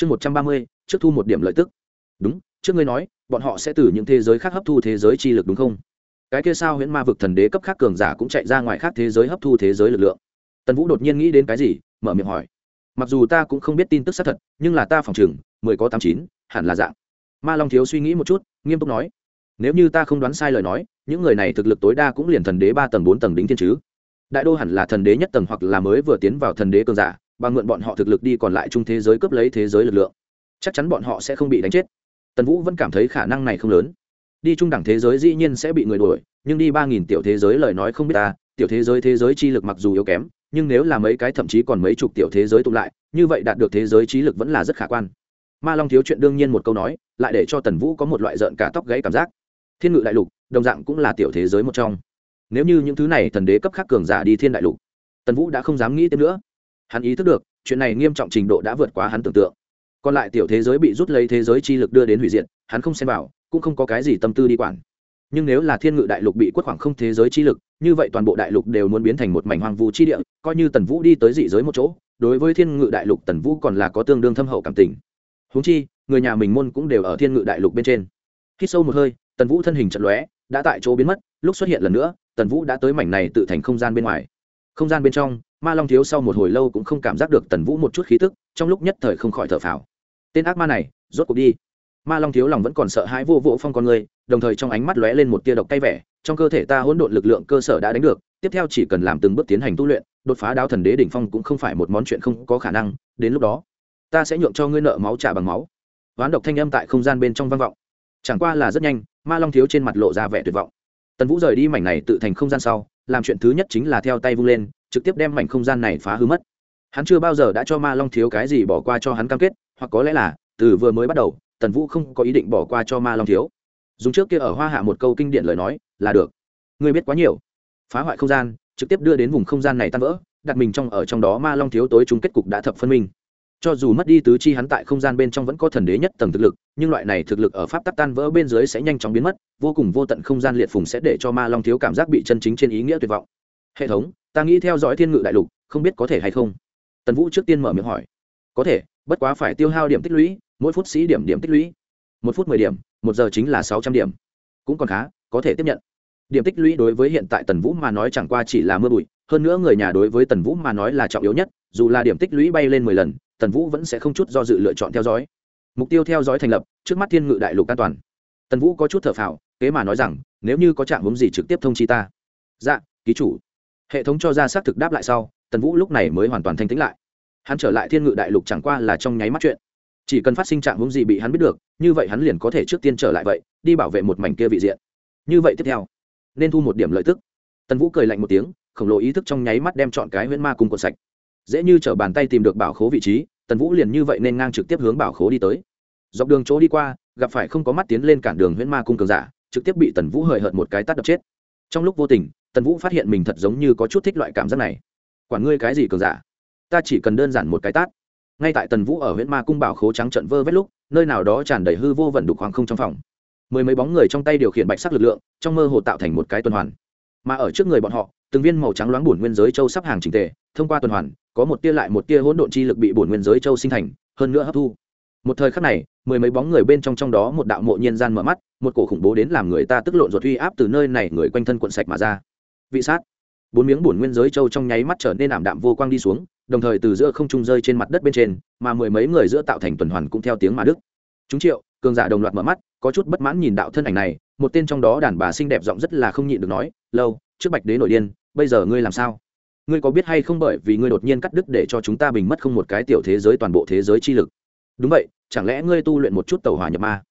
chương một trăm ba mươi, trước thu một điểm lợi tức. Đúng, trước ngươi nói, bọn họ sẽ từ những thế giới khác hấp thu thế giới chi lực đúng không? Cái kia sao huyễn ma vực thần đế cấp khác cường giả cũng chạy ra ngoài khác thế giới hấp thu thế giới lực lượng. Tần vũ đột nhiên nghĩ đến cái gì, mở miệng hỏi. Mặc dù ta cũng không biết tin tức xác thật, nhưng là ta phòng chừng mười có tám chín, hẳn là dạng. Ma long thiếu suy nghĩ một chút, nghiêm túc nói. Nếu như ta không đoán sai lời nói, những người này thực lực tối đa cũng liền thần đế ba tầng bốn tầng đính thiên chứ. Đại đô hẳn là thần đế nhất tầng hoặc là mới vừa tiến vào thần đế cường giả bằng mượn bọn họ thực lực đi còn lại chung thế giới cướp lấy thế giới lực lượng. Chắc chắn bọn họ sẽ không bị đánh chết. Tần vũ vẫn cảm thấy khả năng này không lớn. Đi trung đẳng thế giới dĩ nhiên sẽ bị người đuổi, nhưng đi ba nghìn tiểu thế giới lời nói không biết ta. Tiểu thế giới thế giới chi lực mặc dù yếu kém, nhưng nếu là mấy cái thậm chí còn mấy chục tiểu thế giới tụ lại, như vậy đạt được thế giới trí lực vẫn là rất khả quan. Ma long thiếu chuyện đương nhiên một câu nói, lại để cho tần vũ có một loại rợn cả tóc gãy cảm giác. Thiên ngự đại lục, đồng dạng cũng là tiểu thế giới một trong. Nếu như những thứ này thần đế cấp khác cường giả đi thiên đại lục, tần vũ đã không dám nghĩ tiếp nữa hắn ý thức được, chuyện này nghiêm trọng trình độ đã vượt quá hắn tưởng tượng. Còn lại tiểu thế giới bị rút lấy thế giới chi lực đưa đến hủy diệt, hắn không xem vào, cũng không có cái gì tâm tư đi quản. Nhưng nếu là thiên ngự đại lục bị quất khoảng không thế giới chi lực, như vậy toàn bộ đại lục đều muốn biến thành một mảnh hoang vu chi địa, coi như tần vũ đi tới dị giới một chỗ, đối với thiên ngự đại lục tần vũ còn là có tương đương thâm hậu cảm tình. Húng chi, người nhà mình môn cũng đều ở thiên ngự đại lục bên trên. Khi sâu một hơi, tần vũ thân hình trận lóe, đã tại chỗ biến mất, lúc xuất hiện lần nữa, tần vũ đã tới mảnh này tự thành không gian bên ngoài không gian bên trong, ma long thiếu sau một hồi lâu cũng không cảm giác được tần vũ một chút khí tức, trong lúc nhất thời không khỏi thở phào. Tên ác ma này, rốt cuộc đi. Ma long thiếu lòng vẫn còn sợ hãi vô vỗ phong con người, đồng thời trong ánh mắt lóe lên một tia độc cay vẻ, trong cơ thể ta hỗn độn lực lượng cơ sở đã đánh được, tiếp theo chỉ cần làm từng bước tiến hành tu luyện, đột phá đáo thần đế đỉnh phong cũng không phải một món chuyện không có khả năng, đến lúc đó, ta sẽ nhượng cho ngươi nợ máu trả bằng máu. Ván độc thanh âm tại không gian bên trong vang vọng. Chẳng qua là rất nhanh, ma long thiếu trên mặt lộ ra vẻ tuyệt vọng. Tần vũ rời đi mảnh này tự thành không gian sau làm chuyện thứ nhất chính là theo tay vung lên, trực tiếp đem mảnh không gian này phá hư mất. Hắn chưa bao giờ đã cho ma long thiếu cái gì bỏ qua cho hắn cam kết, hoặc có lẽ là, từ vừa mới bắt đầu, tần vũ không có ý định bỏ qua cho ma long thiếu. Dùng trước kia ở hoa hạ một câu kinh điển lời nói, là được. Ngươi biết quá nhiều. Phá hoại không gian, trực tiếp đưa đến vùng không gian này tan vỡ, đặt mình trong, ở trong đó ma long thiếu tối chúng kết cục đã thập phân minh cho dù mất đi tứ chi hắn tại không gian bên trong vẫn có thần đế nhất tầng thực lực, nhưng loại này thực lực ở pháp tắc tan vỡ bên dưới sẽ nhanh chóng biến mất, vô cùng vô tận không gian liệt phùng sẽ để cho ma long thiếu cảm giác bị chân chính trên ý nghĩa tuyệt vọng. Hệ thống, ta nghĩ theo dõi thiên ngự đại lục, không biết có thể hay không? Tần vũ trước tiên mở miệng hỏi. Có thể, bất quá phải tiêu hao điểm tích lũy, mỗi phút sĩ điểm điểm tích lũy. Một phút mười điểm, một giờ chính là sáu trăm điểm. Cũng còn khá, có thể tiếp nhận. Điểm tích lũy đối với hiện tại tần vũ mà nói chẳng qua chỉ là mưa bụi, hơn nữa người nhà đối với tần vũ mà nói là trọng yếu nhất, dù là điểm tích lũy bay lên mười lần tần vũ vẫn sẽ không chút do dự lựa chọn theo dõi. Mục tiêu theo dõi thành lập, trước mắt thiên ngự đại lục an toàn. Tần vũ có chút thở phào, kế mà nói rằng, nếu như có trạng hướng gì trực tiếp thông chi ta. Dạ ký chủ. Hệ thống cho ra xác thực đáp lại sau, tần vũ lúc này mới hoàn toàn thanh tĩnh lại. Hắn trở lại thiên ngự đại lục chẳng qua là trong nháy mắt chuyện. Chỉ cần phát sinh trạng hướng gì bị hắn biết được, như vậy hắn liền có thể trước tiên trở lại vậy, đi bảo vệ một mảnh kia vị diện. Như vậy tiếp theo, nên thu một điểm lợi tức. Tần vũ cười lạnh một tiếng, khổng lồ ý thức trong nháy mắt đem chọn cái huyễn ma cùng cột sạch dễ như chở bàn tay tìm được bảo khố vị trí, tần vũ liền như vậy nên ngang trực tiếp hướng bảo khố đi tới. Dọc đường chỗ đi qua, gặp phải không có mắt tiến lên cản đường huyễn ma cung cường giả, trực tiếp bị tần vũ hời hợt một cái tắt đập chết. Trong lúc vô tình, tần vũ phát hiện mình thật giống như có chút thích loại cảm giác này. Quản ngươi cái gì cường giả? Ta chỉ cần đơn giản một cái tát. Ngay tại tần vũ ở huyện ma cung bảo khố trắng trận vơ vét lúc, nơi nào đó tràn đầy hư vô vận đục hoàng không trong phòng. Mười mấy bóng người trong tay điều khiển bạch sắc lực lượng, trong mơ hồ tạo thành một cái tuần hoàn. Mà ở trước người bọn họ, từng viên màu trắng loáng bùn nguyên giới châu sắp hàng trình tề, thông qua tuần hoàn có một tia lại một tia hỗn độn chi lực bị bổn nguyên giới châu sinh thành, hơn nữa hấp thu. Một thời khắc này, mười mấy bóng người bên trong trong đó một đạo mộ nhiên gian mở mắt, một cổ khủng bố đến làm người ta tức lộn ruột uy áp từ nơi này người quanh thân cuộn sạch mà ra. Vị sát. Bốn miếng bổn nguyên giới châu trong nháy mắt trở nên ảm đạm vô quang đi xuống, đồng thời từ giữa không trung rơi trên mặt đất bên trên, mà mười mấy người giữa tạo thành tuần hoàn cũng theo tiếng mà đức chúng triệu, cường giả đồng loạt mở mắt, có chút bất mãn nhìn đạo thân ảnh này, một tên trong đó đàn bà xinh đẹp giọng rất là không nhịn được nói, lâu, trước bạch đế nổi điên, bây giờ ngươi làm sao? Ngươi có biết hay không bởi vì ngươi đột nhiên cắt đứt để cho chúng ta bình mất không một cái tiểu thế giới toàn bộ thế giới chi lực? Đúng vậy, chẳng lẽ ngươi tu luyện một chút tàu hỏa nhập ma?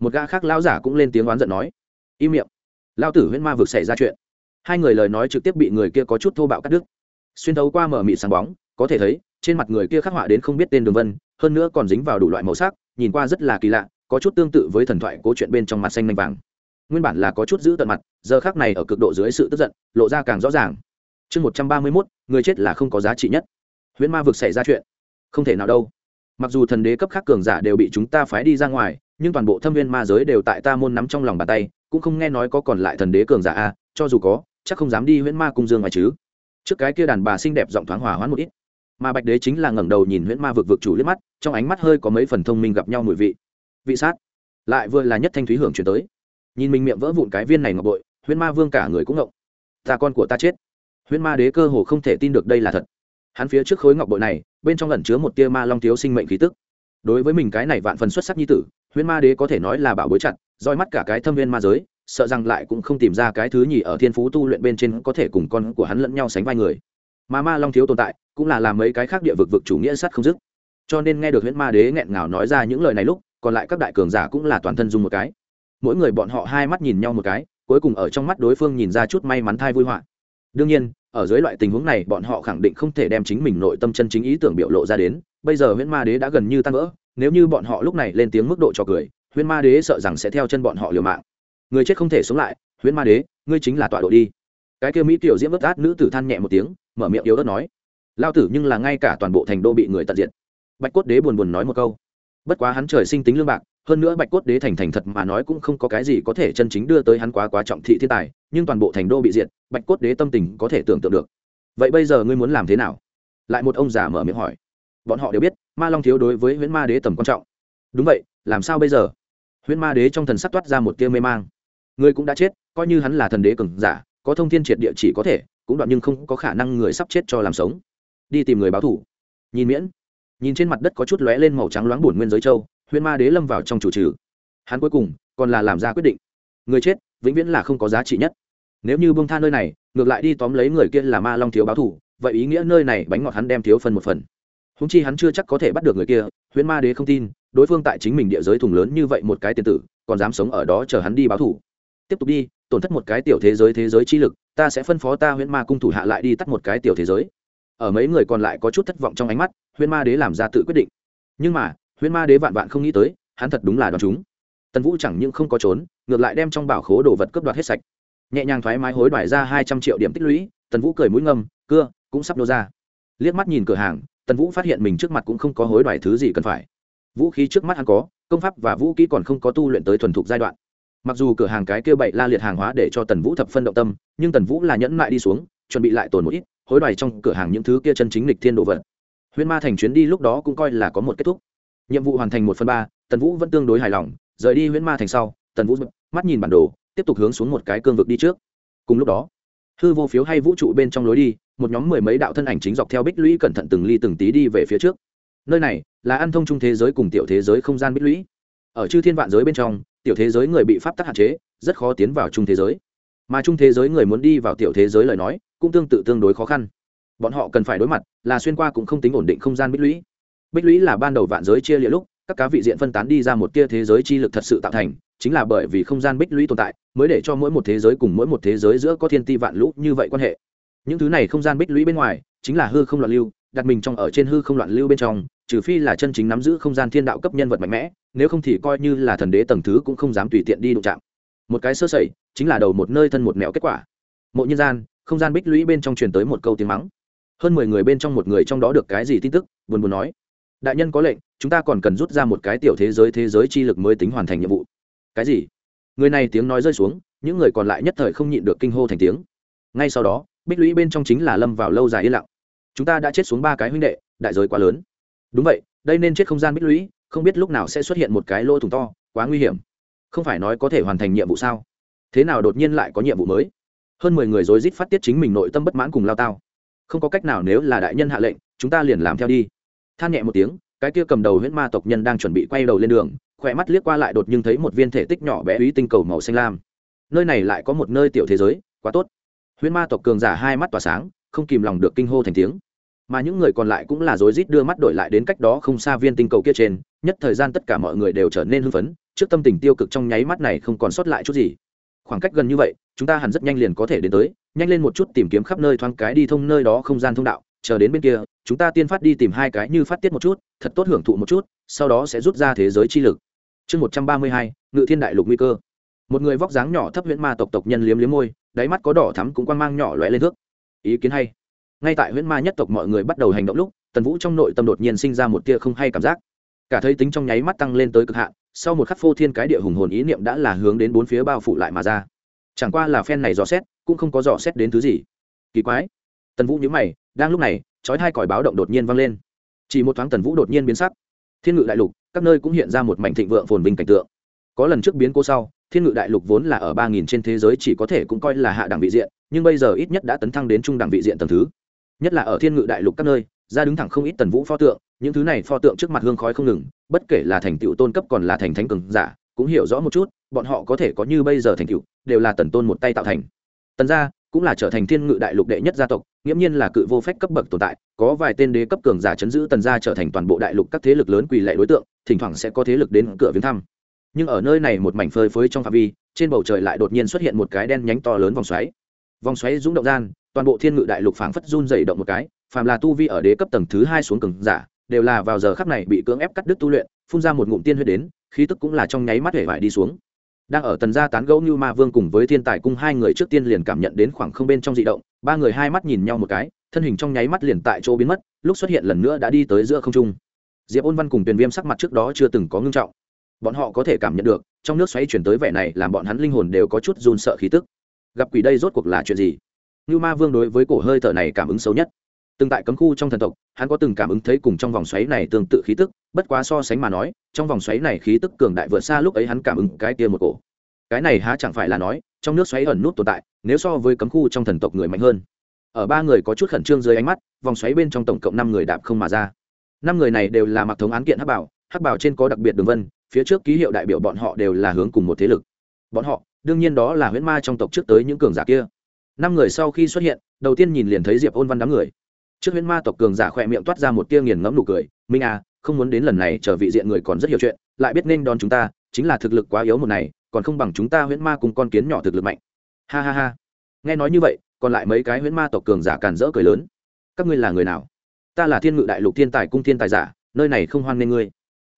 Một gã khác lão giả cũng lên tiếng oán giận nói. Im miệng. Lao tử huyễn ma vực xảy ra chuyện. Hai người lời nói trực tiếp bị người kia có chút thô bạo cắt đứt. Xuyên thấu qua mở mị sáng bóng, có thể thấy, trên mặt người kia khắc họa đến không biết tên đường vân, hơn nữa còn dính vào đủ loại màu sắc, nhìn qua rất là kỳ lạ, có chút tương tự với thần thoại cố chuyện bên trong mặt xanh manh vàng. Nguyên bản là có chút giữ tận mặt, giờ khác này ở cực độ dưới sự tức giận, lộ ra càng rõ ràng chương một trăm ba mươi mốt, người chết là không có giá trị nhất. Huyễn ma vực xảy ra chuyện. Không thể nào đâu. Mặc dù thần đế cấp khác cường giả đều bị chúng ta phái đi ra ngoài, nhưng toàn bộ thâm viên ma giới đều tại ta môn nắm trong lòng bàn tay, cũng không nghe nói có còn lại thần đế cường giả a, cho dù có, chắc không dám đi huyễn ma cung dương ngoài chứ. Trước cái kia đàn bà xinh đẹp giọng thoáng hòa hoãn một ít. Mà bạch đế chính là ngẩng đầu nhìn huyễn ma vực vực chủ liếc mắt, trong ánh mắt hơi có mấy phần thông minh gặp nhau mùi vị. Vị sát. Lại vừa là nhất thanh thúy hưởng chuyển tới. Nhìn mình miệng vỡ vụn cái viên này ngọc bội, huyễn ma vương cả người cũng ngộng. Ta con của ta chết huyễn ma đế cơ hồ không thể tin được đây là thật. Hắn phía trước khối ngọc bội này, bên trong ẩn chứa một tia ma long thiếu sinh mệnh khí tức. Đối với mình cái này vạn phần xuất sắc như tử, huyễn ma đế có thể nói là bảo bối chặt, roi mắt cả cái thâm viên ma giới, sợ rằng lại cũng không tìm ra cái thứ nhì ở thiên phú tu luyện bên trên có thể cùng con của hắn lẫn nhau sánh vai người. Mà ma long thiếu tồn tại, cũng là làm mấy cái khác địa vực vực chủ nghĩa sắt không dứt. Cho nên nghe được huyễn ma đế nghẹn ngào nói ra những lời này lúc, còn lại các đại cường giả cũng là toàn thân dùng một cái. Mỗi người bọn họ hai mắt nhìn nhau một cái, cuối cùng ở trong mắt đối phương nhìn ra chút may mắn thai vui họa đương nhiên, ở dưới loại tình huống này, bọn họ khẳng định không thể đem chính mình nội tâm chân chính ý tưởng biểu lộ ra đến. Bây giờ huyễn ma đế đã gần như tan vỡ. Nếu như bọn họ lúc này lên tiếng mức độ cho cười, huyễn ma đế sợ rằng sẽ theo chân bọn họ liều mạng. Người chết không thể sống lại, huyễn ma đế, ngươi chính là tọa độ đi. Cái kia mỹ tiểu diễm vất át nữ tử than nhẹ một tiếng, mở miệng yếu ớt nói. Lao tử nhưng là ngay cả toàn bộ thành đô bị người tận diệt. Bạch cốt đế buồn buồn nói một câu. Bất quá hắn trời sinh tính lương bạc hơn nữa bạch cốt đế thành thành thật mà nói cũng không có cái gì có thể chân chính đưa tới hắn quá quá trọng thị thiên tài, nhưng toàn bộ thành đô bị diệt, bạch cốt đế tâm tình có thể tưởng tượng được. Vậy bây giờ ngươi muốn làm thế nào? Lại một ông già mở miệng hỏi. Bọn họ đều biết, ma long thiếu đối với huyễn ma đế tầm quan trọng. Đúng vậy, làm sao bây giờ? Huyễn ma đế trong thần sắc toát ra một tia mê mang. Ngươi cũng đã chết, coi như hắn là thần đế cường giả, có thông thiên triệt địa chỉ có thể, cũng đoạn nhưng không có khả năng người sắp chết cho làm sống. Đi tìm người báo thủ. Nhìn miễn. Nhìn trên mặt đất có chút lóe lên màu trắng loáng bổn nguyên giới châu huyễn ma đế lâm vào trong chủ trừ. Hắn cuối cùng còn là làm ra quyết định. Người chết vĩnh viễn là không có giá trị nhất. Nếu như bông tha nơi này, ngược lại đi tóm lấy người kia là ma long thiếu báo thủ, vậy ý nghĩa nơi này bánh ngọt hắn đem thiếu phân một phần. Húng chi hắn chưa chắc có thể bắt được người kia, huyễn ma đế không tin, đối phương tại chính mình địa giới thùng lớn như vậy một cái tiền tử, còn dám sống ở đó chờ hắn đi báo thủ. Tiếp tục đi, tổn thất một cái tiểu thế giới thế giới chi lực, ta sẽ phân phó ta huyễn ma cung thủ hạ lại đi tắt một cái tiểu thế giới. Ở mấy người còn lại có chút thất vọng trong ánh mắt, huyễn ma đế làm ra tự quyết định. Nhưng mà huyễn ma đế vạn vạn không nghĩ tới, hắn thật đúng là đón chúng. Tần vũ chẳng những không có trốn, ngược lại đem trong bảo khố đồ vật cướp đoạt hết sạch. Nhẹ nhàng thoải mái hối đoại ra hai trăm triệu điểm tích lũy, tần vũ cười mũi ngâm, cưa, cũng sắp nô ra. Liếc mắt nhìn cửa hàng, tần vũ phát hiện mình trước mặt cũng không có hối đoại thứ gì cần phải. Vũ khí trước mắt hắn có, công pháp và vũ kỹ còn không có tu luyện tới thuần thục giai đoạn. Mặc dù cửa hàng cái kia bậy la liệt hàng hóa để cho tần vũ thập phân động tâm, nhưng tần vũ là nhẫn lại đi xuống, chuẩn bị lại tồn một ít, hối đoài trong cửa hàng những thứ kia chân chính lịch thiên đồ vật. Huyên ma thành chuyến đi lúc đó cũng coi là có một kết thúc nhiệm vụ hoàn thành một phần ba, tần vũ vẫn tương đối hài lòng, rời đi huyễn ma thành sau, tần vũ mắt nhìn bản đồ, tiếp tục hướng xuống một cái cương vực đi trước. Cùng lúc đó, hư vô phiếu hay vũ trụ bên trong lối đi, một nhóm mười mấy đạo thân ảnh chính dọc theo bích lũy cẩn thận từng ly từng tí đi về phía trước. Nơi này là ăn thông trung thế giới cùng tiểu thế giới không gian bích lũy. Ở chư thiên vạn giới bên trong, tiểu thế giới người bị pháp tắc hạn chế, rất khó tiến vào trung thế giới. Mà trung thế giới người muốn đi vào tiểu thế giới lời nói, cũng tương tự tương đối khó khăn. Bọn họ cần phải đối mặt, là xuyên qua cũng không tính ổn định không gian bích lũy bích lũy là ban đầu vạn giới chia lịa lúc, các cá vị diện phân tán đi ra một tia thế giới chi lực thật sự tạo thành, chính là bởi vì không gian bích lũy tồn tại, mới để cho mỗi một thế giới cùng mỗi một thế giới giữa có thiên ti vạn lũ như vậy quan hệ. Những thứ này không gian bích lũy bên ngoài, chính là hư không loạn lưu, đặt mình trong ở trên hư không loạn lưu bên trong, trừ phi là chân chính nắm giữ không gian thiên đạo cấp nhân vật mạnh mẽ, nếu không thì coi như là thần đế tầng thứ cũng không dám tùy tiện đi đụng chạm. Một cái sơ sẩy, chính là đầu một nơi thân một mẹo kết quả. Mộ nhân gian, không gian bích lũy bên trong truyền tới một câu tiếng mắng. Hơn mười người bên trong một người trong đó được cái gì tin tức, buồn buồn nói đại nhân có lệnh, chúng ta còn cần rút ra một cái tiểu thế giới thế giới chi lực mới tính hoàn thành nhiệm vụ. Cái gì? Người này tiếng nói rơi xuống, những người còn lại nhất thời không nhịn được kinh hô thành tiếng. Ngay sau đó, bích lũy bên trong chính là lâm vào lâu dài yên lặng. Chúng ta đã chết xuống ba cái huynh đệ, đại giới quá lớn. Đúng vậy, đây nên chết không gian bích lũy, không biết lúc nào sẽ xuất hiện một cái lỗ thủng to, quá nguy hiểm. Không phải nói có thể hoàn thành nhiệm vụ sao? Thế nào đột nhiên lại có nhiệm vụ mới? Hơn mười người rối rít phát tiết chính mình nội tâm bất mãn cùng lao tao. Không có cách nào nếu là đại nhân hạ lệnh, chúng ta liền làm theo đi. Than nhẹ một tiếng cái kia cầm đầu huyễn ma tộc nhân đang chuẩn bị quay đầu lên đường, khỏe mắt liếc qua lại đột nhưng thấy một viên thể tích nhỏ bé úy tinh cầu màu xanh lam. Nơi này lại có một nơi tiểu thế giới, quá tốt. Huyễn ma tộc cường giả hai mắt tỏa sáng, không kìm lòng được kinh hô thành tiếng. Mà những người còn lại cũng là rối rít đưa mắt đổi lại đến cách đó không xa viên tinh cầu kia trên, nhất thời gian tất cả mọi người đều trở nên hưng phấn, trước tâm tình tiêu cực trong nháy mắt này không còn sót lại chút gì. Khoảng cách gần như vậy, chúng ta hẳn rất nhanh liền có thể đến tới, nhanh lên một chút tìm kiếm khắp nơi thoáng cái đi thông nơi đó không gian thông đạo, chờ đến bên kia chúng ta tiên phát đi tìm hai cái như phát tiết một chút, thật tốt hưởng thụ một chút, sau đó sẽ rút ra thế giới chi lực. Chương một trăm ba mươi hai, ngự thiên đại lục nguy cơ. Một người vóc dáng nhỏ thấp huyễn ma tộc tộc nhân liếm liếm môi, đáy mắt có đỏ thắm cũng quan mang nhỏ lóe lên thước. Ý kiến hay. Ngay tại huyễn ma nhất tộc mọi người bắt đầu hành động lúc, tần vũ trong nội tâm đột nhiên sinh ra một tia không hay cảm giác. Cả thấy tính trong nháy mắt tăng lên tới cực hạn, sau một khắc phô thiên cái địa hùng hồn ý niệm đã là hướng đến bốn phía bao phủ lại mà ra. Chẳng qua là phen này dò xét, cũng không có dò xét đến thứ gì. Kỳ quái. Tần vũ nhớ mày, đang lúc này chói hai còi báo động đột nhiên vang lên. Chỉ một thoáng tần vũ đột nhiên biến sắc. Thiên ngự đại lục, các nơi cũng hiện ra một mảnh thịnh vượng phồn vinh cảnh tượng. Có lần trước biến cô sau, thiên ngự đại lục vốn là ở ba nghìn trên thế giới chỉ có thể cũng coi là hạ đẳng vị diện, nhưng bây giờ ít nhất đã tấn thăng đến trung đẳng vị diện tầng thứ. Nhất là ở thiên ngự đại lục các nơi, ra đứng thẳng không ít tần vũ pho tượng, những thứ này pho tượng trước mặt hương khói không ngừng, bất kể là thành tựu tôn cấp còn là thành thánh cường giả, cũng hiểu rõ một chút, bọn họ có thể có như bây giờ thành tựu, đều là tần tôn một tay tạo thành. Tần gia cũng là trở thành thiên ngự đại lục đệ nhất gia tộc, nghiễm nhiên là cự vô phép cấp bậc tồn tại, có vài tên đế cấp cường giả chấn giữ tần gia trở thành toàn bộ đại lục các thế lực lớn quỳ lệ đối tượng, thỉnh thoảng sẽ có thế lực đến cửa viếng thăm. Nhưng ở nơi này một mảnh phơi phới trong phạm vi, trên bầu trời lại đột nhiên xuất hiện một cái đen nhánh to lớn vòng xoáy. Vòng xoáy rúng động gian, toàn bộ thiên ngự đại lục phảng phất run dày động một cái, phàm là tu vi ở đế cấp tầng thứ hai xuống cường giả, đều là vào giờ khắc này bị cưỡng ép cắt đứt tu luyện, phun ra một ngụm tiên huyết đến, khí tức cũng là trong nháy mắt hể vải đi xuống đang ở tần gia tán gẫu như ma vương cùng với thiên tài cung hai người trước tiên liền cảm nhận đến khoảng không bên trong dị động, ba người hai mắt nhìn nhau một cái, thân hình trong nháy mắt liền tại chỗ biến mất, lúc xuất hiện lần nữa đã đi tới giữa không trung. Diệp ôn văn cùng tuyền viêm sắc mặt trước đó chưa từng có ngưng trọng. Bọn họ có thể cảm nhận được, trong nước xoáy chuyển tới vẻ này làm bọn hắn linh hồn đều có chút run sợ khí tức. Gặp quỷ đây rốt cuộc là chuyện gì? Như ma vương đối với cổ hơi thở này cảm ứng xấu nhất từng tại cấm khu trong thần tộc, hắn có từng cảm ứng thấy cùng trong vòng xoáy này tương tự khí tức, bất quá so sánh mà nói, trong vòng xoáy này khí tức cường đại vượt xa lúc ấy hắn cảm ứng cái kia một cổ. Cái này há chẳng phải là nói, trong nước xoáy ẩn nút tồn tại, nếu so với cấm khu trong thần tộc người mạnh hơn. Ở ba người có chút khẩn trương dưới ánh mắt, vòng xoáy bên trong tổng cộng năm người đạp không mà ra. Năm người này đều là mặc thống án kiện hắc bảo hắc bảo trên có đặc biệt đường vân, phía trước ký hiệu đại biểu bọn họ đều là hướng cùng một thế lực. Bọn họ, đương nhiên đó là huyễn ma trong tộc trước tới những cường giả kia. Năm người sau khi xuất hiện, đầu tiên nhìn liền thấy diệp ôn văn đám người trước huyễn ma tộc cường giả khỏe miệng toát ra một tia nghiền ngẫm nụ cười, minh à không muốn đến lần này chờ vị diện người còn rất hiểu chuyện, lại biết nên đón chúng ta, chính là thực lực quá yếu một này, còn không bằng chúng ta huyễn ma cùng con kiến nhỏ thực lực mạnh. Ha ha ha. Nghe nói như vậy, còn lại mấy cái huyễn ma tộc cường giả càn rỡ cười lớn. Các ngươi là người nào? Ta là thiên ngự đại lục thiên tài cung thiên tài giả, nơi này không hoan nghê ngươi.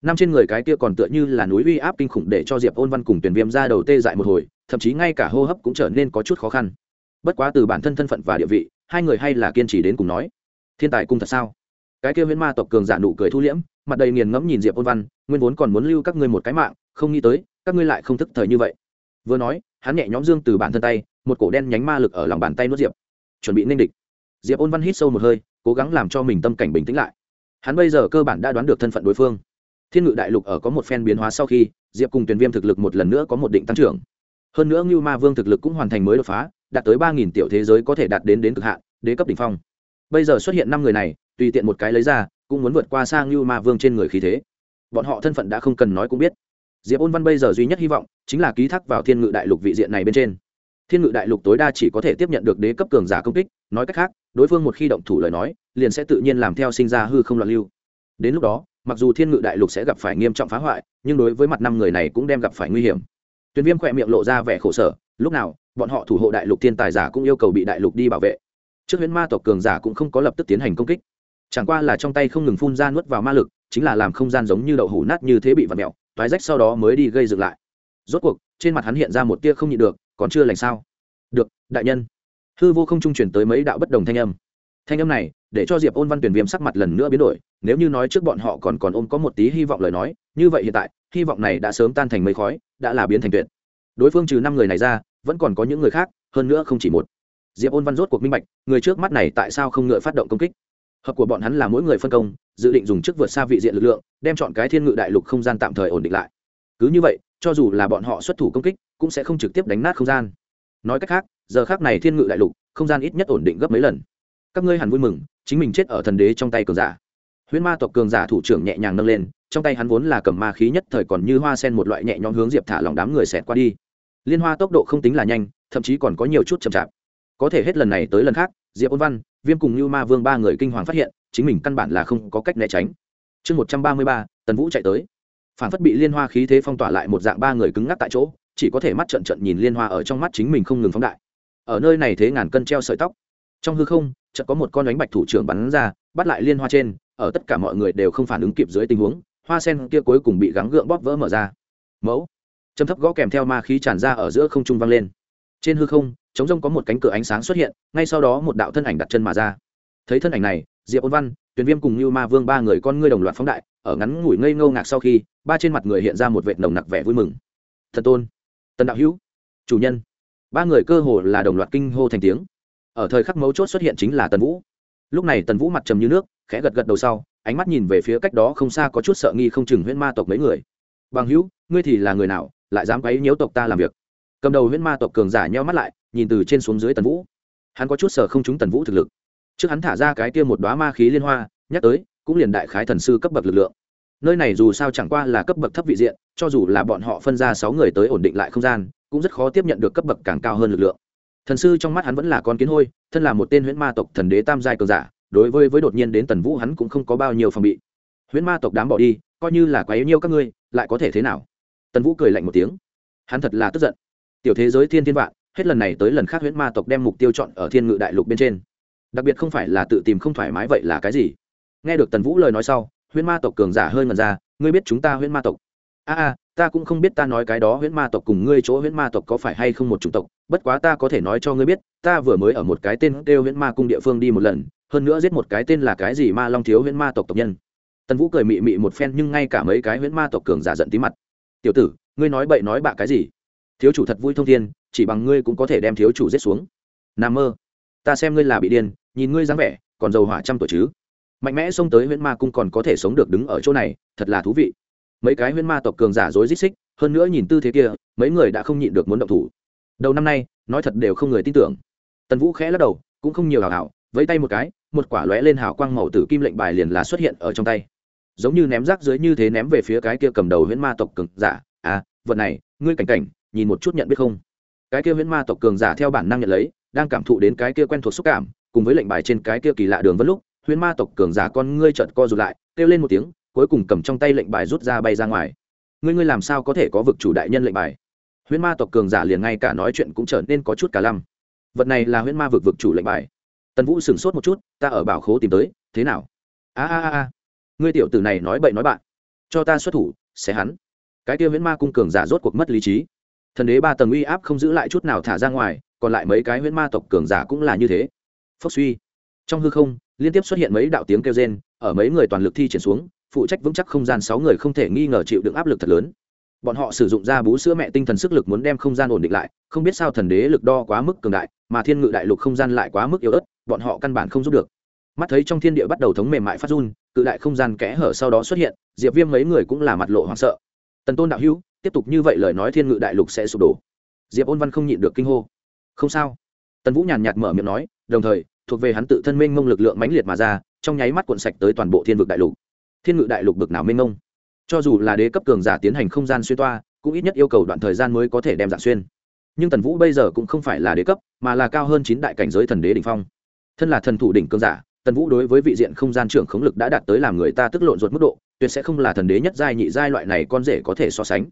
Năm trên người cái kia còn tựa như là núi uy áp kinh khủng để cho diệp ôn văn cùng tuyển viêm ra đầu tê dại một hồi, thậm chí ngay cả hô hấp cũng trở nên có chút khó khăn. Bất quá từ bản thân thân phận và địa vị, hai người hay là kiên trì đến cùng nói thiên tài cung thật sao? Cái kia huyễn ma tộc cường giả nụ cười thu liễm, mặt đầy nghiền ngẫm nhìn diệp ôn văn, nguyên vốn còn muốn lưu các ngươi một cái mạng, không nghĩ tới, các ngươi lại không thức thời như vậy. Vừa nói, hắn nhẹ nhóm dương từ bản thân tay, một cổ đen nhánh ma lực ở lòng bàn tay nuốt diệp. Chuẩn bị ninh địch. Diệp ôn văn hít sâu một hơi, cố gắng làm cho mình tâm cảnh bình tĩnh lại. Hắn bây giờ cơ bản đã đoán được thân phận đối phương. Thiên ngự đại lục ở có một phen biến hóa sau khi, diệp cùng tuyển viêm thực lực một lần nữa có một định tăng trưởng. Hơn nữa ngưu ma vương thực lực cũng hoàn thành mới đột phá, đạt tới ba nghìn tiểu thế giới có thể đạt đến đến cực hạn, đế cấp đ ỉ n h phong bây giờ xuất hiện năm người này, tùy tiện một cái lấy ra, cũng muốn vượt qua sang ngưu ma vương trên người khí thế. Bọn họ thân phận đã không cần nói cũng biết. Diệp ôn văn bây giờ duy nhất hy vọng, chính là ký thác vào thiên ngự đại lục vị diện này bên trên. Thiên ngự đại lục tối đa chỉ có thể tiếp nhận được đế cấp cường giả công kích, nói cách khác, đối phương một khi động thủ lời nói, liền sẽ tự nhiên làm theo sinh ra hư không loạn lưu. Đến lúc đó, mặc dù thiên ngự đại lục sẽ gặp phải nghiêm trọng phá hoại, nhưng đối với mặt năm người này cũng đem gặp phải nguy hiểm. Tuyền viêm khỏe miệng lộ ra vẻ khổ sở, lúc nào, bọn họ thủ hộ đại lục thiên tài giả cũng yêu cầu bị đại lục đi bảo vệ trước huyễn ma tộc cường giả cũng không có lập tức tiến hành công kích. Chẳng qua là trong tay không ngừng phun ra nuốt vào ma lực, chính là làm không gian giống như đậu hủ nát như thế bị vặt mẹo toái rách sau đó mới đi gây dựng lại. Rốt cuộc, trên mặt hắn hiện ra một tia không nhịn được, còn chưa lành sao? Được, đại nhân. Hư vô không trung chuyển tới mấy đạo bất đồng thanh âm. Thanh âm này, để cho diệp ôn văn tuyển viêm sắc mặt lần nữa biến đổi, nếu như nói trước bọn họ còn còn ôm có một tí hy vọng lời nói, như vậy hiện tại, hy vọng này đã sớm tan thành mây khói, đã là biến thành tuyệt. Đối phương trừ năm người này ra, vẫn còn có những người khác, hơn nữa không chỉ một diệp ôn văn rốt cuộc minh bạch, người trước mắt này tại sao không ngựa phát động công kích? Hợp của bọn hắn là mỗi người phân công, dự định dùng chức vượt xa vị diện lực lượng, đem chọn cái thiên ngự đại lục không gian tạm thời ổn định lại. Cứ như vậy, cho dù là bọn họ xuất thủ công kích, cũng sẽ không trực tiếp đánh nát không gian. Nói cách khác, giờ khác này thiên ngự đại lục, không gian ít nhất ổn định gấp mấy lần. Các ngươi hẳn vui mừng, chính mình chết ở thần đế trong tay cường giả. Huyễn ma tộc cường giả thủ trưởng nhẹ nhàng nâng lên, trong tay hắn vốn là cầm ma khí nhất thời còn như hoa sen một loại nhẹ nhõm hướng diệp thả lòng đám người xẹt qua đi. Liên hoa tốc độ không tính là nhanh, thậm chí còn có nhiều chút chậm chạp có thể hết lần này tới lần khác, diệp ôn văn, viêm cùng như ma vương ba người kinh hoàng phát hiện, chính mình căn bản là không có cách né tránh. Chương một trăm ba mươi ba, tần vũ chạy tới. Phản phất bị liên hoa khí thế phong tỏa lại một dạng ba người cứng ngắc tại chỗ, chỉ có thể mắt trận trận nhìn liên hoa ở trong mắt chính mình không ngừng phóng đại. Ở nơi này thế ngàn cân treo sợi tóc. Trong hư không, chợt có một con đánh bạch thủ trưởng bắn ra, bắt lại liên hoa trên, ở tất cả mọi người đều không phản ứng kịp dưới tình huống, hoa sen kia cuối cùng bị gắng gượng bóp vỡ mở ra. Mẫu châm thấp gõ kèm theo ma khí tràn ra ở giữa không trung vang lên. Trên hư không chống rông có một cánh cửa ánh sáng xuất hiện, ngay sau đó một đạo thân ảnh đặt chân mà ra. Thấy thân ảnh này, diệp ôn văn, tuyền viêm cùng như ma vương ba người con ngươi đồng loạt phóng đại, ở ngắn ngủi ngây ngâu ngạc sau khi, ba trên mặt người hiện ra một vệt nồng nặc vẻ vui mừng. Thần tôn, tần đạo hữu, chủ nhân. Ba người cơ hồ là đồng loạt kinh hô thành tiếng. Ở thời khắc mấu chốt xuất hiện chính là tần vũ. Lúc này tần vũ mặt trầm như nước, khẽ gật gật đầu sau, ánh mắt nhìn về phía cách đó không xa có chút sợ nghi không chừng huyễn ma tộc mấy người. Bằng hữu, ngươi thì là người nào, lại dám quấy nhiễu tộc ta làm việc? Cầm đầu huyễn ma tộc cường giả nheo mắt lại, nhìn từ trên xuống dưới tần vũ. Hắn có chút sợ không trúng tần vũ thực lực. Trước hắn thả ra cái kia một đoá ma khí liên hoa, nhắc tới, cũng liền đại khái thần sư cấp bậc lực lượng. Nơi này dù sao chẳng qua là cấp bậc thấp vị diện, cho dù là bọn họ phân ra sáu người tới ổn định lại không gian, cũng rất khó tiếp nhận được cấp bậc càng cao hơn lực lượng. Thần sư trong mắt hắn vẫn là con kiến hôi, thân là một tên huyễn ma tộc thần đế tam giai cường giả, đối với với đột nhiên đến tần vũ hắn cũng không có bao nhiêu phòng bị. Huyễn ma tộc đám bỏ đi, coi như là quá yếu nhiêu các ngươi, lại có thể thế nào? Tần vũ cười lạnh một tiếng. Hắn thật là tức giận tiểu thế giới thiên thiên vạn, hết lần này tới lần khác huyễn ma tộc đem mục tiêu chọn ở thiên ngự đại lục bên trên. Đặc biệt không phải là tự tìm không thoải mái vậy là cái gì? Nghe được tần vũ lời nói sau, huyễn ma tộc cường giả hơi ngần ra, ngươi biết chúng ta huyễn ma tộc? A a, ta cũng không biết ta nói cái đó huyễn ma tộc cùng ngươi chỗ huyễn ma tộc có phải hay không một chủng tộc, bất quá ta có thể nói cho ngươi biết, ta vừa mới ở một cái tên kêu huyễn ma cung địa phương đi một lần, hơn nữa giết một cái tên là cái gì ma long thiếu huyễn ma tộc tộc nhân. Tần vũ cười mị mị một phen nhưng ngay cả mấy cái huyễn ma tộc cường giả giận tí mặt. Tiểu tử, ngươi nói bậy nói bạ cái gì? Thiếu chủ thật vui thông thiên, chỉ bằng ngươi cũng có thể đem thiếu chủ giết xuống. N mơ, ta xem ngươi là bị điên, nhìn ngươi dáng vẻ, còn dầu hỏa trăm tuổi chứ. Mạnh mẽ xông tới huyễn ma cung còn có thể sống được đứng ở chỗ này, thật là thú vị. Mấy cái huyễn ma tộc cường giả dối rít xích, hơn nữa nhìn tư thế kia, mấy người đã không nhịn được muốn động thủ. Đầu năm nay, nói thật đều không người tin tưởng. Tần vũ khẽ lắc đầu, cũng không nhiều hào hào, vẫy tay một cái, một quả lóe lên hào quang màu tử kim lệnh bài liền là xuất hiện ở trong tay. Giống như ném rác dưới như thế ném về phía cái kia cầm đầu huyễn ma tộc cường giả. À vật này, ngươi cảnh cảnh nhìn một chút nhận biết không? Cái kia huyễn ma tộc cường giả theo bản năng nhận lấy, đang cảm thụ đến cái kia quen thuộc xúc cảm, cùng với lệnh bài trên cái kia kỳ lạ đường vân lúc, huyễn ma tộc cường giả con ngươi trợn co rụt lại, kêu lên một tiếng, cuối cùng cầm trong tay lệnh bài rút ra bay ra ngoài. Ngươi ngươi làm sao có thể có vực chủ đại nhân lệnh bài? Huyễn ma tộc cường giả liền ngay cả nói chuyện cũng trở nên có chút cả lăm. Vật này là huyễn ma vực vực chủ lệnh bài. Tần vũ sửng sốt một chút, ta ở bảo khố tìm tới, thế nào? A a a a. Ngươi tiểu tử này nói bậy nói bạn. Cho ta xuất thủ, sẽ hắn. Cái kia huyễn ma cung cường giả rốt cuộc mất lý trí thần đế ba tầng uy áp không giữ lại chút nào thả ra ngoài, còn lại mấy cái huyễn ma tộc cường giả cũng là như thế. Phốc suy. Trong hư không, liên tiếp xuất hiện mấy đạo tiếng kêu rên, ở mấy người toàn lực thi triển xuống, phụ trách vững chắc không gian sáu người không thể nghi ngờ chịu đựng áp lực thật lớn. Bọn họ sử dụng ra bú sữa mẹ tinh thần sức lực muốn đem không gian ổn định lại, không biết sao thần đế lực đo quá mức cường đại, mà thiên ngự đại lục không gian lại quá mức yếu ớt, bọn họ căn bản không giúp được. Mắt thấy trong thiên địa bắt đầu thống mềm mại phát run, cự đại không gian kẽ hở sau đó xuất hiện, diệp viêm mấy người cũng là mặt lộ hoảng sợ. Tần tôn đạo hữu tiếp tục như vậy lời nói thiên ngự đại lục sẽ sụp đổ. Diệp ôn văn không nhịn được kinh hô. Không sao. Tần vũ nhàn nhạt mở miệng nói, đồng thời, thuộc về hắn tự thân minh ngông lực lượng mãnh liệt mà ra, trong nháy mắt cuộn sạch tới toàn bộ thiên vực đại lục. Thiên ngự đại lục bực nào minh ngông cho dù là đế cấp cường giả tiến hành không gian xuyên toa, cũng ít nhất yêu cầu đoạn thời gian mới có thể đem dạng xuyên. Nhưng tần vũ bây giờ cũng không phải là đế cấp, mà là cao hơn chín đại cảnh giới thần đế đ ỉ n h phong. Thân là thần thủ đỉnh cường giả, tần vũ đối với vị diện không gian trưởng khống lực đã đạt tới làm người ta tức lộn ruột mức độ, tuyệt sẽ không là thần đế nhất giai nhị giai loại này con rể có thể so sánh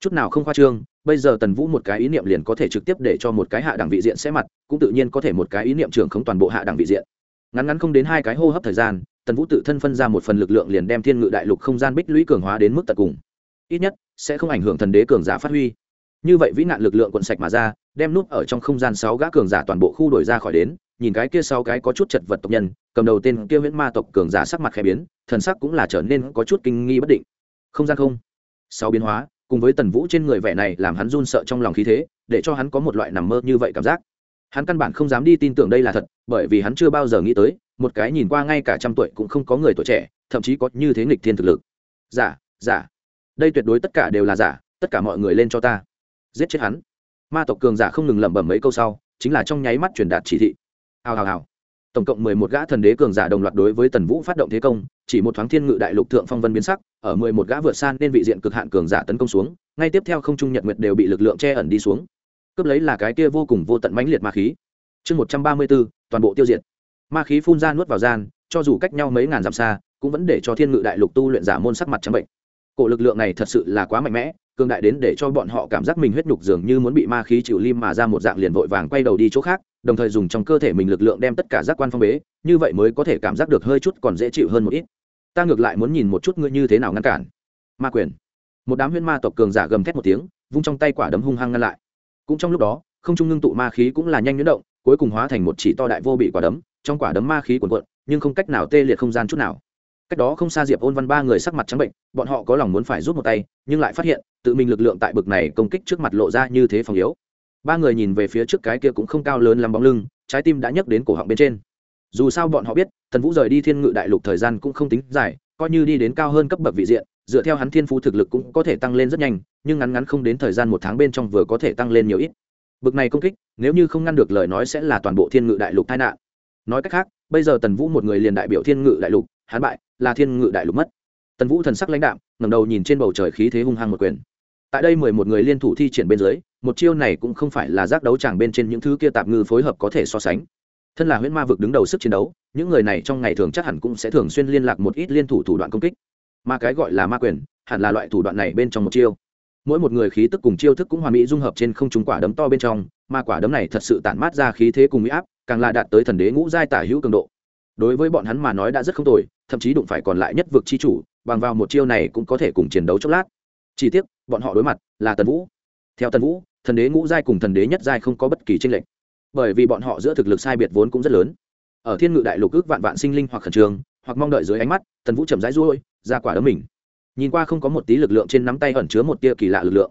chút nào không khoa trương, bây giờ tần vũ một cái ý niệm liền có thể trực tiếp để cho một cái hạ đẳng vị diện sẽ mặt, cũng tự nhiên có thể một cái ý niệm trưởng không toàn bộ hạ đẳng vị diện. Ngắn ngắn không đến hai cái hô hấp thời gian, tần vũ tự thân phân ra một phần lực lượng liền đem thiên ngự đại lục không gian bích lũy cường hóa đến mức tận cùng. Ít nhất, sẽ không ảnh hưởng thần đế cường giả phát huy. Như vậy vĩ nạn lực lượng quận sạch mà ra, đem nút ở trong không gian sáu gã cường giả toàn bộ khu đổi ra khỏi đến, nhìn cái kia sáu cái có chút chật vật tộc nhân, cầm đầu tên kia huyễn ma tộc cường giả sắc mặt khẽ biến, thần sắc cũng là trở nên có chút kinh nghi bất định. Không gian không. Sáu biến hóa cùng với tần vũ trên người vẻ này làm hắn run sợ trong lòng khí thế, để cho hắn có một loại nằm mơ như vậy cảm giác. Hắn căn bản không dám đi tin tưởng đây là thật, bởi vì hắn chưa bao giờ nghĩ tới, một cái nhìn qua ngay cả trăm tuổi cũng không có người tuổi trẻ, thậm chí có như thế nghịch thiên thực lực. Giả giả. Đây tuyệt đối tất cả đều là giả, tất cả mọi người lên cho ta. Giết chết hắn. Ma tộc cường giả không ngừng lẩm bẩm mấy câu sau, chính là trong nháy mắt truyền đạt chỉ thị. Hào hào hào. Tổng cộng mười một gã thần đế cường giả đồng loạt đối với tần vũ phát động thế công chỉ một thoáng thiên ngự đại lục thượng phong vân biến sắc, ở mười một gã vượt san nên vị diện cực hạn cường giả tấn công xuống, ngay tiếp theo không trung nhật nguyệt đều bị lực lượng che ẩn đi xuống. Cướp lấy là cái kia vô cùng vô tận mãnh liệt ma khí. Chương một trăm ba mươi bốn, toàn bộ tiêu diệt. Ma khí phun ra nuốt vào gian, cho dù cách nhau mấy ngàn dặm xa, cũng vẫn để cho thiên ngự đại lục tu luyện giả môn sắc mặt trắng bệnh. Cổ lực lượng này thật sự là quá mạnh mẽ, cường đại đến để cho bọn họ cảm giác mình huyết nhục dường như muốn bị ma khí chịu lim mà ra một dạng liền vội vàng quay đầu đi chỗ khác đồng thời dùng trong cơ thể mình lực lượng đem tất cả giác quan phong bế, như vậy mới có thể cảm giác được hơi chút còn dễ chịu hơn một ít. Ta ngược lại muốn nhìn một chút ngươi như thế nào ngăn cản. Ma quyền. Một đám huyễn ma tộc cường giả gầm thét một tiếng, vung trong tay quả đấm hung hăng ngăn lại. Cũng trong lúc đó, không trung ngưng tụ ma khí cũng là nhanh nhuyễn động, cuối cùng hóa thành một chỉ to đại vô bị quả đấm, trong quả đấm ma khí cuồn cuộn, nhưng không cách nào tê liệt không gian chút nào. Cách đó không xa diệp ôn văn ba người sắc mặt trắng bệnh, bọn họ có lòng muốn phải rút một tay, nhưng lại phát hiện, tự mình lực lượng tại bực này công kích trước mặt lộ ra như thế phòng yếu ba người nhìn về phía trước cái kia cũng không cao lớn lắm bóng lưng, trái tim đã nhấc đến cổ họng bên trên. Dù sao bọn họ biết, tần vũ rời đi thiên ngự đại lục thời gian cũng không tính dài, coi như đi đến cao hơn cấp bậc vị diện, dựa theo hắn thiên phú thực lực cũng có thể tăng lên rất nhanh, nhưng ngắn ngắn không đến thời gian một tháng bên trong vừa có thể tăng lên nhiều ít. Bực này công kích, nếu như không ngăn được lời nói sẽ là toàn bộ thiên ngự đại lục tai nạn. Nói cách khác, bây giờ tần vũ một người liền đại biểu thiên ngự đại lục, hắn bại, là thiên ngự đại lục mất. Tần vũ thần sắc lãnh đạm, ngẩng đầu nhìn trên bầu trời khí thế hung hăng một quyền. Tại đây mười một người liên thủ thi triển bên dưới một chiêu này cũng không phải là giác đấu tràng bên trên những thứ kia tạp ngư phối hợp có thể so sánh. Thân là huyễn ma vực đứng đầu sức chiến đấu, những người này trong ngày thường chắc hẳn cũng sẽ thường xuyên liên lạc một ít liên thủ thủ đoạn công kích. Mà cái gọi là ma quyền, hẳn là loại thủ đoạn này bên trong một chiêu. Mỗi một người khí tức cùng chiêu thức cũng hòa mỹ dung hợp trên không trung quả đấm to bên trong, mà quả đấm này thật sự tản mát ra khí thế cùng mỹ áp, càng là đạt tới thần đế ngũ giai tả hữu cường độ. Đối với bọn hắn mà nói đã rất không tồi, thậm chí đụng phải còn lại nhất vực chi chủ, bằng vào một chiêu này cũng có thể cùng chiến đấu chốc lát. Chỉ tiếc, bọn họ đối mặt là tần vũ theo tần vũ, thần đế ngũ giai cùng thần đế nhất giai không có bất kỳ tranh lệch, bởi vì bọn họ giữa thực lực sai biệt vốn cũng rất lớn. Ở thiên ngự đại lục ước vạn vạn sinh linh hoặc khẩn trương, hoặc mong đợi dưới ánh mắt, tần vũ chậm rãi ruôi ra quả đấm mình. Nhìn qua không có một tí lực lượng trên nắm tay ẩn chứa một tia kỳ lạ lực lượng,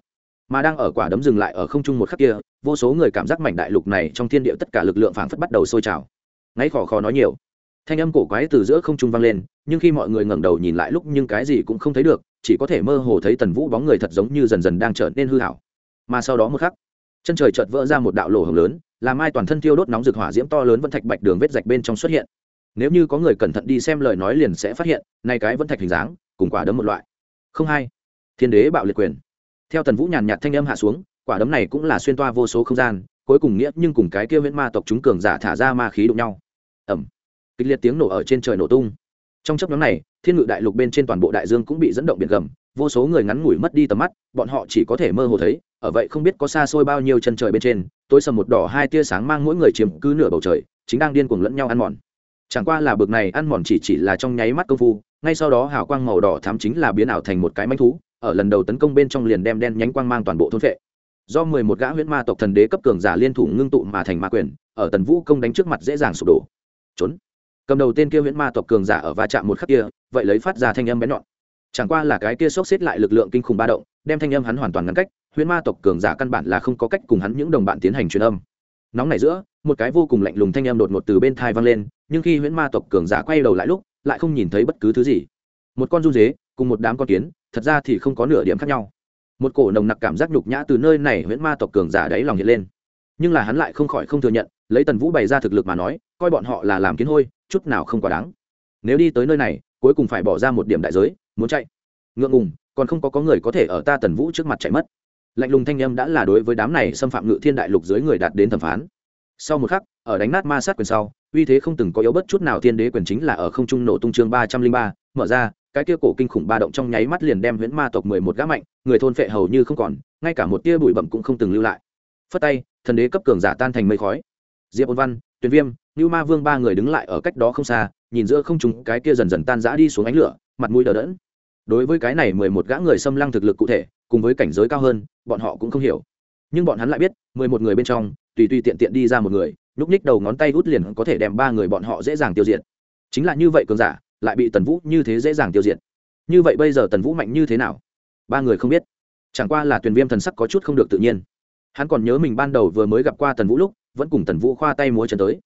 mà đang ở quả đấm dừng lại ở không trung một khắc kia, vô số người cảm giác mảnh đại lục này trong thiên địa tất cả lực lượng phảng phất bắt đầu sôi trào. Ngáy khò khò nói nhiều, thanh âm cổ quái từ giữa không trung vang lên, nhưng khi mọi người ngẩng đầu nhìn lại lúc nhưng cái gì cũng không thấy được, chỉ có thể mơ hồ thấy tần vũ bóng người thật giống như dần dần đang trở nên hư hảo mà sau đó một khắc, chân trời chợt vỡ ra một đạo lỗ hồng lớn, làm ai toàn thân thiêu đốt nóng rực hỏa diễm to lớn vẫn thạch bạch đường vết rạch bên trong xuất hiện. Nếu như có người cẩn thận đi xem lời nói liền sẽ phát hiện, này cái vẫn thạch hình dáng, cùng quả đấm một loại. Không hai thiên đế bạo liệt quyền. Theo tần vũ nhàn nhạt thanh âm hạ xuống, quả đấm này cũng là xuyên toa vô số không gian, cuối cùng nghĩa nhưng cùng cái kia huyễn ma tộc chúng cường giả thả ra ma khí đụng nhau. Ẩm kịch liệt tiếng nổ ở trên trời nổ tung. Trong chấp nhóm này, thiên ngự đại lục bên trên toàn bộ đại dương cũng bị dẫn động biển gầm vô số người ngắn ngủi mất đi tầm mắt, bọn họ chỉ có thể mơ hồ thấy, ở vậy không biết có xa xôi bao nhiêu chân trời bên trên, tối sầm một đỏ hai tia sáng mang mỗi người chiếm cứ nửa bầu trời, chính đang điên cuồng lẫn nhau ăn mòn. Chẳng qua là bực này ăn mòn chỉ chỉ là trong nháy mắt công phu, ngay sau đó hào quang màu đỏ thám chính là biến ảo thành một cái manh thú, ở lần đầu tấn công bên trong liền đem đen nhánh quang mang toàn bộ thôn vệ do mười một gã huyễn ma tộc thần đế cấp cường giả liên thủ ngưng tụ mà thành ma quyền, ở tần vũ công đánh trước mặt dễ dàng sụp đổ. Trốn. Cầm đầu tên kia huyễn ma tộc cường giả ở va chạm một khắc kia, vậy lấy phát ra thanh âm bén nhọn chẳng qua là cái kia sốc xếp lại lực lượng kinh khủng ba động, đem thanh âm hắn hoàn toàn ngăn cách, huyễn ma tộc cường giả căn bản là không có cách cùng hắn những đồng bạn tiến hành truyền âm. Nóng này giữa, một cái vô cùng lạnh lùng thanh âm đột ngột từ bên thai vang lên, nhưng khi huyễn ma tộc cường giả quay đầu lại lúc, lại không nhìn thấy bất cứ thứ gì. Một con run dế, cùng một đám con kiến, thật ra thì không có nửa điểm khác nhau. Một cổ nồng nặc cảm giác nhục nhã từ nơi này huyễn ma tộc cường giả đáy lòng hiện lên. Nhưng là hắn lại không khỏi không thừa nhận, lấy tần vũ bày ra thực lực mà nói, coi bọn họ là làm kiến hôi, chút nào không quá đáng. Nếu đi tới nơi này, cuối cùng phải bỏ ra một điểm đại giới muốn chạy. Ngượng ngùng, còn không có có người có thể ở ta tần vũ trước mặt chạy mất. Lạnh lùng thanh â m đã là đối với đám này xâm phạm ngự thiên đại lục dưới người đạt đến thẩm phán. Sau một khắc, ở đánh nát ma sát quyền sau, uy thế không từng có yếu bất chút nào, thiên đế quyền chính là ở không trung nổ tung chương ba trăm linh ba, mở ra, cái kia cổ kinh khủng ba động trong nháy mắt liền đem huyễn ma tộc mười một gã mạnh, người thôn phệ hầu như không còn, ngay cả một tia bụi bậm cũng không từng lưu lại. Phất tay, thần đế cấp cường giả tan thành mây khói. Diệp ôn văn, tuyền viêm như ma vương ba người đứng lại ở cách đó không xa, nhìn giữa không trùng cái kia dần dần tan rã đi xuống ánh lửa mặt mũi đờ đẫn. Đối với cái này mười một gã người xâm lăng thực lực cụ thể, cùng với cảnh giới cao hơn, bọn họ cũng không hiểu. Nhưng bọn hắn lại biết, mười một người bên trong, tùy tùy tiện tiện đi ra một người, nhúc ních đầu ngón tay hút liền có thể đem ba người bọn họ dễ dàng tiêu diệt. Chính là như vậy cường giả, lại bị tần vũ như thế dễ dàng tiêu diệt. Như vậy bây giờ tần vũ mạnh như thế nào? Ba người không biết. Chẳng qua là tuyền viêm thần sắc có chút không được tự nhiên. Hắn còn nhớ mình ban đầu vừa mới gặp qua tần vũ lúc, vẫn cùng tần vũ khoa tay múa chân tới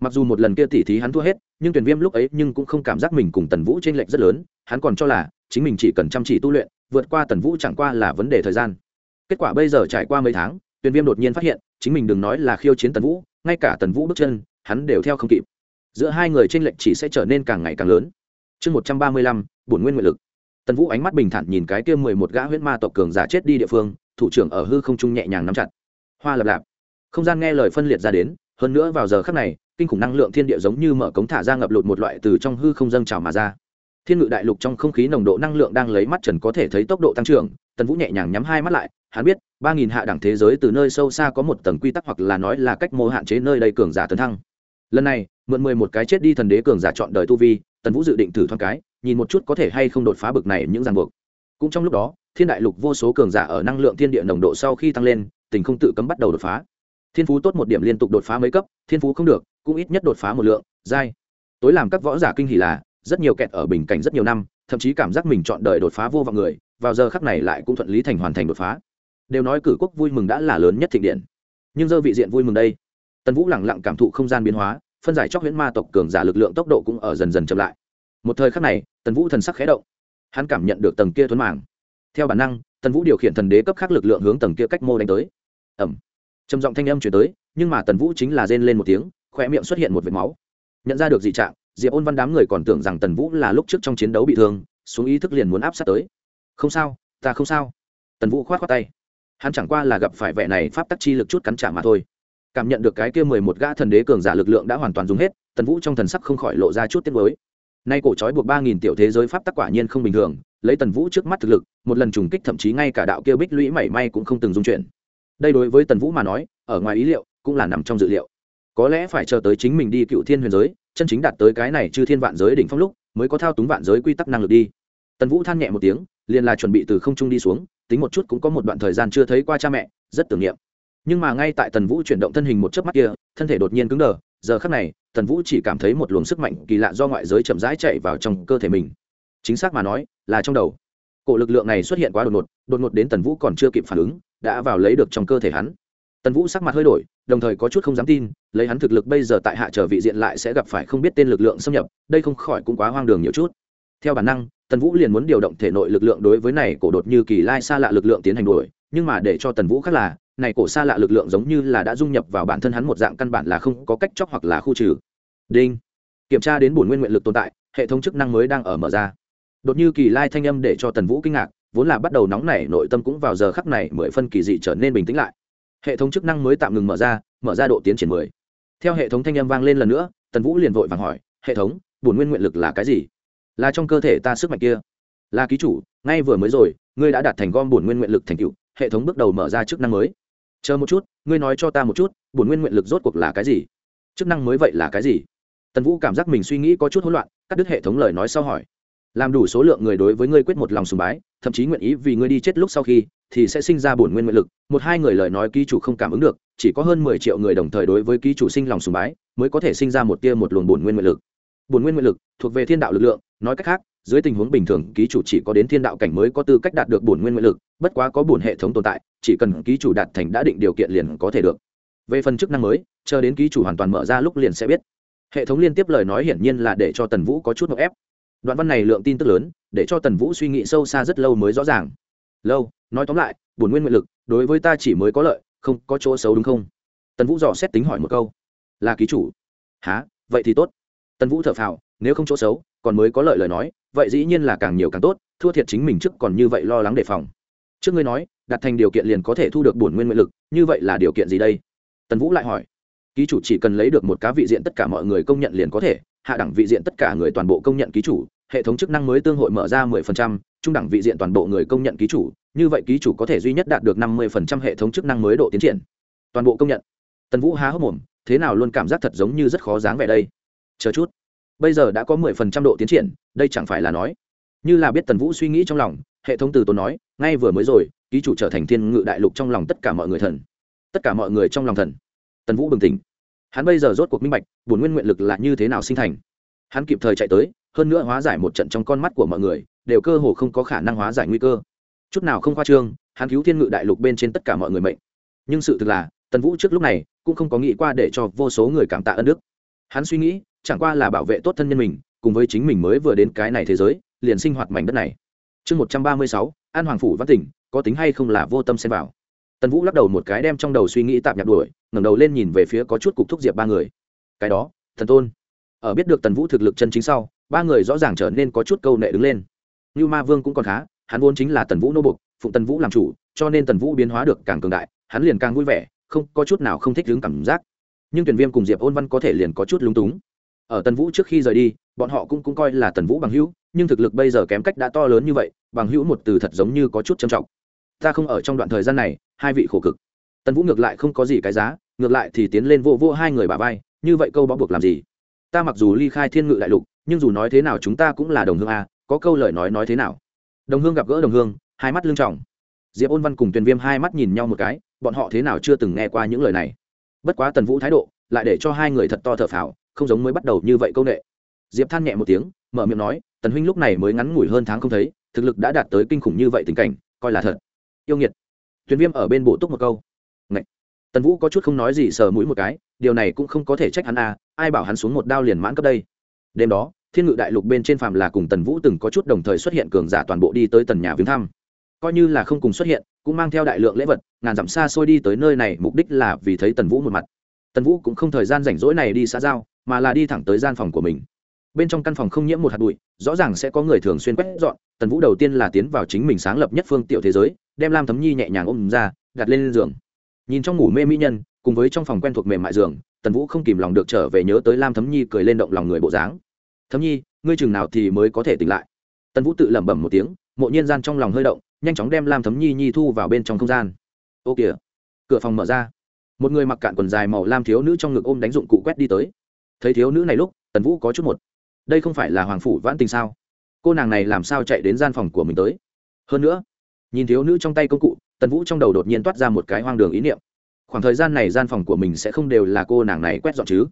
mặc dù một lần kia tỉ thí hắn thua hết, nhưng tuyển viêm lúc ấy nhưng cũng không cảm giác mình cùng tần vũ t r ê n lệch rất lớn, hắn còn cho là chính mình chỉ cần chăm chỉ tu luyện, vượt qua tần vũ chẳng qua là vấn đề thời gian. Kết quả bây giờ trải qua mấy tháng, tuyển viêm đột nhiên phát hiện, chính mình đừng nói là khiêu chiến tần vũ, ngay cả tần vũ bước chân, hắn đều theo không kịp. Giữa hai người t r ê n lệch chỉ sẽ trở nên càng ngày càng lớn. Chương một trăm ba mươi lăm, bổn nguyên nguyện lực. Tần vũ ánh mắt bình thản nhìn cái kia mười một gã huyễn ma tộc cường giả chết đi địa phương, thủ trưởng ở hư không trung nhẹ nhàng nắm chặt. Hoa lập lạp. Không gian nghe lời phân liệt ra đến, hơn nữa vào giờ khắc này kinh khủng năng lượng thiên địa giống như mở cống thả ra ngập lụt một loại từ trong hư không dâng trào mà ra. Thiên ngự đại lục trong không khí nồng độ năng lượng đang lấy mắt trần có thể thấy tốc độ tăng trưởng, tần vũ nhẹ nhàng nhắm hai mắt lại, hắn biết, ba nghìn hạ đẳng thế giới từ nơi sâu xa có một tầng quy tắc hoặc là nói là cách mô hạn chế nơi đây cường giả tấn thăng. Lần này, mượn mười một cái chết đi thần đế cường giả chọn đời tu vi, tần vũ dự định thử thoáng cái, nhìn một chút có thể hay không đột phá bực này những ràng buộc. Cũng trong lúc đó, thiên đại lục vô số cường giả ở năng lượng thiên địa nồng độ sau khi tăng lên, tình không tự cấm bắt đầu đột phá thiên phú tốt một điểm liên tục đột phá mấy cấp, thiên phú không được, cũng ít nhất đột phá một lượng, giai. Tối làm các võ giả kinh hỉ là, rất nhiều kẹt ở bình cảnh rất nhiều năm, thậm chí cảm giác mình chọn đời đột phá vô vọng người, vào giờ khắc này lại cũng thuận lý thành hoàn thành đột phá. Đều nói cử quốc vui mừng đã là lớn nhất thịnh điện. Nhưng dơ vị diện vui mừng đây. Tần vũ lẳng lặng cảm thụ không gian biến hóa, phân giải chóc huyễn ma tộc cường giả lực lượng tốc độ cũng ở dần dần chậm lại. Một thời khắc này, tần vũ thần sắc khé động. Hắn cảm nhận được tầng kia thuấn màng. Theo bản năng, tần vũ điều khiển thần đế cấp khác lực lượng hướng tầng kia cách mô đánh tới. Ẩm trầm giọng thanh âm chuyển tới, nhưng mà tần vũ chính là rên lên một tiếng khỏe miệng xuất hiện một vệt máu. Nhận ra được dị trạng, diệp ôn văn đám người còn tưởng rằng tần vũ là lúc trước trong chiến đấu bị thương, xuống ý thức liền muốn áp sát tới. Không sao, ta không sao. Tần vũ k h o á t khoác tay. Hắn chẳng qua là gặp phải vẻ này pháp tắc chi lực chút cắn trả mà thôi. Cảm nhận được cái kia mười một gã thần đế cường giả lực lượng đã hoàn toàn dùng hết, tần vũ trong thần sắc không khỏi lộ ra chút tiết mới nay cổ trói buộc ba nghìn tiểu thế giới pháp tắc quả nhiên không bình thường, lấy tần vũ trước mắt thực lực, một lần trùng kích thậm chí ngay cả đạo kia bích lũy mảy may cũng không từng dung chuyển đây đối với tần vũ mà nói, ở ngoài ý liệu, cũng là nằm trong dự liệu. Có lẽ phải chờ tới chính mình đi cựu thiên huyền giới, chân chính đạt tới cái này chư thiên vạn giới đỉnh phong lúc, mới có thao túng vạn giới quy tắc năng lực đi. Tần vũ than nhẹ một tiếng, liền là chuẩn bị từ không trung đi xuống, tính một chút cũng có một đoạn thời gian chưa thấy qua cha mẹ, rất tưởng niệm. Nhưng mà ngay tại tần vũ chuyển động thân hình một chớp mắt kia, thân thể đột nhiên cứng đờ, giờ khắc này, tần vũ chỉ cảm thấy một luồng sức mạnh kỳ lạ do ngoại giới chậm rãi chạy vào trong cơ thể mình. Chính xác mà nói, là trong đầu. Cổ lực lượng này xuất hiện quá đột ngột đột ngột đến tần vũ còn chưa kịp phản ứng đã vào lấy được trong cơ thể hắn. Tần vũ sắc mặt hơi đổi, đồng thời có chút không dám tin, lấy hắn thực lực bây giờ tại hạ trở vị diện lại sẽ gặp phải không biết tên lực lượng xâm nhập, đây không khỏi cũng quá hoang đường nhiều chút. Theo bản năng, tần vũ liền muốn điều động thể nội lực lượng đối với này cổ đột như kỳ lai xa lạ lực lượng tiến hành đuổi, nhưng mà để cho tần vũ khác là, này cổ xa lạ lực lượng giống như là đã dung nhập vào bản thân hắn một dạng căn bản là không có cách chóc hoặc là khu trừ. Đinh. Kiểm tra đến bổn nguyên nguyện lực tồn tại, hệ thống chức năng mới đang ở mở ra. Đột như kỳ lai thanh âm để cho tần vũ kinh ngạc vốn là bắt đầu nóng nảy, nội tâm cũng vào giờ khắc này mười phân kỳ dị trở nên bình tĩnh lại. Hệ thống chức năng mới tạm ngừng mở ra mở ra độ tiến triển mười. Theo hệ thống thanh âm vang lên lần nữa, tần vũ liền vội vàng hỏi, hệ thống, bổn nguyên nguyện lực là cái gì? Là trong cơ thể ta sức mạnh kia. Là ký chủ, ngay vừa mới rồi, ngươi đã đạt thành gom bổn nguyên nguyện lực thành cựu hệ thống bước đầu mở ra chức năng mới. Chờ một chút, ngươi nói cho ta một chút, bổn nguyên nguyện lực rốt cuộc là cái gì? Chức năng mới vậy là cái gì? Tần vũ cảm giác mình suy nghĩ có chút hỗn loạn, cắt đứt hệ thống lời nói sau hỏi làm đủ số lượng người đối với ngươi quyết một lòng sùng bái, thậm chí nguyện ý vì ngươi đi chết lúc sau khi, thì sẽ sinh ra bổn nguyên nguyện lực. Một hai người lời nói ký chủ không cảm ứng được, chỉ có hơn mười triệu người đồng thời đối với ký chủ sinh lòng sùng bái, mới có thể sinh ra một tia một luồng bổn nguyên nguyện lực. Bổn nguyên nguyện lực thuộc về thiên đạo lực lượng, nói cách khác, dưới tình huống bình thường, ký chủ chỉ có đến thiên đạo cảnh mới có tư cách đạt được bổn nguyên nguyện lực, bất quá có bổn hệ thống tồn tại, chỉ cần ký chủ đạt thành đã định điều kiện liền có thể được. Về phần chức năng mới, chờ đến ký chủ hoàn toàn mở ra lúc liền sẽ biết. Hệ thống liên tiếp lời nói hiển nhiên là để cho tần vũ có chút ngọc ép đoạn văn này lượng tin tức lớn, để cho tần vũ suy nghĩ sâu xa rất lâu mới rõ ràng. Lâu, nói tóm lại, bổn nguyên nguyện lực, đối với ta chỉ mới có lợi, không có chỗ xấu đúng không? Tần vũ dò xét tính hỏi một câu. Là ký chủ. Há vậy thì tốt. Tần vũ thở phào, nếu không chỗ xấu, còn mới có lợi lời nói, vậy dĩ nhiên là càng nhiều càng tốt, thua thiệt chính mình trước còn như vậy lo lắng đề phòng. Trước ngươi nói, đặt thành điều kiện liền có thể thu được bổn nguyên nguyện lực, như vậy là điều kiện gì đây? Tần vũ lại hỏi. Ký chủ chỉ cần lấy được một cá vị diện tất cả mọi người công nhận liền có thể, hạ đẳng vị diện tất cả người toàn bộ công nhận ký chủ hệ thống chức năng mới tương hội mở ra 10%, trung đẳng vị diện toàn bộ người công nhận ký chủ như vậy ký chủ có thể duy nhất đạt được 50% hệ thống chức năng mới độ tiến triển. Toàn bộ công nhận. Tần vũ há hốc mồm thế nào luôn cảm giác thật giống như rất khó dáng vẻ đây? Chờ chút. Bây giờ đã có 10% độ tiến triển đây chẳng phải là nói. Như là biết tần vũ suy nghĩ trong lòng hệ thống từ tốn nói ngay vừa mới rồi ký chủ trở thành thiên ngự đại lục trong lòng tất cả mọi người thần. Tất cả mọi người trong lòng thần. Tần vũ bừng tỉnh. Hắn bây giờ rốt cuộc minh bạch buồn nguyên nguyện lực là như thế nào sinh thành. Hắn kịp thời chạy tới hơn nữa hóa giải một trận trong con mắt của mọi người, đều cơ hồ không có khả năng hóa giải nguy cơ. Chút nào không khoa trương, hắn cứu thiên ngự đại lục bên trên tất cả mọi người mệnh. Nhưng sự thực là, tần vũ trước lúc này cũng không có nghĩ qua để cho vô số người cảm tạ ân đức. Hắn suy nghĩ, chẳng qua là bảo vệ tốt thân nhân mình, cùng với chính mình mới vừa đến cái này thế giới, liền sinh hoạt mảnh đất này. Chương một trăm ba mươi sáu, an hoàng phủ văn tỉnh, có tính hay không là vô tâm xem vào. Tần vũ lắc đầu một cái đem trong đầu suy nghĩ tạm nhặt đuổi, ngẩng đầu lên nhìn về phía có chút cục thúc diệp ba người. Cái đó, thần tôn. Ở biết được tần vũ thực lực chân chính sau ba người rõ ràng trở nên có chút câu nệ đứng lên. Như ma vương cũng còn khá hắn vốn chính là tần vũ nô bục phụng tần vũ làm chủ cho nên tần vũ biến hóa được càng cường đại hắn liền càng vui vẻ không có chút nào không thích đứng cảm giác. Nhưng tuyển viêm cùng diệp ôn văn có thể liền có chút lúng túng. Ở tần vũ trước khi rời đi bọn họ cũng, cũng coi là tần vũ bằng hữu nhưng thực lực bây giờ kém cách đã to lớn như vậy bằng hữu một từ thật giống như có chút trầm trọng. Ta không ở trong đoạn thời gian này hai vị khổ cực. Tần vũ ngược lại không có gì cái giá ngược lại thì tiến lên vô vô hai người bà vai như vậy câu bó buộc làm gì? Ta mặc dù ly khai thiên ngự đại lục nhưng dù nói thế nào chúng ta cũng là đồng hương a, có câu lời nói nói thế nào? Đồng hương gặp gỡ đồng hương, hai mắt lương trọng. Diệp ôn văn cùng tuyền viêm hai mắt nhìn nhau một cái, bọn họ thế nào chưa từng nghe qua những lời này. Bất quá tần vũ thái độ, lại để cho hai người thật to thở phào, không giống mới bắt đầu như vậy câu ệ diệp than nhẹ một tiếng, mở miệng nói, tần huynh lúc này mới ngắn ngủi hơn tháng không thấy, thực lực đã đạt tới kinh khủng như vậy tình cảnh, coi là thật. Yêu nghiệt. Tuyền viêm ở bên bổ túc một câu. Ngậy. tần vũ có chút không nói gì sờ mũi một cái, điều này cũng không có thể trách hắn à ai bảo hắn xuống một đao liền mãn cấp đây? Đêm đó thiên ngự đại lục bên trên phàm là cùng tần vũ từng có chút đồng thời xuất hiện cường giả toàn bộ đi tới tần nhà viếng thăm. Coi như là không cùng xuất hiện, cũng mang theo đại lượng lễ vật, ngàn dặm xa xôi đi tới nơi này, mục đích là vì thấy tần vũ một mặt. Tần vũ cũng không thời gian rảnh rỗi này đi xã giao, mà là đi thẳng tới gian phòng của mình. Bên trong căn phòng không nhiễm một hạt bụi, rõ ràng sẽ có người thường xuyên quét dọn, tần vũ đầu tiên là tiến vào chính mình sáng lập nhất phương tiểu thế giới, đem lam thấm nhi nhẹ nhàng ôm ra, đặt lên giường. Nhìn trong ngủ mê mỹ nhân, cùng với trong phòng quen thuộc mềm mại giường, tần vũ không kìm lòng được trở về nhớ tới lam thấm nhi cười lên động lòng người bộ dáng thấm nhi, ngươi chừng nào thì mới có thể tỉnh lại? Tần vũ tự lẩm bẩm một tiếng, mộ nhiên gian trong lòng hơi động, nhanh chóng đem lam thấm nhi nhi thu vào bên trong không gian. Ô kìa, cửa phòng mở ra. Một người mặc cạn quần dài màu lam thiếu nữ trong ngực ôm đánh dụng cụ quét đi tới. Thấy thiếu nữ này lúc, tần vũ có chút một. Đây không phải là hoàng phủ vãn tình sao? Cô nàng này làm sao chạy đến gian phòng của mình tới? Hơn nữa, nhìn thiếu nữ trong tay công cụ, tần vũ trong đầu đột nhiên toát ra một cái hoang đường ý niệm. Khoảng thời gian này gian phòng của mình sẽ không đều là cô nàng này quét dọn chứ?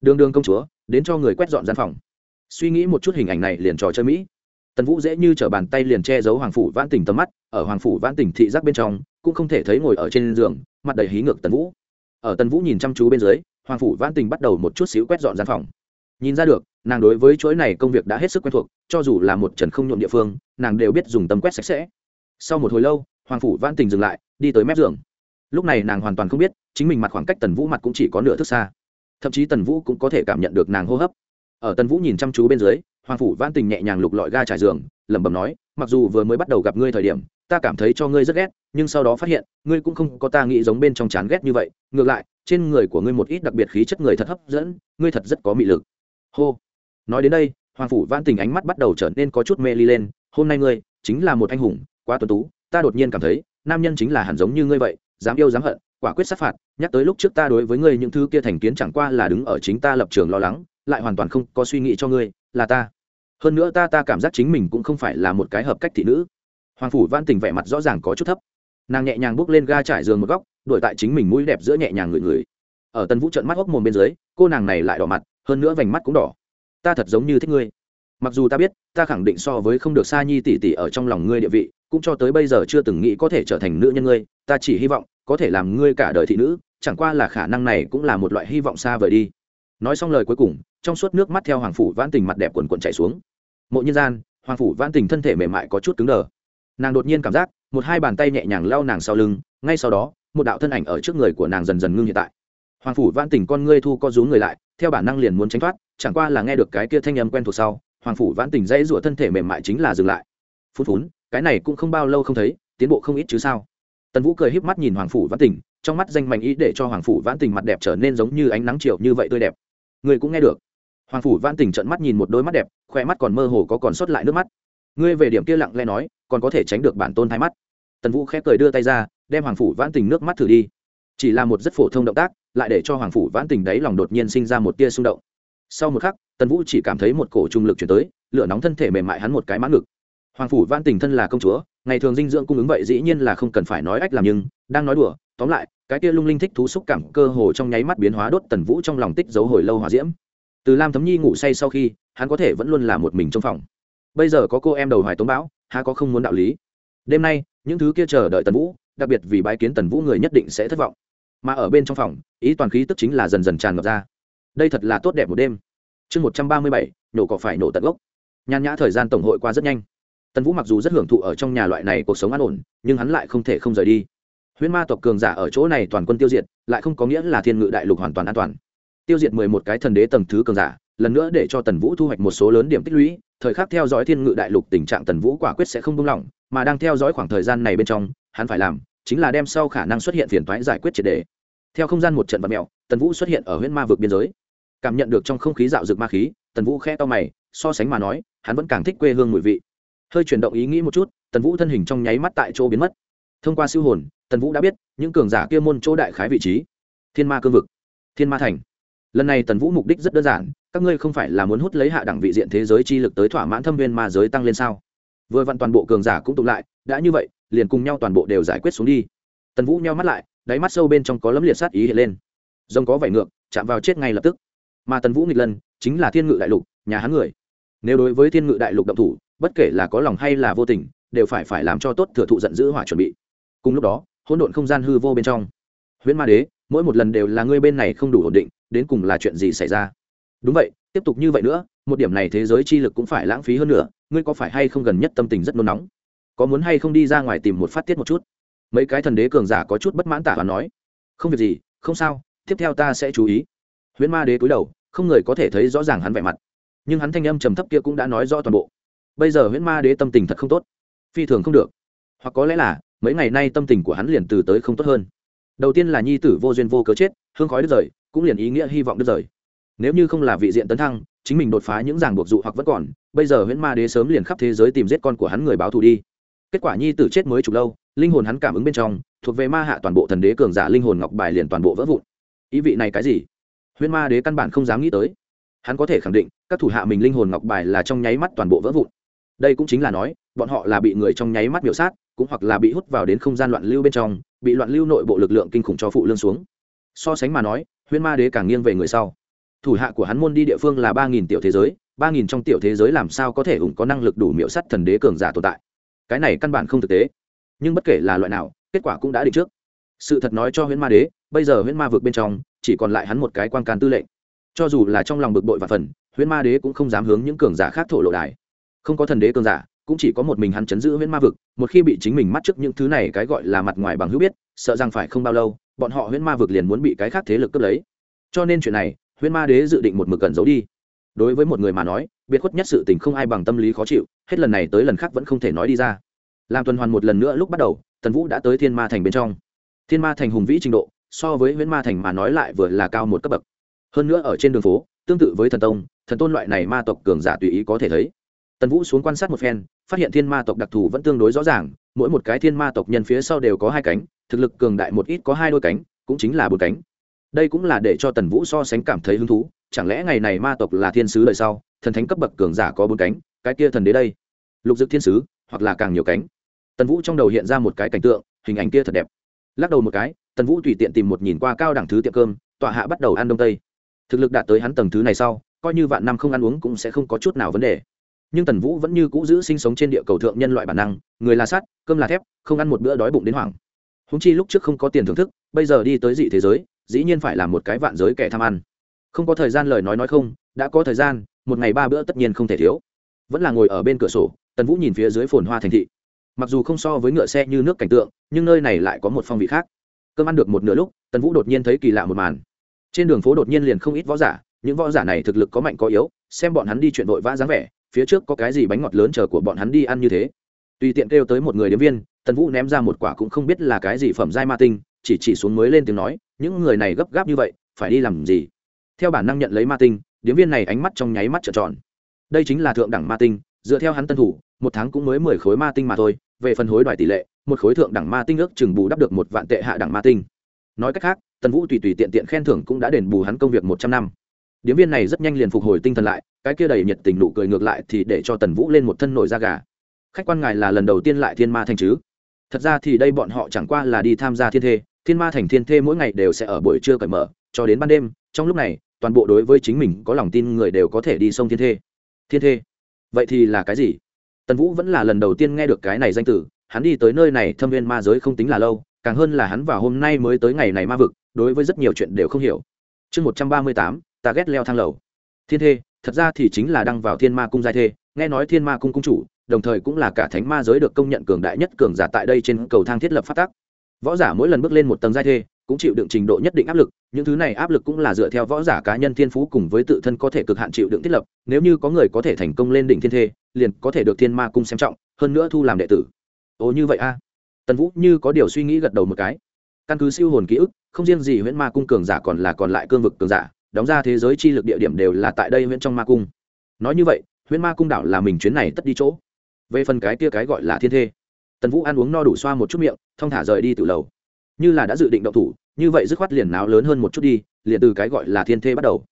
Đường đường công chúa, đến cho người quét dọn gian phòng suy nghĩ một chút hình ảnh này liền trò chơi mỹ. Tần vũ dễ như t r ở bàn tay liền che giấu hoàng phủ vãn tình tầm mắt, ở hoàng phủ vãn tình thị giác bên trong, cũng không thể thấy ngồi ở trên giường, mặt đầy hí ngược tần vũ. Ở tần vũ nhìn chăm chú bên dưới, hoàng phủ vãn tình bắt đầu một chút xíu quét dọn gian phòng. Nhìn ra được, nàng đối với chuỗi này công việc đã hết sức quen thuộc, cho dù là một trần không nhuộm địa phương, nàng đều biết dùng tấm quét sạch sẽ. Sau một hồi lâu, hoàng phủ vãn tình dừng lại, đi tới mép giường. Lúc này nàng hoàn toàn không biết, chính mình mặt khoảng cách tần vũ mặt cũng chỉ có nửa thước xa. Thậm chí tần vũ cũng có thể cảm nhận được nàng hô hấp ở tần vũ nhìn chăm chú bên dưới, hoàng phủ vãn tình nhẹ nhàng lục lọi ga trải giường, lẩm bẩm nói, mặc dù vừa mới bắt đầu gặp ngươi thời điểm, ta cảm thấy cho ngươi rất ghét, nhưng sau đó phát hiện, ngươi cũng không có ta nghĩ giống bên trong chán ghét như vậy. Ngược lại, trên người của ngươi một ít đặc biệt khí chất người thật hấp dẫn, ngươi thật rất có mị lực. Hô. Nói đến đây, hoàng phủ vãn tình ánh mắt bắt đầu trở nên có chút mê ly lên. Hôm nay ngươi chính là một anh hùng, quá tuấn tú, ta đột nhiên cảm thấy, nam nhân chính là hẳn giống như ngươi vậy, dám yêu dám hận, quả quyết sát phạt, nhắc tới lúc trước ta đối với ngươi những thứ kia thành kiến chẳng qua là đứng ở chính ta lập trường lo lắng lại hoàn toàn không có suy nghĩ cho ngươi, là ta. Hơn nữa ta ta cảm giác chính mình cũng không phải là một cái hợp cách thị nữ. Hoàng phủ văn tình vẻ mặt rõ ràng có chút thấp. Nàng nhẹ nhàng bước lên ga trải giường một góc, đuổi tại chính mình mũi đẹp giữa nhẹ nhàng ngửi ngửi. Ở tân vũ trận mắt hốc mồm bên dưới, cô nàng này lại đỏ mặt, hơn nữa vành mắt cũng đỏ. Ta thật giống như thích ngươi. Mặc dù ta biết, ta khẳng định so với không được xa nhi tỷ tỷ ở trong lòng ngươi địa vị, cũng cho tới bây giờ chưa từng nghĩ có thể trở thành nữ nhân ngươi, ta chỉ hy vọng có thể làm ngươi cả đời thị nữ, chẳng qua là khả năng này cũng là một loại hy vọng xa vời đi. Nói xong lời cuối cùng trong suốt nước mắt theo hoàng phủ vãn tình mặt đẹp quần quần chảy xuống. Mộ nhân gian, hoàng phủ vãn tình thân thể mềm mại có chút cứng đờ. Nàng đột nhiên cảm giác, một hai bàn tay nhẹ nhàng lao nàng sau lưng, ngay sau đó, một đạo thân ảnh ở trước người của nàng dần dần ngưng hiện tại. Hoàng phủ vãn tình con ngươi thu co rú người lại, theo bản năng liền muốn tránh thoát, chẳng qua là nghe được cái kia thanh âm quen thuộc sau, hoàng phủ vãn tình dãy rủa thân thể mềm mại chính là dừng lại. Phút phún, cái này cũng không bao lâu không thấy, tiến bộ không ít chứ sao? Tần vũ cười híp mắt nhìn hoàng phủ vãn tình, trong mắt danh mạnh ý để cho hoàng phủ vãn tình mặt đẹp trở nên giống như ánh nắng chiều như vậy tươi đẹp. Người cũng nghe được hoàng phủ vãn tình trận mắt nhìn một đôi mắt đẹp khoe mắt còn mơ hồ có còn sót lại nước mắt. Ngươi về điểm kia lặng lẽ nói, còn có thể tránh được bản tôn thái mắt. Tần vũ khẽ cười đưa tay ra, đem hoàng phủ vãn tình nước mắt thử đi. Chỉ là một rất phổ thông động tác, lại để cho hoàng phủ vãn tình đấy lòng đột nhiên sinh ra một tia xung động. Sau một khắc, tần vũ chỉ cảm thấy một cổ trung lực chuyển tới, lửa nóng thân thể mềm mại hắn một cái mãn ngực. Hoàng phủ vãn tình thân là công chúa, ngày thường dinh dưỡng cung ứng vậy dĩ nhiên là không cần phải nói ách làm nhưng, đang nói đùa, tóm lại, cái tia lung linh thích thú xúc cảm cơ hồ trong nháy mắt biến hóa đốt tần vũ trong lòng tích dấu hồi lâu hòa diễm từ lam thấm nhi ngủ say sau khi, hắn có thể vẫn luôn là một mình trong phòng. Bây giờ có cô em đầu hoài tống bão, há có không muốn đạo lý. Đêm nay, những thứ kia chờ đợi tần vũ, đặc biệt vì bái kiến tần vũ người nhất định sẽ thất vọng. Mà ở bên trong phòng, ý toàn khí tức chính là dần dần tràn ngập ra. Đây thật là tốt đẹp một đêm. Chương một trăm ba mươi bảy, nổ cỏ phải nổ tận gốc. Nhàn nhã thời gian tổng hội qua rất nhanh. Tần vũ mặc dù rất hưởng thụ ở trong nhà loại này cuộc sống an ổn, nhưng hắn lại không thể không rời đi. Huyễn ma tộc cường giả ở chỗ này toàn quân tiêu diệt, lại không có nghĩa là thiên ngự đại lục hoàn toàn an toàn tiêu diệt mười một cái thần đế tầng thứ cường giả, lần nữa để cho tần vũ thu hoạch một số lớn điểm tích lũy, thời khắc theo dõi thiên ngự đại lục tình trạng tần vũ quả quyết sẽ không buông lỏng, mà đang theo dõi khoảng thời gian này bên trong, hắn phải làm chính là đem sau khả năng xuất hiện phiền toái giải quyết triệt đề. Theo không gian một trận vật mèo, tần vũ xuất hiện ở huyễn ma vực biên giới. Cảm nhận được trong không khí dạo dực ma khí, tần vũ khẽ to mày, so sánh mà nói, hắn vẫn càng thích quê hương mùi vị. Hơi chuyển động ý nghĩ một chút, tần vũ thân hình trong nháy mắt tại chỗ biến mất. Thông qua siêu hồn, tần vũ đã biết những cường giả kia môn chỗ đại khái vị trí. Thiên ma cương vực, thiên ma thành lần này tần vũ mục đích rất đơn giản, các ngươi không phải là muốn hút lấy hạ đẳng vị diện thế giới chi lực tới thỏa mãn thâm viên ma giới tăng lên sao? Vừa vặn toàn bộ cường giả cũng tụ lại, đã như vậy, liền cùng nhau toàn bộ đều giải quyết xuống đi. Tần vũ nheo mắt lại, đáy mắt sâu bên trong có lấm liệt sát ý hiện lên. Rồng có vảy ngược, chạm vào chết ngay lập tức. Mà tần vũ nghịch lân chính là thiên ngự đại lục, nhà hắn người. Nếu đối với thiên ngự đại lục động thủ, bất kể là có lòng hay là vô tình, đều phải phải làm cho tốt thừa thụ giận dữ hỏa chuẩn bị. Cùng lúc đó, hỗn độn không gian hư vô bên trong. Huyễn ma đế mỗi một lần đều là ngươi bên này không đủ ổn định, đến cùng là chuyện gì xảy ra? Đúng vậy, tiếp tục như vậy nữa, một điểm này thế giới chi lực cũng phải lãng phí hơn nữa, ngươi có phải hay không gần nhất tâm tình rất nôn nóng? Có muốn hay không đi ra ngoài tìm một phát tiết một chút? Mấy cái thần đế cường giả có chút bất mãn tả và nói. Không việc gì, không sao, tiếp theo ta sẽ chú ý. Huyễn ma đế cúi đầu, không người có thể thấy rõ ràng hắn vẻ mặt. Nhưng hắn thanh âm trầm thấp kia cũng đã nói rõ toàn bộ. Bây giờ huyễn ma đế tâm tình thật không tốt. Phi thường không được. Hoặc có lẽ là, mấy ngày nay tâm tình của hắn liền từ tới không tốt hơn đầu tiên là nhi tử vô duyên vô cớ chết, hương khói đứt rời, cũng liền ý nghĩa hy vọng đứt rời. Nếu như không là vị diện tấn thăng, chính mình đột phá những ràng buộc dụ hoặc vẫn còn, bây giờ huyễn ma đế sớm liền khắp thế giới tìm giết con của hắn người báo thù đi. Kết quả nhi tử chết mới chục lâu, linh hồn hắn cảm ứng bên trong, thuộc về ma hạ toàn bộ thần đế cường giả linh hồn ngọc bài liền toàn bộ vỡ vụn. Ý vị này cái gì? Huyễn ma đế căn bản không dám nghĩ tới. Hắn có thể khẳng định, các thủ hạ mình linh hồn ngọc bài là trong nháy mắt toàn bộ vỡ vụn. Đây cũng chính là nói bọn họ là bị người trong nháy mắt biểu sát, cũng hoặc là bị hút vào đến không gian loạn lưu bên trong, bị loạn lưu nội bộ lực lượng kinh khủng cho phụ lương xuống. So sánh mà nói Huyên ma đế càng nghiêng về người sau. Thủ hạ của hắn môn đi địa phương là ba nghìn tiểu thế giới, ba nghìn trong tiểu thế giới làm sao có thể ủng có năng lực đủ miễu sắt thần đế cường giả tồn tại? Cái này căn bản không thực tế. Nhưng bất kể là loại nào, kết quả cũng đã định trước. Sự thật nói cho huyễn ma đế, bây giờ huyễn ma vượt bên trong, chỉ còn lại hắn một cái quan can tư lệnh. Cho dù là trong lòng bực bội và phần, huyễn ma đế cũng không dám hướng những cường giả khác thổ lộ đài. Không có thần đế cường giả cũng chỉ có một mình hắn chấn giữ huyễn ma vực, một khi bị chính mình mắt trước những thứ này cái gọi là mặt ngoài bằng hữu biết, sợ rằng phải không bao lâu, bọn họ huyễn ma vực liền muốn bị cái khác thế lực cướp lấy. Cho nên chuyện này, huyễn ma đế dự định một mực cần giấu đi. Đối với một người mà nói, biệt khuất nhất sự tình không ai bằng tâm lý khó chịu, hết lần này tới lần khác vẫn không thể nói đi ra. Làm tuần hoàn một lần nữa lúc bắt đầu, tần vũ đã tới thiên ma thành bên trong. Thiên ma thành hùng vĩ trình độ, so với huyễn ma thành mà nói lại vừa là cao một cấp bậc. Hơn nữa ở trên đường phố, tương tự với thần tông, thần tôn loại này ma tộc cường giả tùy ý có thể thấy. Tần vũ xuống quan sát một phen phát hiện thiên ma tộc đặc thù vẫn tương đối rõ ràng, mỗi một cái thiên ma tộc nhân phía sau đều có hai cánh, thực lực cường đại một ít có hai đôi cánh, cũng chính là bốn cánh. Đây cũng là để cho tần vũ so sánh cảm thấy hứng thú, chẳng lẽ ngày này ma tộc là thiên sứ đời sau, thần thánh cấp bậc cường giả có bốn cánh, cái kia thần đế đây? Lục dực thiên sứ, hoặc là càng nhiều cánh. Tần vũ trong đầu hiện ra một cái cảnh tượng, hình ảnh kia thật đẹp. Lắc đầu một cái, tần vũ tùy tiện tìm một nhìn qua cao đẳng thứ tiệm cơm, tọa hạ bắt đầu ăn đông tây. Thực lực đạt tới hắn tầng thứ này sau, coi như vạn năm không ăn uống cũng sẽ không có chút nào vấn đề nhưng tần vũ vẫn như cũ giữ sinh sống trên địa cầu thượng nhân loại bản năng, người là sắt, cơm là thép, không ăn một bữa đói bụng đến hoảng. Húng chi lúc trước không có tiền thưởng thức, bây giờ đi tới dị thế giới, dĩ nhiên phải là một cái vạn giới kẻ tham ăn. Không có thời gian lời nói nói không, đã có thời gian, một ngày ba bữa tất nhiên không thể thiếu. Vẫn là ngồi ở bên cửa sổ, tần vũ nhìn phía dưới phồn hoa thành thị. Mặc dù không so với ngựa xe như nước cảnh tượng, nhưng nơi này lại có một phong vị khác. Cơm ăn được một nửa lúc, tần vũ đột nhiên thấy kỳ lạ một màn. Trên đường phố đột nhiên liền không ít võ giả, những võ giả này thực lực có mạnh có yếu, xem bọn hắn đi chuyện vội vã dáng vẻ phía trước có cái gì bánh ngọt lớn chờ của bọn hắn đi ăn như thế. Tùy tiện kêu tới một người điếm viên, tần vũ ném ra một quả cũng không biết là cái gì phẩm giai ma tinh, chỉ chỉ xuống mới lên tiếng nói, những người này gấp gáp như vậy, phải đi làm gì? Theo bản năng nhận lấy ma tinh, điếm viên này ánh mắt trong nháy mắt trợn tròn. Đây chính là thượng đẳng ma tinh, dựa theo hắn tân thủ, một tháng cũng mới mười khối ma tinh mà thôi, về phần hối đoái tỷ lệ, một khối thượng đẳng ma tinh ước chừng bù đắp được một vạn tệ hạ đẳng ma tinh. Nói cách khác, tần vũ tùy tùy tiện tiện khen thưởng cũng đã đền bù hắn công việc một trăm năm điếm viên này rất nhanh liền phục hồi tinh thần lại, cái kia đầy nhiệt tình nụ cười ngược lại thì để cho tần vũ lên một thân nổi da gà. Khách quan ngài là lần đầu tiên lại thiên ma thành chứ? Thật ra thì đây bọn họ chẳng qua là đi tham gia thiên thê, thiên ma thành thiên thê mỗi ngày đều sẽ ở buổi trưa cởi mở, cho đến ban đêm, trong lúc này, toàn bộ đối với chính mình có lòng tin người đều có thể đi sông thiên thê. Thiên thê? Vậy thì là cái gì? Tần vũ vẫn là lần đầu tiên nghe được cái này danh từ hắn đi tới nơi này thâm viên ma giới không tính là lâu, càng hơn là hắn vào hôm nay mới tới ngày này ma vực, đối với rất nhiều chuyện đều không hiểu. Chương một trăm ba mươi tám ta ghét leo thang lầu. Thiên thê, thật ra thì chính là đăng vào thiên ma cung giai thê, nghe nói thiên ma cung cung chủ, đồng thời cũng là cả thánh ma giới được công nhận cường đại nhất cường giả tại đây trên cầu thang thiết lập phát tác võ giả mỗi lần bước lên một tầng giai thê, cũng chịu đựng trình độ nhất định áp lực, những thứ này áp lực cũng là dựa theo võ giả cá nhân thiên phú cùng với tự thân có thể cực hạn chịu đựng thiết lập, nếu như có người có thể thành công lên đỉnh thiên thê, liền có thể được thiên ma cung xem trọng, hơn nữa thu làm đệ tử. Ồ, như vậy a. Tần vũ như có điều suy nghĩ gật đầu một cái. Căn cứ siêu hồn ký ức, không riêng gì huyễn ma cung cường giả còn là còn lại cương vực cường giả đóng ra thế giới chi lực địa điểm đều là tại đây huyện trong ma cung. Nói như vậy huyện ma cung đảo là mình chuyến này tất đi chỗ. Về phần cái kia cái gọi là thiên thê, tần vũ ăn uống no đủ xoa một chút miệng, thong thả rời đi từ lầu. Như là đã dự định động thủ, như vậy dứt khoát liền náo lớn hơn một chút đi, liền từ cái gọi là thiên thê bắt đầu.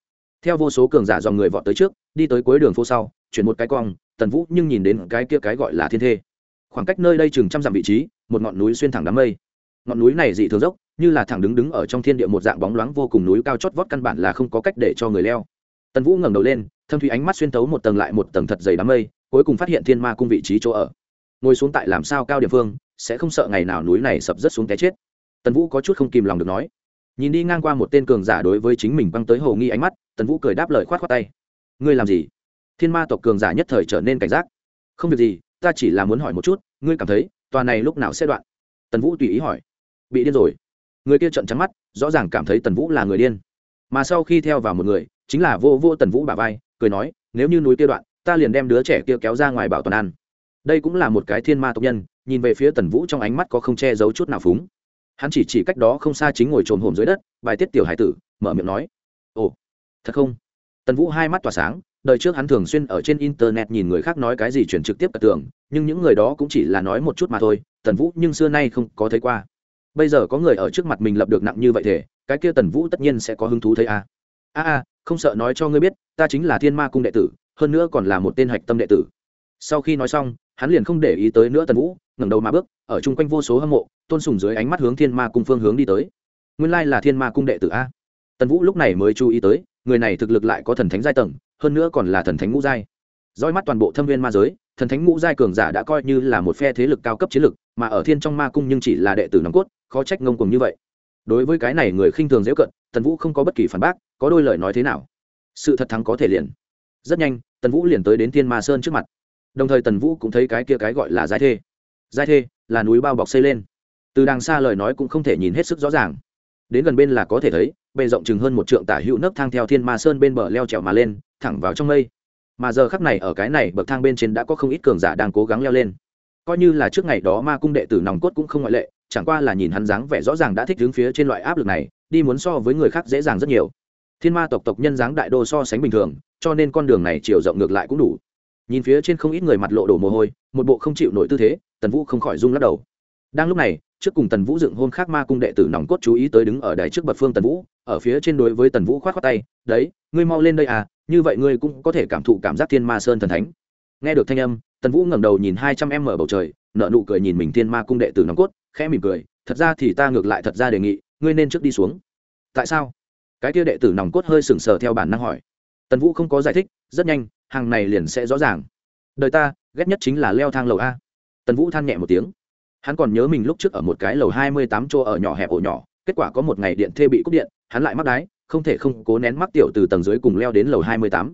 Theo vô số cường giả dòng người vọt tới trước, đi tới cuối đường phố sau, chuyển một cái cong, tần vũ nhưng nhìn đến cái kia cái gọi là thiên thê. Khoảng cách nơi đây chừng trăm dặm vị trí, một ngọn núi xuyên thẳng đám mây ngọn núi này dị thường dốc, như là thẳng đứng đứng ở trong thiên địa một dạng bóng loáng vô cùng núi cao chót vót căn bản là không có cách để cho người leo. Tần vũ ngẩng đầu lên, thâm thủy ánh mắt xuyên tấu một tầng lại một tầng thật dày đám mây, cuối cùng phát hiện thiên ma cung vị trí chỗ ở. Ngồi xuống tại làm sao cao địa phương, sẽ không sợ ngày nào núi này sập rất xuống té chết. Tần vũ có chút không kìm lòng được nói. Nhìn đi ngang qua một tên cường giả đối với chính mình băng tới hồ nghi ánh mắt, tần vũ cười đáp lời khoát khoát tay. Ngươi làm gì? Thiên ma tộc cường giả nhất thời trở nên cảnh giác. Không việc gì, ta chỉ là muốn hỏi một chút, ngươi cảm thấy, tòa này lúc nào sẽ đoạn? Tần vũ tùy ý hỏi bị điên rồi. Người kia trận trắng mắt, rõ ràng cảm thấy tần vũ là người điên. Mà sau khi theo vào một người, chính là vô vô tần vũ bà vai, cười nói, nếu như núi kia đoạn, ta liền đem đứa trẻ kia kéo ra ngoài bảo toàn ăn. Đây cũng là một cái thiên ma tộc nhân, nhìn về phía tần vũ trong ánh mắt có không che giấu chút nào phúng. Hắn chỉ chỉ cách đó không xa chính ngồi trồm hồm dưới đất, bài tiết tiểu hải tử, mở miệng nói, ồ, thật không? Tần vũ hai mắt tỏa sáng, đời trước hắn thường xuyên ở trên internet nhìn người khác nói cái gì chuyển trực tiếp cả tường, nhưng những người đó cũng chỉ là nói một chút mà thôi, tần vũ nhưng xưa nay không có thấy qua bây giờ có người ở trước mặt mình lập được nặng như vậy thể, cái kia tần vũ tất nhiên sẽ có hứng thú thấy a. A a, không sợ nói cho ngươi biết, ta chính là thiên ma cung đệ tử, hơn nữa còn là một tên hạch tâm đệ tử. Sau khi nói xong, hắn liền không để ý tới nữa tần vũ, ngẩng đầu mà bước, ở chung quanh vô số hâm mộ, tôn sùng dưới ánh mắt hướng thiên ma cung phương hướng đi tới. Nguyên lai là thiên ma cung đệ tử a. Tần vũ lúc này mới chú ý tới, người này thực lực lại có thần thánh giai tầng, hơn nữa còn là thần thánh ngũ giai. Roi mắt toàn bộ thâm viên ma giới, thần thánh ngũ giai cường giả đã coi như là một phe thế lực cao cấp chiến lực mà ở thiên trong ma cung nhưng chỉ là đệ tử nòng cốt, khó trách ngông cùng như vậy. Đối với cái này người khinh thường dễ cận, tần vũ không có bất kỳ phản bác, có đôi lời nói thế nào? Sự thật thắng có thể liền. Rất nhanh, tần vũ liền tới đến thiên ma sơn trước mặt. Đồng thời tần vũ cũng thấy cái kia cái gọi là giai thê. Giai thê là núi bao bọc xây lên. Từ đằng xa lời nói cũng không thể nhìn hết sức rõ ràng. Đến gần bên là có thể thấy, bề rộng chừng hơn một trượng tả hữu nấc thang theo thiên ma sơn bên bờ leo trèo mà lên, thẳng vào trong mây. Mà giờ khắc này ở cái này bậc thang bên trên đã có không ít cường giả đang cố gắng leo lên coi như là trước ngày đó ma cung đệ tử nòng cốt cũng không ngoại lệ, chẳng qua là nhìn hắn dáng vẻ rõ ràng đã thích đứng phía trên loại áp lực này, đi muốn so với người khác dễ dàng rất nhiều. Thiên ma tộc tộc nhân dáng đại đô so sánh bình thường, cho nên con đường này chiều rộng ngược lại cũng đủ. Nhìn phía trên không ít người mặt lộ đổ mồ hôi, một bộ không chịu nổi tư thế, tần vũ không khỏi rung lắc đầu. Đang lúc này, trước cùng tần vũ dựng hôn khác ma cung đệ tử nòng cốt chú ý tới đứng ở đài trước bậc phương tần vũ, ở phía trên đối với tần vũ k h o á t khoác tay, đấy, ngươi mau lên đây à như vậy ngươi cũng có thể cảm thụ cảm giác thiên ma sơn thần thánh. Nghe được thanh âm tần vũ ngẩng đầu nhìn hai trăm em mở bầu trời nợ nụ cười nhìn mình thiên ma cung đệ tử nòng cốt, khẽ mỉm cười, thật ra thì ta ngược lại thật ra đề nghị, ngươi nên trước đi xuống. Tại sao? Cái kia đệ tử nòng cốt hơi sừng sờ theo bản năng hỏi. Tần vũ không có giải thích, rất nhanh, hàng này liền sẽ rõ ràng. Đời ta, ghét nhất chính là leo thang lầu a. Tần vũ than nhẹ một tiếng. Hắn còn nhớ mình lúc trước ở một cái lầu hai mươi tám chỗ ở nhỏ hẹp ổ nhỏ, kết quả có một ngày điện thê bị cúp điện, hắn lại mắc đái, không thể không cố nén mắc tiểu từ tầng dưới cùng leo đến lầu hai mươi tám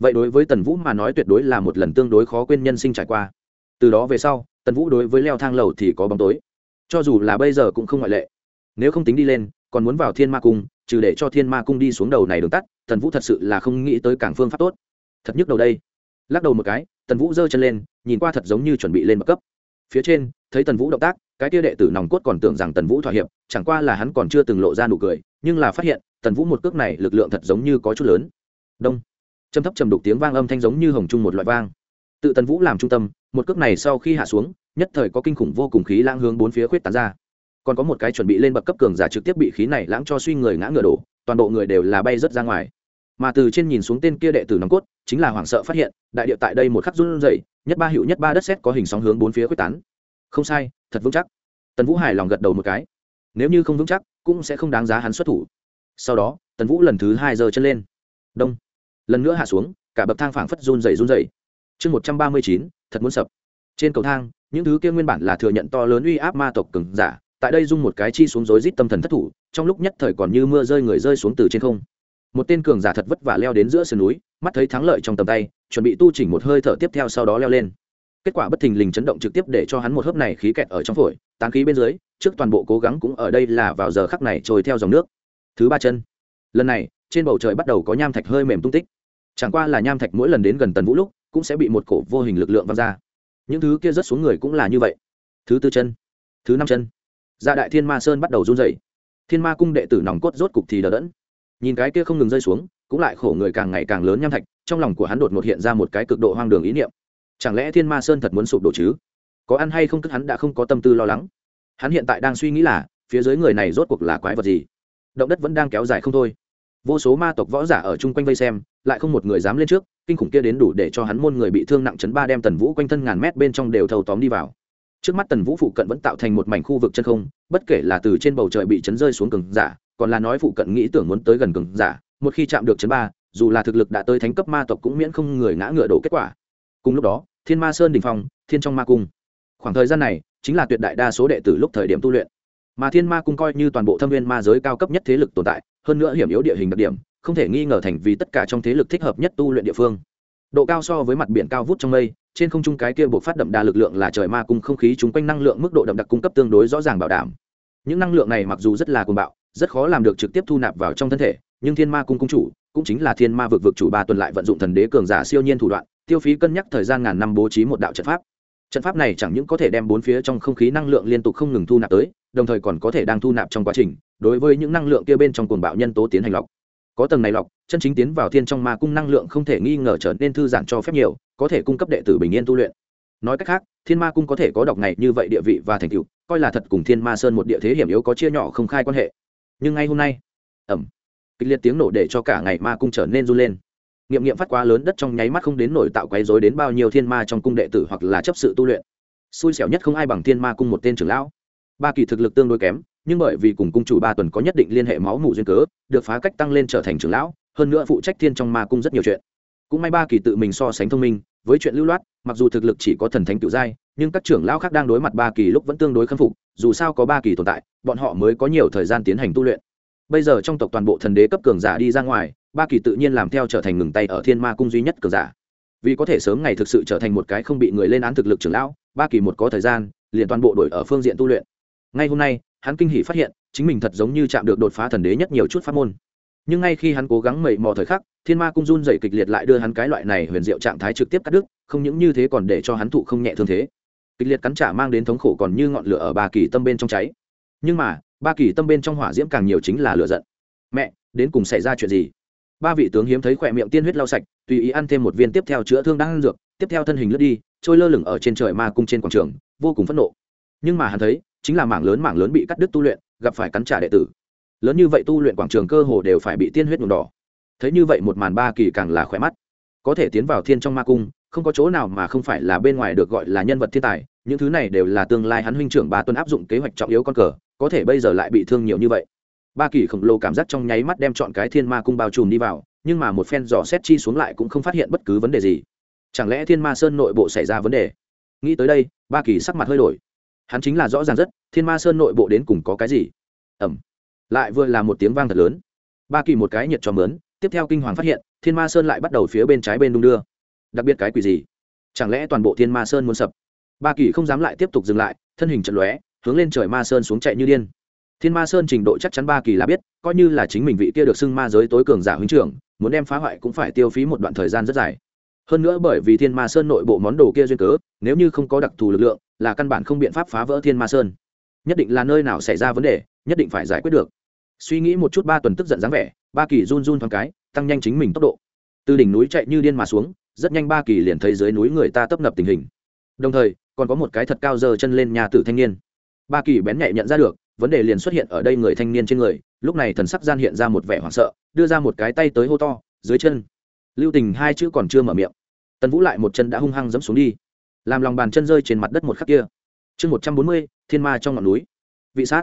vậy đối với tần vũ mà nói tuyệt đối là một lần tương đối khó quên nhân sinh trải qua. Từ đó về sau, tần vũ đối với leo thang lầu thì có bóng tối. Cho dù là bây giờ cũng không ngoại lệ. Nếu không tính đi lên, còn muốn vào thiên ma cung, trừ để cho thiên ma cung đi xuống đầu này đường tắt, tần vũ thật sự là không nghĩ tới cảng phương pháp tốt. Thật nhức đầu đây. Lắc đầu một cái, tần vũ giơ chân lên, nhìn qua thật giống như chuẩn bị lên bậc cấp. Phía trên, thấy tần vũ động tác, cái tia đệ tử nòng cốt còn tưởng rằng tần vũ thỏa hiệp, chẳng qua là hắn còn chưa từng lộ ra nụ cười, nhưng là phát hiện, tần vũ một cước này lực lượng thật giống như có chút lớn. Đông châm thấp trầm đục tiếng vang âm thanh giống như hồng trung một loại vang. Tự tần vũ làm trung tâm, một cước này sau khi hạ xuống, nhất thời có kinh khủng vô cùng khí lãng hướng bốn phía khuyết tán ra. Còn có một cái chuẩn bị lên bậc cấp cường giả trực tiếp bị khí này lãng cho suy người ngã ngựa đổ, toàn bộ người đều là bay rớt ra ngoài. Mà từ trên nhìn xuống tên kia đệ tử nòng cốt, chính là hoảng sợ phát hiện, đại địa tại đây một khắc run rẩy, nhất ba hiệu nhất ba đất xét có hình sóng hướng bốn phía quyết tán. Không sai, thật vững chắc. Tần vũ hài lòng gật đầu một cái. Nếu như không vững chắc, cũng sẽ không đáng giá hắn xuất thủ. Sau đó, tần vũ lần thứ hai giơ chân lên. Đông lần nữa hạ xuống, cả bậc thang phảng phất run rẩy run rẩy. Chương một trăm ba mươi chín, thật muốn sập. Trên cầu thang, những thứ kia nguyên bản là thừa nhận to lớn uy áp ma tộc cứng giả, tại đây dung một cái chi xuống rối rít tâm thần thất thủ, trong lúc nhất thời còn như mưa rơi người rơi xuống từ trên không. Một tên cường giả thật vất vả leo đến giữa sườn núi, mắt thấy thắng lợi trong tầm tay, chuẩn bị tu chỉnh một hơi thở tiếp theo sau đó leo lên. Kết quả bất thình lình chấn động trực tiếp để cho hắn một hớp này khí kẹt ở trong phổi, tán khí bên dưới, trước toàn bộ cố gắng cũng ở đây là vào giờ khắc này trôi theo dòng nước. Thứ ba chân. Lần này, trên bầu trời bắt đầu có nham thạch hơi mềm tung tích chẳng qua là nham thạch mỗi lần đến gần tần vũ lúc, cũng sẽ bị một cổ vô hình lực lượng văng ra. Những thứ kia rớt xuống người cũng là như vậy. Thứ tư chân, thứ năm chân. Gia đại thiên ma sơn bắt đầu run dày thiên ma cung đệ tử nòng cốt rốt cục thì đờ đẫn. Nhìn cái kia không ngừng rơi xuống, cũng lại khổ người càng ngày càng lớn nham thạch, trong lòng của hắn đột ngột hiện ra một cái cực độ hoang đường ý niệm. Chẳng lẽ thiên ma sơn thật muốn sụp đổ chứ? Có ăn hay không tức hắn đã không có tâm tư lo lắng. Hắn hiện tại đang suy nghĩ là, phía dưới người này rốt cuộc là quái vật gì? Động đất vẫn đang kéo dài không thôi vô số ma tộc võ giả ở chung quanh vây xem, lại không một người dám lên trước, kinh khủng kia đến đủ để cho hắn môn người bị thương nặng chấn ba đem tần vũ quanh thân ngàn mét bên trong đều thâu tóm đi vào. Trước mắt tần vũ phụ cận vẫn tạo thành một mảnh khu vực chân không, bất kể là từ trên bầu trời bị chấn rơi xuống cường giả, còn là nói phụ cận nghĩ tưởng muốn tới gần cường giả, một khi chạm được chấn ba, dù là thực lực đã tới thánh cấp ma tộc cũng miễn không người ngã ngựa đổ kết quả. Cùng lúc đó, thiên ma sơn đình phong, thiên trong ma cung. Khoảng thời gian này, chính là tuyệt đại đa số đệ tử lúc thời điểm tu luyện mà thiên ma cung coi như toàn bộ thâm viên ma giới cao cấp nhất thế lực tồn tại, hơn nữa hiểm yếu địa hình đặc điểm, không thể nghi ngờ thành vì tất cả trong thế lực thích hợp nhất tu luyện địa phương. Độ cao so với mặt biển cao vút trong mây, trên không trung cái kia buộc phát đậm đà lực lượng là trời ma cung không khí chúng quanh năng lượng mức độ đậm đặc cung cấp tương đối rõ ràng bảo đảm. Những năng lượng này mặc dù rất là cuồng bạo, rất khó làm được trực tiếp thu nạp vào trong thân thể, nhưng thiên ma cung cung chủ, cũng chính là thiên ma vực vực chủ ba tuần lại vận dụng thần đế cường giả siêu nhiên thủ đoạn, tiêu phí cân nhắc thời gian ngàn năm bố trí một đạo trận pháp. Trận pháp này chẳng những có thể đem bốn phía trong không khí năng lượng liên tục không ngừng thu nạp tới đồng thời còn có thể đang thu nạp trong quá trình, đối với những năng lượng kia bên trong cuồng bạo nhân tố tiến hành lọc. Có tầng này lọc, chân chính tiến vào thiên trong ma cung năng lượng không thể nghi ngờ trở nên thư giãn cho phép nhiều, có thể cung cấp đệ tử bình yên tu luyện. Nói cách khác, thiên ma cung có thể có độc ngày như vậy địa vị và thành tựu, coi là thật cùng thiên ma sơn một địa thế hiểm yếu có chia nhỏ không khai quan hệ. Nhưng ngay hôm nay ẩm kịch liệt tiếng nổ để cho cả ngày ma cung trở nên run lên. Nghiệm nghiệm phát quá lớn đất trong nháy mắt không đến nổi tạo quấy rối đến bao nhiêu thiên ma trong cung đệ tử hoặc là chấp sự tu luyện. Xui xẻo nhất không ai bằng thiên ma cung một tên trưởng lão ba kỳ thực lực tương đối kém, nhưng bởi vì cùng cung chủ ba tuần có nhất định liên hệ máu mủ duyên cớ, được phá cách tăng lên trở thành trưởng lão, hơn nữa phụ trách thiên trong ma cung rất nhiều chuyện. Cũng may ba kỳ tự mình so sánh thông minh, với chuyện lưu loát, mặc dù thực lực chỉ có thần thánh tiểu giai, nhưng các trưởng lão khác đang đối mặt ba kỳ lúc vẫn tương đối khâm phục, dù sao có ba kỳ tồn tại, bọn họ mới có nhiều thời gian tiến hành tu luyện. Bây giờ trong tộc toàn bộ thần đế cấp cường giả đi ra ngoài, ba kỳ tự nhiên làm theo trở thành ngừng tay ở thiên ma cung duy nhất cường giả. Vì có thể sớm ngày thực sự trở thành một cái không bị người lên án thực lực trưởng lão, ba kỳ một có thời gian, liền toàn bộ đổi ở phương diện tu luyện ngay hôm nay, hắn kinh hỷ phát hiện, chính mình thật giống như chạm được đột phá thần đế nhất nhiều chút pháp môn. Nhưng ngay khi hắn cố gắng mẩy mò thời khắc, thiên ma cung run dày kịch liệt lại đưa hắn cái loại này huyền diệu trạng thái trực tiếp cắt đứt, không những như thế còn để cho hắn thụ không nhẹ thương thế. Kịch liệt cắn trả mang đến thống khổ còn như ngọn lửa ở ba kỳ tâm bên trong cháy. Nhưng mà, ba kỳ tâm bên trong hỏa diễm càng nhiều chính là lửa giận. Mẹ, đến cùng xảy ra chuyện gì? Ba vị tướng hiếm thấy khỏe miệng tiên huyết lau sạch, tùy ý ăn thêm một viên tiếp theo chữa thương đang ăn dược, tiếp theo thân hình lướt đi, trôi lơ lửng ở trên trời ma cung trên quảng trường, vô cùng phẫn nộ. Nhưng mà hắn thấy chính là mảng lớn mảng lớn bị cắt đứt tu luyện, gặp phải cắn trả đệ tử. Lớn như vậy tu luyện quảng trường cơ hồ đều phải bị tiên huyết nhuộm đỏ. Thấy như vậy một màn ba kỳ càng là khỏe mắt. Có thể tiến vào thiên trong ma cung, không có chỗ nào mà không phải là bên ngoài được gọi là nhân vật thiên tài, những thứ này đều là tương lai hắn huynh trưởng ba tuần áp dụng kế hoạch trọng yếu con cờ, có thể bây giờ lại bị thương nhiều như vậy. Ba kỳ khổng lồ cảm giác trong nháy mắt đem chọn cái thiên ma cung bao trùm đi vào, nhưng mà một phen dò xét chi xuống lại cũng không phát hiện bất cứ vấn đề gì. Chẳng lẽ thiên ma sơn nội bộ xảy ra vấn đề? Nghĩ tới đây, ba kỳ sắc mặt hơi đổi hắn chính là rõ ràng rất, thiên ma sơn nội bộ đến cùng có cái gì? Ẩm lại vừa là một tiếng vang thật lớn. Ba kỳ một cái nhiệt cho mướn, tiếp theo kinh hoàng phát hiện, thiên ma sơn lại bắt đầu phía bên trái bên đung đưa. Đặc biệt cái quỷ gì? Chẳng lẽ toàn bộ thiên ma sơn muốn sập? Ba kỳ không dám lại tiếp tục dừng lại, thân hình trận lóe, hướng lên trời ma sơn xuống chạy như điên. Thiên ma sơn trình độ chắc chắn ba kỳ là biết, coi như là chính mình vị kia được xưng ma giới tối cường giả huynh trưởng, muốn đem phá hoại cũng phải tiêu phí một đoạn thời gian rất dài. Hơn nữa bởi vì thiên ma sơn nội bộ món đồ kia duyên cớ, nếu như không có đặc thù lực lượng là căn bản không biện pháp phá vỡ thiên ma sơn. Nhất định là nơi nào xảy ra vấn đề, nhất định phải giải quyết được. Suy nghĩ một chút, ba tuần tức giận dáng vẻ, ba kỳ run run thoáng cái, tăng nhanh chính mình tốc độ. Từ đỉnh núi chạy như điên mà xuống, rất nhanh ba kỳ liền thấy dưới núi người ta tấp nập tình hình. Đồng thời, còn có một cái thật cao giờ chân lên nhà tử thanh niên. Ba kỳ bén nhạy nhận ra được, vấn đề liền xuất hiện ở đây người thanh niên trên người, lúc này thần sắc gian hiện ra một vẻ hoảng sợ, đưa ra một cái tay tới hô to, dưới chân. Lưu tình hai chữ còn chưa mở miệng. Tần vũ lại một chân đã hung hăng dẫm xuống đi làm lòng bàn chân rơi trên mặt đất một khắc kia. Chương một trăm bốn mươi, thiên ma trong ngọn núi. Vị sát.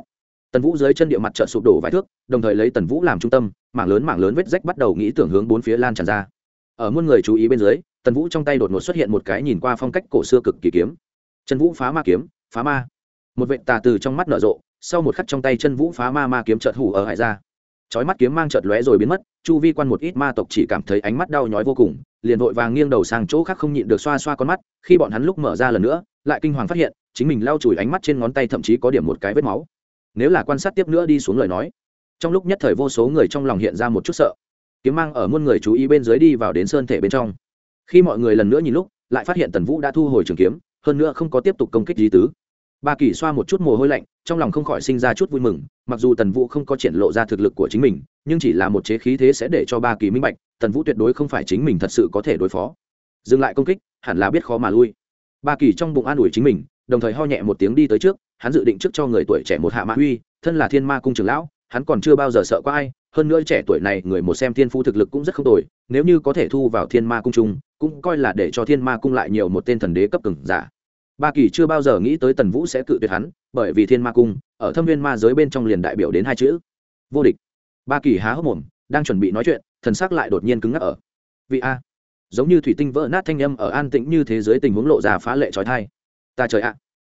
Tần vũ dưới chân địa mặt trợn sụp đổ vài thước, đồng thời lấy tần vũ làm trung tâm, mảng lớn mảng lớn vết rách bắt đầu nghĩ tưởng hướng bốn phía lan tràn ra. Ở muôn người chú ý bên dưới, tần vũ trong tay đột ngột xuất hiện một cái nhìn qua phong cách cổ xưa cực kỳ kiếm. Chân vũ phá ma kiếm, phá ma. Một vệ tà từ trong mắt nở rộ, sau một khắc trong tay chân vũ phá ma ma kiếm trợt hủ ở hải ra. Chói mắt kiếm mang chợt lóe rồi biến mất, chu vi quan một ít ma tộc chỉ cảm thấy ánh mắt đau nhói vô cùng liền vội vàng nghiêng đầu sang chỗ khác không nhịn được xoa xoa con mắt, khi bọn hắn lúc mở ra lần nữa, lại kinh hoàng phát hiện, chính mình lau chùi ánh mắt trên ngón tay thậm chí có điểm một cái vết máu. Nếu là quan sát tiếp nữa đi xuống lời nói, trong lúc nhất thời vô số người trong lòng hiện ra một chút sợ. Kiếm mang ở muôn người chú ý bên dưới đi vào đến sơn thể bên trong. Khi mọi người lần nữa nhìn lúc, lại phát hiện tần vũ đã thu hồi trường kiếm, hơn nữa không có tiếp tục công kích di tứ ba kỳ xoa một chút mồ hôi lạnh, trong lòng không khỏi sinh ra chút vui mừng, mặc dù tần vũ không có triển lộ ra thực lực của chính mình, nhưng chỉ là một chế khí thế sẽ để cho ba kỳ minh bạch, tần vũ tuyệt đối không phải chính mình thật sự có thể đối phó. Dừng lại công kích, hẳn là biết khó mà lui. Ba kỳ trong bụng an ủi chính mình, đồng thời ho nhẹ một tiếng đi tới trước, hắn dự định trước cho người tuổi trẻ một hạ mã uy, thân là thiên ma cung trưởng lão, hắn còn chưa bao giờ sợ có ai, hơn nữa trẻ tuổi này người một xem thiên phu thực lực cũng rất không tồi, nếu như có thể thu vào thiên ma cung trung cũng coi là để cho thiên ma cung lại nhiều một tên thần đế cấp cường giả ba kỳ chưa bao giờ nghĩ tới tần vũ sẽ cự tuyệt hắn, bởi vì thiên ma cung, ở thâm viên ma giới bên trong liền đại biểu đến hai chữ. Vô địch. Ba kỳ há hốc mồm, đang chuẩn bị nói chuyện, thần sắc lại đột nhiên cứng ngắc ở. Vị a. Giống như thủy tinh vỡ nát thanh â m ở an tĩnh như thế giới tình huống lộ ra phá lệ trói thai. Ta trời ạ.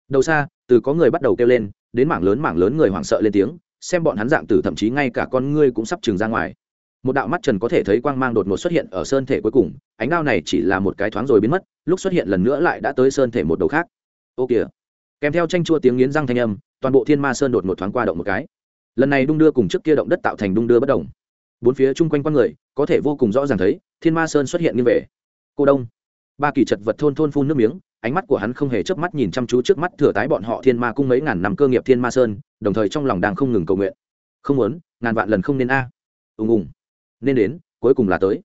Đầu xa, từ có người bắt đầu kêu lên, đến mảng lớn mảng lớn người hoảng sợ lên tiếng, xem bọn hắn dạng tử thậm chí ngay cả con ngươi cũng sắp trừng ra ngoài một đạo mắt trần có thể thấy quang mang đột ngột xuất hiện ở sơn thể cuối cùng, ánh đao này chỉ là một cái thoáng rồi biến mất, lúc xuất hiện lần nữa lại đã tới sơn thể một đầu khác. Ô kìa. Kèm theo tranh chua tiếng nghiến răng thanh âm, toàn bộ thiên ma sơn đột ngột thoáng qua động một cái. Lần này đung đưa cùng trước kia động đất tạo thành đung đưa bất động bốn phía chung quanh con người, có thể vô cùng rõ ràng thấy, thiên ma sơn xuất hiện như vậy. cô đông. Ba kỳ chật vật thôn thôn phun nước miếng, ánh mắt của hắn không hề chớp mắt nhìn chăm chú trước mắt thừa tái bọn họ thiên ma cung mấy ngàn năm cơ nghiệp thiên ma sơn, đồng thời trong lòng đang không ngừng cầu nguyện. Không muốn, ngàn vạn lần không nên a. À. ùng ùng nên đến, cuối cùng là tới.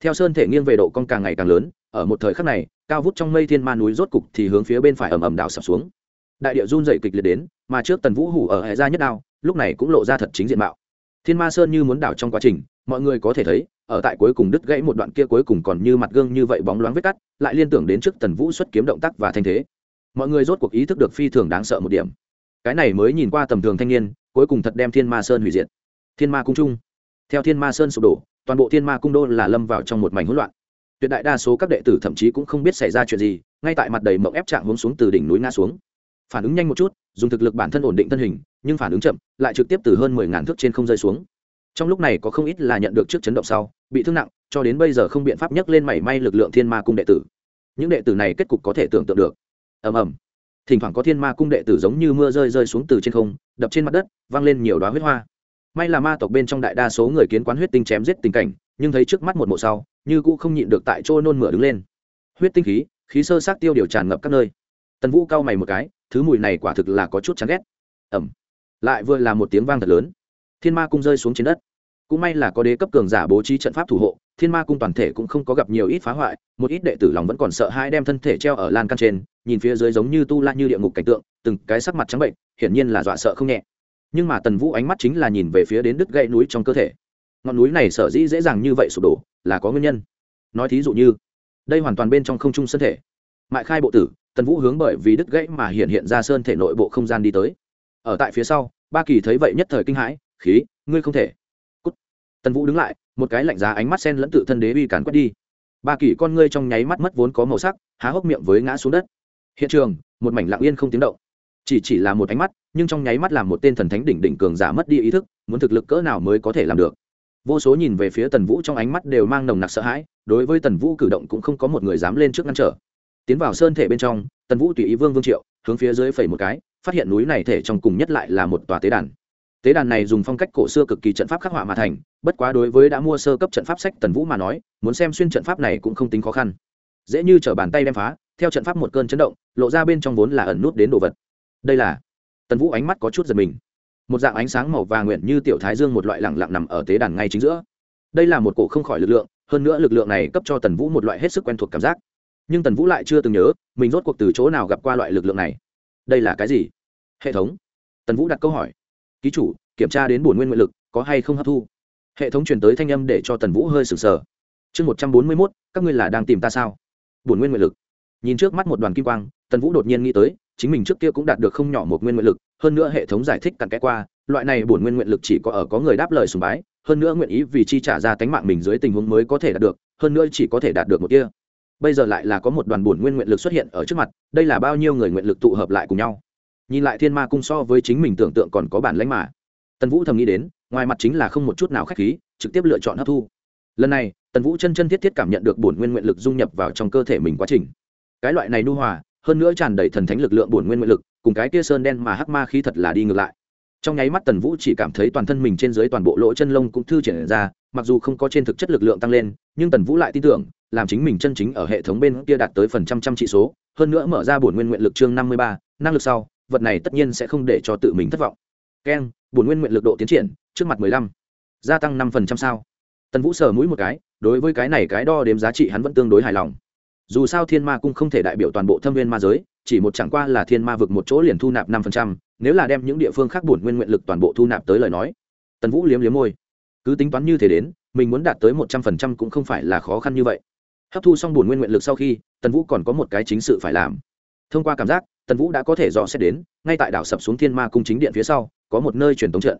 Theo sơn thể nghiêng về độ con càng ngày càng lớn, ở một thời khắc này, cao vút trong mây thiên ma núi rốt cục thì hướng phía bên phải ầm ầm đảo sập xuống. Đại địa run dậy kịch liệt đến, mà trước tần vũ hủ ở hệ gia nhất đao, lúc này cũng lộ ra thật chính diện mạo. Thiên ma sơn như muốn đảo trong quá trình, mọi người có thể thấy, ở tại cuối cùng đứt gãy một đoạn kia cuối cùng còn như mặt gương như vậy bóng loáng vết cắt, lại liên tưởng đến trước tần vũ xuất kiếm động tác và thanh thế. Mọi người rốt cuộc ý thức được phi thường đáng sợ một điểm. Cái này mới nhìn qua tầm thường thanh niên, cuối cùng thật đem thiên ma sơn hủy diệt. Thiên ma cung trung theo thiên ma sơn sụp đổ, toàn bộ thiên ma cung đô là lâm vào trong một mảnh hỗn loạn. Tuyệt đại đa số các đệ tử thậm chí cũng không biết xảy ra chuyện gì, ngay tại mặt đầy mộng ép trạng hướng xuống từ đỉnh núi ngã xuống. Phản ứng nhanh một chút, dùng thực lực bản thân ổn định thân hình, nhưng phản ứng chậm, lại trực tiếp từ hơn mười ngàn thước trên không rơi xuống. Trong lúc này có không ít là nhận được trước chấn động sau, bị thương nặng, cho đến bây giờ không biện pháp nhấc lên mảy may lực lượng thiên ma cung đệ tử. Những đệ tử này kết cục có thể tưởng tượng được. Ầm ầm. Thỉnh thoảng có thiên ma cung đệ tử giống như mưa rơi rơi xuống từ trên không, đập trên mặt đất văng lên nhiều đoá huyết hoa may là ma tộc bên trong đại đa số người kiến quán huyết tinh chém giết tình cảnh, nhưng thấy trước mắt một mộ sau, như cũ không nhịn được tại chỗ nôn mửa đứng lên. Huyết tinh khí khí sơ sát tiêu điều tràn ngập các nơi. Tần vũ cau mày một cái, thứ mùi này quả thực là có chút chán ghét. Ẩm. Lại vừa là một tiếng vang thật lớn. Thiên ma cung rơi xuống trên đất. Cũng may là có đế cấp cường giả bố trí trận pháp thủ hộ, thiên ma cung toàn thể cũng không có gặp nhiều ít phá hoại, một ít đệ tử lòng vẫn còn sợ hai đem thân thể treo ở lan căn trên, nhìn phía dưới giống như tu la như địa ngục cảnh tượng, từng cái sắc mặt trắng bệnh, hiển nhiên là dọa sợ không nhẹ nhưng mà tần vũ ánh mắt chính là nhìn về phía đến đứt gãy núi trong cơ thể. Ngọn núi này sở dĩ dễ dàng như vậy sụp đổ là có nguyên nhân. Nói thí dụ như, đây hoàn toàn bên trong không trung sơn thể. Mại khai bộ tử, tần vũ hướng bởi vì đứt gãy mà hiện hiện ra sơn thể nội bộ không gian đi tới. Ở tại phía sau, ba kỳ thấy vậy nhất thời kinh hãi, khí, ngươi không thể. Cút. tần vũ đứng lại, một cái lạnh giá ánh mắt sen lẫn tự thân đế uy càn quét đi. Ba kỳ con ngươi trong nháy mắt mất vốn có màu sắc, há hốc miệng với ngã xuống đất. Hiện trường, một mảnh lặng yên không tiếng động chỉ chỉ là một ánh mắt, nhưng trong nháy mắt làm một tên thần thánh đỉnh đỉnh cường giả mất đi ý thức, muốn thực lực cỡ nào mới có thể làm được. Vô số nhìn về phía tần vũ trong ánh mắt đều mang nồng nặc sợ hãi, đối với tần vũ cử động cũng không có một người dám lên trước ngăn trở. Tiến vào sơn thể bên trong, tần vũ tùy ý vương vương triệu, hướng phía dưới phẩy một cái, phát hiện núi này thể trong cùng nhất lại là một tòa tế đàn. Tế đàn này dùng phong cách cổ xưa cực kỳ trận pháp khắc họa mà thành, bất quá đối với đã mua sơ cấp trận pháp sách tần vũ mà nói, muốn xem xuyên trận pháp này cũng không tính khó khăn. Dễ như t bàn tay đem phá, theo trận pháp một cơn chấn động, lộ ra bên trong vốn là ẩn nút đến đồ vật đây là tần vũ ánh mắt có chút giật mình. Một dạng ánh sáng màu vàng nguyện như tiểu thái dương một loại lẳng lặng nằm ở tế đàn ngay chính giữa. Đây là một cổ không khỏi lực lượng, hơn nữa lực lượng này cấp cho tần vũ một loại hết sức quen thuộc cảm giác. Nhưng tần vũ lại chưa từng nhớ, mình rốt cuộc từ chỗ nào gặp qua loại lực lượng này. Đây là cái gì? Hệ thống. Tần vũ đặt câu hỏi. Ký chủ, kiểm tra đến bổn nguyên nguyện lực, có hay không hấp thu? Hệ thống truyền tới thanh âm để cho tần vũ hơi sừng sờ. Chương một trăm bốn mươi mốt, các ngươi là đang tìm ta sao? Bổn nguyên nguyện lực. Nhìn trước mắt một đoàn kim quang, tần vũ đột nhiên nghĩ tới chính mình trước kia cũng đạt được không nhỏ một nguyên nguyện lực, hơn nữa hệ thống giải thích cặn kẽ qua, loại này bổn nguyên nguyện lực chỉ có ở có người đáp lời sùng bái, hơn nữa nguyện ý vì chi trả ra tánh mạng mình dưới tình huống mới có thể đạt được, hơn nữa chỉ có thể đạt được một kia. Bây giờ lại là có một đoàn bổn nguyên nguyện lực xuất hiện ở trước mặt, đây là bao nhiêu người nguyện lực tụ hợp lại cùng nhau. Nhìn lại thiên ma cung so với chính mình tưởng tượng còn có bản lãnh mà. Tần vũ thầm nghĩ đến, ngoài mặt chính là không một chút nào k h á c h khí, trực tiếp lựa chọn hấp thu. Lần này, tần vũ chân chân thiết thiết cảm nhận được bổn nguyên nguyện lực dung nhập vào trong cơ thể mình quá trình. Cái loại này nu hòa hơn nữa tràn đầy thần thánh lực lượng bổn nguyên nguyện lực, cùng cái kia sơn đen mà hắc ma khí thật là đi ngược lại. Trong nháy mắt tần vũ chỉ cảm thấy toàn thân mình trên dưới toàn bộ lỗ chân lông cũng thư triển ra, mặc dù không có trên thực chất lực lượng tăng lên, nhưng tần vũ lại tin tưởng, làm chính mình chân chính ở hệ thống bên kia đạt tới phần trăm trăm trị số, hơn nữa mở ra bổn nguyên nguyện lực chương năm mươi ba, năng lực sau, vật này tất nhiên sẽ không để cho tự mình thất vọng. Keng, bổn nguyên nguyện lực độ tiến triển, trước mặt mười lăm, gia tăng năm phần trăm sao. Tần vũ sờ mũi một cái, đối với cái này cái đo đếm giá trị hắn vẫn tương đối hài lòng dù sao thiên ma cung không thể đại biểu toàn bộ thâm viên ma giới, chỉ một chẳng qua là thiên ma vực một chỗ liền thu nạp năm phần trăm, nếu là đem những địa phương khác bổn nguyên nguyện lực toàn bộ thu nạp tới lời nói, tần vũ liếm liếm môi. Cứ tính toán như thế đến, mình muốn đạt tới một trăm phần trăm cũng không phải là khó khăn như vậy. Hấp thu xong bổn nguyên nguyện lực sau khi, tần vũ còn có một cái chính sự phải làm. Thông qua cảm giác, tần vũ đã có thể dò xét đến, ngay tại đảo sập xuống thiên ma cung chính điện phía sau, có một nơi truyền tống trận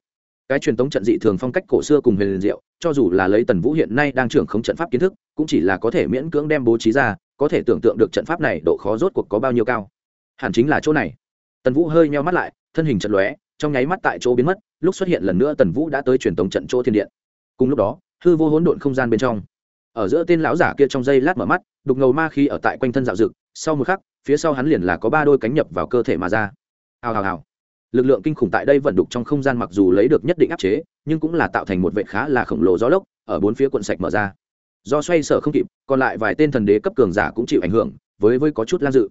cái truyền thống trận dị thường phong cách cổ xưa cùng huyền diệu, cho dù là lấy tần vũ hiện nay đang trưởng không trận pháp kiến thức, cũng chỉ là có thể miễn cưỡng đem bố trí ra, có thể tưởng tượng được trận pháp này độ khó rốt cuộc có bao nhiêu cao. Hẳn chính là chỗ này. Tần vũ hơi meo mắt lại, thân hình trận lóe, trong nháy mắt tại chỗ biến mất, lúc xuất hiện lần nữa tần vũ đã tới truyền thống trận chỗ thiên điện. Cùng lúc đó, hư vô hỗn độn không gian bên trong. Ở giữa tên lão giả kia trong giây lát mở mắt, đục ngầu ma khi ở tại quanh thân dạo dực sau một khắc, phía sau hắn liền là có ba đôi cánh nhập vào cơ thể mà ra. Hào hào hào lực lượng kinh khủng tại đây vận đục trong không gian mặc dù lấy được nhất định áp chế, nhưng cũng là tạo thành một vệ khá là khổng lồ gió lốc, ở bốn phía quận sạch mở ra. Do xoay sở không kịp, còn lại vài tên thần đế cấp cường giả cũng chịu ảnh hưởng, với với có chút lan dự.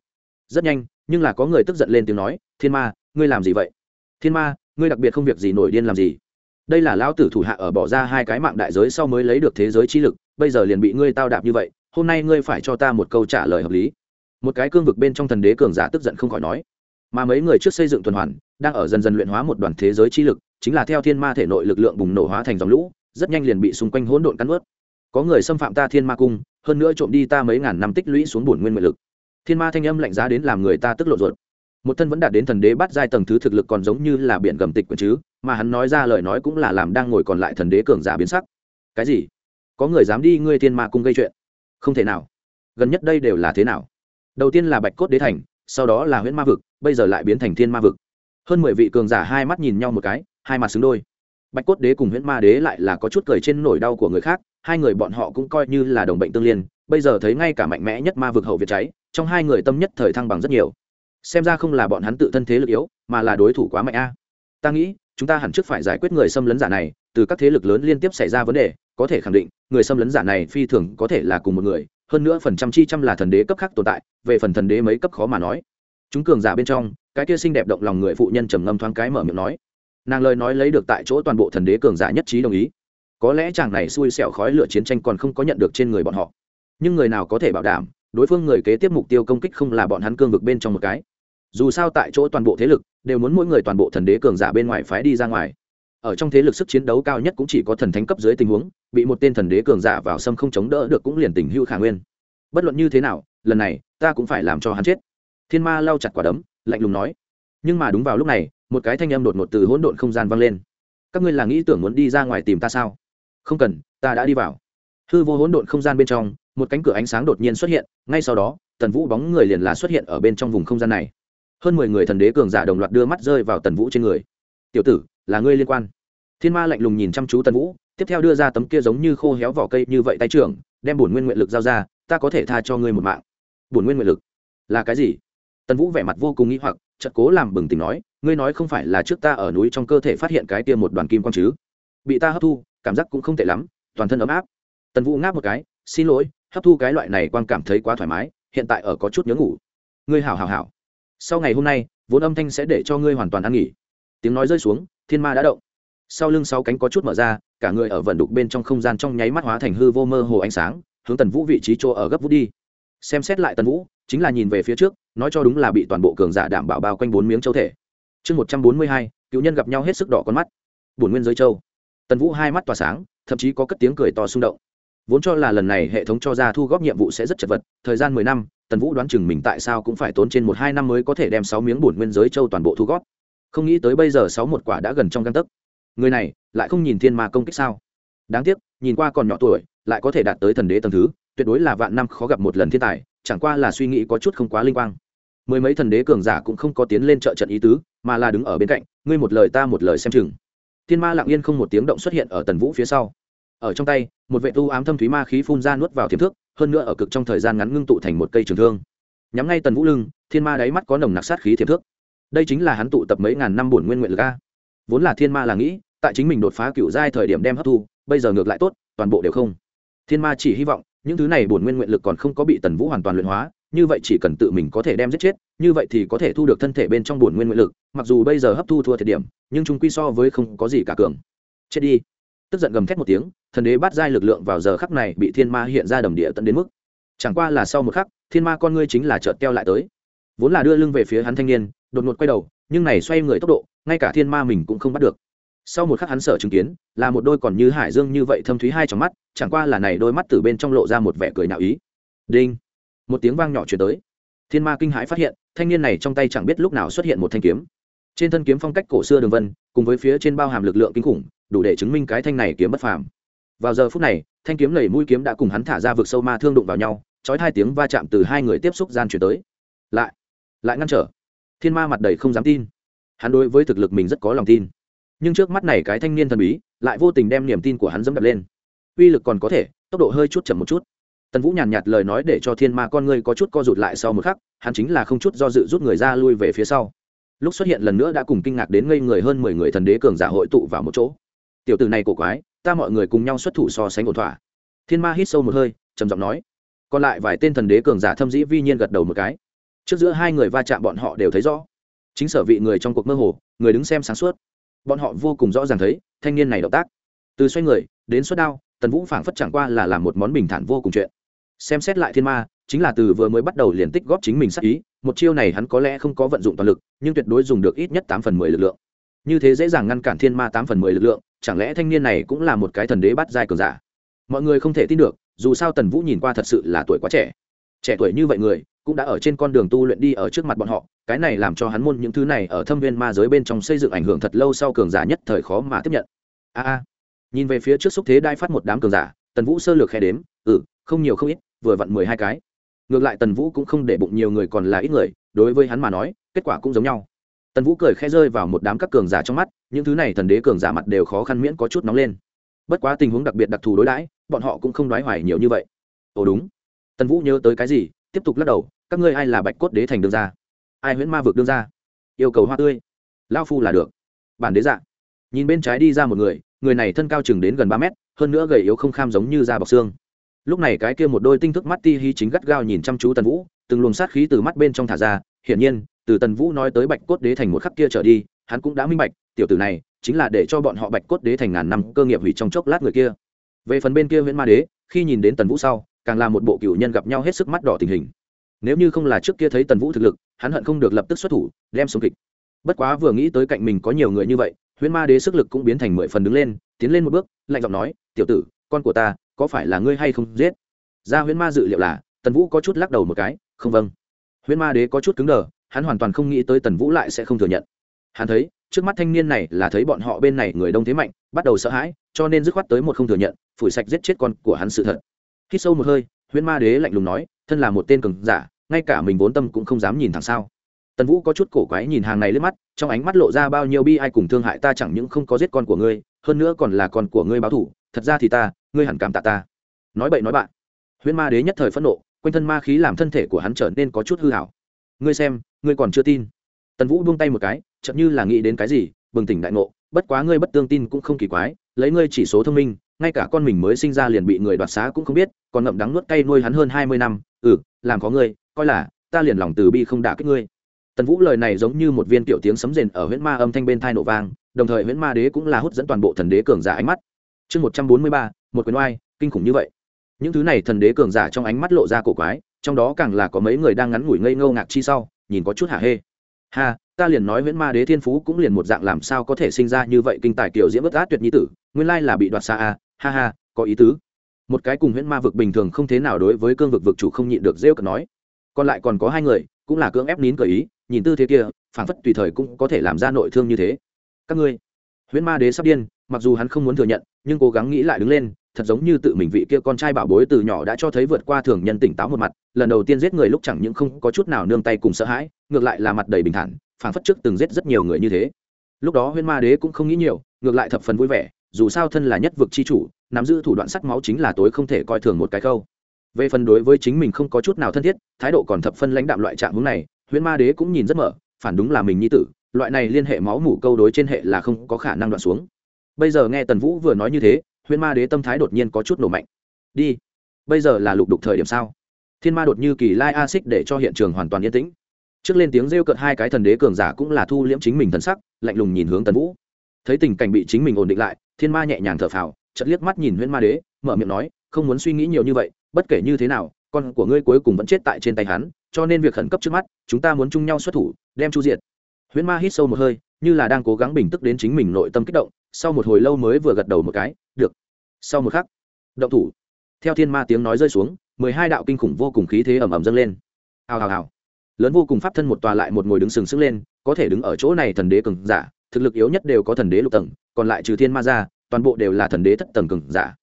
Rất nhanh, nhưng là có người tức giận lên tiếng nói, thiên ma, ngươi làm gì vậy? Thiên ma, ngươi đặc biệt không việc gì nổi điên làm gì? Đây là lão tử thủ hạ ở bỏ ra hai cái mạng đại giới sau mới lấy được thế giới chi lực, bây giờ liền bị ngươi tao đạp như vậy, hôm nay ngươi phải cho ta một câu trả lời hợp lý. Một cái cương vực bên trong thần đế cường giả tức giận không khỏi nói. Mà mấy người trước xây dựng tuần hoàn đang ở dần dần luyện hóa một đoàn thế giới chi lực, chính là theo thiên ma thể nội lực lượng bùng nổ hóa thành dòng lũ, rất nhanh liền bị xung quanh hỗn độn cắn ướt có người xâm phạm ta thiên ma cung, hơn nữa trộm đi ta mấy ngàn năm tích lũy xuống bổn nguyên nguyện lực. Thiên ma thanh âm lạnh giá đến làm người ta tức lộ ruột. Một thân vẫn đạt đến thần đế bắt giai tầng thứ thực lực còn giống như là biển gầm tịch quần chứ, mà hắn nói ra lời nói cũng là làm đang ngồi còn lại thần đế cường giả biến sắc. Cái gì? Có người dám đi ngươi thiên ma cung gây chuyện? Không thể nào. Gần nhất đây đều là thế nào? Đầu tiên là bạch cốt đế thành, sau đó là huyễn ma vực, bây giờ lại biến thành thiên ma vực hơn mười vị cường giả hai mắt nhìn nhau một cái, hai mặt xứng đôi. Bạch cốt đế cùng huyễn ma đế lại là có chút cười trên nỗi đau của người khác, hai người bọn họ cũng coi như là đồng bệnh tương liên, bây giờ thấy ngay cả mạnh mẽ nhất ma vực hậu việt cháy, trong hai người tâm nhất thời thăng bằng rất nhiều. Xem ra không là bọn hắn tự thân thế lực yếu, mà là đối thủ quá mạnh a. Ta nghĩ, chúng ta hẳn trước phải giải quyết người xâm lấn giả này, từ các thế lực lớn liên tiếp xảy ra vấn đề, có thể khẳng định, người xâm lấn giả này phi thường có thể là cùng một người, hơn nữa phần trăm chi trăm là thần đế cấp khác tồn tại, về phần thần đế mấy cấp khó mà nói. Chúng cường giả bên trong cái kia xinh đẹp động lòng người phụ nhân trầm ngâm thoáng cái mở miệng nói. Nàng lời nói lấy được tại chỗ toàn bộ thần đế cường giả nhất trí đồng ý. Có lẽ chàng này xui xẻo khói lửa chiến tranh còn không có nhận được trên người bọn họ. Nhưng người nào có thể bảo đảm, đối phương người kế tiếp mục tiêu công kích không là bọn hắn cương vực bên trong một cái. Dù sao tại chỗ toàn bộ thế lực, đều muốn mỗi người toàn bộ thần đế cường giả bên ngoài phái đi ra ngoài. Ở trong thế lực sức chiến đấu cao nhất cũng chỉ có thần thánh cấp dưới tình huống, bị một tên thần đế cường giả vào xâm không chống đỡ được cũng liền tình hưu khả nguyên. Bất luận như thế nào, lần này, ta cũng phải làm cho hắn chết. Thiên ma lau chặt quả đấm lạnh lùng nói. Nhưng mà đúng vào lúc này, một cái thanh âm đột ngột từ hỗn độn không gian vang lên. Các ngươi là nghĩ tưởng muốn đi ra ngoài tìm ta sao? Không cần, ta đã đi vào. Hư vô hỗn độn không gian bên trong, một cánh cửa ánh sáng đột nhiên xuất hiện, ngay sau đó, tần vũ bóng người liền là xuất hiện ở bên trong vùng không gian này. Hơn mười người thần đế cường giả đồng loạt đưa mắt rơi vào tần vũ trên người. Tiểu tử, là ngươi liên quan. Thiên ma lạnh lùng nhìn chăm chú tần vũ, tiếp theo đưa ra tấm kia giống như khô héo vỏ cây như vậy tay trưởng, đem bổn nguyên nguyện lực giao ra, ta có thể tha cho ngươi một mạng. Bổn nguyên nguyện lực? Là cái gì? Tần vũ vẻ mặt vô cùng nghĩ hoặc, chợt cố làm bừng tỉnh nói, ngươi nói không phải là trước ta ở núi trong cơ thể phát hiện cái kia một đoàn kim quang chứ? Bị ta hấp thu, cảm giác cũng không tệ lắm, toàn thân ấm áp. Tần vũ ngáp một cái, xin lỗi, hấp thu cái loại này quang cảm thấy quá thoải mái, hiện tại ở có chút nhớ ngủ. Ngươi hảo hảo hảo. Sau ngày hôm nay, vốn âm thanh sẽ để cho ngươi hoàn toàn ăn nghỉ. Tiếng nói rơi xuống, thiên ma đã động. Sau lưng sáu cánh có chút mở ra, cả người ở vận đục bên trong không gian trong nháy mắt hóa thành hư vô mơ hồ ánh sáng, hướng tần vũ vị trí chỗ ở gấp vút đi. Xem xét lại tần vũ, chính là nhìn về phía trước nói cho đúng là bị toàn bộ cường giả đảm bảo bao quanh bốn miếng châu thể. Chương một trăm bốn mươi hai, cựu nhân gặp nhau hết sức đỏ con mắt. Bổn nguyên giới châu. Tần vũ hai mắt tỏa sáng, thậm chí có cất tiếng cười to xung động. Vốn cho là lần này hệ thống cho ra thu góp nhiệm vụ sẽ rất chật vật, thời gian mười năm, tần vũ đoán chừng mình tại sao cũng phải tốn trên một hai năm mới có thể đem sáu miếng bổn nguyên giới châu toàn bộ thu góp. Không nghĩ tới bây giờ sáu một quả đã gần trong găng tấc. Người này, lại không nhìn thiên ma công kích sao? Đáng tiếc, nhìn qua còn nhỏ tuổi, lại có thể đạt tới thần đế tầng thứ, tuyệt đối là vạn năm khó gặp một lần thiên tài, chẳng qua là suy nghĩ có chút không quá linh quang mười mấy thần đế cường giả cũng không có tiến lên trợ trận ý tứ, mà là đứng ở bên cạnh, ngươi một lời ta một lời xem chừng. Thiên ma lặng yên không một tiếng động xuất hiện ở tần vũ phía sau. Ở trong tay, một vệ tu ám thâm thúy ma khí phun ra nuốt vào thiềm thước, hơn nữa ở cực trong thời gian ngắn ngưng tụ thành một cây trường thương. Nhắm ngay tần vũ lưng, thiên ma đáy mắt có nồng nặc sát khí thiềm thước. Đây chính là hắn tụ tập mấy ngàn năm bổn nguyên nguyện lực a. Vốn là thiên ma là nghĩ, tại chính mình đột phá cựu giai thời điểm đem hấp thu, bây giờ ngược lại tốt, toàn bộ đều không. Thiên ma chỉ hy vọng, những thứ này bổn nguyên nguyện lực còn không có bị tần vũ hoàn toàn luyện hóa như vậy chỉ cần tự mình có thể đem giết chết, như vậy thì có thể thu được thân thể bên trong bổn nguyên nguyện lực, mặc dù bây giờ hấp thu thua thiệt điểm, nhưng chúng quy so với không có gì cả cường. Chết đi. Tức giận gầm thét một tiếng, thần đế bắt giai lực lượng vào giờ khắc này bị thiên ma hiện ra đầm địa tận đến mức. Chẳng qua là sau một khắc, thiên ma con ngươi chính là chợt keo lại tới. Vốn là đưa lưng về phía hắn thanh niên, đột ngột quay đầu, nhưng này xoay người tốc độ, ngay cả thiên ma mình cũng không bắt được. Sau một khắc hắn sở chứng kiến, là một đôi còn như hải dương như vậy thâm thúy hai trong mắt, chẳng qua là này đôi mắt từ bên trong lộ ra một vẻ cười nạo ý. Đinh một tiếng vang nhỏ chuyển tới. Thiên ma kinh hãi phát hiện, thanh niên này trong tay chẳng biết lúc nào xuất hiện một thanh kiếm. Trên thân kiếm phong cách cổ xưa đường vân, cùng với phía trên bao hàm lực lượng kinh khủng, đủ để chứng minh cái thanh này kiếm bất phàm. Vào giờ phút này, thanh kiếm lầy mũi kiếm đã cùng hắn thả ra vực sâu ma thương đụng vào nhau trói hai tiếng va chạm từ hai người tiếp xúc gian chuyển tới. Lại lại ngăn trở. Thiên ma mặt đầy không dám tin. Hắn đối với thực lực mình rất có lòng tin. Nhưng trước mắt này cái thanh niên thần bí, lại vô tình đem niềm tin của hắn dẫm đập lên. Uy lực còn có thể, tốc độ hơi chút chậm một chút tần vũ nhàn nhạt lời nói để cho thiên ma con ngươi có chút co rụt lại sau một khắc, hắn chính là không chút do dự rút người ra lui về phía sau. Lúc xuất hiện lần nữa đã cùng kinh ngạc đến ngây người hơn mười người thần đế cường giả hội tụ vào một chỗ. Tiểu tử này cổ quái, ta mọi người cùng nhau xuất thủ so sánh ổn thỏa. Thiên ma hít sâu một hơi, trầm giọng nói. Còn lại vài tên thần đế cường giả thâm dĩ vi nhiên gật đầu một cái. Trước giữa hai người va chạm bọn họ đều thấy rõ. Chính sở vị người trong cuộc mơ hồ, người đứng xem sáng suốt. Bọn họ vô cùng rõ ràng thấy, thanh niên này động tác. Từ xoay người, đến suất đao, tần vũ phảng phất chẳng qua là làm một món bình thản vô cùng chuyện xem xét lại thiên ma, chính là từ vừa mới bắt đầu liền tích góp chính mình sắc ý, một chiêu này hắn có lẽ không có vận dụng toàn lực, nhưng tuyệt đối dùng được ít nhất tám phần mười lực lượng. Như thế dễ dàng ngăn cản thiên ma tám phần mười lực lượng, chẳng lẽ thanh niên này cũng là một cái thần đế bắt giai cường giả? Mọi người không thể tin được, dù sao tần vũ nhìn qua thật sự là tuổi quá trẻ. Trẻ tuổi như vậy người, cũng đã ở trên con đường tu luyện đi ở trước mặt bọn họ, cái này làm cho hắn môn những thứ này ở thâm viên ma giới bên trong xây dựng ảnh hưởng thật lâu sau cường giả nhất thời khó mà tiếp nhận. A a. Nhìn về phía trước xúc thế đai phát một đám cường giả, tần vũ sơ lược khe đếm ừ không nhiều không ít vừa vặn mười hai cái. Ngược lại tần vũ cũng không để bụng nhiều người còn là ít người, đối với hắn mà nói, kết quả cũng giống nhau. Tần vũ cười khẽ rơi vào một đám các cường giả trong mắt, những thứ này thần đế cường giả mặt đều khó khăn miễn có chút nóng lên. Bất quá tình huống đặc biệt đặc thù đối đãi, bọn họ cũng không đoái hoài nhiều như vậy. Ồ đúng. Tần vũ nhớ tới cái gì, tiếp tục lắc đầu, các ngươi ai là bạch cốt đế thành đương gia? Ai huyễn ma vực đương gia? Yêu cầu hoa tươi. Lao phu là được. Bản đế dạ. Nhìn bên trái đi ra một người người này thân cao chừng đến gần ba mét, hơn nữa gầy yếu không kham giống như da bọc xương lúc này cái kia một đôi tinh thức mắt ti hi chính gắt gao nhìn chăm chú tần vũ, từng luồng sát khí từ mắt bên trong thả ra, hiển nhiên, từ tần vũ nói tới bạch cốt đế thành một khắc kia trở đi, hắn cũng đã minh bạch, tiểu tử này chính là để cho bọn họ bạch cốt đế thành ngàn năm cơ nghiệp hủy trong chốc lát người kia. Về phần bên kia nguyễn ma đế, khi nhìn đến tần vũ sau, càng là một bộ cựu nhân gặp nhau hết sức mắt đỏ tình hình. Nếu như không là trước kia thấy tần vũ thực lực, hắn hận không được lập tức xuất thủ, đem xuống kịch. Bất quá vừa nghĩ tới cạnh mình có nhiều người như vậy, huyễn ma đế sức lực cũng biến thành mười phần đứng lên, tiến lên một bước, lạnh giọng nói, tiểu tử, con của ta có phải là ngươi hay không giết? Ra huyễn ma dự liệu là, tần vũ có chút lắc đầu một cái, không vâng. Huyễn ma đế có chút cứng đờ, hắn hoàn toàn không nghĩ tới tần vũ lại sẽ không thừa nhận. Hắn thấy, trước mắt thanh niên này là thấy bọn họ bên này người đông thế mạnh, bắt đầu sợ hãi, cho nên dứt khoát tới một không thừa nhận, phủi sạch giết chết con của hắn sự thật. Khi sâu một hơi, huyễn ma đế lạnh lùng nói, thân là một tên cường giả, ngay cả mình vốn tâm cũng không dám nhìn thẳng sao tần vũ có chút cổ quái nhìn hàng này lên mắt, trong ánh mắt lộ ra bao nhiêu bi ai cùng thương hại ta chẳng những không có giết con của ngươi, hơn nữa còn là con của ngươi báo thủ, thật ra thì ta, ngươi hẳn cảm tạ ta. Nói bậy nói bạn. Huyễn ma đế nhất thời phẫn nộ, quanh thân ma khí làm thân thể của hắn trở nên có chút hư hảo. Ngươi xem, ngươi còn chưa tin. Tần vũ buông tay một cái chậm như là nghĩ đến cái gì, bừng tỉnh đại ngộ, bất quá ngươi bất tương tin cũng không kỳ quái, lấy ngươi chỉ số thông minh, ngay cả con mình mới sinh ra liền bị người đoạt xá cũng không biết, còn ngậm đắng nuốt cay nuôi hắn hơn hai mươi năm ừ làm có ngươi, coi là, ta liền lòng từ bi không đả kích ngươi tần vũ lời này giống như một viên tiểu tiếng sấm rền ở huyễn ma âm thanh bên thai nổ vang, đồng thời huyễn ma đế cũng là hút dẫn toàn bộ thần đế cường giả ánh mắt. Chương một trăm bốn mươi ba, một quyền oai, kinh khủng như vậy. Những thứ này thần đế cường giả trong ánh mắt lộ ra cổ quái, trong đó càng là có mấy người đang ngắn ngủi ngây ngâu ngạc chi sau, nhìn có chút hả hê. Ha, ta liền nói huyễn ma đế thiên phú cũng liền một dạng làm sao có thể sinh ra như vậy kinh tài kiểu diễm bất át tuyệt nhi tử, nguyên lai là bị đoạt xa a ha ha, có ý tứ. Một cái cùng huyễn ma vực bình thường không thế nào đối với cương vực vực chủ không nhịn được rêu cực nói. Còn lại còn có hai người cũng là cưỡng ép nín cởi ý, nhìn tư thế kia phản phất tùy thời cũng có thể làm ra nội thương như thế. Các ngươi, huyễn ma đế sắp điên, mặc dù hắn không muốn thừa nhận, nhưng cố gắng nghĩ lại đứng lên, thật giống như tự mình vị kia con trai bảo bối từ nhỏ đã cho thấy vượt qua thường nhân tỉnh táo một mặt, lần đầu tiên giết người lúc chẳng những không có chút nào nương tay cùng sợ hãi, ngược lại là mặt đầy bình thản phản phất trước từng giết rất nhiều người như thế. Lúc đó huyễn ma đế cũng không nghĩ nhiều, ngược lại thập phần vui vẻ, dù sao thân là nhất vực chi chủ, nắm giữ thủ đoạn sắc máu chính là tối không thể coi thường một cái câu về phần đối với chính mình không có chút nào thân thiết, thái độ còn thập phân lãnh đạm loại trạng hướng này, huyễn ma đế cũng nhìn rất mở, phản đúng là mình nhi tử, loại này liên hệ máu mủ câu đối trên hệ là không có khả năng đoạn xuống. Bây giờ nghe tần vũ vừa nói như thế, huyễn ma đế tâm thái đột nhiên có chút nổ mạnh. Đi, bây giờ là lục đục thời điểm sao? Thiên ma đột như kỳ lai a xích để cho hiện trường hoàn toàn yên tĩnh. Trước lên tiếng rêu cợt hai cái thần đế cường giả cũng là thu liễm chính mình thần sắc, lạnh lùng nhìn hướng tần vũ. Thấy tình cảnh bị chính mình ổn định lại, thiên ma nhẹ nhàng thở phào chật liếc mắt nhìn huyễn ma đế, mở miệng nói, không muốn suy nghĩ nhiều như vậy bất kể như thế nào, con của ngươi cuối cùng vẫn chết tại trên tay hắn, cho nên việc khẩn cấp trước mắt, chúng ta muốn chung nhau xuất thủ, đem chu diệt. Huyễn ma hít sâu một hơi, như là đang cố gắng bình tức đến chính mình nội tâm kích động, sau một hồi lâu mới vừa gật đầu một cái, được, sau một khắc, động thủ. Theo thiên ma tiếng nói rơi xuống, mười hai đạo kinh khủng vô cùng khí thế ẩm ẩm dâng lên. Hào hào hào. Lớn vô cùng pháp thân một tòa lại một ngồi đứng sừng sững lên, có thể đứng ở chỗ này thần đế cường giả, thực lực yếu nhất đều có thần đế lục tầng, còn lại trừ thiên ma ra, toàn bộ đều là thần đế thất tầng cường giả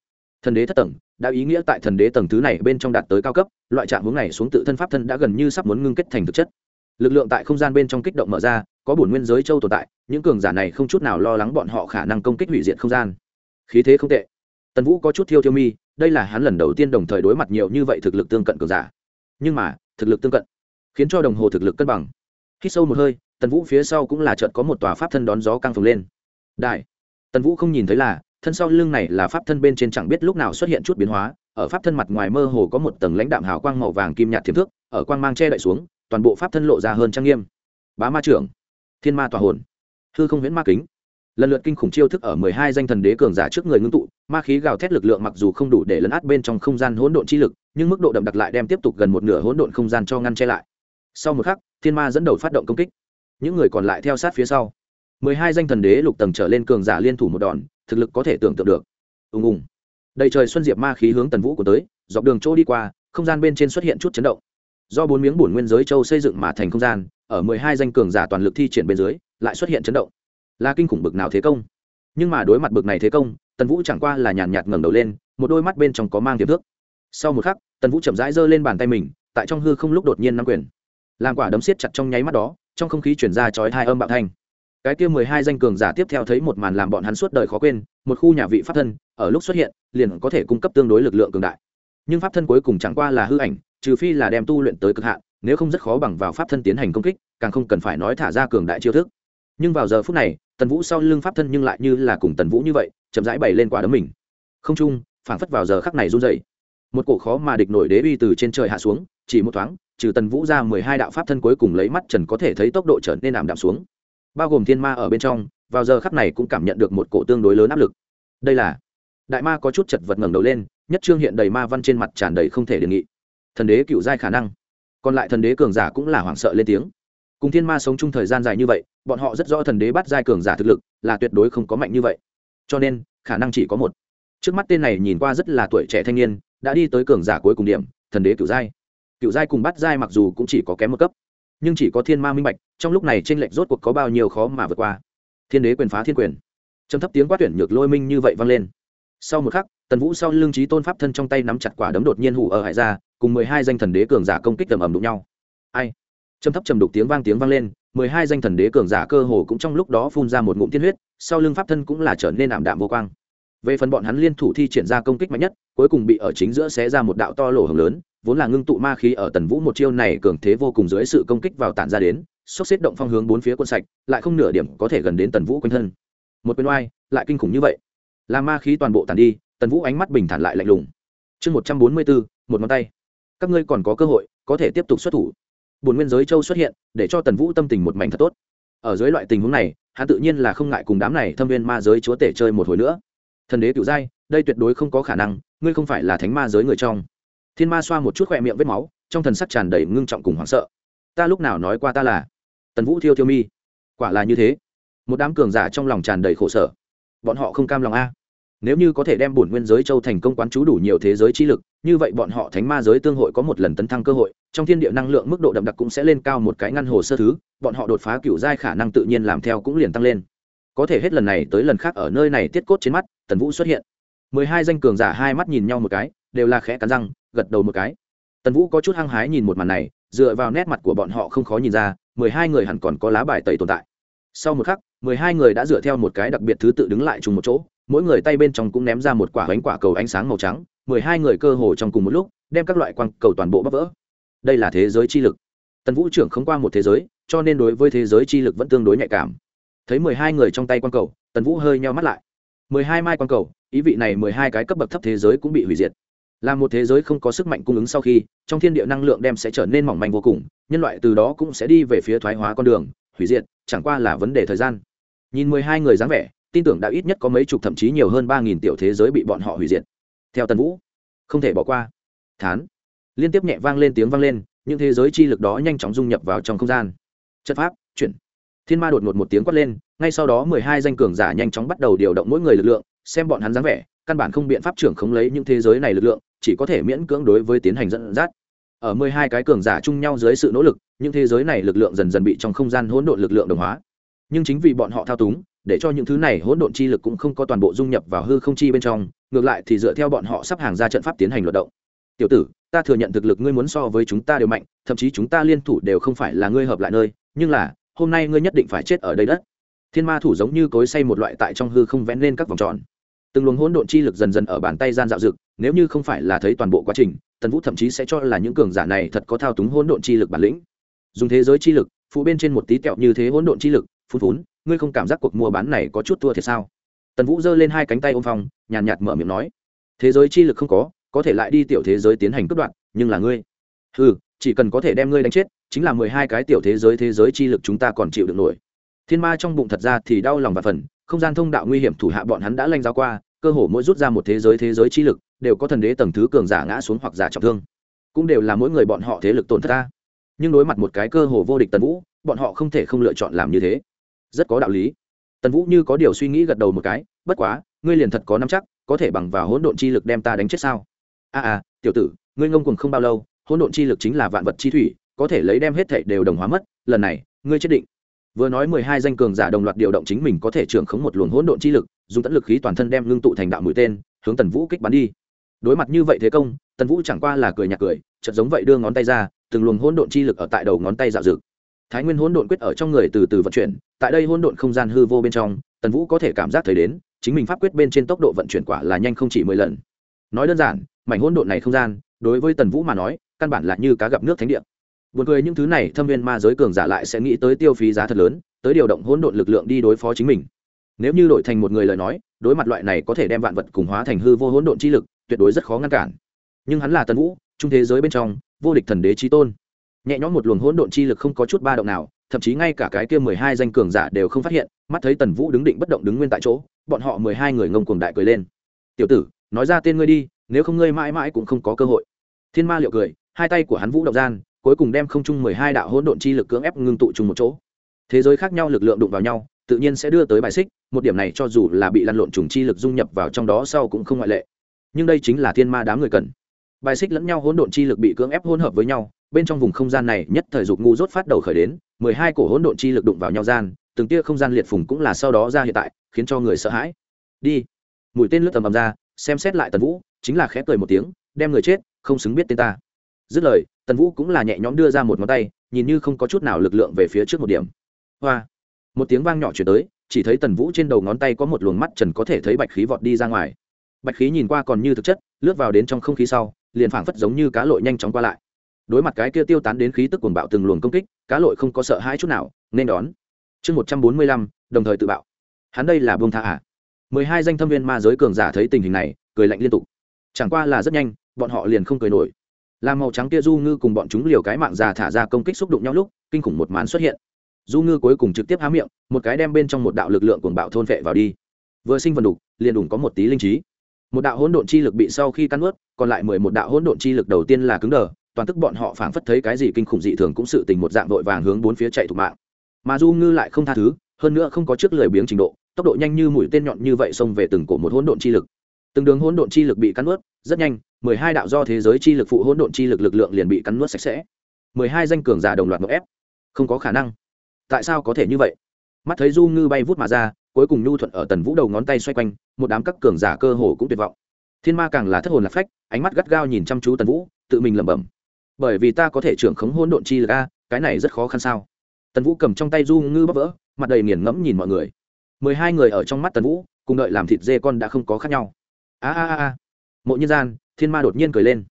thần đế thất tầng, đã ý nghĩa tại thần đế tầng thứ này bên trong đạt tới cao cấp, loại trạng hướng này xuống tự thân pháp thân đã gần như sắp muốn ngưng kết thành thực chất. Lực lượng tại không gian bên trong kích động mở ra, có bổn nguyên giới châu tồn tại, những cường giả này không chút nào lo lắng bọn họ khả năng công kích hủy diệt không gian. Khí thế không tệ. Tần vũ có chút thiêu thiêu mi, đây là hắn lần đầu tiên đồng thời đối mặt nhiều như vậy thực lực tương cận cường giả. Nhưng mà, thực lực tương cận khiến cho đồng hồ thực lực cân bằng. Khi sâu một hơi, tần vũ phía sau cũng là trận có một tòa pháp thân đón gió căng phồng lên. Đại! Tần vũ không nhìn thấy là thân sau lưng này là pháp thân bên trên chẳng biết lúc nào xuất hiện chút biến hóa, ở pháp thân mặt ngoài mơ hồ có một tầng lãnh đạm hào quang màu vàng kim nhạt thiềm thước, ở quang mang che đậy xuống, toàn bộ pháp thân lộ ra hơn trang nghiêm. Bá ma trưởng, thiên ma tòa hồn, hư không huyễn ma kính. Lần lượt kinh khủng chiêu thức ở mười hai danh thần đế cường giả trước người ngưng tụ, ma khí gào thét lực lượng mặc dù không đủ để lấn át bên trong không gian hỗn độn chi lực, nhưng mức độ đậm đặc lại đem tiếp tục gần một nửa hỗn độn không gian cho ngăn che lại. Sau một khắc, thiên ma dẫn đầu phát động công kích. Những người còn lại theo sát phía sau. Mười hai danh thần đế lục tầng trở lên cường giả liên thủ một đòn thực lực có thể tưởng tượng được. Ùng ùng. Đầy trời xuân diệp ma khí hướng tần vũ của tới, dọc đường chỗ đi qua, không gian bên trên xuất hiện chút chấn động. Do bốn miếng bổn nguyên giới châu xây dựng mà thành không gian, ở mười hai danh cường giả toàn lực thi triển bên dưới, lại xuất hiện chấn động. Là kinh khủng bực nào thế công. Nhưng mà đối mặt bực này thế công, tần vũ chẳng qua là nhàn nhạt ngẩng đầu lên, một đôi mắt bên trong có mang tiềm thước sau một khắc, tần vũ chậm rãi giơ lên bàn tay mình, tại trong hư không lúc đột nhiên nắm quyền. Làm quả đấm siết chặt trong nháy mắt đó, trong không khí chuyển ra chói hai âm bạo thanh cái kia mười hai danh cường giả tiếp theo thấy một màn làm bọn hắn suốt đời khó quên, một khu nhà vị pháp thân, ở lúc xuất hiện, liền có thể cung cấp tương đối lực lượng cường đại. Nhưng pháp thân cuối cùng chẳng qua là hư ảnh, trừ phi là đem tu luyện tới cực hạn, nếu không rất khó bằng vào pháp thân tiến hành công kích, càng không cần phải nói thả ra cường đại chiêu thức. Nhưng vào giờ phút này, tần vũ sau lưng pháp thân nhưng lại như là cùng tần vũ như vậy, chậm rãi bày lên quả đấm mình. Không chung phảng phất vào giờ khắc này run dậy một cổ khó mà địch nổi đế uy từ trên trời hạ xuống, chỉ một thoáng, trừ tần vũ ra mười hai đạo pháp thân cuối cùng lấy mắt trần có thể thấy tốc độ trở nên ảm đạm xuống bao gồm thiên ma ở bên trong, vào giờ khắc này cũng cảm nhận được một cổ tương đối lớn áp lực. Đây là, đại ma có chút chật vật ngẩng đầu lên, nhất trương hiện đầy ma văn trên mặt tràn đầy không thể đề nghị. Thần đế cựu giai khả năng. Còn lại thần đế cường giả cũng là hoảng sợ lên tiếng. Cùng thiên ma sống chung thời gian dài như vậy, bọn họ rất rõ thần đế bắt giai cường giả thực lực, là tuyệt đối không có mạnh như vậy. Cho nên, khả năng chỉ có một. Trước mắt tên này nhìn qua rất là tuổi trẻ thanh niên, đã đi tới cường giả cuối cùng điểm, thần đế cựu giai. Cựu giai cùng bắt giai mặc dù cũng chỉ có kém một cấp nhưng chỉ có thiên ma minh bạch, trong lúc này t r ê n lệch rốt cuộc có bao nhiêu khó mà vượt qua. Thiên đế quyền phá thiên quyền. Trầm thấp tiếng quát tuyển nhược lôi minh như vậy vang lên. Sau một khắc, tần vũ sau lưng trí tôn pháp thân trong tay nắm chặt quả đấm đột nhiên hủ ở hải ra cùng mười hai danh thần đế cường giả công kích tầm ầm đụng nhau. Ai? Trầm thấp trầm đục tiếng vang tiếng vang lên, mười hai danh thần đế cường giả cơ hồ cũng trong lúc đó phun ra một ngụm tiên huyết, sau lưng pháp thân cũng là trở nên ảm đạm vô quang về phần bọn hắn liên thủ thi triển ra công kích mạnh nhất, cuối cùng bị ở chính giữa xé ra một đạo to lỗ hồng lớn, vốn là ngưng tụ ma khí ở tần vũ một chiêu này cường thế vô cùng dưới sự công kích vào tản ra đến, sốc xếp động phong hướng bốn phía quân sạch, lại không nửa điểm có thể gần đến tần vũ quanh thân. Một bên oai, lại kinh khủng như vậy. Là ma khí toàn bộ tàn đi, tần vũ ánh mắt bình thản lại lạnh lùng. Chương một trăm bốn mươi bốn, một ngón tay. Các ngươi còn có cơ hội, có thể tiếp tục xuất thủ. Bồn nguyên giới châu xuất hiện, để cho tần vũ tâm tình một mảnh thật tốt. Ở dưới loại tình huống này, hắn tự nhiên là không ngại cùng đám này thâm viên ma giới chúa tể chơi một hồi nữa thần đế cựu giai, đây tuyệt đối không có khả năng, ngươi không phải là thánh ma giới người trong. Thiên ma xoa một chút khoe miệng vết máu, trong thần sắc tràn đầy ngưng trọng cùng hoảng sợ. Ta lúc nào nói qua ta là tần vũ thiêu thiêu mi. Quả là như thế. Một đám cường giả trong lòng tràn đầy khổ sở. Bọn họ không cam lòng a. Nếu như có thể đem bổn nguyên giới châu thành công quán chú đủ nhiều thế giới chi lực, như vậy bọn họ thánh ma giới tương hội có một lần tấn thăng cơ hội, trong thiên địa năng lượng mức độ đậm đặc cũng sẽ lên cao một cái ngăn hồ sơ thứ, bọn họ đột phá cựu giai khả năng tự nhiên làm theo cũng liền tăng lên. Có thể hết lần này tới lần khác ở nơi này tiết cốt trên mắt tần vũ xuất hiện. Mười hai danh cường giả hai mắt nhìn nhau một cái, đều là khẽ cắn răng, gật đầu một cái. Tần vũ có chút hăng hái nhìn một màn này, dựa vào nét mặt của bọn họ không khó nhìn ra, mười hai người hẳn còn có lá bài tẩy tồn tại. Sau một khắc, mười hai người đã dựa theo một cái đặc biệt thứ tự đứng lại chung một chỗ, mỗi người tay bên trong cũng ném ra một quả bánh quả cầu ánh sáng màu trắng, mười hai người cơ hồ trong cùng một lúc, đem các loại quang cầu toàn bộ bóc vỡ. Đây là thế giới chi lực. Tần vũ trưởng không qua một thế giới, cho nên đối với thế giới chi lực vẫn tương đối nhạy cảm. Thấy mười hai người trong tay quang cầu, tần vũ hơi nheo mắt lại mười hai mai quang cầu, ý vị này mười hai cái cấp bậc thấp thế giới cũng bị hủy diệt. Là một thế giới không có sức mạnh cung ứng sau khi, trong thiên địa năng lượng đem sẽ trở nên mỏng manh vô cùng, nhân loại từ đó cũng sẽ đi về phía thoái hóa con đường, hủy diệt, chẳng qua là vấn đề thời gian. Nhìn mười hai người dáng vẻ, tin tưởng đã ít nhất có mấy chục thậm chí nhiều hơn ba nghìn tiểu thế giới bị bọn họ hủy diệt. Theo tần vũ, không thể bỏ qua. Thán, liên tiếp nhẹ vang lên tiếng vang lên, những thế giới chi lực đó nhanh chóng dung nhập vào trong không gian. Chất pháp, chuyển. Thiên ma đột ngột một tiếng quát lên ngay sau đó mười hai danh cường giả nhanh chóng bắt đầu điều động mỗi người lực lượng, xem bọn hắn dáng vẻ, căn bản không biện pháp trưởng khống lấy những thế giới này lực lượng, chỉ có thể miễn cưỡng đối với tiến hành dẫn dắt. Ở mười hai cái cường giả chung nhau dưới sự nỗ lực, những thế giới này lực lượng dần dần bị trong không gian hỗn độn lực lượng đồng hóa. Nhưng chính vì bọn họ thao túng, để cho những thứ này hỗn độn chi lực cũng không có toàn bộ dung nhập vào hư không chi bên trong, ngược lại thì dựa theo bọn họ sắp hàng ra trận pháp tiến hành luận động. Tiểu tử, ta thừa nhận thực lực ngươi muốn so với chúng ta đều mạnh, thậm chí chúng ta liên thủ đều không phải là ngươi hợp lại nơi, nhưng là, hôm nay ngươi nhất định phải chết ở đây đất thiên ma thủ giống như cối say một loại tại trong hư không vẽ nên các vòng tròn. Từng luồng hỗn độn chi lực dần dần ở bàn tay gian dạo dực nếu như không phải là thấy toàn bộ quá trình, tần vũ thậm chí sẽ cho là những cường giả này thật có thao túng hỗn độn chi lực bản lĩnh. Dùng thế giới chi lực, phụ bên trên một tí kẹo như thế hỗn độn chi lực, phun phún, ngươi không cảm giác cuộc mua bán này có chút thua thiệt sao? Tần vũ giơ lên hai cánh tay ôm phòng nhàn nhạt mở miệng nói. Thế giới chi lực không có có thể lại đi tiểu thế giới tiến hành cướp đoạn nhưng là ngươi. Ừ chỉ cần có thể đem ngươi đánh chết, chính là mười hai cái tiểu thế giới thế giới chi lực chúng ta còn chịu được nổi thiên ma trong bụng thật ra thì đau lòng và phần không gian thông đạo nguy hiểm thủ hạ bọn hắn đã lanh giáo qua cơ hồ mỗi rút ra một thế giới thế giới chi lực đều có thần đế tầng thứ cường giả ngã xuống hoặc giả trọng thương. Cũng đều là mỗi người bọn họ thế lực tổn thất ta. Nhưng đối mặt một cái cơ hồ vô địch tần vũ bọn họ không thể không lựa chọn làm như thế. Rất có đạo lý. Tần vũ như có điều suy nghĩ gật đầu một cái bất quá ngươi liền thật có nắm chắc có thể bằng vào hỗn độn chi lực đem ta đánh chết sao? A à, à tiểu tử ngươi ngông cuồng không bao lâu hỗn độn chi lực chính là vạn vật chi thủy có thể lấy đem hết thảy đều đồng hóa mất lần này ngươi chết định vừa nói mười hai danh cường giả đồng loạt điều động chính mình có thể trưởng khống một luồng hỗn độn chi lực, dùng tận lực khí toàn thân đem ngưng tụ thành đạo mũi tên, hướng tần vũ kích bắn đi. Đối mặt như vậy thế công, tần vũ chẳng qua là cười nhạt cười, chợt giống vậy đưa ngón tay ra, từng luồng hỗn độn chi lực ở tại đầu ngón tay dạo dực thái nguyên hỗn độn quyết ở trong người từ từ vận chuyển, tại đây hỗn độn không gian hư vô bên trong, tần vũ có thể cảm giác thấy đến, chính mình pháp quyết bên trên tốc độ vận chuyển quả là nhanh không chỉ mười lần. Nói đơn giản, mảnh hỗn độn này không gian, đối với tần vũ mà nói, căn bản là như cá gặp nước thánh địa buồn cười những thứ này, thâm viên ma giới cường giả lại sẽ nghĩ tới tiêu phí giá thật lớn, tới điều động hỗn độn lực lượng đi đối phó chính mình. Nếu như đổi thành một người lời nói, đối mặt loại này có thể đem vạn vật cùng hóa thành hư vô hỗn độn chi lực, tuyệt đối rất khó ngăn cản. Nhưng hắn là tần vũ, trung thế giới bên trong, vô địch thần đế trí tôn. Nhẹ nhõm một luồng hỗn độn chi lực không có chút ba động nào, thậm chí ngay cả cái kia mười hai danh cường giả đều không phát hiện, mắt thấy tần vũ đứng định bất động đứng nguyên tại chỗ, bọn họ mười hai người ngông cuồng đại cười lên. Tiểu tử, nói ra tên ngươi đi, nếu không ngươi mãi mãi cũng không có cơ hội. Thiên ma liệu cười, hai tay của hắn vũ động gian cuối cùng đem không chung mười hai đạo hỗn độn chi lực cưỡng ép ngưng tụ chung một chỗ. Thế giới khác nhau lực lượng đụng vào nhau, tự nhiên sẽ đưa tới bài xích, một điểm này cho dù là bị lăn lộn trùng chi lực dung nhập vào trong đó sau cũng không ngoại lệ. Nhưng đây chính là thiên ma đám người cần. Bài xích lẫn nhau hỗn độn chi lực bị cưỡng ép hỗn hợp với nhau, bên trong vùng không gian này nhất thời dục ngu rốt phát đầu khởi đến, mười hai cổ hỗn độn chi lực đụng vào nhau gian, từng tia không gian liệt phùng cũng là sau đó ra hiện tại, khiến cho người sợ hãi. Đi. Mũi tên lướt tầm ầm ra, xem xét lại tần vũ, chính là khẽ cười một tiếng, đem người chết, không xứng biết tên ta. Dứt lời tần vũ cũng là nhẹ nhõm đưa ra một ngón tay, nhìn như không có chút nào lực lượng về phía trước một điểm. Hoa. Một tiếng vang nhỏ chuyển tới, chỉ thấy tần vũ trên đầu ngón tay có một luồng mắt trần có thể thấy bạch khí vọt đi ra ngoài. Bạch khí nhìn qua còn như thực chất, lướt vào đến trong không khí sau, liền phảng phất giống như cá lội nhanh chóng qua lại. Đối mặt cái kia tiêu tán đến khí tức cuồng bạo từng luồng công kích, cá lội không có sợ hãi chút nào, nên đón. Chương một trăm bốn mươi lăm, đồng thời tự bạo. Hắn đây là buông tha à? Mười hai danh thâm viên ma giới cường giả thấy tình hình này, cười lạnh liên tục. Chẳng qua là rất nhanh, bọn họ liền không cười nổi làm màu trắng kia du ngư cùng bọn chúng liều cái mạng già thả ra công kích xúc đụng nhau lúc, kinh khủng một màn xuất hiện. Du ngư cuối cùng trực tiếp há miệng, một cái đem bên trong một đạo lực lượng cuồng bạo thôn vệ vào đi. Vừa sinh vần đục, liền đủng có một tí linh trí. Một đạo hỗn độn chi lực bị sau khi căn ướt còn lại mười một đạo hỗn độn chi lực đầu tiên là cứng đờ, toàn tức bọn họ phảng phất thấy cái gì kinh khủng dị thường cũng sự tình một dạng vội vàng hướng bốn phía chạy thục mạng. Mà du ngư lại không tha thứ, hơn nữa không có trước lười biếng trình độ, tốc độ nhanh như mũi tên nhọn như vậy xông về từng cổ một hỗn độn chi lực từng đường hỗn độn chi lực bị cắn nuốt, rất nhanh, mười hai đạo do thế giới chi lực phụ hỗn độn chi lực lực lượng liền bị cắn nuốt sạch sẽ. Mười hai danh cường giả đồng loạt ngộ ép. Không có khả năng. Tại sao có thể như vậy? Mắt thấy du ngư bay vút mà ra, cuối cùng nhu thuận ở tần vũ đầu ngón tay xoay quanh, một đám các cường giả cơ hồ cũng tuyệt vọng. Thiên ma càng là thất hồn lạc phách, ánh mắt gắt gao nhìn chăm chú tần vũ, tự mình lẩm bẩm. Bởi vì ta có thể trưởng khống hỗn độn chi lực a, cái này rất khó khăn sao? Tần vũ cầm trong tay du ngư bắp vỡ, mặt đầy nghiền ngẫm nhìn mọi người. Mười hai người ở trong mắt tần vũ, cùng đợi làm thịt dê con đã không có khác nhau a a a mộ nhân gian, thiên ma đột nhiên cười lên.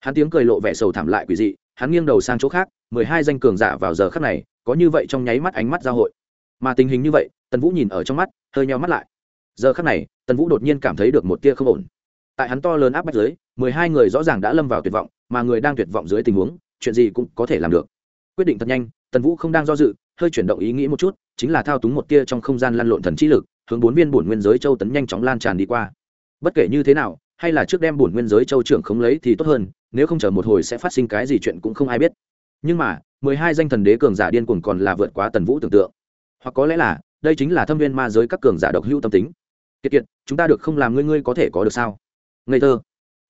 Hắn tiếng cười lộ vẻ sầu thảm lại quỷ dị, hắn nghiêng đầu sang chỗ khác, mười hai danh cường giả vào giờ khắc này, có như vậy trong nháy mắt ánh mắt giao hội. Mà tình hình như vậy, tần vũ nhìn ở trong mắt, hơi nheo mắt lại. Giờ khắc này, tần vũ đột nhiên cảm thấy được một tia không ổn. Tại hắn to lớn áp bách dưới, mười hai người rõ ràng đã lâm vào tuyệt vọng, mà người đang tuyệt vọng dưới tình huống, chuyện gì cũng có thể làm được. Quyết định thật nhanh, tần vũ không đang do dự, hơi chuyển động ý nghĩ một chút, chính là thao túng một tia trong không gian lăn lộn thần trí lực, hướng bốn viên bổn nguyên giới châu tấn nhanh chóng lan tràn đi qua bất kể như thế nào, hay là trước đem bổn nguyên giới châu trưởng không lấy thì tốt hơn, nếu không chờ một hồi sẽ phát sinh cái gì chuyện cũng không ai biết. Nhưng mà, mười hai danh thần đế cường giả điên cuồng còn là vượt quá tần vũ tưởng tượng. Hoặc có lẽ là, đây chính là thâm viên ma giới các cường giả độc hữu tâm tính. Kiệt kiệt, chúng ta được không làm ngươi ngươi có thể có được sao? Ngây thơ.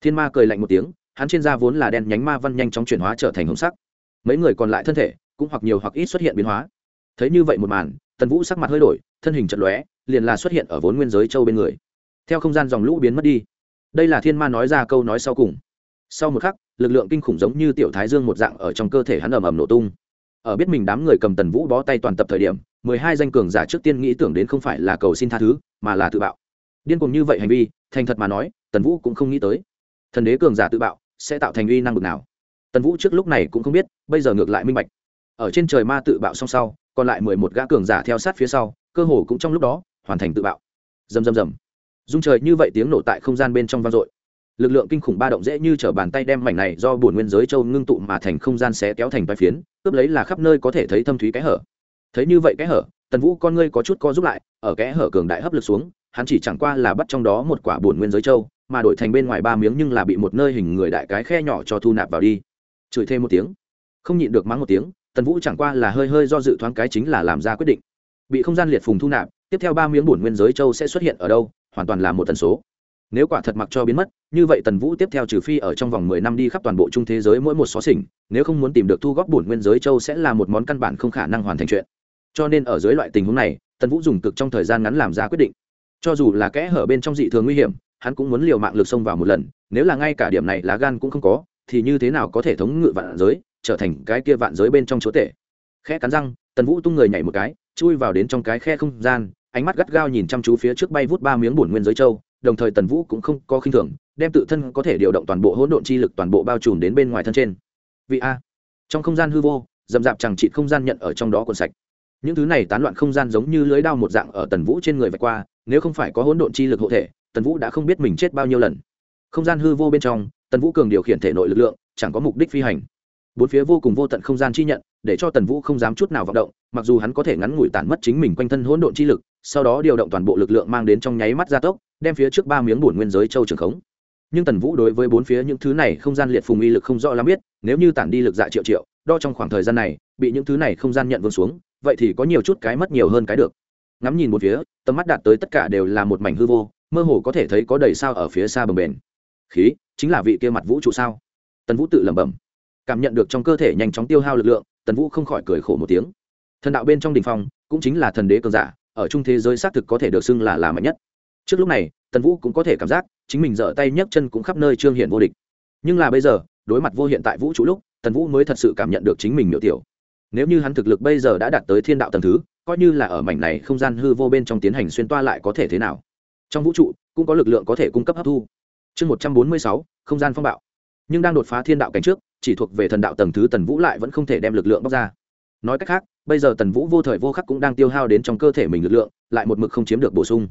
Thiên ma cười lạnh một tiếng, hắn trên da vốn là đen nhánh ma văn nhanh chóng chuyển hóa trở thành hồng sắc. Mấy người còn lại thân thể, cũng hoặc nhiều hoặc ít xuất hiện biến hóa. Thấy như vậy một màn, tần vũ sắc mặt hơi đổi, thân hình trận lóe, liền là xuất hiện ở vốn nguyên giới châu bên người theo không gian dòng lũ biến mất đi. Đây là thiên ma nói ra câu nói sau cùng. Sau một khắc, lực lượng kinh khủng giống như tiểu thái dương một dạng ở trong cơ thể hắn ầm ầm nổ tung. Ở biết mình đám người cầm tần vũ bó tay toàn tập thời điểm, mười hai danh cường giả trước tiên nghĩ tưởng đến không phải là cầu xin tha thứ, mà là tự bạo. Điên cuồng như vậy hành vi, thành thật mà nói, tần vũ cũng không nghĩ tới. Thần đế cường giả tự bạo sẽ tạo thành uy năng bực nào? Tần vũ trước lúc này cũng không biết, bây giờ ngược lại minh bạch. Ở trên trời ma tự bạo song sau, còn lại mười một gã cường giả theo sát phía sau, cơ hồ cũng trong lúc đó hoàn thành tự bạo. Rầm rầm rầm dung trời như vậy tiếng nổ tại không gian bên trong vang dội. Lực lượng kinh khủng ba động dễ như t r ở bàn tay đem mảnh này do bổn nguyên giới châu ngưng tụ mà thành không gian xé kéo thành vai phiến, cướp lấy là khắp nơi có thể thấy thâm thúy kẽ hở. Thấy như vậy kẽ hở, tần vũ con ngươi có chút co giúp lại, ở kẽ hở cường đại hấp lực xuống, hắn chỉ chẳng qua là bắt trong đó một quả bổn nguyên giới châu, mà đổi thành bên ngoài ba miếng nhưng là bị một nơi hình người đại cái khe nhỏ cho thu nạp vào đi. Chửi thêm một tiếng. Không nhịn được mắng một tiếng, tần vũ chẳng qua là hơi hơi do dự thoáng cái chính là làm ra quyết định. Bị không gian liệt phùng thu nạp, tiếp theo ba miếng bổn nguyên giới châu sẽ xuất hiện ở đâu? Hoàn toàn là một tần số. Nếu quả thật mặc cho biến mất, như vậy tần vũ tiếp theo trừ phi ở trong vòng mười năm đi khắp toàn bộ trung thế giới mỗi một xó xỉnh, nếu không muốn tìm được thu góp bổn nguyên giới châu sẽ là một món căn bản không khả năng hoàn thành chuyện. Cho nên ở dưới loại tình huống này, tần vũ dùng cực trong thời gian ngắn làm ra quyết định. Cho dù là kẽ hở bên trong dị thường nguy hiểm, hắn cũng muốn liều mạng lực xông vào một lần, nếu là ngay cả điểm này lá gan cũng không có, thì như thế nào có thể thống ngự vạn giới, trở thành cái kia vạn giới bên trong chúa tể? Khe cắn răng, tần vũ tung người nhảy một cái, chui vào đến trong cái khe không gian ánh mắt gắt gao nhìn chăm chú phía trước bay vút ba miếng bổn nguyên giới châu, đồng thời tần vũ cũng không có khinh thường, đem tự thân có thể điều động toàn bộ hỗn độn chi lực toàn bộ bao trùm đến bên ngoài thân trên. Vị a, trong không gian hư vô, dầm dạp chẳng trị không gian nhận ở trong đó còn sạch. Những thứ này tán loạn không gian giống như lưới đao một dạng ở tần vũ trên người vạch qua, nếu không phải có hỗn độn chi lực hộ thể, tần vũ đã không biết mình chết bao nhiêu lần. Không gian hư vô bên trong, tần vũ cường điều khiển thể nội lực lượng, chẳng có mục đích phi hành bốn phía vô cùng vô tận không gian chi nhận, để cho tần vũ không dám chút nào vọng động, mặc dù hắn có thể ngắn ngủi tản mất chính mình quanh thân hỗn độn chi lực, sau đó điều động toàn bộ lực lượng mang đến trong nháy mắt gia tốc, đem phía trước ba miếng bổn nguyên giới châu trường khống. Nhưng tần vũ đối với bốn phía những thứ này không gian liệt phùng uy lực không rõ lắm biết, nếu như tản đi lực dạ triệu triệu, đo trong khoảng thời gian này, bị những thứ này không gian nhận vương xuống, vậy thì có nhiều chút cái mất nhiều hơn cái được. Ngắm nhìn một phía, tầm mắt đạt tới tất cả đều là một mảnh hư vô, mơ hồ có thể thấy có đầy sao ở phía xa bờ bền. Khí, chính là vị kia mặt vũ trụ sao? Tần vũ tự lẩm bẩm cảm nhận được trong cơ thể nhanh chóng tiêu hao lực lượng, tần vũ không khỏi cười khổ một tiếng. Thần đạo bên trong đình phong, cũng chính là thần đế cường giả, ở trung thế giới xác thực có thể được xưng là là mạnh nhất. Trước lúc này, tần vũ cũng có thể cảm giác, chính mình dở tay nhấc chân cũng khắp nơi trương hiện vô địch. Nhưng là bây giờ, đối mặt vô hiện tại vũ trụ lúc, tần vũ mới thật sự cảm nhận được chính mình miểu tiểu. Nếu như hắn thực lực bây giờ đã đạt tới thiên đạo tầng thứ, coi như là ở mảnh này không gian hư vô bên trong tiến hành xuyên toa lại có thể thế nào? Trong vũ trụ, cũng có lực lượng có thể cung cấp hấp thu. Chương một trăm bốn mươi sáu, không gian phong bạo. Nhưng đang đột phá thiên đạo cảnh trước chỉ thuộc về thần đạo tầng thứ tần vũ lại vẫn không thể đem lực lượng bóc ra. Nói cách khác, bây giờ tần vũ vô thời vô khắc cũng đang tiêu hao đến trong cơ thể mình lực lượng, lại một mực không chiếm được bổ sung.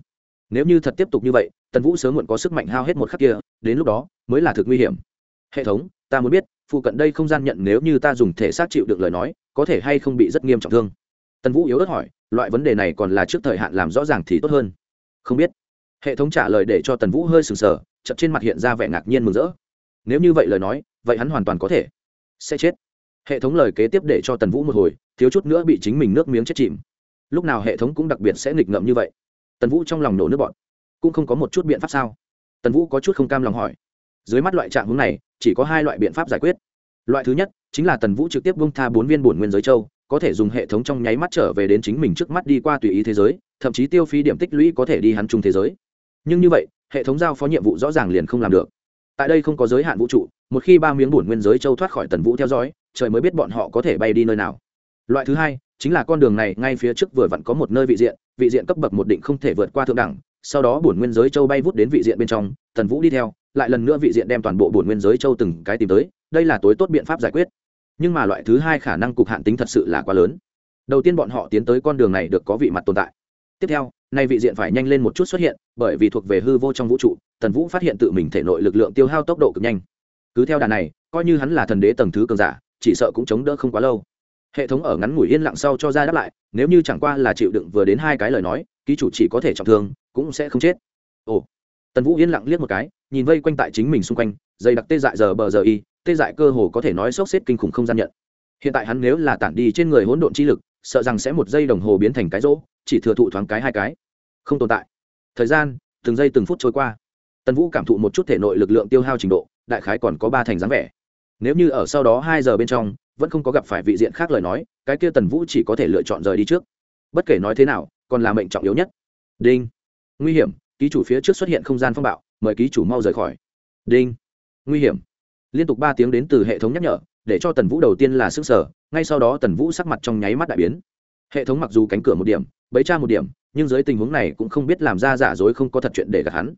Nếu như thật tiếp tục như vậy, tần vũ sớm muộn có sức mạnh hao hết một khắc kia, đến lúc đó mới là thực nguy hiểm. Hệ thống, ta muốn biết, phụ cận đây không gian nhận nếu như ta dùng thể xác chịu được lời nói, có thể hay không bị rất nghiêm trọng thương? Tần vũ yếu ớt hỏi, loại vấn đề này còn là trước thời hạn làm rõ ràng thì tốt hơn. Không biết. Hệ thống trả lời để cho tần vũ hơi sừng sờ chậm trên mặt hiện ra vẻ ngạc nhiên mừng rỡ. Nếu như vậy lời nói vậy hắn hoàn toàn có thể. Sẽ chết. Hệ thống lời kế tiếp để cho tần vũ một hồi, thiếu chút nữa bị chính mình nước miếng chết chìm. Lúc nào hệ thống cũng đặc biệt sẽ nghịch ngợm như vậy. Tần vũ trong lòng nổ nước bọn cũng không có một chút biện pháp sao? Tần vũ có chút không cam lòng hỏi. Dưới mắt loại trạng hướng này, chỉ có hai loại biện pháp giải quyết. Loại thứ nhất, chính là tần vũ trực tiếp bung tha bốn viên bổn nguyên giới châu, có thể dùng hệ thống trong nháy mắt trở về đến chính mình trước mắt đi qua tùy ý thế giới, thậm chí tiêu phí điểm tích lũy có thể đi hắn chung thế giới. Nhưng như vậy, hệ thống giao phó nhiệm vụ rõ ràng liền không làm được tại đây không có giới hạn vũ trụ, một khi ba miếng bổn nguyên giới châu thoát khỏi tần vũ theo dõi, trời mới biết bọn họ có thể bay đi nơi nào. Loại thứ hai, chính là con đường này ngay phía trước vừa vặn có một nơi vị diện vị diện cấp bậc một định không thể vượt qua thượng đẳng, sau đó bổn nguyên giới châu bay vút đến vị diện bên trong, tần vũ đi theo, lại lần nữa vị diện đem toàn bộ bổn nguyên giới châu từng cái tìm tới, đây là tối tốt biện pháp giải quyết. Nhưng mà loại thứ hai khả năng cục hạn tính thật sự là quá lớn. Đầu tiên bọn họ tiến tới con đường này được có vị mặt tồn tại. Tiếp theo nay vị diện phải nhanh lên một chút xuất hiện, bởi vì thuộc về hư vô trong vũ trụ, tần vũ phát hiện tự mình thể nội lực lượng tiêu hao tốc độ cực nhanh. Cứ theo đà này, coi như hắn là thần đế tầng thứ cường giả, chỉ sợ cũng chống đỡ không quá lâu. Hệ thống ở ngắn ngủi yên lặng sau cho ra đáp lại, nếu như chẳng qua là chịu đựng vừa đến hai cái lời nói, ký chủ chỉ có thể trọng thương, cũng sẽ không chết. Ồ. Tần vũ yên lặng liếc một cái, nhìn vây quanh tại chính mình xung quanh, dày đặc tê dại giờ bờ giờ y, tê dại cơ hồ có thể nói sốc xếp kinh khủng không gian nhận. Hiện tại hắn nếu là tản đi trên người hỗn độn chi lực sợ rằng sẽ một giây đồng hồ biến thành cái rỗ, chỉ thừa thụ thoáng cái hai cái. Không tồn tại. Thời gian, từng giây từng phút trôi qua. Tần vũ cảm thụ một chút thể nội lực lượng tiêu hao trình độ, đại khái còn có ba thành dáng vẻ. Nếu như ở sau đó hai giờ bên trong, vẫn không có gặp phải vị diện khác lời nói, cái kia tần vũ chỉ có thể lựa chọn rời đi trước. Bất kể nói thế nào, còn là mệnh trọng yếu nhất. Đinh. Nguy hiểm, ký chủ phía trước xuất hiện không gian phong bạo, mời ký chủ mau rời khỏi. Đinh. Nguy hiểm. Liên tục ba tiếng đến từ hệ thống nhắc nhở để cho tần vũ đầu tiên là sức sở ngay sau đó tần vũ sắc mặt trong nháy mắt đại biến. Hệ thống mặc dù cánh cửa một điểm bấy cha một điểm, nhưng dưới tình huống này cũng không biết làm ra giả dối không có thật chuyện để gạt hắn.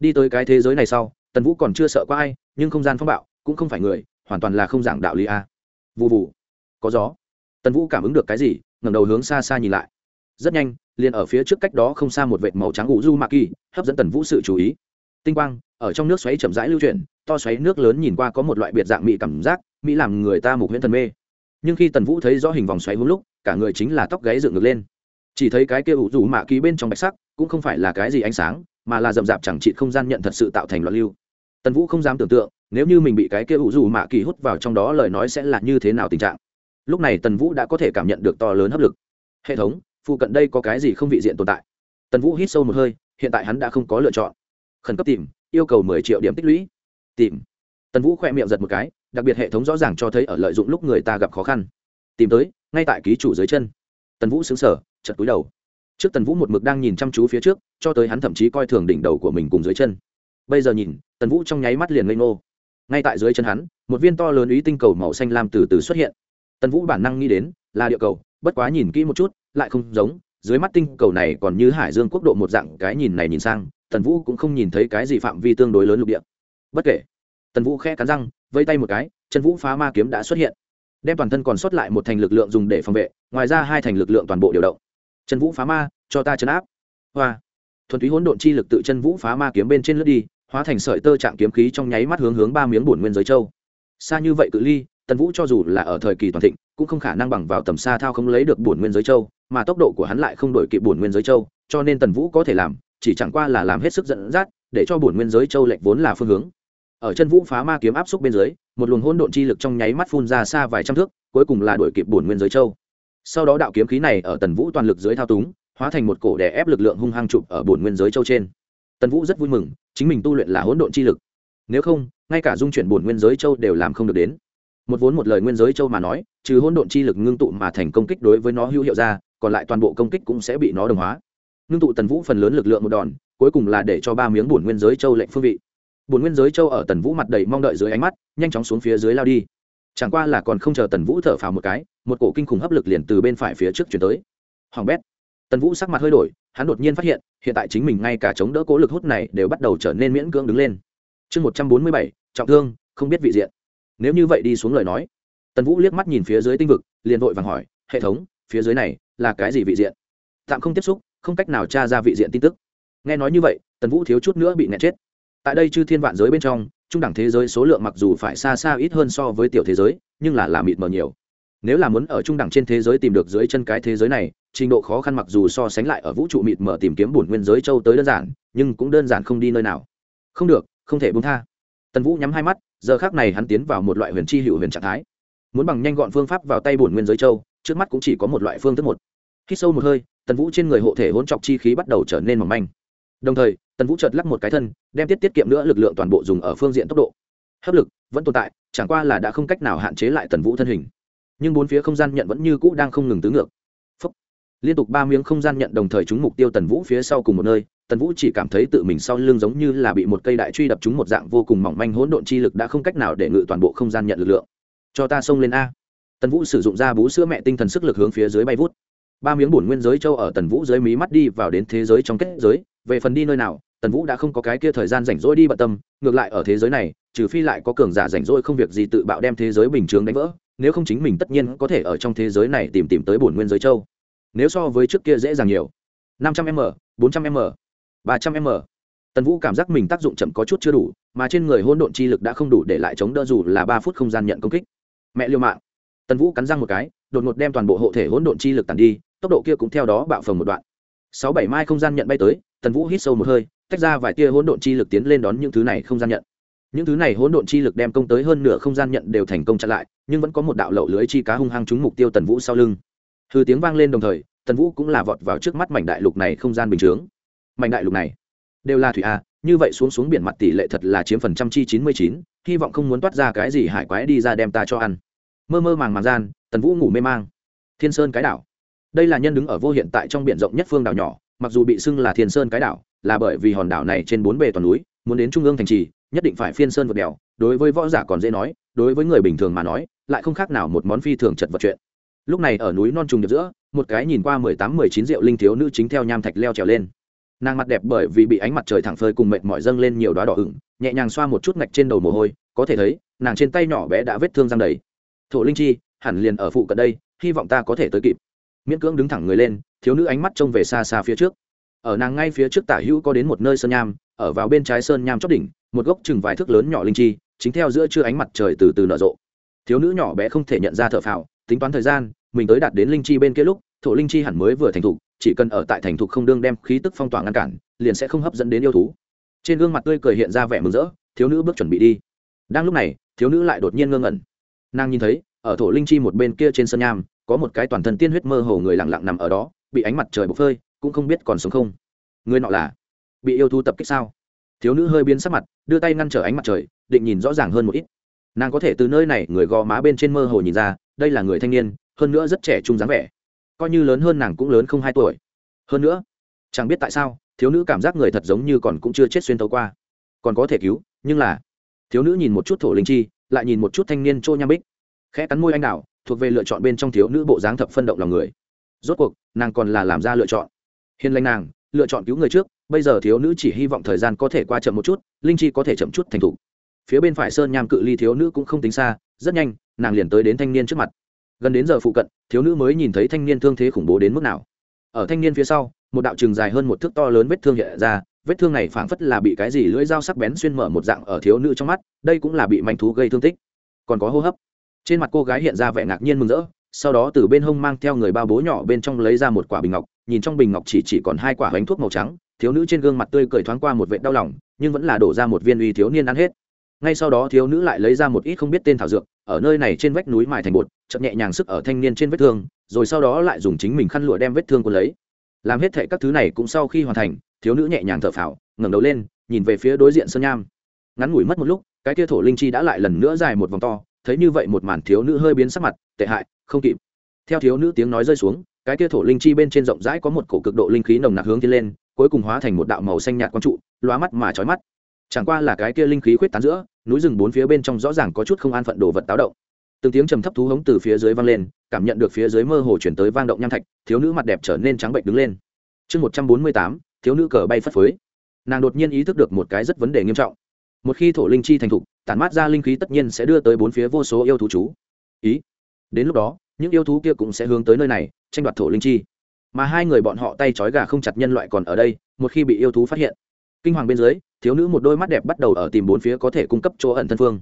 Đi tới cái thế giới này sau, tần vũ còn chưa sợ có ai, nhưng không gian phong bạo, cũng không phải người, hoàn toàn là không giảng đạo lý a. Vụ vụ có gió. Tần vũ cảm ứng được cái gì, ngẩng đầu hướng xa xa nhìn lại. Rất nhanh, liền ở phía trước cách đó không xa một vệt màu trắng ủ du mạ kỳ, hấp dẫn tần vũ sự chú ý. Tinh quang ở trong nước xoáy chậm rãi lưu chuyển, to xoáy nước lớn nhìn qua có một loại biệt dạng mỹ cảm giác mỹ làm người ta mục huyễn thần mê. Nhưng khi tần vũ thấy rõ hình vòng xoáy hướng lúc, cả người chính là tóc gáy dựng ngược lên. Chỉ thấy cái kia ủ rủ mạ kỳ bên trong bạch sắc, cũng không phải là cái gì ánh sáng, mà là rậm rạp chẳng trị không gian nhận thật sự tạo thành loạn lưu. Tần vũ không dám tưởng tượng, nếu như mình bị cái kia ủ rủ mạ kỳ hút vào trong đó lời nói sẽ là như thế nào tình trạng. Lúc này tần vũ đã có thể cảm nhận được to lớn hấp lực. Hệ thống, phụ cận đây có cái gì không vị diện tồn tại? Tần vũ hít sâu một hơi, hiện tại hắn đã không có lựa chọn. Khẩn cấp tìm yêu cầu mười triệu điểm tích lũy. Tìm. Tần vũ khoe miệng giật một cái, đặc biệt hệ thống rõ ràng cho thấy ở lợi dụng lúc người ta gặp khó khăn. Tìm tới, ngay tại ký chủ dưới chân. Tần vũ xứng sở chật cúi đầu. Trước tần vũ một mực đang nhìn chăm chú phía trước, cho tới hắn thậm chí coi thường đỉnh đầu của mình cùng dưới chân. Bây giờ nhìn, tần vũ trong nháy mắt liền ngây ngô. Ngay tại dưới chân hắn, một viên to lớn ý tinh cầu màu xanh lam từ từ xuất hiện. Tần vũ bản năng nghĩ đến, là địa cầu, bất quá nhìn kỹ một chút, lại không giống, dưới mắt tinh cầu này còn như hải dương quốc độ một dạng, cái nhìn này nhìn sang tần vũ cũng không nhìn thấy cái gì phạm vi tương đối lớn lục địa. Bất kể. Tần vũ khẽ cắn răng, vây tay một cái, chân vũ phá ma kiếm đã xuất hiện. Đem toàn thân còn sót lại một thành lực lượng dùng để phòng vệ, ngoài ra hai thành lực lượng toàn bộ điều động. Chân vũ phá ma, cho ta chấn áp. Hoa. Thuần túy hỗn độn chi lực tự chân vũ phá ma kiếm bên trên lướt đi, hóa thành sợi tơ trạng kiếm khí trong nháy mắt hướng hướng ba miếng bổn nguyên giới châu. Xa như vậy cự ly, tần vũ cho dù là ở thời kỳ toàn thịnh, cũng không khả năng bằng vào tầm xa thao không lấy được bổn nguyên giới châu, mà tốc độ của hắn lại không đổi kịp bổn nguyên giới châu, cho nên tần vũ có thể làm chỉ chẳng qua là làm hết sức dẫn dắt, để cho bổn nguyên giới châu lệch vốn là phương hướng. Ở chân vũ phá ma kiếm áp xúc bên dưới, một luồng hỗn độn chi lực trong nháy mắt phun ra xa vài trăm thước, cuối cùng là đuổi kịp bổn nguyên giới châu. Sau đó đạo kiếm khí này ở tần vũ toàn lực dưới thao túng, hóa thành một cổ đè ép lực lượng hung hăng chụp ở bổn nguyên giới châu trên. Tần vũ rất vui mừng, chính mình tu luyện là hỗn độn chi lực. Nếu không, ngay cả dung chuyển bổn nguyên giới châu đều làm không được đến. Một vốn một lời nguyên giới châu mà nói, trừ hỗn độn chi lực ngưng tụ mà thành công kích đối với nó hữu hiệu ra, còn lại toàn bộ công kích cũng sẽ bị nó đồng hóa ngưng tụ tần vũ phần lớn lực lượng một đòn, cuối cùng là để cho ba miếng bổn nguyên giới châu lệnh phương vị. Bổn nguyên giới châu ở tần vũ mặt đầy mong đợi dưới ánh mắt, nhanh chóng xuống phía dưới lao đi. Chẳng qua là còn không chờ tần vũ thở phào một cái, một cổ kinh khủng hấp lực liền từ bên phải phía trước chuyển tới. Hoàng bét. Tần vũ sắc mặt hơi đổi, hắn đột nhiên phát hiện hiện tại chính mình ngay cả chống đỡ cố lực hút này đều bắt đầu trở nên miễn cưỡng đứng lên. Chương một trăm bốn mươi bảy, trọng thương, không biết vị diện. Nếu như vậy đi xuống lời nói. Tần vũ liếc mắt nhìn phía dưới tinh vực, liền vội vàng hỏi, hệ thống, phía dưới này là cái gì vị diện? Tạm không tiếp xúc không cách nào tra ra vị diện tin tức. Nghe nói như vậy, tần vũ thiếu chút nữa bị nẹt chết. Tại đây chư thiên vạn giới bên trong, trung đẳng thế giới số lượng mặc dù phải xa xa ít hơn so với tiểu thế giới, nhưng là làm mịt mờ nhiều. Nếu là muốn ở trung đẳng trên thế giới tìm được dưới chân cái thế giới này, trình độ khó khăn mặc dù so sánh lại ở vũ trụ mịt mờ tìm kiếm bổn nguyên giới châu tới đơn giản, nhưng cũng đơn giản không đi nơi nào. Không được, không thể buông tha. Tần vũ nhắm hai mắt, giờ khác này hắn tiến vào một loại huyền chi hữu huyền trạng thái. Muốn bằng nhanh gọn phương pháp vào tay bổn nguyên giới châu, trước mắt cũng chỉ có một loại phương thức một. Khi sâu một hơi tần vũ trên người hộ thể hỗn trọc chi khí bắt đầu trở nên mỏng manh. Đồng thời, tần vũ chợt lắc một cái thân, đem tiết tiết kiệm nữa lực lượng toàn bộ dùng ở phương diện tốc độ. Hấp lực vẫn tồn tại, chẳng qua là đã không cách nào hạn chế lại tần vũ thân hình. Nhưng bốn phía không gian nhận vẫn như cũ đang không ngừng tứ ngược. Phúc. liên tục ba miếng không gian nhận đồng thời trúng mục tiêu tần vũ phía sau cùng một nơi, tần vũ chỉ cảm thấy tự mình sau lưng giống như là bị một cây đại truy đập trúng một dạng vô cùng mỏng manh hỗn độn chi lực đã không cách nào để ngự toàn bộ không gian nhận lực lượng. Cho ta xông lên a. Tần vũ sử dụng ra bú sữa mẹ tinh thần sức lực hướng phía dưới bay vút ba miếng bổn nguyên giới châu ở tần vũ dưới mí mắt đi vào đến thế giới trong kết giới, về phần đi nơi nào, tần vũ đã không có cái kia thời gian rảnh rỗi đi bận tâm, ngược lại ở thế giới này, trừ phi lại có cường giả rảnh rỗi không việc gì tự bạo đem thế giới bình thường đánh vỡ, nếu không chính mình tất nhiên có thể ở trong thế giới này tìm tìm tới bổn nguyên giới châu. Nếu so với trước kia dễ dàng nhiều. năm trăm m, bốn trăm m, ba trăm m. Tần vũ cảm giác mình tác dụng chậm có chút chưa đủ, mà trên người hôn độn chi lực đã không đủ để lại chống đỡ dù là ba phút không gian nhận công kích. Mẹ liêu mạng. Tần vũ cắn răng một cái đột ngột đem toàn bộ hộ thể hỗn độn chi lực tàn đi, tốc độ kia cũng theo đó bạo phồng một đoạn. Sáu bảy mai không gian nhận bay tới, tần vũ hít sâu một hơi, tách ra vài tia hỗn độn chi lực tiến lên đón những thứ này không gian nhận. Những thứ này hỗn độn chi lực đem công tới hơn nửa không gian nhận đều thành công chặn lại, nhưng vẫn có một đạo lậu lưới chi cá hung hăng trúng mục tiêu tần vũ sau lưng. Hư tiếng vang lên đồng thời, tần vũ cũng là vọt vào trước mắt mảnh đại lục này không gian bình chướng. Mảnh đại lục này, đều là thủy a, như vậy xuống xuống biển mặt tỷ lệ thật là chiếm phần trăm chi chín mươi chín, hy vọng không muốn toát ra cái gì hải quái đi ra đem ta cho ăn. Mơ mơ màng màng gian tần vũ ngủ mê mang. Thiên sơn cái đảo. Đây là nhân đứng ở vô hiện tại trong biển rộng nhất phương đảo nhỏ, mặc dù bị xưng là thiên sơn cái đảo, là bởi vì hòn đảo này trên bốn bề toàn núi, muốn đến trung ương thành trì, nhất định phải phiên sơn vượt đèo, đối với võ giả còn dễ nói, đối với người bình thường mà nói, lại không khác nào một món phi thường chật vật chuyện. Lúc này ở núi non trùng nhập giữa, một cái nhìn qua mười tám, mười chín rượu linh thiếu nữ chính theo nham thạch leo trèo lên. Nàng mặt đẹp bởi vì bị ánh mặt trời thẳng phơi cùng mệt mỏi dâng lên nhiều đoá đỏ ửng, nhẹ nhàng xoa một chút ngạch trên đầu mồ hôi, có thể thấy, nàng trên tay nhỏ bé đã vết thương răng đầy. Thổ linh chi hẳn liền ở phụ cận đây, hy vọng ta có thể tới kịp. Miễn cưỡng đứng thẳng người lên, thiếu nữ ánh mắt trông về xa xa phía trước. Ở nàng ngay phía trước tả hữu có đến một nơi sơn nham, ở vào bên trái sơn nham chót đỉnh, một gốc chừng vài thước lớn nhỏ linh chi, chính theo giữa trưa ánh mặt trời từ từ nở rộ. Thiếu nữ nhỏ bé không thể nhận ra thợ phào, tính toán thời gian, mình tới đạt đến linh chi bên kia lúc, thổ linh chi hẳn mới vừa thành thục, chỉ cần ở tại thành thục không đương đem khí tức phong tỏa ngăn cản, liền sẽ không hấp dẫn đến yêu thú. Trên gương mặt tươi cười hiện ra vẻ mừng rỡ, thiếu nữ bước chuẩn bị đi. Đang lúc này, thiếu nữ lại đột nhiên ngơ ngẩn. Nàng nhìn thấy ở thổ linh chi một bên kia trên sân nham, có một cái toàn thân tiên huyết mơ hồ người lặng lặng nằm ở đó, bị ánh mặt trời bốc phơi, cũng không biết còn sống không. Người nọ là bị yêu thu tập kích sao? Thiếu nữ hơi biến sắc mặt, đưa tay ngăn trở ánh mặt trời, định nhìn rõ ràng hơn một ít. Nàng có thể từ nơi này, người gò má bên trên mơ hồ nhìn ra, đây là người thanh niên, hơn nữa rất trẻ trung dáng vẻ. Coi như lớn hơn nàng cũng lớn không hai tuổi. Hơn nữa, chẳng biết tại sao, thiếu nữ cảm giác người thật giống như còn cũng chưa chết xuyên tấu qua. Còn có thể cứu, nhưng là, thiếu nữ nhìn một chút thổ linh chi, lại nhìn một chút thanh niên trô nham bích khẽ cắn môi anh đào, thuộc về lựa chọn bên trong thiếu nữ bộ dáng thập phân động lòng người. Rốt cuộc, nàng còn là làm ra lựa chọn. Hiền lành nàng, lựa chọn cứu người trước, bây giờ thiếu nữ chỉ hy vọng thời gian có thể qua chậm một chút, linh chi có thể chậm chút thành thủ phía bên phải sơn nham cự ly thiếu nữ cũng không tính xa, rất nhanh, nàng liền tới đến thanh niên trước mặt. Gần đến giờ phụ cận, thiếu nữ mới nhìn thấy thanh niên thương thế khủng bố đến mức nào. Ở thanh niên phía sau, một đạo trường dài hơn một thước to lớn vết thương hiện ra, vết thương này phảng phất là bị cái gì lưỡi dao sắc bén xuyên mở một dạng ở thiếu nữ trong mắt, đây cũng là bị manh thú gây thương tích. Còn có hô hấp trên mặt cô gái hiện ra vẻ ngạc nhiên mừng rỡ, sau đó từ bên hông mang theo người bao bố nhỏ bên trong lấy ra một quả bình ngọc, nhìn trong bình ngọc chỉ chỉ còn hai quả bánh thuốc màu trắng, thiếu nữ trên gương mặt tươi cười thoáng qua một vệ đau lòng, nhưng vẫn là đổ ra một viên uy thiếu niên ăn hết. Ngay sau đó thiếu nữ lại lấy ra một ít không biết tên thảo dược, ở nơi này trên vách núi mài thành bột, chậm nhẹ nhàng sức ở thanh niên trên vết thương, rồi sau đó lại dùng chính mình khăn lụa đem vết thương của lấy. Làm hết thệ các thứ này cũng sau khi hoàn thành, thiếu nữ nhẹ nhàng thở phào, ngẩng đầu lên, nhìn về phía đối diện sơn nham. Ngắn ngủi mất một lúc, cái kia thổ linh chi đã lại lần nữa dài một vòng to thấy như vậy một màn thiếu nữ hơi biến sắc mặt, tệ hại, không kịp. Theo thiếu nữ tiếng nói rơi xuống, cái kia thổ linh chi bên trên rộng rãi có một cổ cực độ linh khí nồng nặc hướng tiến lên, cuối cùng hóa thành một đạo màu xanh nhạt quang trụ, lóa mắt mà chói mắt. Chẳng qua là cái kia linh khí khuyết tán giữa, núi rừng bốn phía bên trong rõ ràng có chút không an phận đồ vật táo động. Từng tiếng trầm thấp thú hống từ phía dưới vang lên, cảm nhận được phía dưới mơ hồ chuyển tới vang động nham thạch, thiếu nữ mặt đẹp trở nên trắng bệnh đứng lên. Chương một trăm bốn mươi tám, thiếu nữ cờ bay phất phới. Nàng đột nhiên ý thức được một cái rất vấn đề nghiêm trọng. Một khi thổ linh chi thành thục tản mát ra linh khí tất nhiên sẽ đưa tới bốn phía vô số yêu thú chú. Ý. Đến lúc đó những yêu thú kia cũng sẽ hướng tới nơi này tranh đoạt thổ linh chi. Mà hai người bọn họ tay trói gà không chặt nhân loại còn ở đây một khi bị yêu thú phát hiện. Kinh hoàng bên dưới thiếu nữ một đôi mắt đẹp bắt đầu ở tìm bốn phía có thể cung cấp chỗ ẩn thân phương.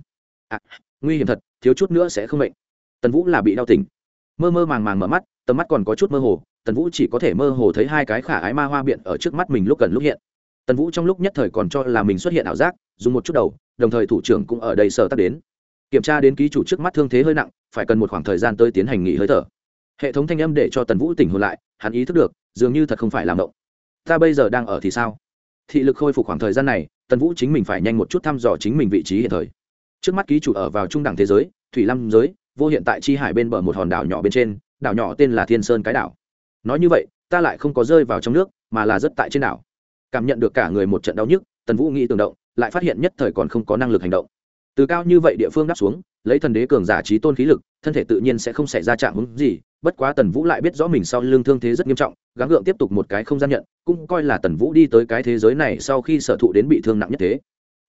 À, nguy hiểm thật thiếu chút nữa sẽ không mệnh. Tần vũ là bị đau tỉnh. Mơ mơ màng màng mở mắt tầm mắt còn có chút mơ hồ tần vũ chỉ có thể mơ hồ thấy hai cái khả ái ma hoa biện ở trước mắt mình lúc gần lúc hiện. Tần vũ trong lúc nhất thời còn cho là mình xuất hiện ảo giác dùng một chút đầu đồng thời thủ trưởng cũng ở đây sở tác đến. Kiểm tra đến ký chủ trước mắt thương thế hơi nặng, phải cần một khoảng thời gian tới tiến hành nghỉ hơi thở. Hệ thống thanh âm để cho tần vũ tỉnh hồn lại, hắn ý thức được, dường như thật không phải làm động. Ta bây giờ đang ở thì sao? Thị lực khôi phục khoảng thời gian này, tần vũ chính mình phải nhanh một chút thăm dò chính mình vị trí hiện thời. Trước mắt ký chủ ở vào trung đẳng thế giới, thủy lâm giới, vô hiện tại chi hải bên bờ một hòn đảo nhỏ bên trên, đảo nhỏ tên là thiên sơn cái đảo. Nói như vậy, ta lại không có rơi vào trong nước, mà là rất tại trên đảo. Cảm nhận được cả người một trận đau nhức, tần vũ nghĩ tưởng động lại phát hiện nhất thời còn không có năng lực hành động. Từ cao như vậy địa phương đáp xuống, lấy thần đế cường giả trí tôn khí lực, thân thể tự nhiên sẽ không xảy ra trạng hứng gì, bất quá tần vũ lại biết rõ mình sau lưng thương thế rất nghiêm trọng, gắng gượng tiếp tục một cái không gian nhận, cũng coi là tần vũ đi tới cái thế giới này sau khi sở thụ đến bị thương nặng nhất thế.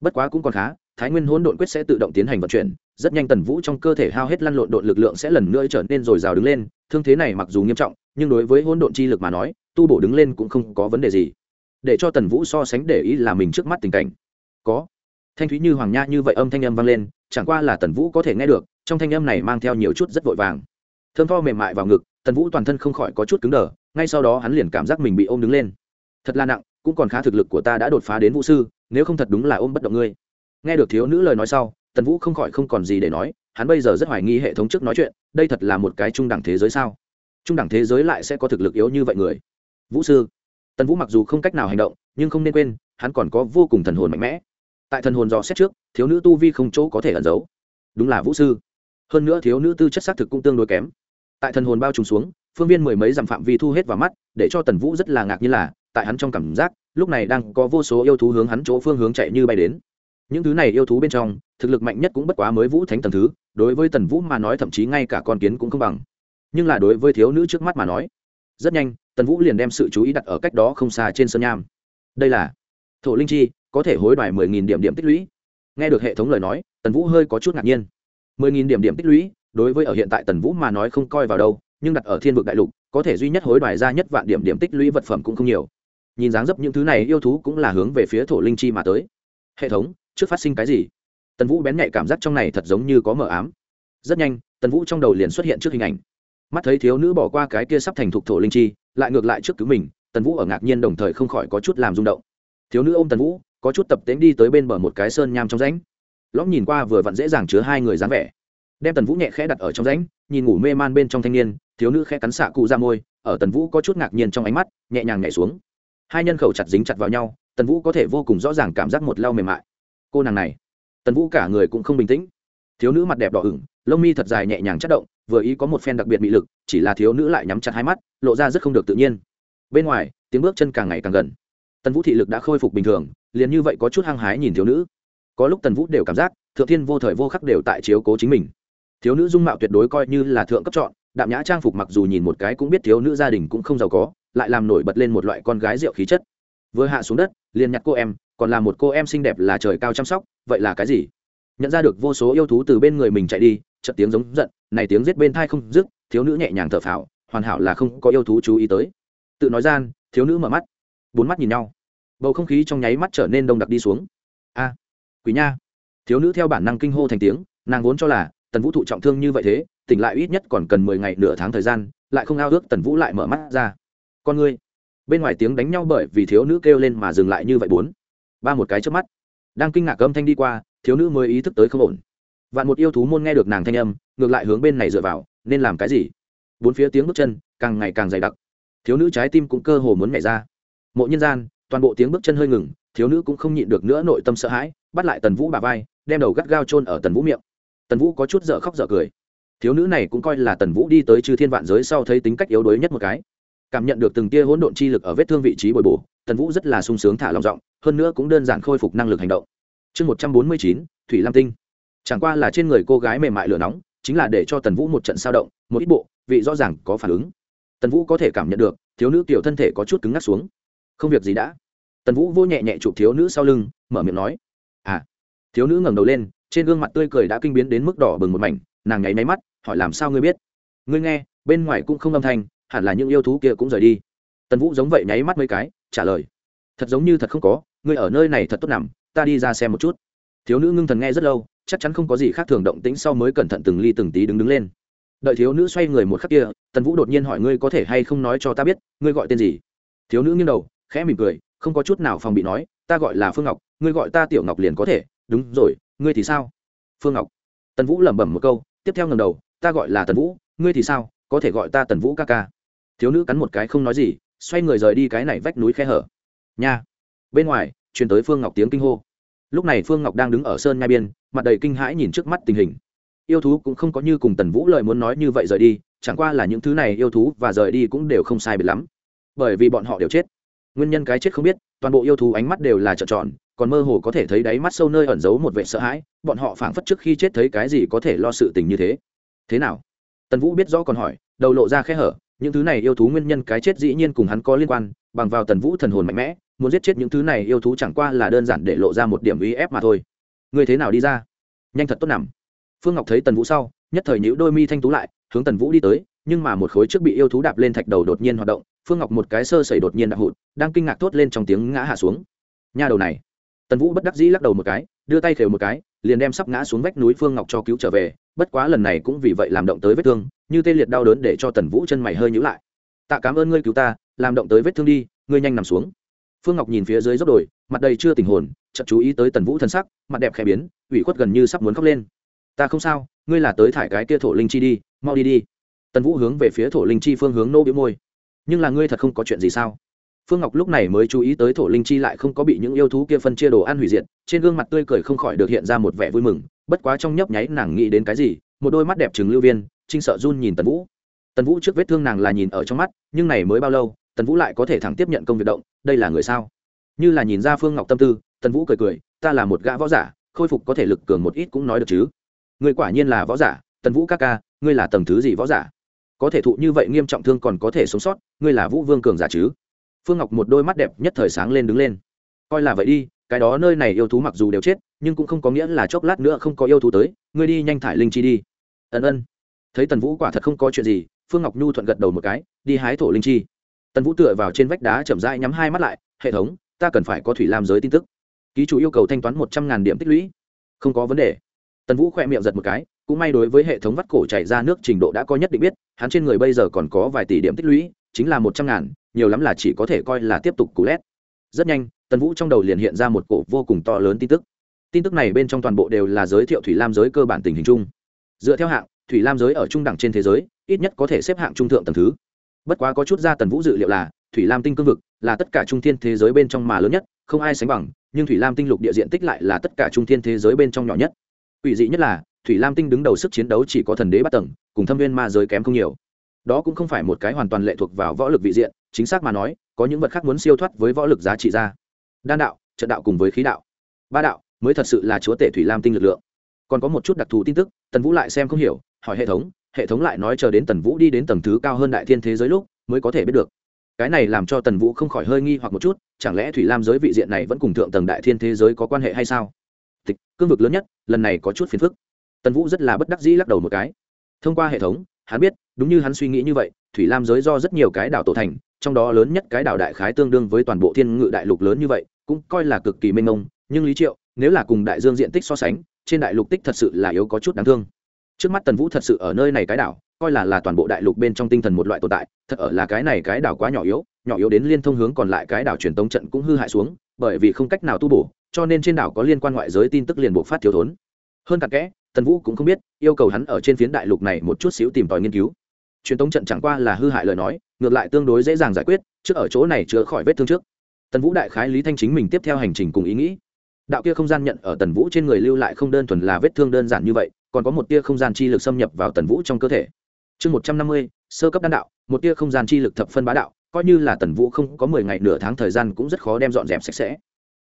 Bất quá cũng còn khá, thái nguyên hỗn độn quyết sẽ tự động tiến hành vận chuyển, rất nhanh tần vũ trong cơ thể hao hết lăn lộn độn lực lượng sẽ lần nữa trở nên dồi dào đứng lên, thương thế này mặc dù nghiêm trọng, nhưng đối với hỗn độn chi lực mà nói, tu bổ đứng lên cũng không có vấn đề gì. Để cho tần vũ so sánh để ý là mình trước mắt tình cảnh có. Thanh thúy như hoàng nha như vậy âm thanh âm vang lên, chẳng qua là tần vũ có thể nghe được, trong thanh âm này mang theo nhiều chút rất vội vàng. Thơm tho mềm mại vào ngực, tần vũ toàn thân không khỏi có chút cứng đờ, ngay sau đó hắn liền cảm giác mình bị ôm đứng lên. Thật là nặng, cũng còn khá thực lực của ta đã đột phá đến vũ sư, nếu không thật đúng là ôm bất động ngươi. Nghe được thiếu nữ lời nói sau, tần vũ không khỏi không còn gì để nói, hắn bây giờ rất hoài nghi hệ thống trước nói chuyện, đây thật là một cái trung đẳng thế giới sao? Trung đẳng thế giới lại sẽ có thực lực yếu như vậy người? Vũ sư. Tần vũ mặc dù không cách nào hành động, nhưng không nên quên, hắn còn có vô cùng thần hồn mạnh mẽ tại thần hồn dò xét trước, thiếu nữ tu vi không chỗ có thể ẩn giấu. Đúng là vũ sư. Hơn nữa thiếu nữ tư chất xác thực cũng tương đối kém. Tại thần hồn bao trùm xuống, phương viên mười mấy dặm phạm vi thu hết vào mắt, để cho tần vũ rất là ngạc như là, tại hắn trong cảm giác, lúc này đang có vô số yêu thú hướng hắn chỗ phương hướng chạy như bay đến. Những thứ này yêu thú bên trong, thực lực mạnh nhất cũng bất quá mới vũ thánh tầng thứ, đối với tần vũ mà nói thậm chí ngay cả con kiến cũng không bằng. Nhưng là đối với thiếu nữ trước mắt mà nói, rất nhanh, tần vũ liền đem sự chú ý đặt ở cách đó không xa trên sân nham. Đây là thổ linh chi có thể hối đoái mười nghìn điểm điểm tích lũy. Nghe được hệ thống lời nói, tần vũ hơi có chút ngạc nhiên. Mười nghìn điểm điểm tích lũy, đối với ở hiện tại tần vũ mà nói không coi vào đâu, nhưng đặt ở thiên vực đại lục, có thể duy nhất hối đoái ra nhất vạn điểm điểm tích lũy vật phẩm cũng không nhiều. Nhìn dáng dấp những thứ này yêu thú cũng là hướng về phía thổ linh chi mà tới. Hệ thống, trước phát sinh cái gì? Tần vũ bén nhạy cảm giác trong này thật giống như có mờ ám. Rất nhanh, tần vũ trong đầu liền xuất hiện trước hình ảnh. Mắt thấy thiếu nữ bỏ qua cái kia sắp thành thục thổ linh chi, lại ngược lại trước cứu mình, tần vũ ở ngạc nhiên đồng thời không khỏi có chút làm rung động. Thiếu nữ ô m tần vũ có chút tập tễnh đi tới bên bờ một cái sơn nham trong rãnh. Lõm nhìn qua vừa vặn dễ dàng chứa hai người dáng vẻ. Đem tần vũ nhẹ khẽ đặt ở trong rãnh, nhìn ngủ mê man bên trong thanh niên, thiếu nữ khẽ cắn xạ cụ ra môi, ở tần vũ có chút ngạc nhiên trong ánh mắt, nhẹ nhàng nhảy xuống. Hai nhân khẩu chặt dính chặt vào nhau, tần vũ có thể vô cùng rõ ràng cảm giác một lau mềm mại. Cô nàng này, tần vũ cả người cũng không bình tĩnh. Thiếu nữ mặt đẹp đỏ ửng, lông mi thật dài nhẹ nhàng chất động, vừa ý có một phen đặc biệt bị lực, chỉ là thiếu nữ lại nhắm chặt hai mắt, lộ ra rất không được tự nhiên. Bên ngoài, tiếng bước chân càng ngày càng gần tần vũ thị lực đã khôi phục bình thường, liền như vậy có chút hăng hái nhìn thiếu nữ. Có lúc tần vũ đều cảm giác, thượng thiên vô thời vô khắc đều tại chiếu cố chính mình. Thiếu nữ dung mạo tuyệt đối coi như là thượng cấp chọn, đạm nhã trang phục mặc dù nhìn một cái cũng biết thiếu nữ gia đình cũng không giàu có, lại làm nổi bật lên một loại con gái rượu khí chất. Vừa hạ xuống đất, liền nhặt cô em, còn là một cô em xinh đẹp là trời cao chăm sóc, vậy là cái gì? Nhận ra được vô số yêu thú từ bên người mình chạy đi, chợt tiếng giống giận, này tiếng giết bên thai không dứt, thiếu nữ nhẹ nhàng thở phào, hoàn hảo là không có yêu thú chú ý tới. Tự nói gian, thiếu nữ mở mắt, bốn mắt nhìn nhau bầu không khí trong nháy mắt trở nên đông đặc đi xuống. A, quỷ nha. Thiếu nữ theo bản năng kinh hô thành tiếng, nàng vốn cho là tần vũ thụ trọng thương như vậy thế, tỉnh lại ít nhất còn cần mười ngày nửa tháng thời gian, lại không ao ước tần vũ lại mở mắt ra. Con ngươi. Bên ngoài tiếng đánh nhau bởi vì thiếu nữ kêu lên mà dừng lại như vậy bốn. Ba một cái trước mắt. Đang kinh ngạc âm thanh đi qua, thiếu nữ mới ý thức tới không ổn. Vạn một yêu thú môn nghe được nàng thanh âm, ngược lại hướng bên này dựa vào, nên làm cái gì? Bốn phía tiếng bước chân càng ngày càng dày đặc. Thiếu nữ trái tim cũng cơ hồ muốn nhảy ra. Mộ nhân gian toàn bộ tiếng bước chân hơi ngừng, thiếu nữ cũng không nhịn được nữa nội tâm sợ hãi, bắt lại tần vũ bà vai, đem đầu gắt gao chôn ở tần vũ miệng. Tần vũ có chút dở khóc dở cười. Thiếu nữ này cũng coi là tần vũ đi tới chư thiên vạn giới sau thấy tính cách yếu đuối nhất một cái. Cảm nhận được từng tia hỗn độn chi lực ở vết thương vị trí bồi bổ, tần vũ rất là sung sướng thả lòng giọng, hơn nữa cũng đơn giản khôi phục năng lực hành động. Chương một trăm bốn mươi chín, thủy lam tinh. Chẳng qua là trên người cô gái mềm mại lửa nóng, chính là để cho tần vũ một trận sao động, một ít bộ, vị rõ ràng có phản ứng. Tần vũ có thể cảm nhận được, thiếu nữ tiểu thân thể có chút cứng ngắc xuống. Không việc gì đã tần vũ vô nhẹ nhẹ chụp thiếu nữ sau lưng, mở miệng nói à. Thiếu nữ ngẩng đầu lên, trên gương mặt tươi cười đã kinh biến đến mức đỏ bừng một mảnh, nàng nháy máy mắt, hỏi làm sao ngươi biết? Ngươi nghe, bên ngoài cũng không âm thanh, hẳn là những yêu thú kia cũng rời đi. Tần vũ giống vậy nháy mắt mấy cái, trả lời, thật giống như thật không có, ngươi ở nơi này thật tốt nằm, ta đi ra xem một chút. Thiếu nữ ngưng thần nghe rất lâu, chắc chắn không có gì khác thường động tĩnh sau mới cẩn thận từng ly từng tí đứng đứng lên. Đợi thiếu nữ xoay người một khắc kia, tần vũ đột nhiên hỏi, ngươi có thể hay không nói cho ta biết, ngươi gọi tên gì? Thiếu nữ nghiêng đầu, khẽ mỉm cười không có chút nào phòng bị nói, ta gọi là phương ngọc, ngươi gọi ta tiểu ngọc liền có thể. Đúng rồi, ngươi thì sao? Phương ngọc. Tần vũ lẩm bẩm một câu, tiếp theo ngầm đầu, ta gọi là tần vũ, ngươi thì sao? Có thể gọi ta tần vũ ca ca. Thiếu nữ cắn một cái không nói gì, xoay người rời đi cái này vách núi khe hở. Nha. Bên ngoài, truyền tới phương ngọc tiếng kinh hô. Lúc này phương ngọc đang đứng ở sơn nhai biên, mặt đầy kinh hãi nhìn trước mắt tình hình. Yêu thú cũng không có như cùng tần vũ lời muốn nói như vậy rời đi, chẳng qua là những thứ này yêu thú và rời đi cũng đều không sai biệt lắm. Bởi vì bọn họ đều chết nguyên nhân cái chết không biết, toàn bộ yêu thú ánh mắt đều là trợn tròn, còn mơ hồ có thể thấy đáy mắt sâu nơi ẩn giấu một vệ sợ hãi, bọn họ phảng phất trước khi chết thấy cái gì có thể lo sự tình như thế. Thế nào? Tần vũ biết rõ còn hỏi, đầu lộ ra khe hở, những thứ này yêu thú nguyên nhân cái chết dĩ nhiên cùng hắn có liên quan, bằng vào tần vũ thần hồn mạnh mẽ, muốn giết chết những thứ này yêu thú chẳng qua là đơn giản để lộ ra một điểm uy ép mà thôi. Ngươi thế nào đi ra? Nhanh thật tốt nằm. Phương ngọc thấy tần vũ sau, nhất thời nhữ đôi mi thanh tú lại, hướng tần vũ đi tới nhưng mà một khối trước bị yêu thú đạp lên thạch đầu đột nhiên hoạt động, phương ngọc một cái sơ sẩy đột nhiên đạp hụt, đang kinh ngạc thốt lên trong tiếng ngã hạ xuống. Nha đầu này. Tần vũ bất đắc dĩ lắc đầu một cái, đưa tay khều một cái, liền đem sắp ngã xuống vách núi phương ngọc cho cứu trở về, bất quá lần này cũng vì vậy làm động tới vết thương, như tê liệt đau đớn để cho tần vũ chân mày hơi nhữ lại. Tạ cảm ơn ngươi cứu ta, làm động tới vết thương đi, ngươi nhanh nằm xuống. Phương ngọc nhìn phía dưới dốc đồi, mặt đầy chưa tình hồn chậm chú ý tới tần vũ thân sắc, mặt đẹp khẽ biến, ủy khuất gần như sắp muốn khóc lên. Ta không sao, ngươi là tới thải cái kia thổ linh chi đi, mau đi đi tần vũ hướng về phía thổ linh chi phương hướng nô biếu môi. Nhưng là ngươi thật không có chuyện gì sao? Phương ngọc lúc này mới chú ý tới thổ linh chi lại không có bị những yêu thú kia phân chia đồ ăn hủy diệt, trên gương mặt tươi cười không khỏi được hiện ra một vẻ vui mừng, bất quá trong nhấp nháy nàng nghĩ đến cái gì, một đôi mắt đẹp trừng lưu viên, trinh sợ run nhìn tần vũ. Tần vũ trước vết thương nàng là nhìn ở trong mắt, nhưng này mới bao lâu, tần vũ lại có thể thẳng tiếp nhận công việc động, đây là người sao? Như là nhìn ra phương ngọc tâm tư, tần vũ cười cười, ta là một gã võ giả, khôi phục có thể lực cường một ít cũng nói được chứ. Ngươi quả nhiên là võ giả, tần vũ ca ca, ngươi là tầng thứ gì võ giả? Có thể thụ như vậy nghiêm trọng thương còn có thể sống sót, ngươi là vũ vương cường giả chứ? Phương ngọc một đôi mắt đẹp nhất thời sáng lên đứng lên. Coi là vậy đi, cái đó nơi này yêu thú mặc dù đều chết, nhưng cũng không có nghĩa là chốc lát nữa không có yêu thú tới, ngươi đi nhanh thải linh chi đi. Ân ân. Thấy tần vũ quả thật không có chuyện gì, phương ngọc nhu thuận gật đầu một cái, đi hái thổ linh chi. Tần vũ tựa vào trên vách đá chậm rãi nhắm hai mắt lại, hệ thống, ta cần phải có thủy lam giới tin tức. Ký chủ yêu cầu thanh toán một trăm ngàn điểm tích lũy. Không có vấn đề tần vũ khỏe miệng giật một cái, cũng may đối với hệ thống vắt cổ chảy ra nước trình độ đã có nhất định biết, hắn trên người bây giờ còn có vài tỷ điểm tích lũy, chính là một trăm ngàn, nhiều lắm là chỉ có thể coi là tiếp tục cú lét. Rất nhanh, tần vũ trong đầu liền hiện ra một cổ vô cùng to lớn tin tức. Tin tức này bên trong toàn bộ đều là giới thiệu thủy lam giới cơ bản tình hình chung. Dựa theo hạng, thủy lam giới ở trung đẳng trên thế giới, ít nhất có thể xếp hạng trung thượng tầng thứ. Bất quá có chút ra tần vũ dự liệu là, thủy lam tinh cương vực là tất cả trung thiên thế giới bên trong mà lớn nhất, không ai sánh bằng, nhưng thủy lam tinh lục địa diện tích lại là tất cả trung thiên thế giới bên trong nhỏ nhất. Quỷ dị nhất là, thủy lam tinh đứng đầu sức chiến đấu chỉ có thần đế Bát tầng, cùng thâm viên ma giới kém không nhiều. Đó cũng không phải một cái hoàn toàn lệ thuộc vào võ lực vị diện, chính xác mà nói, có những vật khác muốn siêu thoát với võ lực giá trị ra. Đan đạo, trận đạo cùng với khí đạo. Ba đạo, mới thật sự là chúa tể thủy lam tinh lực lượng. Còn có một chút đặc thù tin tức, tần vũ lại xem không hiểu, hỏi hệ thống hệ thống lại nói chờ đến tần vũ đi đến tầng thứ cao hơn đại thiên thế giới lúc, mới có thể biết được. Cái này làm cho tần vũ không khỏi hơi nghi hoặc một chút, chẳng lẽ thủy lam giới vị diện này vẫn cùng thượng tầng đại thiên thế giới có quan hệ hay sao? Tịch, cương vực lớn nhất, lần này có chút phiền phức. Tần vũ rất là bất đắc dĩ lắc đầu một cái. Thông qua hệ thống, hắn biết, đúng như hắn suy nghĩ như vậy, thủy lam giới do rất nhiều cái đảo tổ thành, trong đó lớn nhất cái đảo đại khái tương đương với toàn bộ thiên ngự đại lục lớn như vậy, cũng coi là cực kỳ mênh mông, nhưng lý triệu, nếu là cùng đại dương diện tích so sánh, trên đại lục tích thật sự là yếu có chút đáng thương. Trước mắt tần vũ thật sự ở nơi này cái đảo, coi là là toàn bộ đại lục bên trong tinh thần một loại tồn tại, thật ở là cái này cái đảo quá nhỏ yếu nhỏ yếu đến liên thông hướng còn lại cái đảo truyền tống trận cũng hư hại xuống, bởi vì không cách nào tu bổ cho nên trên đảo có liên quan ngoại giới tin tức liền buộc phát thiếu thốn. Hơn cả kẽ, tần vũ cũng không biết, yêu cầu hắn ở trên phiến đại lục này một chút xíu tìm tòi nghiên cứu. Truyền tống trận chẳng qua là hư hại lời nói, ngược lại tương đối dễ dàng giải quyết, trước ở chỗ này chữa khỏi vết thương trước. Tần vũ đại khái lý thanh chính mình tiếp theo hành trình cùng ý nghĩ. Đạo kia không gian nhận ở tần vũ trên người lưu lại không đơn thuần là vết thương đơn giản như vậy, còn có một tia không gian chi lực xâm nhập vào tần vũ trong cơ thể. Chương một trăm năm mươi, sơ cấp đan đạo, một tia không gian chi lực thập phân bá đạo, coi như là tần vũ không có mười ngày nửa tháng thời gian cũng rất khó đem dọn dẹp sạch sẽ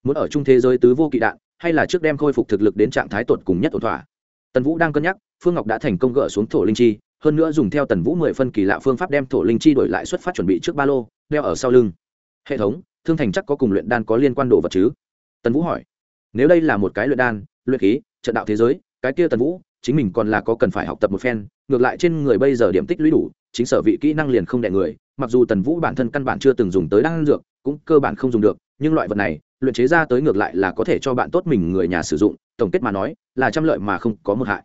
muốn ở chung thế giới tứ vô kỵ đạn, hay là trước đem khôi phục thực lực đến trạng thái tột cùng nhất ổn thỏa. Tần vũ đang cân nhắc, phương ngọc đã thành công gỡ xuống thổ linh chi, hơn nữa dùng theo tần vũ mười phân kỳ lạ phương pháp đem thổ linh chi đổi lại xuất phát chuẩn bị trước ba lô, đeo ở sau lưng. Hệ thống, thương thành chắc có cùng luyện đan có liên quan đồ vật chứ? Tần vũ hỏi. Nếu đây là một cái luyện đan, luyện khí, trận đạo thế giới, cái kia tần vũ, chính mình còn là có cần phải học tập một phen, ngược lại trên người bây giờ điểm tích lũy đủ, chính sở vị kỹ năng liền không đẻ người, mặc dù tần vũ bản thân căn bản chưa từng dùng tới đan dược, cũng cơ bản không dùng được, nhưng loại vật này luyện chế ra tới ngược lại là có thể cho bạn tốt mình người nhà sử dụng, tổng kết mà nói, là trăm lợi mà không có một hại.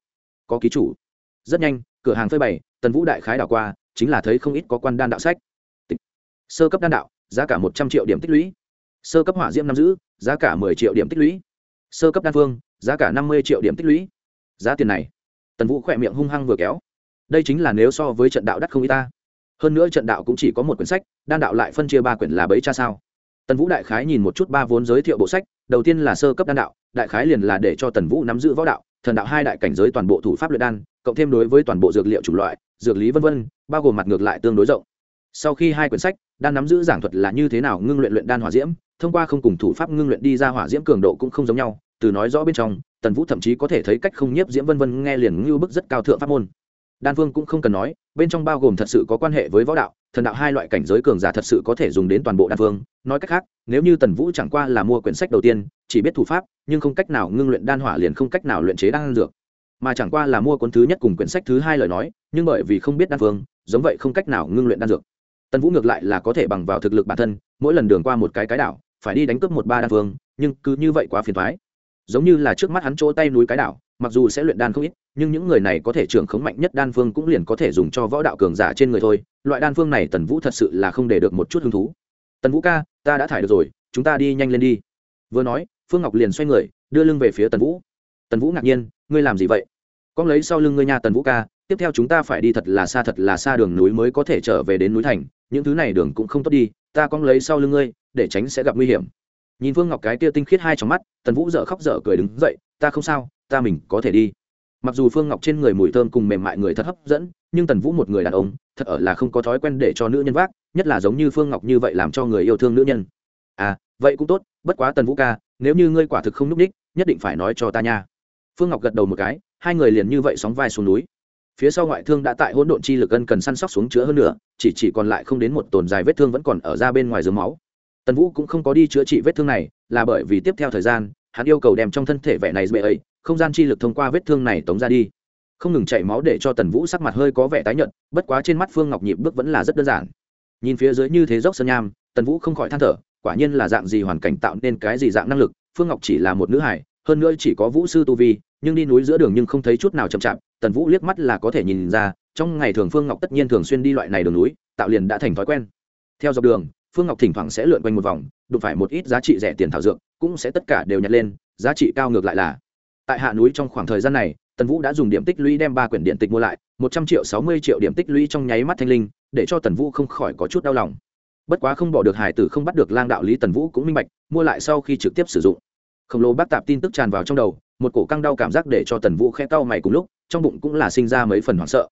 Có ký chủ. Rất nhanh, cửa hàng phơi bày, tần vũ đại khái đảo qua, chính là thấy không ít có quan đan đạo sách. Sơ cấp đan đạo, giá cả một trăm triệu điểm tích lũy. Sơ cấp hỏa diễm năm giữ, giá cả mười triệu điểm tích lũy. Sơ cấp đan phương, giá cả năm mươi triệu điểm tích lũy. Giá tiền này. Tần vũ khỏe miệng hung hăng vừa kéo. Đây chính là nếu so với trận đạo đắt không y ta. Hơn nữa trận đạo cũng chỉ có một quyển sách, đan đạo lại phân chia ba quyển là bấy cha sao tần vũ đại khái nhìn một chút ba vốn giới thiệu bộ sách, đầu tiên là sơ cấp đan đạo, đại khái liền là để cho tần vũ nắm giữ võ đạo, thần đạo hai đại cảnh giới toàn bộ thủ pháp luyện đan, cộng thêm đối với toàn bộ dược liệu chủng loại, dược lý v v bao gồm mặt ngược lại tương đối rộng. Sau khi hai quyển sách, đan nắm giữ giảng thuật là như thế nào ngưng luyện luyện đan hỏa diễm, thông qua không cùng thủ pháp ngưng luyện đi ra hỏa diễm cường độ cũng không giống nhau, từ nói rõ bên trong, tần vũ thậm chí có thể thấy cách không nhiếp diễm vân vân nghe liền ngưu bức rất cao thượng pháp môn đan phương cũng không cần nói, bên trong bao gồm thật sự có quan hệ với võ đạo, thần đạo hai loại cảnh giới cường giả thật sự có thể dùng đến toàn bộ đan phương. Nói cách khác, nếu như tần vũ chẳng qua là mua quyển sách đầu tiên, chỉ biết thủ pháp, nhưng không cách nào ngưng luyện đan hỏa liền không cách nào luyện chế đan dược. Mà chẳng qua là mua cuốn thứ nhất cùng quyển sách thứ hai lời nói, nhưng bởi vì không biết đan phương, giống vậy không cách nào ngưng luyện đan dược. Tần vũ ngược lại là có thể bằng vào thực lực bản thân, mỗi lần đường qua một cái cái đảo, phải đi đánh cướp một ba đan phương, nhưng cứ như vậy quá phiền thoái giống như là trước mắt hắn chỗ tay núi cái đảo, mặc dù sẽ luyện đan không ít nhưng những người này có thể trưởng khống mạnh nhất đan phương cũng liền có thể dùng cho võ đạo cường giả trên người thôi. Loại đan phương này tần vũ thật sự là không để được một chút hứng thú. Tần vũ ca, ta đã thải được rồi, chúng ta đi nhanh lên đi. Vừa nói, phương ngọc liền xoay người, đưa lưng về phía tần vũ. Tần vũ ngạc nhiên, ngươi làm gì vậy? Con lấy sau lưng ngươi nha, tần vũ ca, tiếp theo chúng ta phải đi thật là xa thật là xa đường núi mới có thể trở về đến núi thành. Những thứ này đường cũng không tốt đi, ta con lấy sau lưng ngươi, để tránh sẽ gặp nguy hiểm. Nhìn phương ngọc cái kia tinh khiết hai trong mắt, tần vũ dợ khóc dở cười đứng dậy, ta không sao, ta mình có thể đi mặc dù phương ngọc trên người mùi thơm cùng mềm mại người thật hấp dẫn, nhưng tần vũ một người đàn ông, thật ở là không có thói quen để cho nữ nhân vác, nhất là giống như phương ngọc như vậy làm cho người yêu thương nữ nhân. À vậy cũng tốt, bất quá tần vũ ca, nếu như ngươi quả thực không n ú c ních nhất định phải nói cho ta nha. Phương ngọc gật đầu một cái, hai người liền như vậy sóng vai xuống núi. Phía sau ngoại thương đã tại hỗn độn chi lực ân cần săn sóc xuống chữa hơn nữa chỉ chỉ còn lại không đến một tồn dài vết thương vẫn còn ở ra bên ngoài dưới máu. Tần vũ cũng không có đi chữa trị vết thương này, là bởi vì tiếp theo thời gian, hắn yêu cầu đem trong thân thể vẻ này dễ ấy không gian chi lực thông qua vết thương này tống ra đi. Không ngừng chảy máu để cho tần vũ sắc mặt hơi có vẻ tái nhợt, bất quá trên mắt phương ngọc nhịp bước vẫn là rất đơn giản. Nhìn phía dưới như thế dốc sơn nham, tần vũ không khỏi than thở, quả nhiên là dạng gì hoàn cảnh tạo nên cái gì dạng năng lực, phương ngọc chỉ là một nữ hải hơn nữa chỉ có vũ sư tu vi, nhưng đi núi giữa đường nhưng không thấy chút nào chậm chạp, tần vũ liếc mắt là có thể nhìn ra, trong ngày thường phương ngọc tất nhiên thường xuyên đi loại này đường núi, tạo liền đã thành thói quen. Theo dọc đường, phương ngọc thỉnh thoảng sẽ lượn quanh một vòng, đụng phải một ít giá trị rẻ tiền thảo dược, cũng sẽ tất cả đều nhặt lên, giá trị cao ngược lại là tại hạ núi trong khoảng thời gian này, tần vũ đã dùng điểm tích lũy đem ba quyển điện tịch mua lại, một trăm triệu sáu mươi triệu điểm tích lũy trong nháy mắt thanh linh, để cho tần vũ không khỏi có chút đau lòng. Bất quá không bỏ được hải tử không bắt được lang đạo lý tần vũ cũng minh bạch, mua lại sau khi trực tiếp sử dụng. Khổng lồ bác tạp tin tức tràn vào trong đầu, một cổ căng đau cảm giác để cho tần vũ khẽ cau mày cùng lúc, trong bụng cũng là sinh ra mấy phần hoảng sợ.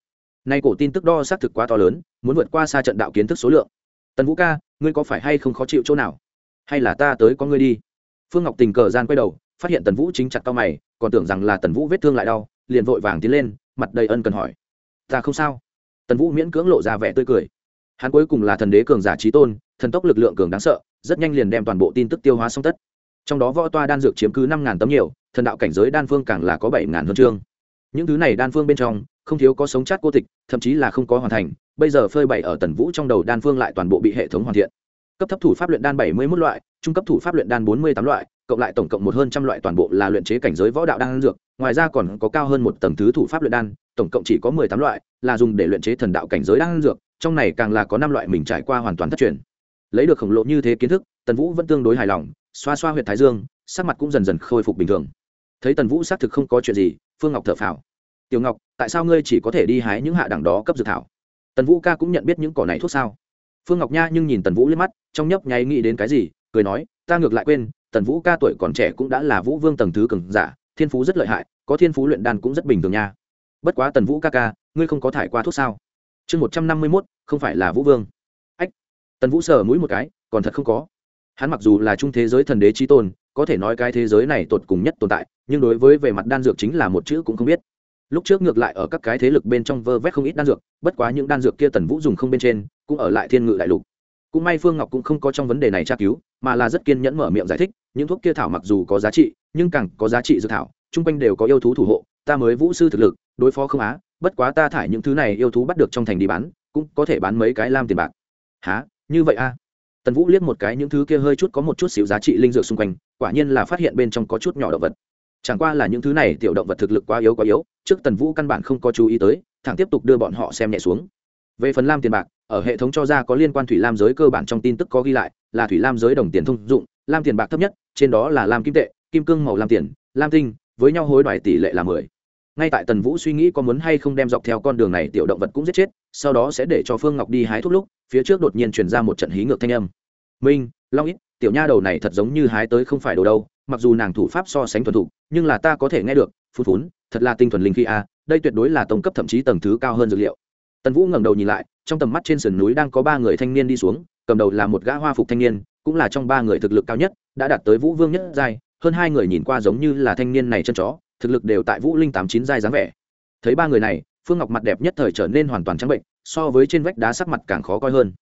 Nay cổ tin tức đo xác thực quá to lớn, muốn vượt qua xa trận đạo kiến thức số lượng. Tần vũ ca, ngươi có phải hay không khó chịu chỗ nào? Hay là ta tới có ngươi đi? Phương ngọc tình cờ gian quay đầu phát hiện tần vũ chính chặt cao mày, còn tưởng rằng là tần vũ vết thương lại đau, liền vội vàng tiến lên, mặt đầy ân cần hỏi. Ta không sao. Tần vũ miễn cưỡng lộ ra vẻ tươi cười. Hắn cuối cùng là thần đế cường giả trí tôn, thần tốc lực lượng cường đáng sợ, rất nhanh liền đem toàn bộ tin tức tiêu hóa xong tất. Trong đó võ toa đan dược chiếm cứ năm ngàn tấm nhiều, thần đạo cảnh giới đan phương càng là có bảy ngàn huân chương. Những thứ này đan phương bên trong, không thiếu có sống chát cô tịch, thậm chí là không có hoàn thành, bây giờ phơi bày ở tần vũ trong đầu đan phương lại toàn bộ bị hệ thống hoàn thiện. Cấp thấp thủ pháp luyện đan bảy mươi một loại, trung cấp thủ pháp luyện đan bốn mươi tám loại cộng lại tổng cộng một hơn trăm loại toàn bộ là luyện chế cảnh giới võ đạo đan dược, ngoài ra còn có cao hơn một tầng thứ thủ pháp luyện đan, tổng cộng chỉ có mười tám loại, là dùng để luyện chế thần đạo cảnh giới đan dược, trong này càng là có năm loại mình trải qua hoàn toàn thất truyền. Lấy được khổng lồ như thế kiến thức, tần vũ vẫn tương đối hài lòng, xoa xoa huyệt thái dương, sắc mặt cũng dần dần khôi phục bình thường. Thấy tần vũ xác thực không có chuyện gì, phương ngọc thở phào. Tiểu ngọc, tại sao ngươi chỉ có thể đi hái những hạ đẳng đó cấp dược thảo? Tần vũ ca cũng nhận biết những cỏ này thuốc sao? Phương ngọc nha nhưng nhìn tần vũ lên mắt, trong nhấp nháy nghĩ đến cái gì, cười nói, ta ngược lại quên tần vũ ca tuổi còn trẻ cũng đã là vũ vương tầng thứ cường giả, thiên phú rất lợi hại, có thiên phú luyện đan cũng rất bình thường nha. Bất quá tần vũ ca ca, ngươi không có thải qua thuốc sao? Chương một trăm năm mươi mốt, không phải là vũ vương. Ách, tần vũ sờ mũi một cái, còn thật không có. Hắn mặc dù là trung thế giới thần đế trí tôn, có thể nói cái thế giới này tột cùng nhất tồn tại, nhưng đối với về mặt đan dược chính là một chữ cũng không biết. Lúc trước ngược lại ở các cái thế lực bên trong vơ vét không ít đan dược, bất quá những đan dược kia tần vũ dùng không bên trên, cũng ở lại thiên ngự đại lục cũng may phương ngọc cũng không có trong vấn đề này tra cứu, mà là rất kiên nhẫn mở miệng giải thích, những thuốc kia thảo mặc dù có giá trị, nhưng càng có giá trị dự thảo, chung quanh đều có yêu thú thủ hộ, ta mới vũ sư thực lực, đối phó không á, bất quá ta thải những thứ này yêu thú bắt được trong thành đi bán, cũng có thể bán mấy cái lam tiền bạc. Há như vậy a tần vũ liếc một cái những thứ kia hơi chút có một chút xíu giá trị linh dược xung quanh, quả nhiên là phát hiện bên trong có chút nhỏ động vật. Chẳng qua là những thứ này tiểu động vật thực lực quá yếu quá yếu, trước tần vũ căn bản không có chú ý tới, thẳng tiếp tục đưa bọn họ xem nhẹ xuống về phần lam tiền bạc, ở hệ thống cho ra có liên quan thủy lam giới cơ bản trong tin tức có ghi lại, là thủy lam giới đồng tiền thông dụng, lam tiền bạc thấp nhất, trên đó là lam kim tệ, kim cương màu lam tiền, lam tinh, với nhau hối đoái tỷ lệ là mười. Ngay tại tần vũ suy nghĩ có muốn hay không đem dọc theo con đường này tiểu động vật cũng giết chết, sau đó sẽ để cho phương ngọc đi hái thuốc lúc, phía trước đột nhiên truyền ra một trận hí ngược thanh âm. Minh, long ít, tiểu nha đầu này thật giống như hái tới không phải đồ đâu, mặc dù nàng thủ pháp so sánh thuần thục, nhưng là ta có thể nghe được phút phún, thật là tinh thuần linh khí a, đây tuyệt đối là tông cấp thậm chí tầng thứ cao hơn dược liệu tần vũ ngẩng đầu nhìn lại, trong tầm mắt trên sườn núi đang có ba người thanh niên đi xuống, cầm đầu là một gã hoa phục thanh niên, cũng là trong ba người thực lực cao nhất, đã đạt tới vũ vương nhất giai, hơn hai người nhìn qua giống như là thanh niên này chân chó, thực lực đều tại vũ linh tám chín giai dáng vẻ. Thấy ba người này, phương ngọc mặt đẹp nhất thời trở nên hoàn toàn trắng bệnh, so với trên vách đá sắc mặt càng khó coi hơn.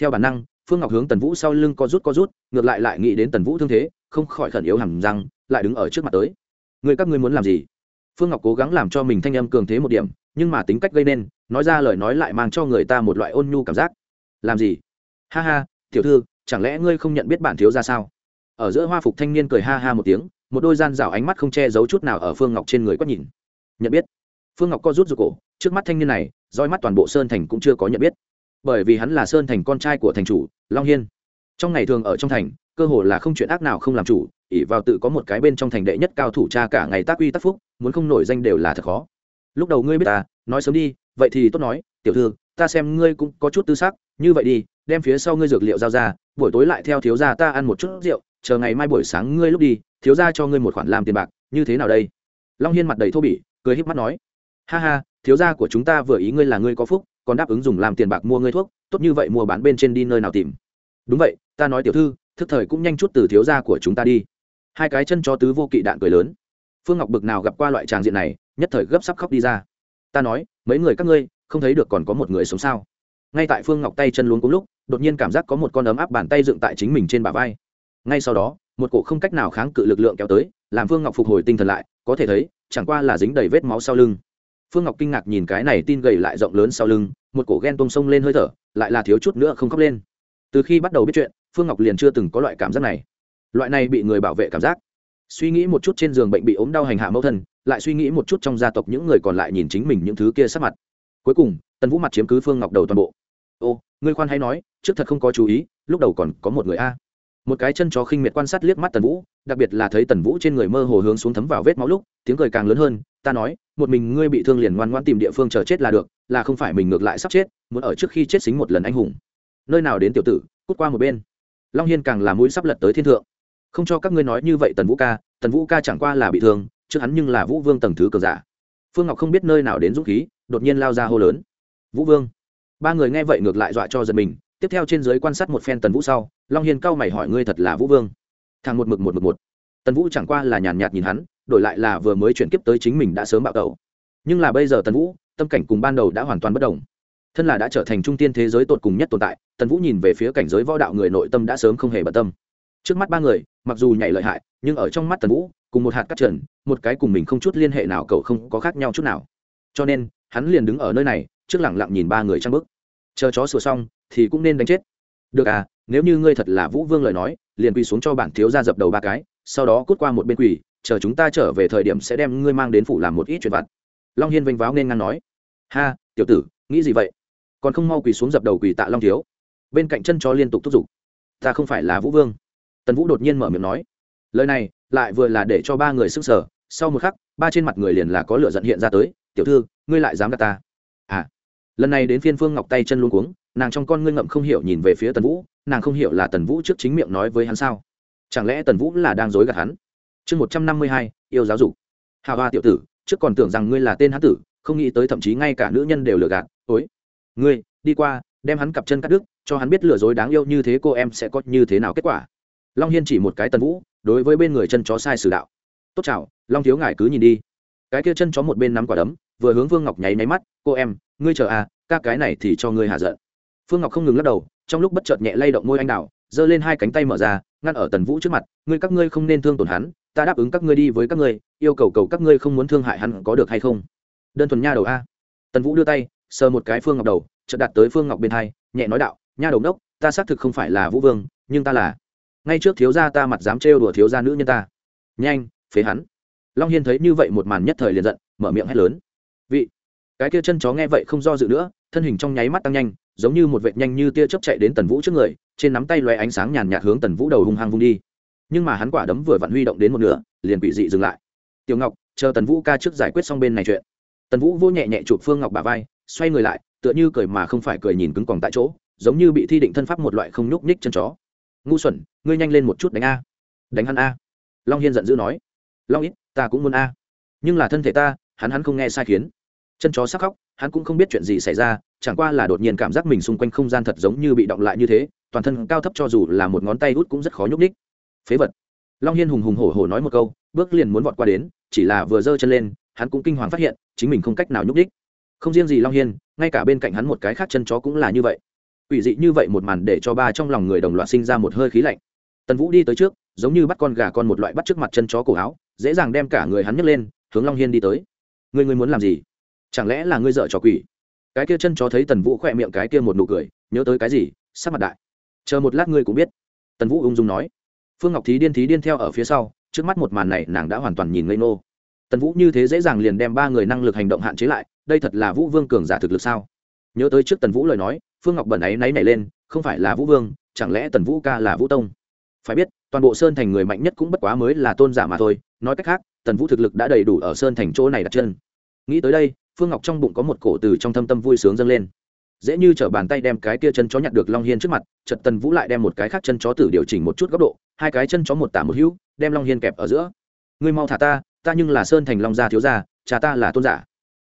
Theo bản năng, phương ngọc hướng tần vũ sau lưng co rút co rút, ngược lại lại nghĩ đến tần vũ thương thế, không khỏi khẩn yếu hầm răng lại đứng ở trước mặt tới. Người các ngươi muốn làm gì? Phương ngọc cố gắng làm cho mình thanh âm cường thế một điểm, nhưng mà tính cách gây nên nói ra lời nói lại mang cho người ta một loại ôn nhu cảm giác. Làm gì? Ha ha, tiểu thư, chẳng lẽ ngươi không nhận biết bản thiếu ra sao? Ở giữa hoa phục thanh niên cười ha ha một tiếng, một đôi gian rào ánh mắt không che giấu chút nào ở phương ngọc trên người quát nhìn. Nhận biết. Phương ngọc co rút ruột cổ, trước mắt thanh niên này, roi mắt toàn bộ sơn thành cũng chưa có nhận biết. Bởi vì hắn là sơn thành con trai của thành chủ, long hiên. Trong ngày thường ở trong thành, cơ hồ là không chuyện ác nào không làm chủ ỉ vào tự có một cái bên trong thành đệ nhất cao thủ cha cả ngày tác uy tác phúc, muốn không nổi danh đều là thật khó. Lúc đầu ngươi biết ta, nói sớm đi vậy thì tốt nói, tiểu thư, ta xem ngươi cũng có chút tư xác như vậy đi, đem phía sau ngươi dược liệu giao ra, buổi tối lại theo thiếu gia ta ăn một chút rượu, chờ ngày mai buổi sáng ngươi lúc đi, thiếu gia cho ngươi một khoản làm tiền bạc, như thế nào đây? Long hiên mặt đầy thô bỉ, cười híp mắt nói, ha ha, thiếu gia của chúng ta vừa ý ngươi là ngươi có phúc, còn đáp ứng dùng làm tiền bạc mua ngươi thuốc, tốt như vậy mua bán bên trên đi nơi nào tìm? Đúng vậy, ta nói tiểu thư, thức thời cũng nhanh chút từ thiếu gia của chúng ta đi. Hai cái chân chó tứ vô kỵ đạn cười lớn. Phương ngọc bực nào gặp qua loại tràng diện này, nhất thời gấp sắp khóc đi ra ta nói, mấy người các ngươi, không thấy được còn có một người sống sao? Ngay tại phương ngọc tay chân luống cúng lúc, đột nhiên cảm giác có một con ấm áp bàn tay dựng tại chính mình trên bả vai. Ngay sau đó, một cổ không cách nào kháng cự lực lượng kéo tới, làm phương ngọc phục hồi tinh thần lại, có thể thấy, chẳng qua là dính đầy vết máu sau lưng. Phương ngọc kinh ngạc nhìn cái này tin gầy lại rộng lớn sau lưng, một cổ ghen tông sông lên hơi thở, lại là thiếu chút nữa không khóc lên. Từ khi bắt đầu biết chuyện, phương ngọc liền chưa từng có loại cảm giác này. Loại này bị người bảo vệ cảm giác. Suy nghĩ một chút trên giường bệnh bị ốm đau hành hạ mẫu thân lại suy nghĩ một chút trong gia tộc những người còn lại nhìn chính mình những thứ kia sắc mặt. Cuối cùng, tần vũ mặt chiếm cứ phương ngọc đầu toàn bộ. Ô, ngươi khoan hay nói, trước thật không có chú ý, lúc đầu còn có một người a. Một cái chân chó khinh miệt quan sát liếc mắt tần vũ, đặc biệt là thấy tần vũ trên người mơ hồ hướng xuống thấm vào vết máu lúc, tiếng cười càng lớn hơn, ta nói, một mình ngươi bị thương liền ngoan ngoan tìm địa phương chờ chết là được, là không phải mình ngược lại sắp chết, muốn ở trước khi chết xính một lần anh hùng. Nơi nào đến tiểu tử, cút qua một bên. Long hiên càng là mũi sắp lật tới thiên thượng. Không cho các ngươi nói như vậy tần vũ ca, tần vũ ca chẳng qua là bị thương trước hắn nhưng là vũ vương tầng thứ cờ giả. Phương ngọc không biết nơi nào đến dũng khí, đột nhiên lao ra hô lớn. Vũ vương. Ba người nghe vậy ngược lại dọa cho giật mình, tiếp theo trên giới quan sát một phen tần vũ sau, long hiền cao mày hỏi ngươi thật là vũ vương? Thằng một mực một mực một. Tần vũ chẳng qua là nhàn nhạt nhìn hắn, đổi lại là vừa mới chuyển kiếp tới chính mình đã sớm bạo tẩu. Nhưng là bây giờ tần vũ, tâm cảnh cùng ban đầu đã hoàn toàn bất đồng. Thân là đã trở thành trung tiên thế giới tột cùng nhất tồn tại, tần vũ nhìn về phía cảnh giới võ đạo người nội tâm đã sớm không hề bận tâm. Trước mắt ba người, mặc dù nhảy lợi hại, nhưng ở trong mắt tần vũ cùng một hạt cắt trần, một cái cùng mình không chút liên hệ nào cậu không có khác nhau chút nào. Cho nên, hắn liền đứng ở nơi này, trước lẳng lặng nhìn ba người trang bức chờ chó sửa xong, thì cũng nên đánh chết. Được à nếu như ngươi thật là vũ vương lời nói, liền quỳ xuống cho bản thiếu ra dập đầu ba cái, sau đó cút qua một bên quỳ, chờ chúng ta trở về thời điểm sẽ đem ngươi mang đến phủ làm một ít chuyện vặt. Long hiên vênh váo nên ngang nói. Ha, tiểu tử, nghĩ gì vậy? Còn không mau quỳ xuống dập đầu quỳ tạ long thiếu. Bên cạnh chân chó liên tục thúc giục. Ta không phải là vũ vương. Tần vũ đột nhiên mở miệng nói. Lời này lại vừa là để cho ba người sức sở, sau một khắc, ba trên mặt người liền là có lửa giận hiện ra tới, tiểu thư, ngươi lại dám gạt ta? À. Lần này đến phiên phương ngọc tay chân luôn cuống, nàng trong con ngươi ngậm không hiểu nhìn về phía tần vũ, nàng không hiểu là tần vũ trước chính miệng nói với hắn sao? Chẳng lẽ tần vũ là đang dối gạt hắn? Chương một trăm năm mươi hai, yêu giáo dục. Hà hoa tiểu tử, trước còn tưởng rằng ngươi là tên hán tử, không nghĩ tới thậm chí ngay cả nữ nhân đều lừa gạt, ối. Ngươi, đi qua, đem hắn cặp chân cắt đứt, cho hắn biết lừa dối đáng yêu như thế cô em sẽ có như thế nào kết quả long hiên chỉ một cái tần vũ, đối với bên người chân chó sai sử đạo. Tốt chào, long thiếu ngài cứ nhìn đi. Cái kia chân chó một bên nắm quả đấm, vừa hướng vương ngọc nháy máy mắt, cô em, ngươi chờ à các cái này thì cho ngươi hạ giận. Phương ngọc không ngừng lắc đầu, trong lúc bất chợt nhẹ lay động môi anh đào giơ lên hai cánh tay mở ra, ngăn ở tần vũ trước mặt, ngươi các ngươi không nên thương tổn hắn, ta đáp ứng các ngươi đi với các ngươi, yêu cầu cầu các ngươi không muốn thương hại hắn có được hay không? Đơn thuần nha đầu a. Tần vũ đưa tay, sờ một cái phương ngọc đầu, chợt đặt tới phương ngọc bên hai, nhẹ nói đạo, nha đầu đốc, ta xác thực không phải là vũ vương, nhưng ta là ngay trước thiếu gia ta mặt dám trêu đùa thiếu gia nữ nhân ta. Nhanh, phế hắn. Long hiên thấy như vậy một màn nhất thời liền giận, mở miệng hét lớn. Vị, cái kia chân chó nghe vậy không do dự nữa, thân hình trong nháy mắt tăng nhanh, giống như một vệt nhanh như tia chớp chạy đến tần vũ trước người, trên nắm tay loé ánh sáng nhàn nhạt hướng tần vũ đầu hung hăng vung đi. Nhưng mà hắn quả đấm vừa vặn huy động đến một nửa, liền bị dị dừng lại. Tiểu ngọc, chờ tần vũ ca trước giải quyết xong bên này chuyện. Tần vũ vô nhẹ nhẹ chụp phương ngọc bà vai, xoay người lại, tựa như cười mà không phải cười nhìn cứng còn tại chỗ, giống như bị thi định thân pháp một loại không nhúc nhích chân chó ngu xuẩn, ngươi nhanh lên một chút đánh a. Đánh hắn a? Long hiên giận dữ nói. Long ít, ta cũng muốn a. Nhưng là thân thể ta, hắn hắn không nghe sai khiến. Chân chó sắc khóc, hắn cũng không biết chuyện gì xảy ra, chẳng qua là đột nhiên cảm giác mình xung quanh không gian thật giống như bị động lại như thế, toàn thân cao thấp cho dù là một ngón tay út cũng rất khó nhúc ních phế vật. Long hiên hùng hùng hổ hổ nói một câu, bước liền muốn vọt qua đến, chỉ là vừa giơ chân lên, hắn cũng kinh hoàng phát hiện, chính mình không cách nào nhúc ních không riêng gì long hiên, ngay cả bên cạnh hắn một cái khác chân chó cũng là như vậy quỷ dị như vậy một màn để cho ba trong lòng người đồng loạt sinh ra một hơi khí lạnh. Tần vũ đi tới trước, giống như bắt con gà con một loại bắt trước mặt chân chó cổ áo, dễ dàng đem cả người hắn nhấc lên, hướng long hiên đi tới. Người người muốn làm gì? Chẳng lẽ là ngươi dợ trò quỷ? Cái kia chân chó thấy tần vũ khỏe miệng cái kia một nụ cười, nhớ tới cái gì? Sắc mặt đại. Chờ một lát ngươi cũng biết. Tần vũ ung dung nói. Phương ngọc thí điên thí điên theo ở phía sau, trước mắt một màn này nàng đã hoàn toàn nhìn ngây nô tần vũ như thế dễ dàng liền đem ba người năng lực hành động hạn chế lại, đây thật là vũ vương cường giả thực lực sao? Nhớ tới trước tần vũ lời nói phương ngọc bẩn ấy náy nảy lên, không phải là vũ vương, chẳng lẽ tần vũ ca là vũ tông? Phải biết, toàn bộ sơn thành người mạnh nhất cũng bất quá mới là tôn giả mà thôi, nói cách khác, tần vũ thực lực đã đầy đủ ở sơn thành chỗ này đặt chân. Nghĩ tới đây, phương ngọc trong bụng có một cổ từ trong thâm tâm vui sướng dâng lên. Dễ như t bàn tay đem cái kia chân chó nhặt được long hiên trước mặt chật tần vũ lại đem một cái khác chân chó tử điều chỉnh một chút góc độ, hai cái chân chó một tả một hữu, đem long hiên kẹp ở giữa. Ngươi mau thả ta ta nhưng là sơn thành long gia thiếu gia, cha ta là tôn giả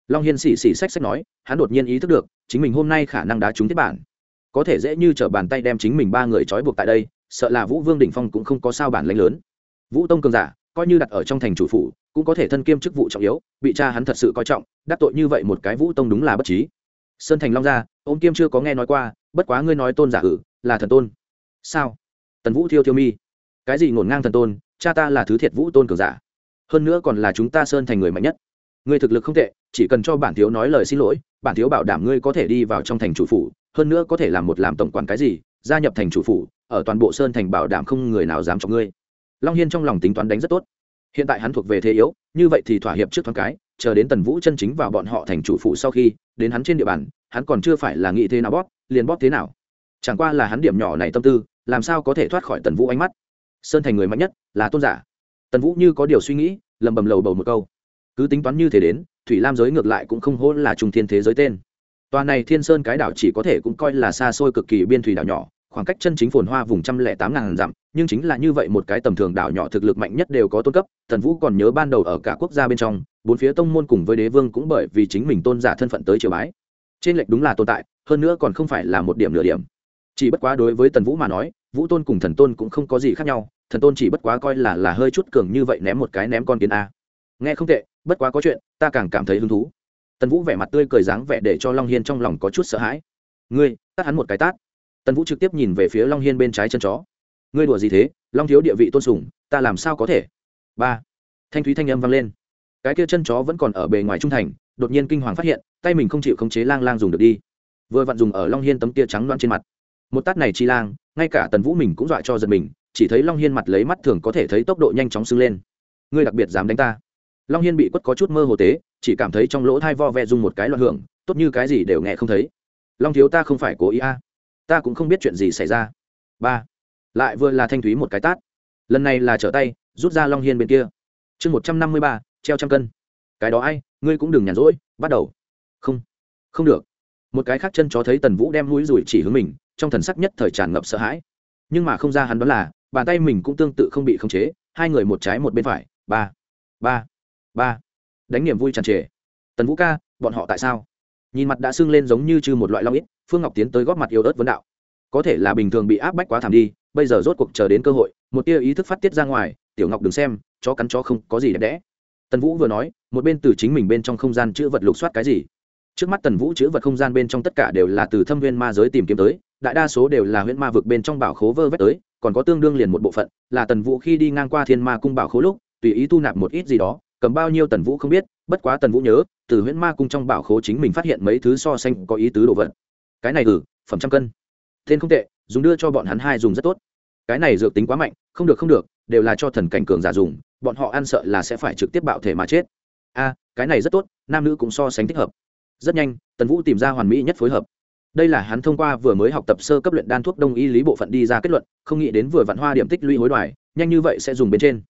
long hiên xì xì xách xách nói, hắn đột nhiên ý thức được, chính mình hôm nay khả năng đá trúng tiếp bản. Có thể dễ như t bàn tay đem chính mình ba người trói buộc tại đây, sợ là vũ vương đỉnh phong cũng không có sao bản lãnh lớn. Vũ tông cường giả, coi như đặt ở trong thành chủ phủ, cũng có thể thân kiêm chức vụ trọng yếu, bị cha hắn thật sự coi trọng, đắc tội như vậy một cái vũ tông đúng là bất trí. Sơn thành long gia, ôm kiêm chưa có nghe nói qua, bất quá ngươi nói tôn giả ử là thần tôn. Sao? Tần vũ thiêu thiêu mi. Cái gì ngổn ngang thần tôn, cha ta là thứ thiệt vũ tôn cường giả. Hơn nữa còn là chúng ta sơn thành người mạnh nhất ngươi thực lực không tệ, chỉ cần cho bản thiếu nói lời xin lỗi, bản thiếu bảo đảm ngươi có thể đi vào trong thành chủ phủ, hơn nữa có thể làm một làm tổng quản cái gì, gia nhập thành chủ phủ, ở toàn bộ sơn thành bảo đảm không người nào dám cho ngươi. Long hiên trong lòng tính toán đánh rất tốt. Hiện tại hắn thuộc về thế yếu, như vậy thì thỏa hiệp trước thoáng cái, chờ đến tần vũ chân chính vào bọn họ thành chủ phủ sau khi, đến hắn trên địa bàn, hắn còn chưa phải là nghị thế nào bóp, liền bóp thế nào. Chẳng qua là hắn điểm nhỏ này tâm tư, làm sao có thể thoát khỏi tần vũ ánh mắt. Sơn thành người mạnh nhất là tôn giả. Tần vũ như có điều suy nghĩ, lầm bầm lầu bầu một câu cứ tính toán như thế đến, thủy lam giới ngược lại cũng không hôn là trung thiên thế giới tên. Tòa này thiên sơn cái đảo chỉ có thể cũng coi là xa xôi cực kỳ biên thủy đảo nhỏ, khoảng cách chân chính phồn hoa vùng trăm lẻ tám ngàn dặm, nhưng chính là như vậy một cái tầm thường đảo nhỏ thực lực mạnh nhất đều có tôn cấp, Thần vũ còn nhớ ban đầu ở cả quốc gia bên trong, bốn phía tông môn cùng với đế vương cũng bởi vì chính mình tôn giả thân phận tới triều bái. Trên lệch đúng là tồn tại, hơn nữa còn không phải là một điểm nửa điểm. Chỉ bất quá đối với tần vũ mà nói, vũ tôn cùng thần tôn cũng không có gì khác nhau, thần tôn chỉ bất quá coi là là hơi chút cường như vậy ném một cái ném con kiến a. Nghe không tệ bất quá có chuyện, ta càng cảm thấy hứng thú. Tần vũ vẻ mặt tươi cười dáng vẻ để cho long hiên trong lòng có chút sợ hãi. Ngươi, tắt hắn một cái tát. Tần vũ trực tiếp nhìn về phía long hiên bên trái chân chó. Ngươi đùa gì thế? Long thiếu địa vị tôn sùng, ta làm sao có thể? Ba. Thanh thúy thanh âm vang lên. Cái kia chân chó vẫn còn ở bề ngoài trung thành, đột nhiên kinh hoàng phát hiện, tay mình không chịu khống chế lang lang dùng được đi. Vừa vặn dùng ở long hiên tấm tia trắng loan trên mặt. Một tát này chi lang, ngay cả tần vũ mình cũng dọa cho giật mình, chỉ thấy long hiên mặt lấy mắt thường có thể thấy tốc độ nhanh chóng sưng lên. Ngươi đặc biệt dám đánh ta long hiên bị quất có chút mơ hồ tế, chỉ cảm thấy trong lỗ thai vo ve dùng một cái loạn hưởng, tốt như cái gì đều nghe không thấy. Long thiếu ta không phải cố ý a. Ta cũng không biết chuyện gì xảy ra. Ba. Lại vừa là thanh thúy một cái tát. Lần này là trở tay, rút ra long hiên bên kia. Chương một trăm năm mươi ba, treo trăm cân. Cái đó ai, ngươi cũng đừng nhàn rỗi, bắt đầu. Không. Không được. Một cái khác chân chó thấy tần vũ đem mũi rủi chỉ hướng mình, trong thần sắc nhất thời tràn ngập sợ hãi. Nhưng mà không ra hắn đó là, bàn tay mình cũng tương tự không bị khống chế, hai người một trái một bên phải. Ba. Ba ba. Đánh niềm vui tràn trề. Tần vũ ca, bọn họ tại sao? Nhìn mặt đã sưng lên giống như chư một loại long ít, phương ngọc tiến tới góp mặt yêu ớt vấn đạo. Có thể là bình thường bị áp bách quá thảm đi, bây giờ rốt cuộc chờ đến cơ hội, một tia ý thức phát tiết ra ngoài, tiểu ngọc đừng xem, chó cắn chó không có gì đẹp đẽ. Tần vũ vừa nói, một bên từ chính mình bên trong không gian chữ vật lục soát cái gì? Trước mắt tần vũ chữ vật không gian bên trong tất cả đều là từ thâm viên ma giới tìm kiếm tới, đại đa số đều là huyễn ma vực bên trong bảo khố vơ vét tới, còn có tương đương liền một bộ phận, là tần vũ khi đi ngang qua thiên ma cung bảo khố lúc, tùy ý tu nạp một ít gì đó cầm bao nhiêu tần vũ không biết, bất quá tần vũ nhớ, từ huyễn ma cung trong bảo khố chính mình phát hiện mấy thứ so sánh có ý tứ đồ vật. Cái này ừ phẩm trăm cân. Tên không tệ, dùng đưa cho bọn hắn hai dùng rất tốt. Cái này dược tính quá mạnh, không được không được, đều là cho thần cảnh cường giả dùng, bọn họ ăn sợ là sẽ phải trực tiếp bạo thể mà chết. A, cái này rất tốt, nam nữ cũng so sánh thích hợp. Rất nhanh, tần vũ tìm ra hoàn mỹ nhất phối hợp. Đây là hắn thông qua vừa mới học tập sơ cấp luyện đan thuốc đông y lý bộ phận đi ra kết luận, không nghĩ đến vừa vạn hoa điểm tích lũy hối đoái, nhanh như vậy sẽ dùng bên trên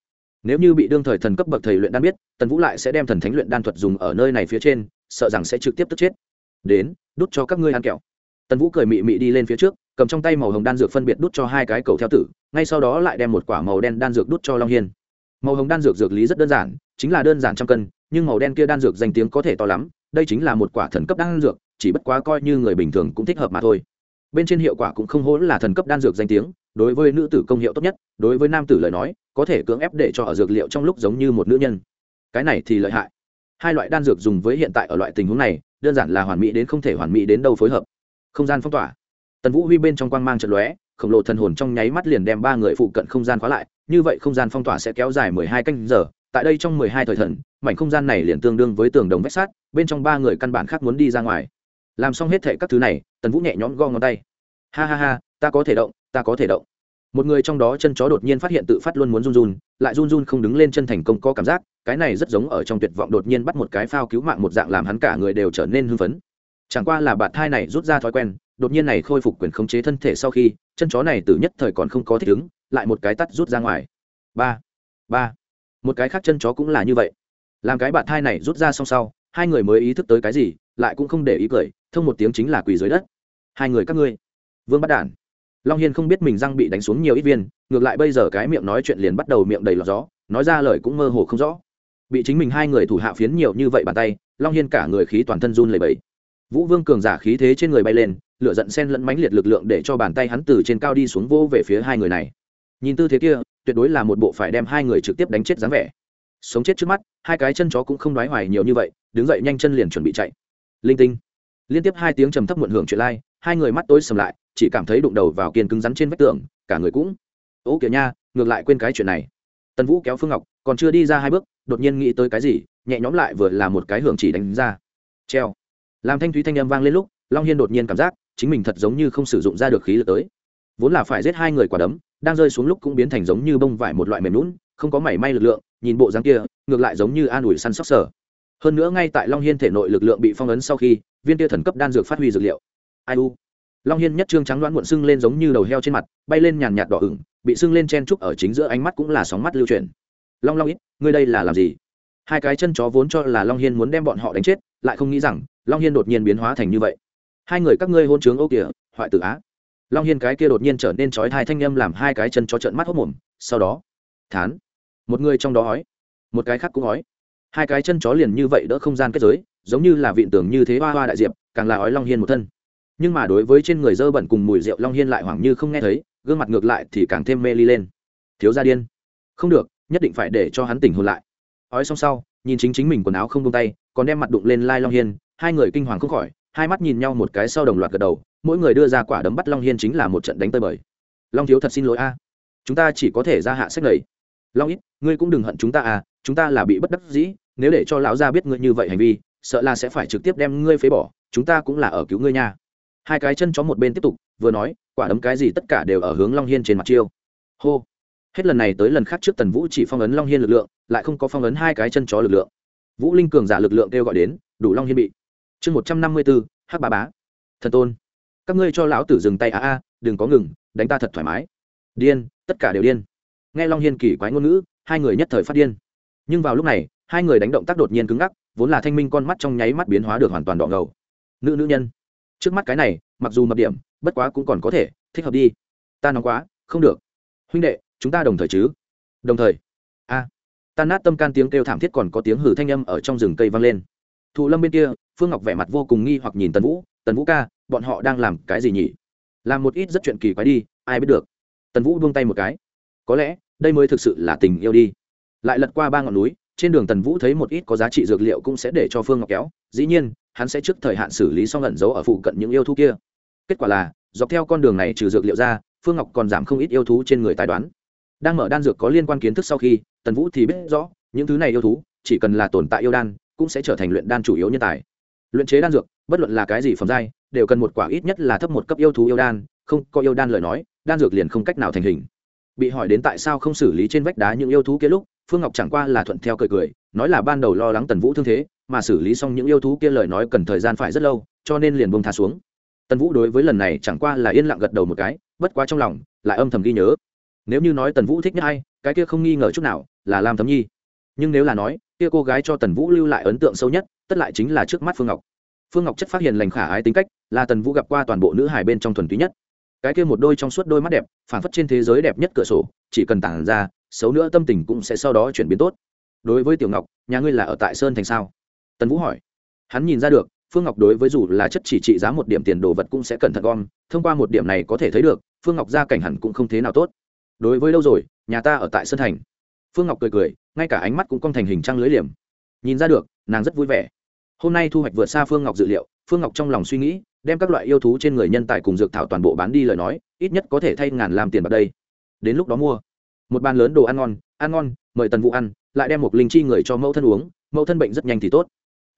nếu như bị đương thời thần cấp bậc thầy luyện đan biết, tần vũ lại sẽ đem thần thánh luyện đan thuật dùng ở nơi này phía trên, sợ rằng sẽ trực tiếp tức chết. Đến, đút cho các ngươi ăn kẹo. Tần vũ cười mị mị đi lên phía trước, cầm trong tay màu hồng đan dược phân biệt đút cho hai cái cầu theo tử, ngay sau đó lại đem một quả màu đen đan dược đút cho long hiên. Màu hồng đan dược dược lý rất đơn giản, chính là đơn giản trăm cân, nhưng màu đen kia đan dược danh tiếng có thể to lắm, đây chính là một quả thần cấp đan dược, chỉ bất quá coi như người bình thường cũng thích hợp mà thôi. Bên trên hiệu quả cũng không hỗn là thần cấp đan dược danh tiếng, đối với nữ tử công hiệu tốt nhất, đối với nam tử lời nói có thể cưỡng ép để cho ở dược liệu trong lúc giống như một nữ nhân. Cái này thì lợi hại. Hai loại đan dược dùng với hiện tại ở loại tình huống này, đơn giản là hoàn mỹ đến không thể hoàn mỹ đến đâu phối hợp. Không gian phong tỏa. Tần vũ huy bên trong quang mang trận lóe, khổng lồ thần hồn trong nháy mắt liền đem ba người phụ cận không gian khóa lại, như vậy không gian phong tỏa sẽ kéo dài mười hai canh giờ, tại đây trong mười hai thời thần, mảnh không gian này liền tương đương với tường đồng vách sát bên trong ba người căn bản khác muốn đi ra ngoài. Làm xong hết thệ các thứ này, tần vũ nhẹ nhõm go ngón tay. Ha ha ha, ta có thể động, ta có thể động một người trong đó chân chó đột nhiên phát hiện tự phát luôn muốn run run, lại run run không đứng lên chân thành công có cảm giác, cái này rất giống ở trong tuyệt vọng đột nhiên bắt một cái phao cứu mạng một dạng làm hắn cả người đều trở nên hưng phấn. Chẳng qua là bạn thai này rút ra thói quen, đột nhiên này khôi phục quyền khống chế thân thể sau khi, chân chó này từ nhất thời còn không có thích ứng, lại một cái tắt rút ra ngoài. Ba ba. Một cái khác chân chó cũng là như vậy. Làm cái bạn thai này rút ra xong sau, hai người mới ý thức tới cái gì, lại cũng không để ý cười, thông một tiếng chính là quỳ dưới đất. Hai người các ngươi, vương bắt đản long hiên không biết mình răng bị đánh xuống nhiều ít viên, ngược lại bây giờ cái miệng nói chuyện liền bắt đầu miệng đầy lọt gió, nói ra lời cũng mơ hồ không rõ. Bị chính mình hai người thủ hạ phiến nhiều như vậy bàn tay, long hiên cả người khí toàn thân run lầy bẫy vũ vương cường giả khí thế trên người bay lên lựa giận sen lẫn mãnh liệt lực lượng để cho bàn tay hắn từ trên cao đi xuống vô về phía hai người này. Nhìn tư thế kia, tuyệt đối là một bộ phải đem hai người trực tiếp đánh chết dáng vẻ. Sống chết trước mắt, hai cái chân chó cũng không đoái hoài nhiều như vậy, đứng dậy nhanh chân liền chuẩn bị chạy. Linh tinh. Liên tiếp hai tiếng trầm thấp muộn hưởng chuyện lai, hai người mắt tối sầm lại chỉ cảm thấy đụng đầu vào kiên cứng rắn trên vách tường, cả người cũng. Ố kìa nha, ngược lại quên cái chuyện này. Tần vũ kéo phương ngọc, còn chưa đi ra hai bước, đột nhiên nghĩ tới cái gì, nhẹ nhõm lại vừa là một cái hưởng chỉ đánh ra. Treo. Làm thanh thúy thanh âm vang lên lúc, long hiên đột nhiên cảm giác, chính mình thật giống như không sử dụng ra được khí lực tới. Vốn là phải giết hai người quả đấm, đang rơi xuống lúc cũng biến thành giống như bông vải một loại mềm lún không có mảy may lực lượng, nhìn bộ dáng kia, ngược lại giống như an ủi săn sóc sở. Hơn nữa ngay tại long hiên thể nội lực lượng bị phong ấn sau khi, viên tia thần cấp đan dược phát huy dược liệu. Ai u long hiên nhất trương trắng đoán muộn sưng lên giống như đầu heo trên mặt, bay lên nhàn nhạt đỏ ửng, bị sưng lên chen trúc ở chính giữa ánh mắt cũng là sóng mắt lưu truyền. long long ít, ngươi đây là làm gì? Hai cái chân chó vốn cho là long hiên muốn đem bọn họ đánh chết, lại không nghĩ rằng, long hiên đột nhiên biến hóa thành như vậy. Hai người các ngươi hôn trướng ô kìa, hoại tử á. Long hiên cái kia đột nhiên trở nên trói thai thanh â m làm hai cái chân chó trợn mắt hốc mồm, sau đó, thán. Một người trong đó ói một cái khác cũng ói hai cái chân chó liền như vậy đỡ không gian kết giới, giống như là vịn tưởng như thế hoa hoa đại diệp, càng là ói long hiên một thân nhưng mà đối với trên người dơ bẩn cùng mùi rượu long hiên lại hoảng như không nghe thấy, gương mặt ngược lại thì càng thêm mê ly lên. Thiếu gia điên. Không được, nhất định phải để cho hắn tỉnh hồn lại. Ói xong sau, nhìn chính chính mình quần áo không tung tay, còn đem mặt đụng lên lai long hiên, hai người kinh hoàng không khỏi, hai mắt nhìn nhau một cái sau đồng loạt gật đầu, mỗi người đưa ra quả đấm bắt long hiên chính là một trận đánh tơi bời. Long thiếu thật xin lỗi a. Chúng ta chỉ có thể ra hạ sách lầy. Long ít, ngươi cũng đừng hận chúng ta à chúng ta là bị bất đắc dĩ, nếu để cho lão gia biết ngươi như vậy hành vi, sợ là sẽ phải trực tiếp đem ngươi phế bỏ, chúng ta cũng là ở cứu ngươi nha hai cái chân chó một bên tiếp tục, vừa nói, quả đấm cái gì tất cả đều ở hướng long hiên trên mặt chiêu. Hô. Hết lần này tới lần khác trước tần vũ chỉ phong ấn long hiên lực lượng, lại không có phong ấn hai cái chân chó lực lượng. Vũ linh cường giả lực lượng kêu gọi đến, đủ long hiên bị. Chương một trăm năm mươi bốn hắc ba bá. Thần tôn. Các ngươi cho lão tử dừng tay a a đừng có ngừng, đánh ta thật thoải mái. Điên, tất cả đều điên. Nghe long hiên kỳ quái ngôn ngữ, hai người nhất thời phát điên. Nhưng vào lúc này, hai người đánh động tác đột nhiên cứng ngắc, vốn là thanh minh con mắt trong nháy mắt biến hóa được hoàn toàn đỏ ngầu. Nữ nữ nhân trước mắt cái này, mặc dù mập điểm, bất quá cũng còn có thể, thích hợp đi. Ta nói quá, không được. Huynh đệ, chúng ta đồng thời chứ? Đồng thời. A. À. ta nát tâm can tiếng kêu thảm thiết còn có tiếng hử thanh âm ở trong rừng cây vang lên. Thụ lâm bên kia, phương ngọc vẻ mặt vô cùng nghi hoặc nhìn tần vũ. Tần vũ ca, bọn họ đang làm cái gì nhỉ? Làm một ít rất chuyện kỳ quái đi, ai biết được. Tần vũ buông tay một cái. Có lẽ, đây mới thực sự là tình yêu đi. Lại lật qua ba ngọn núi, trên đường tần vũ thấy một ít có giá trị dược liệu cũng sẽ để cho phương ngọc kéo. Dĩ nhiên hắn sẽ trước thời hạn xử lý xong ẩn giấu ở phụ cận những yêu thú kia. Kết quả là, dọc theo con đường này trừ dược liệu ra, phương ngọc còn giảm không ít yêu thú trên người tài đoán. Đang mở đan dược có liên quan kiến thức sau khi, tần vũ thì biết rõ, những thứ này yêu thú, chỉ cần là tồn tại yêu đan, cũng sẽ trở thành luyện đan chủ yếu nhân tài. Luyện chế đan dược, bất luận là cái gì phẩm giai, đều cần một quả ít nhất là thấp một cấp yêu thú yêu đan, không, có yêu đan lời nói, đan dược liền không cách nào thành hình. Bị hỏi đến tại sao không xử lý trên vách đá những yêu thú kia lúc, phương ngọc chẳng qua là thuận theo cười cười, nói là ban đầu lo lắng tần vũ thương thế mà xử lý xong những yêu thú kia lời nói cần thời gian phải rất lâu, cho nên liền bông tha xuống. Tần vũ đối với lần này chẳng qua là yên lặng gật đầu một cái, bất quá trong lòng lại âm thầm ghi nhớ. Nếu như nói tần vũ thích nhất hay cái kia không nghi ngờ chút nào là lam thấm nhi. Nhưng nếu là nói, kia cô gái cho tần vũ lưu lại ấn tượng sâu nhất, tất lại chính là trước mắt phương ngọc. Phương ngọc chất phát hiện lành khả ái tính cách, là tần vũ gặp qua toàn bộ nữ hải bên trong thuần túy nhất. Cái kia một đôi trong suốt đôi mắt đẹp phản phất trên thế giới đẹp nhất cửa sổ, chỉ cần tản ra, xấu nữa tâm tình cũng sẽ sau đó chuyển biến tốt. Đối với tiểu ngọc, nhà ngươi là ở tại sơn thành sao? Tần vũ hỏi. Hắn nhìn ra được, phương ngọc đối với dù là chất chỉ trị giá một điểm tiền đồ vật cũng sẽ cẩn thận gom, thông qua một điểm này có thể thấy được, phương ngọc gia cảnh hẳn cũng không thế nào tốt. Đối với lâu rồi, nhà ta ở tại sân thành. Phương ngọc cười cười, ngay cả ánh mắt cũng cong thành hình trăng lưới liềm. Nhìn ra được, nàng rất vui vẻ. Hôm nay thu hoạch vượt xa phương ngọc dự liệu, phương ngọc trong lòng suy nghĩ, đem các loại yêu thú trên người nhân tài cùng dược thảo toàn bộ bán đi lời nói, ít nhất có thể thay ngàn làm tiền bạc đây. Đến lúc đó mua. Một bàn lớn đồ ăn ngon ăn ngon, mời tần vũ ăn, lại đem một linh chi người cho mẫu thân uống, mẫu thân bệnh rất nhanh thì tốt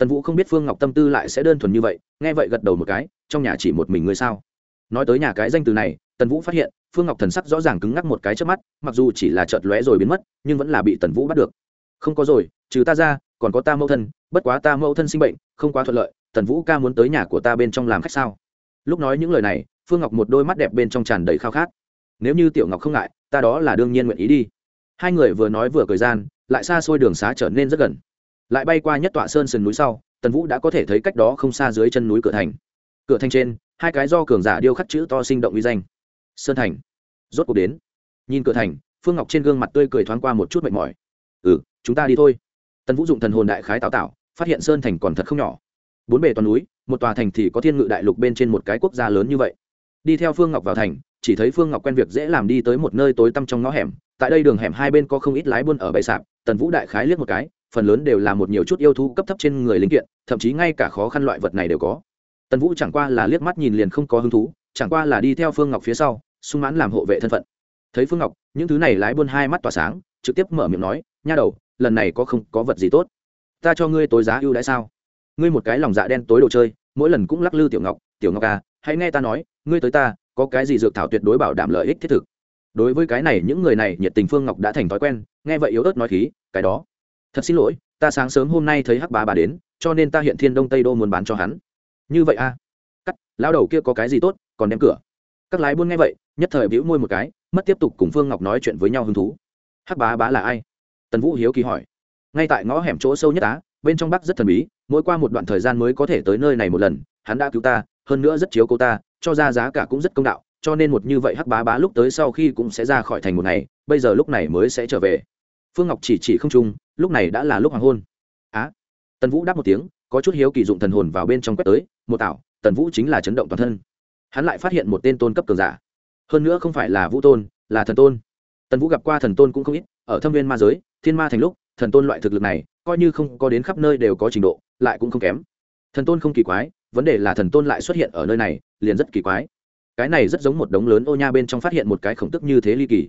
tần vũ không biết phương ngọc tâm tư lại sẽ đơn thuần như vậy nghe vậy gật đầu một cái trong nhà chỉ một mình ngươi sao nói tới nhà cái danh từ này tần vũ phát hiện phương ngọc thần sắc rõ ràng cứng ngắc một cái trước mắt mặc dù chỉ là chợt lóe rồi biến mất nhưng vẫn là bị tần vũ bắt được không có rồi trừ ta ra còn có ta mẫu thân bất quá ta mẫu thân sinh bệnh không quá thuận lợi tần vũ ca muốn tới nhà của ta bên trong làm khách sao lúc nói những lời này phương ngọc một đôi mắt đẹp bên trong tràn đầy khao khát nếu như tiểu ngọc không ngại ta đó là đương nhiên nguyện ý đi hai người vừa nói vừa cười gian lại xa xôi đường xá trở nên rất gần lại bay qua nhất tọa sơn sườn núi sau, tần vũ đã có thể thấy cách đó không xa dưới chân núi cửa thành. Cửa thành trên, hai cái do cường giả điêu khắc chữ to sinh động uy danh. Sơn thành. Rốt cuộc đến. Nhìn cửa thành, phương ngọc trên gương mặt tươi cười thoáng qua một chút mệt mỏi. Ừ chúng ta đi thôi. Tần vũ dụng thần hồn đại khái táo tạo, phát hiện sơn thành còn thật không nhỏ. Bốn bề toàn núi, một tòa thành thì có thiên ngự đại lục bên trên một cái quốc gia lớn như vậy. Đi theo phương ngọc vào thành, chỉ thấy phương ngọc quen việc dễ làm đi tới một nơi tối tăm trong ngõ hẻm. Tại đây đường hẻm hai bên có không ít lái buôn ở bãi sạp, tần vũ đại khái liếc một cái phần lớn đều là một nhiều chút yêu thú cấp thấp trên người linh kiện, thậm chí ngay cả khó khăn loại vật này đều có. Tần vũ chẳng qua là liếc mắt nhìn liền không có hứng thú, chẳng qua là đi theo phương ngọc phía sau, sung mãn làm hộ vệ thân phận. Thấy phương ngọc, những thứ này lái buôn hai mắt tỏa sáng, trực tiếp mở miệng nói, nha đầu, lần này có không có vật gì tốt? Ta cho ngươi tối giá ưu đãi sao? Ngươi một cái lòng dạ đen tối đồ chơi, mỗi lần cũng lắc lư tiểu ngọc tiểu ngọc à hãy nghe ta nói, ngươi tới ta, có cái gì dược thảo tuyệt đối bảo đảm lợi ích thiết thực. Đối với cái này, những người này nhiệt tình phương ngọc đã thành thói quen, nghe vậy yếu ớt nói khí, cái đó thật xin lỗi, ta sáng sớm hôm nay thấy hắc bá bà đến, cho nên ta hiện thiên đông tây đô muốn bán cho hắn. Như vậy a à? cắt lao đầu kia có cái gì tốt, còn đem cửa. Các lái buôn nghe vậy, nhất thời bĩu môi một cái, mất tiếp tục cùng phương ngọc nói chuyện với nhau hứng thú. Hắc bá bá là ai? Tần vũ hiếu kỳ hỏi. Ngay tại ngõ hẻm chỗ sâu nhất á, bên trong bắc rất thần bí, mỗi qua một đoạn thời gian mới có thể tới nơi này một lần, hắn đã cứu ta, hơn nữa rất chiếu cô ta, cho ra giá cả cũng rất công đạo, cho nên một như vậy hắc bá bá lúc tới sau khi cũng sẽ ra khỏi thành một ngày, bây giờ lúc này mới sẽ trở về phương ngọc chỉ chỉ không trung lúc này đã là lúc hoàng hôn. Á tần vũ đáp một tiếng có chút hiếu kỳ dụng thần hồn vào bên trong quét tới một tảo, tần vũ chính là chấn động toàn thân. Hắn lại phát hiện một tên tôn cấp cường giả. Hơn nữa không phải là vũ tôn là thần tôn. Tần vũ gặp qua thần tôn cũng không ít ở thâm viên ma giới thiên ma thành lúc thần tôn loại thực lực này coi như không có đến khắp nơi đều có trình độ lại cũng không kém. Thần tôn không kỳ quái vấn đề là thần tôn lại xuất hiện ở nơi này liền rất kỳ quái. Cái này rất giống một đống lớn ô nha bên trong phát hiện một cái khổng tức như thế ly kỳ.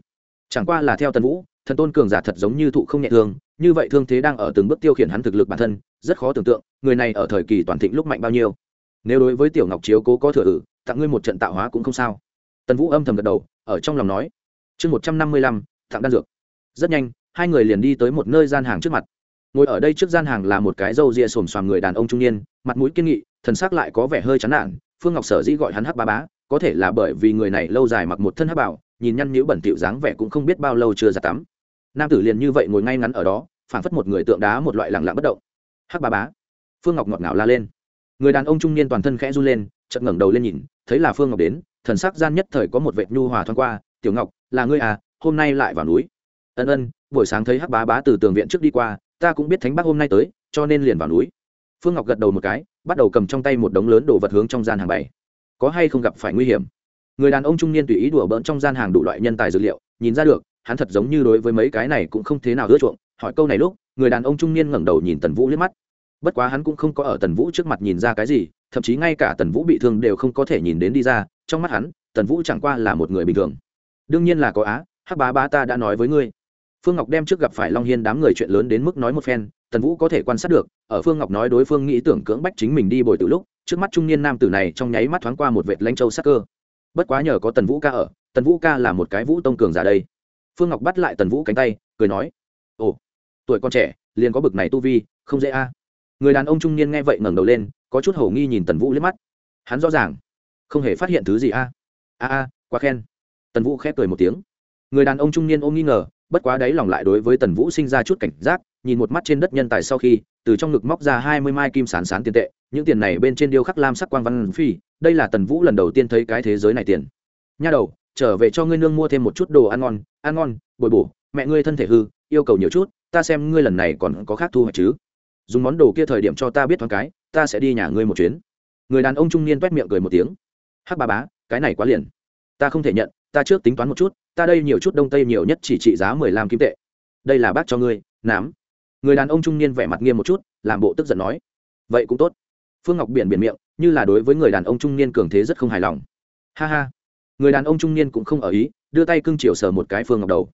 Chẳng qua là theo tần vũ thần tôn cường giả thật giống như thụ không nhẹ thương, như vậy thương thế đang ở từng bước tiêu khiển hắn thực lực bản thân, rất khó tưởng tượng, người này ở thời kỳ toàn thịnh lúc mạnh bao nhiêu. Nếu đối với tiểu ngọc chiếu cố có thừa ử, tặng ngươi một trận tạo hóa cũng không sao. Tần vũ âm thầm gật đầu, ở trong lòng nói. Chương một trăm năm mươi lăm tặng đan dược. Rất nhanh, hai người liền đi tới một nơi gian hàng trước mặt. Ngồi ở đây trước gian hàng là một cái râu ria xồm xoàm người đàn ông trung niên, mặt mũi kiên nghị, thần sắc lại có vẻ hơi chán nản. Phương ngọc sở dĩ gọi hắn hắc ba bá, có thể là bởi vì người này lâu dài mặc một thân hắc bảo, nhìn nhăn nhữ bẩn tiểu dáng vẻ cũng không biết bao lâu chưa ra tắm nam tử liền như vậy ngồi ngay ngắn ở đó, phảng phất một người tượng đá một loại lẳng lặng bất động. Hắc ba bá, phương ngọc ngọt ngào la lên. Người đàn ông trung niên toàn thân khẽ run lên, chợt ngẩng đầu lên nhìn, thấy là phương ngọc đến, thần sắc gian nhất thời có một vệt nhu hòa thoáng qua, tiểu ngọc, là ngươi à hôm nay lại vào núi. Ân ân, buổi sáng thấy hắc bá bá từ tường viện trước đi qua, ta cũng biết thánh bác hôm nay tới, cho nên liền vào núi. Phương ngọc gật đầu một cái, bắt đầu cầm trong tay một đống lớn đồ vật hướng trong gian hàng bày. Có hay không gặp phải nguy hiểm? Người đàn ông trung niên tùy ý đùa bỡn trong gian hàng đủ loại nhân tài dược liệu, nhìn ra được hắn thật giống như đối với mấy cái này cũng không thế nào ưa chuộng, hỏi câu này lúc, người đàn ông trung niên ngẩng đầu nhìn tần vũ liếc mắt. Bất quá hắn cũng không có ở tần vũ trước mặt nhìn ra cái gì, thậm chí ngay cả tần vũ bị thương đều không có thể nhìn đến đi ra, trong mắt hắn, tần vũ chẳng qua là một người bình thường. Đương nhiên là có á, hắc bá bá ta đã nói với ngươi. Phương ngọc đem trước gặp phải long hiên đám người chuyện lớn đến mức nói một phen, tần vũ có thể quan sát được, ở phương ngọc nói đối phương nghĩ tưởng cưỡng bách chính mình đi bồi từ lúc, trước mắt trung niên nam tử này trong nháy mắt thoáng qua một vệt lanh châu sắc cơ. Bất quá nhờ có tần vũ ca ở, tần vũ ca là một cái vũ tông cường giả đây phương ngọc bắt lại tần vũ cánh tay, cười nói, ồ, tuổi con trẻ, liền có bực này tu vi, không dễ a. Người đàn ông trung niên nghe vậy ngẩng đầu lên, có chút hầu nghi nhìn tần vũ liếc mắt. Hắn rõ ràng, không hề phát hiện thứ gì a. A a, quá khen. Tần vũ khép cười một tiếng. Người đàn ông trung niên ôm nghi ngờ, bất quá đáy lòng lại đối với tần vũ sinh ra chút cảnh giác, nhìn một mắt trên đất nhân tài sau khi, từ trong ngực móc ra hai mươi mai kim sán sán tiền tệ, những tiền này bên trên điêu khắc lam sắc quang văn phi, đây là tần vũ lần đầu tiên thấy cái thế giới này tiền. Nha đầu trở về cho ngươi nương mua thêm một chút đồ ăn ngon ăn ngon, bồi bổ, mẹ ngươi thân thể hư, yêu cầu nhiều chút, ta xem ngươi lần này còn có khác thu hoạch chứ. Dùng món đồ kia thời điểm cho ta biết thoáng cái, ta sẽ đi nhà ngươi một chuyến. Người đàn ông trung niên quét miệng cười một tiếng. Hắc ba bá, cái này quá liền. Ta không thể nhận, ta trước tính toán một chút, ta đây nhiều chút đông tây nhiều nhất chỉ trị giá mười lăm kim tệ. Đây là bác cho ngươi, nám. Người đàn ông trung niên vẻ mặt nghiêm một chút, làm bộ tức giận nói. Vậy cũng tốt. Phương ngọc biển biển miệng, như là đối với người đàn ông trung niên cường thế rất không hài lòng. Ha ha người đàn ông trung niên cũng không ở ý đưa tay cưng chiều sờ một cái phương ngọc đầu.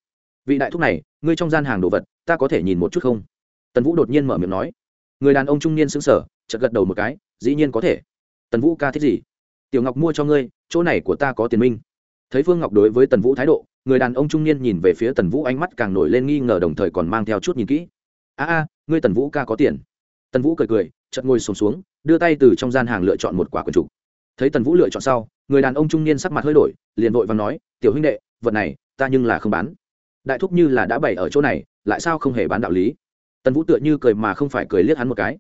Vị đại thúc này ngươi trong gian hàng đồ vật ta có thể nhìn một chút không? Tần vũ đột nhiên mở miệng nói. Người đàn ông trung niên xứng sở chợt gật đầu một cái dĩ nhiên có thể. Tần vũ ca thích gì? Tiểu ngọc mua cho ngươi chỗ này của ta có tiền minh. Thấy phương ngọc đối với tần vũ thái độ người đàn ông trung niên nhìn về phía tần vũ ánh mắt càng nổi lên nghi ngờ đồng thời còn mang theo chút nhìn kỹ. A a ngươi tần vũ ca có tiền. Tần vũ cười cười chợt ngồi sùng xuống, xuống đưa tay từ trong gian hàng lựa chọn một quả quần trục thấy tần vũ lựa chọn sau, người đàn ông trung niên sắc mặt hơi đổi, liền vội và nói, tiểu huynh đệ, vật này ta nhưng là không bán. Đại thúc như là đã bày ở chỗ này, lại sao không hề bán đạo lý? Tần vũ tựa như cười mà không phải cười liếc hắn một cái.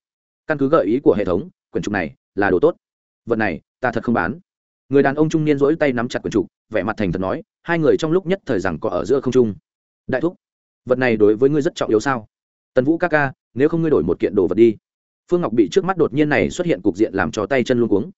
Căn cứ gợi ý của hệ thống, quyển trục này là đồ tốt. Vật này ta thật không bán. Người đàn ông trung niên rỗi tay nắm chặt quyển trục, vẻ mặt thành thật nói, hai người trong lúc nhất thời rằng có ở giữa không trung. Đại thúc, vật này đối với ngươi rất trọng yếu sao? Tần vũ ca ca, nếu không ngươi đổi một kiện đồ vật đi. Phương ngọc bị trước mắt đột nhiên này xuất hiện cục diện làm cho tay chân luôn cuống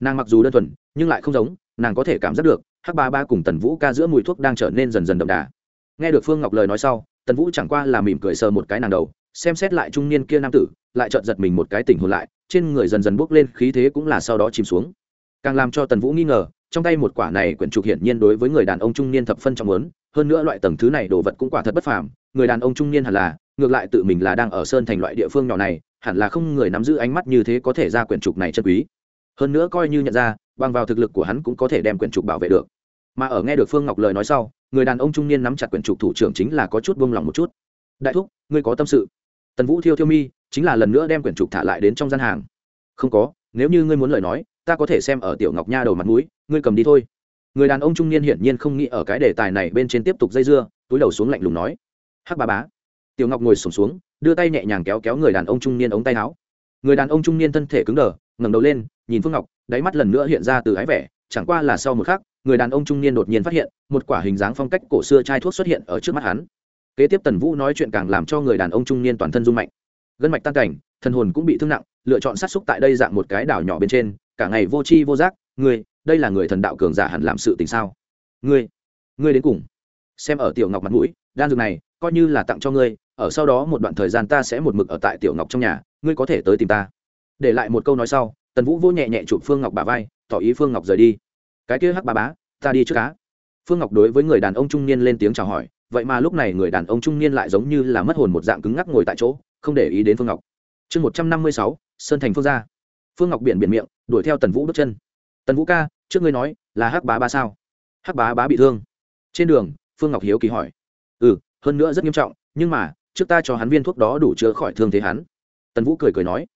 nàng mặc dù đơn thuần, nhưng lại không giống, nàng có thể cảm giác được hắc ba ba cùng tần vũ ca giữa mùi thuốc đang trở nên dần dần đậm đà. Nghe được phương ngọc lời nói sau, tần vũ chẳng qua là mỉm cười sờ một cái nàng đầu, xem xét lại trung niên kia nam tử, lại trợn giật mình một cái tỉnh hồn lại, trên người dần dần bốc lên khí thế cũng là sau đó chìm xuống. Càng làm cho tần vũ nghi ngờ, trong tay một quả này quyển trục hiển nhiên đối với người đàn ông trung niên thập phân trọng lớn hơn nữa loại tầng thứ này đồ vật cũng quả thật bất phàm, người đàn ông trung niên hẳn là, ngược lại tự mình là đang ở sơn thành loại địa phương nhỏ này, hẳn là không người nắm giữ ánh mắt như thế có thể ra quyển trục này chân quý hơn nữa coi như nhận ra, bằng vào thực lực của hắn cũng có thể đem quyển trục bảo vệ được. Mà ở nghe được phương ngọc lời nói sau, người đàn ông trung niên nắm chặt quyển trục thủ trưởng chính là có chút buông lòng một chút. Đại thúc, ngươi có tâm sự? Tần vũ thiêu thiêu mi, chính là lần nữa đem quyển trục thả lại đến trong gian hàng. Không có, nếu như ngươi muốn lời nói, ta có thể xem ở tiểu ngọc nha đầu mặt mũi, ngươi cầm đi thôi. Người đàn ông trung niên hiển nhiên không nghĩ ở cái đề tài này bên trên tiếp tục dây dưa, túi đầu xuống lạnh lùng nói. Hắc ba bá. Tiểu ngọc ngồi sổm xuống, đưa tay nhẹ nhàng kéo kéo người đàn ông trung niên ống tay áo. Người đàn ông trung niên thân thể cứng đờ ngẩng đầu lên, nhìn phương ngọc, đáy mắt lần nữa hiện ra từ ái vẻ, chẳng qua là sau một khắc, người đàn ông trung niên đột nhiên phát hiện, một quả hình dáng phong cách cổ xưa chai thuốc xuất hiện ở trước mắt hắn. Kế tiếp tần vũ nói chuyện càng làm cho người đàn ông trung niên toàn thân rung mạnh. Gân mạch tan cảnh, thần hồn cũng bị thương nặng, lựa chọn sát xúc tại đây dạng một cái đảo nhỏ bên trên, cả ngày vô tri vô giác, ngươi, đây là người thần đạo cường giả hẳn làm sự tình sao? Ngươi ngươi đến cùng xem ở tiểu ngọc mặt mũi, đan dược này, coi như là tặng cho ngươi, ở sau đó một đoạn thời gian ta sẽ một mực ở tại tiểu ngọc trong nhà, ngươi có thể tới tìm ta để lại một câu nói sau, tần vũ vô nhẹ nhẹ chụp phương ngọc bà vai, tỏ ý phương ngọc rời đi. Cái kia hắc bà bá, ta đi trước cá phương ngọc đối với người đàn ông trung niên lên tiếng chào hỏi, vậy mà lúc này người đàn ông trung niên lại giống như là mất hồn một dạng cứng ngắc ngồi tại chỗ, không để ý đến phương ngọc. Chương một trăm năm mươi sáu, sơn thành phương gia. Phương ngọc biển biển miệng, đuổi theo tần vũ bước chân. Tần vũ ca, trước ngươi nói, là hắc bá ba sao? Hắc bá bá bị thương. Trên đường, phương ngọc hiếu kỳ hỏi. Ừ hơn nữa rất nghiêm trọng, nhưng mà, trước ta cho hắn viên thuốc đó đủ chữa khỏi thương thế hắn. Tần vũ cười cười nói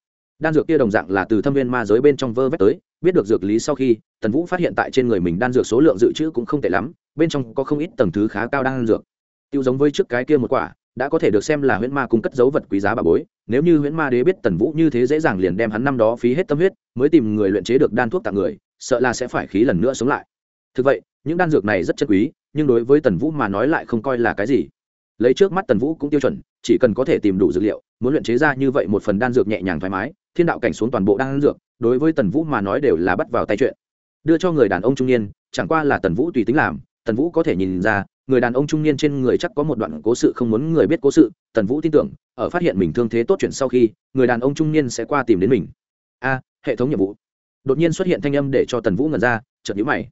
đan dược kia đồng dạng là từ thâm viên ma giới bên trong vơ vét tới, biết được dược lý sau khi, tần vũ phát hiện tại trên người mình đan dược số lượng dự trữ cũng không tệ lắm, bên trong có không ít tầng thứ khá cao đan dược. Tiêu giống với trước cái kia một quả, đã có thể được xem là huyễn ma cung cất dấu vật quý giá bà bối, nếu như huyễn ma đế biết tần vũ như thế dễ dàng liền đem hắn năm đó phí hết tâm huyết, mới tìm người luyện chế được đan thuốc tặng người, sợ là sẽ phải khí lần nữa sống lại. Thực vậy, những đan dược này rất chân quý, nhưng đối với tần vũ mà nói lại không coi là cái gì lấy trước mắt tần vũ cũng tiêu chuẩn, chỉ cần có thể tìm đủ dược liệu, muốn luyện chế ra như vậy một phần đan dược nhẹ nhàng thoải mái, thiên đạo cảnh xuống toàn bộ đan dược, đối với tần vũ mà nói đều là bắt vào tay chuyện. Đưa cho người đàn ông trung niên, chẳng qua là tần vũ tùy tính làm, tần vũ có thể nhìn ra, người đàn ông trung niên trên người chắc có một đoạn cố sự không muốn người biết cố sự, tần vũ tin tưởng, ở phát hiện mình thương thế tốt chuyện sau khi, người đàn ông trung niên sẽ qua tìm đến mình. A, hệ thống nhiệm vụ. Đột nhiên xuất hiện thanh âm để cho tần vũ ngẩn ra, chợt nhíu mày.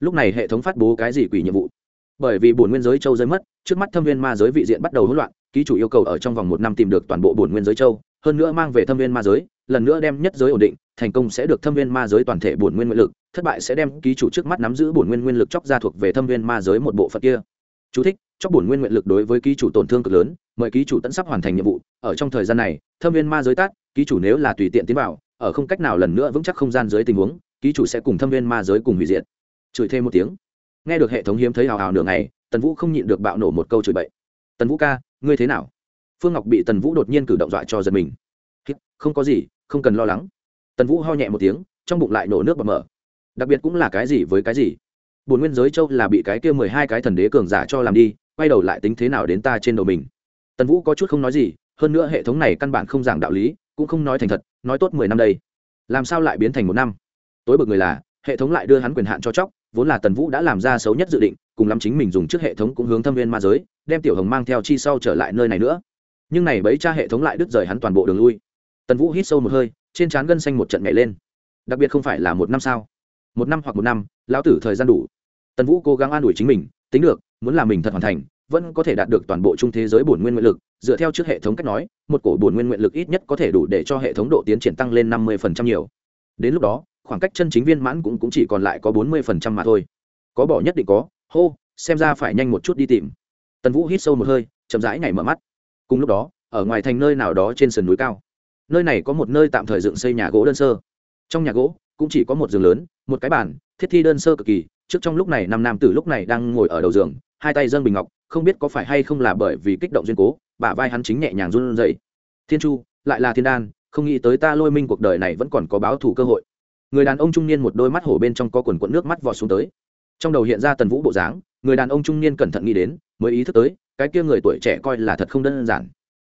Lúc này hệ thống phát bố cái gì quỷ nhiệm vụ? Bởi vì bổn nguyên giới châu rơi mất trước mắt thâm viên ma giới vị diện bắt đầu hỗn loạn ký chủ yêu cầu ở trong vòng một năm tìm được toàn bộ bổn nguyên giới châu hơn nữa mang về thâm viên ma giới lần nữa đem nhất giới ổn định thành công sẽ được thâm viên ma giới toàn thể bổn nguyên nguyện lực thất bại sẽ đem ký chủ trước mắt nắm giữ bổn nguyên nguyên lực chóc ra thuộc về thâm viên ma giới một bộ phận kia. Chú thích, chóc bổn nguyên nguyện lực đối với ký chủ tổn thương cực lớn mời ký chủ tận sắp hoàn thành nhiệm vụ ở trong thời gian này thâm viên ma giới tát ký chủ nếu là tùy tiện tiến vào ở không cách nào lần nữa vững chắc không gian dưới tình huống ký chủ sẽ cùng thâm viên ma giới cùng hủy diệt. Chửi thêm một tiếng nghe được hệ thống hiếm thấy hào hào nửa ngày, tần vũ không nhịn được bạo nổ một câu chửi bậy. Tần vũ ca, ngươi thế nào? Phương ngọc bị tần vũ đột nhiên cử động dọa cho giật mình. Không có gì, không cần lo lắng. Tần vũ ho nhẹ một tiếng, trong bụng lại nổ nước bọt mở đặc biệt cũng là cái gì với cái gì? Bồn nguyên giới châu là bị cái kia mười hai cái thần đế cường giả cho làm đi, quay đầu lại tính thế nào đến ta trên đầu mình. Tần vũ có chút không nói gì, hơn nữa hệ thống này căn bản không giảng đạo lý, cũng không nói thành thật, nói tốt mười năm đây. Làm sao lại biến thành một năm? Tối bực người là, hệ thống lại đưa hắn quyền hạn cho chóc vốn là tần vũ đã làm ra xấu nhất dự định, cùng lắm chính mình dùng trước hệ thống cũng hướng thâm viên ma giới, đem tiểu hồng mang theo chi sau trở lại nơi này nữa. Nhưng này bấy cha hệ thống lại đứt rời hắn toàn bộ đường lui. Tần vũ hít sâu một hơi, trên trán gân xanh một trận nhảy lên. Đặc biệt không phải là một năm sao? Một năm hoặc một năm, lão tử thời gian đủ. Tần vũ cố gắng an ủi chính mình, tính được, muốn làm mình thật hoàn thành, vẫn có thể đạt được toàn bộ trung thế giới bổn nguyên nguyện lực, dựa theo trước hệ thống cách nói, một cổ bổn nguyên nguyện lực ít nhất có thể đủ để cho hệ thống độ tiến triển tăng lên năm mươi nhiều. Đến lúc đó khoảng cách chân chính viên mãn cũng, cũng chỉ còn lại có bốn mươi mà thôi. Có bỏ nhất định có hô xem ra phải nhanh một chút đi tìm. Tần vũ hít sâu một hơi chậm rãi ngày mở mắt. Cùng lúc đó ở ngoài thành nơi nào đó trên sườn núi cao. Nơi này có một nơi tạm thời dựng xây nhà gỗ đơn sơ. Trong nhà gỗ cũng chỉ có một giường lớn một cái bàn thiết thi đơn sơ cực kỳ. Trước trong lúc này năm nam tử lúc này đang ngồi ở đầu giường hai tay dâng bình ngọc không biết có phải hay không là bởi vì kích động duyên cố bả vai hắn chính nhẹ nhàng run dậy thiên chu lại là thiên đan không nghĩ tới ta lôi minh cuộc đời này vẫn còn có báo thủ cơ hội người đàn ông trung niên một đôi mắt hổ bên trong có quần quận nước mắt vọt xuống tới. Trong đầu hiện ra tần vũ bộ dáng, người đàn ông trung niên cẩn thận nghĩ đến, mới ý thức tới, cái kia người tuổi trẻ coi là thật không đơn giản.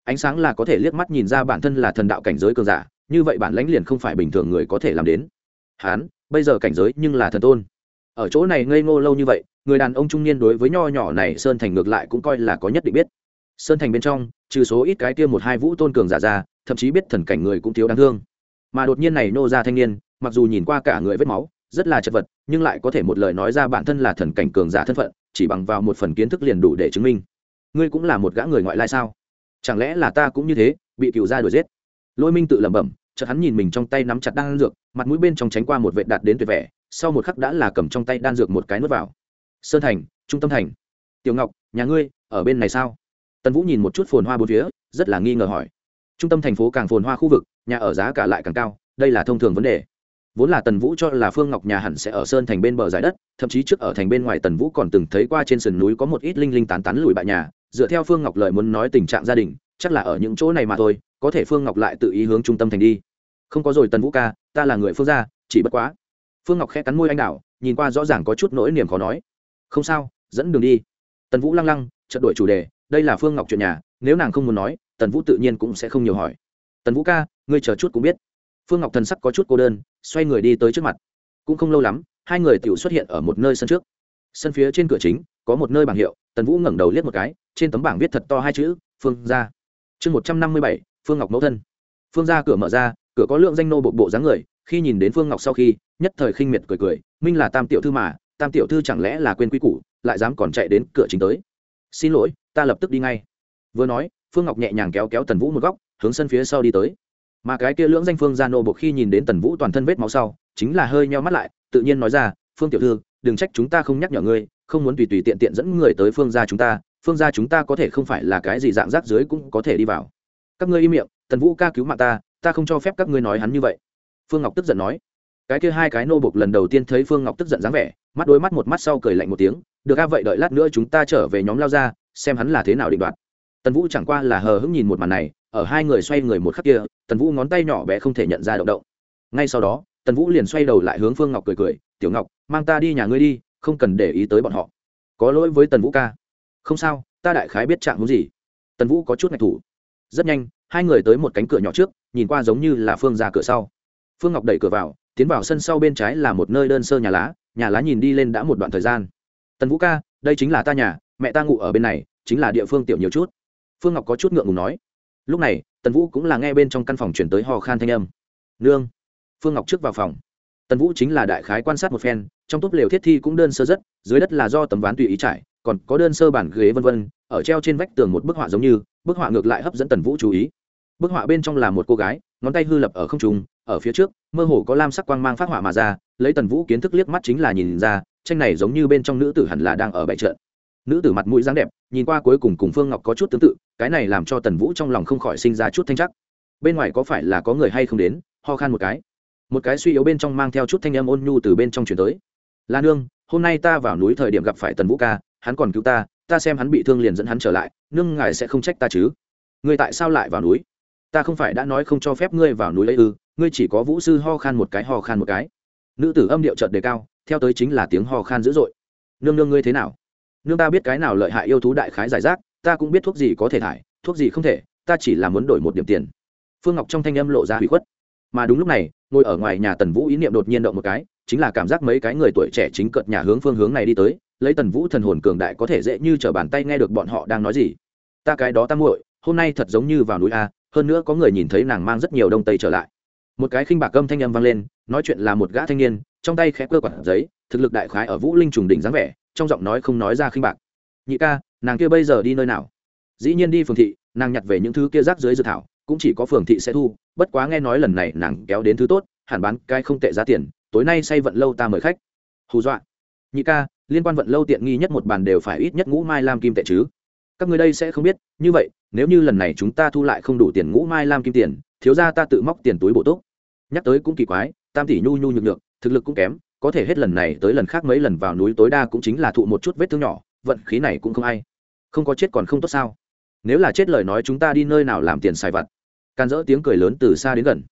Ánh sáng là có thể liếc mắt nhìn ra bản thân là thần đạo cảnh giới cường giả, như vậy bản lãnh liền không phải bình thường người có thể làm đến. Hán, bây giờ cảnh giới nhưng là thần tôn. Ở chỗ này ngây ngô lâu như vậy, người đàn ông trung niên đối với nho nhỏ này sơn thành ngược lại cũng coi là có nhất định biết. Sơn thành bên trong, trừ số ít cái kia một hai vũ tôn cường giả ra, thậm chí biết thần cảnh người cũng thiếu đáng thương. Mà đột nhiên này nô ra thanh niên mặc dù nhìn qua cả người vết máu, rất là chật vật, nhưng lại có thể một lời nói ra bản thân là thần cảnh cường giả thân phận, chỉ bằng vào một phần kiến thức liền đủ để chứng minh. Ngươi cũng là một gã người ngoại lai sao? Chẳng lẽ là ta cũng như thế, bị cựu gia đuổi giết? Lôi minh tự lẩm bẩm, chợt hắn nhìn mình trong tay nắm chặt đan dược, mặt mũi bên trong tránh qua một vệ đạt đến tuyệt vẻ, sau một khắc đã là cầm trong tay đan dược một cái nuốt vào. Sơn thành, trung tâm thành. Tiểu ngọc, nhà ngươi, ở bên này sao? Tần vũ nhìn một chút phồn hoa bốn phía, rất là nghi ngờ hỏi. Trung tâm thành phố càng phồn hoa khu vực, nhà ở giá cả lại càng cao, đây là thông thường vấn đề vốn là tần vũ cho là phương ngọc nhà hẳn sẽ ở sơn thành bên bờ giải đất, thậm chí trước ở thành bên ngoài tần vũ còn từng thấy qua trên sườn núi có một ít linh linh tán tán lùi bại nhà, dựa theo phương ngọc lời muốn nói tình trạng gia đình, chắc là ở những chỗ này mà thôi, có thể phương ngọc lại tự ý hướng trung tâm thành đi. Không có rồi tần vũ ca, ta là người phương gia, chỉ bất quá. Phương ngọc khẽ cắn môi anh đạo nhìn qua rõ ràng có chút nỗi niềm khó nói. Không sao, dẫn đường đi. Tần vũ lăng lăng, chợt đổi chủ đề, đây là phương ngọc chuyện nhà, nếu nàng không muốn nói, tần vũ tự nhiên cũng sẽ không nhiều hỏi. Tần vũ ca, ngươi chờ chút cũng biết phương ngọc thần sắc có chút cô đơn, xoay người đi tới trước mặt. Cũng không lâu lắm, hai người tiểu xuất hiện ở một nơi sân trước. Sân phía trên cửa chính, có một nơi bảng hiệu, tần vũ ngẩng đầu liếc một cái, trên tấm bảng viết thật to hai chữ, phương ra chương một trăm năm mươi bảy, phương ngọc mẫu thân. Phương ra cửa mở ra, cửa có lượng danh nô bộ bộ dáng người, khi nhìn đến phương ngọc sau khi, nhất thời khinh miệt cười cười, minh là tam tiểu thư mà, tam tiểu thư chẳng lẽ là quên quy củ, lại dám còn chạy đến cửa chính tới. Xin lỗi, ta lập tức đi ngay. Vừa nói, phương ngọc nhẹ nhàng kéo kéo tần vũ một góc, hướng sân phía sau đi tới mà cái kia lưỡng danh phương gia nô bộ khi nhìn đến tần vũ toàn thân vết máu sau, chính là hơi nheo mắt lại, tự nhiên nói ra, phương tiểu thư, đừng trách chúng ta không nhắc nhở ngươi, không muốn tùy tùy tiện tiện dẫn người tới phương gia chúng ta, phương gia chúng ta có thể không phải là cái gì dạng rác dưới cũng có thể đi vào. Các ngươi im miệng, tần vũ ca cứu mạng ta ta không cho phép các ngươi nói hắn như vậy. Phương ngọc tức giận nói. Cái kia hai cái nô bộc lần đầu tiên thấy phương ngọc tức giận dáng vẻ, mắt đôi mắt một mắt sau cười lạnh một tiếng, được a, vậy đợi lát nữa chúng ta trở về nhóm lao ra, xem hắn là thế nào định đoạt tần vũ chẳng qua là hờ hững nhìn một màn này, ở hai người xoay người một khắc kia, tần vũ ngón tay nhỏ bé không thể nhận ra động động. Ngay sau đó, tần vũ liền xoay đầu lại hướng phương ngọc cười cười, tiểu ngọc, mang ta đi nhà ngươi đi, không cần để ý tới bọn họ. Có lỗi với tần vũ ca. Không sao, ta đại khái biết trạng muốn gì. Tần vũ có chút ngạch thủ. Rất nhanh, hai người tới một cánh cửa nhỏ trước, nhìn qua giống như là phương ra cửa sau. Phương ngọc đẩy cửa vào, tiến vào sân sau bên trái là một nơi đơn sơ nhà lá nhà lá nhìn đi lên đã một đoạn thời gian. Tần vũ ca, đây chính là ta nhà, mẹ ta ngủ ở bên này, chính là địa phương tiểu nhiều chút phương ngọc có chút ngượng ngùng nói. Lúc này, tần vũ cũng là nghe bên trong căn phòng chuyển tới hò khan thanh âm. Nương. Phương ngọc trước vào phòng. Tần vũ chính là đại khái quan sát một phen, trong túp lều thiết thi cũng đơn sơ rất, dưới đất là do tấm ván tùy ý trải, còn có đơn sơ bản ghế vân vân, ở treo trên vách tường một bức họa giống như, bức họa ngược lại hấp dẫn tần vũ chú ý. Bức họa bên trong là một cô gái, ngón tay hư lập ở không trung, ở phía trước, mơ hồ có lam sắc quang mang phát họa mà ra, lấy tần vũ kiến thức liếc mắt chính là nhìn ra, tranh này giống như bên trong nữ tử hẳn là đang ở bãi trận nữ tử mặt mũi dáng đẹp, nhìn qua cuối cùng cùng phương ngọc có chút tương tự, cái này làm cho tần vũ trong lòng không khỏi sinh ra chút thanh chắc. Bên ngoài có phải là có người hay không đến, ho khan một cái. Một cái suy yếu bên trong mang theo chút thanh âm ôn nhu từ bên trong chuyển tới. La nương, hôm nay ta vào núi thời điểm gặp phải tần vũ ca, hắn còn cứu ta ta xem hắn bị thương liền dẫn hắn trở lại, nương ngài sẽ không trách ta chứ? Ngươi tại sao lại vào núi? Ta không phải đã nói không cho phép ngươi vào núi lấy ư, ngươi chỉ có vũ sư ho khan một cái, ho khan một cái. Nữ tử âm điệu trợt đề cao, theo tới chính là tiếng ho khan dữ dội. Nương nương ngươi thế nào? Nương ta biết cái nào lợi hại yêu thú đại khái giải rác, ta cũng biết thuốc gì có thể thải, thuốc gì không thể, ta chỉ là muốn đổi một điểm tiền. Phương ngọc trong thanh âm lộ ra hủy khuất. Mà đúng lúc này, ngồi ở ngoài nhà tần vũ ý niệm đột nhiên động một cái, chính là cảm giác mấy cái người tuổi trẻ chính cợt nhà hướng phương hướng này đi tới, lấy tần vũ thần hồn cường đại có thể dễ như t r ở bàn tay nghe được bọn họ đang nói gì. Ta cái đó ta muội, hôm nay thật giống như vào núi a, hơn nữa có người nhìn thấy nàng mang rất nhiều đông tây trở lại. Một cái khinh bạc âm thanh âm vang lên, nói chuyện là một gã thanh niên trong tay khẽ cơ quản giấy, thực lực đại khái ở vũ linh trùng đỉnh dáng vẻ, trong giọng nói không nói ra khinh bạc. Nhị ca, nàng kia bây giờ đi nơi nào? Dĩ nhiên đi phường thị, nàng nhặt về những thứ kia rác dưới dự thảo, cũng chỉ có phường thị sẽ thu, bất quá nghe nói lần này nàng kéo đến thứ tốt, hẳn bán cái không tệ giá tiền, tối nay say vận lâu ta mời khách. Hù dọa. Nhị ca, liên quan vận lâu tiện nghi nhất một bàn đều phải ít nhất ngũ mai lam kim tệ chứ. Các người đây sẽ không biết, như vậy, nếu như lần này chúng ta thu lại không đủ tiền ngũ mai lam kim tiền, thiếu ra ta tự móc tiền túi bổ túc. Nhắc tới cũng kỳ quái, tam tỷ nhu nhu nhược được thực lực cũng kém, có thể hết lần này tới lần khác mấy lần vào núi tối đa cũng chính là thụ một chút vết thương nhỏ, vận khí này cũng không ai. Không có chết còn không tốt sao? Nếu là chết lời nói chúng ta đi nơi nào làm tiền xài vặt? Can dỡ tiếng cười lớn từ xa đến gần.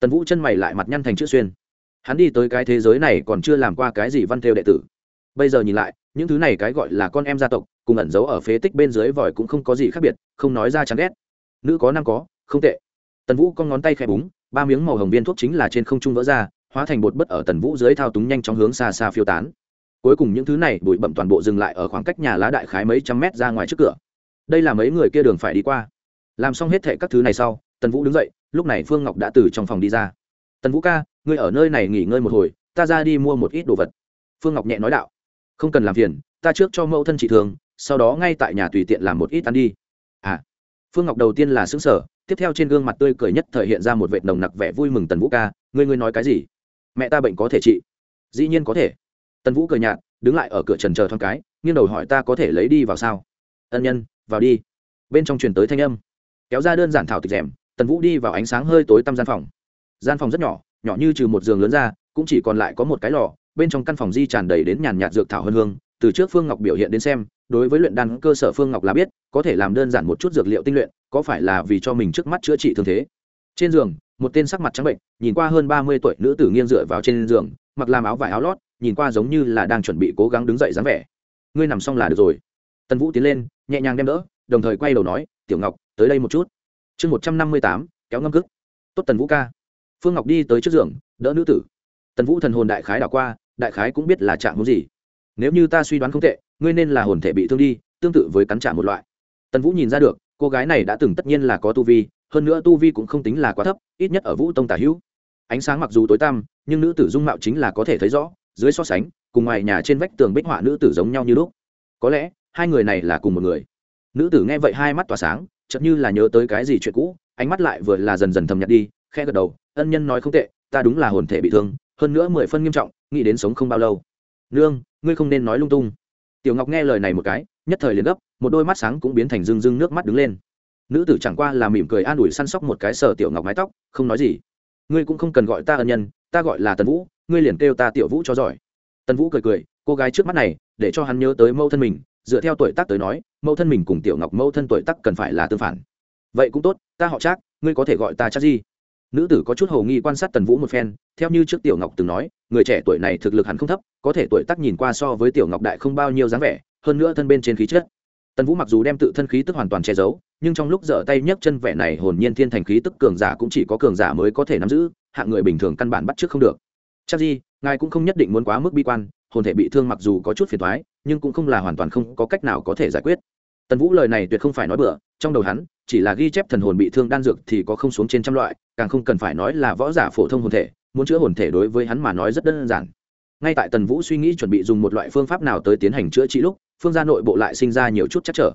Tần vũ chân mày lại mặt nhăn thành chữ xuyên. Hắn đi tới cái thế giới này còn chưa làm qua cái gì văn theo đệ tử. Bây giờ nhìn lại, những thứ này cái gọi là con em gia tộc, cùng ẩn giấu ở phế tích bên dưới vòi cũng không có gì khác biệt, không nói ra chán ghét. Nữ có, nam có, không tệ. Tần vũ con ngón tay khẽ búng, ba miếng màu hồng viên thuốc chính là trên không trung vỡ ra hóa thành bột bất ở tần vũ dưới thao túng nhanh chóng hướng xa xa phiêu tán. Cuối cùng những thứ này bụi bậm toàn bộ dừng lại ở khoảng cách nhà lá đại khái mấy trăm mét ra ngoài trước cửa. Đây là mấy người kia đường phải đi qua. Làm xong hết thệ các thứ này sau, tần vũ đứng dậy, lúc này phương ngọc đã từ trong phòng đi ra. Tần vũ ca, ngươi ở nơi này nghỉ ngơi một hồi, ta ra đi mua một ít đồ vật. Phương ngọc nhẹ nói đạo. Không cần làm phiền, ta trước cho mẫu thân chị thường, sau đó ngay tại nhà tùy tiện làm một ít ăn đi. À. Phương ngọc đầu tiên là xứng sở tiếp theo trên gương mặt tươi cười nhất thể hiện ra một vệt nồng nặc vẻ vui mừng tần vũ ca, ngươi ngươi nói cái gì? Mẹ ta bệnh có thể trị. Dĩ nhiên có thể. Tần vũ cười nhạt, đứng lại ở cửa trần chờ thoáng cái, nghiêng đầu hỏi ta có thể lấy đi vào sao? Ân nhân, vào đi. Bên trong truyền tới thanh âm. Kéo ra đơn giản thảo tịch rèm, tần vũ đi vào ánh sáng hơi tối tăm gian phòng. Gian phòng rất nhỏ nhỏ như trừ một giường lớn ra, cũng chỉ còn lại có một cái lò, bên trong căn phòng di tràn đầy đến nhàn nhạt dược thảo hơn hương, từ trước phương ngọc biểu hiện đến xem, đối với luyện đan cơ sở phương ngọc là biết, có thể làm đơn giản một chút dược liệu tinh luyện, có phải là vì cho mình trước mắt chữa trị thương thế. Trên giường một tên sắc mặt trắng bệnh, nhìn qua hơn ba mươi tuổi nữ tử nghiêng dựa vào trên giường, mặc làm áo vải áo lót, nhìn qua giống như là đang chuẩn bị cố gắng đứng dậy dáng vẻ. Ngươi nằm xong là được rồi. Tần vũ tiến lên, nhẹ nhàng đem đỡ, đồng thời quay đầu nói, tiểu ngọc, tới đây một chút. Chương một trăm năm mươi tám, kéo ngâm cức. Tốt tần vũ ca. Phương ngọc đi tới trước giường, đỡ nữ tử. Tần vũ thần hồn đại khái đảo qua, đại khái cũng biết là chạm muốn gì. Nếu như ta suy đoán không tệ, ngươi nên là hồn thể bị thương đi, tương tự với cắn trả một loại. Tần vũ nhìn ra được, cô gái này đã từng tất nhiên là có tu vi hơn nữa tu vi cũng không tính là quá thấp, ít nhất ở vũ tông tả hữu. Ánh sáng mặc dù tối tăm, nhưng nữ tử dung mạo chính là có thể thấy rõ, dưới so sánh, cùng ngoài nhà trên vách tường bích họa nữ tử giống nhau như lúc. Có lẽ, hai người này là cùng một người. Nữ tử nghe vậy hai mắt tỏa sáng chậm như là nhớ tới cái gì chuyện cũ, ánh mắt lại vừa là dần dần thầm nhặt đi khe gật đầu, ân nhân nói không tệ, ta đúng là hồn thể bị thương, hơn nữa mười phân nghiêm trọng, nghĩ đến sống không bao lâu. Nương, ngươi không nên nói lung tung. Tiểu ngọc nghe lời này một cái, nhất thời liền gấp, một đôi mắt sáng cũng biến thành rưng rưng nước mắt đứng lên nữ tử chẳng qua là mỉm cười an ủi săn sóc một cái sở tiểu ngọc mái tóc không nói gì. Ngươi cũng không cần gọi ta ân nhân ta gọi là tần vũ ngươi liền kêu ta tiểu vũ cho giỏi. Tần vũ cười cười cô gái trước mắt này để cho hắn nhớ tới mâu thân mình dựa theo tuổi tác tới nói mâu thân mình cùng tiểu ngọc mâu thân tuổi tác cần phải là tương phản. Vậy cũng tốt ta họ trác, ngươi có thể gọi ta trác gì nữ tử có chút hầu nghi quan sát tần vũ một phen theo như trước tiểu ngọc từng nói người trẻ tuổi này thực lực hẳn không thấp có thể tuổi tác nhìn qua so với tiểu ngọc đại không bao nhiêu dáng vẻ hơn nữa thân bên trên khí chất tần vũ mặc dù đem tự thân khí tức hoàn toàn che giấu, nhưng trong lúc dở tay nhấc chân vẻ này hồn nhiên thiên thành khí tức cường giả cũng chỉ có cường giả mới có thể nắm giữ, hạng người bình thường căn bản bắt trước không được. Chắc gì, ngài cũng không nhất định muốn quá mức bi quan, hồn thể bị thương mặc dù có chút phiền thoái nhưng cũng không là hoàn toàn không có cách nào có thể giải quyết. Tần vũ lời này tuyệt không phải nói bừa, trong đầu hắn, chỉ là ghi chép thần hồn bị thương đan dược thì có không xuống trên trăm loại, càng không cần phải nói là võ giả phổ thông hồn thể, muốn chữa hồn thể đối với hắn mà nói rất đơn giản. Ngay tại tần vũ suy nghĩ chuẩn bị dùng một loại phương pháp nào tới tiến hành chữa trị lúc phương gia nội bộ lại sinh ra nhiều chút chắc trở.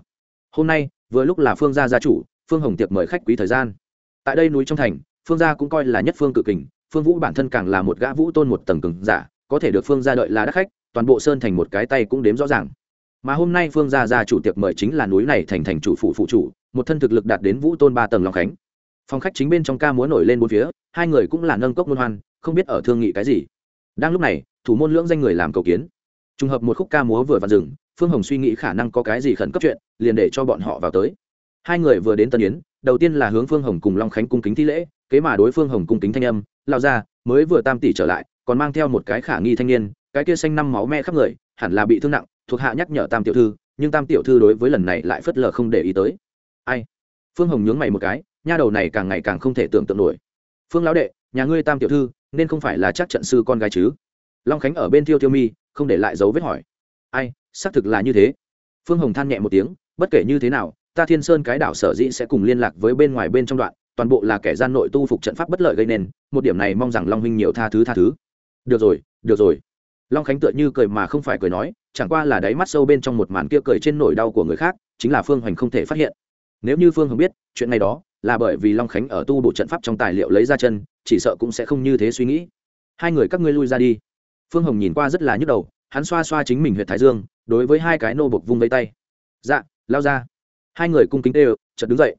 Hôm nay, vừa lúc là phương gia gia chủ, phương hồng tiệc mời khách quý thời gian. Tại đây núi trong thành, phương gia cũng coi là nhất phương cự kình, phương vũ bản thân càng là một gã vũ tôn một tầng cường giả, có thể được phương gia đợi là đắc khách, toàn bộ sơn thành một cái tay cũng đếm rõ ràng. Mà hôm nay phương gia gia chủ tiệc mời chính là núi này thành thành chủ phụ phụ chủ, một thân thực lực đạt đến vũ tôn ba tầng long khánh. Phòng khách chính bên trong ca múa nổi lên bốn phía, hai người cũng là nâng cốc môn hoan, không biết ở thương nghị cái gì. Đang lúc này, thủ môn lưỡng danh người làm cầu kiến. Trùng hợp một khúc ca múa vừa vặn dừng phương hồng suy nghĩ khả năng có cái gì khẩn cấp chuyện, liền để cho bọn họ vào tới. Hai người vừa đến tân yến, đầu tiên là hướng phương hồng cùng long khánh cung kính thi lễ, kế mà đối phương hồng cung kính thanh âm lao ra mới vừa tam tỷ trở lại, còn mang theo một cái khả nghi thanh niên, cái kia xanh năm máu me khắp người, hẳn là bị thương nặng, thuộc hạ nhắc nhở tam tiểu thư, nhưng tam tiểu thư đối với lần này lại phất lờ không để ý tới. Ai? Phương hồng nhướng mày một cái, nha đầu này càng ngày càng không thể tưởng tượng nổi. Phương lão đệ, nhà ngươi tam tiểu thư, nên không phải là chắc trận sư con gái chứ? Long khánh ở bên thiêu thiêu mi, không để lại dấu vết hỏi ai, xác thực là như thế. Phương hồng than nhẹ một tiếng, bất kể như thế nào, ta thiên sơn cái đảo sở dĩ sẽ cùng liên lạc với bên ngoài bên trong đoạn, toàn bộ là kẻ gian nội tu phục trận pháp bất lợi gây nên, một điểm này mong rằng long huynh nhiều tha thứ tha thứ. Được rồi được rồi. Long khánh tựa như cười mà không phải cười nói, chẳng qua là đáy mắt sâu bên trong một màn kia cười trên nỗi đau của người khác, chính là phương hoành không thể phát hiện. Nếu như phương hồng biết, chuyện này đó là bởi vì long khánh ở tu bộ trận pháp trong tài liệu lấy ra chân, chỉ sợ cũng sẽ không như thế suy nghĩ. Hai người các ngươi lui ra đi. Phương hồng nhìn qua rất là nhức đầu hắn xoa xoa chính mình huyện thái dương, đối với hai cái nô bộc vung vây tay. Dạ lao ra. Hai người cung kính tê chợt đứng dậy.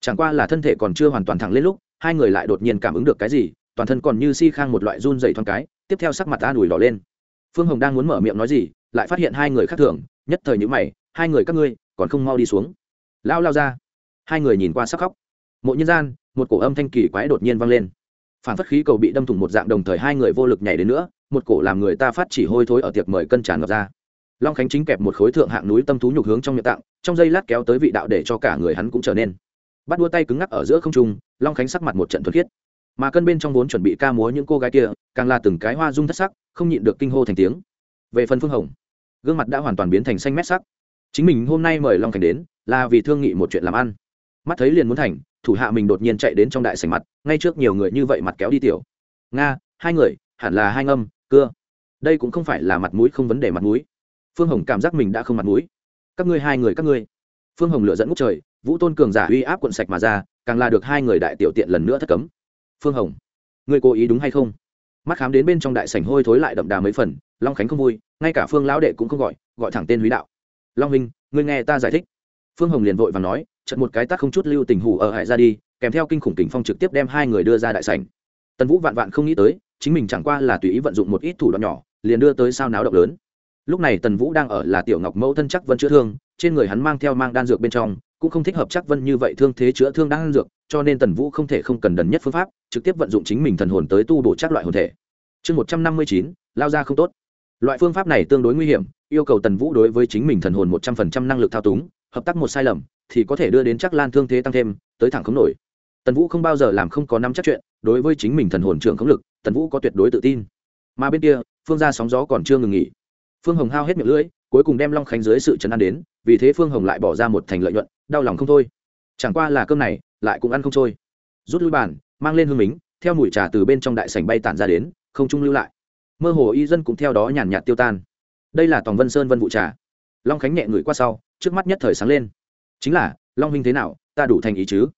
Chẳng qua là thân thể còn chưa hoàn toàn thẳng lên lúc, hai người lại đột nhiên cảm ứng được cái gì, toàn thân còn như si khang một loại run dày thoáng cái, tiếp theo sắc mặt ta đùi đỏ lên. Phương hồng đang muốn mở miệng nói gì, lại phát hiện hai người khác thường, nhất thời nhữ mày, hai người các ngươi, còn không mau đi xuống. Lao lao ra. Hai người nhìn qua sắc khóc. Mộ nhân gian, một cổ âm thanh kỳ quái đột nhiên vang lên. Phản phất khí cầu bị đâm thủng một dạng đồng thời hai người vô lực nhảy đến nữa một cổ làm người ta phát chỉ hôi thối ở tiệc mời cân tràn ngập ra. Long khánh chính kẹp một khối thượng hạng núi tâm thú nhục hướng trong miệng tạng trong giây lát kéo tới vị đạo để cho cả người hắn cũng trở nên. Bắt đua tay cứng ngắc ở giữa không trung, long khánh sắc mặt một trận thuật khiết. Mà cân bên trong vốn chuẩn bị ca múa những cô gái kia, càng là từng cái hoa dung thất sắc, không nhịn được kinh hô thành tiếng. Về phần phương hồng, gương mặt đã hoàn toàn biến thành xanh mét sắc. Chính mình hôm nay mời long Khánh đến, là vì thương nghị một chuyện làm ăn. Mắt thấy liền muốn thành, thủ hạ mình đột nhiên chạy đến trong đại sảnh mặt, ngay trước nhiều người như vậy mặt kéo đi tiểu. Nga, hai người, hẳn là hai ngâm cưa. Đây cũng không phải là mặt mũi, không vấn đề mặt mũi. Phương hồng cảm giác mình đã không mặt mũi. Các ngươi hai người, các ngươi. Phương hồng lựa dẫn ngút trời, vũ tôn cường giả uy áp quận sạch mà ra, càng là được hai người đại tiểu tiện lần nữa thất cấm. Phương hồng, ngươi cố ý đúng hay không? Mắt khám đến bên trong đại sảnh hôi thối lại đậm đà mấy phần, long khánh không vui, ngay cả phương lão đệ cũng không gọi gọi thẳng tên húy đạo. Long huynh, ngươi nghe ta giải thích. Phương hồng liền vội và nói chật một cái tắt không chút lưu tình hủ ở hại ra đi, kèm theo kinh khủng kình phong trực tiếp đem hai người đưa ra đại sảnh. Tần vũ vạn vạn không nghĩ tới chính mình chẳng qua là tùy ý vận dụng một ít thủ đoạn nhỏ, liền đưa tới sao náo động lớn. Lúc này tần vũ đang ở là tiểu ngọc mẫu thân chắc vân chữa thương, trên người hắn mang theo mang đan dược bên trong, cũng không thích hợp chắc vân như vậy thương thế chữa thương đan dược, cho nên tần vũ không thể không cần đần nhất phương pháp, trực tiếp vận dụng chính mình thần hồn tới tu bổ chắc loại hồn thể. Chương một trăm năm mươi chín, lao ra không tốt. Loại phương pháp này tương đối nguy hiểm, yêu cầu tần vũ đối với chính mình thần hồn một trăm phần trăm năng lực thao túng, hợp tác một sai lầm, thì có thể đưa đến chắc lan thương thế tăng thêm, tới thẳng không nổi. Tần vũ không bao giờ làm không có năm chắc chuyện đối với chính mình thần hồn trưởng khống lực, tần vũ có tuyệt đối tự tin. Mà bên kia, phương ra sóng gió còn chưa ngừng nghỉ. Phương hồng hao hết miệng lưỡi, cuối cùng đem long khánh dưới sự chấn an đến, vì thế phương hồng lại bỏ ra một thành lợi nhuận, đau lòng không thôi. Chẳng qua là cơm này, lại cũng ăn không trôi. Rút lui bàn, mang lên hương mính, theo mùi trà từ bên trong đại sảnh bay tản ra đến, không trung lưu lại. Mơ hồ y dân cũng theo đó nhàn nhạt tiêu tan. Đây là tòng vân sơn vân vụ trà. Long khánh nhẹ ngửi qua sau, trước mắt nhất thời sáng lên. Chính là, long huynh thế nào, ta đủ thành ý chứ?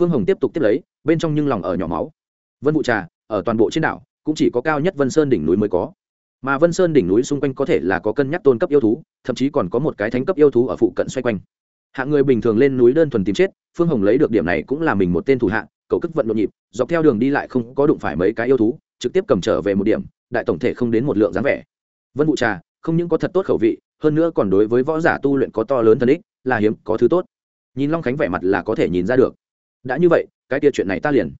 Phương hồng tiếp tục tiếp lấy, bên trong nhưng lòng ở nhỏ máu vân vụ trà, ở toàn bộ trên đảo, cũng chỉ có cao nhất vân sơn đỉnh núi mới có. Mà vân sơn đỉnh núi xung quanh có thể là có cân nhắc tôn cấp yêu thú, thậm chí còn có một cái thánh cấp yêu thú ở phụ cận xoay quanh. Hạng người bình thường lên núi đơn thuần tìm chết, phương hồng lấy được điểm này cũng là mình một tên thủ hạng cậu cất vận nhộn nhịp, dọc theo đường đi lại không có đụng phải mấy cái yêu thú, trực tiếp cầm trở về một điểm, đại tổng thể không đến một lượng dáng vẻ. Vân vụ trà, không những có thật tốt khẩu vị, hơn nữa còn đối với võ giả tu luyện có to lớn thân ích, là hiếm, có thứ tốt. Nhìn long khánh vẻ mặt là có thể nhìn ra được. Đã như vậy, cái tia chuyện này ta liền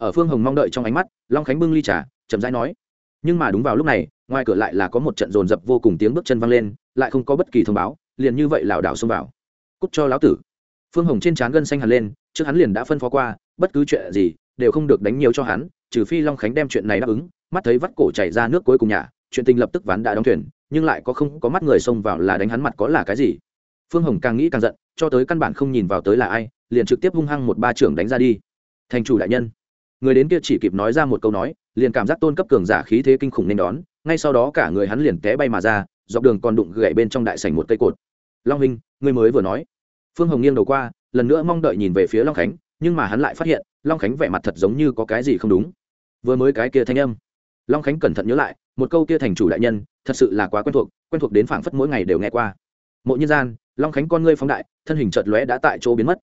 ở phương hồng mong đợi trong ánh mắt, long khánh bưng ly trà, chậm rãi nói, nhưng mà đúng vào lúc này, ngoài cửa lại là có một trận dồn dập vô cùng tiếng bước chân vang lên, lại không có bất kỳ thông báo, liền như vậy lảo đảo xông vào. Cút cho lão tử. Phương hồng trên trán gân xanh hẳn lên, trước hắn liền đã phân phó qua, bất cứ chuyện gì, đều không được đánh nhiều cho hắn, trừ phi long khánh đem chuyện này đáp ứng, mắt thấy vắt cổ chảy ra nước cuối cùng nhà, chuyện tình lập tức ván đã đóng thuyền, nhưng lại có không có mắt người xông vào là đánh hắn mặt có là cái gì. Phương hồng càng nghĩ càng giận, cho tới căn bản không nhìn vào tới là ai, liền trực tiếp hung hăng một ba trưởng đánh ra đi. Thành chủ đại nhân người đến kia chỉ kịp nói ra một câu nói, liền cảm giác tôn cấp cường giả khí thế kinh khủng nên đón, ngay sau đó cả người hắn liền té bay mà ra, dọc đường còn đụng gậy bên trong đại sảnh một cây cột. Long hình người mới vừa nói. Phương hồng nghiêng đầu qua, lần nữa mong đợi nhìn về phía long khánh, nhưng mà hắn lại phát hiện, long khánh vẻ mặt thật giống như có cái gì không đúng. Vừa mới cái kia thanh âm. Long khánh cẩn thận nhớ lại, một câu kia thành chủ đại nhân, thật sự là quá quen thuộc quen thuộc đến phảng phất mỗi ngày đều nghe qua. Mộ nhân gian, long khánh con ngươi phóng đại, thân hình chợt lóe đã tại chỗ biến mất.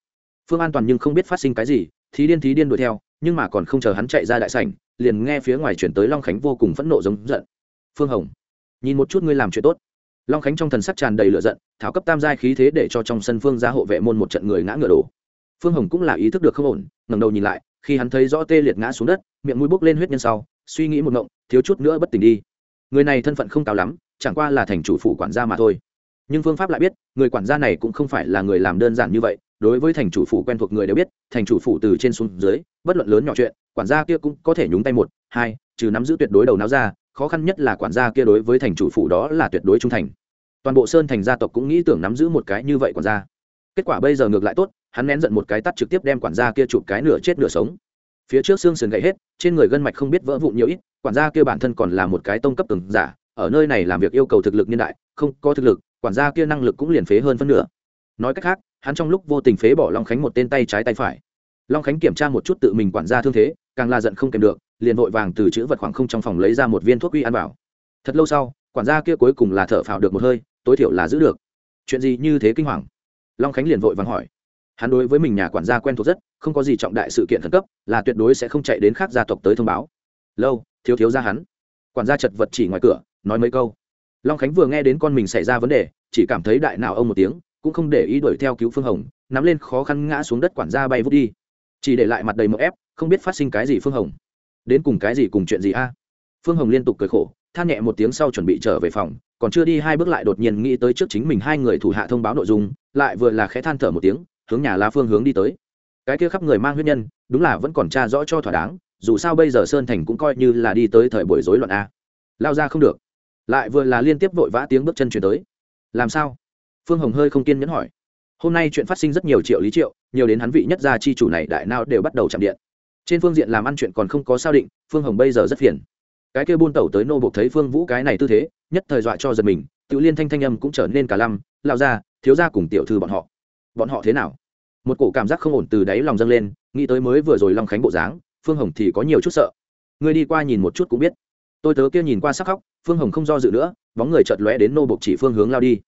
Phương an toàn nhưng không biết phát sinh cái gì, thí điên thí điên đuổi theo nhưng mà còn không chờ hắn chạy ra đại sảnh, liền nghe phía ngoài chuyển tới long khánh vô cùng phẫn nộ giống giận. Phương hồng, nhìn một chút ngươi làm chuyện tốt. Long khánh trong thần sắc tràn đầy lửa giận tháo cấp tam giai khí thế để cho trong sân phương ra hộ vệ môn một trận người ngã ngựa đổ. Phương hồng cũng là ý thức được không ổn, ngẩng đầu nhìn lại, khi hắn thấy rõ tê liệt ngã xuống đất, miệng mũi bốc lên huyết nhân sau, suy nghĩ một ngộng, thiếu chút nữa bất tỉnh đi. Người này thân phận không cao lắm, chẳng qua là thành chủ phủ quản gia mà thôi. Nhưng phương pháp lại biết, người quản gia này cũng không phải là người làm đơn giản như vậy đối với thành chủ phủ quen thuộc người đều biết, thành chủ phủ từ trên xuống dưới, bất luận lớn nhỏ chuyện, quản gia kia cũng có thể nhúng tay một, hai, trừ nắm giữ tuyệt đối đầu não ra, khó khăn nhất là quản gia kia đối với thành chủ phủ đó là tuyệt đối trung thành. Toàn bộ sơn thành gia tộc cũng nghĩ tưởng nắm giữ một cái như vậy quản gia. Kết quả bây giờ ngược lại tốt, hắn nén giận một cái tắt trực tiếp đem quản gia kia chụp cái nửa chết nửa sống. Phía trước xương sườn gãy hết, trên người gân mạch không biết vỡ vụn nhiều ít, quản gia kia bản thân còn là một cái tông cấp từng giả, ở nơi này làm việc yêu cầu thực lực niên đại, không có thực lực, quản gia kia năng lực cũng liền phế hơn phân nửa. Nói cách khác hắn trong lúc vô tình phế bỏ long khánh một tên tay trái tay phải. Long khánh kiểm tra một chút tự mình quản gia thương thế, càng là giận không kèm được, liền vội vàng từ chữ vật khoảng không trong phòng lấy ra một viên thuốc uy ăn vào. Thật lâu sau, quản gia kia cuối cùng là thở phào được một hơi, tối thiểu là giữ được. Chuyện gì như thế kinh hoàng? Long khánh liền vội vàng hỏi. Hắn đối với mình nhà quản gia quen thuộc rất, không có gì trọng đại sự kiện khẩn cấp, là tuyệt đối sẽ không chạy đến khác gia tộc tới thông báo. Lâu, thiếu thiếu ra hắn. Quản gia chật vật chỉ ngoài cửa, nói mấy câu. Long khánh vừa nghe đến con mình xảy ra vấn đề, chỉ cảm thấy đại nào ông một tiếng cũng không để ý đuổi theo cứu phương hồng, nắm lên khó khăn ngã xuống đất quản gia bay vút đi. Chỉ để lại mặt đầy mỡ ép, không biết phát sinh cái gì phương hồng. Đến cùng cái gì cùng chuyện gì a? Phương hồng liên tục cười khổ, than nhẹ một tiếng sau chuẩn bị trở về phòng, còn chưa đi hai bước lại đột nhiên nghĩ tới trước chính mình hai người thủ hạ thông báo nội dung, lại vừa là khẽ than thở một tiếng, hướng nhà lá phương hướng đi tới. Cái kia khắp người mang huyết nhân, đúng là vẫn còn tra rõ cho thỏa đáng, dù sao bây giờ sơn thành cũng coi như là đi tới thời buổi rối loạn a. Lao ra không được. Lại vừa là liên tiếp vội vã tiếng bước chân chuyển tới. Làm sao? Phương hồng hơi không kiên nhẫn hỏi. Hôm nay chuyện phát sinh rất nhiều triệu lý triệu, nhiều đến hắn vị nhất gia chi chủ này đại nào đều bắt đầu chạm điện. Trên phương diện làm ăn chuyện còn không có sao định, phương hồng bây giờ rất phiền. Cái kia buôn tẩu tới nô bộc thấy phương vũ cái này tư thế, nhất thời dọa cho giật mình tự liên thanh thanh âm cũng trở nên cả lăm lao ra thiếu ra cùng tiểu thư bọn họ. Bọn họ thế nào? Một cổ cảm giác không ổn từ đáy lòng dâng lên, nghĩ tới mới vừa rồi long khánh bộ dáng, phương hồng thì có nhiều chút sợ. Người đi qua nhìn một chút cũng biết. Tôi tớ kia nhìn qua sắc khóc, phương hồng không do dự nữa, bóng người chợt lóe đến nô bộc chỉ phương hướng lao đi.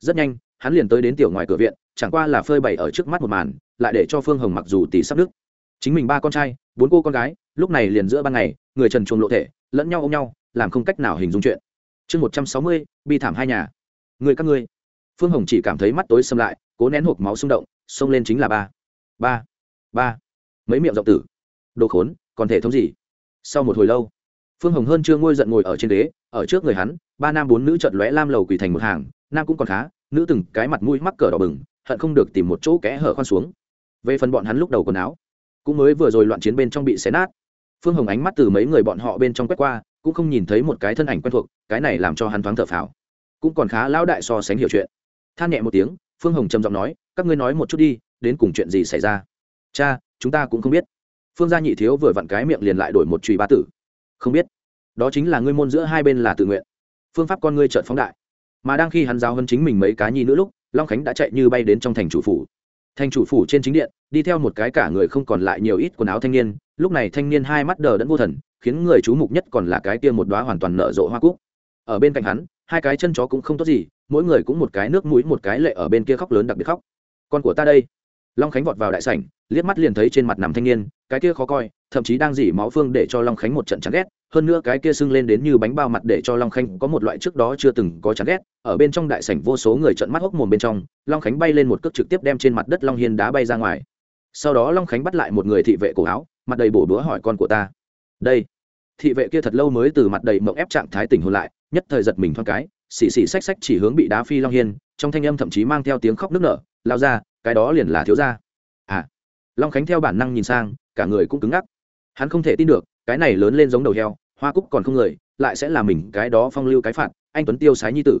Rất nhanh hắn liền tới đến tiểu ngoài cửa viện chẳng qua là phơi bày ở trước mắt một màn lại để cho phương hồng mặc dù tỷ sắp đức chính mình ba con trai bốn cô con gái lúc này liền giữa ban ngày người trần chuồng lộ thể lẫn nhau ôm nhau làm không cách nào hình dung chuyện. Chương một trăm sáu mươi bi thảm hai nhà. Người các ngươi. Phương hồng chỉ cảm thấy mắt tối xâm lại cố nén hộp máu xung động xông lên chính là ba. Ba. Ba. Mấy miệng rộng tử. Đồ khốn còn thể thống gì? Sau một hồi lâu phương hồng hơn chưa ngôi giận ngồi ở trên đế, ở trước người hắn ba nam bốn nữ trợt lóe lam lầu quỳ thành một hàng nam cũng còn khá nữ từng cái mặt mũi mắc cỡ đỏ bừng, hận không được tìm một chỗ kẽ hở khoan xuống. Về phần bọn hắn lúc đầu quần áo, cũng mới vừa rồi loạn chiến bên trong bị xé nát. Phương hồng ánh mắt từ mấy người bọn họ bên trong quét qua, cũng không nhìn thấy một cái thân ảnh quen thuộc, cái này làm cho hắn thoáng thở phào. Cũng còn khá lão đại so sánh hiểu chuyện. Than nhẹ một tiếng, phương hồng trầm giọng nói, các ngươi nói một chút đi, đến cùng chuyện gì xảy ra? Cha, chúng ta cũng không biết. Phương gia nhị thiếu vừa vặn cái miệng liền lại đổi một chùy ba tử. Không biết. Đó chính là ngươi môn giữa hai bên là tự nguyện. Phương pháp con ngươi trợn phóng đại mà đang khi hắn giáo hơn chính mình mấy cá nhi nữa lúc, long khánh đã chạy như bay đến trong thành chủ phủ. Thành chủ phủ trên chính điện, đi theo một cái cả người không còn lại nhiều ít quần áo thanh niên, lúc này thanh niên hai mắt đờ đẫn vô thần, khiến người chú mục nhất còn là cái kia một đoá hoàn toàn nở rộ hoa cúc. Ở bên cạnh hắn, hai cái chân chó cũng không tốt gì, mỗi người cũng một cái nước mũi một cái lệ ở bên kia khóc lớn đặc biệt khóc. Con của ta đây. Long khánh vọt vào đại sảnh, liếc mắt liền thấy trên mặt nằm thanh niên cái kia khó coi, thậm chí đang dỉ máu phương để cho long khánh một trận chán ghét, hơn nữa cái kia sưng lên đến như bánh bao mặt để cho long khánh có một loại trước đó chưa từng có chán ghét. Ở bên trong đại sảnh vô số người trận mắt hốc mồm bên trong, long khánh bay lên một cước trực tiếp đem trên mặt đất long hiên đá bay ra ngoài. Sau đó long khánh bắt lại một người thị vệ cổ áo, mặt đầy bổ búa hỏi con của ta. Đây, thị vệ kia thật lâu mới từ mặt đầy mộng ép trạng thái tỉnh hồn lại, nhất thời giật mình thoáng cái, xì xì xách xách chỉ hướng bị đá phi long hiên, trong thanh âm thậm chí mang theo tiếng khóc nức nở, lao ra, cái đó liền là thiếu gia. À long khánh theo bản năng nhìn sang cả người cũng cứng ngắc. Hắn không thể tin được, cái này lớn lên giống đầu heo, hoa cúc còn không người, lại sẽ là mình, cái đó phong lưu cái phạt, anh tuấn tiêu sái nhi tử.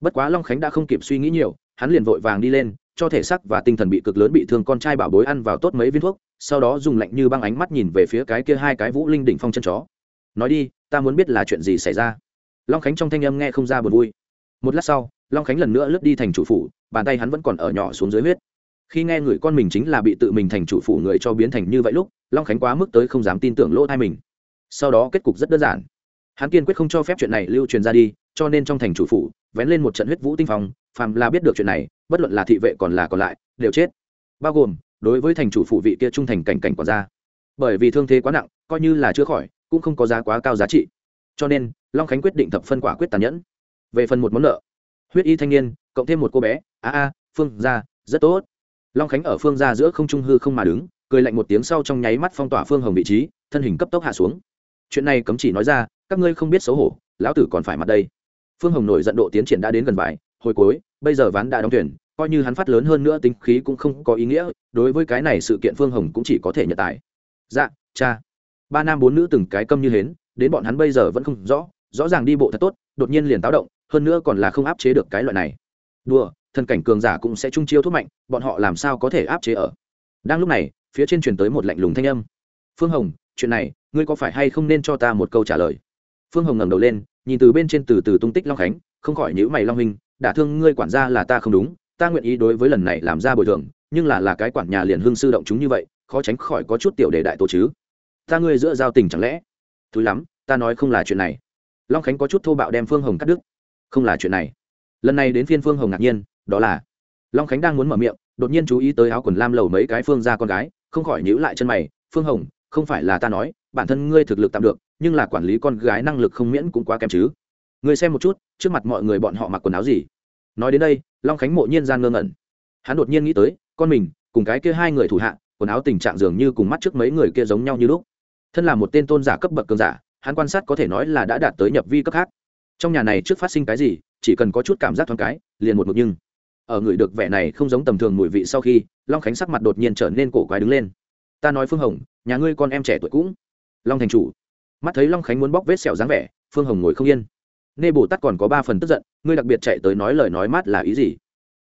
Bất quá long khánh đã không kịp suy nghĩ nhiều, hắn liền vội vàng đi lên, cho thể xác và tinh thần bị cực lớn bị thương con trai bảo bối ăn vào tốt mấy viên thuốc, sau đó dùng lạnh như băng ánh mắt nhìn về phía cái kia hai cái vũ linh đỉnh phong chân chó. Nói đi, ta muốn biết là chuyện gì xảy ra. Long khánh trong thanh âm nghe không ra buồn vui. Một lát sau, long khánh lần nữa lướt đi thành chủ phủ, bàn tay hắn vẫn còn ở nhỏ xuống dưới huyết khi nghe người con mình chính là bị tự mình thành chủ phủ người cho biến thành như vậy lúc, long khánh quá mức tới không dám tin tưởng lỗ thai mình. Sau đó kết cục rất đơn giản. Hắn kiên quyết không cho phép chuyện này lưu truyền ra đi, cho nên trong thành chủ phủ vén lên một trận huyết vũ tinh phong, phàm là biết được chuyện này, bất luận là thị vệ còn là còn lại, đều chết. Bao gồm, đối với thành chủ phủ vị kia trung thành cảnh cảnh còn ra bởi vì thương thế quá nặng, coi như là chữa khỏi, cũng không có giá quá cao giá trị. Cho nên, long khánh quyết định thập phân quả quyết tàn nhẫn. Về phần một món nợ. Huyết y thanh niên, cộng thêm một cô bé. A a, phương ra rất tốt long khánh ở phương ra giữa không trung hư không mà đứng, cười lạnh một tiếng sau trong nháy mắt phong tỏa phương hồng vị trí, thân hình cấp tốc hạ xuống. Chuyện này cấm chỉ nói ra, các ngươi không biết xấu hổ, lão tử còn phải mặt đây. Phương hồng nổi giận độ tiến triển đã đến gần bài, hồi cuối, bây giờ ván đã đóng tuyển, coi như hắn phát lớn hơn nữa tính khí cũng không có ý nghĩa, đối với cái này sự kiện phương hồng cũng chỉ có thể nhận tài. Dạ cha. Ba nam bốn nữ từng cái câm như hến, đến bọn hắn bây giờ vẫn không rõ rõ ràng đi bộ thật tốt, đột nhiên liền táo động, hơn nữa còn là không áp chế được cái loại này. Đùa thần cảnh cường giả cũng sẽ trung chiêu thuốc mạnh, bọn họ làm sao có thể áp chế ở? Đang lúc này, phía trên truyền tới một lạnh lùng thanh âm. Phương hồng, chuyện này, ngươi có phải hay không nên cho ta một câu trả lời? Phương hồng ngẩng đầu lên, nhìn từ bên trên từ từ tung tích long khánh, không khỏi nhữ mày long hình đả thương ngươi quản gia là ta không đúng, ta nguyện ý đối với lần này làm ra bồi thường, nhưng là là cái quản nhà liền hương sư động chúng như vậy, khó tránh khỏi có chút tiểu đề đại tổ chứ. Ta ngươi giữa giao tình chẳng lẽ? Thứ lắm, ta nói không là chuyện này. Long khánh có chút thô bạo đem phương hồng cắt đứt. Không là chuyện này. Lần này đến phiên phương hồng ngạc nhiên đó là long khánh đang muốn mở miệng đột nhiên chú ý tới áo quần lam lầu mấy cái phương ra con gái không khỏi nhíu lại chân mày phương hồng không phải là ta nói bản thân ngươi thực lực tạm được nhưng là quản lý con gái năng lực không miễn cũng quá kém chứ ngươi xem một chút trước mặt mọi người bọn họ mặc quần áo gì nói đến đây long khánh mộ nhiên gian ngơ ngẩn hắn đột nhiên nghĩ tới con mình cùng cái kia hai người thủ hạ quần áo tình trạng dường như cùng mắt trước mấy người kia giống nhau như lúc thân là một tên tôn giả cấp bậc cường giả hắn quan sát có thể nói là đã đạt tới nhập vi cấp khác trong nhà này trước phát sinh cái gì chỉ cần có chút cảm giác thoáng cái liền một mực nhưng ở người được vẻ này không giống tầm thường mùi vị sau khi, long khánh sắc mặt đột nhiên trở nên cổ quái đứng lên. Ta nói phương hồng, nhà ngươi con em trẻ tuổi cũng. Long thành chủ. Mắt thấy long khánh muốn bóc vết sẹo dáng vẻ, phương hồng ngồi không yên. Nê bồ tát còn có ba phần tức giận, ngươi đặc biệt chạy tới nói lời nói mát là ý gì?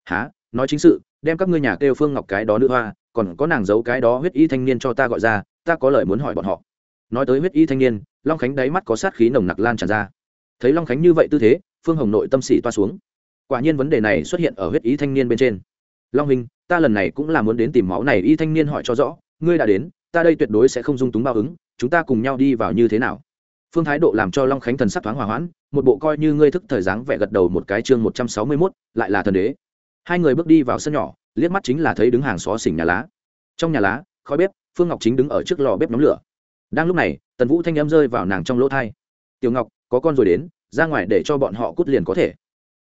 Há nói chính sự, đem các ngươi nhà kêu phương ngọc cái đó nữ hoa, còn có nàng giấu cái đó huyết y thanh niên cho ta gọi ra, ta có lời muốn hỏi bọn họ. Nói tới huyết y thanh niên, long khánh đáy mắt có sát khí nồng nặc lan tràn ra. Thấy long khánh như vậy tư thế, phương hồng nội tâm sĩ toa xuống quả nhiên vấn đề này xuất hiện ở huyết ý thanh niên bên trên. Long hình ta lần này cũng là muốn đến tìm máu này, y thanh niên hỏi cho rõ, ngươi đã đến, ta đây tuyệt đối sẽ không dung túng bao ứng, chúng ta cùng nhau đi vào như thế nào? Phương thái độ làm cho long khánh thần sắc thoáng hòa hoãn, một bộ coi như ngươi thức thời dáng vẻ gật đầu một cái chương một trăm sáu mươi mốt, lại là thần đế. Hai người bước đi vào sân nhỏ, liếc mắt chính là thấy đứng hàng xó xỉnh nhà lá. Trong nhà lá, khói bếp, phương ngọc chính đứng ở trước lò bếp nóng lửa. Đang lúc này, tần vũ thanh em rơi vào nàng trong lỗ thai tiểu ngọc, có con rồi đến, ra ngoài để cho bọn họ cút liền có thể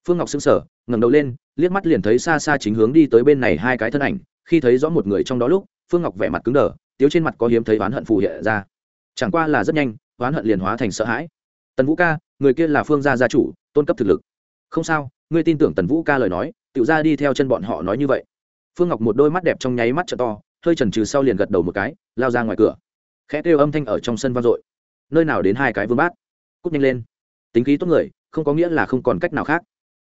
phương ngọc sững sở ngẩng đầu lên, liếc mắt liền thấy xa xa chính hướng đi tới bên này hai cái thân ảnh. Khi thấy rõ một người trong đó lúc, phương ngọc vẻ mặt cứng đờ, tiếu trên mặt có hiếm thấy oán hận phù hiện ra. Chẳng qua là rất nhanh, oán hận liền hóa thành sợ hãi. Tần vũ ca, người kia là phương gia gia chủ, tôn cấp thực lực. Không sao, ngươi tin tưởng tần vũ ca lời nói tự ra đi theo chân bọn họ nói như vậy. Phương ngọc một đôi mắt đẹp trong nháy mắt t to, hơi chần trừ sau liền gật đầu một cái, lao ra ngoài cửa. Khẽ kêu âm thanh ở trong sân vang dội. Nơi nào đến hai cái vương bát? Cúp nhanh lên. Tính khí tốt người, không có nghĩa là không còn cách nào khác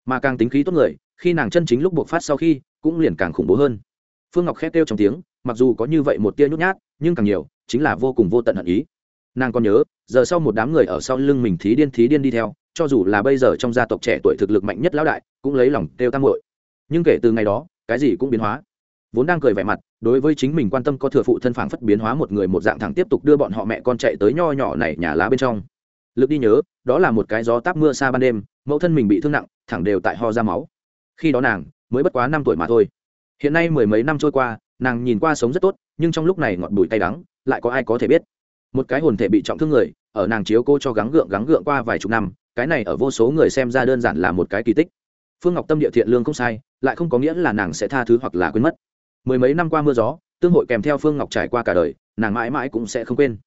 mà càng tính khí tốt người, khi nàng chân chính lúc buộc phát sau khi, cũng liền càng khủng bố hơn. Phương ngọc khét kêu trong tiếng, mặc dù có như vậy một tia nhút nhát, nhưng càng nhiều, chính là vô cùng vô tận hận ý. Nàng còn nhớ, giờ sau một đám người ở sau lưng mình thí điên thí điên đi theo, cho dù là bây giờ trong gia tộc trẻ tuổi thực lực mạnh nhất lão đại, cũng lấy lòng kêu tăng hội nhưng kể từ ngày đó, cái gì cũng biến hóa. Vốn đang cười vẻ mặt, đối với chính mình quan tâm có thừa phụ thân phản phất biến hóa một người một dạng thẳng tiếp tục đưa bọn họ mẹ con chạy tới nho nhỏ này nhà lá bên trong. Lực đi nhớ, đó là một cái gió táp mưa xa ban đêm mẫu thân mình bị thương nặng, thẳng đều tại ho ra máu. Khi đó nàng mới bất quá năm tuổi mà thôi. Hiện nay mười mấy năm trôi qua, nàng nhìn qua sống rất tốt, nhưng trong lúc này ngọt bùi tay đắng, lại có ai có thể biết? Một cái hồn thể bị trọng thương người, ở nàng chiếu cô cho gắng gượng gắng gượng qua vài chục năm, cái này ở vô số người xem ra đơn giản là một cái kỳ tích. Phương ngọc tâm địa thiện lương không sai, lại không có nghĩa là nàng sẽ tha thứ hoặc là quên mất. Mười mấy năm qua mưa gió, tương hội kèm theo phương ngọc trải qua cả đời, nàng mãi mãi cũng sẽ không quên.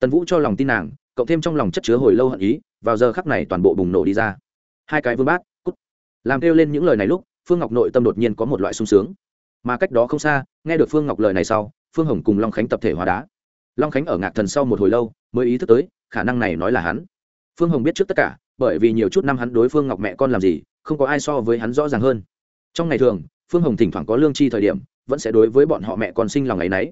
Tần vũ cho lòng tin nàng, cộng thêm trong lòng chất chứa hồi lâu hận ý, vào giờ khắc này toàn bộ bùng nổ đi ra hai cái vương bát, cút. Làm kêu lên những lời này lúc, phương ngọc nội tâm đột nhiên có một loại sung sướng. Mà cách đó không xa, nghe được phương ngọc lời này sau, phương hồng cùng long khánh tập thể hóa đá. Long khánh ở ngạc thần sau một hồi lâu, mới ý thức tới, khả năng này nói là hắn. Phương hồng biết trước tất cả, bởi vì nhiều chút năm hắn đối phương ngọc mẹ con làm gì, không có ai so với hắn rõ ràng hơn. Trong ngày thường, phương hồng thỉnh thoảng có lương chi thời điểm, vẫn sẽ đối với bọn họ mẹ con sinh lòng ấ y n ấ y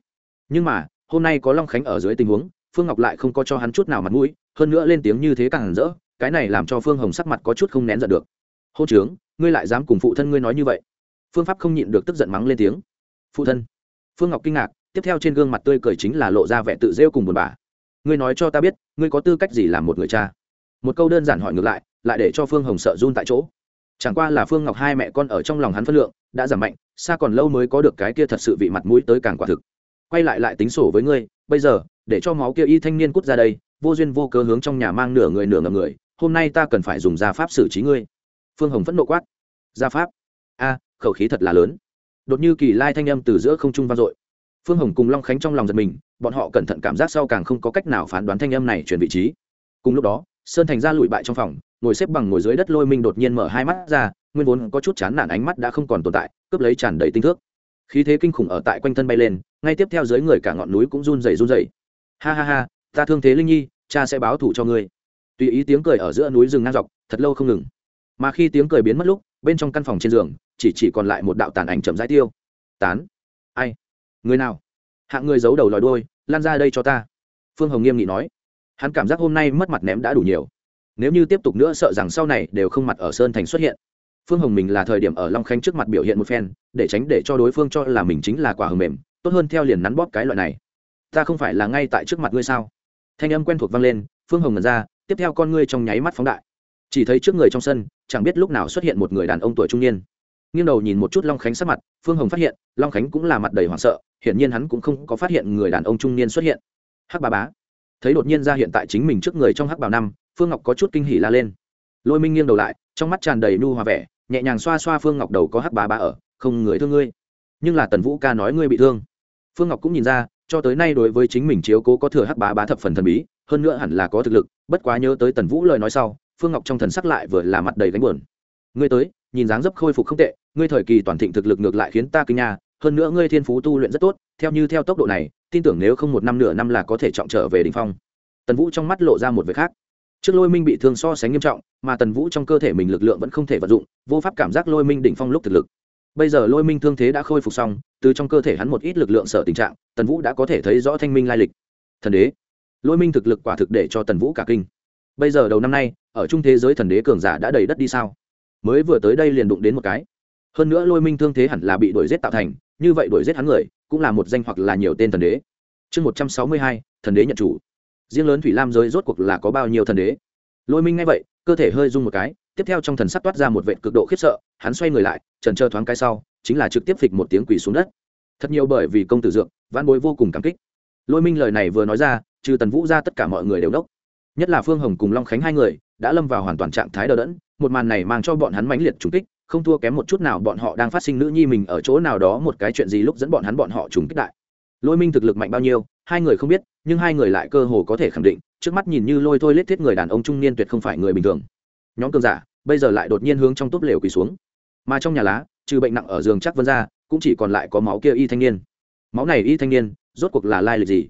nhưng mà, hôm nay có long khánh ở dưới tình huống, phương ngọc lại không có cho hắn chút nào mặt mũi, hơn nữa lên tiếng như thế càng rỡ cái này làm cho phương hồng sắc mặt có chút không nén giận được. Hô trướng, ngươi lại dám cùng phụ thân ngươi nói như vậy? Phương pháp không nhịn được tức giận mắng lên tiếng. Phụ thân? Phương ngọc kinh ngạc, tiếp theo trên gương mặt tươi cười chính là lộ ra vẻ tự rêu cùng buồn bã. Ngươi nói cho ta biết, ngươi có tư cách gì làm một người cha? Một câu đơn giản hỏi ngược lại lại để cho phương hồng sợ run tại chỗ. Chẳng qua là phương ngọc hai mẹ con ở trong lòng hắn phân lượng, đã giảm mạnh, xa còn lâu mới có được cái kia thật sự vị mặt mũi tới càng quả thực. Quay lại lại tính sổ với ngươi, bây giờ, để cho máu kia y thanh niên cút ra đây, vô duyên vô cớ hướng trong nhà mang nửa người nửa ngầm người hôm nay ta cần phải dùng gia pháp xử trí ngươi. Phương hồng phẫn nộ quát. Gia pháp? A, khẩu khí thật là lớn. Đột như kỳ lai thanh âm từ giữa không trung vang dội. Phương hồng cùng long khánh trong lòng giật mình, bọn họ cẩn thận cảm giác sau càng không có cách nào phán đoán thanh âm này chuyển vị trí. Cùng lúc đó, sơn thành ra lụi bại trong phòng, ngồi xếp bằng ngồi dưới đất lôi minh đột nhiên mở hai mắt ra, nguyên vốn có chút chán nản ánh mắt đã không còn tồn tại, cướp lấy tràn đầy tinh thước. Khí thế kinh khủng ở tại quanh thân bay lên, ngay tiếp theo dưới người cả ngọn núi cũng run rẩy run rẩy. Ha ha ha, ta thương thế linh nhi, cha sẽ báo thủ cho ngươi tùy ý tiếng cười ở giữa núi rừng ngang dọc, thật lâu không ngừng. Mà khi tiếng cười biến mất lúc, bên trong căn phòng trên giường, chỉ chỉ còn lại một đạo tàn ảnh chậm rãi tiêu. Tán. Ai? Người nào? Hạng người giấu đầu lòi đôi lan ra đây cho ta. Phương hồng nghiêm nghị nói. Hắn cảm giác hôm nay mất mặt ném đã đủ nhiều. Nếu như tiếp tục nữa sợ rằng sau này đều không mặt ở sơn thành xuất hiện. Phương hồng mình là thời điểm ở long khanh trước mặt biểu hiện một phen, để tránh để cho đối phương cho là mình chính là quả hầm mềm, tốt hơn theo liền nắn bóp cái loại này. Ta không phải là ngay tại trước mặt ngươi sao? Thanh âm quen thuộc vang lên, phương hồng ngần ra tiếp theo con ngươi trong nháy mắt phóng đại. Chỉ thấy trước người trong sân, chẳng biết lúc nào xuất hiện một người đàn ông tuổi trung niên. Nghiêng đầu nhìn một chút long khánh sắc mặt, phương hồng phát hiện, long khánh cũng là mặt đầy hoảng sợ, hiển nhiên hắn cũng không có phát hiện người đàn ông trung niên xuất hiện. Hắc bà bá. Thấy đột nhiên ra hiện tại chính mình trước người trong hắc bào năm, phương ngọc có chút kinh hỉ la lên. Lôi minh nghiêng đầu lại, trong mắt tràn đầy nu hòa vẻ, nhẹ nhàng xoa xoa phương ngọc đầu có hắc bá bá ở, không người thương ngươi. Nhưng là tần vũ ca nói ngươi bị thương. Phương ngọc cũng nhìn ra, cho tới nay đối với chính mình chiếu cố có thừa hắc bá bá thập phần thần bí hơn nữa hẳn là có thực lực, bất quá nhớ tới tần vũ lời nói sau, phương ngọc trong thần sắc lại vừa là mặt đầy gánh buồn. Ngươi tới, nhìn dáng dấp khôi phục không tệ, ngươi thời kỳ toàn thịnh thực lực ngược lại khiến ta kinh nha, hơn nữa ngươi thiên phú tu luyện rất tốt, theo như theo tốc độ này, tin tưởng nếu không một năm nửa năm là có thể trọng trở về đ ỉ n h phong. Tần vũ trong mắt lộ ra một việc khác. Trước lôi minh bị thương so sánh nghiêm trọng, mà tần vũ trong cơ thể mình lực lượng vẫn không thể vận dụng, vô pháp cảm giác lôi minh đỉnh phong lúc thực lực. Bây giờ lôi minh thương thế đã khôi phục xong, từ trong cơ thể hắn một ít lực lượng sợ tình trạng, tần vũ đã có thể thấy rõ thanh minh lai lịch. Thần đế lôi minh thực lực quả thực để cho tần vũ cả kinh. Bây giờ đầu năm nay, ở trung thế giới thần đế cường giả đã đầy đất đi sao? Mới vừa tới đây liền đụng đến một cái. Hơn nữa lôi minh thương thế hẳn là bị đuổi giết tạo thành, như vậy đuổi giết hắn người, cũng là một danh hoặc là nhiều tên thần đế. Chương một trăm sáu mươi hai, thần đế nhận chủ. Riêng lớn thủy lam giới rốt cuộc là có bao nhiêu thần đế? Lôi minh ngay vậy, cơ thể hơi rung một cái, tiếp theo trong thần sắc toát ra một vệ cực độ khiếp sợ, hắn xoay người lại, trần trơ thoáng cái sau, chính là trực tiếp phịch một tiếng quỳ xuống đất. Thật nhiều bởi vì công tử dượng văn bối vô cùng cảm kích lôi minh lời này vừa nói ra, trừ tần vũ ra tất cả mọi người đều đốc. Nhất là phương hồng cùng long khánh hai người, đã lâm vào hoàn toàn trạng thái đờ đẫn, một màn này mang cho bọn hắn mãnh liệt trùng kích, không thua kém một chút nào bọn họ đang phát sinh nữ nhi mình ở chỗ nào đó một cái chuyện gì lúc dẫn bọn hắn bọn họ trùng kích đại. Lôi minh thực lực mạnh bao nhiêu, hai người không biết, nhưng hai người lại cơ hồ có thể khẳng định, trước mắt nhìn như lôi thôi lết thiết người đàn ông trung niên tuyệt không phải người bình thường. Nhóm cường giả, bây giờ lại đột nhiên hướng trong túp lều quỳ xuống. Mà trong nhà lá, trừ bệnh nặng ở giường chắc vân ra, cũng chỉ còn lại có máu kia y thanh niên. Máu này y thanh niên rốt cuộc là lai lịch gì?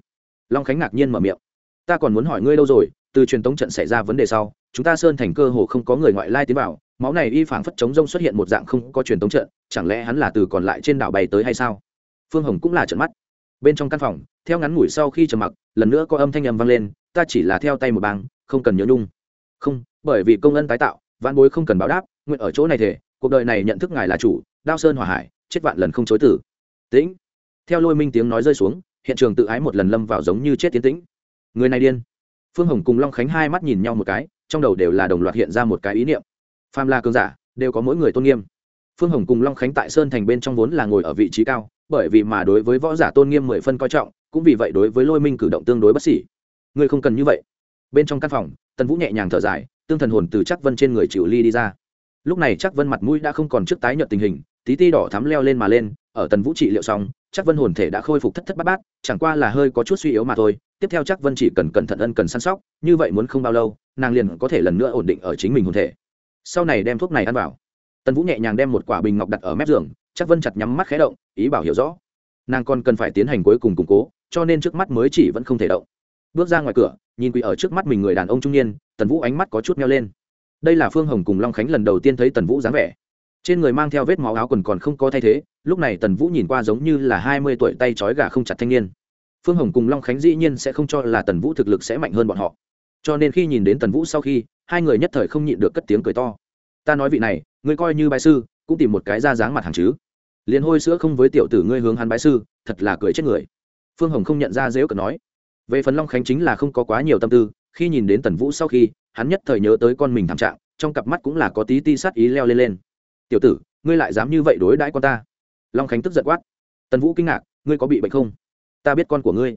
Long khánh ngạc nhiên mở miệng. Ta còn muốn hỏi ngươi lâu rồi? Từ truyền tống trận xảy ra vấn đề sau, chúng ta sơn thành cơ hồ không có người ngoại lai tiến vào. Máu này y phảng phất chống rông xuất hiện một dạng không có truyền tống trận, chẳng lẽ hắn là từ còn lại trên đảo bay tới hay sao? Phương hồng cũng là trận mắt. Bên trong căn phòng, theo ngắn ngủi sau khi trầm mặc, lần nữa có âm thanh ầm vang lên, ta chỉ là theo tay một bang, không cần nhớ nhung. Không, bởi vì công ân tái tạo vạn bối không cần báo đáp, nguyện ở chỗ này thể cuộc đời này nhận thức ngài là chủ, đao sơn hỏa hải, chết vạn lần không chối tử tĩnh. Theo lôi minh tiếng nói rơi xuống hiện trường tự ái một lần lâm vào giống như chết tiến tĩnh. Người này điên. Phương hồng cùng long khánh hai mắt nhìn nhau một cái, trong đầu đều là đồng loạt hiện ra một cái ý niệm. Phàm là cương giả, đều có mỗi người tôn nghiêm. Phương hồng cùng long khánh tại sơn thành bên trong vốn là ngồi ở vị trí cao, bởi vì mà đối với võ giả tôn nghiêm mười phân coi trọng, cũng vì vậy đối với lôi minh cử động tương đối bất xỉ ngươi không cần như vậy. Bên trong căn phòng, tần vũ nhẹ nhàng thở dài, tương thần hồn từ chắc vân trên người chịu ly đi ra. Lúc này chắc vân mặt mũi đã không còn trước tái nhợt tình hình, tí ti đỏ thắm leo lên mà lên ở tần vũ trị liệu xong, chắc vân hồn thể đã khôi phục thất thất bát bát, chẳng qua là hơi có chút suy yếu mà thôi. Tiếp theo chắc vân chỉ cần cẩn thận ân cần săn sóc, như vậy muốn không bao lâu, nàng liền có thể lần nữa ổn định ở chính mình hồn thể. Sau này đem thuốc này ăn vào. Tần vũ nhẹ nhàng đem một quả bình ngọc đặt ở mép giường, chắc vân chặt nhắm mắt khé động, ý bảo hiểu rõ. Nàng còn cần phải tiến hành cuối cùng củng cố, cho nên trước mắt mới chỉ vẫn không thể động. Bước ra ngoài cửa, nhìn quỷ ở trước mắt mình người đàn ông trung niên, tần vũ ánh mắt có chút meo lên. Đây là phương hồng cùng long khánh lần đầu tiên thấy tần vũ dáng vẻ trên người mang theo vết máu áo quần còn không có thay thế, lúc này tần vũ nhìn qua giống như là hai mươi tuổi tay trói gà không chặt thanh niên. Phương hồng cùng long khánh dĩ nhiên sẽ không cho là tần vũ thực lực sẽ mạnh hơn bọn họ. Cho nên khi nhìn đến tần vũ sau khi, hai người nhất thời không nhịn được cất tiếng cười to. Ta nói vị này, ngươi coi như bài sư, cũng tìm một cái ra dáng mặt hàng chứ. Liền hôi sữa không với tiểu tử ngươi hướng hắn bái sư, thật là cười chết người. Phương hồng không nhận ra dễu cờ nói. Về phần long khánh chính là không có quá nhiều tâm tư, khi nhìn đến tần vũ sau khi, hắn nhất thời nhớ tới con mình thảm trạng, trong cặp mắt cũng là có tí ti sát ý leo lên lên tiểu tử, ngươi lại dám như vậy đối đãi con ta? Long khánh tức giận quát. Tần vũ kinh ngạc, ngươi có bị bệnh không? Ta biết con của ngươi.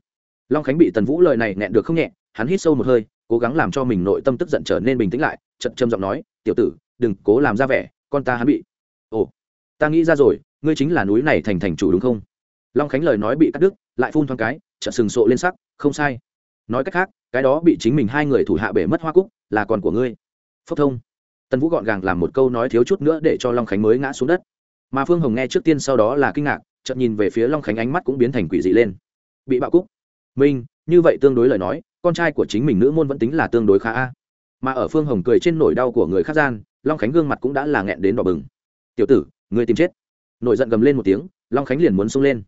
Long khánh bị tần vũ lời này nẹn được không nhẹ, hắn hít sâu một hơi, cố gắng làm cho mình nội tâm tức giận trở nên bình tĩnh lại chật châm giọng nói, tiểu tử, đừng cố làm ra vẻ, con ta hắn bị. Ồ, ta nghĩ ra rồi, ngươi chính là núi này thành thành chủ đúng không? Long khánh lời nói bị cắt đứt, lại phun thoáng cái, chợt sừng sộ lên sắc, không sai. Nói cách khác, cái đó bị chính mình hai người thủ hạ bể mất hoa cúc, là con của ngươi. Phúc thông tần vũ gọn gàng làm một câu nói thiếu chút nữa để cho long khánh mới ngã xuống đất. Mà phương hồng nghe trước tiên sau đó là kinh ngạc, chợt nhìn về phía long khánh ánh mắt cũng biến thành quỷ dị lên. Bị bạo cúc. Minh, như vậy tương đối lời nói, con trai của chính mình nữ môn vẫn tính là tương đối khá a. Mà ở phương hồng cười trên nỗi đau của người khác gian, long khánh gương mặt cũng đã là nghẹn đến đỏ bừng. Tiểu tử, người tìm chết. Nổi giận gầm lên một tiếng, long khánh liền muốn xông lên.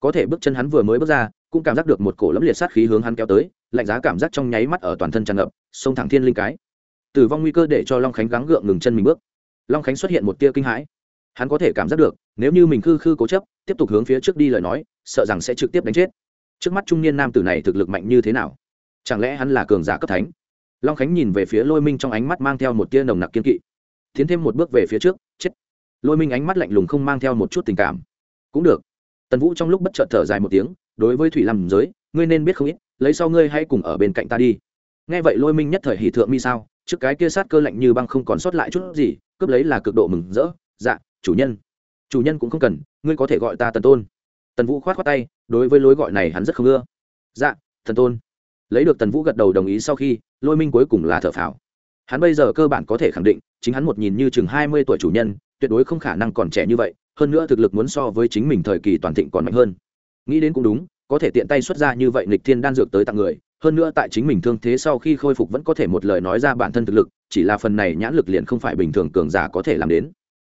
Có thể bước chân hắn vừa mới bước ra, cũng cảm giác được một cổ lẫm liệt sát khí hướng hắn kéo tới, lạnh giá cảm giác trong nháy mắt ở toàn thân tràn ngập, xông thẳng thiên linh cái tử vong nguy cơ để cho long khánh gắng gượng ngừng chân mình bước. Long khánh xuất hiện một tia kinh hãi. Hắn có thể cảm giác được, nếu như mình khư khư cố chấp, tiếp tục hướng phía trước đi lời nói, sợ rằng sẽ trực tiếp đánh chết. Trước mắt trung niên nam tử này thực lực mạnh như thế nào? Chẳng lẽ hắn là cường giả cấp thánh? Long khánh nhìn về phía lôi minh trong ánh mắt mang theo một tia nồng nặc kiên kỵ. Tiến thêm một bước về phía trước, chết. Lôi minh ánh mắt lạnh lùng không mang theo một chút tình cảm. Cũng được. Tần vũ trong lúc bất chợt thở dài một tiếng, đối với thủy làm giới, ngươi nên biết không ít, lấy sau ngươi hãy cùng ở bên cạnh ta đi. Nghe vậy lôi minh nhất thời hỷ thượng mi sao trước cái kia sát cơ lạnh như băng không còn sót lại chút gì, cướp lấy là cực độ mừng rỡ. Dạ chủ nhân. Chủ nhân cũng không cần, ngươi có thể gọi ta tần tôn. Tần vũ khoát khoát tay, đối với lối gọi này hắn rất không ưa. Dạ thần tôn. Lấy được tần vũ gật đầu đồng ý sau khi, lôi minh cuối cùng là thở phào. Hắn bây giờ cơ bản có thể khẳng định, chính hắn một nhìn như chừng hai mươi tuổi chủ nhân, tuyệt đối không khả năng còn trẻ như vậy, hơn nữa thực lực muốn so với chính mình thời kỳ toàn thịnh còn mạnh hơn. Nghĩ đến cũng đúng, có thể tiện tay xuất ra như vậy nghịch thiên đan dược tới tặng người hơn nữa tại chính mình thương thế sau khi khôi phục vẫn có thể một lời nói ra bản thân thực lực, chỉ là phần này nhãn lực liền không phải bình thường cường giả có thể làm đến.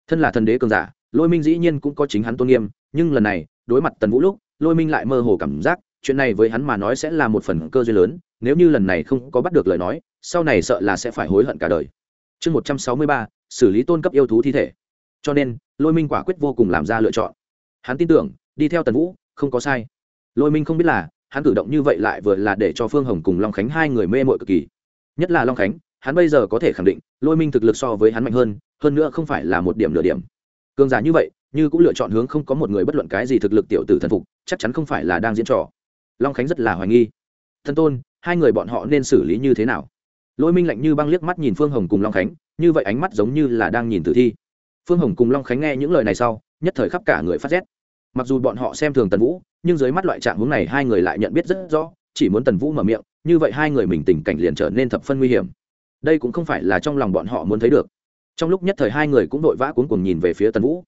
Thân là thần đế cường giả, lôi minh dĩ nhiên cũng có chính hắn tôn nghiêm, nhưng lần này, đối mặt tần vũ lúc, lôi minh lại mơ hồ cảm giác, chuyện này với hắn mà nói sẽ là một phần cơ duyên lớn, nếu như lần này không có bắt được lời nói, sau này sợ là sẽ phải hối hận cả đời. Chương một trăm sáu mươi ba, xử lý tôn cấp yêu thú thi thể. Cho nên, lôi minh quả quyết vô cùng làm ra lựa chọn. Hắn tin tưởng, đi theo tần vũ, không có sai. Lôi minh không biết là hắn cử động như vậy lại vừa là để cho phương hồng cùng long khánh hai người mê mội cực kỳ. Nhất là long khánh, hắn bây giờ có thể khẳng định, lôi minh thực lực so với hắn mạnh hơn hơn nữa không phải là một điểm nửa điểm. Cường giả như vậy, như cũng lựa chọn hướng không có một người bất luận cái gì thực lực tiểu tử thần phục, chắc chắn không phải là đang diễn trò. Long khánh rất là hoài nghi. Thân tôn, hai người bọn họ nên xử lý như thế nào? Lôi minh lạnh như băng liếc mắt nhìn phương hồng cùng long khánh, như vậy ánh mắt giống như là đang nhìn tử thi. Phương hồng cùng long khánh nghe những lời này sau, nhất thời khắp cả người phát rét. Mặc dù bọn họ xem thường tần vũ nhưng dưới mắt loại trạng hướng này hai người lại nhận biết rất rõ, chỉ muốn tần vũ mở miệng, như vậy hai người mình tình cảnh liền trở nên thập phân nguy hiểm. Đây cũng không phải là trong lòng bọn họ muốn thấy được. Trong lúc nhất thời hai người cũng vội vã cuốn cuồng nhìn về phía tần vũ.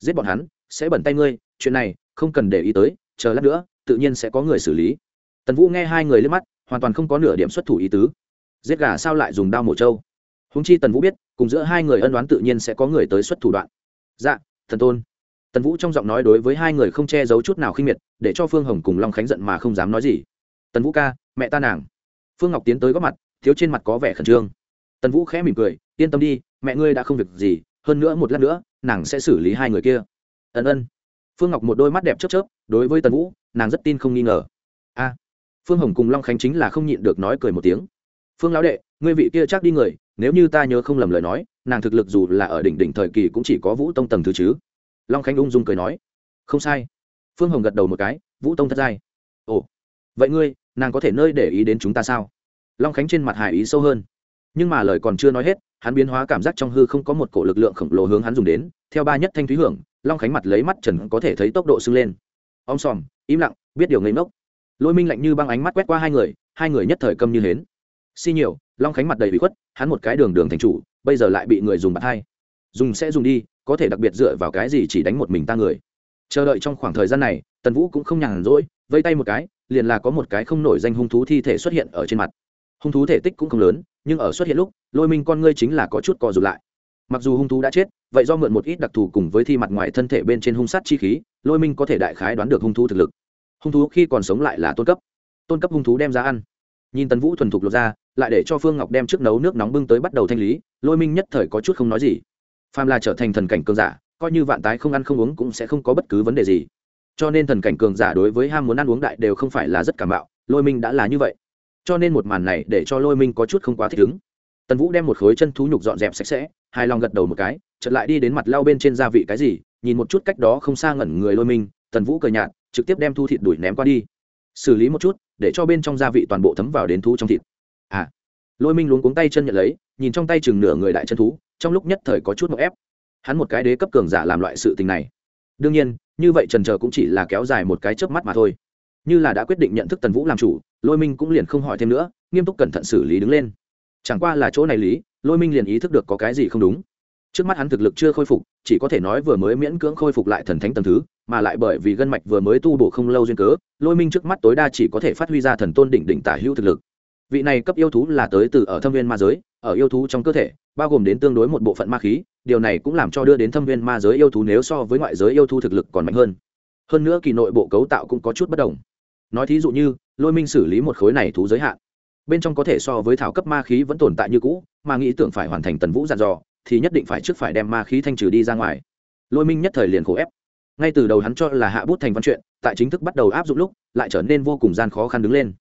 Giết bọn hắn, sẽ bẩn tay ngươi, chuyện này, không cần để ý tới, chờ lát nữa, tự nhiên sẽ có người xử lý. Tần vũ nghe hai người lên mắt, hoàn toàn không có nửa điểm xuất thủ ý tứ. Giết gà sao lại dùng đao mổ trâu? Húng chi tần vũ biết, cùng giữa hai người ân đoán tự nhiên sẽ có người tới xuất thủ đoạn. Dạ thần tôn tần vũ trong giọng nói đối với hai người không che giấu chút nào khinh miệt, để cho phương hồng cùng long khánh giận mà không dám nói gì. Tần vũ ca, mẹ ta nàng. Phương ngọc tiến tới góp mặt, thiếu trên mặt có vẻ khẩn trương. Tần vũ khẽ mỉm cười, yên tâm đi, mẹ ngươi đã không việc gì, hơn nữa một lát nữa, nàng sẽ xử lý hai người kia. Ân ân. Phương ngọc một đôi mắt đẹp chớp chớp, đối với tần vũ, nàng rất tin không nghi ngờ. A. Phương hồng cùng long khánh chính là không nhịn được nói cười một tiếng. Phương lão đệ, ngươi vị kia chắc đi người, nếu như ta nhớ không lầm lời nói, nàng thực lực dù là ở đỉnh đỉnh thời kỳ cũng chỉ có vũ tông tầng thứ chứ long khánh ung dung cười nói không sai. Phương hồng gật đầu một cái vũ tông thất giai. Ồ vậy ngươi nàng có thể nơi để ý đến chúng ta sao? Long khánh trên mặt hải ý sâu hơn. Nhưng mà lời còn chưa nói hết hắn biến hóa cảm giác trong hư không có một cổ lực lượng khổng lồ hướng hắn dùng đến. Theo ba nhất thanh thúy hưởng long khánh mặt lấy mắt trần có thể thấy tốc độ sưng lên. Om sòm, im lặng biết điều ngây ngốc. Lôi minh lạnh như băng ánh mắt quét qua hai người hai người nhất thời câm như hến. Si nhiều. Long khánh mặt đầy bị khuất hắn một cái đường đường thành chủ bây giờ lại bị người dùng bạt hai. Dùng sẽ dùng đi có thể đặc biệt dựa vào cái gì chỉ đánh một mình ta người? Chờ đợi trong khoảng thời gian này, tần vũ cũng không nhàn rỗi, vây tay một cái, liền là có một cái không nổi danh hung thú thi thể xuất hiện ở trên mặt. Hung thú thể tích cũng không lớn, nhưng ở xuất hiện lúc, lôi minh con ngươi chính là có chút co rụt lại. Mặc dù hung thú đã chết, vậy do mượn một ít đặc thù cùng với thi mặt ngoài thân thể bên trên hung sát chi khí, lôi minh có thể đại khái đoán được hung thú thực lực. Hung thú khi còn sống lại là tôn cấp. Tôn cấp hung thú đem ra ăn. Nhìn tần vũ thuần thục lột ra, lại để cho phương ngọc đem trước nấu nước nóng bưng tới bắt đầu thanh lý, lôi minh nhất thời có chút không nói gì phàm là trở thành thần cảnh cường giả, coi như vạn tái không ăn không uống cũng sẽ không có bất cứ vấn đề gì. Cho nên thần cảnh cường giả đối với ham muốn ăn uống đại đều không phải là rất cảm bạo lôi minh đã là như vậy. Cho nên một màn này để cho lôi minh có chút không quá thích ứng. Tần vũ đem một khối chân thú nhục dọn dẹp sạch sẽ, hài lòng gật đầu một cái, chợt lại đi đến mặt lao bên trên gia vị cái gì, nhìn một chút cách đó không xa ngẩn người lôi minh, tần vũ cười nhạt, trực tiếp đem thu thịt đuổi ném qua đi. Xử lý một chút, để cho bên trong gia vị toàn bộ thấm vào đến thú trong thịt. À lôi minh luống cuống tay chân nhận lấy, nhìn trong tay chừng nửa người đại chân thú, trong lúc nhất thời có chút một ép. Hắn một cái đế cấp cường giả làm loại sự tình này. Đương nhiên, như vậy trần trờ cũng chỉ là kéo dài một cái chớp mắt mà thôi. Như là đã quyết định nhận thức tần vũ làm chủ, lôi minh cũng liền không hỏi thêm nữa, nghiêm túc cẩn thận xử lý đứng lên. Chẳng qua là chỗ này lý, lôi minh liền ý thức được có cái gì không đúng. Trước mắt hắn thực lực chưa khôi phục, chỉ có thể nói vừa mới miễn cưỡng khôi phục lại thần thánh tầm thứ, mà lại bởi vì gân mạch vừa mới tu bổ không lâu duyên cớ, lôi minh trước mắt tối đa chỉ có thể phát huy ra thần tôn đỉnh đỉnh tả hữu thực lực vị này cấp yêu thú là tới từ ở thâm viên ma giới, ở yêu thú trong cơ thể, bao gồm đến tương đối một bộ phận ma khí, điều này cũng làm cho đưa đến thâm viên ma giới yêu thú nếu so với ngoại giới yêu thú thực lực còn mạnh hơn. Hơn nữa kỳ nội bộ cấu tạo cũng có chút bất đồng. Nói thí dụ như, lôi minh xử lý một khối này thú giới hạn. Bên trong có thể so với thảo cấp ma khí vẫn tồn tại như cũ, mà nghĩ tưởng phải hoàn thành tần vũ dàn dò, thì nhất định phải trước phải đem ma khí thanh trừ đi ra ngoài. Lôi minh nhất thời liền khổ ép. Ngay từ đầu hắn cho là hạ bút thành văn chuyện, tại chính thức bắt đầu áp dụng lúc, lại trở nên vô cùng gian khó khăn đứng lên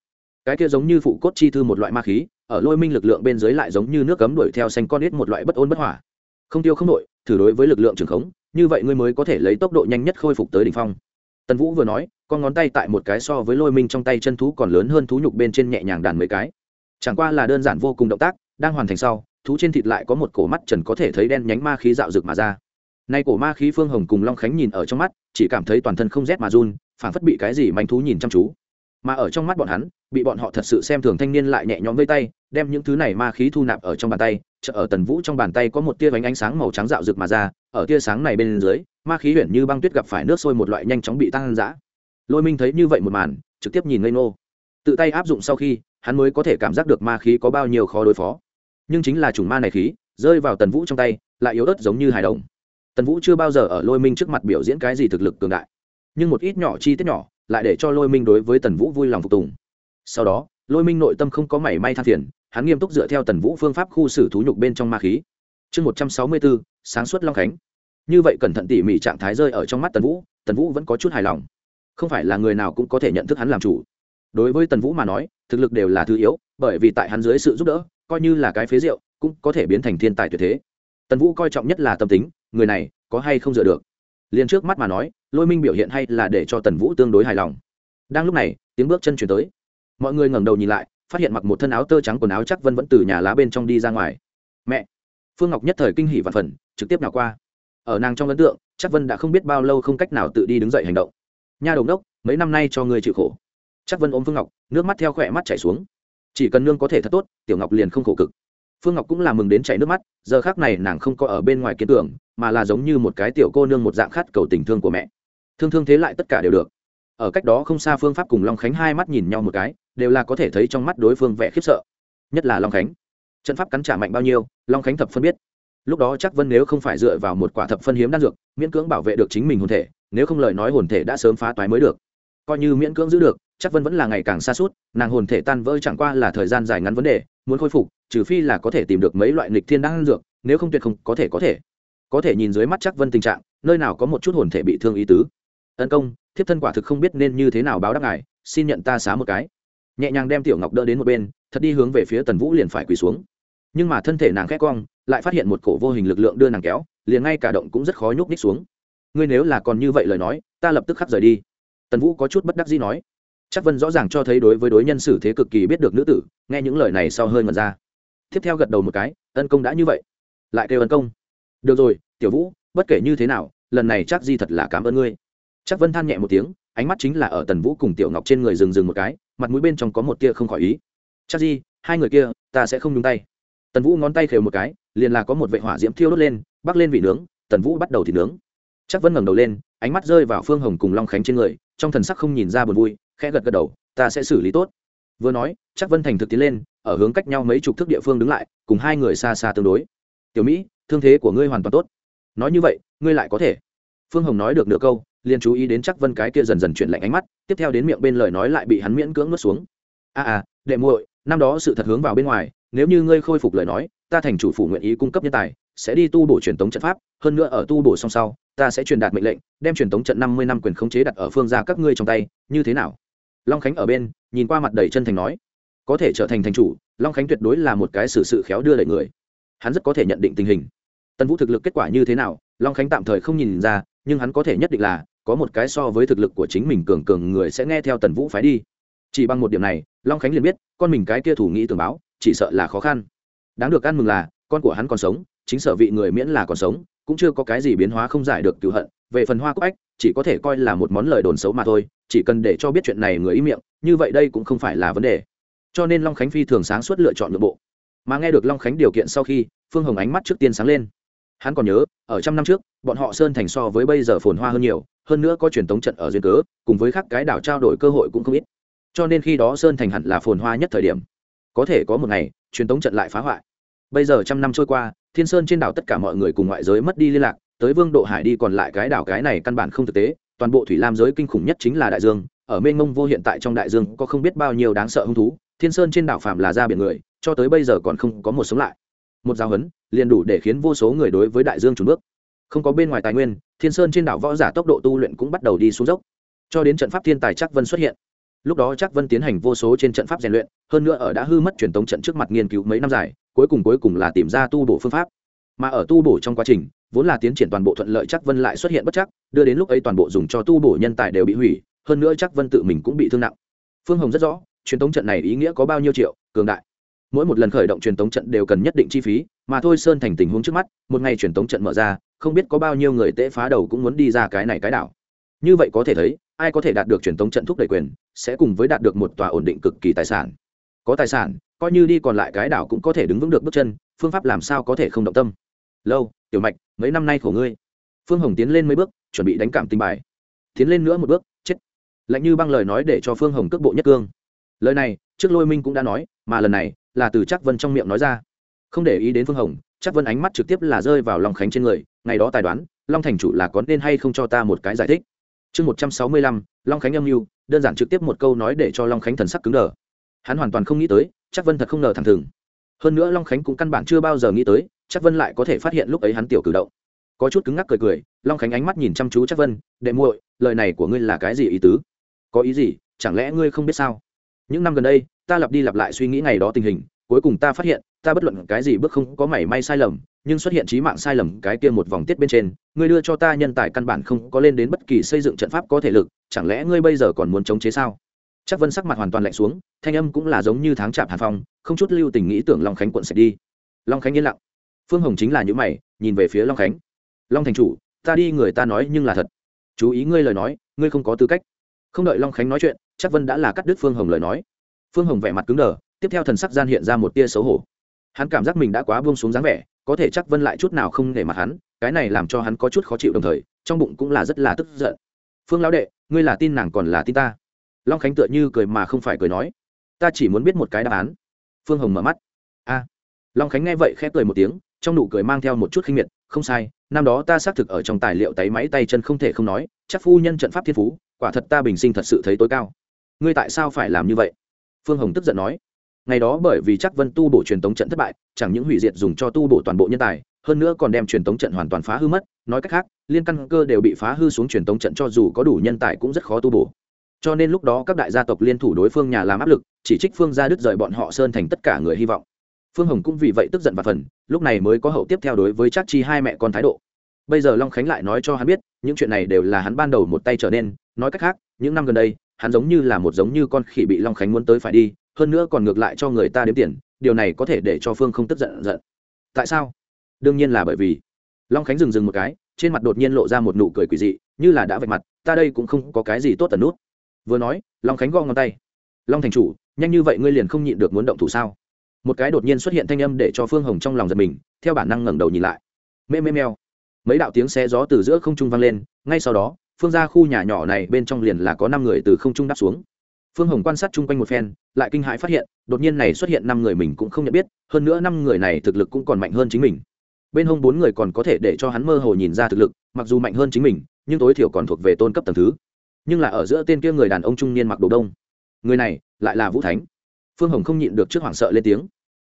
cái kia giống như phụ cốt chi thư một loại ma khí, ở lôi minh lực lượng bên dưới lại giống như nước cấm đuổi theo xanh con ít một loại bất ôn bất hỏa không tiêu không nội, thử đối với lực lượng trường khống, như vậy ngươi mới có thể lấy tốc độ nhanh nhất khôi phục tới đỉnh phong. Tần vũ vừa nói, con ngón tay tại một cái so với lôi minh trong tay chân thú còn lớn hơn thú nhục bên trên nhẹ nhàng đàn mấy cái. Chẳng qua là đơn giản vô cùng động tác, đang hoàn thành sau, thú trên thịt lại có một cổ mắt trần có thể thấy đen nhánh ma khí dạo rực mà ra. Nay cổ ma khí phương hồng cùng long khánh nhìn ở trong mắt, chỉ cảm thấy toàn thân không rét mà run phản phất bị cái gì manh thú nhìn chăm chú. Mà ở trong mắt bọn hắn bị bọn họ thật sự xem thường thanh niên lại nhẹ nhõm vây tay, đem những thứ này ma khí thu nạp ở trong bàn tay, chợ ở tần vũ trong bàn tay có một tia bánh ánh sáng màu trắng dạo rực mà ra, ở tia sáng này bên dưới, ma khí huyện như băng tuyết gặp phải nước sôi một loại nhanh chóng bị tăng giã lôi minh thấy như vậy một màn, trực tiếp nhìn ngây ngô. Tự tay áp dụng sau khi, hắn mới có thể cảm giác được ma khí có bao nhiêu khó đối phó. Nhưng chính là chủng ma này khí, rơi vào tần vũ trong tay, lại yếu ớt giống như hài đồng. Tần vũ chưa bao giờ ở lôi minh trước mặt biểu diễn cái gì thực lực cường đại. Nhưng một ít nhỏ chi tiết nhỏ, lại để cho lôi minh đối với tần vũ vui lòng phục tùng sau đó, lôi minh nội tâm không có mảy may than phiền, hắn nghiêm túc dựa theo tần vũ phương pháp khu xử thú nhục bên trong ma khí. Chương một trăm sáu mươi bốn sáng suốt long khánh. Như vậy cẩn thận tỉ mỉ trạng thái rơi ở trong mắt tần vũ tần vũ vẫn có chút hài lòng. Không phải là người nào cũng có thể nhận thức hắn làm chủ. Đối với tần vũ mà nói, thực lực đều là thứ yếu, bởi vì tại hắn dưới sự giúp đỡ, coi như là cái phế rượu cũng có thể biến thành thiên tài tuyệt thế. Tần vũ coi trọng nhất là tâm tính, người này có hay không dựa được? Liền trước mắt mà nói, lôi minh biểu hiện hay là để cho tần vũ tương đối hài lòng. Đang lúc này, tiếng bước chân chuyển tới mọi người ngẩng đầu nhìn lại, phát hiện mặc một thân áo tơ trắng quần áo chắc vân vẫn từ nhà lá bên trong đi ra ngoài. Mẹ. Phương ngọc nhất thời kinh hỉ và phần, trực tiếp nào qua. Ở nàng trong ấn tượng, chắc vân đã không biết bao lâu không cách nào tự đi đứng dậy hành động. Nha đồng đốc, mấy năm nay cho ngươi chịu khổ. Chắc vân ôm phương ngọc, nước mắt theo khỏe mắt chảy xuống. Chỉ cần nương có thể thật tốt, tiểu ngọc liền không khổ cực. Phương ngọc cũng là mừng đến chảy nước mắt, giờ khác này nàng không có ở bên ngoài kiến tưởng, mà là giống như một cái tiểu cô nương một dạng khát cầu tình thương của mẹ. Thương thương thế lại tất cả đều được. Ở cách đó không xa phương pháp cùng long khánh hai mắt nhìn nhau một cái đều là có thể thấy trong mắt đối phương vẻ khiếp sợ. Nhất là long khánh. Trận pháp cắn trả mạnh bao nhiêu, long khánh thập phân biết. Lúc đó chắc vân nếu không phải dựa vào một quả thập phân hiếm đan dược, miễn cưỡng bảo vệ được chính mình hồn thể, nếu không lời nói hồn thể đã sớm phá toái mới được. Coi như miễn cưỡng giữ được, chắc vân vẫn là ngày càng xa suốt, nàng hồn thể tan vỡ chẳng qua là thời gian dài ngắn vấn đề, muốn khôi phục, trừ phi là có thể tìm được mấy loại nghịch thiên đan dược, nếu không tuyệt không có thể có thể. Có thể nhìn dưới mắt chắc vân tình trạng, nơi nào có một chút hồn thể bị thương ý tứ. Tấn công, thiếp thân quả thực không biết nên như thế nào báo đáp ngài, xin nhận ta xá một cái nhẹ nhàng đem tiểu ngọc đỡ đến một bên, thật đi hướng về phía tần vũ liền phải quỳ xuống. Nhưng mà thân thể nàng khét cong, lại phát hiện một cổ vô hình lực lượng đưa nàng kéo, liền ngay cả động cũng rất khó nhúc ních xuống. Ngươi nếu là còn như vậy lời nói, ta lập tức khắc rời đi. Tần vũ có chút bất đắc dĩ nói. Chắc vân rõ ràng cho thấy đối với đối nhân xử thế cực kỳ biết được nữ tử, nghe những lời này sau hơi ngần ra. Tiếp theo gật đầu một cái, ân công đã như vậy. Lại kêu ân công. Được rồi, tiểu vũ, bất kể như thế nào, lần này chắc di thật là cảm ơn ngươi. Chắc vân than nhẹ một tiếng, ánh mắt chính là ở tần vũ cùng tiểu ngọc trên người rừng rừng một cái mặt mũi bên trong có một tia không khỏi ý. Chắc di hai người kia, ta sẽ không nhúng tay. Tần vũ ngón tay khều một cái, liền là có một vệ hỏa diễm thiêu đốt lên, bắc lên vị nướng, tần vũ bắt đầu thì nướng. Chắc vân ngẩng đầu lên, ánh mắt rơi vào phương hồng cùng long khánh trên người, trong thần sắc không nhìn ra buồn vui, khẽ gật gật đầu, ta sẽ xử lý tốt. Vừa nói, chắc vân thành thực tiến lên, ở hướng cách nhau mấy chục thước địa phương đứng lại, cùng hai người xa xa tương đối. Tiểu mỹ, thương thế của ngươi hoàn toàn tốt. Nói như vậy, ngươi lại có thể. Phương hồng nói được nửa câu liền chú ý đến chắc vân cái kia dần dần chuyển lạnh ánh mắt tiếp theo đến miệng bên lời nói lại bị hắn miễn cưỡng nuốt xuống. A à, à đệ muội năm đó sự thật hướng vào bên ngoài nếu như ngươi khôi phục lời nói ta thành chủ phủ nguyện ý cung cấp nhân tài sẽ đi tu bổ truyền tống trận pháp hơn nữa ở tu bổ song sau ta sẽ truyền đạt mệnh lệnh đem truyền tống trận năm mươi năm quyền khống chế đặt ở phương gia các ngươi trong tay như thế nào? Long khánh ở bên nhìn qua mặt đầy chân thành nói có thể trở thành thành chủ long khánh tuyệt đối là một cái xử sự khéo đưa đẩy người. Hắn rất có thể nhận định tình hình. Tần vũ thực lực kết quả như thế nào long khánh tạm thời không nhìn ra nhưng hắn có thể nhất định là có một cái so với thực lực của chính mình cường cường người sẽ nghe theo tần vũ phái đi. Chỉ bằng một điểm này, long khánh liền biết, con mình cái kia thủ nghĩ tường báo, chỉ sợ là khó khăn. Đáng được ăn mừng là, con của hắn còn sống, chính sở vị người miễn là còn sống, cũng chưa có cái gì biến hóa không giải được cựu hận. Về phần hoa cúc ách, chỉ có thể coi là một món lời đồn xấu mà thôi, chỉ cần để cho biết chuyện này người ý miệng, như vậy đây cũng không phải là vấn đề. Cho nên long khánh phi thường sáng suốt lựa chọn nội bộ. Mà nghe được long khánh điều kiện sau khi, phương hồng ánh mắt trước tiên sáng lên. Hắn còn nhớ ở trăm năm trước, bọn họ sơn thành so với bây giờ phồn hoa hơn nhiều, hơn nữa có truyền thống trận ở duyên cớ, cùng với các cái đảo trao đổi cơ hội cũng không ít. Cho nên khi đó sơn thành hẳn là phồn hoa nhất thời điểm. Có thể có một ngày, truyền thống trận lại phá hoại. Bây giờ trăm năm trôi qua, thiên sơn trên đảo tất cả mọi người cùng ngoại giới mất đi liên lạc, tới vương độ hải đi còn lại cái đảo cái này căn bản không thực tế, toàn bộ thủy lam giới kinh khủng nhất chính là đại dương. Ở mênh mông vô hiện tại trong đại dương có không biết bao nhiêu đáng sợ hung thú, thiên sơn trên đảo phạm là ra biển người, cho tới bây giờ còn không có một sống lại. Một giáo huấn liền đủ để khiến vô số người đối với đại dương trùn bước. Không có bên ngoài tài nguyên, thiên sơn trên đảo võ giả tốc độ tu luyện cũng bắt đầu đi xuống dốc. Cho đến trận pháp thiên tài chắc vân xuất hiện, lúc đó chắc vân tiến hành vô số trên trận pháp rèn luyện, hơn nữa ở đã hư mất truyền thống trận trước mặt nghiên cứu mấy năm dài, cuối cùng cuối cùng là tìm ra tu bổ phương pháp. Mà ở tu bổ trong quá trình, vốn là tiến triển toàn bộ thuận lợi chắc vân lại xuất hiện bất chắc, đưa đến lúc ấy toàn bộ dùng cho tu bổ nhân tài đều bị hủy, hơn nữa chắc vân tự mình cũng bị thương nặng. Phương hồng rất rõ, truyền thống trận này ý nghĩa có bao nhiêu triệu, cường đại mỗi một lần khởi động truyền thống trận đều cần nhất định chi phí, mà thôi sơn thành tình huống trước mắt, một ngày truyền thống trận mở ra, không biết có bao nhiêu người tễ phá đầu cũng muốn đi ra cái này cái đảo. Như vậy có thể thấy, ai có thể đạt được truyền thống trận thúc đẩy quyền, sẽ cùng với đạt được một tòa ổn định cực kỳ tài sản. Có tài sản, coi như đi còn lại cái đảo cũng có thể đứng vững được bước chân, phương pháp làm sao có thể không động tâm? Lâu, tiểu mạch, mấy năm nay khổ ngươi. Phương hồng tiến lên mấy bước, chuẩn bị đánh cảm tình bài. Tiến lên nữa một bước, chết. Lạnh như băng lời nói để cho phương hồng cước bộ nhất cương. Lời này, trước lôi minh cũng đã nói, mà lần này là từ chắc vân trong miệng nói ra. Không để ý đến phương hồng, chắc vân ánh mắt trực tiếp là rơi vào long khánh trên người, ngày đó tài đoán, long thành chủ là có nên hay không cho ta một cái giải thích. Chương một trăm sáu mươi lăm, long khánh âm mưu, đơn giản trực tiếp một câu nói để cho long khánh thần sắc cứng đờ. Hắn hoàn toàn không nghĩ tới, chắc vân thật không ngờ thẳng thừng. Hơn nữa long khánh cũng căn bản chưa bao giờ nghĩ tới, chắc vân lại có thể phát hiện lúc ấy hắn tiểu cử động. Có chút cứng ngắc cười cười, long khánh ánh mắt nhìn chăm chú chắc vân, đệ muội, lời này của ngươi là cái gì ý tứ? Có ý gì? Chẳng lẽ ngươi không biết sao? Những năm gần đây, ta lặp đi lặp lại suy nghĩ ngày đó tình hình, cuối cùng ta phát hiện, ta bất luận cái gì bước không có mảy may sai lầm, nhưng xuất hiện trí mạng sai lầm cái kia một vòng tiết bên trên, ngươi đưa cho ta nhân tài căn bản không có lên đến bất kỳ xây dựng trận pháp có thể lực, chẳng lẽ ngươi bây giờ còn muốn chống chế sao? Chắc vân sắc mặt hoàn toàn lạnh xuống, thanh âm cũng là giống như tháng chạp hàn phong, không chút lưu tình nghĩ tưởng long khánh quận sạch đi. Long khánh yên lặng. Phương hồng chính là những mày, nhìn về phía long khánh. Long thành chủ, ta đi người ta nói nhưng là thật. Chú ý ngươi lời nói, ngươi không có tư cách. Không đợi long khánh nói chuyện chắc vân đã là cắt đứt phương hồng lời nói. Phương hồng vẻ mặt cứng đờ, tiếp theo thần sắc gian hiện ra một tia xấu hổ. Hắn cảm giác mình đã quá buông xuống dáng vẻ, có thể chắc vân lại chút nào không để mặt hắn, cái này làm cho hắn có chút khó chịu đồng thời, trong bụng cũng là rất là tức giận. Phương lão đệ, ngươi là tin nàng còn là tin ta? Long khánh tựa như cười mà không phải cười nói. Ta chỉ muốn biết một cái đáp án. Phương hồng mở mắt. A. Long khánh nghe vậy khép cười một tiếng, trong nụ cười mang theo một chút khinh miệt. Không sai, năm đó ta xác thực ở trong tài liệu, tay máy, tay chân không thể không nói, chắc phu nhân trận pháp thiên phú, quả thật ta bình sinh thật sự thấy tối cao ngươi tại sao phải làm như vậy? Phương hồng tức giận nói. Ngày đó bởi vì chắc vân tu bổ truyền tống trận thất bại, chẳng những hủy diệt dùng cho tu bổ toàn bộ nhân tài, hơn nữa còn đem truyền tống trận hoàn toàn phá hư mất, nói cách khác, liên căn cơ đều bị phá hư xuống truyền tống trận cho dù có đủ nhân tài cũng rất khó tu bổ. Cho nên lúc đó các đại gia tộc liên thủ đối phương nhà làm áp lực, chỉ trích phương gia đứt rời bọn họ sơn thành tất cả người hy vọng. Phương hồng cũng vì vậy tức giận và phần, lúc này mới có hậu tiếp theo đối với chắc chi hai mẹ con thái độ. Bây giờ long khánh lại nói cho hắn biết, những chuyện này đều là hắn ban đầu một tay trở nên, nói cách khác, những năm gần đây hắn giống như là một giống như con khỉ bị long khánh muốn tới phải đi, hơn nữa còn ngược lại cho người ta đếm tiền, điều này có thể để cho phương không tức giận giận. Tại sao? Đương nhiên là bởi vì long khánh dừng dừng một cái, trên mặt đột nhiên lộ ra một nụ cười quỷ dị, như là đã vạch mặt, ta đây cũng không có cái gì tốt tần nút. Vừa nói, long khánh gõ ngón tay. Long thành chủ, nhanh như vậy ngươi liền không nhịn được muốn động thủ sao? Một cái đột nhiên xuất hiện thanh âm để cho phương hồng trong lòng giật mình, theo bản năng ngẩng đầu nhìn lại. Mê mê meo. Mấy đạo tiếng xe gió từ giữa không trung vang lên, ngay sau đó phương ra khu nhà nhỏ này bên trong liền là có năm người từ không trung đáp xuống. Phương hồng quan sát chung quanh một phen, lại kinh hãi phát hiện, đột nhiên này xuất hiện năm người mình cũng không nhận biết, hơn nữa năm người này thực lực cũng còn mạnh hơn chính mình. Bên hông bốn người còn có thể để cho hắn mơ hồ nhìn ra thực lực, mặc dù mạnh hơn chính mình, nhưng tối thiểu còn thuộc về tôn cấp tầng thứ. Nhưng là ở giữa tên kia người đàn ông trung niên mặc đồ đông. Người này lại là vũ thánh. Phương hồng không nhịn được trước hoảng sợ lên tiếng.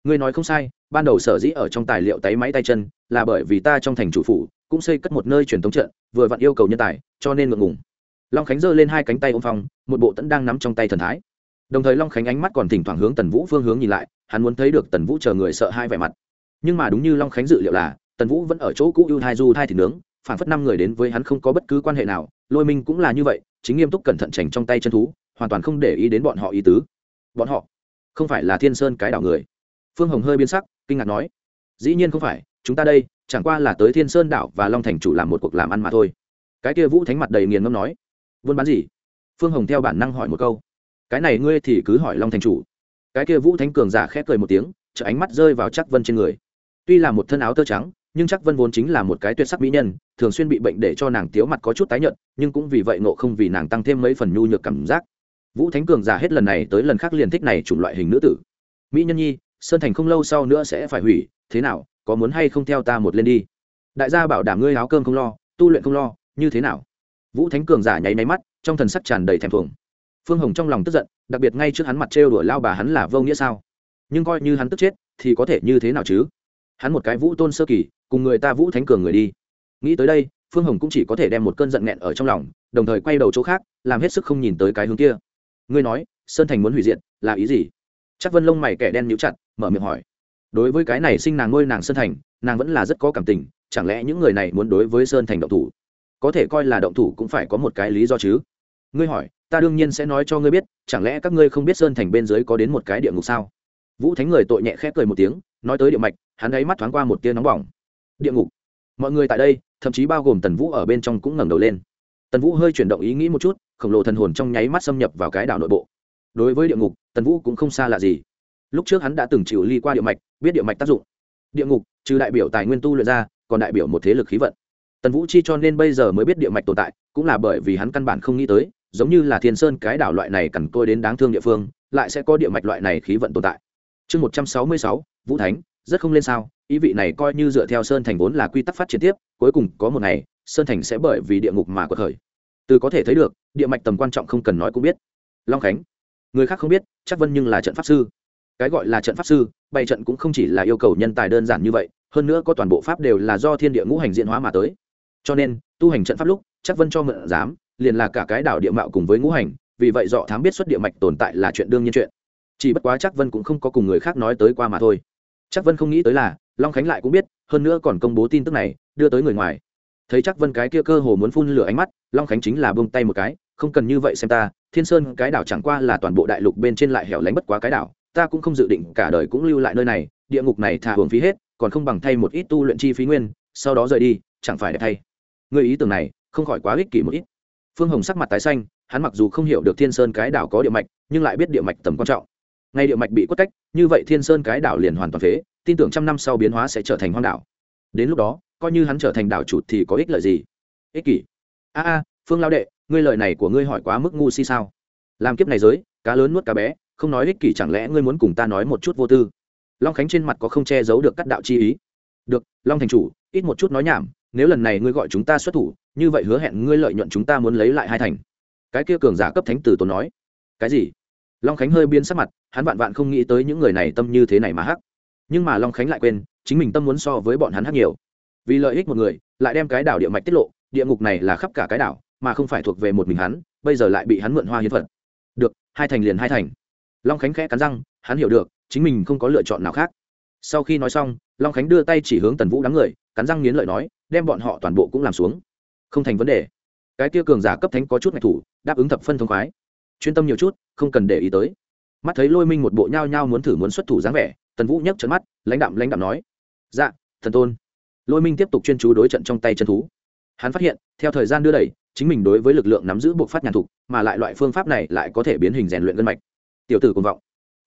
Ngươi nói không sai, ban đầu sở dĩ ở trong tài liệu tay máy tay chân, là bởi vì ta trong thành chủ phủ, cũng xây cất một nơi truyền thống trận vừa vặn yêu cầu nhân tài, cho nên ngượng ngùng. Long khánh giơ lên hai cánh tay ôm phong, một bộ tẫn đang nắm trong tay thần thái. Đồng thời long khánh ánh mắt còn thỉnh thoảng hướng tần vũ phương hướng nhìn lại, hắn muốn thấy được tần vũ chờ người sợ hai vẻ mặt. Nhưng mà đúng như long khánh dự liệu là, tần vũ vẫn ở chỗ cũ ưu thai du thai thì nướng, phản phất năm người đến với hắn không có bất cứ quan hệ nào, lôi minh cũng là như vậy, chính nghiêm túc cẩn thận chành trong tay chân thú, hoàn toàn không để ý đến bọn họ ý tứ. Bọn họ không phải là thiên sơn cái đảo người. Phương hồng hơi biến sắc, kinh ngạc nói, dĩ nhiên không phải chúng ta đây, chẳng qua là tới thiên sơn đảo và long thành chủ làm một cuộc làm ăn mà thôi. Cái kia vũ thánh mặt đầy nghiền ngâm nói. Buôn bán gì? Phương hồng theo bản năng hỏi một câu. Cái này ngươi thì cứ hỏi long thành chủ. Cái kia vũ thánh cường giả khép cười một tiếng chợ ánh mắt rơi vào chắc vân trên người. Tuy là một thân áo tơ trắng, nhưng chắc vân vốn chính là một cái tuyệt sắc mỹ nhân, thường xuyên bị bệnh để cho nàng tiếu mặt có chút tái nhợt, nhưng cũng vì vậy nộ không vì nàng tăng thêm mấy phần nhu nhược cảm giác. Vũ thánh cường giả hết lần này tới lần khác liền thích này chủng loại hình nữ tử. Mỹ nhân nhi, sơn thành không lâu sau nữa sẽ phải hủy, thế nào? Có muốn hay không theo ta một lên đi? Đại gia bảo đảm ngươi áo cơm không lo, tu luyện không lo, như thế nào? Vũ thánh cường giả nháy máy mắt, trong thần sắc tràn đầy thèm thuồng. Phương hồng trong lòng tức giận, đặc biệt ngay trước hắn mặt trêu đuổi lao bà hắn là vô nghĩa sao? Nhưng coi như hắn tức chết, thì có thể như thế nào chứ? Hắn một cái vũ tôn sơ kỳ, cùng người ta vũ thánh cường người đi. Nghĩ tới đây, phương hồng cũng chỉ có thể đem một cơn giận nghẹn ở trong lòng, đồng thời quay đầu chỗ khác, làm hết sức không nhìn tới cái hướng kia. Ngươi nói, sơn thành muốn hủy diệt, là ý gì? Chắc vân lông mày kẻ đen nhíu chặt, mở miệng hỏi đối với cái này sinh nàng nuôi nàng sơn thành, nàng vẫn là rất có cảm tình, chẳng lẽ những người này muốn đối với sơn thành động thủ? Có thể coi là động thủ cũng phải có một cái lý do chứ. Ngươi hỏi, ta đương nhiên sẽ nói cho ngươi biết, chẳng lẽ các ngươi không biết sơn thành bên dưới có đến một cái địa ngục sao? Vũ thánh người tội nhẹ khép cười một tiếng, nói tới địa mạch, hắn ấy mắt thoáng qua một tia nóng bỏng. Địa ngục. Mọi người tại đây, thậm chí bao gồm tần vũ ở bên trong cũng ngẩng đầu lên. Tần vũ hơi chuyển động ý nghĩ một chút, khổng lồ thần hồn trong nháy mắt xâm nhập vào cái đảo nội bộ. Đối với địa ngục, tần vũ cũng không xa lạ gì lúc trước hắn đã từng chịu ly qua địa mạch, biết địa mạch tác dụng. Địa ngục, trừ đại biểu tài nguyên tu luyện ra, còn đại biểu một thế lực khí vận. Tần vũ chi cho nên bây giờ mới biết địa mạch tồn tại, cũng là bởi vì hắn căn bản không nghĩ tới, giống như là thiên sơn cái đảo loại này cằn côi đến đáng thương địa phương, lại sẽ có địa mạch loại này khí vận tồn tại. Chương một trăm sáu mươi sáu, vũ thánh, rất không lên sao, ý vị này coi như dựa theo sơn thành vốn là quy tắc phát triển tiếp, cuối cùng có một ngày, sơn thành sẽ bởi vì địa ngục mà có khởi. Từ có thể thấy được, địa mạch tầm quan trọng không cần nói cũng biết. Long khánh, người khác không biết, chắc vân nhưng là trận pháp sư cái gọi là trận pháp sư, bày trận cũng không chỉ là yêu cầu nhân tài đơn giản như vậy, hơn nữa có toàn bộ pháp đều là do thiên địa ngũ hành diễn hóa mà tới. Cho nên, tu hành trận pháp lúc, chắc vân cho mượn giám, liền là cả cái đảo địa mạo cùng với ngũ hành, vì vậy dọ thám biết xuất địa mạch tồn tại là chuyện đương nhiên chuyện. Chỉ bất quá chắc vân cũng không có cùng người khác nói tới qua mà thôi. Chắc vân không nghĩ tới là, long khánh lại cũng biết, hơn nữa còn công bố tin tức này, đưa tới người ngoài. Thấy chắc vân cái kia cơ hồ muốn phun lửa ánh mắt, long khánh chính là bông tay một cái, không cần như vậy xem ta, thiên sơn cái đảo chẳng qua là toàn bộ đại lục bên trên lại hẻo lánh bất quá cái đảo ta cũng không dự định cả đời cũng lưu lại nơi này, địa ngục này thả hưởng phí hết, còn không bằng thay một ít tu luyện chi phí nguyên, sau đó rời đi, chẳng phải đẹp thay. Người ý tưởng này, không khỏi quá ích kỷ một ít. Phương hồng sắc mặt tái xanh, hắn mặc dù không hiểu được thiên sơn cái đảo có địa mạch, nhưng lại biết địa mạch tầm quan trọng. Ngay địa mạch bị quất cách, như vậy thiên sơn cái đảo liền hoàn toàn phế, tin tưởng trăm năm sau biến hóa sẽ trở thành hoang đảo. Đến lúc đó, coi như hắn trở thành đảo chủ thì có ích lợi gì? Ích kỷ. A a, phương lao đệ, ngươi lời này của ngươi hỏi quá mức ngu si sao? Làm kiếp này giới, cá lớn nuốt cá bé không nói ích kỷ chẳng lẽ ngươi muốn cùng ta nói một chút vô tư? Long khánh trên mặt có không che giấu được cắt đạo chi ý. Được, long thành chủ, ít một chút nói nhảm, nếu lần này ngươi gọi chúng ta xuất thủ, như vậy hứa hẹn ngươi lợi nhuận chúng ta muốn lấy lại hai thành. Cái kia cường giả cấp thánh tử tốn nói. Cái gì? Long khánh hơi biến sắc mặt, hắn vạn vạn không nghĩ tới những người này tâm như thế này mà hắc. Nhưng mà long khánh lại quên, chính mình tâm muốn so với bọn hắn hắc nhiều. Vì lợi ích một người, lại đem cái đảo địa mạch tiết lộ, địa ngục này là khắp cả cái đảo, mà không phải thuộc về một mình hắn, bây giờ lại bị hắn mượn hoa hiến phật được, hai thành liền hai thành long khánh khẽ cắn răng, hắn hiểu được, chính mình không có lựa chọn nào khác. Sau khi nói xong, long khánh đưa tay chỉ hướng tần vũ đám người, cắn răng nghiến lợi nói, đem bọn họ toàn bộ cũng làm xuống. Không thành vấn đề. Cái kia cường giả cấp thánh có chút ngạch thủ, đáp ứng thập phân thông khoái. Chuyên tâm nhiều chút, không cần để ý tới. Mắt thấy lôi minh một bộ nhao nhao muốn thử muốn xuất thủ dáng vẻ, tần vũ nhấc trận mắt, lãnh đạm lãnh đạm nói dạ thần tôn. Lôi minh tiếp tục chuyên chú đối trận trong tay chân thú. Hắn phát hiện, theo thời gian đưa đẩy, chính mình đối với lực lượng nắm giữ buộc phát nhàn thục mà lại loại phương pháp này lại có thể biến hình rèn luyện gân mạch tiểu tử cùng vọng.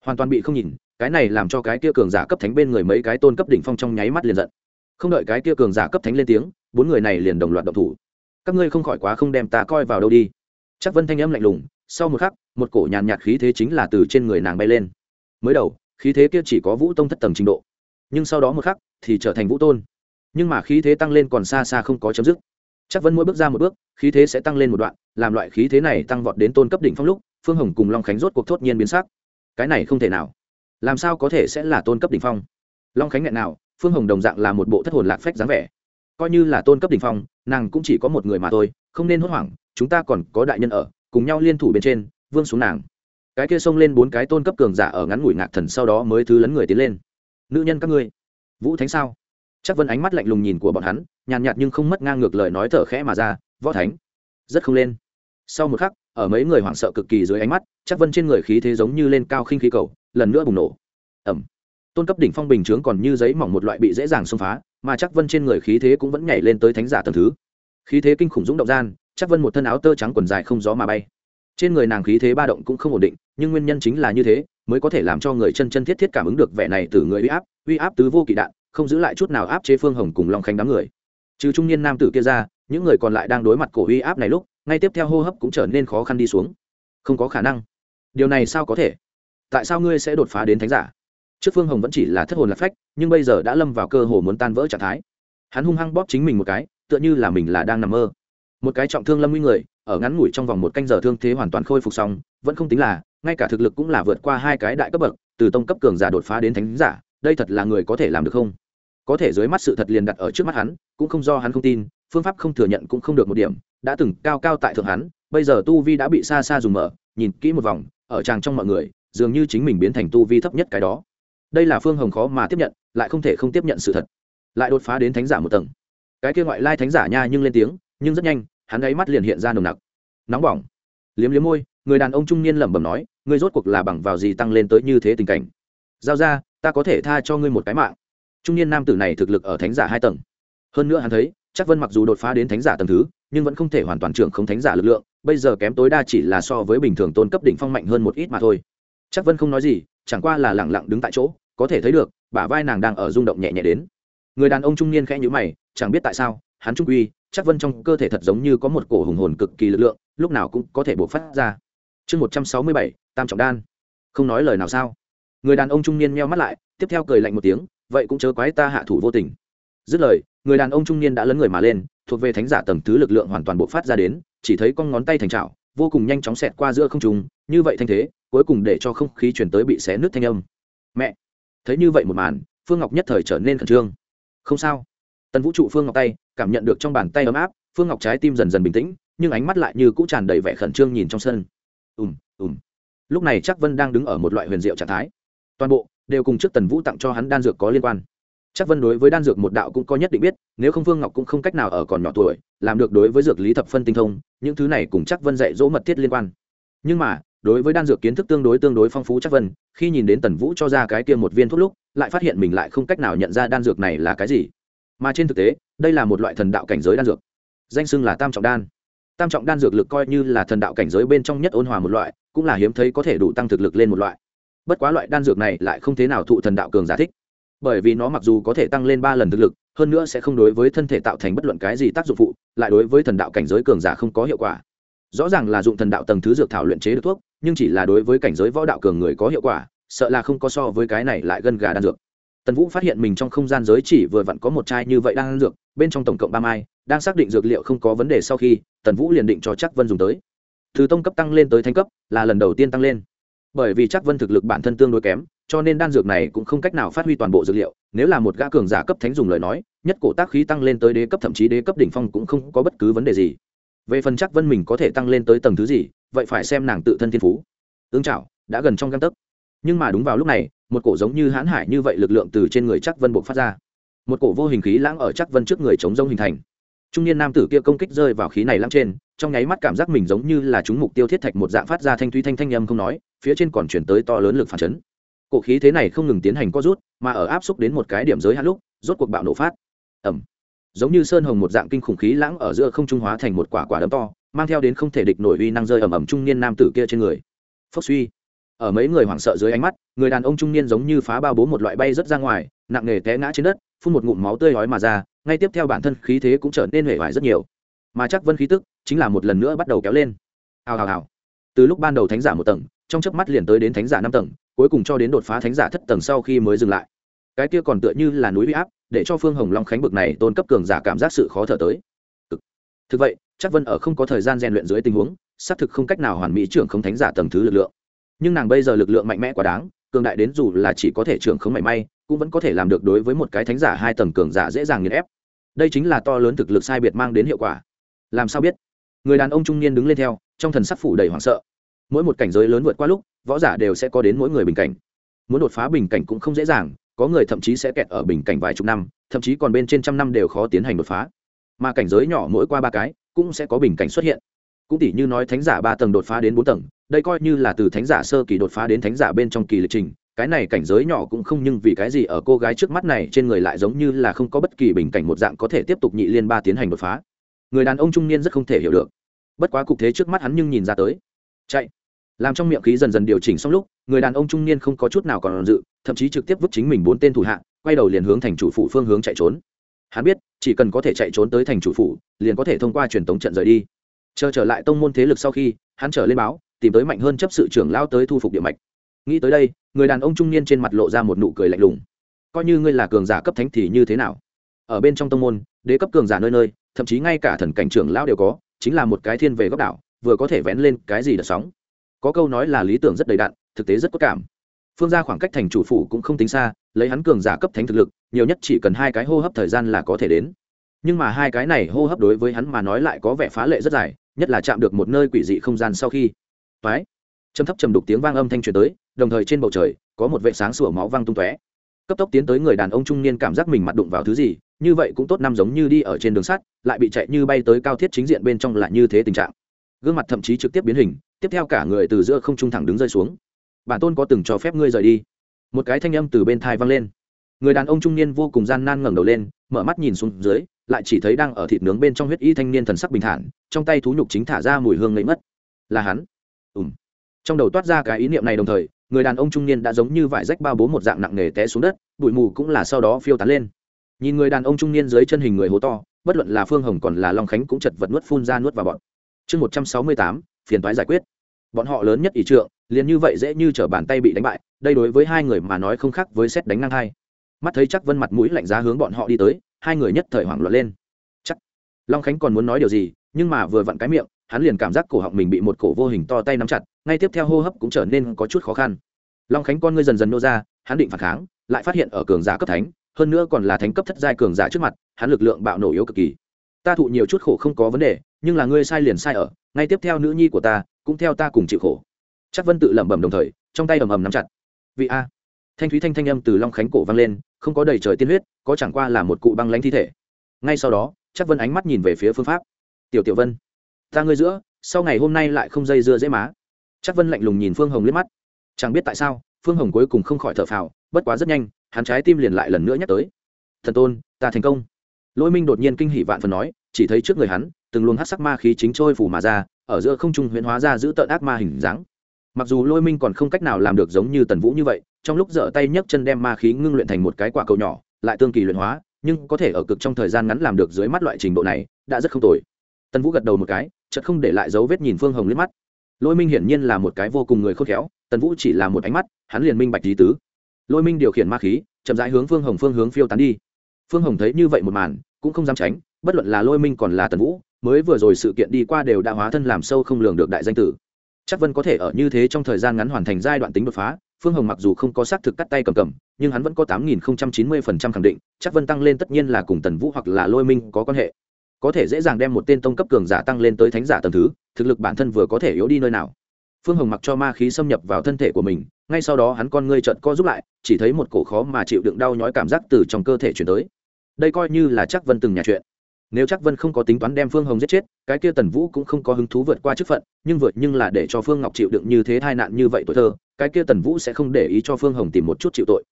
Hoàn toàn bị không nhìn, cái này làm cho cái kia cường giả cấp thánh bên người mấy cái tôn cấp đỉnh phong trong nháy mắt liền giận. Không đợi cái kia cường giả cấp thánh lên tiếng, bốn người này liền đồng loạt động thủ. Các ngươi không khỏi quá không đem ta coi vào đâu đi. Chắc vân thanh âm lạnh lùng, sau một khắc, một cổ nhàn nhạt khí thế chính là từ trên người nàng bay lên. Mới đầu, khí thế kia chỉ có vũ tông thất tầng trình độ. Nhưng sau đó một khắc, thì trở thành vũ tôn. Nhưng mà khí thế tăng lên còn xa xa không có chấm dứt. Chắc vân mỗi bước ra một bước, khí thế sẽ tăng lên một đoạn, làm loại khí thế này tăng vọt đến tôn cấp đỉnh phong lúc phương hồng cùng long khánh rốt cuộc thốt nhiên biến sắc. Cái này không thể nào. Làm sao có thể sẽ là tôn cấp đỉnh phong? Long khánh nghẹn nào, phương hồng đồng dạng là một bộ thất hồn lạc phách dáng vẻ. Coi như là tôn cấp đỉnh phong, nàng cũng chỉ có một người mà thôi, không nên hốt hoảng, chúng ta còn có đại nhân ở, cùng nhau liên thủ bên trên, vương xuống nàng. Cái kia xông lên bốn cái tôn cấp cường giả ở ngắn ngủi ngạc thần sau đó mới thứ lấn người tiến lên. Nữ nhân các ngươi, vũ thánh sao? Chắc vân ánh mắt lạnh lùng nhìn của bọn hắn, nhàn nhạt nhưng không mất ngang ngược lời nói thở khẽ mà ra, võ thánh, rất không lên. Sau một khắc ở mấy người hoảng sợ cực kỳ dưới ánh mắt, chắc vân trên người khí thế giống như lên cao khinh khí cầu, lần nữa bùng nổ. Ẩm tôn cấp đỉnh phong bình chướng còn như giấy mỏng một loại bị dễ dàng xông phá, mà chắc vân trên người khí thế cũng vẫn nhảy lên tới thánh giả tầng thứ. Khí thế kinh khủng dũng động gian, chắc vân một thân áo tơ trắng quần dài không gió mà bay. Trên người nàng khí thế ba động cũng không ổn định, nhưng nguyên nhân chính là như thế, mới có thể làm cho người chân chân thiết thiết cảm ứng được vẻ này từ người uy áp uy áp tứ vô kỵ đạn, không giữ lại chút nào áp chế phương hồng cùng long khánh đám người. Trừ trung niên nam tử kia ra, những người còn lại đang đối mặt cổ uy áp này lúc ngay tiếp theo hô hấp cũng trở nên khó khăn đi xuống. Không có khả năng. Điều này sao có thể? Tại sao ngươi sẽ đột phá đến thánh giả? Trước phương hồng vẫn chỉ là thất hồn lạc phách, nhưng bây giờ đã lâm vào cơ hồ muốn tan vỡ trạng thái. Hắn hung hăng bóp chính mình một cái, tựa như là mình là đang nằm mơ. Một cái trọng thương lâm nguy người, ở ngắn ngủi trong vòng một canh giờ thương thế hoàn toàn khôi phục xong, vẫn không tính là, ngay cả thực lực cũng là vượt qua hai cái đại cấp bậc, từ tông cấp cường giả đột phá đến thánh giả, đây thật là người có thể làm được không? Có thể dưới mắt sự thật liền đặt ở trước mắt hắn, cũng không do hắn không tin, phương pháp không thừa nhận cũng không được một điểm đã từng cao cao tại thượng hắn, bây giờ tu vi đã bị xa xa dùng mở, nhìn kỹ một vòng, ở tràng trong mọi người, dường như chính mình biến thành tu vi thấp nhất cái đó. Đây là phương hồng khó mà tiếp nhận, lại không thể không tiếp nhận sự thật. Lại đột phá đến thánh giả một tầng. Cái kia ngoại lai thánh giả nha nhưng lên tiếng, nhưng rất nhanh, hắn ấy mắt liền hiện ra nồng nặc. Nóng bỏng. Liếm liếm môi, người đàn ông trung niên lẩm bẩm nói, ngươi rốt cuộc là bằng vào gì tăng lên tới như thế tình cảnh? Giao ra, ta có thể tha cho ngươi một cái mạng. Trung niên nam tử này thực lực ở thánh giả hai tầng. Hơn nữa hắn thấy chắc vân mặc dù đột phá đến thánh giả tầng thứ, nhưng vẫn không thể hoàn toàn trưởng không thánh giả lực lượng, bây giờ kém tối đa chỉ là so với bình thường tôn cấp đỉnh phong mạnh hơn một ít mà thôi. Chắc vân không nói gì, chẳng qua là lẳng lặng đứng tại chỗ, có thể thấy được, bả vai nàng đang ở rung động nhẹ nhẹ đến. Người đàn ông trung niên khẽ nhữ mày, chẳng biết tại sao, hắn trung quy, chắc vân trong cơ thể thật giống như có một cổ hùng hồn cực kỳ lực lượng, lúc nào cũng có thể buộc phát ra. Chương một trăm sáu mươi bảy, tam trọng đan. Không nói lời nào sao? Người đàn ông trung niên meo mắt lại, tiếp theo cười lạnh một tiếng, vậy cũng chớ quái ta hạ thủ vô tình dứt lời, người đàn ông trung niên đã lấn người mà lên, thuộc về thánh giả tầng thứ lực lượng hoàn toàn bộ phát ra đến, chỉ thấy con ngón tay thành trào vô cùng nhanh chóng xẹt qua giữa không trùng như vậy thanh thế, cuối cùng để cho không khí chuyển tới bị xé nứt thanh âm. Mẹ! Thấy như vậy một màn, phương ngọc nhất thời trở nên khẩn trương. Không sao. Tần vũ trụ phương ngọc tay, cảm nhận được trong bàn tay ấm áp, phương ngọc trái tim dần dần bình tĩnh, nhưng ánh mắt lại như cũ tràn đầy vẻ khẩn trương nhìn trong sân. Ùm ùm. Lúc này chắc vân đang đứng ở một loại huyền diệu trạng thái. Toàn bộ đều cùng trước tần vũ tặng cho hắn đan dược có liên quan chắc vân đối với đan dược một đạo cũng có nhất định biết, nếu không phương ngọc cũng không cách nào ở còn nhỏ tuổi, làm được đối với dược lý thập phân tinh thông, những thứ này cùng chắc vân dạy dỗ mật thiết liên quan. Nhưng mà, đối với đan dược kiến thức tương đối tương đối phong phú chắc vân, khi nhìn đến tần vũ cho ra cái kia một viên thuốc lúc, lại phát hiện mình lại không cách nào nhận ra đan dược này là cái gì. Mà trên thực tế, đây là một loại thần đạo cảnh giới đan dược. Danh xưng là tam trọng đan. Tam trọng đan dược lực coi như là thần đạo cảnh giới bên trong nhất ôn hòa một loại, cũng là hiếm thấy có thể đủ tăng thực lực lên một loại. Bất quá loại đan dược này lại không thế nào thụ thần đạo cường giả thích bởi vì nó mặc dù có thể tăng lên ba lần thực lực, hơn nữa sẽ không đối với thân thể tạo thành bất luận cái gì tác dụng phụ, lại đối với thần đạo cảnh giới cường giả không có hiệu quả. Rõ ràng là dụng thần đạo tầng thứ dược thảo luyện chế được thuốc, nhưng chỉ là đối với cảnh giới võ đạo cường người có hiệu quả, sợ là không có so với cái này lại gân gà đan dược. Tần vũ phát hiện mình trong không gian giới chỉ vừa vặn có một chai như vậy đang dược, bên trong tổng cộng ba mai, đang xác định dược liệu không có vấn đề sau khi, tần vũ liền định cho chắc vân dùng tới. Thứ tông cấp tăng lên tới thanh cấp, là lần đầu tiên tăng lên. Bởi vì chắc vân thực lực bản thân tương đối kém cho nên đan dược này cũng không cách nào phát huy toàn bộ dược liệu, nếu là một gã cường giả cấp thánh dùng lời nói, nhất cổ tác khí tăng lên tới đế cấp, thậm chí đế cấp đỉnh phong cũng không có bất cứ vấn đề gì. Về phần chắc vân mình có thể tăng lên tới tầng thứ gì, vậy phải xem nàng tự thân thiên phú. Ương trảo, đã gần trong găng tấc. Nhưng mà đúng vào lúc này, một cổ giống như hãn hải như vậy lực lượng từ trên người chắc vân buộc phát ra. Một cổ vô hình khí lãng ở chắc vân trước người chống rông hình thành. Trung niên nam tử kia công kích rơi vào khí này lãng trên, trong nháy mắt cảm giác mình giống như là chúng mục tiêu thiết thạch một dạng phát ra thanh thúy thanh thanh âm không nói, phía trên còn chuyển tới to lớn lực phản chấn cổ khí thế này không ngừng tiến hành co rút, mà ở áp xúc đến một cái điểm giới hạn lúc, rốt cuộc bạo nổ phát. Ẩm giống như sơn hồng một dạng kinh khủng khí lãng ở giữa không trung hóa thành một quả quả đấm to, mang theo đến không thể địch nổi uy năng rơi ầm ầm trung niên nam tử kia trên người. Phốc suy. Ở mấy người hoảng sợ dưới ánh mắt, người đàn ông trung niên giống như phá bao bố một loại bay rất ra ngoài, nặng nề té ngã trên đất, phun một ngụm máu tươi hói mà ra, ngay tiếp theo bản thân khí thế cũng trở nên hể vải rất nhiều. Mà chắc vân khí tức chính là một lần nữa bắt đầu kéo lên. Hào hào hào. Từ lúc ban đầu thánh giả một tầng, trong chớp mắt liền tới đến thánh giả năm tầng cuối cùng cho đến đột phá thánh giả thất tầng sau khi mới dừng lại. Cái kia còn tựa như là núi huy áp để cho phương hồng long khánh bực này tôn cấp cường giả cảm giác sự khó thở tới. Thực, thực vậy chắc vân ở không có thời gian rèn luyện dưới tình huống xác thực không cách nào hoàn mỹ trưởng không thánh giả tầng thứ lực lượng. Nhưng nàng bây giờ lực lượng mạnh mẽ quá đáng cường đại đến dù là chỉ có thể trưởng không mảy may cũng vẫn có thể làm được đối với một cái thánh giả hai tầng cường giả dễ dàng nghiền ép. Đây chính là to lớn thực lực sai biệt mang đến hiệu quả. Làm sao biết? Người đàn ông trung niên đứng lên theo trong thần sắc phủ đầy hoảng sợ. Mỗi một cảnh giới lớn vượt qua lúc võ giả đều sẽ có đến mỗi người bình cảnh. Muốn đột phá bình cảnh cũng không dễ dàng, có người thậm chí sẽ kẹt ở bình cảnh vài chục năm, thậm chí còn bên trên trăm năm đều khó tiến hành đột phá. Mà cảnh giới nhỏ mỗi qua ba cái, cũng sẽ có bình cảnh xuất hiện. Cũng tỷ như nói thánh giả ba tầng đột phá đến bốn tầng, đây coi như là từ thánh giả sơ kỳ đột phá đến thánh giả bên trong kỳ lịch trình, cái này cảnh giới nhỏ cũng không nhưng vì cái gì ở cô gái trước mắt này trên người lại giống như là không có bất kỳ bình cảnh một dạng có thể tiếp tục nhị liên ba tiến hành đột phá. Người đàn ông trung niên rất không thể hiểu được. Bất quá cục thế trước mắt hắn nhưng nhìn ra tới. Chạy làm trong miệng khí dần dần điều chỉnh xong lúc, người đàn ông trung niên không có chút nào còn dự, thậm chí trực tiếp vứt chính mình bốn tên thủ hạ, quay đầu liền hướng thành chủ phủ phương hướng chạy trốn. Hắn biết, chỉ cần có thể chạy trốn tới thành chủ phủ, liền có thể thông qua truyền tống trận rời đi. Chờ trở lại tông môn thế lực sau khi, hắn trở lên báo, tìm tới mạnh hơn chấp sự trưởng lao tới thu phục địa mạch. Nghĩ tới đây, người đàn ông trung niên trên mặt lộ ra một nụ cười lạnh lùng. Coi như ngươi là cường giả cấp thánh thì như thế nào? Ở bên trong tông môn, đế cấp cường giả nơi nơi, thậm chí ngay cả thần cảnh trưởng lao đều có, chính là một cái thiên về góc đảo, vừa có thể vén lên cái gì đợt sóng có câu nói là lý tưởng rất đầy đạn, thực tế rất có cảm. Phương ra khoảng cách thành chủ phủ cũng không tính xa lấy hắn cường giả cấp thánh thực lực nhiều nhất chỉ cần hai cái hô hấp thời gian là có thể đến. Nhưng mà hai cái này hô hấp đối với hắn mà nói lại có vẻ phá lệ rất dài nhất là chạm được một nơi quỷ dị không gian sau khi. Toái châm thấp trầm đục tiếng vang âm thanh truyền tới đồng thời trên bầu trời có một vệ sáng sủa máu văng tung tóe. Cấp tốc tiến tới người đàn ông trung niên cảm giác mình mặt đụng vào thứ gì như vậy cũng tốt năm giống như đi ở trên đường sắt lại bị chạy như bay tới cao thiết chính diện bên trong là như thế tình trạng gương mặt thậm chí trực tiếp biến hình, tiếp theo cả người từ giữa không trung thẳng đứng rơi xuống. Bản tôn có từng cho phép ngươi rời đi. Một cái thanh âm từ bên thai vang lên. Người đàn ông trung niên vô cùng gian nan ngẩng đầu lên, mở mắt nhìn xuống dưới, lại chỉ thấy đang ở thịt nướng bên trong huyết y thanh niên thần sắc bình thản, trong tay thú nhục chính thả ra mùi hương ngậy mất là hắn. Ùm. Trong đầu toát ra cái ý niệm này đồng thời, người đàn ông trung niên đã giống như vải rách bao bố một dạng nặng nề té xuống đất, bụi mù cũng là sau đó phiêu tán lên. Nhìn người đàn ông trung niên dưới chân hình người hố to, bất luận là phương hồng còn là long khánh cũng chật vật nuốt phun ra nuốt vào bọn chương một trăm sáu mươi tám, phiền toái giải quyết. Bọn họ lớn nhất ý trượng, liền như vậy dễ như t r ở bàn tay bị đánh bại, đây đối với hai người mà nói không khác với xét đánh ngang hai. Mắt thấy chắc vân mặt mũi lạnh giá hướng bọn họ đi tới, hai người nhất thời hoảng loạn lên. Chắc long khánh còn muốn nói điều gì, nhưng mà vừa vặn cái miệng, hắn liền cảm giác cổ họng mình bị một cổ vô hình to tay nắm chặt, ngay tiếp theo hô hấp cũng trở nên có chút khó khăn. Long khánh con ngươi dần dần nô ra, hắn định phản kháng, lại phát hiện ở cường giả cấp thánh, hơn nữa còn là thánh cấp thất giai cường giả trước mặt, hắn lực lượng bạo nổ yếu cực kỳ. Ta thụ nhiều chút khổ không có vấn đề nhưng là ngươi sai liền sai ở, ngay tiếp theo nữ nhi của ta cũng theo ta cùng chịu khổ. Chắc vân tự lẩm bẩm đồng thời, trong tay ầm ầm nắm chặt. Vị a. Thanh thúy thanh thanh âm từ long khánh cổ vang lên, không có đầy trời tiên huyết, có chẳng qua là một cụ băng lãnh thi thể. Ngay sau đó, chắc vân ánh mắt nhìn về phía phương pháp. Tiểu tiểu vân, ta ngươi giữa, sau ngày hôm nay lại không dây dưa dễ má. Chắc vân lạnh lùng nhìn phương hồng liếc mắt. Chẳng biết tại sao, phương hồng cuối cùng không khỏi thở phào, bất quá rất nhanh, hắn trái tim liền lại lần nữa nhắc tới. Thần tôn, ta thành công. Lôi minh đột nhiên kinh hỉ vạn phần nói, chỉ thấy trước người hắn từng luồng hát sắc ma khí chính trôi phủ mà ra, ở giữa không trung huyễn hóa ra giữ tợn ác ma hình dáng. Mặc dù lôi minh còn không cách nào làm được giống như tần vũ như vậy, trong lúc dở tay nhấc chân đem ma khí ngưng luyện thành một cái quả cầu nhỏ, lại tương kỳ luyện hóa, nhưng có thể ở cực trong thời gian ngắn làm được dưới mắt loại trình độ này, đã rất không tồi. Tần vũ gật đầu một cái, chợt không để lại dấu vết nhìn phương hồng liếc mắt. Lôi minh hiển nhiên là một cái vô cùng người khôn khéo, tần vũ chỉ là một ánh mắt, hắn liền minh bạch lý tứ. Lôi minh điều khiển ma khí, chậm rãi hướng phương hồng phương hướng phiêu tán đi. Phương hồng thấy như vậy một màn, cũng không dám tránh, bất luận là lôi minh còn là tần vũ mới vừa rồi sự kiện đi qua đều đã hóa thân làm sâu không lường được đại danh tử. Chắc vân có thể ở như thế trong thời gian ngắn hoàn thành giai đoạn tính đột phá, phương hồng mặc dù không có xác thực cắt tay cầm cầm, nhưng hắn vẫn có tám nghìn chín mươi phần trăm khẳng định, chắc vân tăng lên tất nhiên là cùng tần vũ hoặc là lôi minh có quan hệ. Có thể dễ dàng đem một tên tông cấp cường giả tăng lên tới thánh giả tầng thứ, thực lực bản thân vừa có thể yếu đi nơi nào. Phương hồng mặc cho ma khí xâm nhập vào thân thể của mình, ngay sau đó hắn con ngươi trợn co giúp lại, chỉ thấy một cổ khó mà chịu đựng đau nhói cảm giác từ trong cơ thể chuyển tới. Đây coi như là chắc vân từng nhà chuyện nếu chắc vân không có tính toán đem phương hồng giết chết, cái kia tần vũ cũng không có hứng thú vượt qua chức phận, nhưng vượt nhưng là để cho phương ngọc chịu đựng như thế tai nạn như vậy tuổi thơ, cái kia tần vũ sẽ không để ý cho phương hồng tìm một chút chịu tội.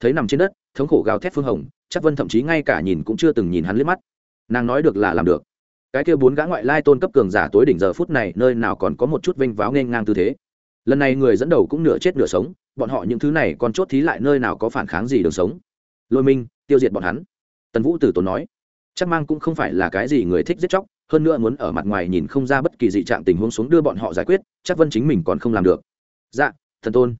Thấy nằm trên đất, thống khổ gào thét phương hồng, chắc vân thậm chí ngay cả nhìn cũng chưa từng nhìn hắn liếc mắt. Nàng nói được là làm được. Cái kia bốn gã ngoại lai tôn cấp cường giả tối đỉnh giờ phút này nơi nào còn có một chút vinh váo nên ngang tư thế. Lần này người dẫn đầu cũng nửa chết nửa sống, bọn họ những thứ này còn chốt thí lại nơi nào có phản kháng gì đường sống. Lôi minh, tiêu diệt bọn hắn. Tần vũ tử tốn nói chắc mang cũng không phải là cái gì người thích giết chóc, hơn nữa muốn ở mặt ngoài nhìn không ra bất kỳ dị trạng tình huống xuống đưa bọn họ giải quyết, chắc vân chính mình còn không làm được. Dạ thần tôn.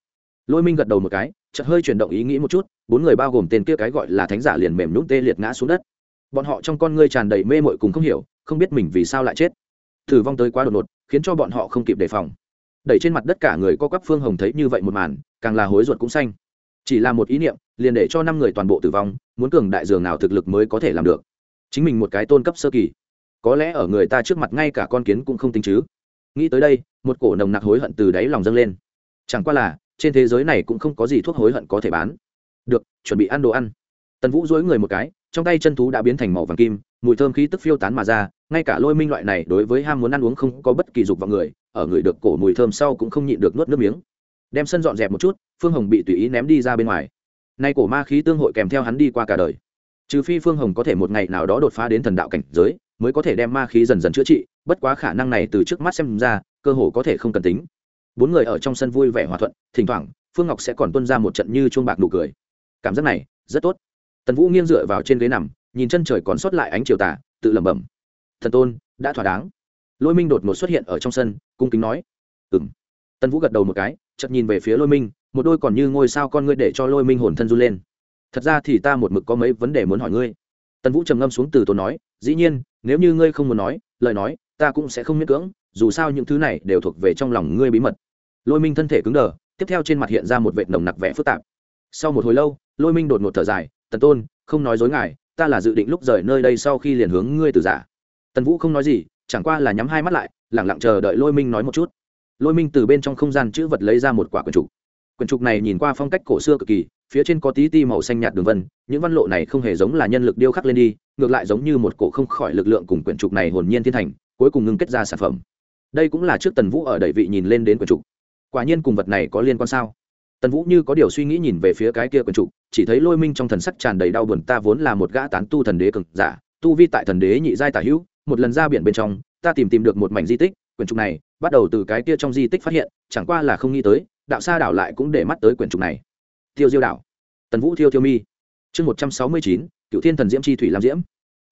Lôi minh gật đầu một cái, chợt hơi chuyển động ý nghĩ một chút, bốn người bao gồm tên kia cái gọi là thánh giả liền mềm nhũng tê liệt ngã xuống đất. Bọn họ trong con ngươi tràn đầy mê mội cùng không hiểu, không biết mình vì sao lại chết. Thử vong tới quá đột ngột, khiến cho bọn họ không kịp đề phòng. Đẩy trên mặt đất cả người có quắp phương hồng thấy như vậy một màn, càng là hối ruột cũng xanh. Chỉ là một ý niệm, liền để cho năm người toàn bộ tử vong, muốn cường đại dường nào thực lực mới có thể làm được chính mình một cái tôn cấp sơ kỳ. Có lẽ ở người ta trước mặt ngay cả con kiến cũng không tính chứ. Nghĩ tới đây, một cổ nồng nặc hối hận từ đáy lòng dâng lên. Chẳng qua là, trên thế giới này cũng không có gì thuốc hối hận có thể bán. Được, chuẩn bị ăn đồ ăn. Tần vũ dối người một cái, trong tay chân thú đã biến thành màu vàng kim, mùi thơm khí tức phiêu tán mà ra, ngay cả lôi minh loại này đối với ham muốn ăn uống không có bất kỳ dục vào người, ở người được cổ mùi thơm sau cũng không nhịn được nuốt nước miếng. Đem sân dọn dẹp một chút, phương hồng bị tùy ý ném đi ra bên ngoài. Nay cổ ma khí tương hội kèm theo hắn đi qua cả đời trừ phi phương hồng có thể một ngày nào đó đột phá đến thần đạo cảnh giới, mới có thể đem ma khí dần dần chữa trị, bất quá khả năng này từ trước mắt xem ra, cơ hồ có thể không cần tính. Bốn người ở trong sân vui vẻ hòa thuận, thỉnh thoảng, phương ngọc sẽ còn tuân ra một trận như chuông bạc nụ cười. Cảm giác này, rất tốt. Tần vũ nghiêng dựa vào trên ghế nằm, nhìn chân trời còn sót lại ánh chiều tà, tự lẩm bẩm. Thần tôn, đã thỏa đáng. Lôi minh đột ngột xuất hiện ở trong sân, cung kính nói. Ừ m tần vũ gật đầu một cái chậm nhìn về phía lôi minh, một đôi còn như ngôi sao con ngươi để cho lôi minh hồn thân run lên thật ra thì ta một mực có mấy vấn đề muốn hỏi ngươi. Tần vũ trầm ngâm xuống từ tốn nói, dĩ nhiên, nếu như ngươi không muốn nói, lời nói, ta cũng sẽ không miễn cưỡng, dù sao những thứ này đều thuộc về trong lòng ngươi bí mật. Lôi minh thân thể cứng đờ, tiếp theo trên mặt hiện ra một vệ nồng nặc vẽ phức tạp. Sau một hồi lâu, lôi minh đột ngột thở dài, tần tôn, không nói dối ngài, ta là dự định lúc rời nơi đây sau khi liền hướng ngươi từ giả. Tần vũ không nói gì, chẳng qua là nhắm hai mắt lại, lẳng lặng chờ đợi lôi minh nói một chút. Lôi minh từ bên trong không gian chữ vật lấy ra một quả quần trục. Quần trục này nhìn qua phong cách cổ xưa cực kỳ phía trên có tí ti màu xanh nhạt đường vân, những văn lộ này không hề giống là nhân lực điêu khắc lên đi, ngược lại giống như một cổ không khỏi lực lượng cùng quyển trục này hồn nhiên thiên thành, cuối cùng ngưng kết ra sản phẩm. Đây cũng là trước tần vũ ở đầy vị nhìn lên đến quyển trục. Quả nhiên cùng vật này có liên quan sao? Tần vũ như có điều suy nghĩ nhìn về phía cái kia quyển trục, chỉ thấy lôi minh trong thần sắc tràn đầy đau buồn, ta vốn là một gã tán tu thần đế cực giả, tu vi tại thần đế nhị giai tả hữu, một lần ra biển bên trong, ta tìm tìm được một mảnh di tích, quyển trục này bắt đầu từ cái kia trong di tích phát hiện, chẳng qua là không nghĩ tới, đạo sa đảo lại cũng để mắt tới quyển trục này tiêu diêu đảo. Tần vũ thiêu thiêu mi. Chương một trăm sáu mươi chín cựu thiên thần diễm chi thủy lam diễm.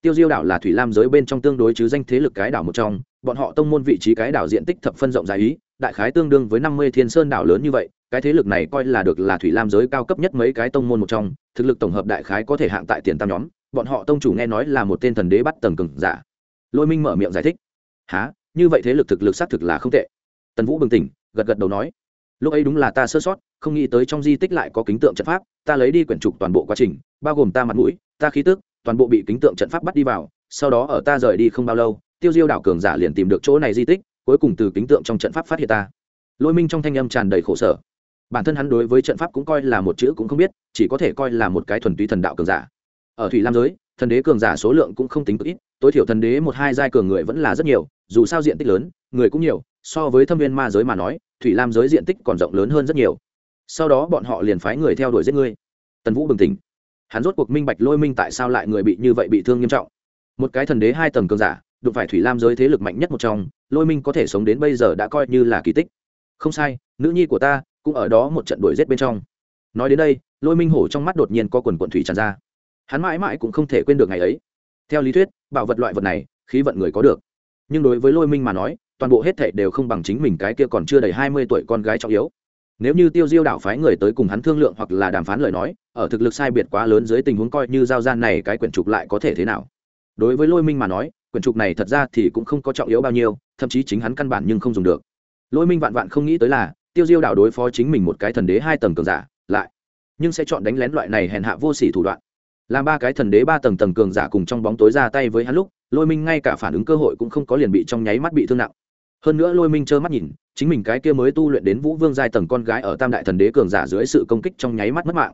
Tiêu diêu đảo là thủy lam giới bên trong tương đối chứ danh thế lực cái đảo một trong, bọn họ tông môn vị trí cái đảo diện tích thập phân rộng dài ý, đại khái tương đương với năm mươi thiên sơn đảo lớn như vậy, cái thế lực này coi là được là thủy lam giới cao cấp nhất mấy cái tông môn một trong, thực lực tổng hợp đại khái có thể hạng tại tiền tam nhóm, bọn họ tông chủ nghe nói là một tên thần đế bắt tầng cừng giả. Lôi minh mở miệng giải thích. Há như vậy thế lực thực lực xác thực là không tệ. Tần vũ bừng tỉnh, gật gật đầu nói lúc ấy đúng là ta sơ sót, không nghĩ tới trong di tích lại có kính tượng trận pháp, ta lấy đi quyển trục toàn bộ quá trình, bao gồm ta mặt mũi, ta khí tức, toàn bộ bị kính tượng trận pháp bắt đi vào, sau đó ở ta rời đi không bao lâu, tiêu diêu đảo cường giả liền tìm được chỗ này di tích, cuối cùng từ kính tượng trong trận pháp phát hiện ta. Lôi minh trong thanh âm tràn đầy khổ sở. Bản thân hắn đối với trận pháp cũng coi là một chữ cũng không biết, chỉ có thể coi là một cái thuần túy thần đạo cường giả. Ở thủy lam giới, thần đế cường giả số lượng cũng không tính cực ít, tối thiểu thần đế một hai giai cường người vẫn là rất nhiều, dù sao diện tích lớn, người cũng nhiều, so với thâm viên ma giới mà nói thủy lam giới diện tích còn rộng lớn hơn rất nhiều. Sau đó bọn họ liền phái người theo đuổi giết ngươi. Tần vũ bừng tỉnh. Hắn rốt cuộc minh bạch lôi minh tại sao lại người bị như vậy bị thương nghiêm trọng. Một cái thần đế hai tầng cường giả, đụng phải thủy lam giới thế lực mạnh nhất một trong, lôi minh có thể sống đến bây giờ đã coi như là kỳ tích. Không sai, nữ nhi của ta cũng ở đó một trận đuổi g i ế t bên trong. Nói đến đây, lôi minh hổ trong mắt đột nhiên có quần quận thủy tràn ra. Hắn mãi mãi cũng không thể quên được ngày ấy. Theo lý thuyết, bảo vật loại vật này, khí vận người có được. Nhưng đối với lôi minh mà nói toàn bộ hết thảy đều không bằng chính mình cái kia còn chưa đầy hai mươi tuổi con gái trọng yếu. Nếu như tiêu diêu đảo phái người tới cùng hắn thương lượng hoặc là đàm phán lời nói, ở thực lực sai biệt quá lớn dưới tình huống coi như giao gian này cái quyển trục lại có thể thế nào? Đối với lôi minh mà nói, quyển trục này thật ra thì cũng không có trọng yếu bao nhiêu, thậm chí chính hắn căn bản nhưng không dùng được. Lôi minh vạn vạn không nghĩ tới là, tiêu diêu đảo đối phó chính mình một cái thần đế hai tầng cường giả, lại, nhưng sẽ chọn đánh lén loại này hèn hạ vô sỉ thủ đoạn. Làm ba cái thần đế ba tầng tầng cường giả cùng trong bóng tối ra tay với hắn lúc, lôi minh ngay cả phản ứng cơ hội cũng không có liền bị trong nháy mắt bị thương nặng hơn nữa lôi minh trơ mắt nhìn, chính mình cái kia mới tu luyện đến vũ vương giai tầng con gái ở tam đại thần đế cường giả dưới sự công kích trong nháy mắt mất mạng.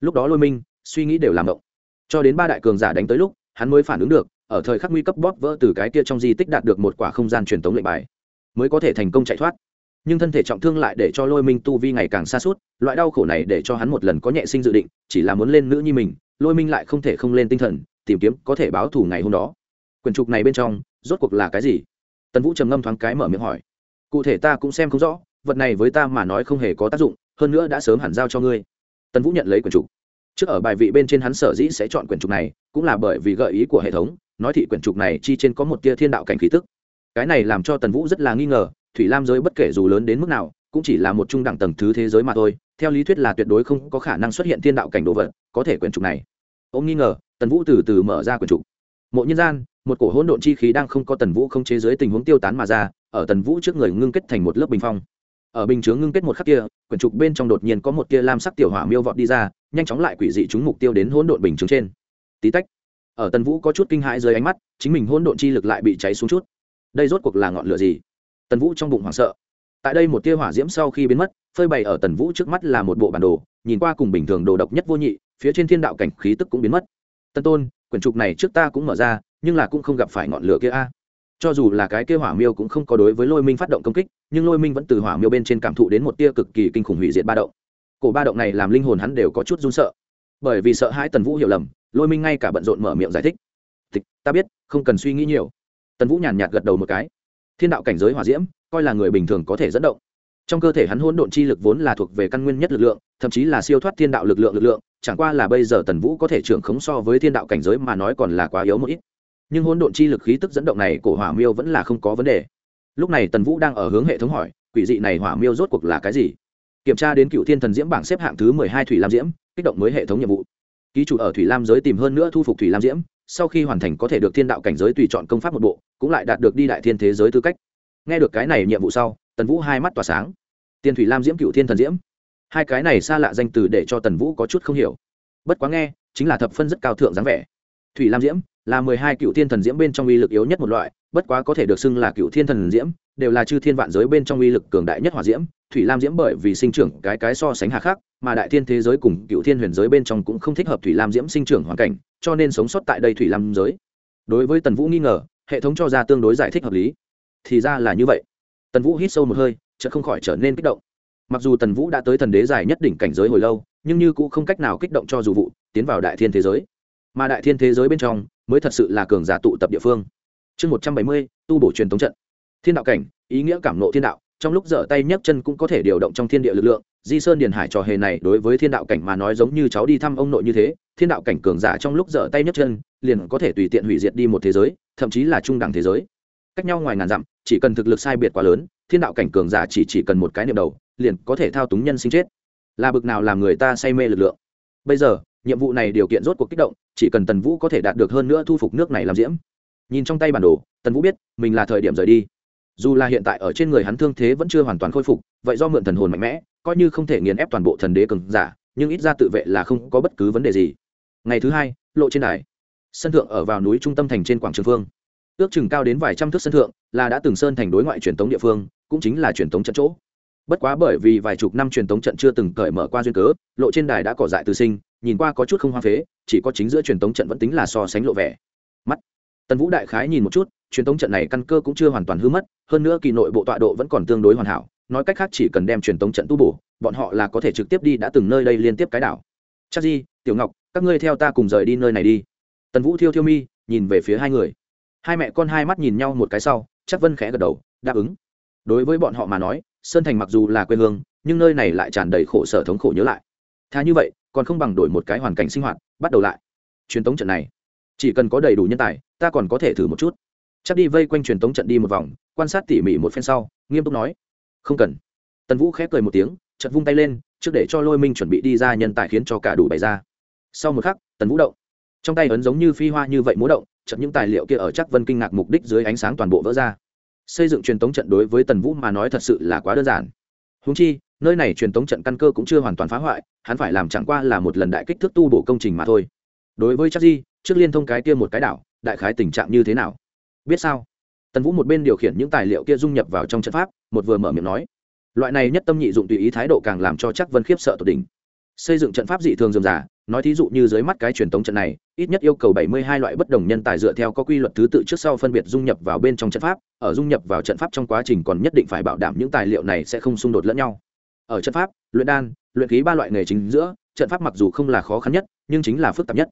Lúc đó lôi minh, suy nghĩ đều làm động cho đến ba đại cường giả đánh tới lúc, hắn mới phản ứng được, ở thời khắc nguy cấp bóp vỡ từ cái kia trong di tích đạt được một quả không gian truyền thống lệnh bài, mới có thể thành công chạy thoát. Nhưng thân thể trọng thương lại để cho lôi minh tu vi ngày càng xa suốt loại đau khổ này để cho hắn một lần có nhẹ sinh dự định, chỉ là muốn lên nữ như mình, lôi minh lại không thể không lên tinh thần, tìm kiếm có thể báo thù ngày hôm đó. Quyển trục này bên trong, rốt cuộc là cái gì? Tần vũ trầm ngâm thoáng cái mở miệng hỏi cụ thể ta cũng xem không rõ vật này với ta mà nói không hề có tác dụng hơn nữa đã sớm hẳn giao cho ngươi tần vũ nhận lấy quyển trục trước ở bài vị bên trên hắn sở dĩ sẽ chọn quyển trục này cũng là bởi vì gợi ý của hệ thống nói thị quyển trục này chi trên có một tia thiên đạo cảnh khí tức cái này làm cho tần vũ rất là nghi ngờ thủy lam giới bất kể dù lớn đến mức nào cũng chỉ là một trung đẳng tầng thứ thế giới mà thôi theo lý thuyết là tuyệt đối không có khả năng xuất hiện thiên đạo cảnh đồ vật có thể quyển trục này ông nghi ngờ tần vũ từ từ mở ra quyển trục mộ nhân gian một cổ hỗn độn chi khí đang không có tần vũ không chế dưới tình huống tiêu tán mà ra, ở tần vũ trước người ngưng kết thành một lớp bình phong. Ở bình chướng ngưng kết một khắc kia, quyển trục bên trong đột nhiên có một tia lam sắc tiểu hỏa miêu vọt đi ra, nhanh chóng lại quỷ dị chúng mục tiêu đến hỗn độn bình chướng trên. Tí tách, ở tần vũ có chút kinh hãi dưới ánh mắt, chính mình hỗn độn chi lực lại bị cháy xuống chút. Đây rốt cuộc là ngọn lửa gì? Tần vũ trong bụng hoảng sợ. Tại đây một tia hỏa diễm sau khi biến mất, phơi bày ở tần vũ trước mắt là một bộ bản đồ, nhìn qua cùng bình thường đồ độc nhất vô nhị, phía trên thiên đạo cảnh khí tức cũng biến mất. Tân tôn quyển trục này trước ta cũng mở ra, nhưng là cũng không gặp phải ngọn lửa kia a. Cho dù là cái kia hỏa miêu cũng không có đối với lôi minh phát động công kích, nhưng lôi minh vẫn từ hỏa miêu bên trên cảm thụ đến một tia cực kỳ kinh khủng hủy diệt ba động. Cổ ba động này làm linh hồn hắn đều có chút run sợ. Bởi vì sợ hãi tần vũ hiểu lầm, lôi minh ngay cả bận rộn mở miệng giải thích. Tịch, ta biết, không cần suy nghĩ nhiều. Tần vũ nhàn nhạt gật đầu một cái. Thiên đạo cảnh giới hỏa diễm, coi là người bình thường có thể dẫn động. Trong cơ thể hắn hỗn độn chi lực vốn là thuộc về căn nguyên nhất lực lượng, thậm chí là siêu thoát thiên đạo lực lượng lực lượng chẳng qua là bây giờ tần vũ có thể trưởng khống so với thiên đạo cảnh giới mà nói còn là quá yếu một ít. Nhưng hỗn độn chi lực khí tức dẫn động này của hỏa miêu vẫn là không có vấn đề. Lúc này tần vũ đang ở hướng hệ thống hỏi, quỷ dị này hỏa miêu rốt cuộc là cái gì? Kiểm tra đến cựu thiên thần diễm bảng xếp hạng thứ mười hai thủy lam diễm, kích động mới hệ thống nhiệm vụ. Ký chủ ở thủy lam giới tìm hơn nữa thu phục thủy lam diễm, sau khi hoàn thành có thể được thiên đạo cảnh giới tùy chọn công pháp một bộ, cũng lại đạt được đi đại thiên thế giới tư cách. Nghe được cái này nhiệm vụ sau, tần vũ hai mắt tỏa sáng. Tiền thủy lam diễm, cựu thiên thần diễm hai cái này xa lạ danh từ để cho tần vũ có chút không hiểu. Bất quá nghe, chính là thập phân rất cao thượng dáng vẻ. Thủy lam diễm là mười hai cựu thiên thần diễm bên trong uy lực yếu nhất một loại, bất quá có thể được xưng là cựu thiên thần diễm, đều là chư thiên vạn giới bên trong uy lực cường đại nhất hỏa diễm. Thủy lam diễm bởi vì sinh trưởng cái cái so sánh hà khác mà đại thiên thế giới cùng cựu thiên huyền giới bên trong cũng không thích hợp thủy lam diễm sinh trưởng hoàn cảnh, cho nên sống sót tại đây thủy lam giới. Đối với tần vũ nghi ngờ, hệ thống cho ra tương đối giải thích hợp lý. Thì ra là như vậy. Tần vũ hít sâu một hơi, chợt không khỏi trở nên kích động mặc dù tần vũ đã tới thần đế dài nhất đỉnh cảnh giới hồi lâu, nhưng như cũng không cách nào kích động cho dù vụ, tiến vào đại thiên thế giới. Mà đại thiên thế giới bên trong, mới thật sự là cường giả tụ tập địa phương. Chương một trăm bảy mươi, tu bổ truyền thống trận. Thiên đạo cảnh, ý nghĩa cảm nộ thiên đạo, trong lúc dở tay nhấc chân cũng có thể điều động trong thiên địa lực lượng. Di sơn điền hải trò hề này đối với thiên đạo cảnh mà nói giống như cháu đi thăm ông nội như thế, thiên đạo cảnh cường giả trong lúc dở tay nhấc chân, liền có thể tùy tiện hủy diệt đi một thế giới, thậm chí là trung đẳng thế giới. Cách nhau ngoài ngàn dặm, chỉ cần thực lực sai biệt quá lớn, thiên đạo cảnh cường giả chỉ chỉ cần một cái niệm đầu liền có thể thao túng nhân sinh chết. Là bực nào làm người ta say mê lực lượng. Bây giờ, nhiệm vụ này điều kiện rốt cuộc kích động, chỉ cần tần vũ có thể đạt được hơn nữa thu phục nước này làm diễm. Nhìn trong tay bản đồ, tần vũ biết, mình là thời điểm rời đi. Dù là hiện tại ở trên người hắn thương thế vẫn chưa hoàn toàn khôi phục, vậy do mượn thần hồn mạnh mẽ, coi như không thể nghiền ép toàn bộ thần đế cường giả, nhưng ít ra tự vệ là không có bất cứ vấn đề gì. Ngày thứ hai, lộ trên đài. Sân thượng ở vào núi trung tâm thành trên quảng trường phương. Ước chừng cao đến vài trăm thước sân thượng là đã từng sơn thành đối ngoại truyền thống địa phương, cũng chính là truyền thống trận chỗ bất quá bởi vì vài chục năm truyền thống trận chưa từng cởi mở qua duyên cớ, lộ trên đài đã cỏ dại từ sinh, nhìn qua có chút không hoa phế, chỉ có chính giữa truyền thống trận vẫn tính là so sánh lộ vẻ. Mắt. Tần vũ đại khái nhìn một chút, truyền thống trận này căn cơ cũng chưa hoàn toàn hư mất, hơn nữa kỳ nội bộ tọa độ vẫn còn tương đối hoàn hảo, nói cách khác chỉ cần đem truyền thống trận tu bổ, bọn họ là có thể trực tiếp đi đã từng nơi đây liên tiếp cái đảo. Chắc gì, tiểu ngọc, các ngươi theo ta cùng rời đi nơi này đi. Tần vũ thiêu thiêu mi, nhìn về phía hai người. Hai mẹ con hai mắt nhìn nhau một cái sau, chắc vân khẽ gật đầu, đáp ứng. Đối với bọn họ mà nói sơn thành mặc dù là quê hương, nhưng nơi này lại tràn đầy khổ sở thống khổ nhớ lại. Thà như vậy, còn không bằng đổi một cái hoàn cảnh sinh hoạt, bắt đầu lại. Truyền tống trận này, chỉ cần có đầy đủ nhân tài, ta còn có thể thử một chút. Chắc đi vây quanh truyền tống trận đi một vòng, quan sát tỉ mỉ một phen sau, nghiêm túc nói. Không cần. Tần vũ khép cười một tiếng chật vung tay lên, trước để cho lôi minh chuẩn bị đi ra nhân tài khiến cho cả đủ bày ra. Sau một khắc, tần vũ động. Trong tay ấn giống như phi hoa như vậy múa động chật những tài liệu kia ở chắc vân kinh ngạc mục đích dưới ánh sáng toàn bộ vỡ ra xây dựng truyền tống trận đối với tần vũ mà nói thật sự là quá đơn giản. Húng chi, nơi này truyền tống trận căn cơ cũng chưa hoàn toàn phá hoại, hắn phải làm chẳng qua là một lần đại kích thước tu bổ công trình mà thôi. Đối với chắc di, trước liên thông cái kia một cái đảo, đại khái tình trạng như thế nào? Biết sao? Tần vũ một bên điều khiển những tài liệu kia dung nhập vào trong trận pháp, một vừa mở miệng nói. Loại này nhất tâm nhị dụng tùy ý thái độ càng làm cho chắc vân khiếp sợ tột đỉnh. Xây dựng trận pháp dị thường dườm giả nói thí dụ như dưới mắt cái truyền thống trận này, ít nhất yêu cầu bảy mươi hai loại bất đồng nhân tài dựa theo có quy luật thứ tự trước sau phân biệt dung nhập vào bên trong trận pháp, ở dung nhập vào trận pháp trong quá trình còn nhất định phải bảo đảm những tài liệu này sẽ không xung đột lẫn nhau. Ở trận pháp, luyện đan, luyện khí ba loại nghề chính giữa, trận pháp mặc dù không là khó khăn nhất, nhưng chính là phức tạp nhất.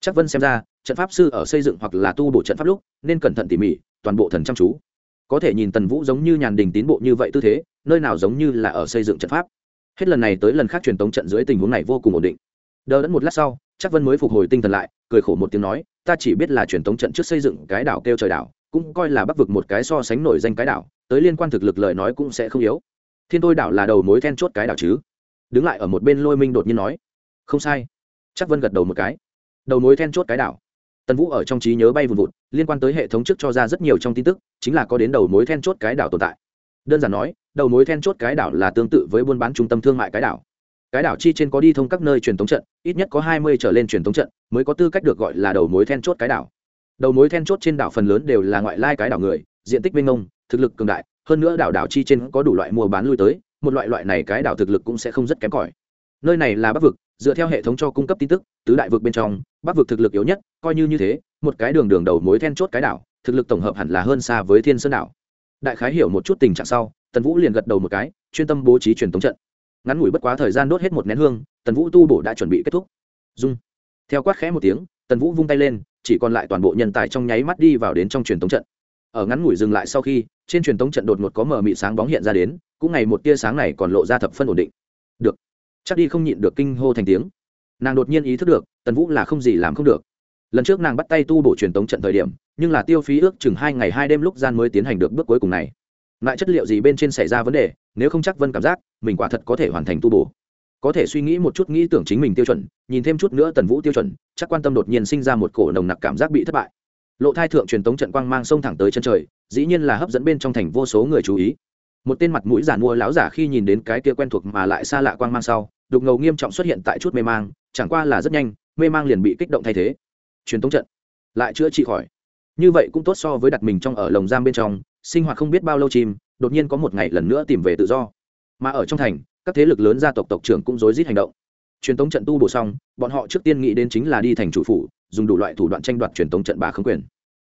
Chắc vân xem ra, trận pháp sư ở xây dựng hoặc là tu bổ trận pháp lúc, nên cẩn thận tỉ mỉ, toàn bộ thần chăm chú. Có thể nhìn tần vũ giống như nhàn đình tín bộ như vậy tư thế, nơi nào giống như là ở xây dựng trận pháp. Hết lần này tới lần khác truyền tống trận dưới tình huống này vô cùng ổn định đờ đẫn một lát sau, chắc vân mới phục hồi tinh thần lại, cười khổ một tiếng nói, ta chỉ biết là truyền thống trận trước xây dựng cái đảo kêu trời đảo, cũng coi là bắc vực một cái so sánh nổi danh cái đảo, tới liên quan thực lực lời nói cũng sẽ không yếu. Thiên tôi đảo là đầu mối then chốt cái đảo chứ? Đứng lại ở một bên lôi minh đột nhiên nói, không sai. Chắc vân gật đầu một cái, đầu mối then chốt cái đảo. Tần vũ ở trong trí nhớ bay vùn vụt, liên quan tới hệ thống trước cho ra rất nhiều trong tin tức, chính là có đến đầu mối then chốt cái đảo tồn tại. Đơn giản nói, đầu mối then chốt cái đảo là tương tự với buôn bán trung tâm thương mại cái đảo cái đảo chi trên có đi thông các nơi truyền thống trận, ít nhất có hai mươi trở lên truyền thống trận mới có tư cách được gọi là đầu mối then chốt cái đảo. Đầu mối then chốt trên đảo phần lớn đều là ngoại lai cái đảo người, diện tích minh ông thực lực cường đại, hơn nữa đảo đảo chi trên có đủ loại mua bán lui tới, một loại loại này cái đảo thực lực cũng sẽ không rất kém cỏi. Nơi này là bắc vực, dựa theo hệ thống cho cung cấp tin tức, tứ đại vực bên trong, bắc vực thực lực yếu nhất, coi như như thế, một cái đường đường đầu mối then chốt cái đảo, thực lực tổng hợp hẳn là hơn xa với thiên sơn đảo. Đại khái hiểu một chút tình trạng sau, tần vũ liền gật đầu một cái, chuyên tâm bố trí truyền thống trận ngắn ngủi bất quá thời gian đốt hết một nén hương, tần vũ tu bổ đã chuẩn bị kết thúc. Dung. Theo quát khẽ một tiếng, tần vũ vung tay lên, chỉ còn lại toàn bộ nhân tài trong nháy mắt đi vào đến trong truyền tống trận. Ở ngắn ngủi dừng lại sau khi, trên truyền tống trận đột ngột có mờ mị sáng bóng hiện ra đến, cũng ngày một tia sáng này còn lộ ra thập phân ổn định. Được. Chắc đi không nhịn được kinh hô thành tiếng. Nàng đột nhiên ý thức được, tần vũ là không gì làm không được. Lần trước nàng bắt tay tu bổ truyền tống trận thời điểm, nhưng là tiêu phí ước chừng hai ngày hai đêm lúc gian mới tiến hành được bước cuối cùng này. Lại chất liệu gì bên trên xảy ra vấn đề nếu không chắc vân cảm giác mình quả thật có thể hoàn thành tu bổ. Có thể suy nghĩ một chút nghĩ tưởng chính mình tiêu chuẩn, nhìn thêm chút nữa tần vũ tiêu chuẩn, chắc quan tâm đột nhiên sinh ra một cổ nồng nặc cảm giác bị thất bại. Lộ thai thượng truyền tống trận quang mang sông thẳng tới chân trời, dĩ nhiên là hấp dẫn bên trong thành vô số người chú ý. Một tên mặt mũi giả mua láo giả khi nhìn đến cái kia quen thuộc mà lại xa lạ quang mang sau, đục ngầu nghiêm trọng xuất hiện tại chút mê mang, chẳng qua là rất nhanh, mê mang liền bị kích động thay thế. Truyền tống trận, lại chữa trị khỏi. Như vậy cũng tốt so với đặt mình trong ở lồng giam bên trong, sinh hoạt không biết bao lâu chim đột nhiên có một ngày lần nữa tìm về tự do. Mà ở trong thành, các thế lực lớn gia tộc tộc trưởng cũng rối rít hành động. Truyền thống trận tu bổ xong, bọn họ trước tiên nghĩ đến chính là đi thành chủ phủ, dùng đủ loại thủ đoạn tranh đoạt truyền thống trận bà khống quyền.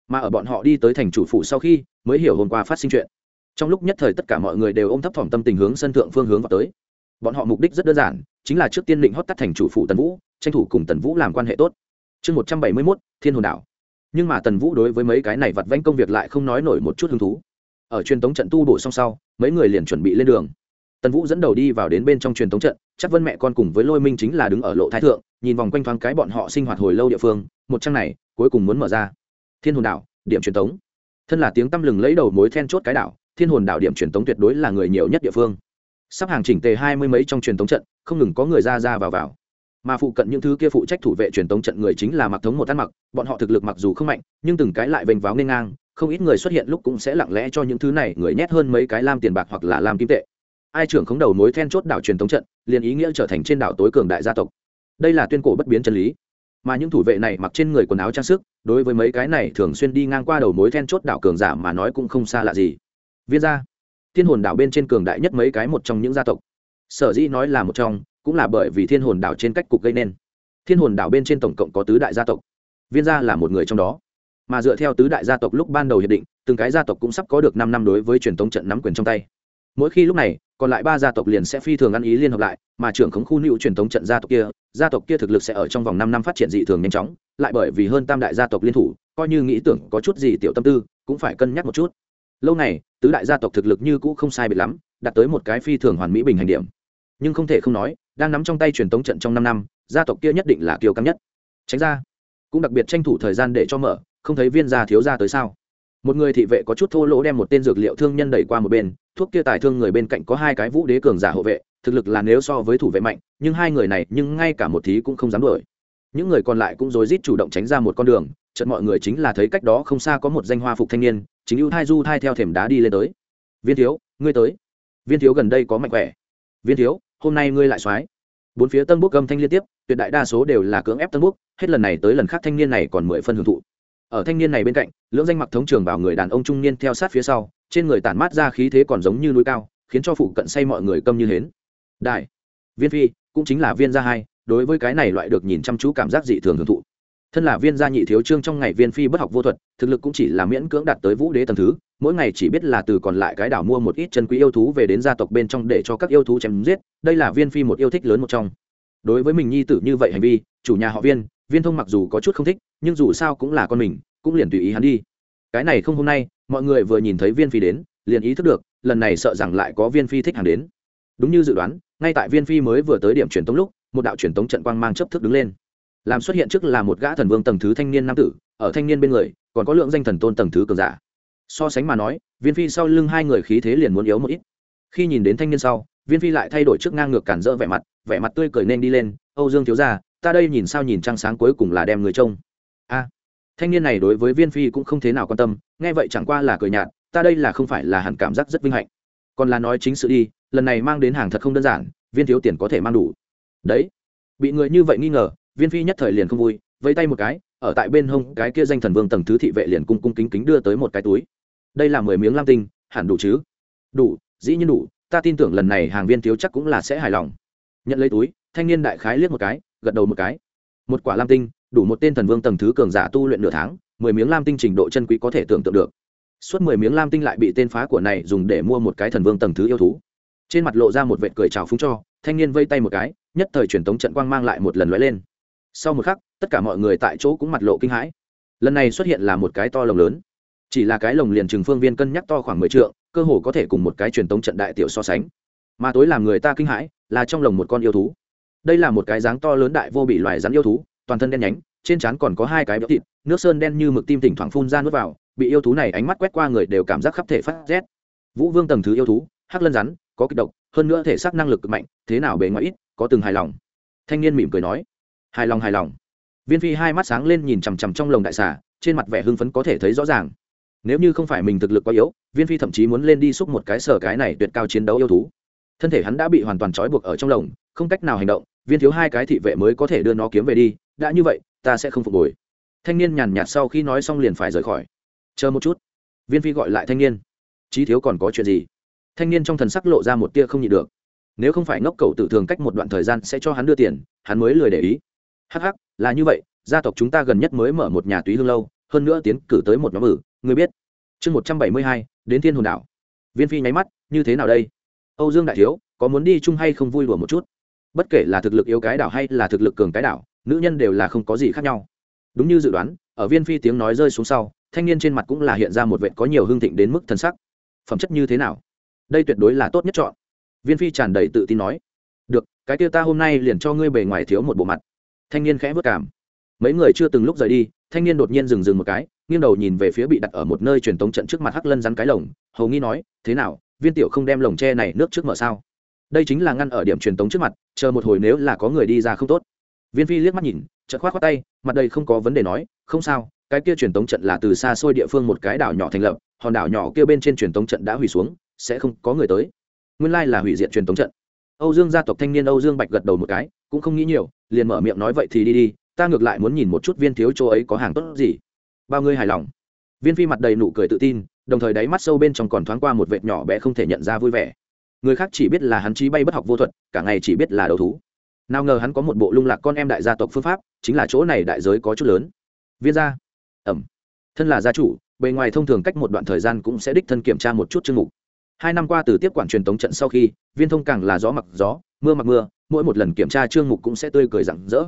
Mà ở bọn họ đi tới thành chủ phủ sau khi, mới hiểu hôm qua phát sinh chuyện. Trong lúc nhất thời tất cả mọi người đều ôm thấp thỏm tâm tình hướng sân thượng phương hướng vào tới. Bọn họ mục đích rất đơn giản, chính là trước tiên định hót tắt thành chủ phủ tần vũ, tranh thủ cùng tần vũ làm quan hệ tốt. Chương một trăm bảy mươi mốt, thiên hồn đảo. Nhưng mà tần vũ đối với mấy cái này vặt vanh công việc lại không nói nổi một chút hứng thú ở truyền tống trận tu bổ xong sau, mấy người liền chuẩn bị lên đường. Tần vũ dẫn đầu đi vào đến bên trong truyền tống trận, chắc vân mẹ con cùng với lôi minh chính là đứng ở lộ thái thượng, nhìn vòng quanh thoáng cái bọn họ sinh hoạt hồi lâu địa phương, một trang này, cuối cùng muốn mở ra. Thiên hồn đảo, điểm truyền tống. Thân là tiếng tăm lừng lấy đầu mối then chốt cái đảo, thiên hồn đảo điểm truyền tống tuyệt đối là người nhiều nhất địa phương. Sắp hàng chỉnh tề hai mươi mấy trong truyền tống trận, không ngừng có người ra ra vào vào. Mà phụ cận những thứ kia phụ trách thủ vệ truyền tống trận người chính là mặc thống một ăn mặc, bọn họ thực lực mặc dù không mạnh, nhưng từng cái lại vênh váo nên ngang không ít người xuất hiện lúc cũng sẽ lặng lẽ cho những thứ này người nhét hơn mấy cái lam tiền bạc hoặc là lam kim tệ. Ai trưởng khống đầu mối then chốt đảo truyền thống trận, liền ý nghĩa trở thành trên đảo tối cường đại gia tộc. Đây là tuyên cổ bất biến chân lý. Mà những thủ vệ này mặc trên người quần áo trang sức, đối với mấy cái này thường xuyên đi ngang qua đầu mối then chốt đảo cường giả mà nói cũng không xa lạ gì. Viên gia, thiên hồn đảo bên trên cường đại nhất mấy cái một trong những gia tộc. Sở dĩ nói là một trong, cũng là bởi vì thiên hồn đảo trên cách cục gây nên. Thiên hồn đảo bên trên tổng cộng có tứ đại gia tộc. Viên gia là một người trong đó mà dựa theo tứ đại gia tộc lúc ban đầu hiệp định, từng cái gia tộc cũng sắp có được năm năm đối với truyền thống trận nắm quyền trong tay. Mỗi khi lúc này, còn lại ba gia tộc liền sẽ phi thường ăn ý liên hợp lại, mà trưởng khống khu nữ truyền thống trận gia tộc kia, gia tộc kia thực lực sẽ ở trong vòng năm năm phát triển dị thường nhanh chóng, lại bởi vì hơn tam đại gia tộc liên thủ, coi như nghĩ tưởng có chút gì tiểu tâm tư, cũng phải cân nhắc một chút. Lâu này tứ đại gia tộc thực lực như cũ không sai biệt lắm, đạt tới một cái phi thường hoàn mỹ bình hành điểm. Nhưng không thể không nói, đang nắm trong tay truyền thống trận trong năm năm, gia tộc kia nhất định là kiều căng nhất. Tránh ra, cũng đặc biệt tranh thủ thời gian để cho mở không thấy viên gia thiếu gia tới sao? Một người thị vệ có chút thô lỗ đem một tên dược liệu thương nhân đẩy qua một bên, thuốc kia tài thương người bên cạnh có hai cái vũ đế cường giả hộ vệ, thực lực là nếu so với thủ vệ mạnh, nhưng hai người này, nhưng ngay cả một thí cũng không dám đuổi. Những người còn lại cũng rối rít chủ động tránh ra một con đường trận mọi người chính là thấy cách đó không xa có một danh hoa phục thanh niên, chính ưu thai du thai theo thềm đá đi lên tới. Viên thiếu, ngươi tới. Viên thiếu gần đây có mạnh khỏe. Viên thiếu, hôm nay ngươi lại soái bốn phía tân bốc gầm thanh liên tiếp, tuyệt đại đa số đều là cưỡng ép tân bốc, hết lần này tới lần khác thanh niên này còn mười phân hưởng thụ ở thanh niên này bên cạnh, lưỡng danh mặc thống trường bảo người đàn ông trung niên theo sát phía sau, trên người tản mát ra khí thế còn giống như núi cao, khiến cho phụ cận say mọi người câm như hến. Đại, viên phi, cũng chính là viên gia hai, đối với cái này loại được nhìn chăm chú cảm giác dị thường hưởng thụ. Thân là viên gia nhị thiếu trương trong ngày viên phi bất học vô thuật, thực lực cũng chỉ là miễn cưỡng đạt tới vũ đế tầm thứ, mỗi ngày chỉ biết là từ còn lại cái đảo mua một ít chân quý yêu thú về đến gia tộc bên trong để cho các yêu thú chém giết, đây là viên phi một yêu thích lớn một trong. Đối với mình nhi tử như vậy hành vi, chủ nhà họ viên viên thông mặc dù có chút không thích, nhưng dù sao cũng là con mình, cũng liền tùy ý hắn đi. Cái này không hôm nay, mọi người vừa nhìn thấy viên phi đến, liền ý thức được, lần này sợ rằng lại có viên phi thích hàng đến. Đúng như dự đoán, ngay tại viên phi mới vừa tới điểm truyền tống lúc, một đạo truyền tống trận quang mang chấp thức đứng lên. Làm xuất hiện trước là một gã thần vương tầng thứ thanh niên nam tử, ở thanh niên bên người, còn có lượng danh thần tôn tầng thứ cường giả. So sánh mà nói, viên phi sau lưng hai người khí thế liền muốn yếu một ít. Khi nhìn đến thanh niên sau, viên phi lại thay đổi trước ngang ngược cản rỡ vẻ mặt vẻ mặt tươi cười nên đi lên, âu dương thiếu ra ta đây nhìn sao nhìn trăng sáng cuối cùng là đem người trông. A, thanh niên này đối với viên phi cũng không thế nào quan tâm, nghe vậy chẳng qua là cười nhạt, ta đây là không phải là hẳn cảm giác rất vinh hạnh. Còn là nói chính sự đi, lần này mang đến hàng thật không đơn giản, viên thiếu tiền có thể mang đủ. Đấy, bị người như vậy nghi ngờ, viên phi nhất thời liền không vui, vẫy tay một cái, ở tại bên hông cái kia danh thần vương tầng thứ thị vệ liền cung cung kính kính đưa tới một cái túi. Đây là mười miếng lam tinh, hẳn đủ chứ? Đủ, dĩ nhiên đủ, ta tin tưởng lần này hàng viên thiếu chắc cũng là sẽ hài lòng. Nhận lấy túi, thanh niên đại khái liếc một cái gật đầu một cái. Một quả lam tinh, đủ một tên thần vương tầng thứ cường giả tu luyện nửa tháng, mười miếng lam tinh trình độ chân quý có thể tưởng tượng được. Suốt mười miếng lam tinh lại bị tên phá của này dùng để mua một cái thần vương tầng thứ yêu thú. Trên mặt lộ ra một vệt cười chào phúng cho, thanh niên vây tay một cái, nhất thời truyền tống trận quang mang lại một lần lóe lên. Sau một khắc, tất cả mọi người tại chỗ cũng mặt lộ kinh hãi. Lần này xuất hiện là một cái to lồng lớn. Chỉ là cái lồng liền trừng phương viên cân nhắc to khoảng mười trượng, cơ hồ có thể cùng một cái truyền tống trận đại tiểu so sánh. Mà tối làm người ta kinh hãi là trong lồng một con yêu thú đây là một cái dáng to lớn đại vô bị loài rắn yêu thú, toàn thân đen nhánh, trên trán còn có hai cái béo thịt, nước sơn đen như mực tim thỉnh thoảng phun ra nước vào, bị yêu thú này ánh mắt quét qua người đều cảm giác khắp thể phát rét. Vũ vương tầng thứ yêu thú, hắc lân rắn, có kịch độc, hơn nữa thể xác năng lực cực mạnh, thế nào bề ngoài ít, có từng hài lòng. Thanh niên mỉm cười nói, hài lòng hài lòng. Viên phi hai mắt sáng lên nhìn chằm chằm trong lồng đại xà, trên mặt vẻ hưng phấn có thể thấy rõ ràng. Nếu như không phải mình thực lực quá yếu, viên phi thậm chí muốn lên đi xúc một cái sở cái này tuyệt cao chiến đấu yêu thú. Thân thể hắn đã bị hoàn toàn trói buộc ở trong lồng, không cách nào hành động viên thiếu hai cái thị vệ mới có thể đưa nó kiếm về đi, đã như vậy, ta sẽ không phục hồi. Thanh niên nhàn nhạt sau khi nói xong liền phải rời khỏi. Chờ một chút. Viên phi gọi lại thanh niên. Trí thiếu còn có chuyện gì? Thanh niên trong thần sắc lộ ra một tia không nhịn được. Nếu không phải ngốc cầu tự thường cách một đoạn thời gian sẽ cho hắn đưa tiền, hắn mới lười để ý. Hắc hắc, là như vậy, gia tộc chúng ta gần nhất mới mở một nhà túy hương lâu, hơn nữa tiến cử tới một nhóm ử người biết. Chương một trăm bảy mươi hai, đến thiên hồn đảo. Viên phi nháy mắt, như thế nào đây? Âu dương đại thiếu, có muốn đi chung hay không vui đùa một chút? Bất kể là thực lực yếu cái đảo hay là thực lực cường cái đảo, nữ nhân đều là không có gì khác nhau. Đúng như dự đoán, ở viên phi tiếng nói rơi xuống sau, thanh niên trên mặt cũng là hiện ra một vệ có nhiều hương thịnh đến mức thân sắc. Phẩm chất như thế nào? Đây tuyệt đối là tốt nhất chọn. Viên phi tràn đầy tự tin nói. Được, cái kia ta hôm nay liền cho ngươi bề ngoài thiếu một bộ mặt. Thanh niên khẽ vất cảm. Mấy người chưa từng lúc rời đi, thanh niên đột nhiên dừng dừng một cái, nghiêng đầu nhìn về phía bị đặt ở một nơi truyền tống trận trước mặt hắc lân rắn cái lồng, hầu nghi nói, thế nào, viên tiểu không đem lồng tre này nước trước mở sao? Đây chính là ngăn ở điểm truyền tống trước mặt, chờ một hồi nếu là có người đi ra không tốt. Viên phi liếc mắt nhìn, chợt khoát khoát tay, mặt đây không có vấn đề nói, không sao, cái kia truyền tống trận là từ xa xôi địa phương một cái đảo nhỏ thành lập, hòn đảo nhỏ kia bên trên truyền tống trận đã hủy xuống, sẽ không có người tới. Nguyên lai là hủy diệt truyền tống trận. Âu dương gia tộc thanh niên âu dương bạch gật đầu một cái, cũng không nghĩ nhiều, liền mở miệng nói, vậy thì đi đi, ta ngược lại muốn nhìn một chút viên thiếu chỗ ấy có hàng tốt gì. Bao ngươi hài lòng. Viên phi mặt đầy nụ cười tự tin, đồng thời đáy mắt sâu bên trong còn thoáng qua một vệt nhỏ bé không thể nhận ra vui vẻ người khác chỉ biết là hắn trí bay bất học vô thuật, cả ngày chỉ biết là đấu thú. Nào ngờ hắn có một bộ lung lạc con em đại gia tộc phương pháp, chính là chỗ này đại giới có chút lớn. Viên gia. Ẩm. Thân là gia chủ, bề ngoài thông thường cách một đoạn thời gian cũng sẽ đích thân kiểm tra một chút chương mục. Hai năm qua từ tiếp quản truyền tống trận sau khi, viên thông càng là gió mặc gió, mưa mặc mưa, mỗi một lần kiểm tra chương mục cũng sẽ tươi cười rặng rỡ.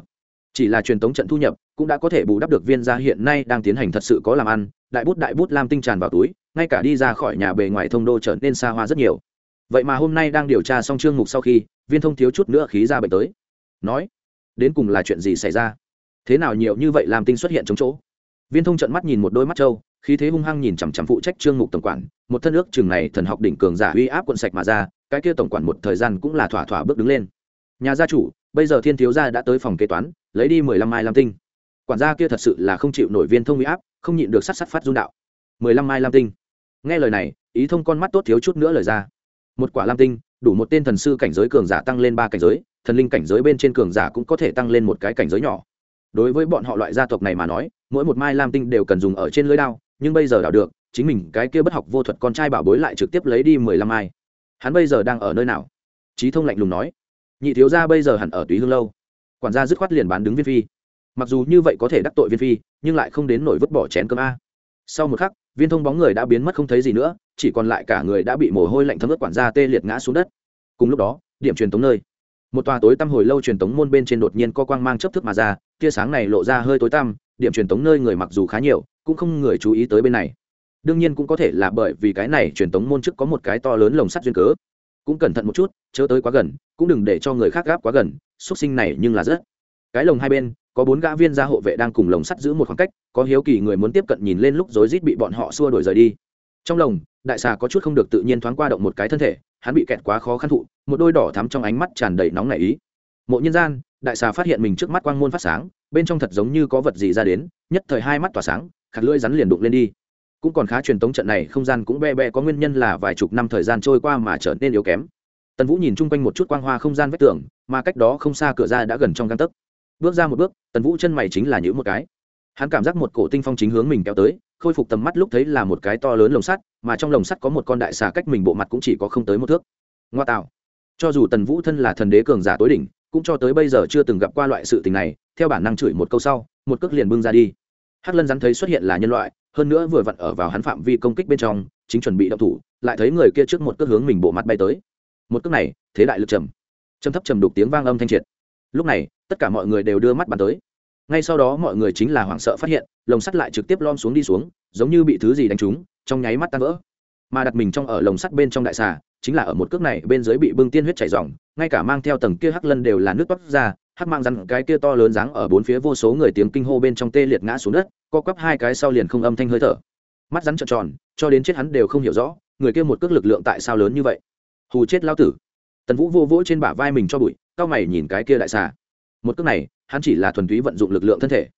Chỉ là truyền tống trận thu nhập cũng đã có thể bù đắp được viên gia hiện nay đang tiến hành thật sự có làm ăn, đại bút đại bút lam tinh tràn vào túi, ngay cả đi ra khỏi nhà bề ngoài thông đô trở nên xa hoa rất nhiều vậy mà hôm nay đang điều tra xong chương mục sau khi, viên thông thiếu chút nữa khí ra bệnh tới. Nói, đến cùng là chuyện gì xảy ra? Thế nào nhiều như vậy làm tinh xuất hiện chống chỗ? Viên thông trận mắt nhìn một đôi mắt trâu, khí thế hung hăng nhìn chằm chằm phụ trách trương mục tổng quản, một thân ước chừng này thần học đỉnh cường giả uy áp quận sạch mà ra, cái kia tổng quản một thời gian cũng là thỏa thỏa bước đứng lên. Nhà gia chủ, bây giờ thiên thiếu gia đã tới phòng kế toán, lấy đi mười lăm mai lam tinh. Quản gia kia thật sự là không chịu nổi viên thông uy áp, không nhịn được sát sát phát run đạo. mười lăm mai lam tinh. Nghe lời này, ý thông con mắt tốt thiếu chút nữa lời ra một quả lam tinh, đủ một tên thần sư cảnh giới cường giả tăng lên ba cảnh giới, thần linh cảnh giới bên trên cường giả cũng có thể tăng lên một cái cảnh giới nhỏ. Đối với bọn họ loại gia tộc này mà nói, mỗi một mai lam tinh đều cần dùng ở trên lưới đao, nhưng bây giờ đảo được, chính mình cái kia bất học vô thuật con trai bảo bối lại trực tiếp lấy đi mười lăm mai. Hắn bây giờ đang ở nơi nào? Trí thông lạnh lùng nói. Nhị thiếu gia bây giờ hẳn ở túy hương lâu. Quản gia dứt khoát liền bán đứng viên phi. Mặc dù như vậy có thể đắc tội viên phi, nhưng lại không đến nổi vứt bỏ chén cơm a. Sau một khắc viên thông bóng người đã biến mất không thấy gì nữa, chỉ còn lại cả người đã bị mồ hôi lạnh thấm ướt quản gia tê liệt ngã xuống đất. Cùng lúc đó, điểm truyền tống nơi. Một tòa tối tăm hồi lâu truyền tống môn bên trên đột nhiên có quang mang chấp thức mà ra, tia sáng này lộ ra hơi tối tăm, điểm truyền tống nơi người mặc dù khá nhiều, cũng không người chú ý tới bên này. Đương nhiên cũng có thể là bởi vì cái này truyền tống môn trước có một cái to lớn lồng sắt duyên cớ. Cũng cẩn thận một chút, chớ tới quá gần, cũng đừng để cho người khác gáp quá gần xuất sinh này nhưng là rất. Cái lồng hai bên có bốn gã viên gia hộ vệ đang cùng lồng sắt giữ một khoảng cách, có hiếu kỳ người muốn tiếp cận nhìn lên lúc rối rít bị bọn họ xua đuổi rời đi. Trong lồng, đại xà có chút không được tự nhiên thoáng qua động một cái thân thể, hắn bị kẹt quá khó khăn thụ, một đôi đỏ thắm trong ánh mắt tràn đầy nóng nảy ý. Mộ nhân gian, đại xà phát hiện mình trước mắt quang môn phát sáng, bên trong thật giống như có vật gì ra đến, nhất thời hai mắt tỏa sáng khạc lưỡi rắn liền đụng lên đi. Cũng còn khá truyền tống trận này, không gian cũng be be có nguyên nhân là vài chục năm thời gian trôi qua mà trở nên yếu kém. Tần vũ nhìn chung quanh một chút quang hoa không gian vách tường, mà cách đó không xa cửa ra đã gần trong găng tấc bước ra một bước, tần vũ chân mày chính là những một cái. Hắn cảm giác một cổ tinh phong chính hướng mình kéo tới, khôi phục tầm mắt lúc thấy là một cái to lớn lồng sắt, mà trong lồng sắt có một con đại xà cách mình bộ mặt cũng chỉ có không tới một thước. Ngoa tạo. Cho dù tần vũ thân là thần đế cường giả tối đỉnh, cũng cho tới bây giờ chưa từng gặp qua loại sự tình này, theo bản năng chửi một câu sau, một cước liền bưng ra đi. Hắc lân rắn thấy xuất hiện là nhân loại, hơn nữa vừa vặn ở vào hắn phạm vi công kích bên trong, chính chuẩn bị động thủ, lại thấy người kia trước một cước hướng mình bộ mặt bay tới. Một cước này, thế đại lực trầm. Trầm thấp trầm đục tiếng vang âm thanh triệt lúc này, tất cả mọi người đều đưa mắt bàn tới. Ngay sau đó mọi người chính là hoảng sợ phát hiện, lồng sắt lại trực tiếp lom xuống đi xuống, giống như bị thứ gì đánh trúng, trong nháy mắt tan vỡ. Mà đặt mình trong ở lồng sắt bên trong đại xà, chính là ở một cước này bên dưới bị bưng tiên huyết chảy ròng, ngay cả mang theo tầng kia hắc lân đều là nước bắp ra, hắc mang rắn cái kia to lớn dáng ở bốn phía vô số người tiếng kinh hô bên trong tê liệt ngã xuống đất, co quắp hai cái sau liền không âm thanh hơi thở. Mắt rắn trợn tròn, cho đến chết hắn đều không hiểu rõ, người kia một cước lực lượng tại sao lớn như vậy? Hù chết lao tử. Tần vũ vô vỗ trên bả vai mình cho bụi cao mày nhìn cái kia đại xà. Một cước này, hắn chỉ là thuần túy vận dụng lực lượng thân thể.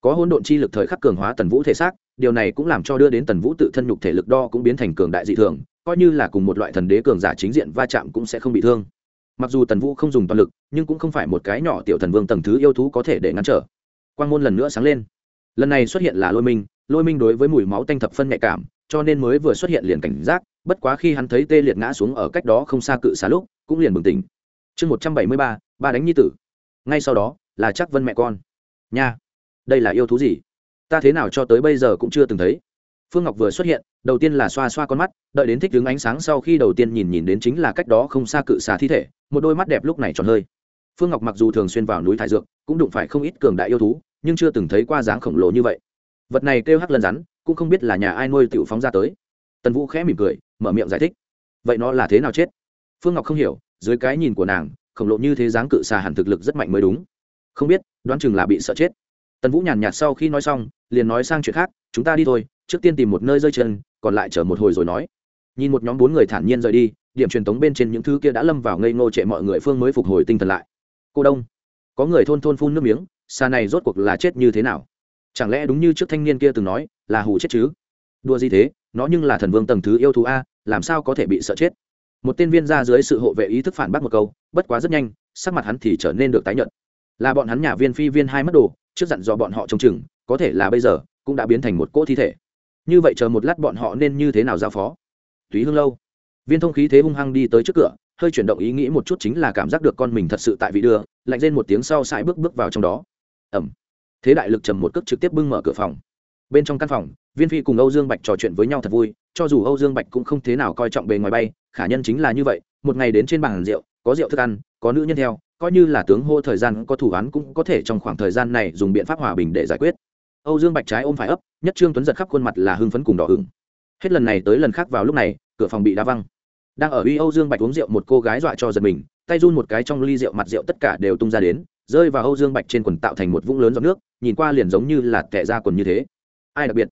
Có hỗn độn chi lực thời khắc cường hóa tần vũ thể xác, điều này cũng làm cho đưa đến tần vũ tự thân nhục thể lực đo cũng biến thành cường đại dị thường, coi như là cùng một loại thần đế cường giả chính diện va chạm cũng sẽ không bị thương. Mặc dù tần vũ không dùng toàn lực, nhưng cũng không phải một cái nhỏ tiểu thần vương tầng thứ yêu thú có thể để ngăn trở. Quang môn lần nữa sáng lên. Lần này xuất hiện là lôi minh lôi minh đối với mùi máu tanh thập phân nhạy cảm, cho nên mới vừa xuất hiện liền cảnh giác, bất quá khi hắn thấy tê liệt ngã xuống ở cách đó không xa cự xá lúc, cũng liền bừng tỉnh chương một trăm bảy mươi ba ba đánh nhi tử. Ngay sau đó, là chắc vân mẹ con. Nha, đây là yêu thú gì? Ta thế nào cho tới bây giờ cũng chưa từng thấy. Phương ngọc vừa xuất hiện, đầu tiên là xoa xoa con mắt, đợi đến thích đứng ánh sáng sau khi đầu tiên nhìn nhìn đến chính là cách đó không xa cự xà thi thể, một đôi mắt đẹp lúc này tròn hơi. Phương ngọc mặc dù thường xuyên vào núi thải dược, cũng đụng phải không ít cường đại yêu thú, nhưng chưa từng thấy qua dáng khổng lồ như vậy. Vật này kêu hắc lần rắn, cũng không biết là nhà ai nuôi tiểu phóng ra tới. Tần vũ khẽ mỉm cười, mở miệng giải thích. Vậy nó là thế nào chết? Phương ngọc không hiểu dưới cái nhìn của nàng, khổng lồ như thế dáng cự xà hẳn thực lực rất mạnh mới đúng. Không biết, đoán chừng là bị sợ chết. Tần vũ nhàn nhạt sau khi nói xong, liền nói sang chuyện khác, chúng ta đi thôi, trước tiên tìm một nơi rơi chân, còn lại chờ một hồi rồi nói. Nhìn một nhóm bốn người thản nhiên rời đi, điểm truyền tống bên trên những thứ kia đã lâm vào ngây ngô trệ mọi người phương mới phục hồi tinh thần lại. Cô đông. Có người thôn thôn phun nước miếng xa này rốt cuộc là chết như thế nào? Chẳng lẽ đúng như trước thanh niên kia từng nói, là hù chết chứ? Đua gì thế, nó nhưng là thần vương tầng thứ yêu thú a, làm sao có thể bị sợ chết? Một tên viên ra dưới sự hộ vệ ý thức phản bác một câu, bất quá rất nhanh, sắc mặt hắn thì trở nên được tái nhận là bọn hắn nhà viên phi viên hai mất đồ, trước dặn dò bọn họ trông chừng, có thể là bây giờ, cũng đã biến thành một cỗ thi thể. Như vậy chờ một lát bọn họ nên như thế nào giao phó? Túy hương lâu. Viên thông khí thế hung hăng đi tới trước cửa, hơi chuyển động ý nghĩ một chút chính là cảm giác được con mình thật sự tại vị đưa, lạnh lên một tiếng sau sải bước bước vào trong đó. Ẩm. Thế đại lực trầm một cước trực tiếp bưng mở cửa phòng. Bên trong căn phòng, viên phi cùng âu dương bạch trò chuyện với nhau thật vui cho dù âu dương bạch cũng không thế nào coi trọng bề ngoài bay, khả nhân chính là như vậy, một ngày đến trên bàn rượu, có rượu thức ăn, có nữ nhân theo, coi như là tướng hô thời gian có thủ án cũng có thể trong khoảng thời gian này dùng biện pháp hòa bình để giải quyết. Âu dương bạch trái ôm phải ấp, nhất trương tuấn giật khắp khuôn mặt là hưng phấn cùng đỏ hưng hết lần này tới lần khác vào lúc này, cửa phòng bị đá văng. Đang ở uy âu dương bạch uống rượu một cô gái dọa cho giật mình, tay run một cái trong ly rượu mặt rượu tất cả đều tung ra đến, rơi vào âu dương bạch trên quần tạo thành một vũng lớn giọt nước, nhìn qua liền giống như là tệ ra quần như thế. Ai đặc biệt?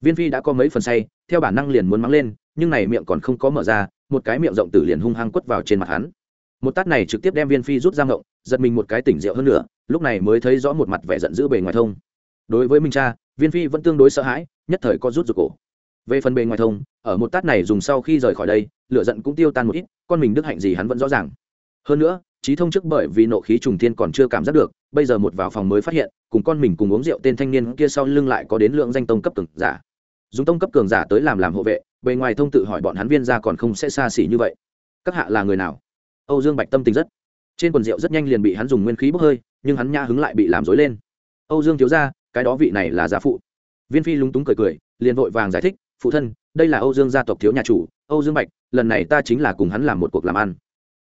Viên phi đã có mấy phần say theo bản năng liền muốn mắng lên, nhưng này miệng còn không có mở ra, một cái miệng rộng tử liền hung hăng quất vào trên mặt hắn. Một tát này trực tiếp đem viên phi rút ra ngộng, giật mình một cái tỉnh rượu hơn nữa lúc này mới thấy rõ một mặt vẻ giận dữ bề ngoài thông. Đối với minh cha, viên phi vẫn tương đối sợ hãi, nhất thời có rút ruột cổ. Về phần bề ngoài thông, ở một tát này dùng sau khi rời khỏi đây, lửa giận cũng tiêu tan một ít, con mình đức hạnh gì hắn vẫn rõ ràng. Hơn nữa, trí thông trước bởi vì nộ khí trùng thiên còn chưa cảm giác được, bây giờ một vào phòng mới phát hiện, cùng con mình cùng uống rượu tên thanh niên kia sau lưng lại có đến lượng danh tông cấp từng giả dùng tông cấp cường giả tới làm làm hộ vệ, bề ngoài thông tự hỏi bọn hắn viên ra còn không sẽ xa xỉ như vậy. Các hạ là người nào? Âu dương bạch tâm tình rất. Trên quần rượu rất nhanh liền bị hắn dùng nguyên khí bốc hơi, nhưng hắn nha hứng lại bị làm dối lên. Âu dương thiếu ra cái đó vị này là gia phụ. Viên phi lúng túng cười cười, liền vội vàng giải thích, phụ thân, đây là âu dương gia tộc thiếu nhà chủ, âu dương bạch, lần này ta chính là cùng hắn làm một cuộc làm ăn.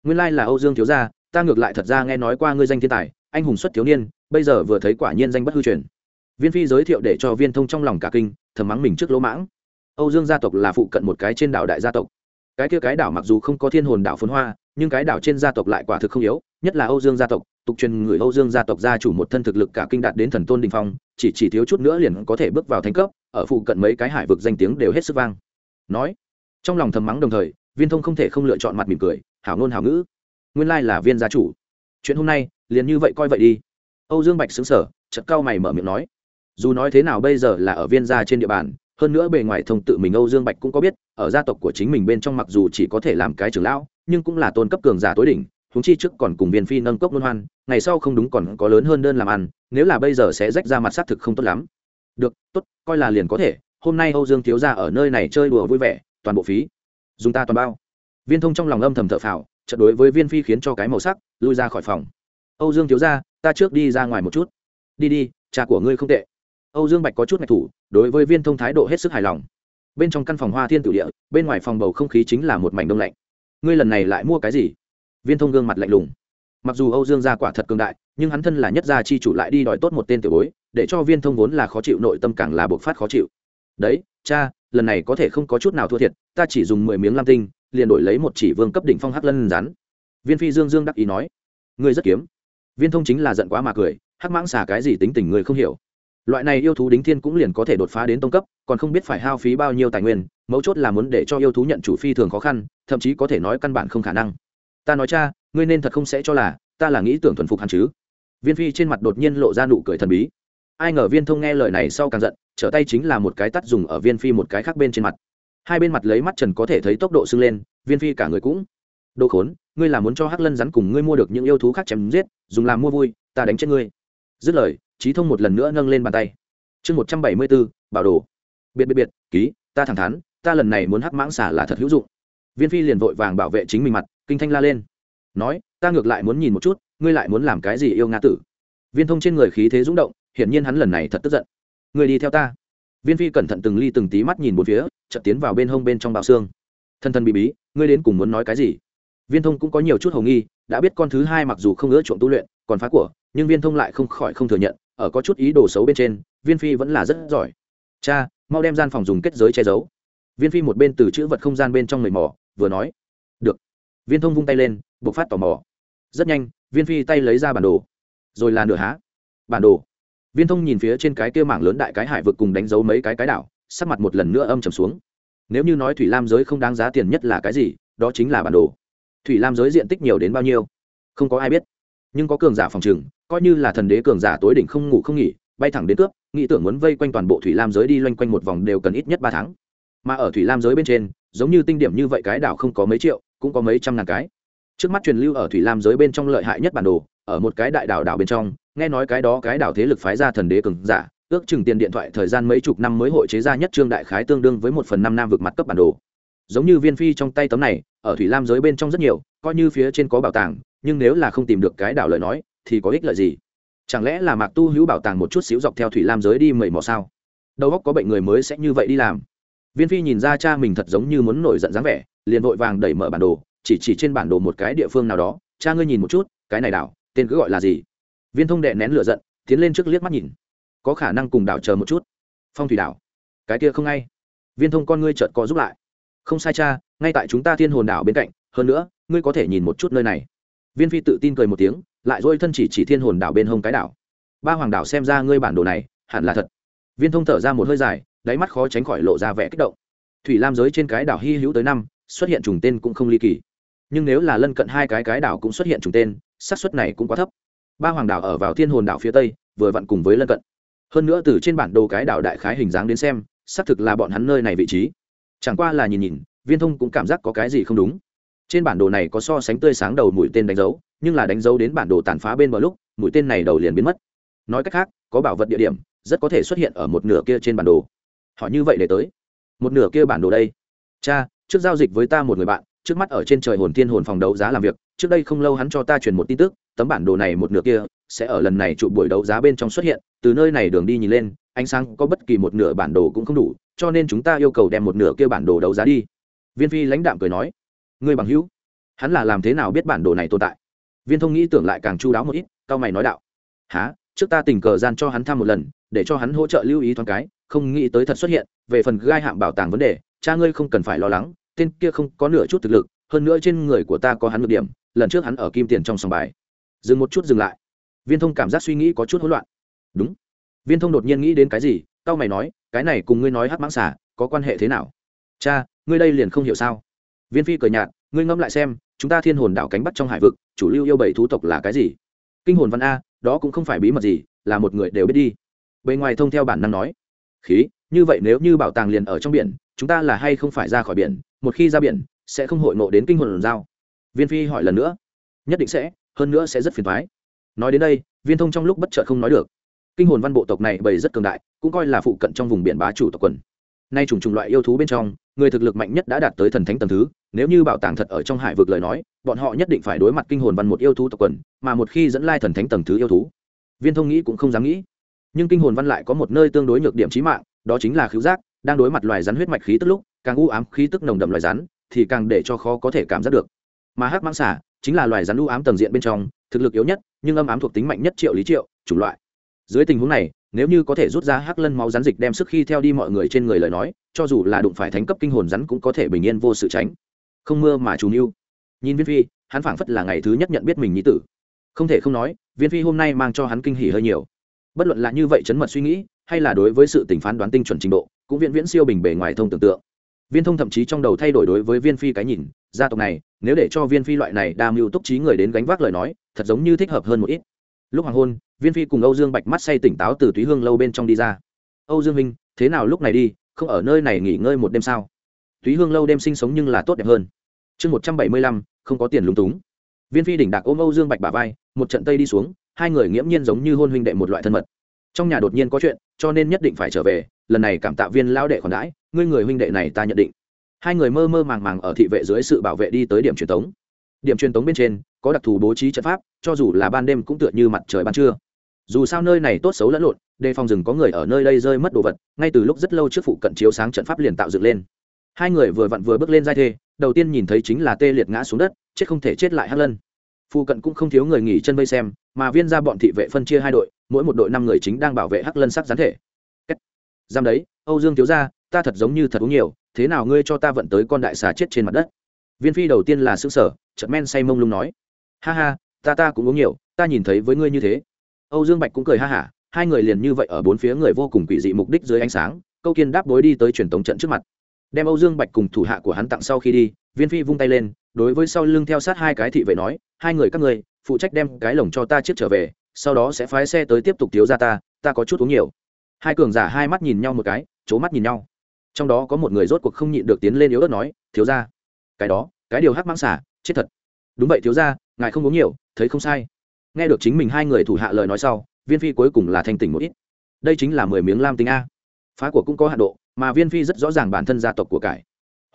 Nguyên lai là âu dương thiếu gia, ta ngược lại thật ra nghe nói qua ngươi danh thiên tài, anh hùng xuất thiếu niên, bây giờ vừa thấy quả nhiên danh bất hư truyền. Viên phi giới thiệu để cho viên thông trong lòng cả kinh thầm mắng mình trước lỗ mãng. Âu dương gia tộc là phụ cận một cái trên đảo đại gia tộc. Cái kia cái đảo mặc dù không có thiên hồn đảo phồn hoa, nhưng cái đảo trên gia tộc lại quả thực không yếu, nhất là âu dương gia tộc, tục truyền người âu dương gia tộc gia chủ một thân thực lực cả kinh đạt đến thần tôn đình phong, chỉ chỉ thiếu chút nữa liền có thể bước vào thánh cấp, ở phụ cận mấy cái hải vực danh tiếng đều hết sức vang. Nói, trong lòng thầm mắng đồng thời, viên thông không thể không lựa chọn mặt mỉm cười, hảo ngôn hảo ngữ. Nguyên lai là viên gia chủ. Chuyện hôm nay, liền như vậy coi vậy đi. Âu dương bạch xứng sở chật cao mày mở miệng nói dù nói thế nào bây giờ là ở viên gia trên địa bàn, hơn nữa bề ngoài thông tự mình âu dương bạch cũng có biết, ở gia tộc của chính mình bên trong mặc dù chỉ có thể làm cái trưởng lão, nhưng cũng là tôn cấp cường giả tối đỉnh húng chi trước còn cùng viên phi nâng cốc luân hoan, ngày sau không đúng còn có lớn hơn đơn làm ăn, nếu là bây giờ sẽ rách ra mặt xác thực không tốt lắm. Được, tốt, coi là liền có thể, hôm nay âu dương thiếu ra ở nơi này chơi đùa vui vẻ, toàn bộ phí. Dùng ta toàn bao. Viên thông trong lòng âm thầm thợ phào trận đối với viên phi khiến cho cái màu sắc, lui ra khỏi phòng. Âu dương thiếu ra ta trước đi ra ngoài một chút. Đi đi, cha của ngươi không tệ âu dương bạch có chút ngạch thủ, đối với viên thông thái độ hết sức hài lòng. Bên trong căn phòng hoa thiên tử địa, bên ngoài phòng bầu không khí chính là một mảnh đông lạnh. Ngươi lần này lại mua cái gì? Viên thông gương mặt lạnh lùng. Mặc dù âu dương gia quả thật cường đại, nhưng hắn thân là nhất gia chi chủ lại đi đòi tốt một tên tiểu bối, để cho viên thông vốn là khó chịu, nội tâm càng là bộc phát khó chịu. Đấy, cha, lần này có thể không có chút nào thua thiệt, ta chỉ dùng mười miếng lam tinh, liền đổi lấy một chỉ vương cấp đỉnh phong hắc lân rắn. Viên phi dương dương đắc ý nói. Ngươi rất kiếm. Viên thông chính là giận quá mà cười, hắc mãng xà cái gì tính tình người không hiểu loại này yêu thú đính thiên cũng liền có thể đột phá đến tông cấp, còn không biết phải hao phí bao nhiêu tài nguyên, mấu chốt là muốn để cho yêu thú nhận chủ phi thường khó khăn, thậm chí có thể nói căn bản không khả năng. Ta nói cha, ngươi nên thật không sẽ cho là, ta là nghĩ tưởng thuần phục hắn chứ. Viên phi trên mặt đột nhiên lộ ra nụ cười thần bí. Ai ngờ viên thông nghe lời này sau càng giận, trở tay chính là một cái tắt dùng ở viên phi một cái khác bên trên mặt. Hai bên mặt lấy mắt trần có thể thấy tốc độ sưng lên, viên phi cả người cũng, đồ khốn, ngươi là muốn cho hắc lân rắn cùng ngươi mua được những yêu thú khác chém giết, dùng làm mua vui, ta đánh chết ngươi. Dứt lời trí thông một lần nữa nâng lên bàn tay. Chương một trăm bảy mươi bốn, bảo đồ. Biệt biệt biệt, ký, ta thẳng thắn, ta lần này muốn hắc mãng xả là thật hữu dụng. Viên phi liền vội vàng bảo vệ chính mình mặt, kinh thanh la lên. Nói, ta ngược lại muốn nhìn một chút, ngươi lại muốn làm cái gì yêu nga tử? Viên thông trên người khí thế rúng động, hiển nhiên hắn lần này thật tức giận. Người đi theo ta. Viên phi cẩn thận từng ly từng tí mắt nhìn một phía, chợt tiến vào bên hông bên trong bào xương. Thân thân bị bí, ngươi đến cùng muốn nói cái gì? Viên thông cũng có nhiều chút hầu nghi, đã biết con thứ hai mặc dù không ưa chuộng tu luyện, còn phá của, nhưng viên thông lại không khỏi không thừa nhận ở có chút ý đồ xấu bên trên, viên phi vẫn là rất giỏi. Cha, mau đem gian phòng dùng kết giới che giấu. Viên phi một bên từ chữ vật không gian bên trong người mỏ vừa nói, được. Viên thông vung tay lên buộc phát tò mò. Rất nhanh, viên phi tay lấy ra bản đồ. Rồi là nửa há. Bản đồ. Viên thông nhìn phía trên cái kia mảng lớn đại cái hải vực cùng đánh dấu mấy cái cái đảo, sắc mặt một lần nữa âm trầm xuống. Nếu như nói thủy lam giới không đáng giá tiền nhất là cái gì, đó chính là bản đồ. Thủy lam giới diện tích nhiều đến bao nhiêu? Không có ai biết nhưng có cường giả phòng trừng coi như là thần đế cường giả tối đỉnh không ngủ không nghỉ, bay thẳng đến cướp, nghĩ tưởng muốn vây quanh toàn bộ thủy lam giới đi loanh quanh một vòng đều cần ít nhất ba tháng. Mà ở thủy lam giới bên trên, giống như tinh điểm như vậy cái đảo không có mấy triệu, cũng có mấy trăm ngàn cái. Trước mắt truyền lưu ở thủy lam giới bên trong lợi hại nhất bản đồ, ở một cái đại đảo đảo bên trong, nghe nói cái đó cái đảo thế lực phái ra thần đế cường giả, ước chừng tiền điện thoại thời gian mấy chục năm mới hội chế ra nhất trương đại khái tương đương với một phần năm nam vực mặt cấp bản đồ. Giống như viên phi trong tay tấm này, ở thủy lam giới bên trong rất nhiều, coi như phía trên có bảo tàng nhưng nếu là không tìm được cái đảo lời nói, thì có ích lợi gì? Chẳng lẽ là mạc tu hữu bảo tàng một chút xíu dọc theo thủy lam giới đi mầy mò sao? Đầu óc có bệnh người mới sẽ như vậy đi làm. Viên phi nhìn ra cha mình thật giống như muốn nổi giận dáng vẻ, liền vội vàng đẩy mở bản đồ, chỉ chỉ trên bản đồ một cái địa phương nào đó. Cha ngươi nhìn một chút, cái này đảo, tên cứ gọi là gì? Viên thông đệ nén lửa giận, tiến lên trước liếc mắt nhìn. Có khả năng cùng đảo chờ một chút. Phong thủy đảo. Cái kia không ngay. Viên thông con ngươi chợt có giúp lại. Không sai cha, ngay tại chúng ta thiên hồn đảo bên cạnh, hơn nữa, ngươi có thể nhìn một chút nơi này viên phi tự tin cười một tiếng, lại dôi thân chỉ chỉ thiên hồn đảo bên hông cái đảo. Ba hoàng đảo xem ra ngươi bản đồ này, hẳn là thật. Viên thông thở ra một hơi dài, đáy mắt khó tránh khỏi lộ ra vẻ kích động. Thủy lam giới trên cái đảo hy hữu tới năm, xuất hiện trùng tên cũng không ly kỳ. Nhưng nếu là lân cận hai cái cái đảo cũng xuất hiện trùng tên, xác suất này cũng quá thấp. Ba hoàng đảo ở vào thiên hồn đảo phía tây, vừa vặn cùng với lân cận. Hơn nữa từ trên bản đồ cái đảo đại khái hình dáng đến xem, xác thực là bọn hắn nơi này vị trí. Chẳng qua là nhìn nhìn, viên thông cũng cảm giác có cái gì không đúng trên bản đồ này có so sánh tươi sáng đầu mũi tên đánh dấu, nhưng là đánh dấu đến bản đồ tàn phá bên bờ lúc, mũi tên này đầu liền biến mất. Nói cách khác, có bảo vật địa điểm, rất có thể xuất hiện ở một nửa kia trên bản đồ. Họ như vậy để tới. Một nửa kia bản đồ đây. Cha, trước giao dịch với ta một người bạn, trước mắt ở trên trời hồn thiên hồn phòng đấu giá làm việc, trước đây không lâu hắn cho ta truyền một tin tức, tấm bản đồ này một nửa kia sẽ ở lần này trụ buổi đấu giá bên trong xuất hiện, từ nơi này đường đi nhìn lên, ánh sáng có bất kỳ một nửa bản đồ cũng không đủ, cho nên chúng ta yêu cầu đem một nửa kia bản đồ đấu giá đi. Viên phi lãnh đạm cười nói người bằng hữu. Hắn là làm thế nào biết bản đồ này tồn tại? Viên thông nghĩ tưởng lại càng chu đáo một ít, cao mày nói đạo. Há trước ta tình cờ gian cho hắn thăm một lần, để cho hắn hỗ trợ lưu ý thoáng cái, không nghĩ tới thật xuất hiện, về phần gai hạm bảo tàng vấn đề, cha ngươi không cần phải lo lắng, tên kia không có nửa chút thực lực, hơn nữa trên người của ta có hắn một điểm, lần trước hắn ở kim tiền trong sòng bài. Dừng một chút dừng lại. Viên thông cảm giác suy nghĩ có chút hỗn loạn. Đúng. Viên thông đột nhiên nghĩ đến cái gì tao mày nói, cái này cùng ngươi nói hát mãng xả có quan hệ thế nào? Cha, ngươi đây liền không hiểu sao? Viên phi cười nhạt, ngươi ngẫm lại xem, chúng ta thiên hồn đảo cánh bắt trong hải vực, chủ lưu yêu bảy thú tộc là cái gì? Kinh hồn văn a, đó cũng không phải bí mật gì, là một người đều biết đi. Bề ngoài thông theo bản năng nói. Khí, như vậy nếu như bảo tàng liền ở trong biển, chúng ta là hay không phải ra khỏi biển, một khi ra biển, sẽ không hội ngộ đến kinh hồn giao? Viên phi hỏi lần nữa. Nhất định sẽ, hơn nữa sẽ rất phiền thoái nói đến đây, viên thông trong lúc bất chợt không nói được. Kinh hồn văn bộ tộc này bầy rất cường đại, cũng coi là phụ cận trong vùng biển bá chủ tộc quần. Nay trùng trùng loại yêu thú bên trong người thực lực mạnh nhất đã đạt tới thần thánh tầng thứ, nếu như bảo tàng thật ở trong hải vực lời nói, bọn họ nhất định phải đối mặt kinh hồn văn một yêu thú tộc quần, mà một khi dẫn lai thần thánh tầng thứ yêu thú. Viên thông nghĩ cũng không dám nghĩ. Nhưng kinh hồn văn lại có một nơi tương đối nhược điểm trí mạng, đó chính là khiếu giác, đang đối mặt loài rắn huyết mạch khí tức lúc, càng u ám khí tức nồng đậm loài rắn, thì càng để cho khó có thể cảm giác được. Mà hắc mãng xả chính là loài rắn u ám tầng diện bên trong, thực lực yếu nhất, nhưng âm ám thuộc tính mạnh nhất triệu lý triệu, chủng loại. Dưới tình huống này nếu như có thể rút ra hắc lân máu rắn dịch đem sức khi theo đi mọi người trên người lời nói, cho dù là đụng phải thánh cấp kinh hồn rắn cũng có thể bình yên vô sự tránh. Không mưa mà trù yêu nhìn viên phi, hắn phảng phất là ngày thứ nhất nhận biết mình nhí tử. Không thể không nói, viên phi hôm nay mang cho hắn kinh hỉ hơi nhiều. Bất luận là như vậy chấn mật suy nghĩ, hay là đối với sự tình phán đoán tinh chuẩn trình độ, cũng viễn viễn siêu bình bề ngoài thông tưởng tượng. Viên thông thậm chí trong đầu thay đổi đối với viên phi cái nhìn, gia tộc này, nếu để cho viên phi loại này đa mưu túc trí người đến gánh vác lời nói, thật giống như thích hợp hơn một ít lúc hoàng hôn, viên phi cùng âu dương bạch mắt say tỉnh táo từ túy hương lâu bên trong đi ra. Âu dương minh thế nào lúc này đi? Không ở nơi này nghỉ ngơi một đêm sao? Túy hương lâu đêm sinh sống nhưng là tốt đẹp hơn. Chương một trăm bảy mươi lăm, không có tiền lúng túng. Viên phi đỉnh đạc ôm âu dương bạch bà vai, một trận tây đi xuống, hai người nghiễm nhiên giống như hôn huynh đệ một loại thân mật. Trong nhà đột nhiên có chuyện, cho nên nhất định phải trở về, lần này cảm tạ viên lao đệ khoản đãi, ngươi người huynh đệ này ta nhận định. Hai người mơ mơ màng màng ở thị vệ dưới sự bảo vệ đi tới điểm truyền tống. Điểm truyền tống bên trên, có đặc thù bố trí trận pháp cho dù là ban đêm cũng tựa như mặt trời ban trưa. Dù sao nơi này tốt xấu lẫn lộn, đề phòng rừng có người ở nơi đây rơi mất đồ vật, ngay từ lúc rất lâu trước phụ cận chiếu sáng trận pháp liền tạo dựng lên. Hai người vừa vặn vừa bước lên giai thê, đầu tiên nhìn thấy chính là tê liệt ngã xuống đất, chết không thể chết lại hắc lân. Phụ cận cũng không thiếu người nghỉ chân vây xem, mà viên ra bọn thị vệ phân chia hai đội, mỗi một đội năm người chính đang bảo vệ hắc lân sắc gián thể. Giam đấy, âu dương thiếu ra ta thật giống như thật uống nhiều, thế nào ngươi cho ta vận tới con đại xà chết trên mặt đất? Viên phi đầu tiên là xứ sở chợt men say mông lung nói. Ha ha ta ta cũng uống nhiều, ta nhìn thấy với ngươi như thế. Âu dương bạch cũng cười ha hả, hai người liền như vậy ở bốn phía người vô cùng quỷ dị mục đích dưới ánh sáng, câu kiên đáp bối đi tới truyền tống trận trước mặt. Đem âu dương bạch cùng thủ hạ của hắn tặng sau khi đi, viên phi vung tay lên, đối với sau lưng theo sát hai cái thị vệ nói, hai người các ngươi, phụ trách đem cái lồng cho ta chiếc trở về, sau đó sẽ phái xe tới tiếp tục thiếu ra ta ta có chút uống nhiều. Hai cường giả hai mắt nhìn nhau một cái c mắt nhìn nhau. Trong đó có một người rốt cuộc không nhịn được tiến lên yếu ớt nói, thiếu ra cái đó, cái điều hắc mang xả chết thật. Đúng vậy, thiếu ra ngài không uống nhiều, thấy không sai. Nghe được chính mình hai người thủ hạ lời nói sau, viên phi cuối cùng là thanh tỉnh một ít. Đây chính là mười miếng lam tinh a. Phá của cũng có hạ độ, mà viên phi rất rõ ràng bản thân gia tộc của cải.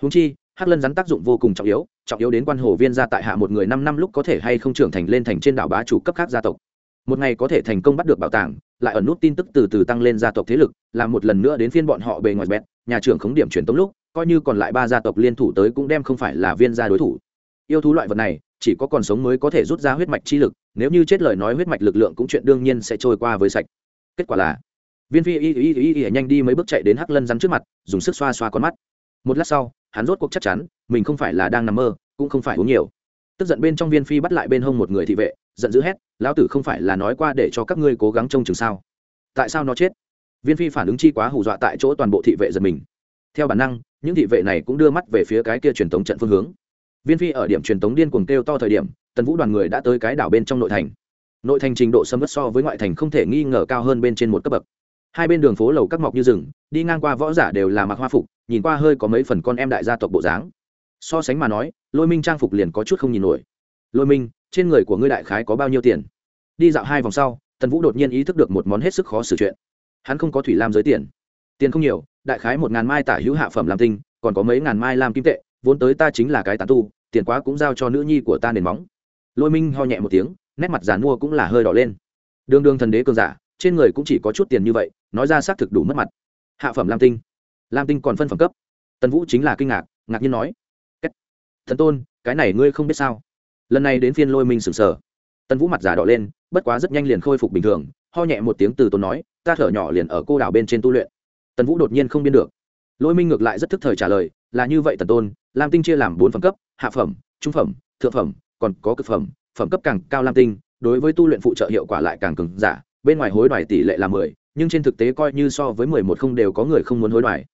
Húng chi, hắc lân rắn tác dụng vô cùng trọng yếu trọng yếu đến quan hồ viên gia tại hạ một người năm năm lúc có thể hay không trưởng thành lên thành trên đảo bá chủ cấp khác gia tộc. Một ngày có thể thành công bắt được bảo tàng, lại ẩn nút tin tức từ từ tăng lên gia tộc thế lực, làm một lần nữa đến phiên bọn họ bề ngoài bẹt, nhà trưởng khống điểm truyền tống lúc, coi như còn lại ba gia tộc liên thủ tới cũng đem không phải là viên gia đối thủ. Yêu thú loại vật này chỉ có còn sống mới có thể rút ra huyết mạch chi lực, nếu như chết lời nói huyết mạch lực lượng cũng chuyện đương nhiên sẽ trôi qua với sạch. Kết quả là, viên phi y y y y nhanh đi mấy bước chạy đến hắc lân rắn trước mặt, dùng sức xoa xoa con mắt. Một lát sau, hắn rốt cuộc chắc chắn, mình không phải là đang nằm mơ, cũng không phải uống nhiều. Tức giận bên trong viên phi bắt lại bên hông một người thị vệ, giận dữ hét, lão tử không phải là nói qua để cho các ngươi cố gắng trông chừng sao? Tại sao nó chết? Viên phi phản ứng chi quá hù dọa tại chỗ toàn bộ thị vệ giật mình. Theo bản năng, những thị vệ này cũng đưa mắt về phía cái kia truyền thống trận phương hướng viên phi ở điểm truyền tống điên cuồng kêu to thời điểm, tần vũ đoàn người đã tới cái đảo bên trong nội thành. Nội thành trình độ xâm mất so với ngoại thành không thể nghi ngờ cao hơn bên trên một cấp bậc. Hai bên đường phố lầu các mọc như rừng, đi ngang qua võ giả đều là mặc hoa phục, nhìn qua hơi có mấy phần con em đại gia tộc bộ dáng. So sánh mà nói, lôi minh trang phục liền có chút không nhìn nổi. Lôi minh, trên người của ngươi đại khái có bao nhiêu tiền? Đi dạo hai vòng sau, tần vũ đột nhiên ý thức được một món hết sức khó xử chuyện. Hắn không có thủy lam giới tiền. Tiền không nhiều, đại khái một ngàn mai tả hữu hạ phẩm làm tinh, còn có mấy ngàn mai làm kim tệ, vốn tới ta chính là cái tán tu tiền quá cũng giao cho nữ nhi của ta nền móng. Lôi minh ho nhẹ một tiếng, nét mặt giàn mua cũng là hơi đỏ lên. Đường đường thần đế cường giả, trên người cũng chỉ có chút tiền như vậy, nói ra xác thực đủ mất mặt. Hạ phẩm lam tinh. Lam tinh còn phân phẩm cấp. Tần vũ chính là kinh ngạc ngạc nhiên nói thần tôn, cái này ngươi không biết sao? Lần này đến phiên lôi minh sừng sờ. Tần vũ mặt giả đỏ lên, bất quá rất nhanh liền khôi phục bình thường, ho nhẹ một tiếng từ tôn nói, ta thở nhỏ liền ở cô đảo bên trên tu luyện. Tần vũ đột nhiên không biên được lôi minh ngược lại rất thức thời trả lời, là như vậy tần tôn, lam tinh chia làm bốn phẩm cấp, hạ phẩm, trung phẩm, thượng phẩm, còn có cực phẩm phẩm cấp càng cao lam tinh, đối với tu luyện phụ trợ hiệu quả lại càng cứng giả, bên ngoài hối đoái tỷ lệ là mười, nhưng trên thực tế coi như so với mười một không đều có người không muốn hối đoái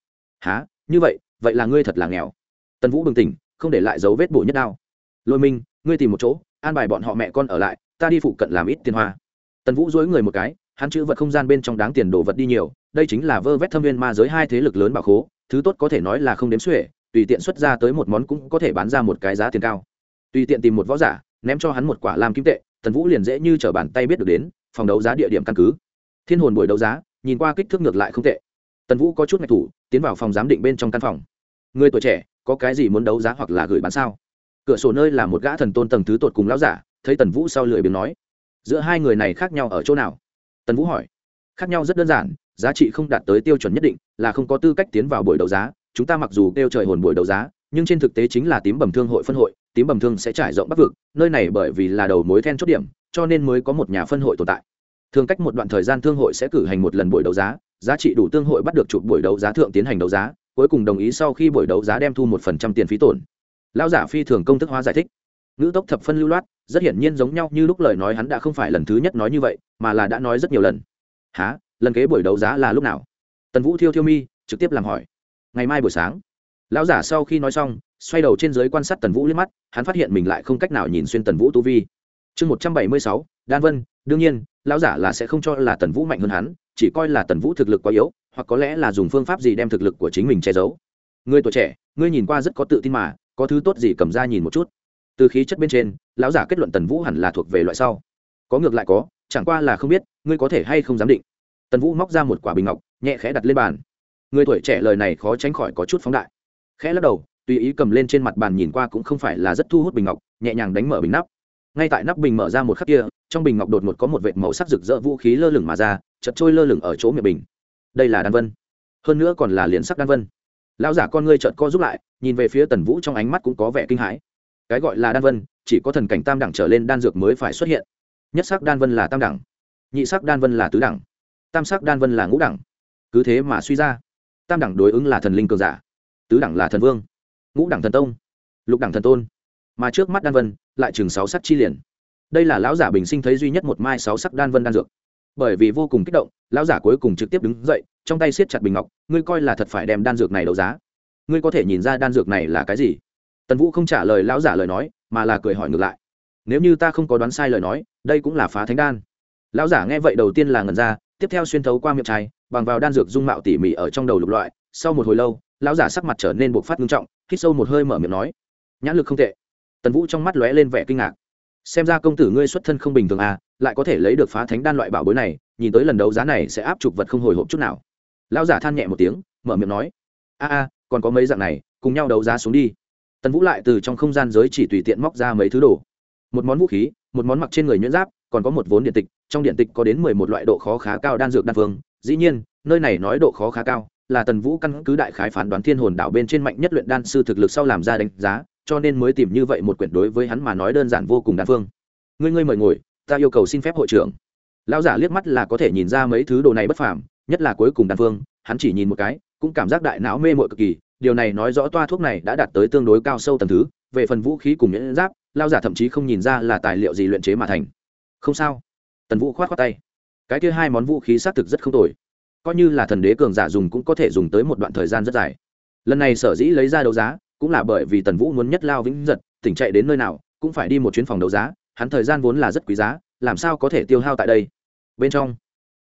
há như vậy vậy là ngươi thật là nghèo. Tần vũ bừng tỉnh, không để lại dấu vết bổ nhất đao. Lôi minh, ngươi tìm một chỗ, an bài bọn họ mẹ con ở lại, ta đi phụ cận làm ít tiền hoa. Tần vũ dối người một cái, hắn chữ vật không gian bên trong đáng tiền đồ vật đi nhiều, đây chính là vơ vét thâm viên ma giới hai thế lực lớn bảo khố thứ tốt có thể nói là không đếm xuể, tùy tiện xuất ra tới một món cũng có thể bán ra một cái giá tiền cao. Tùy tiện tìm một võ giả, ném cho hắn một quả làm kim tệ, tần vũ liền dễ như t r ở bàn tay biết được đến, phòng đấu giá địa điểm căn cứ. Thiên hồn buổi đấu giá, nhìn qua kích thước ngược lại không tệ. Tần vũ có chút ngạch thủ, tiến vào phòng giám định bên trong căn phòng. Người tuổi trẻ, có cái gì muốn đấu giá hoặc là gửi bán sao? Cửa sổ nơi là một gã thần tôn tầng thứ tột cùng lão giả, thấy tần vũ sau lười biếng nói. Giữa hai người này khác nhau ở chỗ nào? Tần vũ hỏi. Khác nhau rất đơn giản giá trị không đạt tới tiêu chuẩn nhất định, là không có tư cách tiến vào buổi đấu giá. Chúng ta mặc dù kêu trời hồn buổi đấu giá, nhưng trên thực tế chính là tím bầm thương hội phân hội, tím bầm thương sẽ trải rộng bắc vực, nơi này bởi vì là đầu mối then chốt điểm, cho nên mới có một nhà phân hội tồn tại. Thường cách một đoạn thời gian thương hội sẽ cử hành một lần buổi đấu giá giá trị đủ tương hội bắt được chụp buổi đấu giá thượng tiến hành đấu giá, cuối cùng đồng ý sau khi buổi đấu giá đem thu một phần trăm tiền phí tổn. Lão giả phi thường công thức hóa giải thích. Ngữ tốc thập phân lưu loát, rất hiển nhiên giống nhau như lúc lời nói hắn đã không phải lần thứ nhất nói như vậy, mà là đã nói rất nhiều lần. Há lần kế buổi đấu giá là lúc nào? Tần vũ thiêu thiêu mi trực tiếp làm hỏi. Ngày mai buổi sáng. Lão giả sau khi nói xong, xoay đầu trên giới quan sát tần vũ liếc mắt, hắn phát hiện mình lại không cách nào nhìn xuyên tần vũ tu vi. Chương một trăm bảy mươi sáu, đan vân, đương nhiên, lão giả là sẽ không cho là tần vũ mạnh hơn hắn, chỉ coi là tần vũ thực lực quá yếu, hoặc có lẽ là dùng phương pháp gì đem thực lực của chính mình che giấu. Người tuổi trẻ, ngươi nhìn qua rất có tự tin mà, có thứ tốt gì cầm ra nhìn một chút. Từ khí chất bên trên, lão giả kết luận tần vũ hẳn là thuộc về loại sau. Có ngược lại có, chẳng qua là không biết, ngươi có thể hay không giám định tần vũ móc ra một quả bình ngọc, nhẹ khẽ đặt lên bàn. Người tuổi trẻ lời này khó tránh khỏi có chút phóng đại. Khẽ lắc đầu, tùy ý cầm lên trên mặt bàn nhìn qua cũng không phải là rất thu hút bình ngọc, nhẹ nhàng đánh mở bình nắp. Ngay tại nắp bình mở ra một khắc kia, trong bình ngọc đột ngột có một vệt màu sắc rực rỡ vũ khí lơ lửng mà ra chật trôi lơ lửng ở chỗ miệng bình. Đây là đan vân. Hơn nữa còn là liền sắc đan vân. Lão giả con ngươi trợt co giúp lại, nhìn về phía tần vũ trong ánh mắt cũng có vẻ kinh hãi. Cái gọi là đan vân, chỉ có thần cảnh tam đẳng trở lên đan dược mới phải xuất hiện. Nhất sắc đan vân là tam đẳng, nhị sắc đan vân là tứ đẳng tam sắc đan vân là ngũ đẳng. Cứ thế mà suy ra, tam đẳng đối ứng là thần linh cường giả, tứ đẳng là thần vương, ngũ đẳng thần tông, lục đẳng thần tôn. Mà trước mắt đan vân lại chừng sáu sắc chi liền. Đây là lão giả bình sinh thấy duy nhất một mai sáu sắc đan vân đan dược. Bởi vì vô cùng kích động, lão giả cuối cùng trực tiếp đứng dậy, trong tay siết chặt bình ngọc, ngươi coi là thật phải đem đan dược này đấu giá. Ngươi có thể nhìn ra đan dược này là cái gì? Tần vũ không trả lời lão giả lời nói, mà là cười hỏi ngược lại. Nếu như ta không có đoán sai lời nói, đây cũng là phá thánh đan. Lão giả nghe vậy đầu tiên là ngần ra tiếp theo xuyên thấu qua miệng trai bằng vào đan dược dung mạo tỉ mỉ ở trong đầu lục loại, sau một hồi lâu, lão giả sắc mặt trở nên bộc phát nghiêm trọng, hít sâu một hơi mở miệng nói, nhãn lực không tệ. Tần vũ trong mắt lóe lên vẻ kinh ngạc. Xem ra công tử ngươi xuất thân không bình thường à lại có thể lấy được phá thánh đan loại bảo bối này, nhìn tới lần đấu giá này sẽ áp trục vật không hồi hộp chút nào. Lão giả than nhẹ một tiếng, mở miệng nói, a a, còn có mấy dạng này, cùng nhau đấu giá xuống đi. Tần vũ lại từ trong không gian giới chỉ tùy tiện móc ra mấy thứ đồ. Một món vũ khí, một món mặc trên người nhuyễn giáp còn có một vốn điện tịch, trong điện tịch có đến mười một loại độ khó khá cao đan dược đan phương. Dĩ nhiên, nơi này nói độ khó khá cao là tần vũ căn cứ đại khái phán đoán thiên hồn đảo bên trên mạnh nhất luyện đan sư thực lực sau làm ra đánh giá, cho nên mới tìm như vậy một quyển đối với hắn mà nói đơn giản vô cùng đan phương. Ngươi ngươi mời ngồi, ta yêu cầu xin phép hội trưởng. Lão giả liếc mắt là có thể nhìn ra mấy thứ đồ này bất phàm, nhất là cuối cùng đan phương, hắn chỉ nhìn một cái, cũng cảm giác đại não mê mội cực kỳ, điều này nói rõ toa thuốc này đã đạt tới tương đối cao sâu tầng thứ, về phần vũ khí cùng nhẫn giáp lao giả thậm chí không nhìn ra là tài liệu gì luyện chế mà thành không sao. Tần vũ khoát khoát tay. Cái kia hai món vũ khí xác thực rất không tồi. Coi như là thần đế cường giả dùng cũng có thể dùng tới một đoạn thời gian rất dài. Lần này sở dĩ lấy ra đấu giá, cũng là bởi vì tần vũ muốn nhất lao vĩnh giật tỉnh chạy đến nơi nào, cũng phải đi một chuyến phòng đấu giá, hắn thời gian vốn là rất quý giá, làm sao có thể tiêu hao tại đây? Bên trong,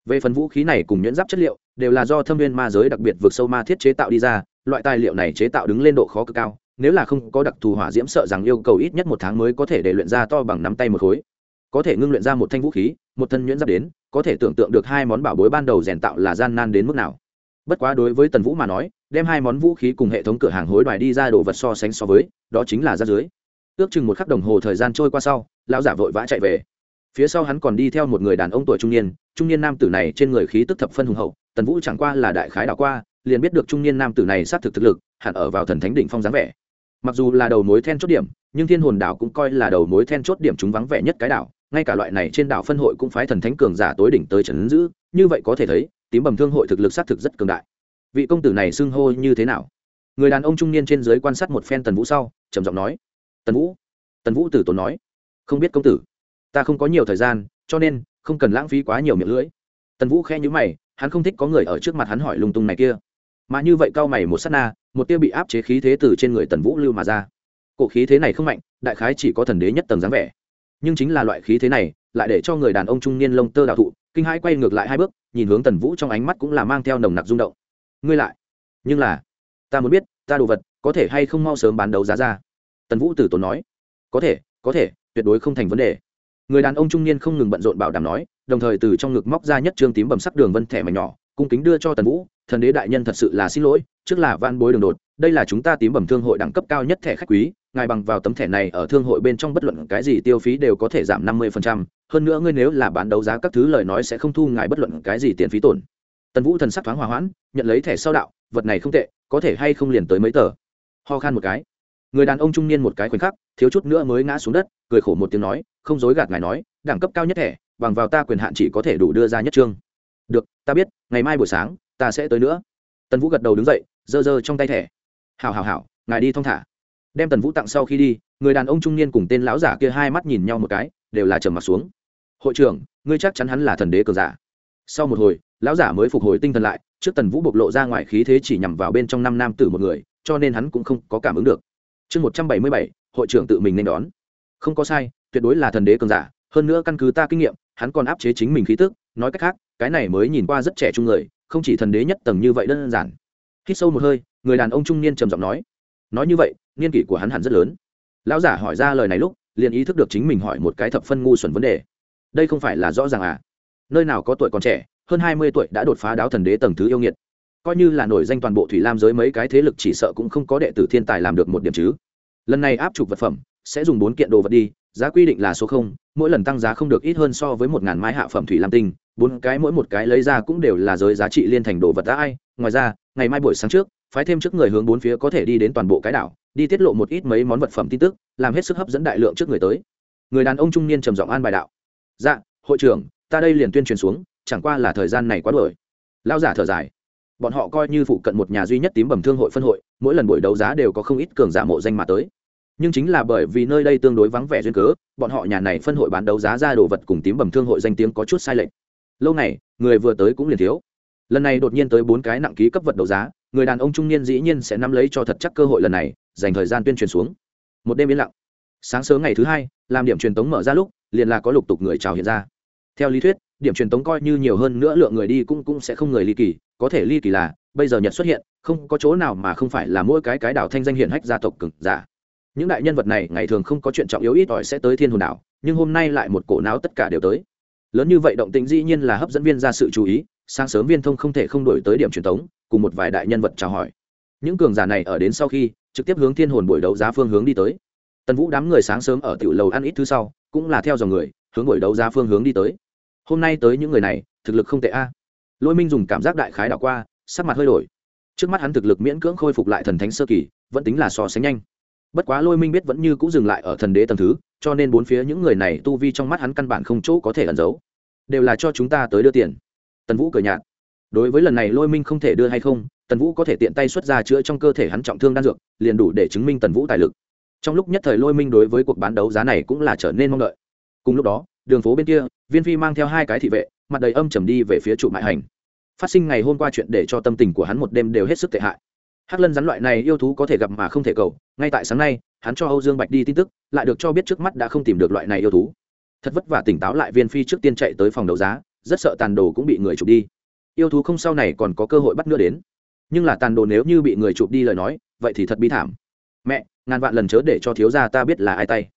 về phần vũ khí này cùng nhuyễn giáp chất liệu, đều là do thâm viên ma giới đặc biệt vượt sâu ma thiết chế tạo đi ra, loại tài liệu này chế tạo đứng lên độ khó cực cao, nếu là không có đặc thù hỏa diễm sợ rằng yêu cầu ít nhất một tháng mới có thể để luyện ra to bằng nắm tay một khối có thể ngưng luyện ra một thanh vũ khí, một thân nhuyễn giáp đến, có thể tưởng tượng được hai món bảo bối ban đầu rèn tạo là gian nan đến mức nào. Bất quá đối với tần vũ mà nói, đem hai món vũ khí cùng hệ thống cửa hàng hối đoài đi ra đồ vật so sánh so với, đó chính là ra dưới. Ước chừng một khắc đồng hồ thời gian trôi qua sau, lão giả vội vã chạy về. Phía sau hắn còn đi theo một người đàn ông tuổi trung niên trung niên nam tử này trên người khí tức thập phân hùng hậu, tần vũ chẳng qua là đại khái đảo qua, liền biết được trung niên nam tử này xác thực thực lực, hẳn ở vào thần thánh đỉnh phong dáng vẻ. Mặc dù là đầu mối then chốt điểm, nhưng thiên hồn đảo cũng coi là đầu mối then chốt điểm chúng vắng vẻ nhất cái đảo ngay cả loại này trên đảo phân hội cũng phái thần thánh cường giả tối đỉnh tới trấn giữ, như vậy có thể thấy, tím bầm thương hội thực lực xác thực rất cường đại. Vị công tử này xưng hô như thế nào? Người đàn ông trung niên trên dưới quan sát một phen tần vũ sau, trầm giọng nói, tần vũ. Tần vũ tử tốn nói, không biết công tử, ta không có nhiều thời gian, cho nên không cần lãng phí quá nhiều miệng lưỡi. Tần vũ khe nhữ mày, hắn không thích có người ở trước mặt hắn hỏi lung tung này kia. Mà như vậy cao mày một s á t na, một tia bị áp chế khí thế từ trên người tần vũ lưu mà ra. Cổ khí thế này không mạnh, đại khái chỉ có thần đế nhất tầng dáng vẻ nhưng chính là loại khí thế này, lại để cho người đàn ông trung niên lông tơ đạo thụ, kinh hãi quay ngược lại hai bước, nhìn hướng tần vũ trong ánh mắt cũng là mang theo nồng nặc rung động. Ngươi lại? Nhưng là, ta muốn biết, ta đồ vật có thể hay không mau sớm bán đấu giá ra? Tần vũ tử tốn nói. Có thể có thể, tuyệt đối không thành vấn đề. Người đàn ông trung niên không ngừng bận rộn bảo đảm nói, đồng thời từ trong ngực móc ra nhất trương tím bầm sắc đường vân thẻ mảnh nhỏ, cung kính đưa cho tần vũ, thần đế đại nhân thật sự là xin lỗi, trước là van bối đường đột, đây là chúng ta tím bẩm thương hội đẳng cấp cao nhất thẻ khách quý ngài bằng vào tấm thẻ này ở thương hội bên trong bất luận cái gì tiêu phí đều có thể giảm năm mươi hơn nữa ngươi nếu là bán đấu giá các thứ lời nói sẽ không thu ngài bất luận cái gì tiền phí tổn. Tần vũ thần sắc thoáng hòa hoãn nhận lấy thẻ sau đạo vật này không tệ có thể hay không liền tới mấy tờ. Ho khan một cái. Người đàn ông trung niên một cái khoảnh khắc thiếu chút nữa mới ngã xuống đất cười khổ một tiếng nói không dối gạt ngài nói đẳng cấp cao nhất thẻ bằng vào ta quyền hạn chỉ có thể đủ đưa ra nhất trương được ta biết ngày mai buổi sáng ta sẽ tới nữa. Tần vũ gật đầu đứng dậy giơ giơ trong tay thẻ. Hảo hảo hảo, ngài đi thong thả đem tần vũ tặng sau khi đi, người đàn ông trung niên cùng tên lão giả kia hai mắt nhìn nhau một cái, đều là trầm mặt xuống. Hội trưởng, ngươi chắc chắn hắn là thần đế cờ giả. Sau một hồi, lão giả mới phục hồi tinh thần lại, trước tần vũ bộc lộ ra ngoài khí thế chỉ nhằm vào bên trong năm nam tử một người, cho nên hắn cũng không có cảm ứng được. Chương một trăm bảy mươi bảy, hội trưởng tự mình nên đón. Không có sai, tuyệt đối là thần đế cường giả, hơn nữa căn cứ ta kinh nghiệm, hắn còn áp chế chính mình khí tức, nói cách khác, cái này mới nhìn qua rất trẻ trung người, không chỉ thần đế nhất tầng như vậy đơn giản. Hít sâu một hơi, người đàn ông trung niên trầm giọng nói nói như vậy, niên kỷ của hắn hẳn rất lớn. Lão giả hỏi ra lời này lúc, liền ý thức được chính mình hỏi một cái thập phân ngu xuẩn vấn đề. Đây không phải là rõ ràng à? Nơi nào có tuổi còn trẻ, hơn hai mươi tuổi đã đột phá đáo thần đế tầng thứ yêu nghiệt. Coi như là nổi danh toàn bộ thủy lam giới mấy cái thế lực chỉ sợ cũng không có đệ tử thiên tài làm được một điểm chứ. Lần này áp trục vật phẩm, sẽ dùng bốn kiện đồ vật đi, giá quy định là số không, mỗi lần tăng giá không được ít hơn so với một ngàn mái hạ phẩm thủy lam tinh, bốn cái mỗi một cái lấy ra cũng đều là giới giá trị liên thành đồ vật đã ai. Ngoài ra, ngày mai buổi sáng trước phái thêm trước người hướng bốn phía có thể đi đến toàn bộ cái đảo, đi tiết lộ một ít mấy món vật phẩm tin tức, làm hết sức hấp dẫn đại lượng trước người tới. Người đàn ông trung niên trầm giọng an bài đạo. Dạ hội trưởng, ta đây liền tuyên truyền xuống, chẳng qua là thời gian này quá đổi lao giả thở dài. Bọn họ coi như phụ cận một nhà duy nhất tím bẩm thương hội phân hội, mỗi lần buổi đấu giá đều có không ít cường giả mộ danh mà tới. Nhưng chính là bởi vì nơi đây tương đối vắng vẻ duyên cớ, bọn họ nhà này phân hội bán đấu giá ra đồ vật cùng tím bẩm thương hội danh tiếng có chút sai lệch. Lâu này người vừa tới cũng liền thiếu. Lần này đột nhiên tới bốn cái nặng ký cấp vật đấu giá người đàn ông trung niên dĩ nhiên sẽ nắm lấy cho thật chắc cơ hội lần này, dành thời gian tuyên truyền xuống. Một đêm yên lặng. Sáng sớm ngày thứ hai, làm điểm truyền tống mở ra lúc, liền là có lục tục người chào hiện ra. Theo lý thuyết, điểm truyền tống coi như nhiều hơn nữa lượng người đi cũng cũng sẽ không người ly kỳ, có thể ly kỳ là, bây giờ nhật xuất hiện, không có chỗ nào mà không phải là mỗi cái cái đảo thanh danh hiển hách gia tộc cực giả. Những đại nhân vật này ngày thường không có chuyện trọng yếu ít ỏi sẽ tới thiên hồn đảo, nhưng hôm nay lại một cổ não tất cả đều tới. Lớn như vậy động tĩnh dĩ nhiên là hấp dẫn viên ra sự chú ý sáng sớm viên thông không thể không đổi tới điểm truyền thống, cùng một vài đại nhân vật chào hỏi. Những cường giả này ở đến sau khi trực tiếp hướng thiên hồn buổi đấu giá phương hướng đi tới. Tần vũ đám người sáng sớm ở tiểu lầu ăn ít thứ sau cũng là theo dòng người hướng buổi đấu giá phương hướng đi tới. Hôm nay tới những người này thực lực không tệ a. Lôi minh dùng cảm giác đại khái đảo qua sắc mặt hơi đổi. Trước mắt hắn thực lực miễn cưỡng khôi phục lại thần thánh sơ kỳ vẫn tính là so sánh nhanh. Bất quá lôi minh biết vẫn như cũng dừng lại ở thần đế tầm thứ cho nên bốn phía những người này tu vi trong mắt hắn căn bản không chỗ có thể ẩn giấu. Đều là cho chúng ta tới đưa tiền tần vũ cười nhạt. Đối với lần này lôi minh không thể đưa hay không, tần vũ có thể tiện tay xuất ra chữa trong cơ thể hắn trọng thương đan dược, liền đủ để chứng minh tần vũ tài lực. Trong lúc nhất thời lôi minh đối với cuộc bán đấu giá này cũng là trở nên mong đợi. Cùng lúc đó, đường phố bên kia, viên phi mang theo hai cái thị vệ, mặt đầy âm trầm đi về phía trụ mại hành. Phát sinh ngày hôm qua chuyện để cho tâm tình của hắn một đêm đều hết sức tệ hại. Hắc lân rắn loại này yêu thú có thể gặp mà không thể cầu, ngay tại sáng nay, hắn cho âu dương bạch đi tin tức, lại được cho biết trước mắt đã không tìm được loại này yêu thú. Thật vất vả tỉnh táo lại viên phi trước tiên chạy tới phòng đấu giá rất sợ tàn đồ cũng bị người chụp đi. Yêu thú không sau này còn có cơ hội bắt nữa đến. Nhưng là tàn đồ nếu như bị người chụp đi lời nói, vậy thì thật bi thảm. Mẹ, ngàn vạn lần chớ để cho thiếu gia ta biết là ai tay.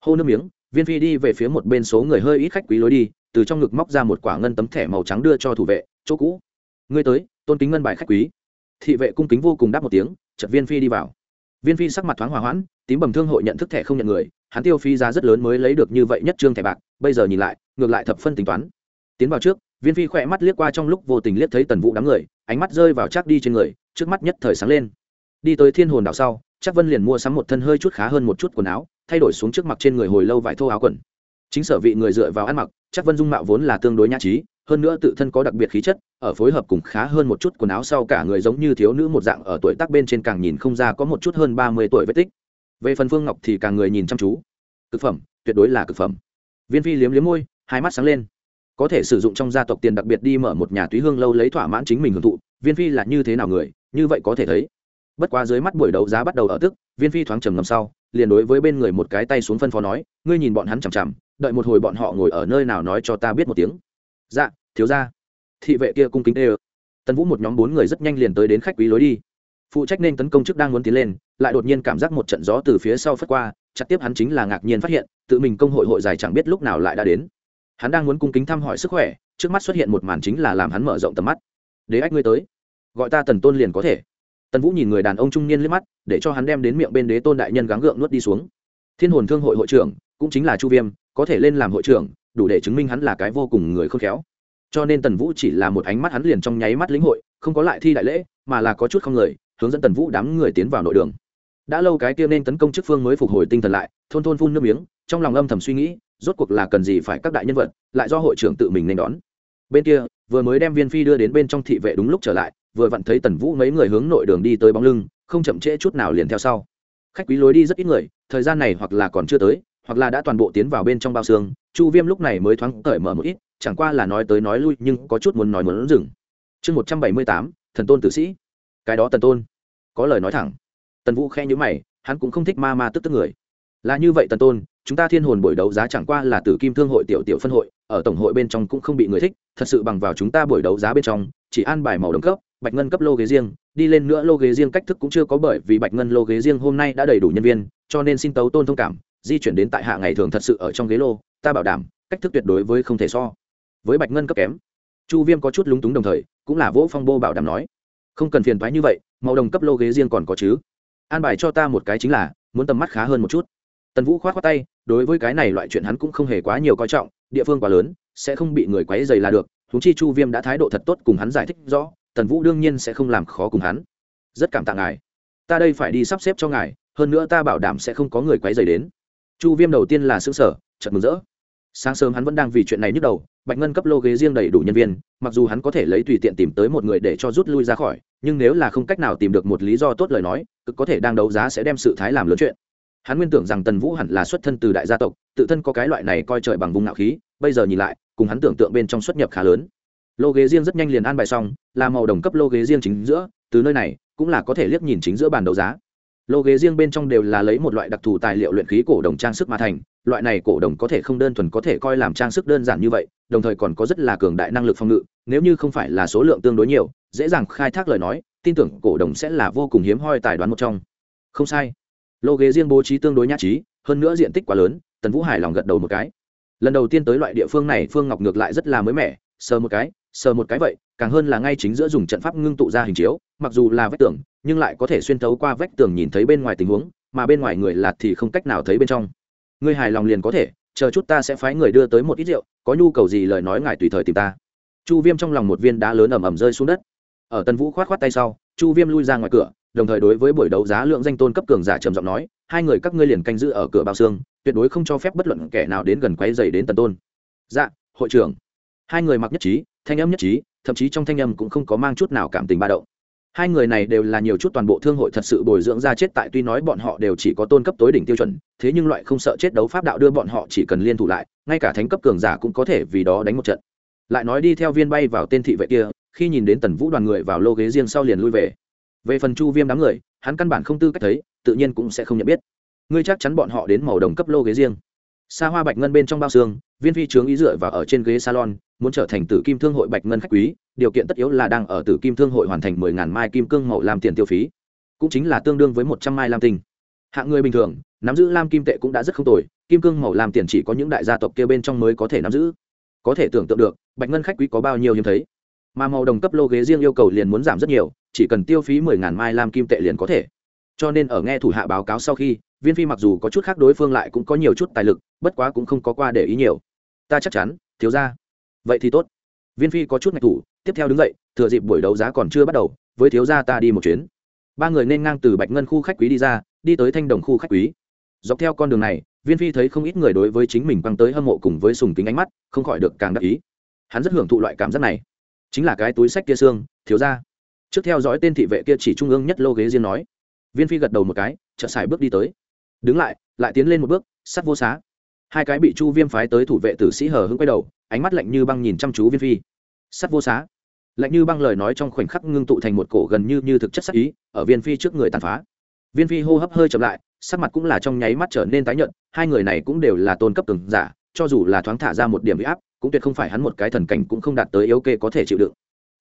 Hô nước miếng, viên phi đi về phía một bên số người hơi ít khách quý lối đi, từ trong ngực móc ra một quả ngân tấm thẻ màu trắng đưa cho thủ vệ, chỗ cũ. Ngươi tới, tôn kính ngân bài khách quý. Thị vệ cung kính vô cùng đáp một tiếng chật viên phi đi vào. Viên phi sắc mặt thoáng hòa hoãn, tím bầm thương hội nhận thức thẻ không nhận người, hắn tiêu phi giá rất lớn mới lấy được như vậy nhất trương thẻ bạc, bây giờ nhìn lại, ngược lại thập phân tính toán tiến vào trước, viên phi khỏe mắt liếc qua trong lúc vô tình liếc thấy tần vũ đám người, ánh mắt rơi vào chắc đi trên người, trước mắt nhất thời sáng lên. Đi tới thiên hồn đảo sau chắc vân liền mua sắm một thân hơi chút khá hơn một chút quần áo, thay đổi xuống trước mặt trên người hồi lâu vải thô áo quần. Chính sở vị người dựa vào ăn mặc chắc vân dung mạo vốn là tương đối nhã trí, hơn nữa tự thân có đặc biệt khí chất, ở phối hợp cùng khá hơn một chút quần áo sau cả người giống như thiếu nữ một dạng ở tuổi tác bên trên càng nhìn không ra có một chút hơn ba mươi tuổi vết tích. Về phần phương ngọc thì càng người nhìn chăm chú. Cực phẩm, tuyệt đối là cực phẩm. Viên phi liếm liếm môi, hai mắt sáng lên có thể sử dụng trong gia tộc tiền đặc biệt đi mở một nhà túy hương lâu lấy thỏa mãn chính mình hưởng thụ, viên phi là như thế nào người, như vậy có thể thấy. Bất quá dưới mắt buổi đấu giá bắt đầu ở tức, viên phi thoáng trầm ngầm sau, liền đối với bên người một cái tay xuống phân phó nói, ngươi nhìn bọn hắn chằm chằm, đợi một hồi bọn họ ngồi ở nơi nào nói cho ta biết một tiếng. Dạ thiếu ra thị vệ kia cung kính tê ơ. Tần vũ một nhóm bốn người rất nhanh liền tới đến khách quý lối đi. Phụ trách nên tấn công chức đang muốn tiến lên, lại đột nhiên cảm giác một trận gió từ phía sau phất qua, chặt tiếp hắn chính là ngạc nhiên phát hiện, tự mình công hội hội dài chẳng biết lúc nào lại đã đến hắn đang muốn cung kính thăm hỏi sức khỏe, trước mắt xuất hiện một màn chính là làm hắn mở rộng tầm mắt. Đế ách ngươi tới. Gọi ta tần tôn liền có thể. Tần vũ nhìn người đàn ông trung niên liếc mắt, để cho hắn đem đến miệng bên đế tôn đại nhân gắng gượng nuốt đi xuống. Thiên hồn thương hội hội trưởng, cũng chính là chu viêm, có thể lên làm hội trưởng, đủ để chứng minh hắn là cái vô cùng người khôn khéo. Cho nên tần vũ chỉ là một ánh mắt hắn liền trong nháy mắt lĩnh hội, không có lại thi đại lễ, mà là có chút không người, hướng dẫn tần vũ đám người tiến vào nội đường. Đã lâu cái kia nên tấn công chức phương mới phục hồi tinh thần lại, thôn thôn phun nước miếng, trong lòng âm thầm suy nghĩ rốt cuộc là cần gì phải các đại nhân vật, lại do hội trưởng tự mình nên đón. Bên kia, vừa mới đem viên phi đưa đến bên trong thị vệ đúng lúc trở lại, vừa vặn thấy tần vũ mấy người hướng nội đường đi tới bóng lưng, không chậm trễ chút nào liền theo sau. Khách quý lối đi rất ít người, thời gian này hoặc là còn chưa tới, hoặc là đã toàn bộ tiến vào bên trong bao xương, chu viêm lúc này mới thoáng cởi mở một ít, chẳng qua là nói tới nói lui nhưng có chút muốn nói muốn dừng chương một trăm bảy mươi tám, thần tôn tử sĩ. Cái đó tần tôn. Có lời nói thẳng. Tần vũ khe nhữ mày, hắn cũng không thích ma ma tức tức người. Là như vậy tần tôn chúng ta thiên hồn buổi đấu giá chẳng qua là tử kim thương hội tiểu tiểu phân hội, ở tổng hội bên trong cũng không bị người thích, thật sự bằng vào chúng ta buổi đấu giá bên trong, chỉ an bài màu đồng cấp, bạch ngân cấp lô ghế riêng, đi lên nữa lô ghế riêng cách thức cũng chưa có bởi vì bạch ngân lô ghế riêng hôm nay đã đầy đủ nhân viên, cho nên xin tấu tôn thông cảm, di chuyển đến tại hạ ngày thường thật sự ở trong ghế lô, ta bảo đảm, cách thức tuyệt đối với không thể so. Với bạch ngân cấp kém, chu viêm có chút lúng túng đồng thời, cũng là vỗ phong bô bảo đảm nói, không cần phiền thoái như vậy, màu đồng cấp lô ghế riêng còn có chứ. An bài cho ta một cái chính là, muốn tầm mắt khá hơn một chút. Tần vũ k h o á t khoác tay đối với cái này loại chuyện hắn cũng không hề quá nhiều coi trọng, địa phương quá lớn, sẽ không bị người quấy dày là được thú chi chu viêm đã thái độ thật tốt cùng hắn giải thích rõ, tần vũ đương nhiên sẽ không làm khó cùng hắn. Rất cảm tạ ngài. Ta đây phải đi sắp xếp cho ngài, hơn nữa ta bảo đảm sẽ không có người quấy dày đến. Chu viêm đầu tiên là xương sở chật mừng rỡ. Sáng sớm hắn vẫn đang vì chuyện này nhức đầu, bạch ngân cấp lô ghế riêng đầy đủ nhân viên, mặc dù hắn có thể lấy tùy tiện tìm tới một người để cho rút lui ra khỏi, nhưng nếu là không cách nào tìm được một lý do tốt lời nói, cực có thể đang đấu giá sẽ đem sự thái làm lớn chuyện hắn nguyên tưởng rằng tần vũ hẳn là xuất thân từ đại gia tộc, tự thân có cái loại này coi trời bằng vùng ngạo khí, bây giờ nhìn lại, cùng hắn tưởng tượng bên trong xuất nhập khá lớn. Lô ghế riêng rất nhanh liền an bài xong, là màu đồng cấp lô ghế riêng chính giữa, từ nơi này cũng là có thể liếc nhìn chính giữa bàn đấu giá. Lô ghế riêng bên trong đều là lấy một loại đặc thù tài liệu luyện khí cổ đồng trang sức mà thành, loại này cổ đồng có thể không đơn thuần có thể coi làm trang sức đơn giản như vậy, đồng thời còn có rất là cường đại năng lực phòng ngự, nếu như không phải là số lượng tương đối nhiều, dễ dàng khai thác lời nói, tin tưởng cổ đồng sẽ là vô cùng hiếm hoi tài đoán một trong. Không sai lô ghế riêng bố trí tương đối nhã trí, hơn nữa diện tích quá lớn, tần vũ hải lòng gật đầu một cái. Lần đầu tiên tới loại địa phương này, phương ngọc ngược lại rất là mới mẻ, sờ một cái, sờ một cái vậy, càng hơn là ngay chính giữa dùng trận pháp ngưng tụ ra hình chiếu, mặc dù là vách tường, nhưng lại có thể xuyên thấu qua vách tường nhìn thấy bên ngoài tình huống, mà bên ngoài người lạt thì không cách nào thấy bên trong. Ngươi hài lòng liền có thể, chờ chút ta sẽ phái người đưa tới một ít rượu, có nhu cầu gì lời nói ngài tùy thời tìm ta. Chu viêm trong lòng một viên đá lớn ầm ầm rơi xuống đất. Ở tần vũ khoát khoát tay sau, chu viêm lui ra ngoài cửa đồng thời đối với buổi đấu giá lượng danh tôn cấp cường giả trầm giọng nói, hai người các ngươi liền canh giữ ở cửa bao xương, tuyệt đối không cho phép bất luận kẻ nào đến gần quấy dày đến tần tôn. Dạ hội trưởng. Hai người mặc nhất trí, thanh âm nhất trí, thậm chí trong thanh âm cũng không có mang chút nào cảm tình ba động. Hai người này đều là nhiều chút toàn bộ thương hội thật sự bồi dưỡng ra chết tại tuy nói bọn họ đều chỉ có tôn cấp tối đỉnh tiêu chuẩn, thế nhưng loại không sợ chết đấu pháp đạo đưa bọn họ chỉ cần liên thủ lại, ngay cả thánh cấp cường giả cũng có thể vì đó đánh một trận. Lại nói đi theo viên bay vào tên thị vệ kia, khi nhìn đến tần vũ đoàn người vào lô ghế riêng sau liền lui về về phần chu viêm đám người, hắn căn bản không tư cách thấy, tự nhiên cũng sẽ không nhận biết. Ngươi chắc chắn bọn họ đến màu đồng cấp lô ghế riêng. Xa hoa bạch ngân bên trong bao xương, viên phi trướng ý dựa và ở trên ghế salon, muốn trở thành tử kim thương hội bạch ngân khách quý, điều kiện tất yếu là đang ở tử kim thương hội hoàn thành mười ngàn mai kim cương màu làm tiền tiêu phí. Cũng chính là tương đương với một trăm mai lam tinh. Hạng người bình thường, nắm giữ lam kim tệ cũng đã rất không tồi, kim cương màu làm tiền chỉ có những đại gia tộc kia bên trong mới có thể nắm giữ. Có thể tưởng tượng được, bạch ngân khách quý có bao nhiêu hiếm thấy. Mà màu đồng cấp lô ghế riêng yêu cầu liền muốn giảm rất nhiều chỉ cần tiêu phí mười ngàn mai lam kim tệ liền có thể. Cho nên ở nghe thủ hạ báo cáo sau khi, viên phi mặc dù có chút khác đối phương lại cũng có nhiều chút tài lực, bất quá cũng không có qua để ý nhiều. Ta chắc chắn, thiếu ra vậy thì tốt. Viên phi có chút ngạch thủ, tiếp theo đứng dậy, thừa dịp buổi đấu giá còn chưa bắt đầu, với thiếu gia ta đi một chuyến. Ba người nên ngang từ bạch ngân khu khách quý đi ra, đi tới thanh đồng khu khách quý. Dọc theo con đường này, viên phi thấy không ít người đối với chính mình quăng tới hâm mộ cùng với sùng kính ánh mắt, không khỏi được càng đắc ý. Hắn rất hưởng thụ loại cảm giác này. Chính là cái túi sách kia xương, thiếu ra trước theo dõi tên thị vệ kia chỉ trung ương nhất lô ghế riêng nói. Viên phi gật đầu một cái, chợt xài bước đi tới. Đứng lại lại tiến lên một bước, sắt vô xá. Hai cái bị chu viêm phái tới thủ vệ tử sĩ hờ hưng quay đầu, ánh mắt lạnh như băng nhìn chăm chú viên phi. Sắt vô xá. Lạnh như băng lời nói trong khoảnh khắc ngưng tụ thành một cổ gần như như thực chất sắc ý, ở viên phi trước người tàn phá. Viên phi hô hấp hơi chậm lại, sắc mặt cũng là trong nháy mắt trở nên tái nhợt, hai người này cũng đều là tôn cấp từng giả, cho dù là thoáng thả ra một điểm bị áp, cũng tuyệt không phải hắn một cái thần cảnh cũng không đạt tới yếu kê có thể chịu đựng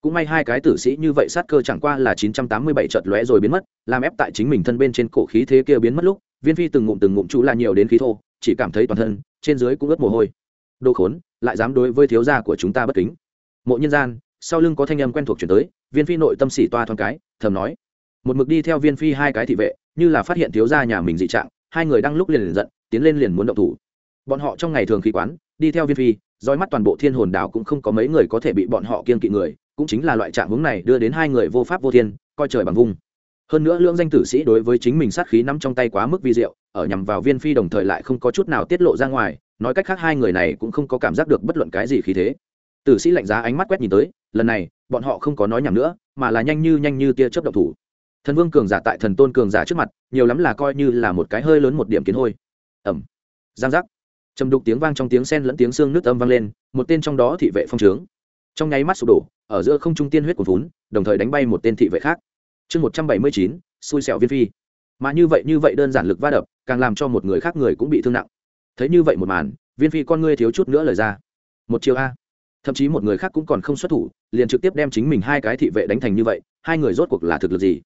cũng may hai cái tử sĩ như vậy sát cơ chẳng qua là chín trăm tám mươi bảy chợt lóe rồi biến mất, làm ép tại chính mình thân bên trên cổ khí thế kia biến mất lúc, viên phi từng ngụm từng ngụm chú là nhiều đến khí thô, chỉ cảm thấy toàn thân, trên dưới cũng ướt mồ hôi. Đồ khốn, lại dám đối với thiếu gia của chúng ta bất kính. Mộ nhân gian, sau lưng có thanh âm quen thuộc chuyển tới, viên phi nội tâm xỉ toa thoáng cái, thầm nói. Một mực đi theo viên phi hai cái thị vệ, như là phát hiện thiếu gia nhà mình dị trạng, hai người đang lúc liền liền giận, tiến lên liền muốn động thủ. Bọn họ trong ngày thường khí quán, đi theo viên phi, dõi mắt toàn bộ thiên hồn đảo cũng không có mấy người có thể bị bọn họ kiên kỵ người cũng chính là loại trạng hướng này đưa đến hai người vô pháp vô thiên, coi trời bằng vung hơn nữa lưỡng danh tử sĩ đối với chính mình sát khí nắm trong tay quá mức vi diệu, ở nhằm vào viên phi đồng thời lại không có chút nào tiết lộ ra ngoài, nói cách khác hai người này cũng không có cảm giác được bất luận cái gì khí thế. Tử sĩ lạnh giá ánh mắt quét nhìn tới, lần này, bọn họ không có nói nhầm nữa, mà là nhanh như nhanh như tia chớp độc thủ. Thần vương cường giả tại thần tôn cường giả trước mặt, nhiều lắm là coi như là một cái hơi lớn một điểm kiến hôi. Ẩm giang giác. Trầm đục tiếng vang trong tiếng sen lẫn tiếng xương nước âm vang lên, một tên trong đó thị vệ phong trướng. Trong nháy mắt sụp đổ ở giữa không trung tiên huyết của vốn đồng thời đánh bay một tên thị vệ khác. Chương một trăm bảy mươi chín, xui xẻo viên phi. Mà như vậy như vậy đơn giản lực va đập, càng làm cho một người khác người cũng bị thương nặng. Thấy như vậy một màn, viên phi con ngươi thiếu chút nữa lời ra. Một chiều a. Thậm chí một người khác cũng còn không xuất thủ, liền trực tiếp đem chính mình hai cái thị vệ đánh thành như vậy, hai người rốt cuộc là thực lực gì?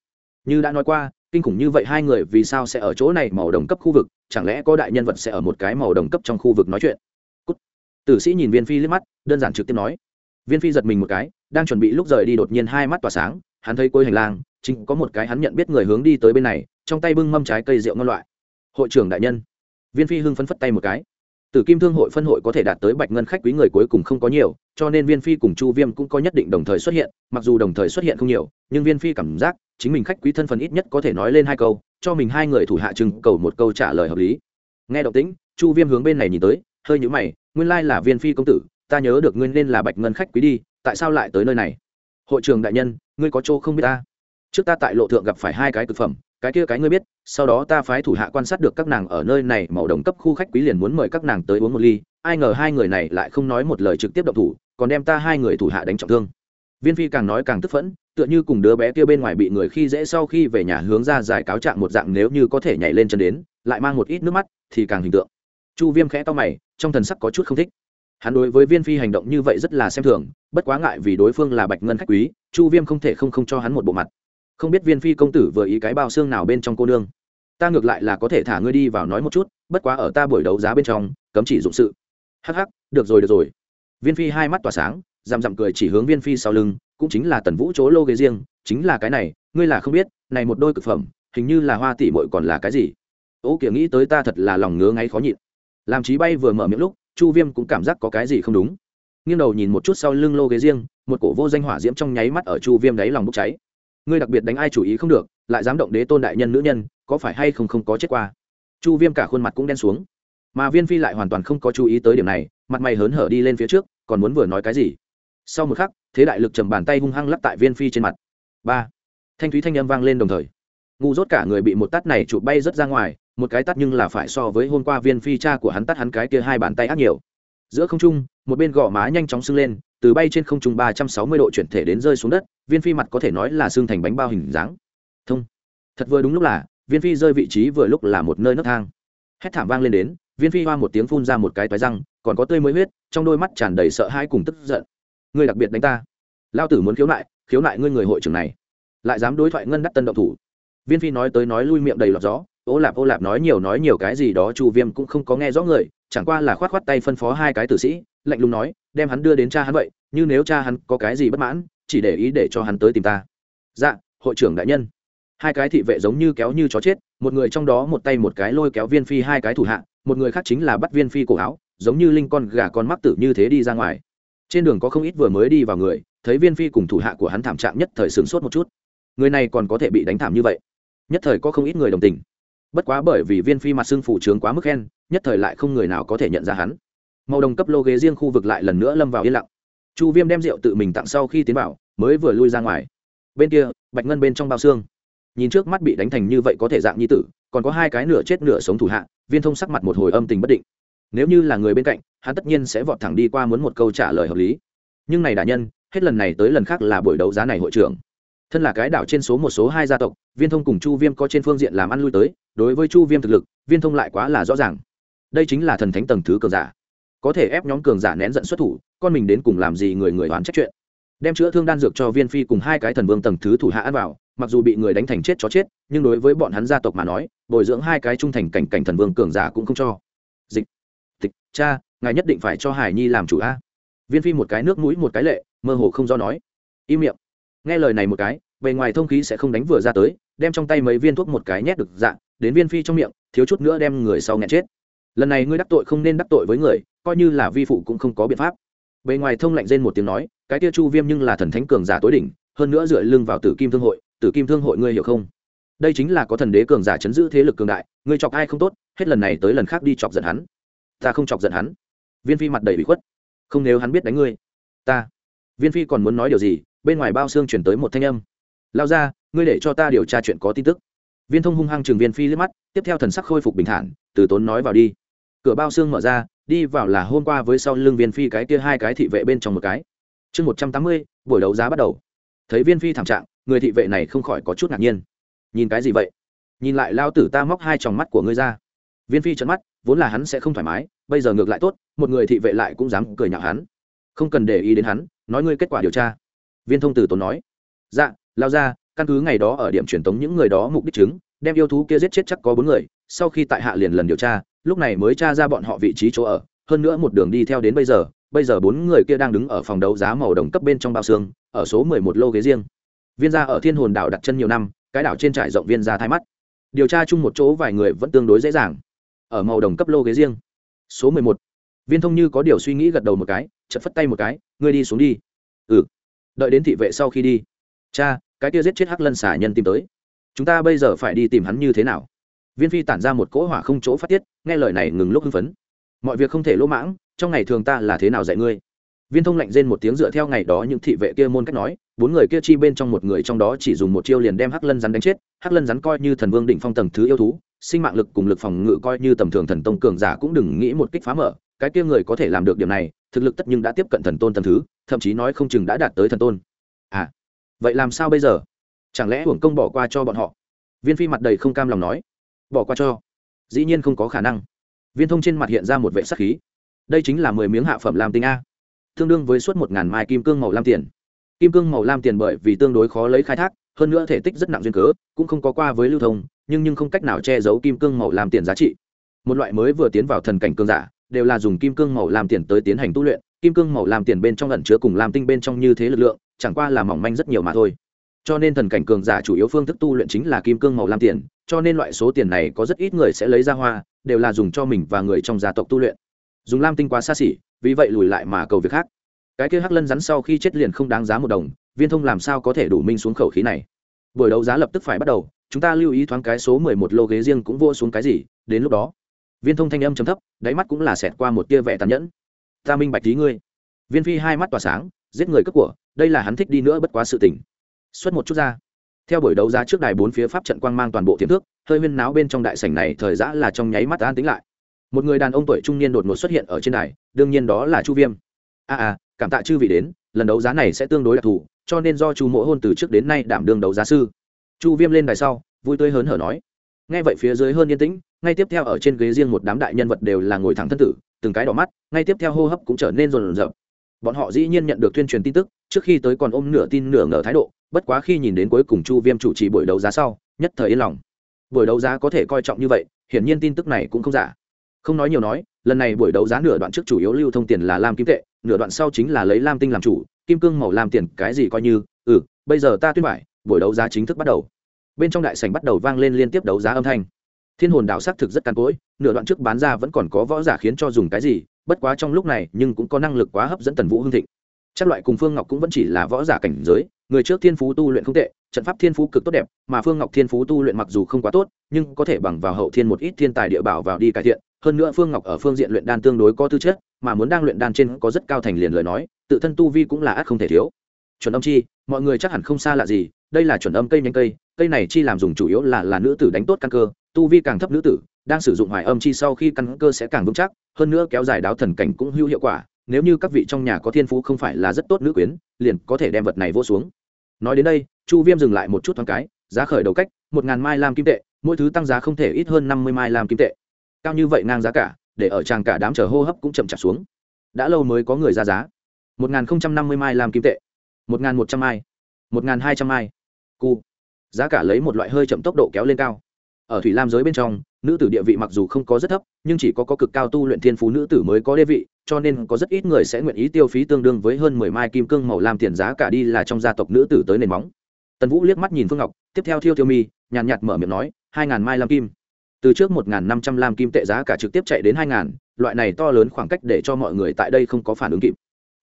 Như đã nói qua, kinh khủng như vậy hai người vì sao sẽ ở chỗ này màu đồng cấp khu vực, chẳng lẽ có đại nhân vật sẽ ở một cái màu đồng cấp trong khu vực nói chuyện? Cút. tử sĩ nhìn viên phi liếc mắt, đơn giản trực tiếp nói viên phi giật mình một cái đang chuẩn bị lúc rời đi đột nhiên hai mắt tỏa sáng hắn thấy cuối hành lang chính có một cái hắn nhận biết người hướng đi tới bên này trong tay bưng mâm trái cây rượu ngon loại. Hội trưởng đại nhân. Viên phi hưng phấn phất tay một cái. Tử Kim Thương hội phân hội có thể đạt tới bạch ngân khách quý người cuối cùng không có nhiều, cho nên Viên Phi cùng Chu Viêm cũng có nhất định đồng thời xuất hiện, mặc dù đồng thời xuất hiện không nhiều, nhưng Viên Phi cảm giác chính mình khách quý thân phận ít nhất có thể nói lên hai câu, cho mình hai người thủ hạ trưng cầu một câu trả lời hợp lý. Nghe động tĩnh, Chu Viêm hướng bên này nhìn tới, hơi nhíu mày, nguyên lai là Viên Phi công tử, ta nhớ được ngươi nên là bạch ngân khách quý đi, tại sao lại tới nơi này? Hội trường đại nhân, ngươi có chỗ không biết ta? Trước ta tại lộ thượng gặp phải hai cái thực phẩm, cái kia cái ngươi biết sau đó ta phái thủ hạ quan sát được các nàng ở nơi này màu đồng cấp khu khách quý liền muốn mời các nàng tới uống một ly ai ngờ hai người này lại không nói một lời trực tiếp động thủ còn đem ta hai người thủ hạ đánh trọng thương viên phi càng nói càng tức phẫn tựa như cùng đứa bé kia bên ngoài bị người khi dễ sau khi về nhà hướng ra giải cáo trạng một dạng nếu như có thể nhảy lên chân đến lại mang một ít nước mắt thì càng hình tượng chu viêm khẽ to mày trong thần sắc có chút không thích hắn đối với viên phi hành động như vậy rất là xem thường, bất quá ngại vì đối phương là bạch ngân khách quý, chu viêm không thể không không cho hắn một bộ mặt. Không biết viên phi công tử vừa ý cái bao xương nào bên trong cô nương. Ta ngược lại là có thể thả ngươi đi vào nói một chút, bất quá ở ta buổi đấu giá bên trong, cấm chỉ dụng sự. Hắc hắc, được rồi được rồi. Viên phi hai mắt tỏa sáng, rằm rằm cười chỉ hướng viên phi sau lưng, cũng chính là tần vũ chỗ lô ghế riêng, chính là cái này, ngươi là không biết, này một đôi cực phẩm, hình như là hoa tỷ mội còn là cái gì? Ô kìa, nghĩ tới ta thật là lòng ngứa ngáy khó nhịn. Làm trí bay vừa mở miệng lúc chu viêm cũng cảm giác có cái gì không đúng. Nghiêng đầu nhìn một chút sau lưng lô ghế riêng, một cổ vô danh hỏa diễm trong nháy mắt ở chu viêm đáy lòng bốc cháy. Ngươi đặc biệt đánh ai chủ ý không được, lại dám động đế tôn đại nhân nữ nhân, có phải hay không không có chết qua? Chu viêm cả khuôn mặt cũng đen xuống. Mà viên phi lại hoàn toàn không có chú ý tới điểm này, mặt mày hớn hở đi lên phía trước, còn muốn vừa nói cái gì? Sau một khắc, thế đại lực trầm bàn tay hung hăng lắp tại viên phi trên mặt. Ba. Thanh thúy thanh âm vang lên đồng thời. Ngu dốt cả người bị một tát này chụp bay rất ra ngoài một cái tát nhưng là phải so với hôm qua viên phi cha của hắn tát hắn cái kia hai bàn tay ác nhiều. Giữa không trung, một bên gò má nhanh chóng sưng lên, từ bay trên không trung ba trăm sáu mươi độ chuyển thể đến rơi xuống đất, viên phi mặt có thể nói là xương thành bánh bao hình dáng. Thông. Thật vừa đúng lúc là, viên phi rơi vị trí vừa lúc là một nơi nấc thang. Hét thảm vang lên đến, viên phi hoa một tiếng phun ra một cái toái răng, còn có tươi mới huyết, trong đôi mắt tràn đầy sợ hãi cùng tức giận. Ngươi đặc biệt đánh ta. Lao tử muốn khiếu nại khiếu nại ngươi người hội trưởng này. Lại dám đối thoại ngân đắc tân động thủ. Viên phi nói tới nói lui miệng đầy lọt gió ô lạp ô lạp nói nhiều nói nhiều cái gì đó, chu viêm cũng không có nghe rõ người, chẳng qua là khoát khoát tay phân phó hai cái tử sĩ, lạnh lùng nói, đem hắn đưa đến cha hắn vậy, như nếu cha hắn có cái gì bất mãn, chỉ để ý để cho hắn tới tìm ta. Dạ hội trưởng đại nhân. Hai cái thị vệ giống như kéo như chó chết, một người trong đó một tay một cái lôi kéo viên phi hai cái thủ hạ, một người khác chính là bắt viên phi cổ áo, giống như linh con gà con mắc tử như thế đi ra ngoài. Trên đường có không ít vừa mới đi vào người, thấy viên phi cùng thủ hạ của hắn thảm trạng nhất thời sướng sốt một chút. Người này còn có thể bị đánh thảm như vậy? Nhất thời có không ít người đồng tình bất quá bởi vì viên phi mặt xưng phủ trướng quá mức khen, nhất thời lại không người nào có thể nhận ra hắn. Màu đồng cấp lô ghế riêng khu vực lại lần nữa lâm vào yên lặng. Chu viêm đem rượu tự mình tặng sau khi tiến vào, mới vừa lui ra ngoài. Bên kia, bạch ngân bên trong bao xương. Nhìn trước mắt bị đánh thành như vậy có thể dạng như tử, còn có hai cái nửa chết nửa sống thủ hạ, viên thông sắc mặt một hồi âm tình bất định. Nếu như là người bên cạnh, hắn tất nhiên sẽ vọt thẳng đi qua muốn một câu trả lời hợp lý. Nhưng này đả nhân, hết lần này tới lần khác là buổi đấu giá này hội trưởng. Thân là cái đảo trên số một số hai gia tộc, viên thông cùng chu viêm có trên phương diện làm ăn lui tới đối với chu viêm thực lực, viên thông lại quá là rõ ràng. Đây chính là thần thánh tầng thứ cường giả. Có thể ép nhóm cường giả nén giận xuất thủ, con mình đến cùng làm gì người người đoán trách chuyện. Đem chữa thương đan dược cho viên phi cùng hai cái thần vương tầng thứ thủ hạ ăn vào, mặc dù bị người đánh thành chết chó chết, nhưng đối với bọn hắn gia tộc mà nói, bồi dưỡng hai cái trung thành cảnh cảnh thần vương cường giả cũng không cho. Dịch. Tịch cha, ngài nhất định phải cho hải nhi làm chủ a. Viên phi một cái nước mũi một cái lệ, mơ hồ không do nói. Im miệng. Nghe lời này một cái bề ngoài thông khí sẽ không đánh vừa ra tới, đem trong tay mấy viên thuốc một cái nhét được dạng đến viên phi trong miệng, thiếu chút nữa đem người sau nghẹn chết. Lần này ngươi đắc tội không nên đắc tội với người, coi như là vi phụ cũng không có biện pháp. Bề ngoài thông lạnh rên một tiếng nói, cái tia chu viêm nhưng là thần thánh cường giả tối đỉnh, hơn nữa dựa lưng vào tử kim thương hội, tử kim thương hội ngươi hiểu không? Đây chính là có thần đế cường giả chấn giữ thế lực cường đại, ngươi chọc ai không tốt, hết lần này tới lần khác đi chọc giận hắn. Ta không chọc giận hắn. Viên phi mặt đầy bị khuất. Không nếu hắn biết đánh ngươi. Ta. Viên phi còn muốn nói điều gì, bên ngoài bao xương chuyển tới một thanh âm lao ra, ngươi để cho ta điều tra chuyện có tin tức. Viên thông hung hăng chừng viên phi liếc mắt, tiếp theo thần sắc khôi phục bình thản, từ tốn nói vào đi. Cửa bao xương mở ra, đi vào là hôm qua với sau lưng viên phi cái kia hai cái thị vệ bên trong một cái. Chương một trăm tám mươi, buổi đấu giá bắt đầu. Thấy viên phi thảm trạng, người thị vệ này không khỏi có chút ngạc nhiên. Nhìn cái gì vậy? Nhìn lại lao tử ta móc hai tròng mắt của ngươi ra. Viên phi trận mắt, vốn là hắn sẽ không thoải mái, bây giờ ngược lại tốt, một người thị vệ lại cũng dám cười nhạo hắn. Không cần để ý đến hắn, nói ngươi kết quả điều tra. Viên thông tử tốn nói. Dạ lao ra, căn cứ ngày đó ở điểm truyền tống những người đó mục đích chứng, đem yêu thú kia giết chết chắc có bốn người, sau khi tại hạ liền lần điều tra, lúc này mới tra ra bọn họ vị trí chỗ ở, hơn nữa một đường đi theo đến bây giờ bây giờ bốn người kia đang đứng ở phòng đấu giá màu đồng cấp bên trong bao xương, ở số mười một lô ghế riêng. Viên gia ở thiên hồn đảo đặt chân nhiều năm, cái đảo trên trải rộng viên gia thái mắt. Điều tra chung một chỗ vài người vẫn tương đối dễ dàng, ở màu đồng cấp lô ghế riêng. Số mười một. Viên thông như có điều suy nghĩ gật đầu một cái chật phất tay một cái, ngươi đi xuống đi. Ừ. Đợi đến thị vệ sau khi đi. Cha cái kia giết chết hắc lân xả nhân tìm tới. Chúng ta bây giờ phải đi tìm hắn như thế nào? Viên phi tản ra một cỗ hỏa không chỗ phát tiết, nghe lời này ngừng lúc hưng phấn. Mọi việc không thể lỗ mãng, trong ngày thường ta là thế nào dạy ngươi? Viên thông lạnh rên một tiếng dựa theo ngày đó những thị vệ kia môn cách nói, bốn người kia chi bên trong một người trong đó chỉ dùng một chiêu liền đem hắc lân rắn đánh chết. Hắc lân rắn coi như thần vương đỉnh phong tầng thứ yêu thú, sinh mạng lực cùng lực phòng ngự coi như tầm thường thần tông cường giả cũng đừng nghĩ một kích phá mở, cái kia người có thể làm được điểm này, thực lực tất nhưng đã tiếp cận thần tôn tầm thứ, thậm chí nói không chừng đã đạt tới thần tôn. À vậy làm sao bây giờ? Chẳng lẽ hưởng công bỏ qua cho bọn họ? Viên phi mặt đầy không cam lòng nói. Bỏ qua cho. Dĩ nhiên không có khả năng. Viên thông trên mặt hiện ra một vệ sắc khí. Đây chính là mười miếng hạ phẩm làm tinh a. Tương đương với suốt một ngàn mai kim cương màu lam tiền. Kim cương màu lam tiền bởi vì tương đối khó lấy khai thác, hơn nữa thể tích rất nặng duyên cớ, cũng không có qua với lưu thông, nhưng nhưng không cách nào che giấu kim cương màu lam tiền giá trị. Một loại mới vừa tiến vào thần cảnh cương giả, đều là dùng kim cương màu lam tiền tới tiến hành tu luyện. Kim cương màu lam tiền bên trong ẩn chứa cùng lam tinh bên trong như thế lực lượng chẳng qua là mỏng manh rất nhiều mà thôi. Cho nên thần cảnh cường giả chủ yếu phương thức tu luyện chính là kim cương màu lam tiền, cho nên loại số tiền này có rất ít người sẽ lấy ra hoa, đều là dùng cho mình và người trong gia tộc tu luyện. Dùng lam tinh quá xa xỉ, vì vậy lùi lại mà cầu việc khác. Cái kia hắc lân rắn sau khi chết liền không đáng giá một đồng, viên thông làm sao có thể đủ minh xuống khẩu khí này? Buổi đấu giá lập tức phải bắt đầu, chúng ta lưu ý thoáng cái số mười một lô ghế riêng cũng vô xuống cái gì, đến lúc đó, viên thông thanh âm chấm thấp, đáy mắt cũng là xẹt qua một tia vẻ tàn nhẫn. Ta minh bạch tí ngươi. Viên phi hai mắt tỏa sáng giết người cướp của đây là hắn thích đi nữa bất quá sự tỉnh xuất một chút ra. Theo buổi đấu giá trước đài bốn phía pháp trận quang mang toàn bộ tiềm thước hơi huyên náo bên trong đại sảnh này thời giã là trong nháy mắt an tính lại. Một người đàn ông tuổi trung niên đột ngột xuất hiện ở trên đài đương nhiên đó là chu viêm. A à, à cảm tạ chư vị đến lần đấu giá này sẽ tương đối đặc thù cho nên do chu mỗ hôn từ trước đến nay đảm đương đấu giá sư. Chu viêm lên đài sau vui tươi hớn hở nói. Ngay vậy phía dưới hơn yên tĩnh ngay tiếp theo ở trên ghế riêng một đám đại nhân vật đều là ngồi thẳng thân tử từng cái đỏ mắt ngay tiếp theo hô hấp cũng trở nên rồn rập bọn họ dĩ nhiên nhận được tuyên truyền tin tức, trước khi tới còn ôm nửa tin nửa ngờ thái độ, bất quá khi nhìn đến cuối cùng chu viêm chủ trì buổi đấu giá sau, nhất thời yên lòng. Buổi đấu giá có thể coi trọng như vậy, hiển nhiên tin tức này cũng không giả. Không nói nhiều nói, lần này buổi đấu giá nửa đoạn trước chủ yếu lưu thông tiền là lam kim tệ, nửa đoạn sau chính là lấy lam tinh làm chủ, kim cương màu lam tiền cái gì coi như ừ bây giờ ta tuyên bại, buổi đấu giá chính thức bắt đầu. Bên trong đại sảnh bắt đầu vang lên liên tiếp đấu giá âm thanh. Thiên hồn đạo xác thực rất càn cỗi, nửa đoạn trước bán ra vẫn còn có võ giả khiến cho dùng cái gì bất quá trong lúc này, nhưng cũng có năng lực quá hấp dẫn tần vũ hương thịnh. Chắc loại cùng phương ngọc cũng vẫn chỉ là võ giả cảnh giới, người trước thiên phú tu luyện không tệ, trận pháp thiên phú cực tốt đẹp, mà phương ngọc thiên phú tu luyện mặc dù không quá tốt, nhưng có thể bằng vào hậu thiên một ít thiên tài địa bảo vào đi cải thiện. Hơn nữa phương ngọc ở phương diện luyện đan tương đối có tư chất, mà muốn đang luyện đan trên có rất cao thành liền lời nói, tự thân tu vi cũng là át không thể thiếu. Chuẩn âm chi, mọi người chắc hẳn không xa lạ gì, đây là chuẩn âm cây nhanh cây cây này chi làm dùng chủ yếu là là nữ tử đánh tốt căn cơ, tu vi càng thấp nữ tử đang sử dụng hoài âm chi sau khi căn cơ sẽ càng vững chắc, hơn nữa kéo dài đáo thần cảnh cũng hữu hiệu quả, nếu như các vị trong nhà có thiên phú không phải là rất tốt nữ quyến, liền có thể đem vật này vô xuống. Nói đến đây, chu viêm dừng lại một chút thoáng cái, giá khởi đầu cách, một ngàn mai lam kim tệ, mỗi thứ tăng giá không thể ít hơn năm mươi mai lam kim tệ. Cao như vậy ngang giá cả, để ở tràng cả đám chờ hô hấp cũng chậm chạp xuống. Đã lâu mới có người ra giá. Một ngàn năm mươi mai lam kim tệ. Một ngàn một trăm mai. Một ngàn hai trăm mai. Cu. Giá cả lấy một loại hơi chậm tốc độ kéo lên cao ở thủy lam giới bên trong nữ tử địa vị mặc dù không có rất thấp nhưng chỉ có, có cực cao tu luyện thiên phú nữ tử mới có địa vị cho nên có rất ít người sẽ nguyện ý tiêu phí tương đương với hơn mười mai kim cương màu lam tiền giá cả đi là trong gia tộc nữ tử tới nền móng. Tần vũ liếc mắt nhìn phương ngọc tiếp theo thiêu thiêu mi nhàn nhạt mở miệng nói hai ngàn mai lam kim. Từ trước một ngàn năm trăm lam kim tệ giá cả trực tiếp chạy đến hai ngàn loại này to lớn khoảng cách để cho mọi người tại đây không có phản ứng kịp.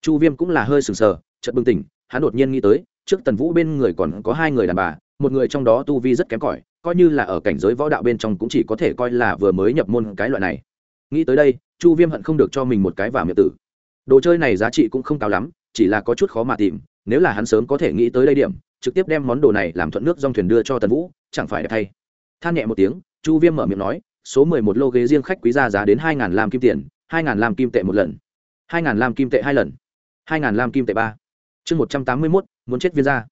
Chu viêm cũng là hơi sừng sờ chợt bừng tỉnh hắn đột nhiên nghĩ tới trước tần vũ bên người còn có hai người đàn bà một người trong đó tu vi rất kém cỏi coi như là ở cảnh giới võ đạo bên trong cũng chỉ có thể coi là vừa mới nhập môn cái loại này. Nghĩ tới đây, chu viêm hận không được cho mình một cái vào miệng tử. Đồ chơi này giá trị cũng không cao lắm, chỉ là có chút khó mà tìm, nếu là hắn sớm có thể nghĩ tới đây điểm, trực tiếp đem món đồ này làm thuận nước dòng thuyền đưa cho tần vũ, chẳng phải đẹp thay. Than nhẹ một tiếng, chu viêm mở miệng nói, số mười một lô ghế riêng khách quý ra giá đến hai ngàn lam kim tiền, hai ngàn lam kim tệ một lần. Hai ngàn lam kim tệ hai lần. Hai ngàn lam kim tệ ba. Chương một trăm tám mươi mốt, muốn chết viên ra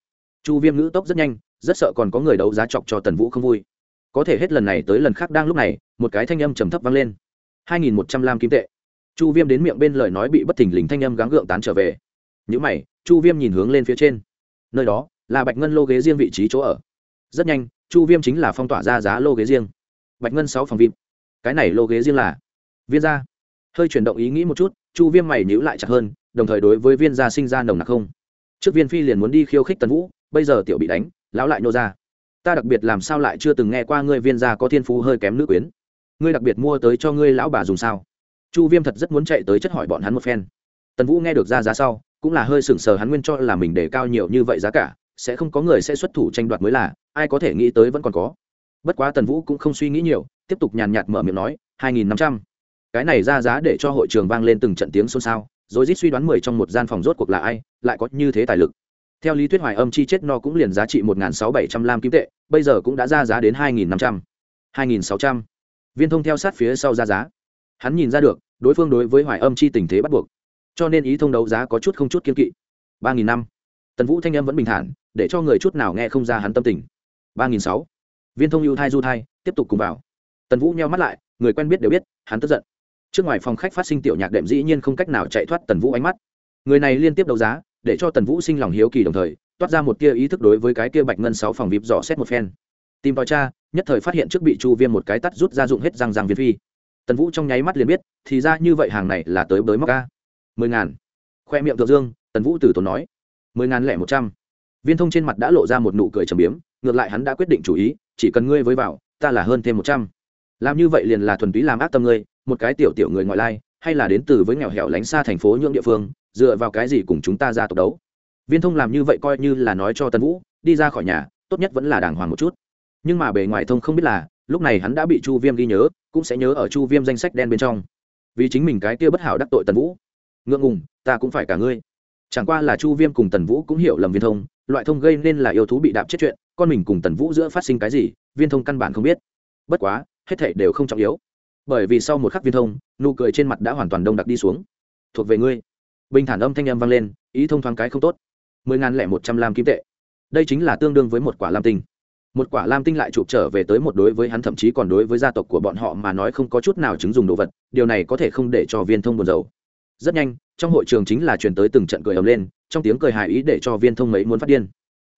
chu viêm ngữ tốc rất nhanh rất sợ còn có người đấu giá chọc cho tần vũ không vui. Có thể hết lần này tới lần khác đang lúc này, một cái thanh âm trầm thấp vang lên. Hai nghìn một trăm lam kim tệ. Chu viêm đến miệng bên lời nói bị bất thình lình thanh âm gắng gượng tán trở về. Những mày, chu viêm nhìn hướng lên phía trên. Nơi đó là bạch ngân lô ghế riêng vị trí chỗ ở. Rất nhanh, chu viêm chính là phong tỏa ra giá lô ghế riêng. Bạch ngân sáu phòng vip cái này lô ghế riêng là viên gia. Hơi chuyển động ý nghĩ một chút, chu viêm mày nhữ lại chặt hơn, đồng thời đối với viên gia sinh ra nồng nặc không. Trước viên phi liền muốn đi khiêu khích tần vũ, bây giờ tiểu bị đánh lão lại nô ra. Ta đặc biệt làm sao lại chưa từng nghe qua ngươi viên gia có thiên phú hơi kém nữ quyến. Ngươi đặc biệt mua tới cho ngươi lão bà dùng sao? Chu viêm thật rất muốn chạy tới chất hỏi bọn hắn một phen. Tần vũ nghe được ra giá sau, cũng là hơi sừng sờ hắn nguyên cho là mình để cao nhiều như vậy giá cả, sẽ không có người sẽ xuất thủ tranh đoạt mới là, ai có thể nghĩ tới vẫn còn có. Bất quá tần vũ cũng không suy nghĩ nhiều, tiếp tục nhàn nhạt mở miệng nói, hai nghìn năm trăm. Cái này ra giá để cho hội trường vang lên từng trận tiếng xôn xao rồi rít suy đoán mười trong một gian phòng rốt cuộc là ai, lại có như thế tài lực theo lý thuyết hoài âm chi chết no cũng liền giá trị một nghìn sáu bảy trăm lam kim tệ, bây giờ cũng đã ra giá đến hai nghìn năm trăm, hai nghìn sáu trăm. Viên thông theo sát phía sau ra giá. Hắn nhìn ra được, đối phương đối với hoài âm chi tình thế bắt buộc. Cho nên ý thông đấu giá có chút không chút kiên kỵ. ba nghìn năm. Tần vũ thanh âm vẫn bình thản, để cho người chút nào nghe không ra hắn tâm tình. ba nghìn sáu. Viên thông ưu thai du thai, tiếp tục cùng vào. Tần vũ nheo mắt lại, người quen biết đều biết, hắn tức giận. Trước ngoài phòng khách phát sinh tiểu nhạc đệm dĩ nhiên không cách nào chạy thoát tần vũ ánh mắt. Người này liên tiếp đấu giá để cho tần vũ sinh lòng hiếu kỳ đồng thời, toát ra một tia ý thức đối với cái kia bạch ngân sáu phòng vip dò xét một phen. Tìm vào cha nhất thời phát hiện trước bị chu viêm một cái tắt rút ra dụng hết răng răng viên phi. Tần vũ trong nháy mắt liền biết, thì ra như vậy hàng này là tới bới móc ca mười ngàn. Khoe miệng thượng dương, tần vũ từ tốn nói. Mười ngàn lẻ một trăm. Viên thông trên mặt đã lộ ra một nụ cười trầm biếm, ngược lại hắn đã quyết định chủ ý, chỉ cần ngươi với vào, ta là hơn thêm một trăm. Làm như vậy liền là thuần túy làm ác tâm ngươi, một cái tiểu tiểu người ngoại lai, hay là đến từ với nghèo hẻo lánh xa thành phố nhượng địa phương dựa vào cái gì cùng chúng ta ra tộc đấu? Viên thông làm như vậy coi như là nói cho tần vũ, đi ra khỏi nhà, tốt nhất vẫn là đàng hoàng một chút. Nhưng mà bề ngoài thông không biết là, lúc này hắn đã bị chu viêm ghi nhớ, cũng sẽ nhớ ở chu viêm danh sách đen bên trong. Vì chính mình cái kia bất hảo đắc tội tần vũ. Ngượng ngùng, ta cũng phải cả ngươi. Chẳng qua là chu viêm cùng tần vũ cũng hiểu lầm viên thông, loại thông gây nên là yêu thú bị đạp chết chuyện, con mình cùng tần vũ giữa phát sinh cái gì, viên thông căn bản không biết. Bất quá, hết thảy đều không trọng yếu. Bởi vì sau một khắc viên thông, nụ cười trên mặt đã hoàn toàn đông đặc đi xuống. Thuộc về ngươi bình thản âm thanh âm vang lên, ý thông thoáng cái không tốt. Mười ngàn lẻ một trăm lam kim tệ. Đây chính là tương đương với một quả lam tinh. Một quả lam tinh lại chụp trở về tới một đối với hắn thậm chí còn đối với gia tộc của bọn họ mà nói không có chút nào chứng dùng đồ vật, điều này có thể không để cho viên thông buồn dầu rất nhanh, trong hội trường chính là truyền tới từng trận cười ầm lên, trong tiếng cười hài ý để cho viên thông ấy muốn phát điên.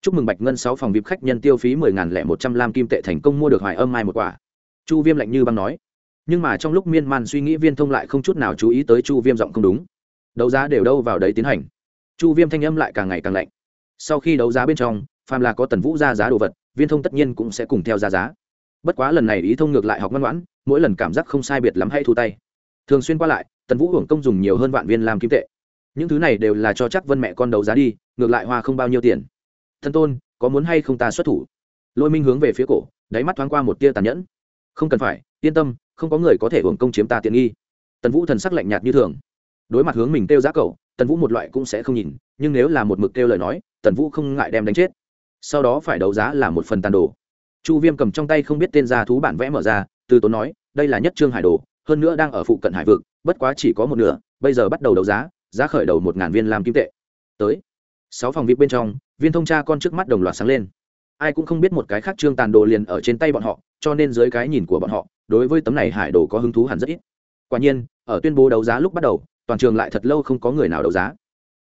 Chúc mừng bạch ngân sáu phòng vip khách nhân tiêu phí mười ngàn lẻ một trăm lam kim tệ thành công mua được hoài âm mai một quả. Chu viêm lạnh như băng nói. Nhưng mà trong lúc miên man suy nghĩ viên thông lại không chút nào chú ý tới chu viêm giọng không đúng đấu giá đều đâu vào đấy tiến hành. Chu viêm thanh âm lại càng ngày càng lạnh. Sau khi đấu giá bên trong, phàm là có tần vũ ra giá đồ vật, viên thông tất nhiên cũng sẽ cùng theo ra giá. Bất quá lần này ý thông ngược lại học ngoan ngoãn, mỗi lần cảm giác không sai biệt lắm hay thu tay. Thường xuyên qua lại, tần vũ hưởng công dùng nhiều hơn vạn viên làm kim tệ. Những thứ này đều là cho chắc vân mẹ con đấu giá đi, ngược lại hoa không bao nhiêu tiền. Thân tôn, có muốn hay không ta xuất thủ? Lôi minh hướng về phía cổ, đáy mắt thoáng qua một tia tàn nhẫn. Không cần phải, yên tâm, không có người có thể hưởng công chiếm ta tiện nghi. Tần vũ thần sắc lạnh nhạt như thường đối mặt hướng mình kêu giá cậu tần vũ một loại cũng sẽ không nhìn, nhưng nếu là một mực kêu lời nói, tần vũ không ngại đem đánh chết. Sau đó phải đấu giá là một phần tàn đồ. Chu viêm cầm trong tay không biết tên gia thú bản vẽ mở ra, từ tốn nói, đây là nhất trương hải đồ, hơn nữa đang ở phụ cận hải vực, bất quá chỉ có một nửa, bây giờ bắt đầu đấu giá giá khởi đầu một ngàn viên làm kim tệ. Tới sáu phòng vip bên trong, viên thông cha con trước mắt đồng loạt sáng lên. Ai cũng không biết một cái khác trương tàn đồ liền ở trên tay bọn họ, cho nên dưới cái nhìn của bọn họ, đối với tấm này hải đồ có hứng thú hẳn rất ít. Quả nhiên, ở tuyên bố đấu giá lúc bắt đầu toàn trường lại thật lâu không có người nào đấu giá.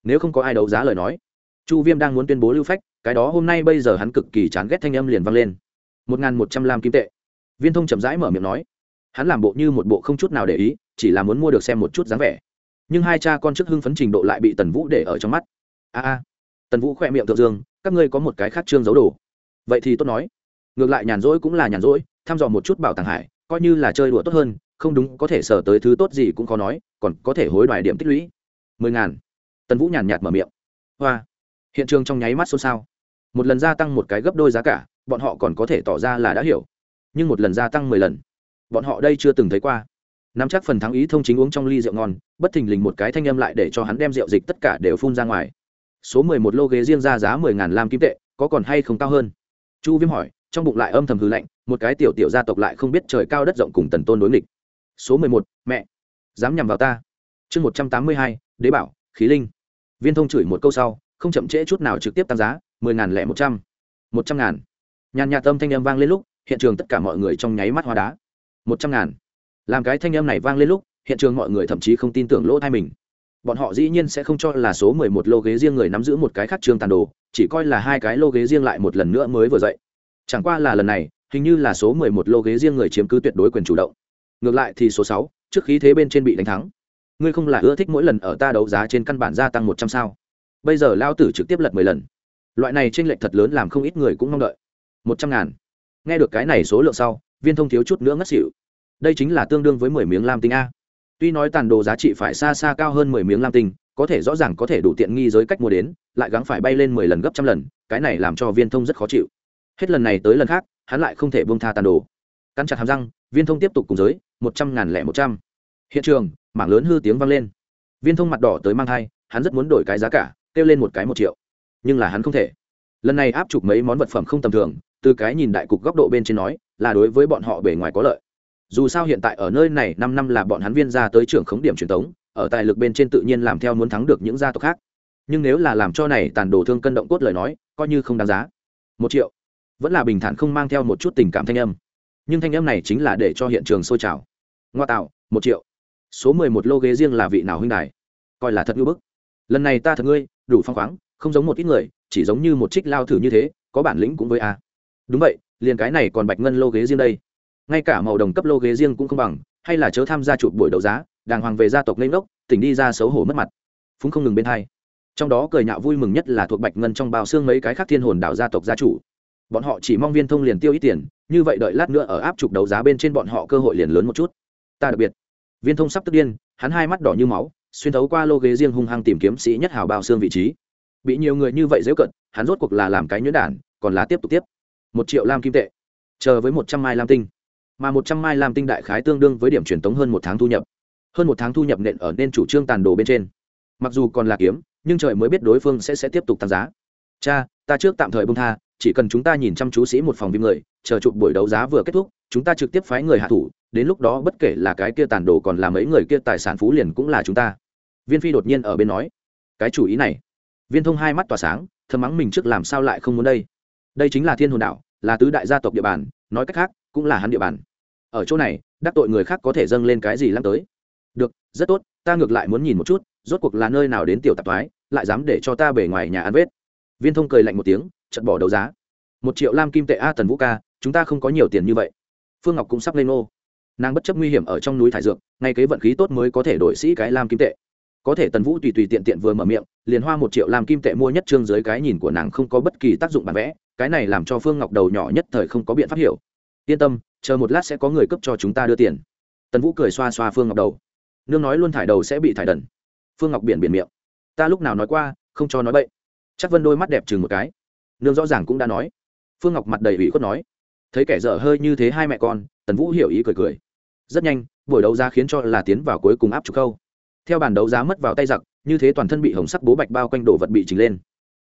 Nếu không có ai đấu giá lời nói, chu viêm đang muốn tuyên bố lưu phách, cái đó hôm nay bây giờ hắn cực kỳ chán ghét thanh âm liền vang lên. Một n g h n một trăm lam kim tệ. Viên thông chậm rãi mở miệng nói, hắn làm bộ như một bộ không chút nào để ý, chỉ là muốn mua được xem một chút dáng vẻ. Nhưng hai cha con trước hưng phấn trình độ lại bị tần vũ để ở trong mắt. A a, tần vũ khỏe miệng thượng dương, các ngươi có một cái khác trương giấu đồ. Vậy thì tốt nói. Ngược lại nhàn rỗi cũng là nhàn rỗi, thăm dò một chút bảo tàng hải, coi như là chơi đùa tốt hơn không đúng, có thể sở tới thứ tốt gì cũng khó nói, còn có thể hối đoài điểm tích lũy. Mười ngàn. Tần vũ nhàn nhạt mở miệng. Hoa. Hiện trường trong nháy mắt xôn xao. Một lần gia tăng một cái gấp đôi giá cả, bọn họ còn có thể tỏ ra là đã hiểu. Nhưng một lần gia tăng mười lần, bọn họ đây chưa từng thấy qua. Nắm chắc phần thắng ý thông chính uống trong ly rượu ngon, bất thình lình một cái thanh âm lại để cho hắn đem rượu dịch tất cả đều phun ra ngoài. Số mười một lô ghế riêng ra giá mười ngàn lam kim tệ, có còn hay không cao hơn? Chu viêm hỏi, trong bụng lại âm thầm hư lạnh, một cái tiểu tiểu gia tộc lại không biết trời cao đất rộng cùng tần tôn đối nghịch số mười một, mẹ. Dám nhằm vào ta. Chương một trăm tám mươi hai, đế bảo, khí linh. Viên thông chửi một câu sau, không chậm trễ chút nào trực tiếp tăng giá, mười ngàn lẻ một trăm. Một trăm ngàn. Nhàn nhạt tâm thanh âm vang lên lúc, hiện trường tất cả mọi người trong nháy mắt hoa đá. Một trăm ngàn. Làm cái thanh âm này vang lên lúc, hiện trường mọi người thậm chí không tin tưởng lỗ thai mình. Bọn họ dĩ nhiên sẽ không cho là số mười một lô ghế riêng người nắm giữ một cái khác trường tàn đồ, chỉ coi là hai cái lô ghế riêng lại một lần nữa mới vừa dậy. Chẳng qua là lần này, hình như là số mười một lô ghế riêng người chiếm cứ tuyệt đối quyền chủ động ngược lại thì số sáu, trước khí thế bên trên bị đánh thắng. Ngươi không là ưa thích mỗi lần ở ta đấu giá trên căn bản gia tăng một trăm sao. Bây giờ lao tử trực tiếp lật mười lần. Loại này tranh lệch thật lớn làm không ít người cũng mong đợi. Một trăm ngàn. Nghe được cái này số lượng sau, viên thông thiếu chút nữa ngất xỉu. Đây chính là tương đương với mười miếng lam tinh a. Tuy nói tàn đồ giá trị phải xa xa cao hơn mười miếng lam tinh, có thể rõ ràng có thể đủ tiện nghi giới cách mua đến, lại gắng phải bay lên mười lần gấp trăm lần, cái này làm cho viên thông rất khó chịu. Hết lần này tới lần khác, hắn lại không thể bông tha tàn đồ căn chặt hàm răng, viên thông tiếp tục cùng giới, một trăm ngàn lẻ một trăm. Hiện trường, mảng lớn hư tiếng vang lên. Viên thông mặt đỏ tới mang thai, hắn rất muốn đổi cái giá cả, kêu lên một cái một triệu. Nhưng là hắn không thể. Lần này áp chụp mấy món vật phẩm không tầm thường, từ cái nhìn đại cục góc độ bên trên nói, là đối với bọn họ bề ngoài có lợi. Dù sao hiện tại ở nơi này năm năm là bọn hắn viên ra tới trưởng khống điểm truyền thống, ở tài lực bên trên tự nhiên làm theo muốn thắng được những gia tộc khác. Nhưng nếu là làm cho này tàn đồ thương cân động cốt lời nói, coi như không đáng giá. Một triệu. Vẫn là bình thản không mang theo một chút tình cảm thanh âm nhưng thanh em này chính là để cho hiện trường sôi trào. Ngoa tạo, một triệu. Số mười một lô ghế riêng là vị nào huynh đài? Coi là thật ngưỡng bức. Lần này ta thật ngươi, đủ phong khoáng, không giống một ít người, chỉ giống như một trích lao thử như thế, có bản lĩnh cũng với a. Đúng vậy, liền cái này còn bạch ngân lô ghế riêng đây. Ngay cả màu đồng cấp lô ghế riêng cũng không bằng, hay là chớ tham gia chụp buổi đấu giá, đàng hoàng về gia tộc lên gốc tỉnh đi ra xấu hổ mất mặt. Phúng không ngừng bên hai. Trong đó cười nhạo vui mừng nhất là thuộc bạch ngân trong bao xương mấy cái khác thiên hồn đảo gia tộc gia chủ. Bọn họ chỉ mong viên thông liền tiêu ít tiền như vậy đợi lát nữa ở áp trục đấu giá bên trên bọn họ cơ hội liền lớn một chút. Ta đặc biệt. Viên thông sắp tức điên, hắn hai mắt đỏ như máu, xuyên thấu qua lô ghế riêng hung hăng tìm kiếm sĩ nhất hào bao xương vị trí. Bị nhiều người như vậy dễ cận, hắn rốt cuộc là làm cái nhuyễn đản, còn là tiếp tục tiếp. Một triệu lam kim tệ, chờ với một trăm mai lam tinh. Mà một trăm mai lam tinh đại khái tương đương với điểm truyền tống hơn một tháng thu nhập. Hơn một tháng thu nhập nện ở nên chủ trương tàn đồ bên trên. Mặc dù còn là kiếm, nhưng trời mới biết đối phương sẽ sẽ tiếp tục tăng giá. Cha, ta trước tạm thời bông tha chỉ cần chúng ta nhìn chăm chú sĩ một phòng viêm người, chờ chụp buổi đấu giá vừa kết thúc, chúng ta trực tiếp phái người hạ thủ, đến lúc đó bất kể là cái kia tàn đồ còn là mấy người kia tài sản phú liền cũng là chúng ta. Viên phi đột nhiên ở bên nói. Cái chủ ý này. Viên thông hai mắt tỏa sáng, thầm mắng mình trước làm sao lại không muốn đây? Đây chính là thiên hồn đảo là tứ đại gia tộc địa bàn, nói cách khác, cũng là hắn địa bàn. Ở chỗ này, đắc tội người khác có thể dâng lên cái gì lắm tới? Được, rất tốt, ta ngược lại muốn nhìn một chút, rốt cuộc là nơi nào đến tiểu tạp thoái, lại dám để cho ta bể ngoài nhà ăn vết. Viên thông cười lạnh một tiếng chật bỏ đấu giá. Một triệu lam kim tệ a tần vũ ca, chúng ta không có nhiều tiền như vậy. Phương ngọc cũng sắp lên ô. Nàng bất chấp nguy hiểm ở trong núi thải dược, ngay kế vận khí tốt mới có thể đổi sĩ cái lam kim tệ. Có thể tần vũ tùy tùy tiện tiện vừa mở miệng, liền hoa một triệu lam kim tệ mua nhất trương dưới cái nhìn của nàng không có bất kỳ tác dụng bản vẽ, cái này làm cho phương ngọc đầu nhỏ nhất thời không có biện pháp hiểu. Yên tâm, chờ một lát sẽ có người cấp cho chúng ta đưa tiền. Tần vũ cười xoa xoa phương ngọc đầu. Nương nói luôn thải đầu sẽ bị thải đần. Phương ngọc biển biển miệng. Ta lúc nào nói qua, không cho nói bậy. Chắc vân đôi mắt đẹp chừng một cái nương rõ ràng cũng đã nói. Phương ngọc mặt đầy ủy khuất nói. Thấy kẻ dở hơi như thế hai mẹ con, tần vũ hiểu ý cười cười. Rất nhanh, buổi đấu giá khiến cho là tiến vào cuối cùng áp trục câu. Theo bàn đấu giá mất vào tay giặc, như thế toàn thân bị hồng sắc bố bạch bao quanh đồ vật bị trình lên.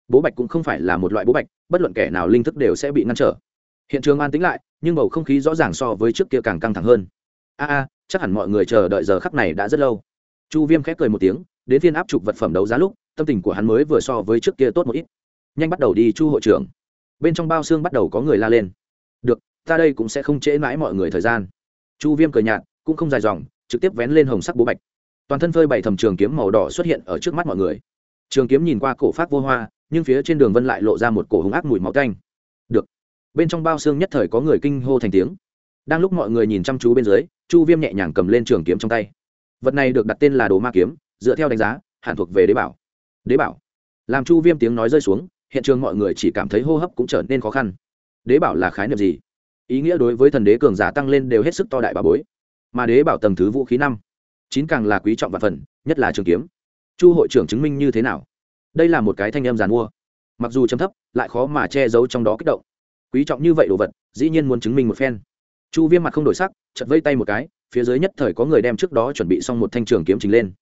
Bố bạch cũng không phải là một loại bố bạch, bất luận kẻ nào linh thức đều sẽ bị ngăn trở. Hiện trường an tính lại, nhưng bầu không khí rõ ràng so với trước kia càng căng thẳng hơn. A a, chắc hẳn mọi người chờ đợi giờ khắc này đã rất lâu. Chu viêm khép cười một tiếng, đến phiên áp trục vật phẩm đấu giá lúc, tâm tình của hắn mới vừa so với trước kia tốt một ít nhanh bắt đầu đi chu hội trưởng. Bên trong bao xương bắt đầu có người la lên. Được, ta đây cũng sẽ không trễ mãi mọi người thời gian. Chu viêm cười nhạt, cũng không dài dòng, trực tiếp vén lên hồng sắc bố bạch. Toàn thân phơi bảy thầm trường kiếm màu đỏ xuất hiện ở trước mắt mọi người. Trường kiếm nhìn qua cổ phát vô hoa, nhưng phía trên đường vân lại lộ ra một cổ hung ác mùi máu canh được. Bên trong bao xương nhất thời có người kinh hô thành tiếng. Đang lúc mọi người nhìn chăm chú bên dưới, chu viêm nhẹ nhàng cầm lên trường kiếm trong tay. Vật này được đặt tên là đồ ma kiếm, dựa theo đánh giá, hẳn thuộc về đế bảo. Đế bảo. Làm chu viêm tiếng nói rơi xuống hiện trường mọi người chỉ cảm thấy hô hấp cũng trở nên khó khăn. Đế bảo là khái niệm gì? Ý nghĩa đối với thần đế cường giả tăng lên đều hết sức to đại bà bối. Mà đế bảo tầng thứ vũ khí năm, chín càng là quý trọng và phần, nhất là trường kiếm. Chu hội trưởng chứng minh như thế nào? Đây là một cái thanh âm giàn mua. Mặc dù chấm thấp, lại khó mà che giấu trong đó kích động. Quý trọng như vậy đồ vật, dĩ nhiên muốn chứng minh một phen. Chu viêm mặt không đổi sắc chật vây tay một cái, phía dưới nhất thời có người đem trước đó chuẩn bị xong một thanh trường kiếm trình lên.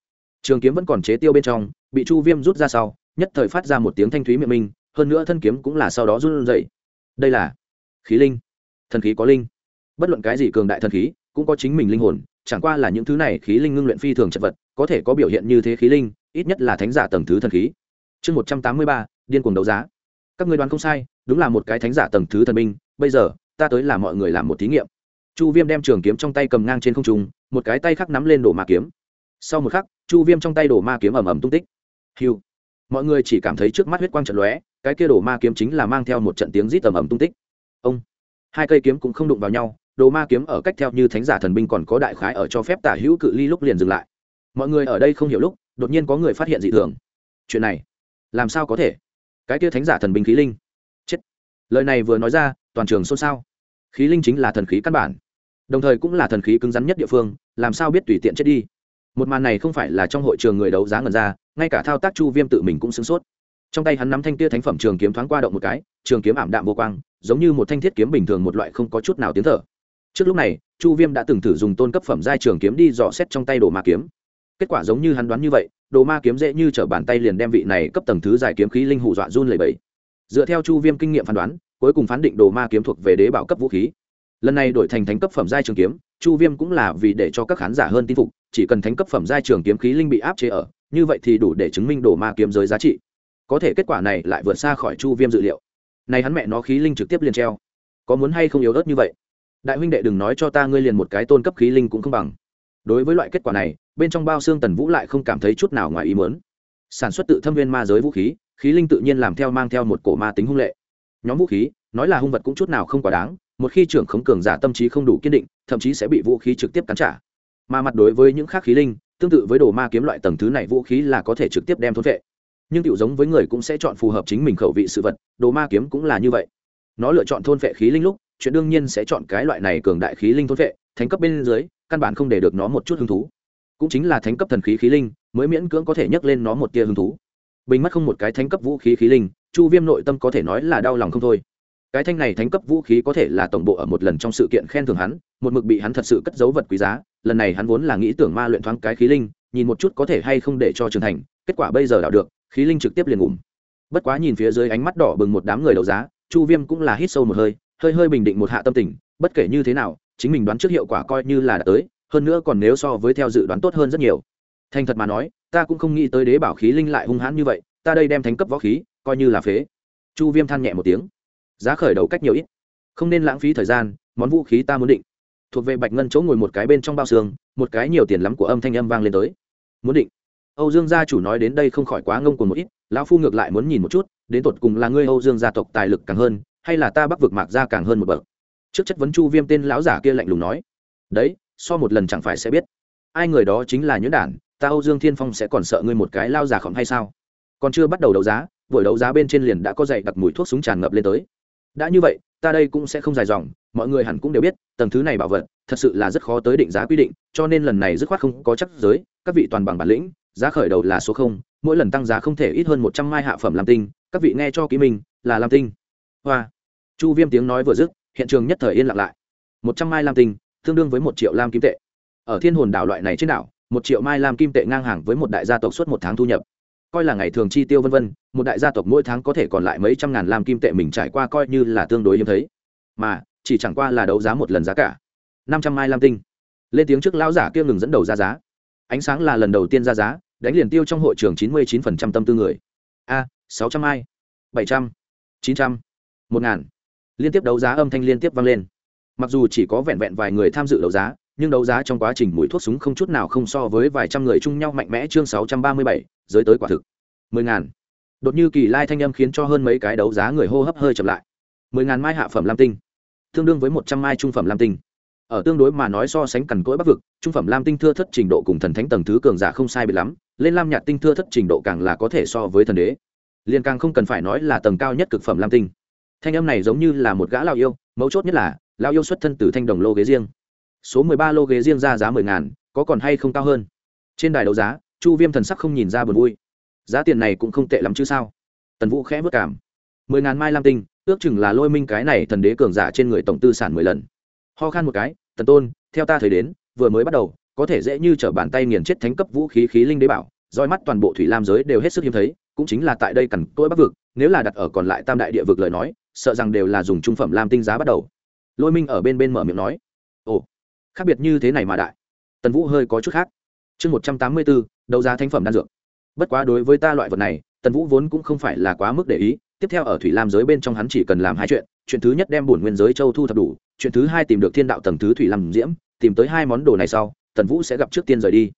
Trường kiếm vẫn còn chế tiêu bên trong, bị chu viêm rút ra sau, nhất thời phát ra một tiếng thanh thúy miệng minh hơn nữa thân kiếm cũng là sau đó run dậy đây là khí linh. Thần khí có linh. Bất luận cái gì cường đại thần khí, cũng có chính mình linh hồn, chẳng qua là những thứ này khí linh ngưng luyện phi thường chật vật, có thể có biểu hiện như thế khí linh, ít nhất là thánh giả tầng thứ thần khí. Chương một trăm tám mươi ba, điên cuồng đấu giá. Các người đoán không sai, đúng là một cái thánh giả tầng thứ thần binh, bây giờ, ta tới làm mọi người làm một thí nghiệm. Chu viêm đem trường kiếm trong tay cầm ngang trên không trung, một cái tay khác nắm lên đổ ma kiếm. Sau một khắc, chu viêm trong tay đổ ma kiếm ầm ầm tung tích. Hiu. Mọi người chỉ cảm thấy trước mắt huyết quang trận lóe cái kia đổ ma kiếm chính là mang theo một trận tiếng rít ầm ầm tung tích. Ông, hai cây kiếm cũng không đụng vào nhau, đồ ma kiếm ở cách theo như thánh giả thần binh còn có đại khái ở cho phép tả hữu cự ly lúc liền dừng lại. Mọi người ở đây không hiểu lúc, đột nhiên có người phát hiện dị thường. Chuyện này, làm sao có thể? Cái kia thánh giả thần binh khí linh. Chết. Lời này vừa nói ra, toàn trường xôn xao. Khí linh chính là thần khí căn bản. Đồng thời cũng là thần khí cứng rắn nhất địa phương, làm sao biết tùy tiện chết đi? Một màn này không phải là trong hội trường người đấu giá ngần ra, ngay cả thao tác chu viêm tự mình cũng sửng sốt trong tay hắn nắm thanh tia thánh phẩm trường kiếm thoáng qua động một cái, trường kiếm ảm đạm vô quang, giống như một thanh thiết kiếm bình thường một loại không có chút nào tiếng thở. Trước lúc này, chu viêm đã từng thử dùng tôn cấp phẩm giai trường kiếm đi dò xét trong tay đồ ma kiếm. Kết quả giống như hắn đoán như vậy, đồ ma kiếm dễ như t r ở bàn tay liền đem vị này cấp tầng thứ giải kiếm khí linh hụ dọa run lầy bẫy dựa theo chu viêm kinh nghiệm phán đoán, cuối cùng phán định đồ ma kiếm thuộc về đế bảo cấp vũ khí. Lần này đổi thành thánh cấp phẩm giai trường kiếm, chu viêm cũng là vì để cho các khán giả hơn tin phục, chỉ cần thánh cấp phẩm giai trường kiếm khí linh bị áp chế ở, như vậy thì đủ để chứng minh đồ ma kiếm giới giá trị có thể kết quả này lại vượt xa khỏi chu viêm dự liệu. Này hắn mẹ nó khí linh trực tiếp liền treo. Có muốn hay không yếu ớt như vậy? Đại huynh đệ đừng nói cho ta ngươi liền một cái tôn cấp khí linh cũng không bằng. Đối với loại kết quả này, bên trong bao xương tần vũ lại không cảm thấy chút nào ngoài ý mớn sản xuất tự thâm viên ma giới vũ khí khí linh tự nhiên làm theo mang theo một cổ ma tính hung lệ. Nhóm vũ khí, nói là hung vật cũng chút nào không quá đáng, một khi trưởng khống cường giả tâm trí không đủ kiên định, thậm chí sẽ bị vũ khí trực tiếp cắn trả. Mà mặt đối với những khác khí linh, tương tự với đồ ma kiếm loại tầng thứ này vũ khí là có thể trực tiếp đem thôn vệ nhưng tiểu giống với người cũng sẽ chọn phù hợp chính mình khẩu vị sự vật, đồ ma kiếm cũng là như vậy. Nó lựa chọn thôn vệ khí linh lúc, chuyện đương nhiên sẽ chọn cái loại này cường đại khí linh thôn vệ, thánh cấp bên dưới, căn bản không để được nó một chút hứng thú. Cũng chính là thánh cấp thần khí khí linh, mới miễn cưỡng có thể nhấc lên nó một tia hứng thú. Bình mất không một cái thánh cấp vũ khí khí linh, chu viêm nội tâm có thể nói là đau lòng không thôi. Cái thanh này thánh cấp vũ khí có thể là tổng bộ ở một lần trong sự kiện khen thưởng hắn, một mực bị hắn thật sự cất giấu vật quý giá, lần này hắn vốn là nghĩ tưởng ma luyện thoáng cái khí linh, nhìn một chút có thể hay không để cho trưởng thành, kết quả bây giờ đảo được khí linh trực tiếp liền ngủm. Bất quá nhìn phía dưới ánh mắt đỏ bừng một đám người đấu giá, chu viêm cũng là hít sâu một hơi hơi hơi bình định một hạ tâm tình, bất kể như thế nào, chính mình đoán trước hiệu quả coi như là đã tới, hơn nữa còn nếu so với theo dự đoán tốt hơn rất nhiều. Thành thật mà nói, ta cũng không nghĩ tới đế bảo khí linh lại hung hãn như vậy, ta đây đem thánh cấp võ khí, coi như là phế. Chu viêm than nhẹ một tiếng. Giá khởi đầu cách nhiều ít. Không nên lãng phí thời gian, món vũ khí ta muốn định. Thuộc về bạch ngân chỗ ngồi một cái bên trong bao xương, một cái nhiều tiền lắm của âm thanh âm vang lên tới. Muốn định âu dương gia chủ nói đến đây không khỏi quá ngông cuồng một ít, lão phu ngược lại muốn nhìn một chút, đến tột cùng là ngươi âu dương gia tộc tài lực càng hơn, hay là ta bắc vực mạc gia càng hơn một bậc? Trước chất vấn chu viêm tên lão giả kia lạnh lùng nói. Đấy, so một lần chẳng phải sẽ biết. Ai người đó chính là nhuyễn đản, ta âu dương thiên phong sẽ còn sợ ngươi một cái lao giả khổng hay sao? Còn chưa bắt đầu đấu giá, buổi đấu giá bên trên liền đã có dậy đặt mùi thuốc súng tràn ngập lên tới. Đã như vậy, ta đây cũng sẽ không dài dòng, mọi người hẳn cũng đều biết, tầng thứ này bảo vật, thật sự là rất khó tới định giá quy định, cho nên lần này dứt khoát không có chắc giới, các vị toàn bằng bản lĩnh giá khởi đầu là số không, mỗi lần tăng giá không thể ít hơn một trăm mai hạ phẩm lam tinh, các vị nghe cho ký mình, là lam tinh. Hoa. Chu viêm tiếng nói vừa dứt, hiện trường nhất thời yên lặng lại. Một trăm mai lam tinh, tương đương với một triệu lam kim tệ. Ở thiên hồn đảo loại này trên đảo, một triệu mai lam kim tệ ngang hàng với một đại gia tộc suốt một tháng thu nhập. Coi là ngày thường chi tiêu vân vân, một đại gia tộc mỗi tháng có thể còn lại mấy trăm ngàn lam kim tệ mình trải qua coi như là tương đối hiếm thấy. Mà, chỉ chẳng qua là đấu giá một lần giá cả. Năm trăm mai lam tinh. Lên tiếng trước lão giả kia ngừng dẫn đầu ra giá. Ánh sáng là lần đầu tiên ra giá đánh liền tiêu trong hội trường chín mươi chín phần trăm tâm tư người. A, sáu trăm mai bảy trăm, chín trăm, một ngàn. Liên tiếp đấu giá âm thanh liên tiếp vang lên. Mặc dù chỉ có vẹn vẹn vài người tham dự đấu giá, nhưng đấu giá trong quá trình mũi thuốc súng không chút nào không so với vài trăm người chung nhau mạnh mẽ chương sáu trăm ba mươi bảy, giới tới quả thực. mười ngàn. Đột như kỳ lai thanh âm khiến cho hơn mấy cái đấu giá người hô hấp hơi chậm lại. mười ngàn mai hạ phẩm lam tinh. Tương đương với một trăm mai trung phẩm lam tinh. Ở tương đối mà nói so sánh cằn cỗi bắc vực, trung phẩm lam tinh thưa thất trình độ cùng thần thánh tầng thứ cường giả không sai biệt lắm lên lam nhạt tinh thưa thất trình độ càng là có thể so với thần đế. Liên càng không cần phải nói là tầng cao nhất cực phẩm lam tinh. Thanh âm này giống như là một gã lao yêu, mấu chốt nhất là, lao yêu xuất thân từ thanh đồng lô ghế riêng. Số mười ba lô ghế riêng ra giá mười ngàn, có còn hay không cao hơn? Trên đài đấu giá, chu viêm thần sắc không nhìn ra buồn vui. Giá tiền này cũng không tệ lắm chứ sao? Tần vũ khẽ vất cảm. Mười ngàn mai lam tinh, ước chừng là lôi minh cái này thần đế cường giả trên người tổng tư sản mười lần. Ho khan một cái, tần tôn, theo ta thời đến, vừa mới bắt đầu có thể dễ như trở bàn tay nghiền chết thánh cấp vũ khí khí linh đế bảo, roi mắt toàn bộ thủy lam giới đều hết sức hiếm thấy, cũng chính là tại đây cằn cỗi bắc vực, nếu là đặt ở còn lại tam đại địa vực lời nói, sợ rằng đều là dùng trung phẩm lam tinh giá bắt đầu. Lôi minh ở bên bên mở miệng nói, ồ, khác biệt như thế này mà đại. Tần vũ hơi có chút khác. Chương một trăm tám mươi bốn, đấu giá thánh phẩm đan dược. Bất quá đối với ta loại vật này, tần vũ vốn cũng không phải là quá mức để ý, tiếp theo ở thủy lam giới bên trong hắn chỉ cần làm hai chuyện chuyện thứ nhất đem bổn nguyên giới châu thu thập đủ, chuyện thứ hai tìm được thiên đạo tầng thứ thủy lam diễm, tìm tới hai món đồ này sau tần vũ sẽ gặp trước tiên rời đi.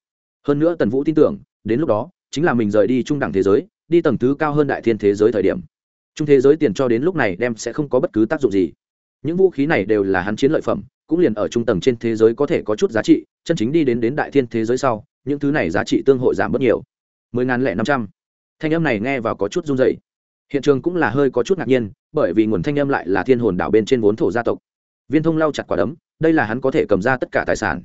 Hơn nữa tần vũ tin tưởng, đến lúc đó, chính là mình rời đi trung đẳng thế giới, đi tầng thứ cao hơn đại thiên thế giới thời điểm. Trung thế giới tiền cho đến lúc này đem sẽ không có bất cứ tác dụng gì. Những vũ khí này đều là hắn chiến lợi phẩm, cũng liền ở trung tầng trên thế giới có thể có chút giá trị, chân chính đi đến đến đại thiên thế giới sau, những thứ này giá trị tương hội giảm bớt nhiều. Mười ngàn lẻ năm trăm. Thanh âm này nghe vào có chút run dày hiện trường cũng là hơi có chút ngạc nhiên, bởi vì nguồn thanh âm lại là thiên hồn đảo bên trên vốn thổ gia tộc. Viên thông lau chặt quả đấm, đây là hắn có thể cầm ra tất cả tài sản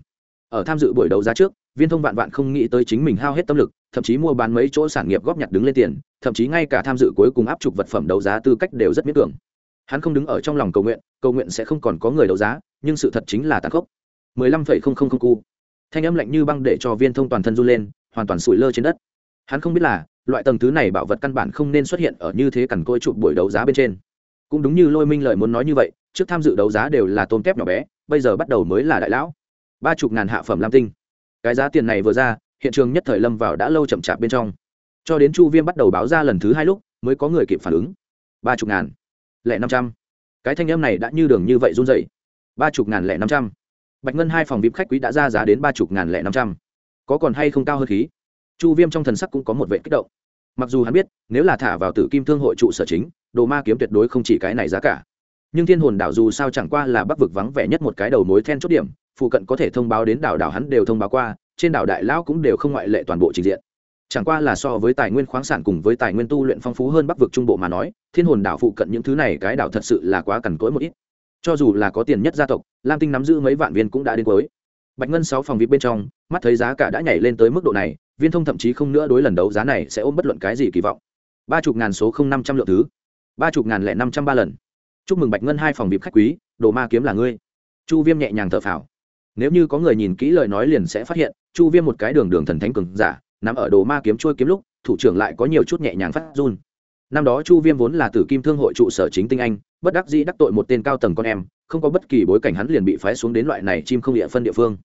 ở tham dự buổi đấu giá trước, viên thông vạn vạn không nghĩ tới chính mình hao hết tâm lực, thậm chí mua bán mấy chỗ sản nghiệp góp nhặt đứng lên tiền, thậm chí ngay cả tham dự cuối cùng áp trục vật phẩm đấu giá tư cách đều rất miễn tưởng hắn không đứng ở trong lòng cầu nguyện cầu nguyện sẽ không còn có người đấu giá, nhưng sự thật chính là tàn khốc. mười lăm phẩy không không không cu. Thanh âm lạnh như băng để cho viên thông toàn thân run lên, hoàn toàn sủi lơ trên đất. Hắn không biết là, loại tầng thứ này bảo vật căn bản không nên xuất hiện ở như thế cằn côi chụp buổi đấu giá bên trên. Cũng đúng như lôi minh lời muốn nói như vậy, trước tham dự đấu giá đều là tôm tép nhỏ bé, bây giờ bắt đầu mới là đại lão ba chục ngàn hạ phẩm lam tinh. Cái giá tiền này vừa ra, hiện trường nhất thời lâm vào đã lâu chậm chạp bên trong. Cho đến chu viêm bắt đầu báo ra lần thứ hai lúc, mới có người kịp phản ứng. Ba chục ngàn lẻ năm trăm. Cái thanh âm này đã như đường như vậy run dậy ba chục ngàn lẻ năm trăm. Bạch ngân hai phòng vip khách quý đã ra giá đến ba chục ngàn lẻ năm trăm. Có còn hay không cao hơn khí? Chu viêm trong thần sắc cũng có một vệ kích động. Mặc dù hắn biết, nếu là thả vào tử kim thương hội trụ sở chính, đồ ma kiếm tuyệt đối không chỉ cái này giá cả. Nhưng thiên hồn đảo dù sao chẳng qua là bắc vực vắng vẻ nhất một cái đầu mối then chốt điểm phụ cận có thể thông báo đến đảo đảo hắn đều thông báo qua, trên đảo đại lão cũng đều không ngoại lệ toàn bộ trình diện. Chẳng qua là so với tài nguyên khoáng sản cùng với tài nguyên tu luyện phong phú hơn bắc vực trung bộ mà nói, thiên hồn đảo phụ cận những thứ này cái đảo thật sự là quá cằn cỗi một ít. Cho dù là có tiền nhất gia tộc, lam tinh nắm giữ mấy vạn viên cũng đã đến cuối. Bạch ngân sáu phòng vip bên trong, mắt thấy giá cả đã nhảy lên tới mức độ này, viên thông thậm chí không nữa đối lần đấu giá này sẽ ôm bất luận cái gì kỳ vọng. Ba chục ngàn số không năm trăm lượng thứ. Ba chục ngàn lẻ năm trăm ba lần. Chúc mừng bạch ngân hai phòng vip khách quý, đồ ma kiếm là ngươi. Chu viêm nhẹ nhàng thở phào nếu như có người nhìn kỹ lời nói liền sẽ phát hiện, chu viêm một cái đường đường thần thánh cường giả, nằm ở đồ ma kiếm trôi kiếm lúc, thủ trưởng lại có nhiều chút nhẹ nhàng phát run. Năm đó chu viêm vốn là tử kim thương hội trụ sở chính tinh anh, bất đắc dĩ đắc tội một tên cao tầng con em, không có bất kỳ bối cảnh hắn liền bị phái xuống đến loại này chim không địa phân địa phương.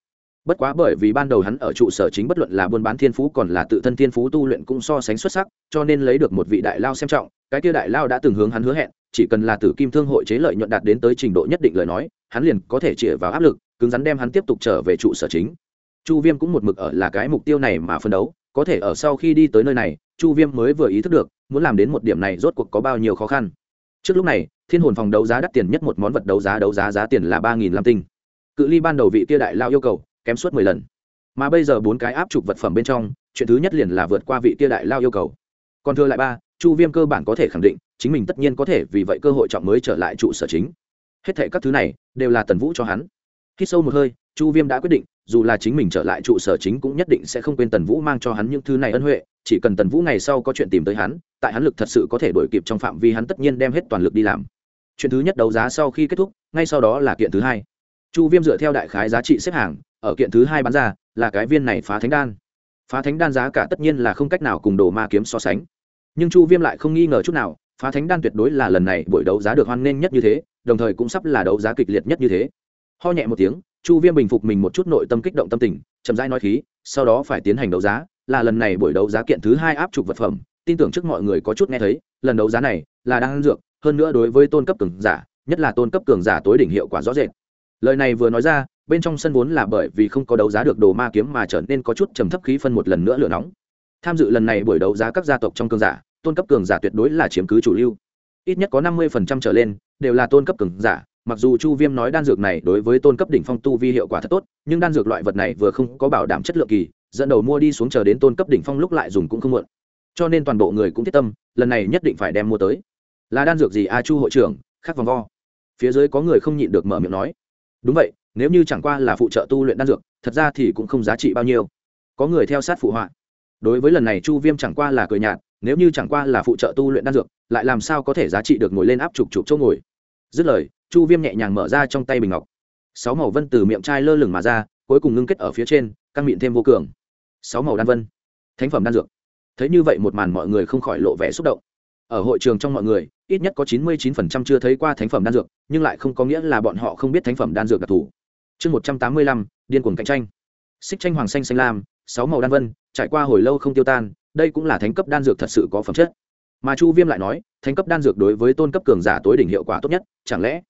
Bất quá bởi vì ban đầu hắn ở trụ sở chính bất luận là buôn bán thiên phú còn là tự thân thiên phú tu luyện cũng so sánh xuất sắc, cho nên lấy được một vị đại lao xem trọng, cái kia đại lao đã từng hướng hắn hứa hẹn chỉ cần là tử kim thương hội chế lợi nhuận đạt đến tới trình độ nhất định lời nói, hắn liền có thể chĩa vào áp lực, cứng rắn đem hắn tiếp tục trở về trụ sở chính. Chu viêm cũng một mực ở là cái mục tiêu này mà phân đấu, có thể ở sau khi đi tới nơi này, chu viêm mới vừa ý thức được, muốn làm đến một điểm này rốt cuộc có bao nhiêu khó khăn. Trước lúc này, thiên hồn phòng đấu giá đắt tiền nhất một món vật đấu giá đấu giá giá tiền là ba nghìn lam tinh. Cự ly ban đầu vị tia đại lao yêu cầu, kém suốt mười lần. Mà bây giờ bốn cái áp trục vật phẩm bên trong, chuyện thứ nhất liền là vượt qua vị tia đại lao yêu cầu. Còn thưa lại ba, chu viêm cơ bản có thể khẳng định chính mình tất nhiên có thể vì vậy cơ hội trọng mới trở lại trụ sở chính. Hết thệ các thứ này đều là tần vũ cho hắn. Khi sâu một hơi, chu viêm đã quyết định, dù là chính mình trở lại trụ sở chính cũng nhất định sẽ không quên tần vũ mang cho hắn những thứ này ân huệ, chỉ cần tần vũ ngày sau có chuyện tìm tới hắn, tại hắn lực thật sự có thể đổi kịp trong phạm vi hắn tất nhiên đem hết toàn lực đi làm. Chuyện thứ nhất đấu giá sau khi kết thúc, ngay sau đó là kiện thứ hai. Chu viêm dựa theo đại khái giá trị xếp hàng, ở kiện thứ hai bán ra, là cái viên này phá thánh đan. Phá thánh đan giá cả tất nhiên là không cách nào cùng đồ ma kiếm so sánh. Nhưng chu viêm lại không nghi ngờ chút nào phá thánh đan tuyệt đối là lần này buổi đấu giá được hoan nghênh nhất như thế, đồng thời cũng sắp là đấu giá kịch liệt nhất như thế. Ho nhẹ một tiếng, chu viêm bình phục mình một chút nội tâm kích động tâm tình, chậm rãi nói khí, sau đó phải tiến hành đấu giá, là lần này buổi đấu giá kiện thứ hai áp trục vật phẩm, tin tưởng trước mọi người có chút nghe thấy, lần đấu giá này là đang dược, hơn nữa đối với tôn cấp cường giả, nhất là tôn cấp cường giả tối đỉnh hiệu quả rõ rệt. Lời này vừa nói ra, bên trong sân vốn là bởi vì không có đấu giá được đồ ma kiếm mà trở nên có chút trầm thấp khí phân một lần nữa lửa nóng. Tham dự lần này buổi đấu giá các gia tộc trong cường giả tôn cấp cường giả tuyệt đối là chiếm cứ chủ lưu. Ít nhất có năm mươi trở lên đều là tôn cấp cường giả, mặc dù chu viêm nói đan dược này đối với tôn cấp đỉnh phong tu vi hiệu quả thật tốt, nhưng đan dược loại vật này vừa không có bảo đảm chất lượng kỳ, dẫn đầu mua đi xuống chờ đến tôn cấp đỉnh phong lúc lại dùng cũng không muộn. Cho nên toàn bộ người cũng thiết tâm, lần này nhất định phải đem mua tới. Là đan dược gì a chu hội trưởng, khắc vòng vo. Phía dưới có người không nhịn được mở miệng nói. Đúng vậy, nếu như chẳng qua là phụ trợ tu luyện đan dược, thật ra thì cũng không giá trị bao nhiêu. Có người theo sát phụ họa. Đối với lần này chu viêm chẳng qua là cười nhạt nếu như chẳng qua là phụ trợ tu luyện đan dược, lại làm sao có thể giá trị được ngồi lên áp trục trục chỗ ngồi? Dứt lời, chu viêm nhẹ nhàng mở ra trong tay bình ngọc. Sáu màu vân từ miệng chai lơ lửng mà ra, cuối cùng ngưng kết ở phía trên, căng miệng thêm vô cường. Sáu màu đan vân. Thánh phẩm đan dược. Thấy như vậy một màn mọi người không khỏi lộ vẻ xúc động. Ở hội trường trong mọi người, ít nhất có chín mươi 99% chưa thấy qua thánh phẩm đan dược, nhưng lại không có nghĩa là bọn họ không biết thánh phẩm đan dược đặc thù. Chương một trăm tám mươi lăm, điên cuồng cạnh tranh. Xích tranh hoàng xanh xanh lam, sáu màu đan vân, trải qua hồi lâu không tiêu tan đây cũng là thánh cấp đan dược thật sự có phẩm chất. Mà chu viêm lại nói, thánh cấp đan dược đối với tôn cấp cường giả tối đỉnh hiệu quả tốt nhất, chẳng lẽ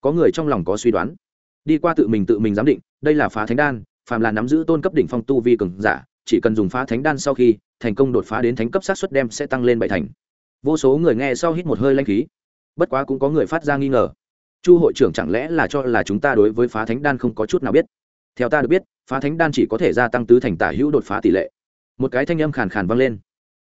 có người trong lòng có suy đoán? Đi qua tự mình tự mình giám định, đây là phá thánh đan, phàm là nắm giữ tôn cấp đỉnh phong tu vi cường giả, chỉ cần dùng phá thánh đan sau khi, thành công đột phá đến thánh cấp sát xuất đem sẽ tăng lên bảy thành. Vô số người nghe sau hít một hơi lanh khí. Bất quá cũng có người phát ra nghi ngờ. Chu hội trưởng chẳng lẽ là cho là chúng ta đối với phá thánh đan không có chút nào biết? Theo ta được biết, phá thánh đan chỉ có thể gia tăng tứ thành tả hữu đột phá tỷ lệ một cái thanh âm khàn khàn vang lên.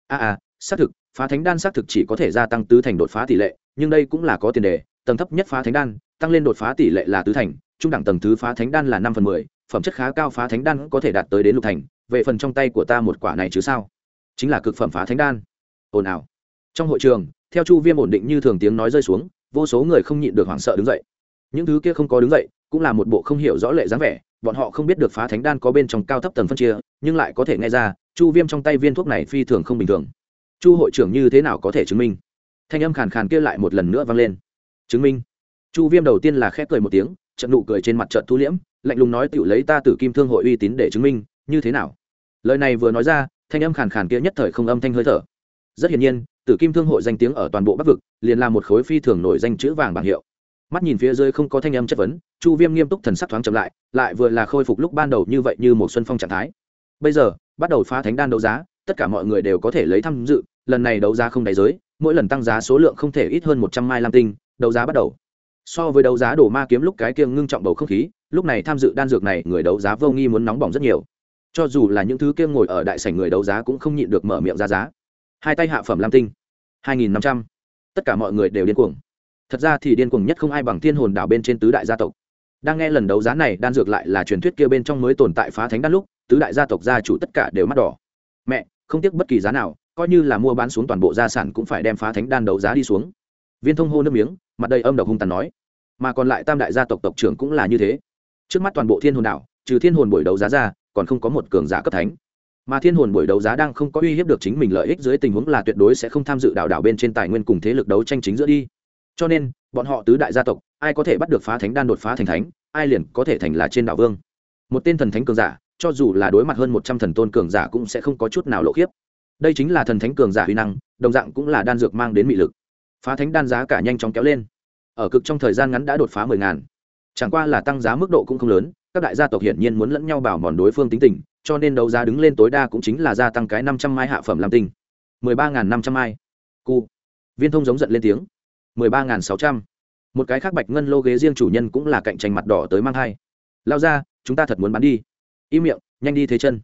A à, à xác thực phá thánh đan xác thực chỉ có thể gia tăng tứ thành đột phá tỷ lệ nhưng đây cũng là có tiền đề tầng thấp nhất phá thánh đan tăng lên đột phá tỷ lệ là tứ thành trung đẳng tầng thứ phá thánh đan là năm phần mười phẩm chất khá cao phá thánh đan có thể đạt tới đến lục thành về phần trong tay của ta một quả này chứ sao? Chính là cực phẩm phá thánh đan. Ồn ào. Trong hội trường theo chu viêm ổn định như thường tiếng nói rơi xuống vô số người không nhịn được hoảng sợ đứng dậy. Những thứ kia không có đứng dậy cũng là một bộ không hiểu rõ lệ dáng vẻ bọn họ không biết được phá thánh đan có bên trong cao thấp tầng phân chia nhưng lại có thể nghe ra chu viêm trong tay viên thuốc này phi thường không bình thường. Chu hội trưởng như thế nào có thể chứng minh? Thanh âm khàn khàn kia lại một lần nữa vang lên. Chứng minh. Chu viêm đầu tiên là khép cười một tiếng, trận nụ cười trên mặt trận thu liễm, lạnh lùng nói tự lấy ta tử kim thương hội uy tín để chứng minh, như thế nào? Lời này vừa nói ra, thanh âm khàn khàn kia nhất thời không âm thanh hơi thở. Rất hiển nhiên, tử kim thương hội danh tiếng ở toàn bộ bắc vực, liền là một khối phi thường nổi danh chữ vàng bảng hiệu. Mắt nhìn phía dưới không có thanh âm chất vấn, chu viêm nghiêm túc thần sắc thoáng chậm lại lại vừa là khôi phục lúc ban đầu như vậy như một xuân phong trạng thái. Bây giờ bắt đầu phá thánh đan đấu giá, tất cả mọi người đều có thể lấy tham dự, lần này đấu giá không đáy giới, mỗi lần tăng giá số lượng không thể ít hơn một trăm mai lam tinh, đấu giá bắt đầu. So với đấu giá đổ ma kiếm lúc cái kiêng ngưng trọng bầu không khí, lúc này tham dự đan dược này người đấu giá vô nghi muốn nóng bỏng rất nhiều. Cho dù là những thứ kiêng ngồi ở đại sảnh người đấu giá cũng không nhịn được mở miệng ra giá. Hai tay hạ phẩm lam tinh, hai nghìn năm trăm. Tất cả mọi người đều điên cuồng. Thật ra thì điên cuồng nhất không ai bằng thiên hồn đảo bên trên tứ đại gia tộc đang nghe lần đấu giá này, đan dược lại là truyền thuyết kia bên trong mới tồn tại phá thánh đan lúc, tứ đại gia tộc gia chủ tất cả đều mắt đỏ. Mẹ, không tiếc bất kỳ giá nào, coi như là mua bán xuống toàn bộ gia sản cũng phải đem phá thánh đan đấu giá đi xuống. Viên thông hô nước miếng, mặt đầy âm độc hung tàn nói. Mà còn lại tam đại gia tộc tộc trưởng cũng là như thế. Trước mắt toàn bộ thiên hồn đảo, trừ thiên hồn buổi đấu giá ra, còn không có một cường giả cấp thánh. Mà thiên hồn buổi đấu giá đang không có uy hiếp được chính mình lợi ích dưới tình huống là tuyệt đối sẽ không tham dự đảo đảo bên trên tài nguyên cùng thế lực đấu tranh chính giữa đi. Cho nên, bọn họ tứ đại gia tộc ai có thể bắt được phá thánh đan đột phá thành thánh, ai liền có thể thành là trên đảo vương. Một tên thần thánh cường giả, cho dù là đối mặt hơn một trăm thần tôn cường giả cũng sẽ không có chút nào lộ khiếp. Đây chính là thần thánh cường giả huy năng, đồng dạng cũng là đan dược mang đến mị lực. Phá thánh đan giá cả nhanh chóng kéo lên. Ở cực trong thời gian ngắn đã đột phá mười ngàn. Chẳng qua là tăng giá mức độ cũng không lớn, các đại gia tộc hiển nhiên muốn lẫn nhau bảo mòn đối phương tính tình, cho nên đấu giá đứng lên tối đa cũng chính là gia tăng cái năm trăm mai hạ phẩm làm tinh. mười ba n g h n năm trăm mai. Cu. Viên thông giống giận lên tiếng. mười ba n g h n sáu trăm một cái khác bạch ngân lô ghế riêng chủ nhân cũng là cạnh tranh mặt đỏ tới mang hai lao ra, chúng ta thật muốn bán đi. Im miệng, nhanh đi thế chân.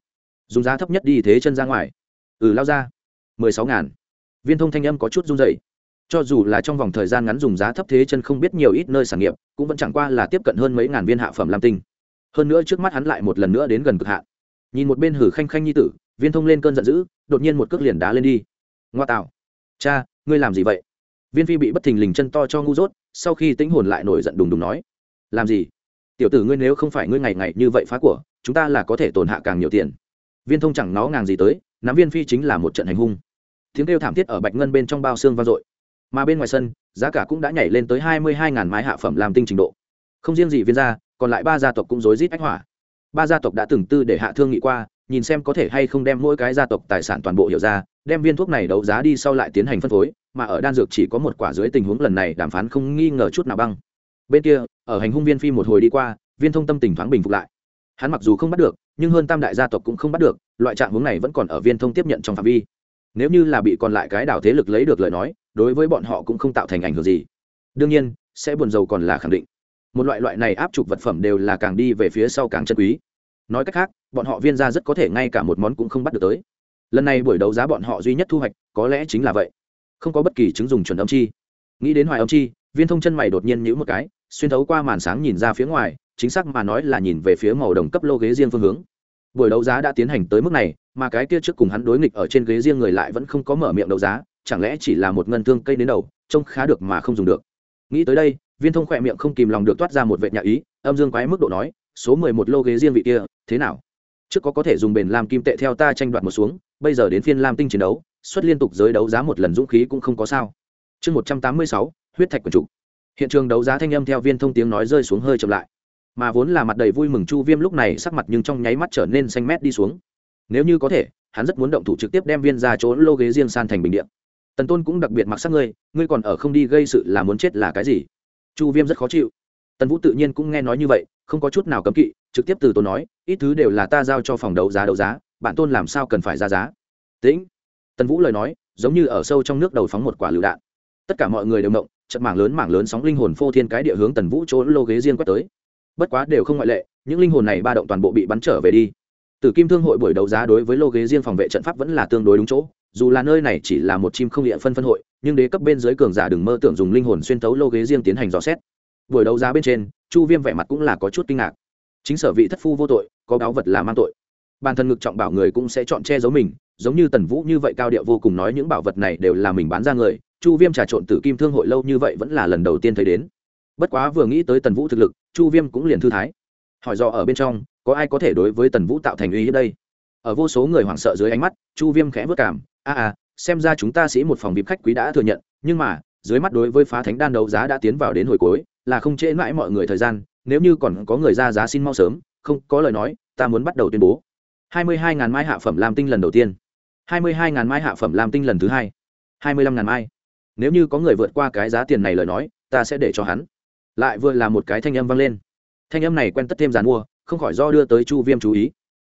Dùng giá thấp nhất đi thế chân ra ngoài. Ừ lao ra. Mười sáu ngàn. Viên thông thanh âm có chút run dậy cho dù là trong vòng thời gian ngắn dùng giá thấp thế chân không biết nhiều ít nơi sản nghiệp, cũng vẫn chẳng qua là tiếp cận hơn mấy ngàn viên hạ phẩm lam tinh. Hơn nữa trước mắt hắn lại một lần nữa đến gần cực hạn. Nhìn một bên hử khanh khanh nhi tử, viên thông lên cơn giận dữ, đột nhiên một cước liền đá lên đi. Ngoa tạo. Cha, ngươi làm gì vậy? Viên phi bị bất thình lình chân to cho ngu dốt sau khi tĩnh hồn lại nổi giận đùng đùng nói, làm gì? Tiểu tử ngươi nếu không phải ngươi ngày ngày như vậy phá của, chúng ta là có thể tổn hạ càng nhiều tiền. Viên thông chẳng nó ngàng gì tới, nắm viên phi chính là một trận hành hung. Tiếng kêu thảm thiết ở bạch ngân bên trong bao xương vang dội. Mà bên ngoài sân, giá cả cũng đã nhảy lên tới hai mươi hai ngàn mái hạ phẩm làm tinh trình độ. Không riêng gì viên gia, còn lại ba gia tộc cũng rối rít ách hỏa. Ba gia tộc đã từng tư để hạ thương nghị qua, nhìn xem có thể hay không đem mỗi cái gia tộc tài sản toàn bộ hiểu ra, đem viên thuốc này đấu giá đi sau lại tiến hành phân phối mà ở đan dược chỉ có một quả dưới tình huống lần này đàm phán không nghi ngờ chút nào băng. Bên kia, ở hành hung viên phi một hồi đi qua, viên thông tâm tình thoáng bình phục lại. Hắn mặc dù không bắt được, nhưng hơn tam đại gia tộc cũng không bắt được, loại trạng hướng này vẫn còn ở viên thông tiếp nhận trong phạm vi. Nếu như là bị còn lại cái đảo thế lực lấy được lời nói, đối với bọn họ cũng không tạo thành ảnh hưởng gì. Đương nhiên, sẽ buồn giàu còn là khẳng định. Một loại loại này áp trục vật phẩm đều là càng đi về phía sau càng chân quý. Nói cách khác, bọn họ viên ra rất có thể ngay cả một món cũng không bắt được tới. Lần này buổi đấu giá bọn họ duy nhất thu hoạch, có lẽ chính là vậy không có bất kỳ chứng dùng chuẩn âm chi. Nghĩ đến hoài âm chi, viên thông chân mày đột nhiên nhữ một cái, xuyên thấu qua màn sáng nhìn ra phía ngoài, chính xác mà nói là nhìn về phía màu đồng cấp lô ghế riêng phương hướng. Buổi đấu giá đã tiến hành tới mức này, mà cái kia trước cùng hắn đối nghịch ở trên ghế riêng người lại vẫn không có mở miệng đấu giá, chẳng lẽ chỉ là một ngân thương cây đến đầu, trông khá được mà không dùng được. Nghĩ tới đây, viên thông khỏe miệng không kìm lòng được toát ra một vệ nhà ý, âm dương quái mức độ nói, số mười một lô ghế riêng vị kia, thế nào? Trước có có thể dùng bền làm kim tệ theo ta tranh đoạt một xuống, bây giờ đến phiên lam tinh chiến đấu xuất liên tục giới đấu giá một lần dũng khí cũng không có sao. Chương một trăm tám mươi sáu, huyết thạch quần trục hiện trường đấu giá thanh âm theo viên thông tiếng nói rơi xuống hơi chậm lại. Mà vốn là mặt đầy vui mừng chu viêm lúc này sắc mặt nhưng trong nháy mắt trở nên xanh mét đi xuống. Nếu như có thể, hắn rất muốn động thủ trực tiếp đem viên ra chỗ lô ghế riêng san thành bình điện tần tôn cũng đặc biệt mặc sắc ngươi ngươi còn ở không đi gây sự là muốn chết là cái gì? Chu viêm rất khó chịu. Tần vũ tự nhiên cũng nghe nói như vậy, không có chút nào cấm kỵ, trực tiếp từ tôn nói, ít thứ đều là ta giao cho phòng đấu giá đấu giá bản tôn làm sao cần phải ra giá? Tĩnh tần vũ lời nói giống như ở sâu trong nước đầu phóng một quả lựu đạn tất cả mọi người đều động trận mảng lớn mảng lớn sóng linh hồn phô thiên cái địa hướng tần vũ chỗ lô ghế riêng quét tới bất quá đều không ngoại lệ những linh hồn này ba động toàn bộ bị bắn trở về đi Tử Kim Thương hội buổi đấu giá đối với lô ghế riêng phòng vệ trận pháp vẫn là tương đối đúng chỗ, dù là nơi này chỉ là một chim không địa phân phân hội, nhưng đế cấp bên dưới cường giả đừng mơ tưởng dùng linh hồn xuyên tấu lô ghế riêng tiến hành dò xét. Buổi đấu giá bên trên, Chu Viêm vẻ mặt cũng là có chút kinh ngạc. Chính sở vị thất phu vô tội, có báo vật là mang tội. Bản thân ngực trọng bảo người cũng sẽ chọn che giấu mình, giống như Tần Vũ như vậy cao điệu vô cùng nói những bảo vật này đều là mình bán ra người, Chu Viêm trà trộn Tử Kim Thương hội lâu như vậy vẫn là lần đầu tiên thấy đến. Bất quá vừa nghĩ tới Tần Vũ thực lực, Chu Viêm cũng liền thư thái. Hỏi do ở bên trong, có ai có thể đối với tần vũ tạo thành uy hiếp đây ở vô số người hoảng sợ dưới ánh mắt chu viêm khẽ vất cảm a a xem ra chúng ta sĩ một phòng vip khách quý đã thừa nhận nhưng mà dưới mắt đối với phá thánh đan đấu giá đã tiến vào đến hồi cuối là không trễ mãi mọi người thời gian nếu như còn có người ra giá xin mau sớm không có lời nói ta muốn bắt đầu tuyên bố hai mươi hai ngàn mai hạ phẩm lam tinh lần đầu tiên. hai mươi hai ngàn mai hạ phẩm lam tinh lần thứ hai. hai mươi lăm ngàn mai. Nếu như có người vượt qua cái giá tiền này lời nói, ta sẽ để cho hắn. Lại vừa là một cái thanh âm vang lên. Thanh âm này quen tất thêm giàn mua, không khỏi do đưa tới chu viêm chú ý.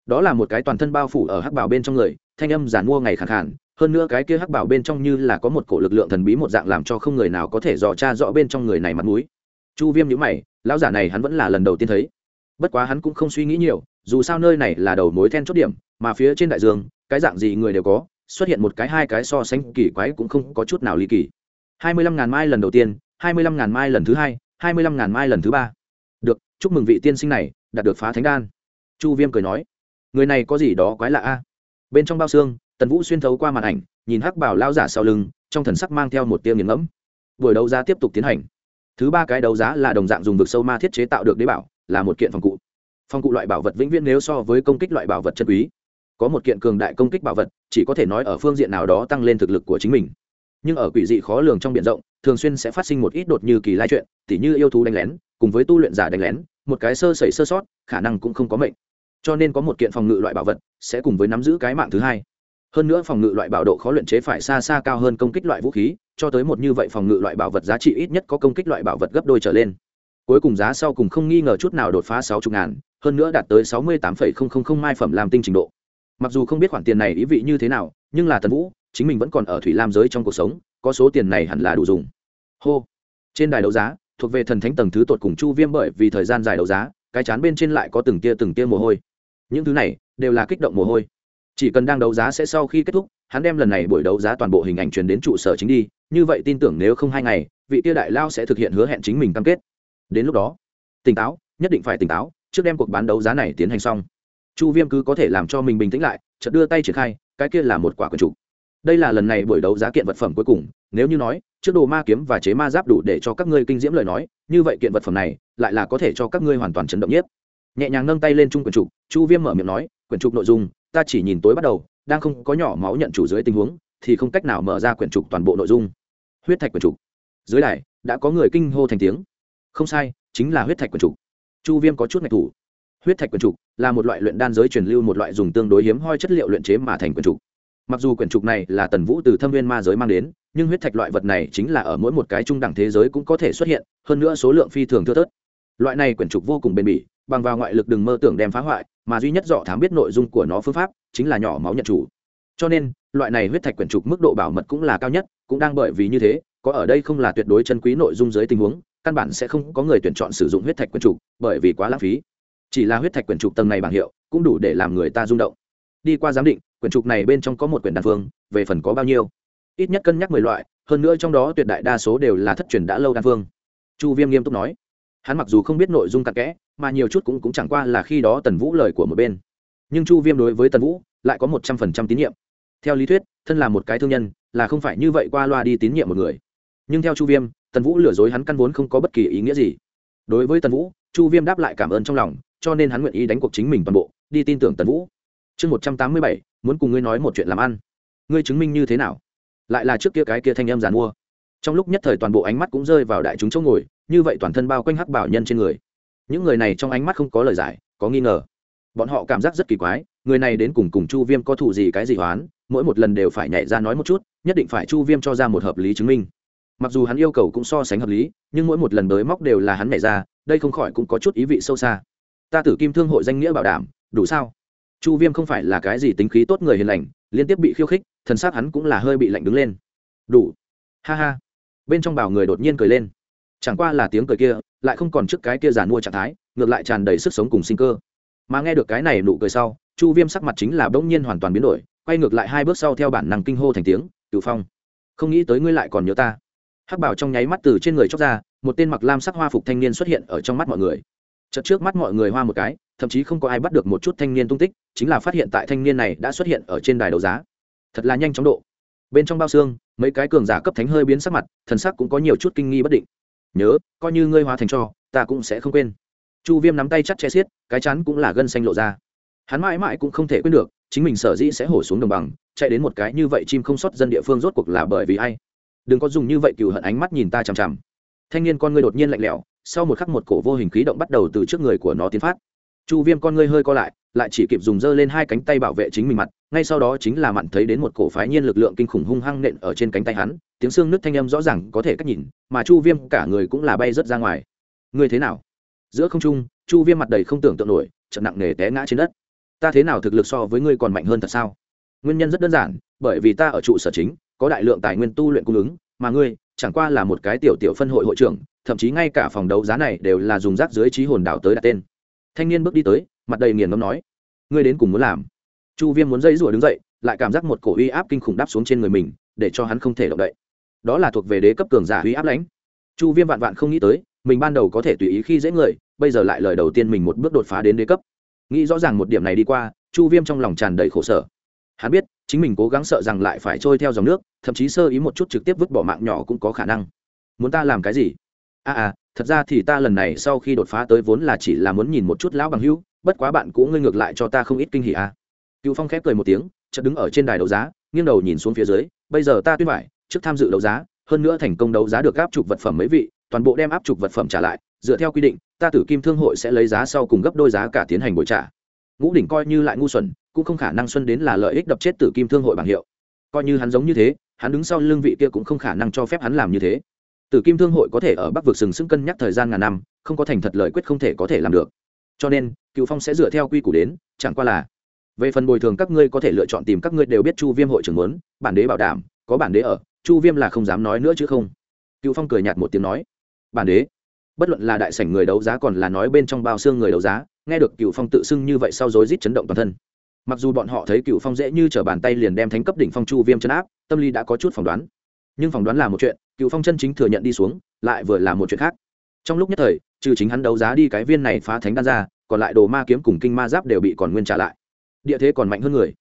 Đó là một cái toàn thân bao phủ ở hắc bảo bên trong người, thanh âm giàn mua ngày khẳng khản hơn nữa cái kia hắc bảo bên trong như là có một cổ lực lượng thần bí một dạng làm cho không người nào có thể dò tra rõ bên trong người này mặt mũi. Chu viêm nhữ mày, lão giả này hắn vẫn là lần đầu tiên thấy. Bất quá hắn cũng không suy nghĩ nhiều dù sao nơi này là đầu mối then chốt điểm, mà phía trên đại dương, cái dạng gì người đều có, xuất hiện một cái, hai cái so sánh kỳ quái cũng không có chút nào ly kỳ. Hai mươi lăm ngàn mai lần đầu tiên, hai mươi lăm ngàn mai lần thứ hai hai mươi lăm ngàn mai lần thứ ba. Được, chúc mừng vị tiên sinh này, đạt được phá thánh đan. Chu viêm cười nói, người này có gì đó quái lạ a? Bên trong bao xương, tần vũ xuyên thấu qua màn ảnh, nhìn hắc bảo lao giả sau lưng, trong thần sắc mang theo một tiêu nghiền ngẫm. Buổi đấu giá tiếp tục tiến hành. Thứ ba cái đấu giá là đồng dạng dùng vực sâu ma thiết chế tạo được đế bảo, là một kiện phòng cụ phòng cụ loại bảo vật vĩnh viễn nếu so với công kích loại bảo vật chân quý. Có một kiện cường đại công kích bảo vật, chỉ có thể nói ở phương diện nào đó tăng lên thực lực của chính mình. Nhưng ở quỷ dị khó lường trong b i ể n rộng, thường xuyên sẽ phát sinh một ít đột như kỳ lai chuyện, tỉ như yêu thú đánh lén, cùng với tu luyện giả đánh lén, một cái sơ sẩy sơ sót, khả năng cũng không có mệnh. Cho nên có một kiện phòng ngự loại bảo vật sẽ cùng với nắm giữ cái mạng thứ hai. Hơn nữa phòng ngự loại bảo độ khó luyện chế phải xa xa cao hơn công kích loại vũ khí, cho tới một như vậy phòng ngự loại bảo vật giá trị ít nhất có công kích loại bảo vật gấp đôi trở lên. Cuối cùng giá sau cùng không nghi ngờ chút nào đột phá sáu chục ngàn hơn nữa đạt tới sáu mươi tám phẩy không không không mai phẩm làm tinh trình độ. Mặc dù không biết khoản tiền này ý vị như thế nào, nhưng là tần vũ, chính mình vẫn còn ở thủy lam giới trong cuộc sống, có số tiền này hẳn là đủ dùng. Hô. Trên đài đấu giá, thuộc về thần thánh tầng thứ tột cùng chu viêm bởi vì thời gian dài đấu giá, cái chán bên trên lại có từng tia từng tia mồ hôi. Những thứ này đều là kích động mồ hôi. Chỉ cần đang đấu giá sẽ sau khi kết thúc, hắn đem lần này buổi đấu giá toàn bộ hình ảnh truyền đến trụ sở chính đi, như vậy tin tưởng nếu không hai ngày, vị tia đại lao sẽ thực hiện hứa hẹn chính mình cam kết. Đến lúc đó, tỉnh táo, nhất định phải tỉnh táo trước đem cuộc bán đấu giá này tiến hành xong. Chu viêm cứ có thể làm cho mình bình tĩnh lại, chợt đưa tay triển khai, cái kia là một quả quần trục đây là lần này buổi đấu giá kiện vật phẩm cuối cùng, nếu như nói, trước đồ ma kiếm và chế ma giáp đủ để cho các ngươi kinh diễm lời nói, như vậy kiện vật phẩm này, lại là có thể cho các ngươi hoàn toàn chấn động nhất. Nhẹ nhàng nâng tay lên chung quyển trục chu viêm mở miệng nói quyển trục nội dung, ta chỉ nhìn tối bắt đầu, đang không có nhỏ máu nhận chủ dưới tình huống, thì không cách nào mở ra quyển trục toàn bộ nội dung. Huyết thạch quyển trục dưới đài, đã có người kinh hô thành tiếng. Không sai, chính là huyết thạch quyển trục chu viêm có chút ngạch thủ. Huyết thạch quyển trục là một loại luyện đan giới truyền lưu một loại dùng tương đối hiếm hoi chất liệu luyện chế mà thành quyển trục. Mặc dù quyển trục này là tần vũ từ thâm viên ma giới mang đến, nhưng huyết thạch loại vật này chính là ở mỗi một cái trung đẳng thế giới cũng có thể xuất hiện, hơn nữa số lượng phi thường thưa thớt. Loại này quyển trục vô cùng bền bỉ, bằng vào ngoại lực đừng mơ tưởng đem phá hoại, mà duy nhất dọ thám biết nội dung của nó phương pháp chính là nhỏ máu nhận chủ. Cho nên, loại này huyết thạch quyển trục mức độ bảo mật cũng là cao nhất, cũng đang bởi vì như thế, có ở đây không là tuyệt đối chân quý nội dung dưới tình huống căn bản sẽ không có người tuyển chọn sử dụng huyết thạch quyển trục bởi vì quá lãng phí. Chỉ là huyết thạch quyển trục tầng này bảng hiệu cũng đủ để làm người ta rung động. Đi qua giám định quyển trục này bên trong có một quyển đan phương về phần có bao nhiêu? Ít nhất cân nhắc mười loại hơn nữa trong đó tuyệt đại đa số đều là thất truyền đã lâu đan phương. Chu viêm nghiêm túc nói. Hắn mặc dù không biết nội dung cặn kẽ mà nhiều chút cũng, cũng chẳng qua là khi đó tần vũ lời của một bên. Nhưng chu viêm đối với tần vũ lại có một trăm phần trăm tín nhiệm. Theo lý thuyết thân là một cái thương nhân là không phải như vậy qua loa đi tín nhiệm một người. Nhưng theo chu viêm tần vũ lừa dối hắn căn vốn không có bất kỳ ý nghĩa gì. Đối với tần vũ, chu viêm đáp lại cảm ơn trong lòng, cho nên hắn nguyện ý đánh cuộc chính mình toàn bộ, đi tin tưởng tần vũ. Chương một trăm tám mươi bảy, muốn cùng ngươi nói một chuyện làm ăn. Ngươi chứng minh như thế nào? Lại là trước kia cái kia thanh em giàn mua. Trong lúc nhất thời toàn bộ ánh mắt cũng rơi vào đại chúng chỗ ngồi, như vậy toàn thân bao quanh hắc bảo nhân trên người. Những người này trong ánh mắt không có lời giải, có nghi ngờ. Bọn họ cảm giác rất kỳ quái, người này đến cùng cùng chu viêm có thù gì cái gì hoán, mỗi một lần đều phải nhảy ra nói một chút, nhất định phải chu viêm cho ra một hợp lý chứng minh mặc dù hắn yêu cầu cũng so sánh hợp lý, nhưng mỗi một lần đới móc đều là hắn nảy ra, đây không khỏi cũng có chút ý vị sâu xa. Ta tử kim thương hội danh nghĩa bảo đảm, đủ sao? Chu viêm không phải là cái gì tính khí tốt người hiền lành, liên tiếp bị khiêu khích, thần s á c hắn cũng là hơi bị lạnh đứng lên. Đủ. Ha ha. Bên trong bảo người đột nhiên cười lên. Chẳng qua là tiếng cười kia, lại không còn trước cái kia giàn mua trạng thái, ngược lại tràn đầy sức sống cùng sinh cơ. Mà nghe được cái này nụ cười sau, chu viêm sắc mặt chính là bỗng nhiên hoàn toàn biến đổi, quay ngược lại hai bước sau theo bản năng kinh hô thành tiếng cựu phong, không nghĩ tới ngươi lại còn nhớ ta hắc bảo trong nháy mắt từ trên người chóc ra, một tên mặc lam sắc hoa phục thanh niên xuất hiện ở trong mắt mọi người. Chợt trước mắt mọi người hoa một cái, thậm chí không có ai bắt được một chút thanh niên tung tích, chính là phát hiện tại thanh niên này đã xuất hiện ở trên đài đấu giá. Thật là nhanh chóng độ. Bên trong bao xương, mấy cái cường giả cấp thánh hơi biến sắc mặt, thần sắc cũng có nhiều chút kinh nghi bất định. Nhớ, coi như ngươi hóa thành cho, ta cũng sẽ không quên. Chu viêm nắm tay chắc che xiết, cái chắn cũng là gân xanh lộ ra. Hắn mãi mãi cũng không thể quên được, chính mình sở dĩ sẽ hổ xuống đồng bằng, chạy đến một cái như vậy chim không sót dân địa phương rốt cuộc là bởi vì ai? Đừng có dùng như vậy cừu hận ánh mắt nhìn ta chằm chằm. Thanh niên con ngươi đột nhiên lạnh lẽo, sau một khắc một cổ vô hình khí động bắt đầu từ trước người của nó tiến phát. Chu viêm con ngươi hơi co lại lại chỉ kịp dùng dơ lên hai cánh tay bảo vệ chính mình mặt, ngay sau đó chính là mặn thấy đến một cổ phái nhiên lực lượng kinh khủng hung hăng nện ở trên cánh tay hắn, tiếng xương nứt thanh âm rõ ràng có thể cách nhìn, mà chu viêm cả người cũng là bay rớt ra ngoài. Ngươi thế nào? Giữa không trung, chu viêm mặt đầy không tưởng tượng nổi chậm nặng nề té ngã trên đất. Ta thế nào thực lực so với ngươi còn mạnh hơn thật sao? Nguyên nhân rất đơn giản, bởi vì ta ở trụ sở chính có đại lượng tài nguyên tu luyện cung ứng, mà ngươi chẳng qua là một cái tiểu tiểu phân hội hội trưởng, thậm chí ngay cả phòng đấu giá này đều là dùng rác dưới trí hồn đảo tới đặt tên. Thanh niên bước đi tới, mặt đầy nghiền ngâm nói, ngươi đến cùng muốn làm? Chu viêm muốn dây rủa đứng dậy, lại cảm giác một cổ uy áp kinh khủng đáp xuống trên người mình, để cho hắn không thể động đậy. Đó là thuộc về đế cấp cường giả uy áp lãnh. Chu viêm vạn vạn không nghĩ tới, mình ban đầu có thể tùy ý khi dễ người, bây giờ lại lời đầu tiên mình một bước đột phá đến đế cấp. Nghĩ rõ ràng một điểm này đi qua, chu viêm trong lòng tràn đầy khổ sở. Hắn biết chính mình cố gắng sợ rằng lại phải trôi theo dòng nước, thậm chí sơ ý một chút trực tiếp vứt bỏ mạng nhỏ cũng có khả năng. Muốn ta làm cái gì? À à thật ra thì ta lần này sau khi đột phá tới vốn là chỉ là muốn nhìn một chút lão bằng hữu, bất quá bạn cũng ngươi ngược lại cho ta không ít kinh hỉ à. Cựu phong khép cười một tiếng, chợt đứng ở trên đài đấu giá, nghiêng đầu nhìn xuống phía dưới, bây giờ ta tuyên vải trước tham dự đấu giá, hơn nữa thành công đấu giá được áp trục vật phẩm mấy vị, toàn bộ đem áp trục vật phẩm trả lại, dựa theo quy định, ta tử kim thương hội sẽ lấy giá sau cùng gấp đôi giá cả tiến hành bồi trả. Ngũ đỉnh coi như lại ngu xuẩn cũng không khả năng xuân đến là lợi ích đập chết tử kim thương hội bảng hiệu. Coi như hắn giống như thế, hắn đứng sau lương vị kia cũng không khả năng cho phép hắn làm như thế. Tử kim thương hội có thể ở bắc vực sừng sững cân nhắc thời gian ngàn năm, không có thành thật lợi quyết không thể có thể làm được. Cho nên cựu phong sẽ dựa theo quy củ đến, chẳng qua là, về phần bồi thường các ngươi có thể lựa chọn tìm các ngươi đều biết chu viêm hội trưởng muốn, bản đế bảo đảm, có bản đế ở, chu viêm là không dám nói nữa chứ không. Cựu phong cười nhạt một tiếng nói, bản đế, bất luận là đại sảnh người đấu giá còn là nói bên trong bao xương người đấu giá, nghe được cựu phong tự xưng như vậy sau rối rít chấn động toàn thân mặc dù bọn họ thấy cựu phong dễ như t r ở bàn tay liền đem thánh cấp đỉnh phong chu viêm chấn áp, tâm lý đã có chút phỏng đoán. Nhưng phỏng đoán là một chuyện cựu phong chân chính thừa nhận đi xuống, lại vừa là một chuyện khác. Trong lúc nhất thời, trừ chính hắn đấu giá đi cái viên này phá thánh đan ra, còn lại đồ ma kiếm cùng kinh ma giáp đều bị còn nguyên trả lại. Địa thế còn mạnh hơn người.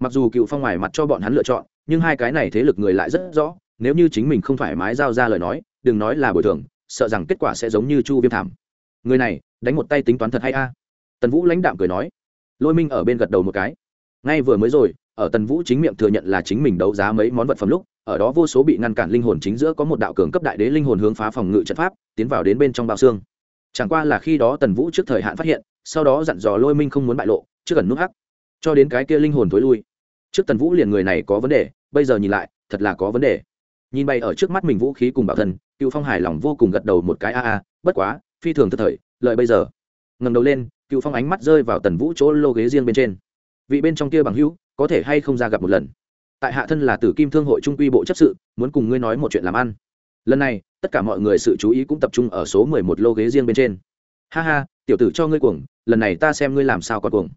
Mặc dù cựu phong ngoài mặt cho bọn hắn lựa chọn, nhưng hai cái này thế lực người lại rất rõ, nếu như chính mình không thoải mái giao ra lời nói, đừng nói là bồi thường, sợ rằng kết quả sẽ giống như chu viêm thảm. Người này, đánh một tay tính toán thật hay a? Tần vũ lãnh đạm cười nói lôi minh ở bên gật đầu một cái. Ngay vừa mới rồi, ở tần vũ chính miệng thừa nhận là chính mình đấu giá mấy món vật phẩm lúc, ở đó vô số bị ngăn cản linh hồn chính giữa có một đạo cường cấp đại đế linh hồn hướng phá phòng ngự trận pháp, tiến vào đến bên trong bao xương. Chẳng qua là khi đó tần vũ trước thời hạn phát hiện, sau đó dặn dò lôi minh không muốn bại lộ, trước cần nút hắc, cho đến cái kia linh hồn thối lui. Trước tần vũ liền người này có vấn đề, bây giờ nhìn lại, thật là có vấn đề. Nhìn bay ở trước mắt mình vũ khí cùng bảo thần cựu phong hài lòng vô cùng gật đầu một cái, a a, bất quá, phi thường thất thời, lợi bây giờ. Ngầm đầu lên cựu phong ánh mắt rơi vào tần vũ chỗ lô ghế riêng bên trên. Vị bên trong kia bằng hữu, có thể hay không ra gặp một lần? Tại hạ thân là tử kim thương hội trung quy bộ chấp sự, muốn cùng ngươi nói một chuyện làm ăn. Lần này, tất cả mọi người sự chú ý cũng tập trung ở số mười một lô ghế riêng bên trên. Ha ha, tiểu tử cho ngươi cuồng, lần này ta xem ngươi làm sao còn cuồng.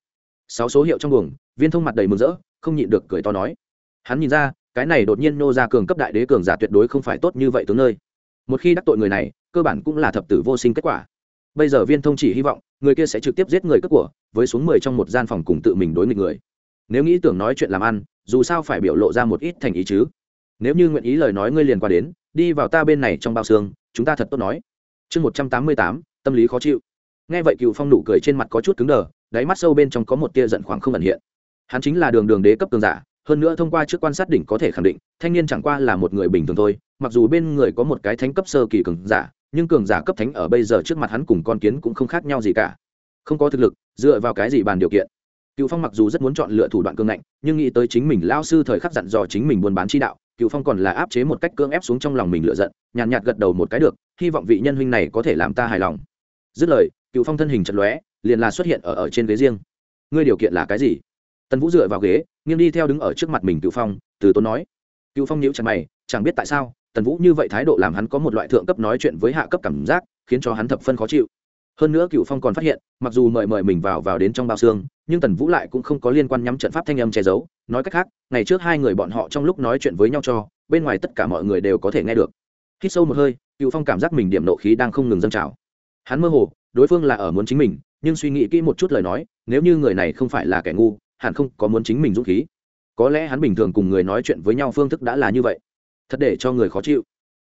Sáu số hiệu trong cuồng, viên thông mặt đầy mừng rỡ, không nhịn được cười to nói. Hắn nhìn ra, cái này đột nhiên nô ra cường cấp đại đế cường giả tuyệt đối không phải tốt như vậy tướng nơi. Một khi đắc tội người này, cơ bản cũng là thập tử vô sinh kết quả. Bây giờ viên thông chỉ hy vọng người kia sẽ trực tiếp giết người cướp của, với xuống mười trong một gian phòng cùng tự mình đối nghịch người. Nếu nghĩ tưởng nói chuyện làm ăn, dù sao phải biểu lộ ra một ít thành ý chứ. Nếu như nguyện ý lời nói ngươi liền qua đến, đi vào ta bên này trong bao xương, chúng ta thật tốt nói. Chương một trăm tám mươi tám, tâm lý khó chịu. Nghe vậy cựu phong nụ cười trên mặt có chút cứng đờ, đáy mắt sâu bên trong có một tia giận khoảng không ẩn hiện. Hắn chính là đường đường đế cấp cường giả, hơn nữa thông qua trước quan sát đỉnh có thể khẳng định, thanh niên chẳng qua là một người bình thường thôi, mặc dù bên người có một cái thánh cấp sơ kỳ cường giả nhưng cường giả cấp thánh ở bây giờ trước mặt hắn cùng con kiến cũng không khác nhau gì cả. Không có thực lực dựa vào cái gì bàn điều kiện? Cựu phong mặc dù rất muốn chọn lựa thủ đoạn cương ngạnh nhưng nghĩ tới chính mình lao sư thời khắc dặn dò chính mình buôn bán chi đạo cựu phong còn là áp chế một cách cưỡng ép xuống trong lòng mình lựa giận nhàn nhạt, nhạt gật đầu một cái được hy vọng vị nhân huynh này có thể làm ta hài lòng. Dứt lời cựu phong thân hình chật lóe liền là xuất hiện ở, ở trên ghế riêng. Ngươi điều kiện là cái gì? Tần vũ dựa vào ghế nghiêng đi theo đứng ở trước mặt mình cựu phong từ tốn nói. Cựu phong nhíu chặt mày chẳng biết tại sao tần vũ như vậy thái độ làm hắn có một loại thượng cấp nói chuyện với hạ cấp cảm giác, khiến cho hắn thập phân khó chịu. Hơn nữa cựu phong còn phát hiện, mặc dù mời mời mình vào vào đến trong bao xương, nhưng tần vũ lại cũng không có liên quan nhắm trận pháp thanh âm che giấu. Nói cách khác, ngày trước hai người bọn họ trong lúc nói chuyện với nhau cho, bên ngoài tất cả mọi người đều có thể nghe được. Hít sâu một hơi cựu phong cảm giác mình điểm nộ khí đang không ngừng dâng trào. Hắn mơ hồ, đối phương là ở muốn chính mình, nhưng suy nghĩ kỹ một chút lời nói, nếu như người này không phải là kẻ ngu, hẳn không có muốn chính mình dũng khí. Có lẽ hắn bình thường cùng người nói chuyện với nhau phương thức đã là như vậy thật để cho người khó chịu.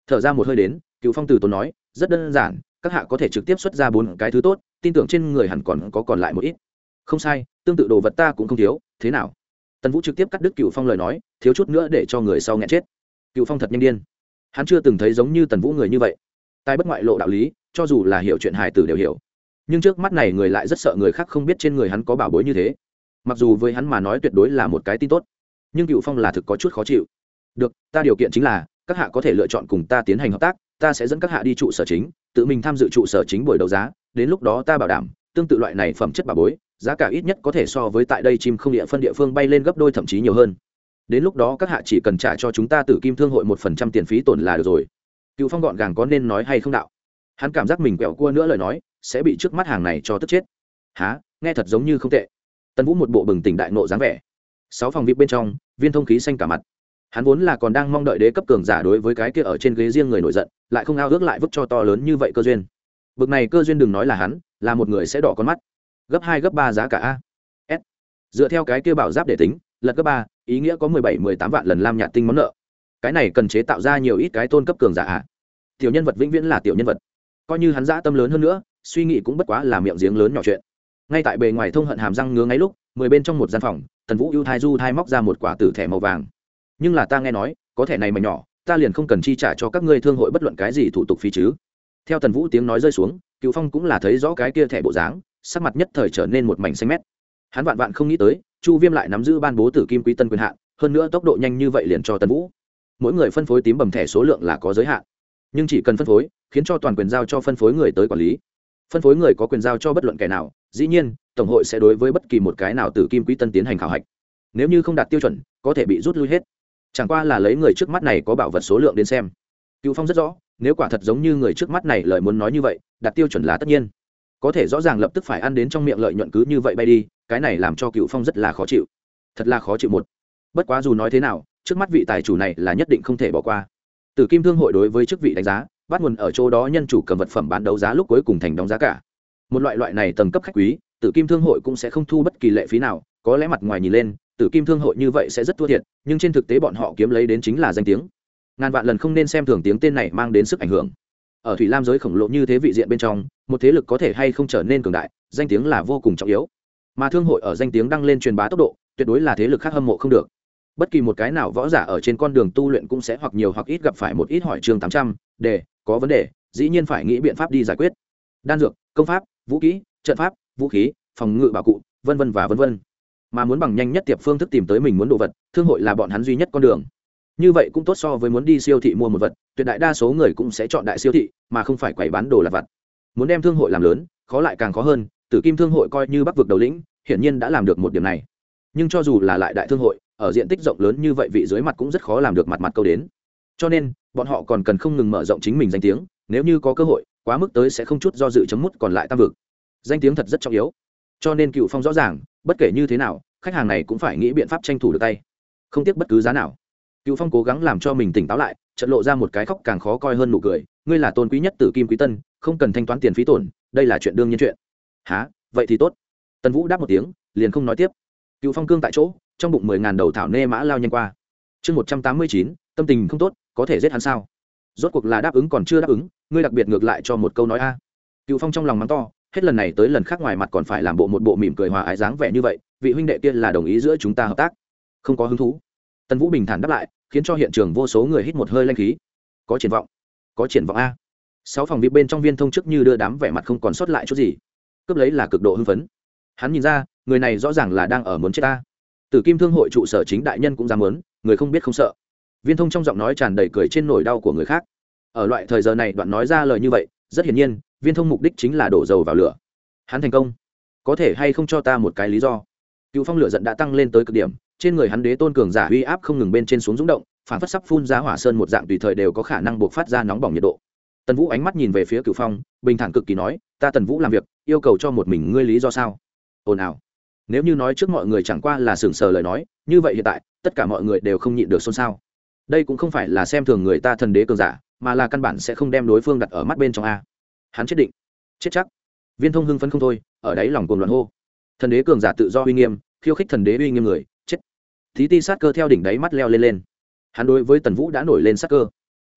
Thở ra một hơi đến cựu phong từ tốn nói, rất đơn giản, các hạ có thể trực tiếp xuất ra bốn cái thứ tốt, tin tưởng trên người hẳn còn có còn lại một ít. Không sai, tương tự đồ vật ta cũng không thiếu, thế nào? Tần vũ trực tiếp cắt đứt cựu phong lời nói, thiếu chút nữa để cho người sau nghe chết. Cựu phong thật nhanh điên. Hắn chưa từng thấy giống như tần vũ người như vậy. Tai bất ngoại lộ đạo lý, cho dù là hiểu chuyện hài tử đều hiểu. Nhưng trước mắt này người lại rất sợ người khác không biết trên người hắn có bảo bối như thế. Mặc dù với hắn mà nói tuyệt đối là một cái tin tốt, nhưng cựu phong là thực có chút khó chịu được, ta điều kiện chính là, các hạ có thể lựa chọn cùng ta tiến hành hợp tác, ta sẽ dẫn các hạ đi trụ sở chính, tự mình tham dự trụ sở chính buổi đấu giá, đến lúc đó ta bảo đảm, tương tự loại này phẩm chất bà bối, giá cả ít nhất có thể so với tại đây chim không địa phân địa phương bay lên gấp đôi thậm chí nhiều hơn. Đến lúc đó các hạ chỉ cần trả cho chúng ta từ kim thương hội một phần trăm tiền phí tổn là được rồi. Cựu phong gọn gàng có nên nói hay không đạo? Hắn cảm giác mình quẹo cua nữa lời nói, sẽ bị trước mắt hàng này cho tức chết. Há nghe thật giống như không tệ. Tần vũ một bộ bừng tỉnh đại nộ dáng vẻ. Sáu phòng vip bên trong, viên thông khí xanh cả mặt hắn vốn là còn đang mong đợi đế cấp cường giả đối với cái kia ở trên ghế riêng người nổi giận, lại không ao ước lại vứt cho to lớn như vậy cơ duyên. Bực này cơ duyên đừng nói là hắn, là một người sẽ đỏ con mắt. Gấp hai, gấp ba giá cả a. S. Dựa theo cái kia bảo giáp để tính, lật gấp ba, ý nghĩa có mười bảy, mười tám vạn lần lam nhạt tinh món nợ. Cái này cần chế tạo ra nhiều ít cái tôn cấp cường giả ạ tiểu nhân vật vĩnh viễn là tiểu nhân vật. Coi như hắn giã tâm lớn hơn nữa, suy nghĩ cũng bất quá là miệng giếng lớn nhỏ chuyện. Ngay tại bề ngoài thông hận hàm răng ngứa ngáy lúc, mười bên trong một gian phòng, tần vũ ưu thai du thai móc ra một quả tử thẻ màu vàng nhưng là ta nghe nói, có thẻ này mà nhỏ, ta liền không cần chi trả cho các ngươi thương hội bất luận cái gì thủ tục phí chứ. Theo tần vũ tiếng nói rơi xuống cựu phong cũng là thấy rõ cái kia thẻ bộ dáng, sắc mặt nhất thời trở nên một mảnh xanh mét. Hắn vạn vạn không nghĩ tới, chu viêm lại nắm giữ ban bố tử kim quý tân quyền hạn, hơn nữa tốc độ nhanh như vậy liền cho tần vũ. Mỗi người phân phối tím bầm thẻ số lượng là có giới hạn, nhưng chỉ cần phân phối, khiến cho toàn quyền giao cho phân phối người tới quản lý. Phân phối người có quyền giao cho bất luận kẻ nào, dĩ nhiên, tổng hội sẽ đối với bất kỳ một cái nào từ kim quý tân tiến hành khảo hạch. Nếu như không đạt tiêu chuẩn, có thể bị rút lui hết chẳng qua là lấy người trước mắt này có bảo vật số lượng đến xem. Cựu phong rất rõ nếu quả thật giống như người trước mắt này lời muốn nói như vậy đặt tiêu chuẩn là tất nhiên. Có thể rõ ràng lập tức phải ăn đến trong miệng lợi nhuận cứ như vậy bay đi cái này làm cho cựu phong rất là khó chịu. Thật là khó chịu một. Bất quá dù nói thế nào trước mắt vị tài chủ này là nhất định không thể bỏ qua. Tử Kim Thương hội đối với chức vị đánh giá, bắt nguồn ở chỗ đó nhân chủ cầm vật phẩm bán đấu giá lúc cuối cùng thành đóng giá cả. Một loại loại này tầng cấp khách quý, Tử Kim Thương hội cũng sẽ không thu bất kỳ lệ phí nào, có lẽ mặt ngoài nhìn lên, Tử Kim Thương hội như vậy sẽ rất thua thiệt, nhưng trên thực tế bọn họ kiếm lấy đến chính là danh tiếng. Ngàn vạn lần không nên xem thường tiếng tên này mang đến sức ảnh hưởng. Ở Thủy Lam giới khổng lồ như thế vị diện bên trong, một thế lực có thể hay không trở nên cường đại, danh tiếng là vô cùng trọng yếu. Mà thương hội ở danh tiếng đăng lên truyền bá tốc độ, tuyệt đối là thế lực khác hâm mộ không được bất kỳ một cái nào võ giả ở trên con đường tu luyện cũng sẽ hoặc nhiều hoặc ít gặp phải một ít hỏi chương tám trăm để có vấn đề dĩ nhiên phải nghĩ biện pháp đi giải quyết đan dược công pháp vũ kỹ trận pháp vũ khí phòng ngự bảo cụ vân vân và vân vân mà muốn bằng nhanh nhất tiệp phương thức tìm tới mình muốn đồ vật, thương hội là bọn hắn duy nhất con đường. Như vậy cũng tốt so với muốn đi siêu thị mua một vật, tuyệt đại đa số người cũng sẽ chọn đại siêu thị, mà không phải quầy bán đồ lặt vặt. Muốn đem thương hội làm lớn, khó lại càng khó hơn, tử kim thương hội coi như bắc vực đầu lĩnh, hiển nhiên đã làm được một điểm này. Nhưng cho dù là lại đại thương hội, ở diện tích rộng lớn như vậy vị dưới mặt cũng rất khó làm được mặt mặt câu đến. Cho nên, bọn họ còn cần không ngừng mở rộng chính mình danh tiếng, nếu như có cơ hội, quá mức tới sẽ không chút do dự chấm mút còn lại tam vực. Danh tiếng thật rất trọng yếu cho nên cựu phong rõ ràng, bất kể như thế nào, khách hàng này cũng phải nghĩ biện pháp tranh thủ được tay. Không tiếc bất cứ giá nào. Cựu phong cố gắng làm cho mình tỉnh táo lại trận lộ ra một cái khóc càng khó coi hơn nụ cười. Ngươi là tôn quý nhất từ kim quý tân, không cần thanh toán tiền phí tổn, đây là chuyện đương nhiên chuyện. Há vậy thì tốt. Tần vũ đáp một tiếng, liền không nói tiếp. Cựu phong cương tại chỗ, trong bụng mười ngàn đầu thảo nê mã lao nhanh qua. Chương một trăm tám mươi chín, tâm tình không tốt, có thể giết hắn sao? Rốt cuộc là đáp ứng còn chưa đáp ứng, ngươi đặc biệt ngược lại cho một câu nói a. Cựu phong trong lòng mắng to hết lần này tới lần khác ngoài mặt còn phải làm bộ một bộ mỉm cười hòa ái dáng vẻ như vậy vị huynh đệ kia là đồng ý giữa chúng ta hợp tác. Không có hứng thú. Tần vũ bình thản đáp lại khiến cho hiện trường vô số người hít một hơi lanh khí. Có triển vọng. Có triển vọng a. Sáu phòng vip bên trong viên thông chức như đưa đám vẻ mặt không còn sót lại chút gì. Cướp lấy là cực độ hưng phấn. Hắn nhìn ra người này rõ ràng là đang ở muốn chết ta. Tử Kim Thương hội trụ sở chính đại nhân cũng dám muốn, người không biết không sợ. Viên Thông trong giọng nói tràn đầy cười trên nỗi đau của người khác. Ở loại thời giờ này đoạn nói ra lời như vậy, rất hiển nhiên, Viên Thông mục đích chính là đổ dầu vào lửa. Hắn thành công, có thể hay không cho ta một cái lý do? Cựu Phong lửa giận đã tăng lên tới cực điểm, trên người hắn đế tôn cường giả uy áp không ngừng bên trên xuống rúng động, phản phất sắp phun ra hỏa sơn một dạng tùy thời đều có khả năng buộc phát ra nóng bỏng nhiệt độ. Tần Vũ ánh mắt nhìn về phía Cửu Phong, bình thản cực kỳ nói, "Ta Tần Vũ làm việc, yêu cầu cho một mình ngươi lý do sao?" Ồn ào nếu như nói trước mọi người chẳng qua là sừng sờ lời nói như vậy hiện tại tất cả mọi người đều không nhịn được xôn xao đây cũng không phải là xem thường người ta thần đế cường giả mà là căn bản sẽ không đem đối phương đặt ở mắt bên trong a hắn chết định, chết chắc. Viên thông hưng phấn không thôi, ở đấy lòng cuồng loạn hô. Thần đế cường giả tự do uy nghiêm, khiêu khích thần đế uy nghiêm người, chết. Thí ti sát cơ theo đỉnh đáy mắt leo lên lên. Hắn đối với tần vũ đã nổi lên sát cơ.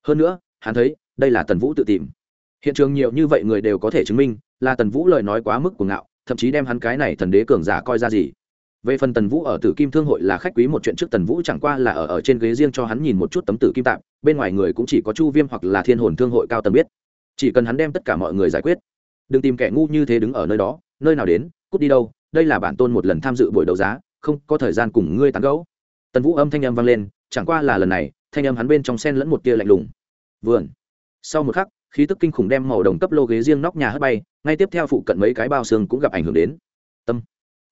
Hơn nữa, hắn thấy, đây là tần vũ tự tìm. Hiện trường nhiều như vậy người đều có thể chứng minh, là tần vũ lời nói quá mức của ngạo, thậm chí đem hắn cái này thần đế cường giả coi ra gì. Về phần tần vũ ở tử kim thương hội là khách quý một chuyện trước tần vũ chẳng qua là ở ở trên ghế riêng cho hắn nhìn một chút tấm tử kim tạm bên ngoài người cũng chỉ có chu viêm hoặc là thiên hồn thương hội cao tần biết chỉ cần hắn đem tất cả mọi người giải quyết. Đừng tìm kẻ ngu như thế đứng ở nơi đó, nơi nào đến, cút đi đâu, đây là bản tôn một lần tham dự buổi đấu giá, không có thời gian cùng ngươi tán gẫu. Tần vũ âm thanh âm vang lên, chẳng qua là lần này, thanh âm hắn bên trong sen lẫn một tia lạnh lùng. Vườn. Sau một khắc, khí tức kinh khủng đem màu đồng cấp lô ghế riêng nóc nhà hất bay, ngay tiếp theo phụ cận mấy cái bao xương cũng gặp ảnh hưởng đến. Tâm.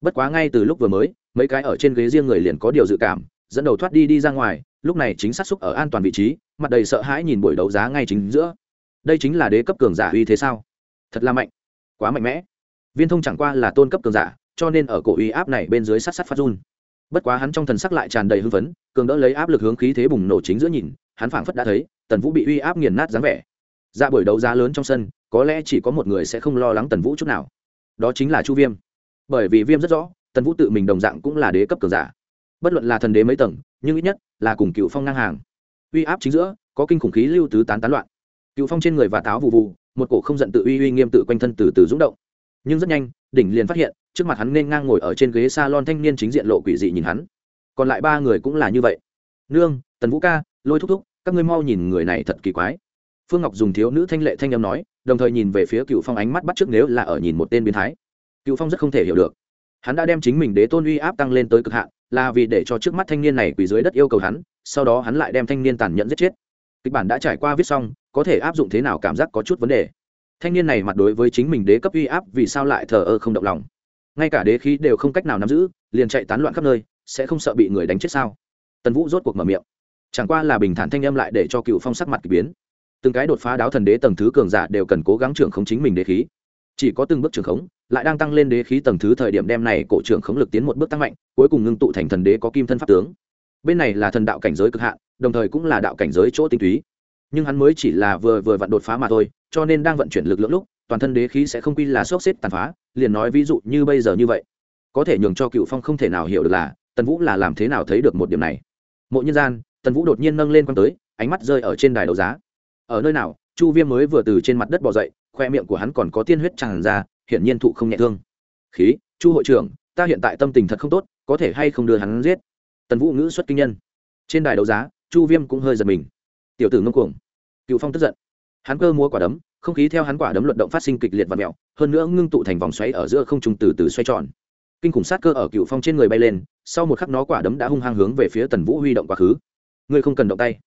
Bất quá ngay từ lúc vừa mới, mấy cái ở trên ghế riêng người liền có điều dự cảm, dẫn đầu thoát đi đi ra ngoài, lúc này chính sát xúc ở an toàn vị trí, mặt đầy sợ hãi nhìn buổi đấu giá ngay chính giữa đây chính là đế cấp cường giả uy thế sao? Thật là mạnh. Quá mạnh mẽ. Viên thông chẳng qua là tôn cấp cường giả, cho nên ở cổ uy áp này bên dưới sát sát phát run. Bất quá hắn trong thần sắc lại tràn đầy hưng phấn, cường đỡ lấy áp lực hướng khí thế bùng nổ chính giữa nhìn, hắn phảng phất đã thấy, tần vũ bị uy áp nghiền nát dáng vẻ. Ra buổi đấu giá lớn trong sân, có lẽ chỉ có một người sẽ không lo lắng tần vũ chút nào. Đó chính là chu viêm. Bởi vì viêm rất rõ, tần vũ tự mình đồng dạng cũng là đế cấp cường giả. Bất luận là thần đế mấy tầng, nhưng ít nhất là cùng cựu phong ngang hàng. Uy áp chính giữa, có kinh khủng khí lưu tứ tán tán loạn cựu phong trên người và táo vụ vụ một cổ không giận tự uy uy nghiêm tự quanh thân từ từ rúng động. Nhưng rất nhanh, đỉnh liền phát hiện, trước mặt hắn nên ngang ngồi ở trên ghế s a lon thanh niên chính diện lộ quỷ dị nhìn hắn. Còn lại ba người cũng là như vậy. Nương, tần vũ ca, lôi thúc thúc, các ngươi mau nhìn người này thật kỳ quái. Phương ngọc dùng thiếu nữ thanh lệ thanh â m nói, đồng thời nhìn về phía cựu phong ánh mắt bắt trước nếu là ở nhìn một tên biến thái. Cựu phong rất không thể hiểu được. Hắn đã đem chính mình đế tôn uy áp tăng lên tới cực hạn, là vì để cho trước mắt thanh niên này quỳ dưới đất yêu cầu hắn, sau đó hắn lại đem thanh niên tàn nhẫn giết chết. Kịch bản đã trải qua viết xong có thể áp dụng thế nào cảm giác có chút vấn đề. Thanh niên này mặt đối với chính mình đế cấp uy áp vì sao lại thờ ơ không động lòng? Ngay cả đế khí đều không cách nào nắm giữ, liền chạy tán loạn khắp nơi, sẽ không sợ bị người đánh chết sao? Tần vũ rốt cuộc mở miệng. Chẳng qua là bình thản thanh âm lại để cho cựu phong sắc mặt k ỳ biến. Từng cái đột phá đáo thần đế tầng thứ cường giả đều cần cố gắng trưởng khống chính mình đế khí. Chỉ có từng bước trưởng khống, lại đang tăng lên đế khí tầng thứ thời điểm đem này cổ trưởng khống lực tiến một bước tăng mạnh, cuối cùng ngưng tụ thành thần đế có kim thân pháp tướng. Bên này là thần đạo cảnh giới cực hạn, đồng thời cũng là đạo cảnh giới chỗ tinh túy nhưng hắn mới chỉ là vừa vừa vặn đột phá mà thôi, cho nên đang vận chuyển lực lượng lúc, toàn thân đế khí sẽ không quy là sốc xếp tàn phá, liền nói ví dụ như bây giờ như vậy. Có thể nhường cho cựu phong không thể nào hiểu được là, tần vũ là làm thế nào thấy được một điểm này. Mộ nhân gian, tần vũ đột nhiên nâng lên quăng tới, ánh mắt rơi ở trên đài đấu giá. Ở nơi nào, chu viêm mới vừa từ trên mặt đất bỏ dậy, khoe miệng của hắn còn có tiên huyết tràn ra, hiển nhiên thụ không nhẹ thương. Khí, chu hội trưởng, ta hiện tại tâm tình thật không tốt, có thể hay không đưa hắn giết? Tần vũ ngữ xuất kinh nhân. Trên đài đấu giá, chu viêm cũng hơi giật mình tiểu tử ngông cuồng. Cựu phong tức giận. Hắn cơ mua quả đấm, không khí theo hắn quả đấm luận động phát sinh kịch liệt và mẹo, hơn nữa ngưng tụ thành vòng xoáy ở giữa không trung từ từ xoay tròn. Kinh khủng sát cơ ở cựu phong trên người bay lên, sau một khắc nó quả đấm đã hung hăng hướng về phía tần vũ huy động quá khứ. Ngươi không cần động tay.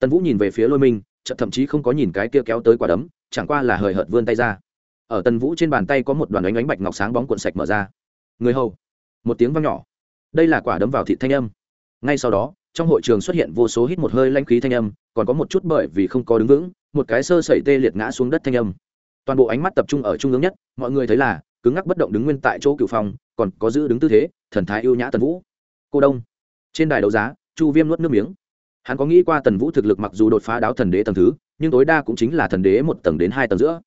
Tần vũ nhìn về phía lôi minh chậm thậm chí không có nhìn cái kia kéo tới quả đấm, chẳng qua là hời hợt vươn tay ra. Ở tần vũ trên bàn tay có một đoàn ánh ánh bạch ngọc sáng bóng cuộn sạch mở ra. Người hầu. Một tiếng vang nhỏ. Đây là quả đấm vào thị thanh âm. Ngay sau đó trong hội trường xuất hiện vô số hít một hơi lanh khí thanh âm, còn có một chút bởi vì không có đứng vững, một cái sơ sẩy tê liệt ngã xuống đất thanh âm. Toàn bộ ánh mắt tập trung ở trung ương nhất, mọi người thấy là, cứng ngắc bất động đứng nguyên tại chỗ cựu phòng còn có giữ đứng tư thế, thần thái ưu nhã tần vũ. Cô đông. Trên đài đấu giá, chu viêm nuốt nước miếng. Hắn có nghĩ qua tần vũ thực lực mặc dù đột phá đáo thần đế tầng thứ, nhưng tối đa cũng chính là thần đế một tầng đến hai tầng giữa.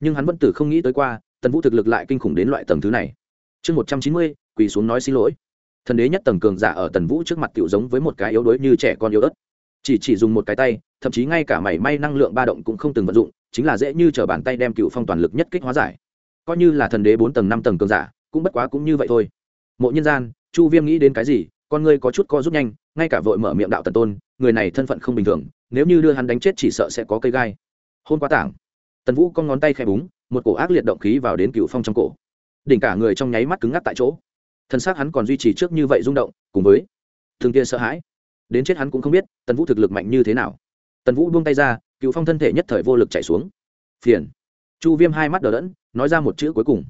Nhưng hắn vẫn từ không nghĩ tới qua, tần vũ thực lực lại kinh khủng đến loại tầng thứ này. Chương một trăm chín mươi, quỳ xuống nói xin lỗi thần đế nhất tầng cường giả ở tần vũ trước mặt tiểu giống với một cái yếu đuối như trẻ con yếu ớt. Chỉ chỉ dùng một cái tay, thậm chí ngay cả mảy may năng lượng ba động cũng không từng vận dụng, chính là dễ như t r ở bàn tay đem cựu phong toàn lực nhất kích hóa giải. Coi như là thần đế bốn tầng năm tầng cường giả, cũng bất quá cũng như vậy thôi. Mộ nhân gian, chu viêm nghĩ đến cái gì, con ngươi có chút co rút nhanh, ngay cả vội mở miệng đạo tần tôn, người này thân phận không bình thường, nếu như đưa hắn đánh chết chỉ sợ sẽ có cây gai. Hôn quá tảng. Tần vũ con ngón tay khẽ búng, một cổ ác liệt động khí vào đến cựu phong trong cổ. Đỉnh cả người trong nháy mắt cứng ngắc tại chỗ thân xác hắn còn duy trì trước như vậy rung động, cùng với thường tiên sợ hãi. Đến chết hắn cũng không biết, tần vũ thực lực mạnh như thế nào. Tần vũ buông tay ra, cựu phong thân thể nhất thời vô lực chạy xuống. Phiền. Chu viêm hai mắt đờ đẫn, nói ra một chữ cuối cùng.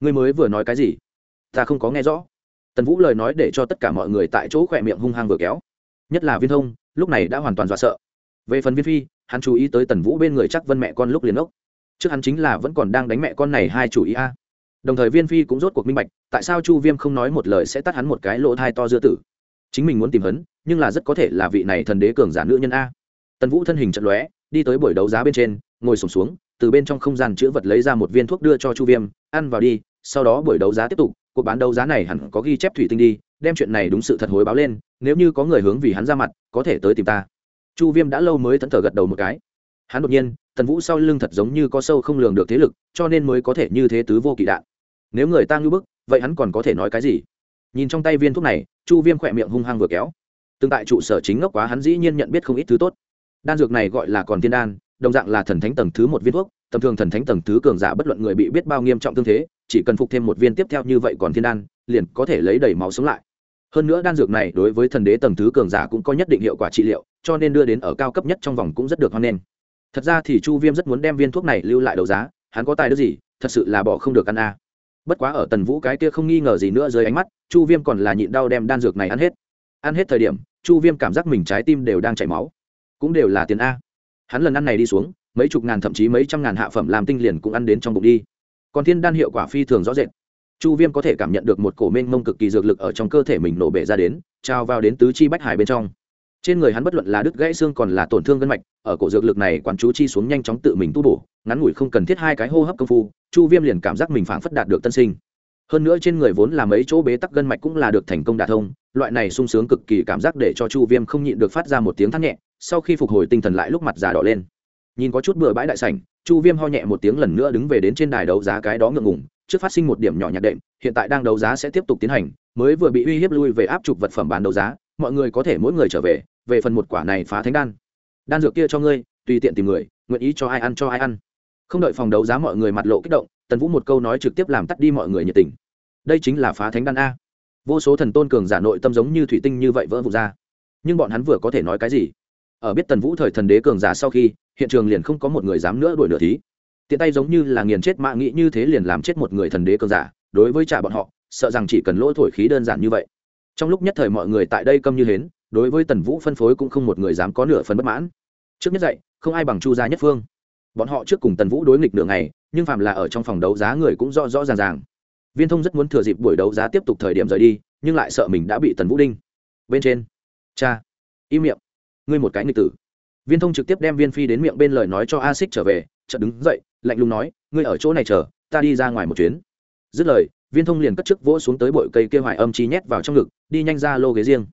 Ngươi mới vừa nói cái gì? Ta không có nghe rõ. Tần vũ lời nói để cho tất cả mọi người tại chỗ khỏe miệng hung hăng vừa kéo. Nhất là viên thông, lúc này đã hoàn toàn dọa sợ. Về phần viên phi, hắn chú ý tới tần vũ bên người chắc vân mẹ con lúc liền ốc. Trước hắn chính là vẫn còn đang đánh mẹ con này hai chủ ý a đồng thời viên phi cũng rốt cuộc minh bạch tại sao chu viêm không nói một lời sẽ tắt hắn một cái lỗ thai to dưa tử. Chính mình muốn tìm hấn nhưng là rất có thể là vị này thần đế cường giả nữ nhân a. Tần vũ thân hình trận lóe đi tới buổi đấu giá bên trên ngồi sùng xuống, xuống từ bên trong không gian chữ vật lấy ra một viên thuốc đưa cho chu viêm ăn vào đi sau đó buổi đấu giá tiếp tục cuộc bán đấu giá này hẳn có ghi chép thủy tinh đi đem chuyện này đúng sự thật hối báo lên nếu như có người hướng vì hắn ra mặt có thể tới tìm ta. Chu viêm đã lâu mới thẫn thờ gật đầu một cái. Hắn đột nhiên tần vũ sau lưng thật giống như có sâu không lường được thế lực cho nên mới có thể như thế tứ vô kỵ đạn nếu người ta ngưu bức, vậy hắn còn có thể nói cái gì? Nhìn trong tay viên thuốc này, chu viêm khỏe miệng hung hăng vừa kéo. Tương tại trụ sở chính ngốc quá, hắn dĩ nhiên nhận biết không ít thứ tốt. Đan dược này gọi là còn thiên đan, đồng dạng là thần thánh tầng thứ một viên thuốc, tầm thường thần thánh tầng thứ cường giả bất luận người bị biết bao nghiêm trọng tương thế, chỉ cần phục thêm một viên tiếp theo như vậy còn thiên đan, liền có thể lấy đầy máu sống lại. Hơn nữa đan dược này đối với thần đế tầng thứ cường giả cũng có nhất định hiệu quả trị liệu, cho nên đưa đến ở cao cấp nhất trong vòng cũng rất được hoan nghênh. Thật ra thì chu viêm rất muốn đem viên thuốc này lưu lại đấu giá, hắn có tài đức gì, thật sự là bỏ không được ăn a bất quá ở tần vũ cái kia không nghi ngờ gì nữa dưới ánh mắt, chu viêm còn là nhịn đau đem đan dược này ăn hết. Ăn hết thời điểm, chu viêm cảm giác mình trái tim đều đang chảy máu. Cũng đều là tiền a. Hắn lần ăn này đi xuống, mấy chục ngàn thậm chí mấy trăm ngàn hạ phẩm làm tinh liền cũng ăn đến trong bụng đi. Còn thiên đan hiệu quả phi thường rõ rệt. Chu viêm có thể cảm nhận được một cổ mênh mông cực kỳ dược lực ở trong cơ thể mình nổ bể ra đến, trao vào đến tứ chi bách hải bên trong trên người hắn bất luận là đứt gãy xương còn là tổn thương gân mạch, ở cổ dược lực này quán chú chi xuống nhanh chóng tự mình tu bổ, ngắn ngủi không cần thiết hai cái hô hấp công phu, chu viêm liền cảm giác mình phảng phất đạt được tân sinh. Hơn nữa trên người vốn là mấy chỗ bế tắc gân mạch cũng là được thành công đả thông, loại này sung sướng cực kỳ cảm giác để cho chu viêm không nhịn được phát ra một tiếng thắt nhẹ, sau khi phục hồi tinh thần lại lúc mặt già đỏ lên. Nhìn có chút bừa bãi đại sảnh, chu viêm ho nhẹ một tiếng lần nữa đứng về đến trên đài đấu giá cái đó ngượng ngùng, trước phát sinh một điểm nhỏ nhạt đệm, hiện tại đang đấu giá sẽ tiếp tục tiến hành, mới vừa bị uy hiếp lui về áp chụp vật phẩm bán đấu giá, mọi người có thể mỗi người trở về về phần một quả này phá thánh đan. Đan dược kia cho ngươi, tùy tiện tìm người, nguyện ý cho ai ăn cho ai ăn. Không đợi phòng đấu giá mọi người mặt lộ kích động, tần vũ một câu nói trực tiếp làm tắt đi mọi người nhiệt tình. Đây chính là phá thánh đan a. Vô số thần tôn cường giả nội tâm giống như thủy tinh như vậy vỡ vụt ra. Nhưng bọn hắn vừa có thể nói cái gì? Ở biết tần vũ thời thần đế cường giả sau khi, hiện trường liền không có một người dám nữa đuổi nửa thí. Tiện tay giống như là nghiền chết mạ nghĩ như thế liền làm chết một người thần đế cường giả, đối với trả bọn họ, sợ rằng chỉ cần lỗ thổi khí đơn giản như vậy. Trong lúc nhất thời mọi người tại đây câm như hến đối với tần vũ phân phối cũng không một người dám có nửa phần bất mãn. Trước nhất dạy, không ai bằng chu gia nhất phương. Bọn họ trước cùng tần vũ đối nghịch nửa ngày, nhưng phạm là ở trong phòng đấu giá người cũng rõ rõ ràng ràng. Viên thông rất muốn thừa dịp buổi đấu giá tiếp tục thời điểm rời đi, nhưng lại sợ mình đã bị tần vũ đinh. Bên trên. Cha. Im miệng. Ngươi một cái nghịch tử. Viên thông trực tiếp đem viên phi đến miệng bên lời nói cho a xích trở về, chợt đứng dậy, lạnh lùng nói, ngươi ở chỗ này chờ, ta đi ra ngoài một chuyến. Dứt lời, viên thông liền cất chức vỗ xuống tới bội cây kia hoài âm chi nhét vào trong ngực, đi nhanh ra lô ghế riêng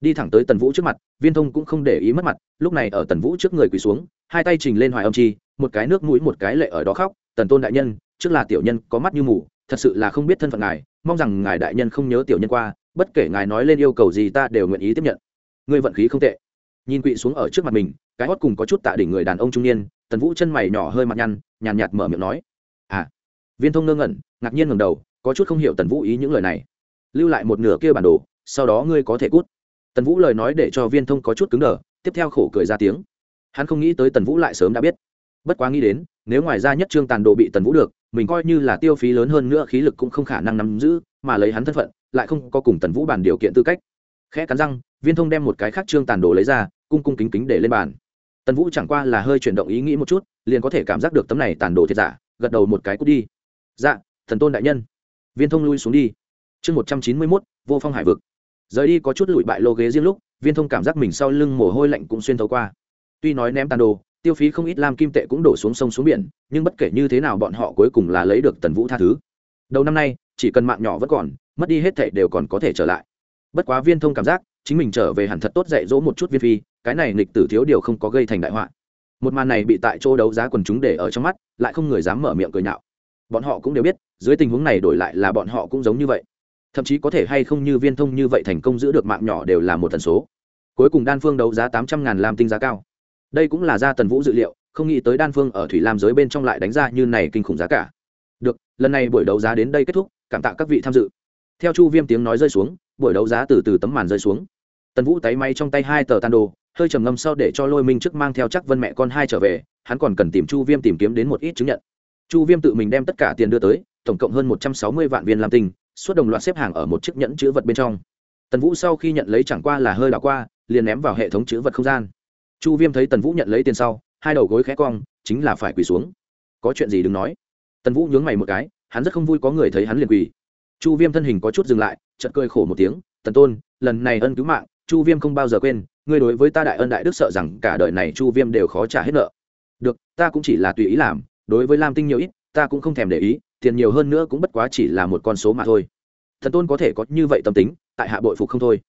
đi thẳng tới tần vũ trước mặt, viên thông cũng không để ý mất mặt, lúc này ở tần vũ trước người quỳ xuống, hai tay trình lên hoài âm chi, một cái nước mũi một cái lệ ở đó khóc, tần tôn đại nhân, trước là tiểu nhân có mắt như mù, thật sự là không biết thân phận ngài, mong rằng ngài đại nhân không nhớ tiểu nhân qua, bất kể ngài nói lên yêu cầu gì ta đều nguyện ý tiếp nhận. Ngươi vận khí không tệ. Nhìn quỵ xuống ở trước mặt mình, cái hót cùng có chút tạ đỉnh người đàn ông trung niên, tần vũ chân mày nhỏ hơi mặt nhăn, nhàn nhạt mở miệng nói à. Viên thông ngơ ngẩn, ngạc nhiên ngầm đầu, có chút không hiểu tần vũ ý những lời này. Lưu lại một nửa kia bản đồ, sau đó ngươi có thể cút tần vũ lời nói để cho viên thông có chút cứng đờ, tiếp theo khổ cười ra tiếng. Hắn không nghĩ tới tần vũ lại sớm đã biết. Bất quá nghĩ đến, nếu ngoài ra nhất trương tàn đồ bị tần vũ được, mình coi như là tiêu phí lớn hơn nữa khí lực cũng không khả năng nắm giữ, mà lấy hắn thân phận, lại không có cùng tần vũ bàn điều kiện tư cách. Khẽ cắn răng, viên thông đem một cái khác trương tàn đồ lấy ra, cung cung kính kính để lên bàn. Tần vũ chẳng qua là hơi chuyển động ý nghĩ một chút, liền có thể cảm giác được tấm này tàn đồ thiệt giả, gật đầu một cái cút đi. Dạ thần tôn đại nhân. Viên thông lui xuống đi. Chương một trăm chín mươi mốt, vô phong hải vực rời đi có chút lụi bại lô ghế riêng lúc, viên thông cảm giác mình sau lưng mồ hôi lạnh cũng xuyên thấu qua. Tuy nói ném tàn đồ, tiêu phí không ít lam kim tệ cũng đổ xuống sông xuống biển, nhưng bất kể như thế nào bọn họ cuối cùng là lấy được tần vũ tha thứ. Đầu năm nay, chỉ cần mạng nhỏ vẫn còn, mất đi hết thệ đều còn có thể trở lại. Bất quá viên thông cảm giác, chính mình trở về hẳn thật tốt dạy dỗ một chút viên phi, cái này nghịch tử thiếu điều không có gây thành đại họa. Một màn này bị tại chỗ đấu giá quần chúng để ở trong mắt, lại không người dám mở miệng cười nhạo. Bọn họ cũng đều biết, dưới tình huống này đổi lại là bọn họ cũng giống như vậy thậm chí có thể hay không như viên thông như vậy thành công giữ được mạng nhỏ đều là một tần số. Cuối cùng đan phương đấu giá tám trăm ngàn lam tinh giá cao. Đây cũng là ra tần vũ dự liệu, không nghĩ tới đan phương ở thủy lam giới bên trong lại đánh ra như này kinh khủng giá cả. Được, lần này buổi đấu giá đến đây kết thúc, cảm tạ các vị tham dự. Theo chu viêm tiếng nói rơi xuống, buổi đấu giá từ từ tấm màn rơi xuống. Tần vũ tay máy trong tay hai tờ tàn đồ, hơi trầm ngâm sau để cho lôi minh trước mang theo chắc vân mẹ con hai trở về, hắn còn cần tìm chu viêm tìm kiếm đến một ít chứng nhận. Chu viêm tự mình đem tất cả tiền đưa tới, tổng cộng hơn một trăm sáu mươi vạn viên lam tinh suốt đồng loạt xếp hàng ở một chiếc nhẫn chữ vật bên trong. Tần vũ sau khi nhận lấy chẳng qua là hơi đảo qua, liền ném vào hệ thống chữ vật không gian. Chu viêm thấy tần vũ nhận lấy tiền sau, hai đầu gối khẽ cong, chính là phải quỳ xuống. Có chuyện gì đừng nói. Tần vũ nhướng mày một cái, hắn rất không vui có người thấy hắn liền quỳ. Chu viêm thân hình có chút dừng lại, chợt cười khổ một tiếng, tần tôn, lần này ân cứu mạng, chu viêm không bao giờ quên, ngươi đối với ta đại ân đại đức sợ rằng cả đời này chu viêm đều khó trả hết nợ. Được, ta cũng chỉ là tùy ý làm, đối với lam tinh nhiều ít, ta cũng không thèm để ý tiền nhiều hơn nữa cũng bất quá chỉ là một con số mà thôi. Thần tôn có thể có như vậy tâm tính, tại hạ bội phục không thôi.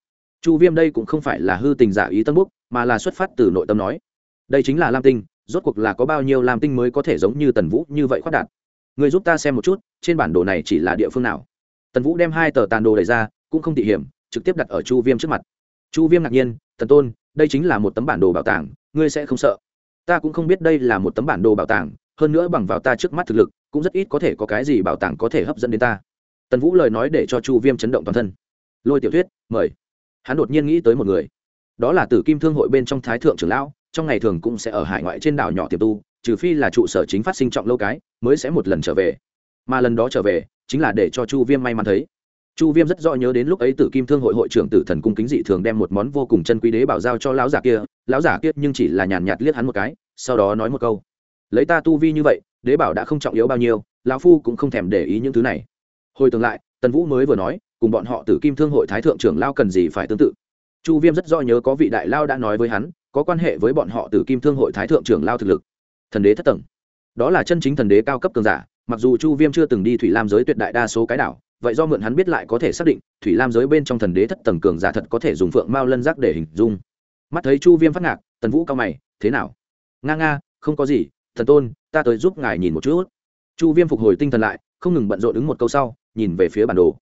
Chu viêm đây cũng không phải là hư tình giả ý tân búc mà là xuất phát từ nội tâm nói. Đây chính là lam tinh, rốt cuộc là có bao nhiêu lam tinh mới có thể giống như tần vũ như vậy khoát đạt? Người giúp ta xem một chút, trên bản đồ này chỉ là địa phương nào? Tần vũ đem hai tờ tàn đồ đ ra, cũng không tỉ hiểm, trực tiếp đặt ở chu viêm trước mặt. Chu viêm ngạc nhiên, tần tôn, đây chính là một tấm bản đồ bảo tàng, ngươi sẽ không sợ. Ta cũng không biết đây là một tấm bản đồ bảo tàng, hơn nữa bằng vào ta trước mắt thực lực cũng rất ít có thể có cái gì bảo tàng có thể hấp dẫn đến ta. Tần vũ lời nói để cho chu viêm chấn động toàn thân. Lôi tiểu thuyết, mời. Hắn đột nhiên nghĩ tới một người. Đó là tử kim thương hội bên trong thái thượng trưởng lão, trong ngày thường cũng sẽ ở hải ngoại trên đảo nhỏ tiềm tu, trừ phi là trụ sở chính phát sinh trọng lâu cái, mới sẽ một lần trở về. Mà lần đó trở về, chính là để cho chu viêm may mắn thấy. Chu viêm rất rõ nhớ đến lúc ấy tử kim thương hội hội trưởng tử thần cung kính dị thường đem một món vô cùng chân quý đế bảo giao cho lão giả kia, lão giả kia nhưng chỉ là nhàn nhạt liếc hắn một cái, sau đó nói một câu. Lấy ta tu vi như vậy đế bảo đã không trọng yếu bao nhiêu, lão phu cũng không thèm để ý những thứ này. Hồi tương lại, tần vũ mới vừa nói, cùng bọn họ tử kim thương hội thái thượng trưởng lao cần gì phải tương tự. Chu viêm rất rõ nhớ có vị đại lao đã nói với hắn, có quan hệ với bọn họ tử kim thương hội thái thượng trưởng lao thực lực. Thần đế thất tầng. Đó là chân chính thần đế cao cấp cường giả, mặc dù chu viêm chưa từng đi thủy lam giới tuyệt đại đa số cái đảo, vậy do mượn hắn biết lại có thể xác định, thủy lam giới bên trong thần đế thất tầng cường giả thật có thể dùng phượng mao lân giác để hình dung. Mắt thấy chu viêm phát ngạc, tần vũ cao mày, thế nào? Nga nga, không có gì, thần tôn ta tới giúp ngài nhìn một chút. Chu viêm phục hồi tinh thần lại, không ngừng bận rộn ứng một câu sau, nhìn về phía bản đồ.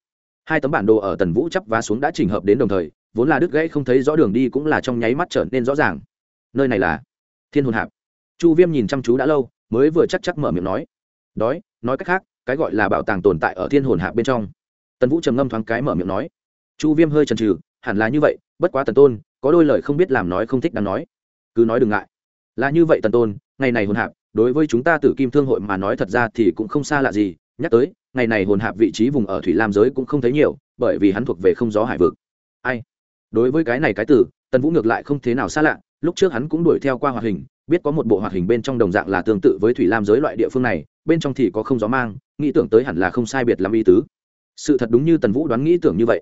Hai tấm bản đồ ở tần vũ chắp vá xuống đã chỉnh hợp đến đồng thời, vốn là đứt gãy không thấy rõ đường đi cũng là trong nháy mắt trở nên rõ ràng. Nơi này là thiên hồn hạp. Chu viêm nhìn chăm chú đã lâu, mới vừa chắc chắc mở miệng nói. Đói, nói cách khác, cái gọi là bảo tàng tồn tại ở thiên hồn hạp bên trong. Tần vũ trầm ngâm thoáng cái mở miệng nói. Chu viêm hơi chần trừ hẳn là như vậy, bất quá tần tôn, có đôi lời không biết làm nói không thích đáng nói. Cứ nói đừng ngại. Là như vậy tần tôn ngày này hồn hạp đối với chúng ta tử kim thương hội mà nói thật ra thì cũng không xa lạ gì. Nhắc tới ngày này hồn hạp vị trí vùng ở thủy lam giới cũng không thấy nhiều bởi vì hắn thuộc về không gió hải vực. Ai? Đối với cái này cái tử, tần vũ ngược lại không thế nào xa lạ. Lúc trước hắn cũng đuổi theo qua hoạt hình biết có một bộ hoạt hình bên trong đồng dạng là tương tự với thủy lam giới loại địa phương này bên trong thì có không gió mang nghĩ tưởng tới hẳn là không sai biệt làm y tứ. Sự thật đúng như tần vũ đoán nghĩ tưởng như vậy.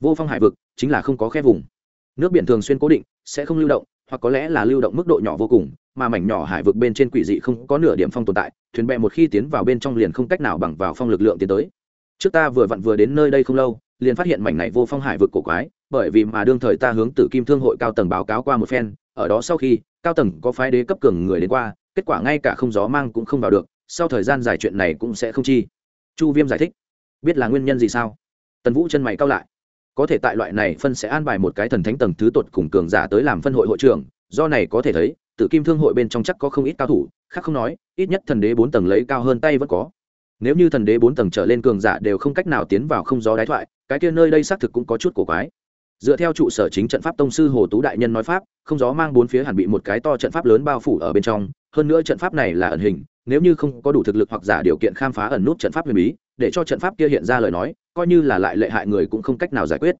Vô phong hải vực chính là không có khe vùng. Nước biển thường xuyên cố định sẽ không lưu động hoặc có lẽ là lưu động mức độ nhỏ vô cùng mà mảnh nhỏ hải vực bên trên quỷ dị không có nửa điểm phong tồn tại, thuyền bè một khi tiến vào bên trong liền không cách nào bằng vào phong lực lượng tiến tới. Trước ta vừa vặn vừa đến nơi đây không lâu, liền phát hiện mảnh này vô phong hải vực cổ quái, bởi vì mà đương thời ta hướng tử kim thương hội cao tầng báo cáo qua một phen, ở đó sau khi, cao tầng có phái đế cấp cường người đến qua, kết quả ngay cả không gió mang cũng không vào được, sau thời gian dài chuyện này cũng sẽ không chi. Chu viêm giải thích, biết là nguyên nhân gì sao? Tần vũ chân mày cao lại. Có thể tại loại này phân sẽ an bài một cái thần thánh tầng thứ tột cùng cường giả tới làm phân hội hội trưởng, do này có thể thấy tự kim thương hội bên trong chắc có không ít cao thủ, khác không nói, ít nhất thần đế bốn tầng lấy cao hơn tay vẫn có. Nếu như thần đế bốn tầng trở lên cường giả đều không cách nào tiến vào không gió đái thoại, cái kia nơi đây xác thực cũng có chút cổ quái. Dựa theo trụ sở chính trận pháp tông sư hồ tú đại nhân nói pháp, không gió mang bốn phía hẳn bị một cái to trận pháp lớn bao phủ ở bên trong, hơn nữa trận pháp này là ẩn hình, nếu như không có đủ thực lực hoặc giả điều kiện khám phá ẩn nút trận pháp huyền bí, để cho trận pháp kia hiện ra lời nói, coi như là lại lệ hại người cũng không cách nào giải quyết.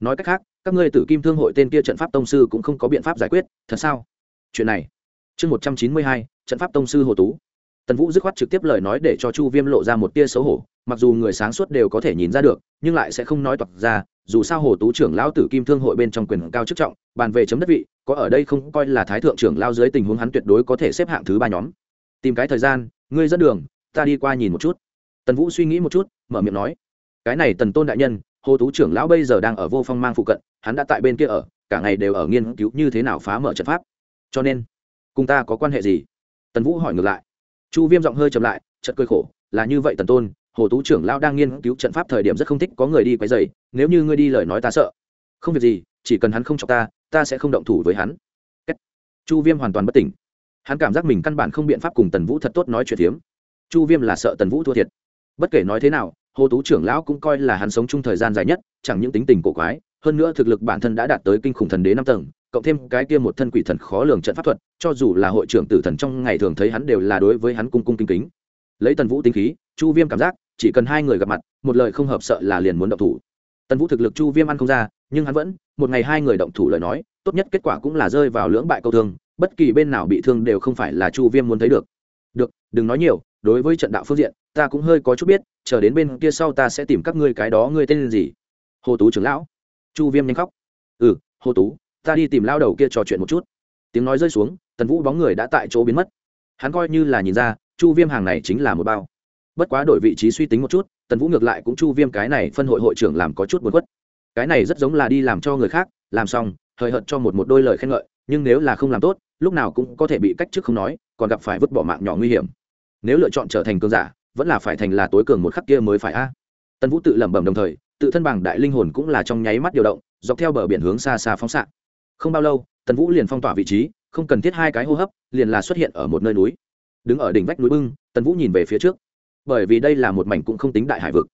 Nói cách khác, các ngươi tử kim thương hội tên kia trận pháp tông sư cũng không có biện pháp giải quyết, thật sao? Chuyện này. Chương một trăm chín mươi hai, trận pháp tông sư hồ tú. Tần vũ dứt khoát trực tiếp lời nói để cho chu viêm lộ ra một tia xấu hổ, mặc dù người sáng suốt đều có thể nhìn ra được, nhưng lại sẽ không nói toạc ra, dù sao hồ tú trưởng lão tử kim thương hội bên trong quyền cao chức trọng, bàn về chấm đất vị, có ở đây không coi là thái thượng trưởng lao dưới tình huống hắn tuyệt đối có thể xếp hạng thứ ba nhóm. Tìm cái thời gian, ngươi dẫn đường, ta đi qua nhìn một chút. Tần vũ suy nghĩ một chút, mở miệng nói. Cái này tần tôn đại nhân, hồ tú trưởng lão bây giờ đang ở vô phong mang phụ cận, hắn đã tại bên kia ở, cả ngày đều ở nghiên cứu như thế nào phá mở trận pháp cho nên, cùng ta có quan hệ gì? Tần vũ hỏi ngược lại. Chu viêm giọng hơi chậm lại trận cười khổ, là như vậy tần tôn, hồ tú trưởng lão đang nghiên cứu trận pháp thời điểm rất không thích có người đi quấy dày nếu như ngươi đi lời nói ta sợ. Không việc gì, chỉ cần hắn không cho ta ta sẽ không động thủ với hắn. Chu viêm hoàn toàn bất tỉnh. Hắn cảm giác mình căn bản không biện pháp cùng tần vũ thật tốt nói chuyện hiếm chu viêm là sợ tần vũ thua thiệt. Bất kể nói thế nào, hồ tú trưởng lão cũng coi là hắn sống chung thời gian dài nhất, chẳng những tính tình cổ quái hơn nữa thực lực bản thân đã đạt tới kinh khủng thần đế năm tầng, cộng thêm cái kia một thân quỷ thần khó lường trận pháp thuật, cho dù là hội trưởng tử thần trong ngày thường thấy hắn đều là đối với hắn cung cung kính kính. Lấy tần vũ tinh khí, chu viêm cảm giác, chỉ cần hai người gặp mặt, một lời không hợp sợ là liền muốn động thủ. Tần vũ thực lực chu viêm ăn không ra, nhưng hắn vẫn, một ngày hai người động thủ lời nói, tốt nhất kết quả cũng là rơi vào lưỡng bại câu thương, bất kỳ bên nào bị thương đều không phải là chu viêm muốn thấy được. Được, đừng nói nhiều, đối với trận đạo phương diện, ta cũng hơi có chút biết, chờ đến bên kia sau ta sẽ tìm các ngươi cái đó, ngươi tên gì? Hồ tú trưởng lão chu viêm nhanh khóc. Ừ hồ tú, ta đi tìm lao đầu kia trò chuyện một chút. Tiếng nói rơi xuống, tần vũ bóng người đã tại chỗ biến mất. Hắn coi như là nhìn ra, chu viêm hàng này chính là một bao. Bất quá đổi vị trí suy tính một chút, tần vũ ngược lại cũng chu viêm cái này phân hội hội trưởng làm có chút buồn quất cái này rất giống là đi làm cho người khác, làm xong, hời hợt cho một một đôi lời khen ngợi, nhưng nếu là không làm tốt, lúc nào cũng có thể bị cách chức không nói, còn gặp phải vứt bỏ mạng nhỏ nguy hiểm. Nếu lựa chọn trở thành cường giả, vẫn là phải thành là tối cường một khắc kia mới phải a. Tần vũ tự lẩm bẩm đồng thời tự thân bằng đại linh hồn cũng là trong nháy mắt điều động, dọc theo bờ biển hướng xa xa phóng xạ. Không bao lâu, tần vũ liền phong tỏa vị trí, không cần thiết hai cái hô hấp, liền là xuất hiện ở một nơi núi. Đứng ở đỉnh vách núi bưng, tần vũ nhìn về phía trước. Bởi vì đây là một mảnh cũng không tính đại hải vực.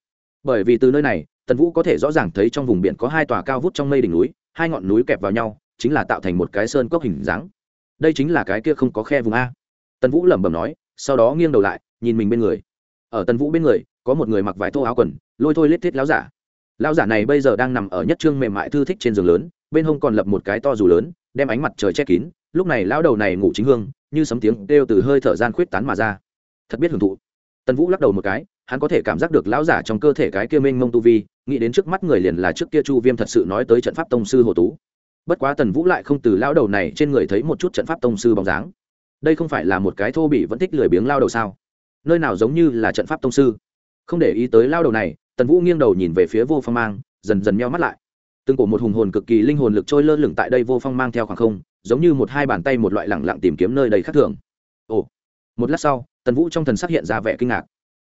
Bởi vì từ nơi này, tần vũ có thể rõ ràng thấy trong vùng biển có hai tòa cao vút trong mây đỉnh núi, hai ngọn núi kẹp vào nhau, chính là tạo thành một cái sơn cốc hình dáng. Đây chính là cái kia không có khe vùng a. Tần vũ lẩm bẩm nói, sau đó nghiêng đầu lại, nhìn mình bên người. Ở tần vũ bên người, có một người mặc vải thô áo quần, lôi thôi lết thiết láo giả lão giả này bây giờ đang nằm ở nhất trương mềm mại thư thích trên giường lớn, bên hông còn lập một cái to dù lớn, đem ánh mặt trời che kín, lúc này lão đầu này ngủ chính hương, như sấm tiếng kêu từ hơi thở gian khuyết tán mà ra. Thật biết hưởng thụ. Tần vũ lắc đầu một cái, hắn có thể cảm giác được lão giả trong cơ thể cái kia mênh mông tu vi, nghĩ đến trước mắt người liền là trước kia chu viêm thật sự nói tới trận pháp tông sư hồ tú. Bất quá tần vũ lại không từ lão đầu này trên người thấy một chút trận pháp tông sư bóng dáng. Đây không phải là một cái thô bị vẫn thích lười biếng lao đầu sao? Nơi nào giống như là trận pháp tông sư? Không để ý tới lao đầu này, tần vũ nghiêng đầu nhìn về phía vô phong mang, dần dần meo mắt lại. Từng cổ một hùng hồn cực kỳ linh hồn lực trôi lơ lửng tại đây vô phong mang theo khoảng không, giống như một hai bàn tay một loại lẳng lặng tìm kiếm nơi đầy khác thường. Ồ. Một lát sau, tần vũ trong thần sắc hiện ra vẻ kinh ngạc.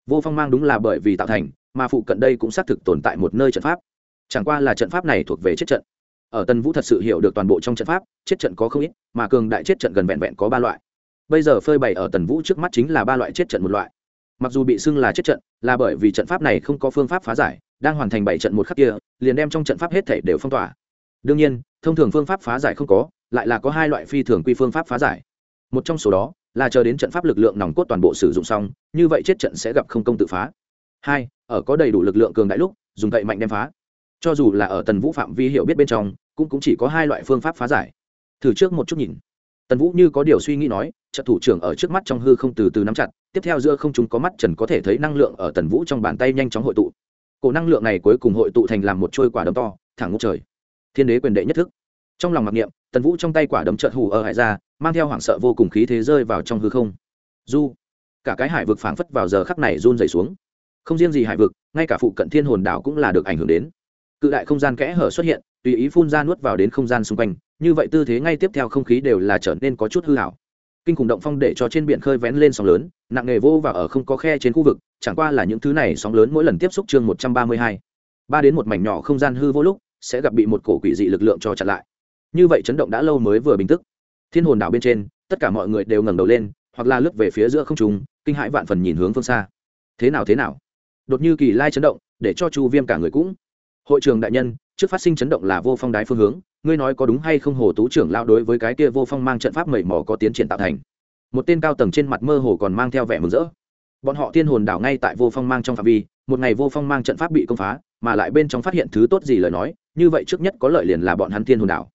Vô phong mang đúng là bởi vì tạo thành, mà phụ cận đây cũng xác thực tồn tại một nơi trận pháp. Chẳng qua là trận pháp này thuộc về chết trận. Ở tần vũ thật sự hiểu được toàn bộ trong trận pháp, chết trận có không ít, mà cường đại chết trận gần vẹn vẹn có ba loại. Bây giờ phơi bày ở tần vũ trước mắt chính là ba loại chết trận một loại. Mặc dù bị xưng là chết trận là bởi vì trận pháp này không có phương pháp phá giải đang hoàn thành bảy trận một khắc kia liền đem trong trận pháp hết thể đều phong tỏa. Đương nhiên thông thường phương pháp phá giải không có lại là có hai loại phi thường quy phương pháp phá giải. Một trong số đó là chờ đến trận pháp lực lượng nòng cốt toàn bộ sử dụng xong như vậy chết trận sẽ gặp không công tự phá. Hai ở có đầy đủ lực lượng cường đại lúc dùng gậy mạnh đem phá. Cho dù là ở tần vũ phạm vi hiểu biết bên trong cũng, cũng chỉ có hai loại phương pháp phá giải. Thử trước một chút nhìn tần vũ như có điều suy nghĩ nói trận thủ trưởng ở trước mắt trong hư không từ từ nắm chặt, tiếp theo giữa không chúng có mắt trần có thể thấy năng lượng ở tần vũ trong bàn tay nhanh chóng hội tụ. Cổ năng lượng này cuối cùng hội tụ thành làm một trôi quả đấm to, thẳng ngốc trời. Thiên đế quyền đệ nhất thức. Trong lòng mặc niệm, tần vũ trong tay quả đấm trợt thủ ở hải ra, mang theo hoảng sợ vô cùng khí thế rơi vào trong hư không. Du. Cả cái hải vực phảng phất vào giờ khắc này run dày xuống. Không riêng gì hải vực, ngay cả phụ cận thiên hồn đảo cũng là được ảnh hưởng đến. Cự đại không gian kẽ hở xuất hiện tùy ý phun ra nuốt vào đến không gian xung quanh, như vậy tư thế ngay tiếp theo không khí đều là trở nên có chút hư hảo kinh khủng động phong để cho trên biển khơi vén lên sóng lớn, nặng nghề vô và ở không có khe trên khu vực, chẳng qua là những thứ này sóng lớn mỗi lần tiếp xúc chương một trăm ba mươi hai. Ba đến một mảnh nhỏ không gian hư vô lúc, sẽ gặp bị một cổ quỷ dị lực lượng cho chặn lại. Như vậy chấn động đã lâu mới vừa bình tức. Thiên hồn đảo bên trên, tất cả mọi người đều ngẩng đầu lên, hoặc là lướt về phía giữa không trung, kinh hãi vạn phần nhìn hướng phương xa. Thế nào thế nào? Đột như kỳ lai chấn động, để cho chu viêm cả người cũng. Hội trường đại nhân trước phát sinh chấn động là vô phong đái phương hướng, ngươi nói có đúng hay không hồ tú trưởng lao đối với cái kia vô phong mang trận pháp mẩy mò có tiến triển tạo thành? Một tên cao tầng trên mặt mơ hồ còn mang theo vẻ mừng rỡ. Bọn họ thiên hồn đảo ngay tại vô phong mang trong phạm vi, một ngày vô phong mang trận pháp bị công phá, mà lại bên trong phát hiện thứ tốt gì lời nói, như vậy trước nhất có lợi liền là bọn hắn thiên hồn đảo.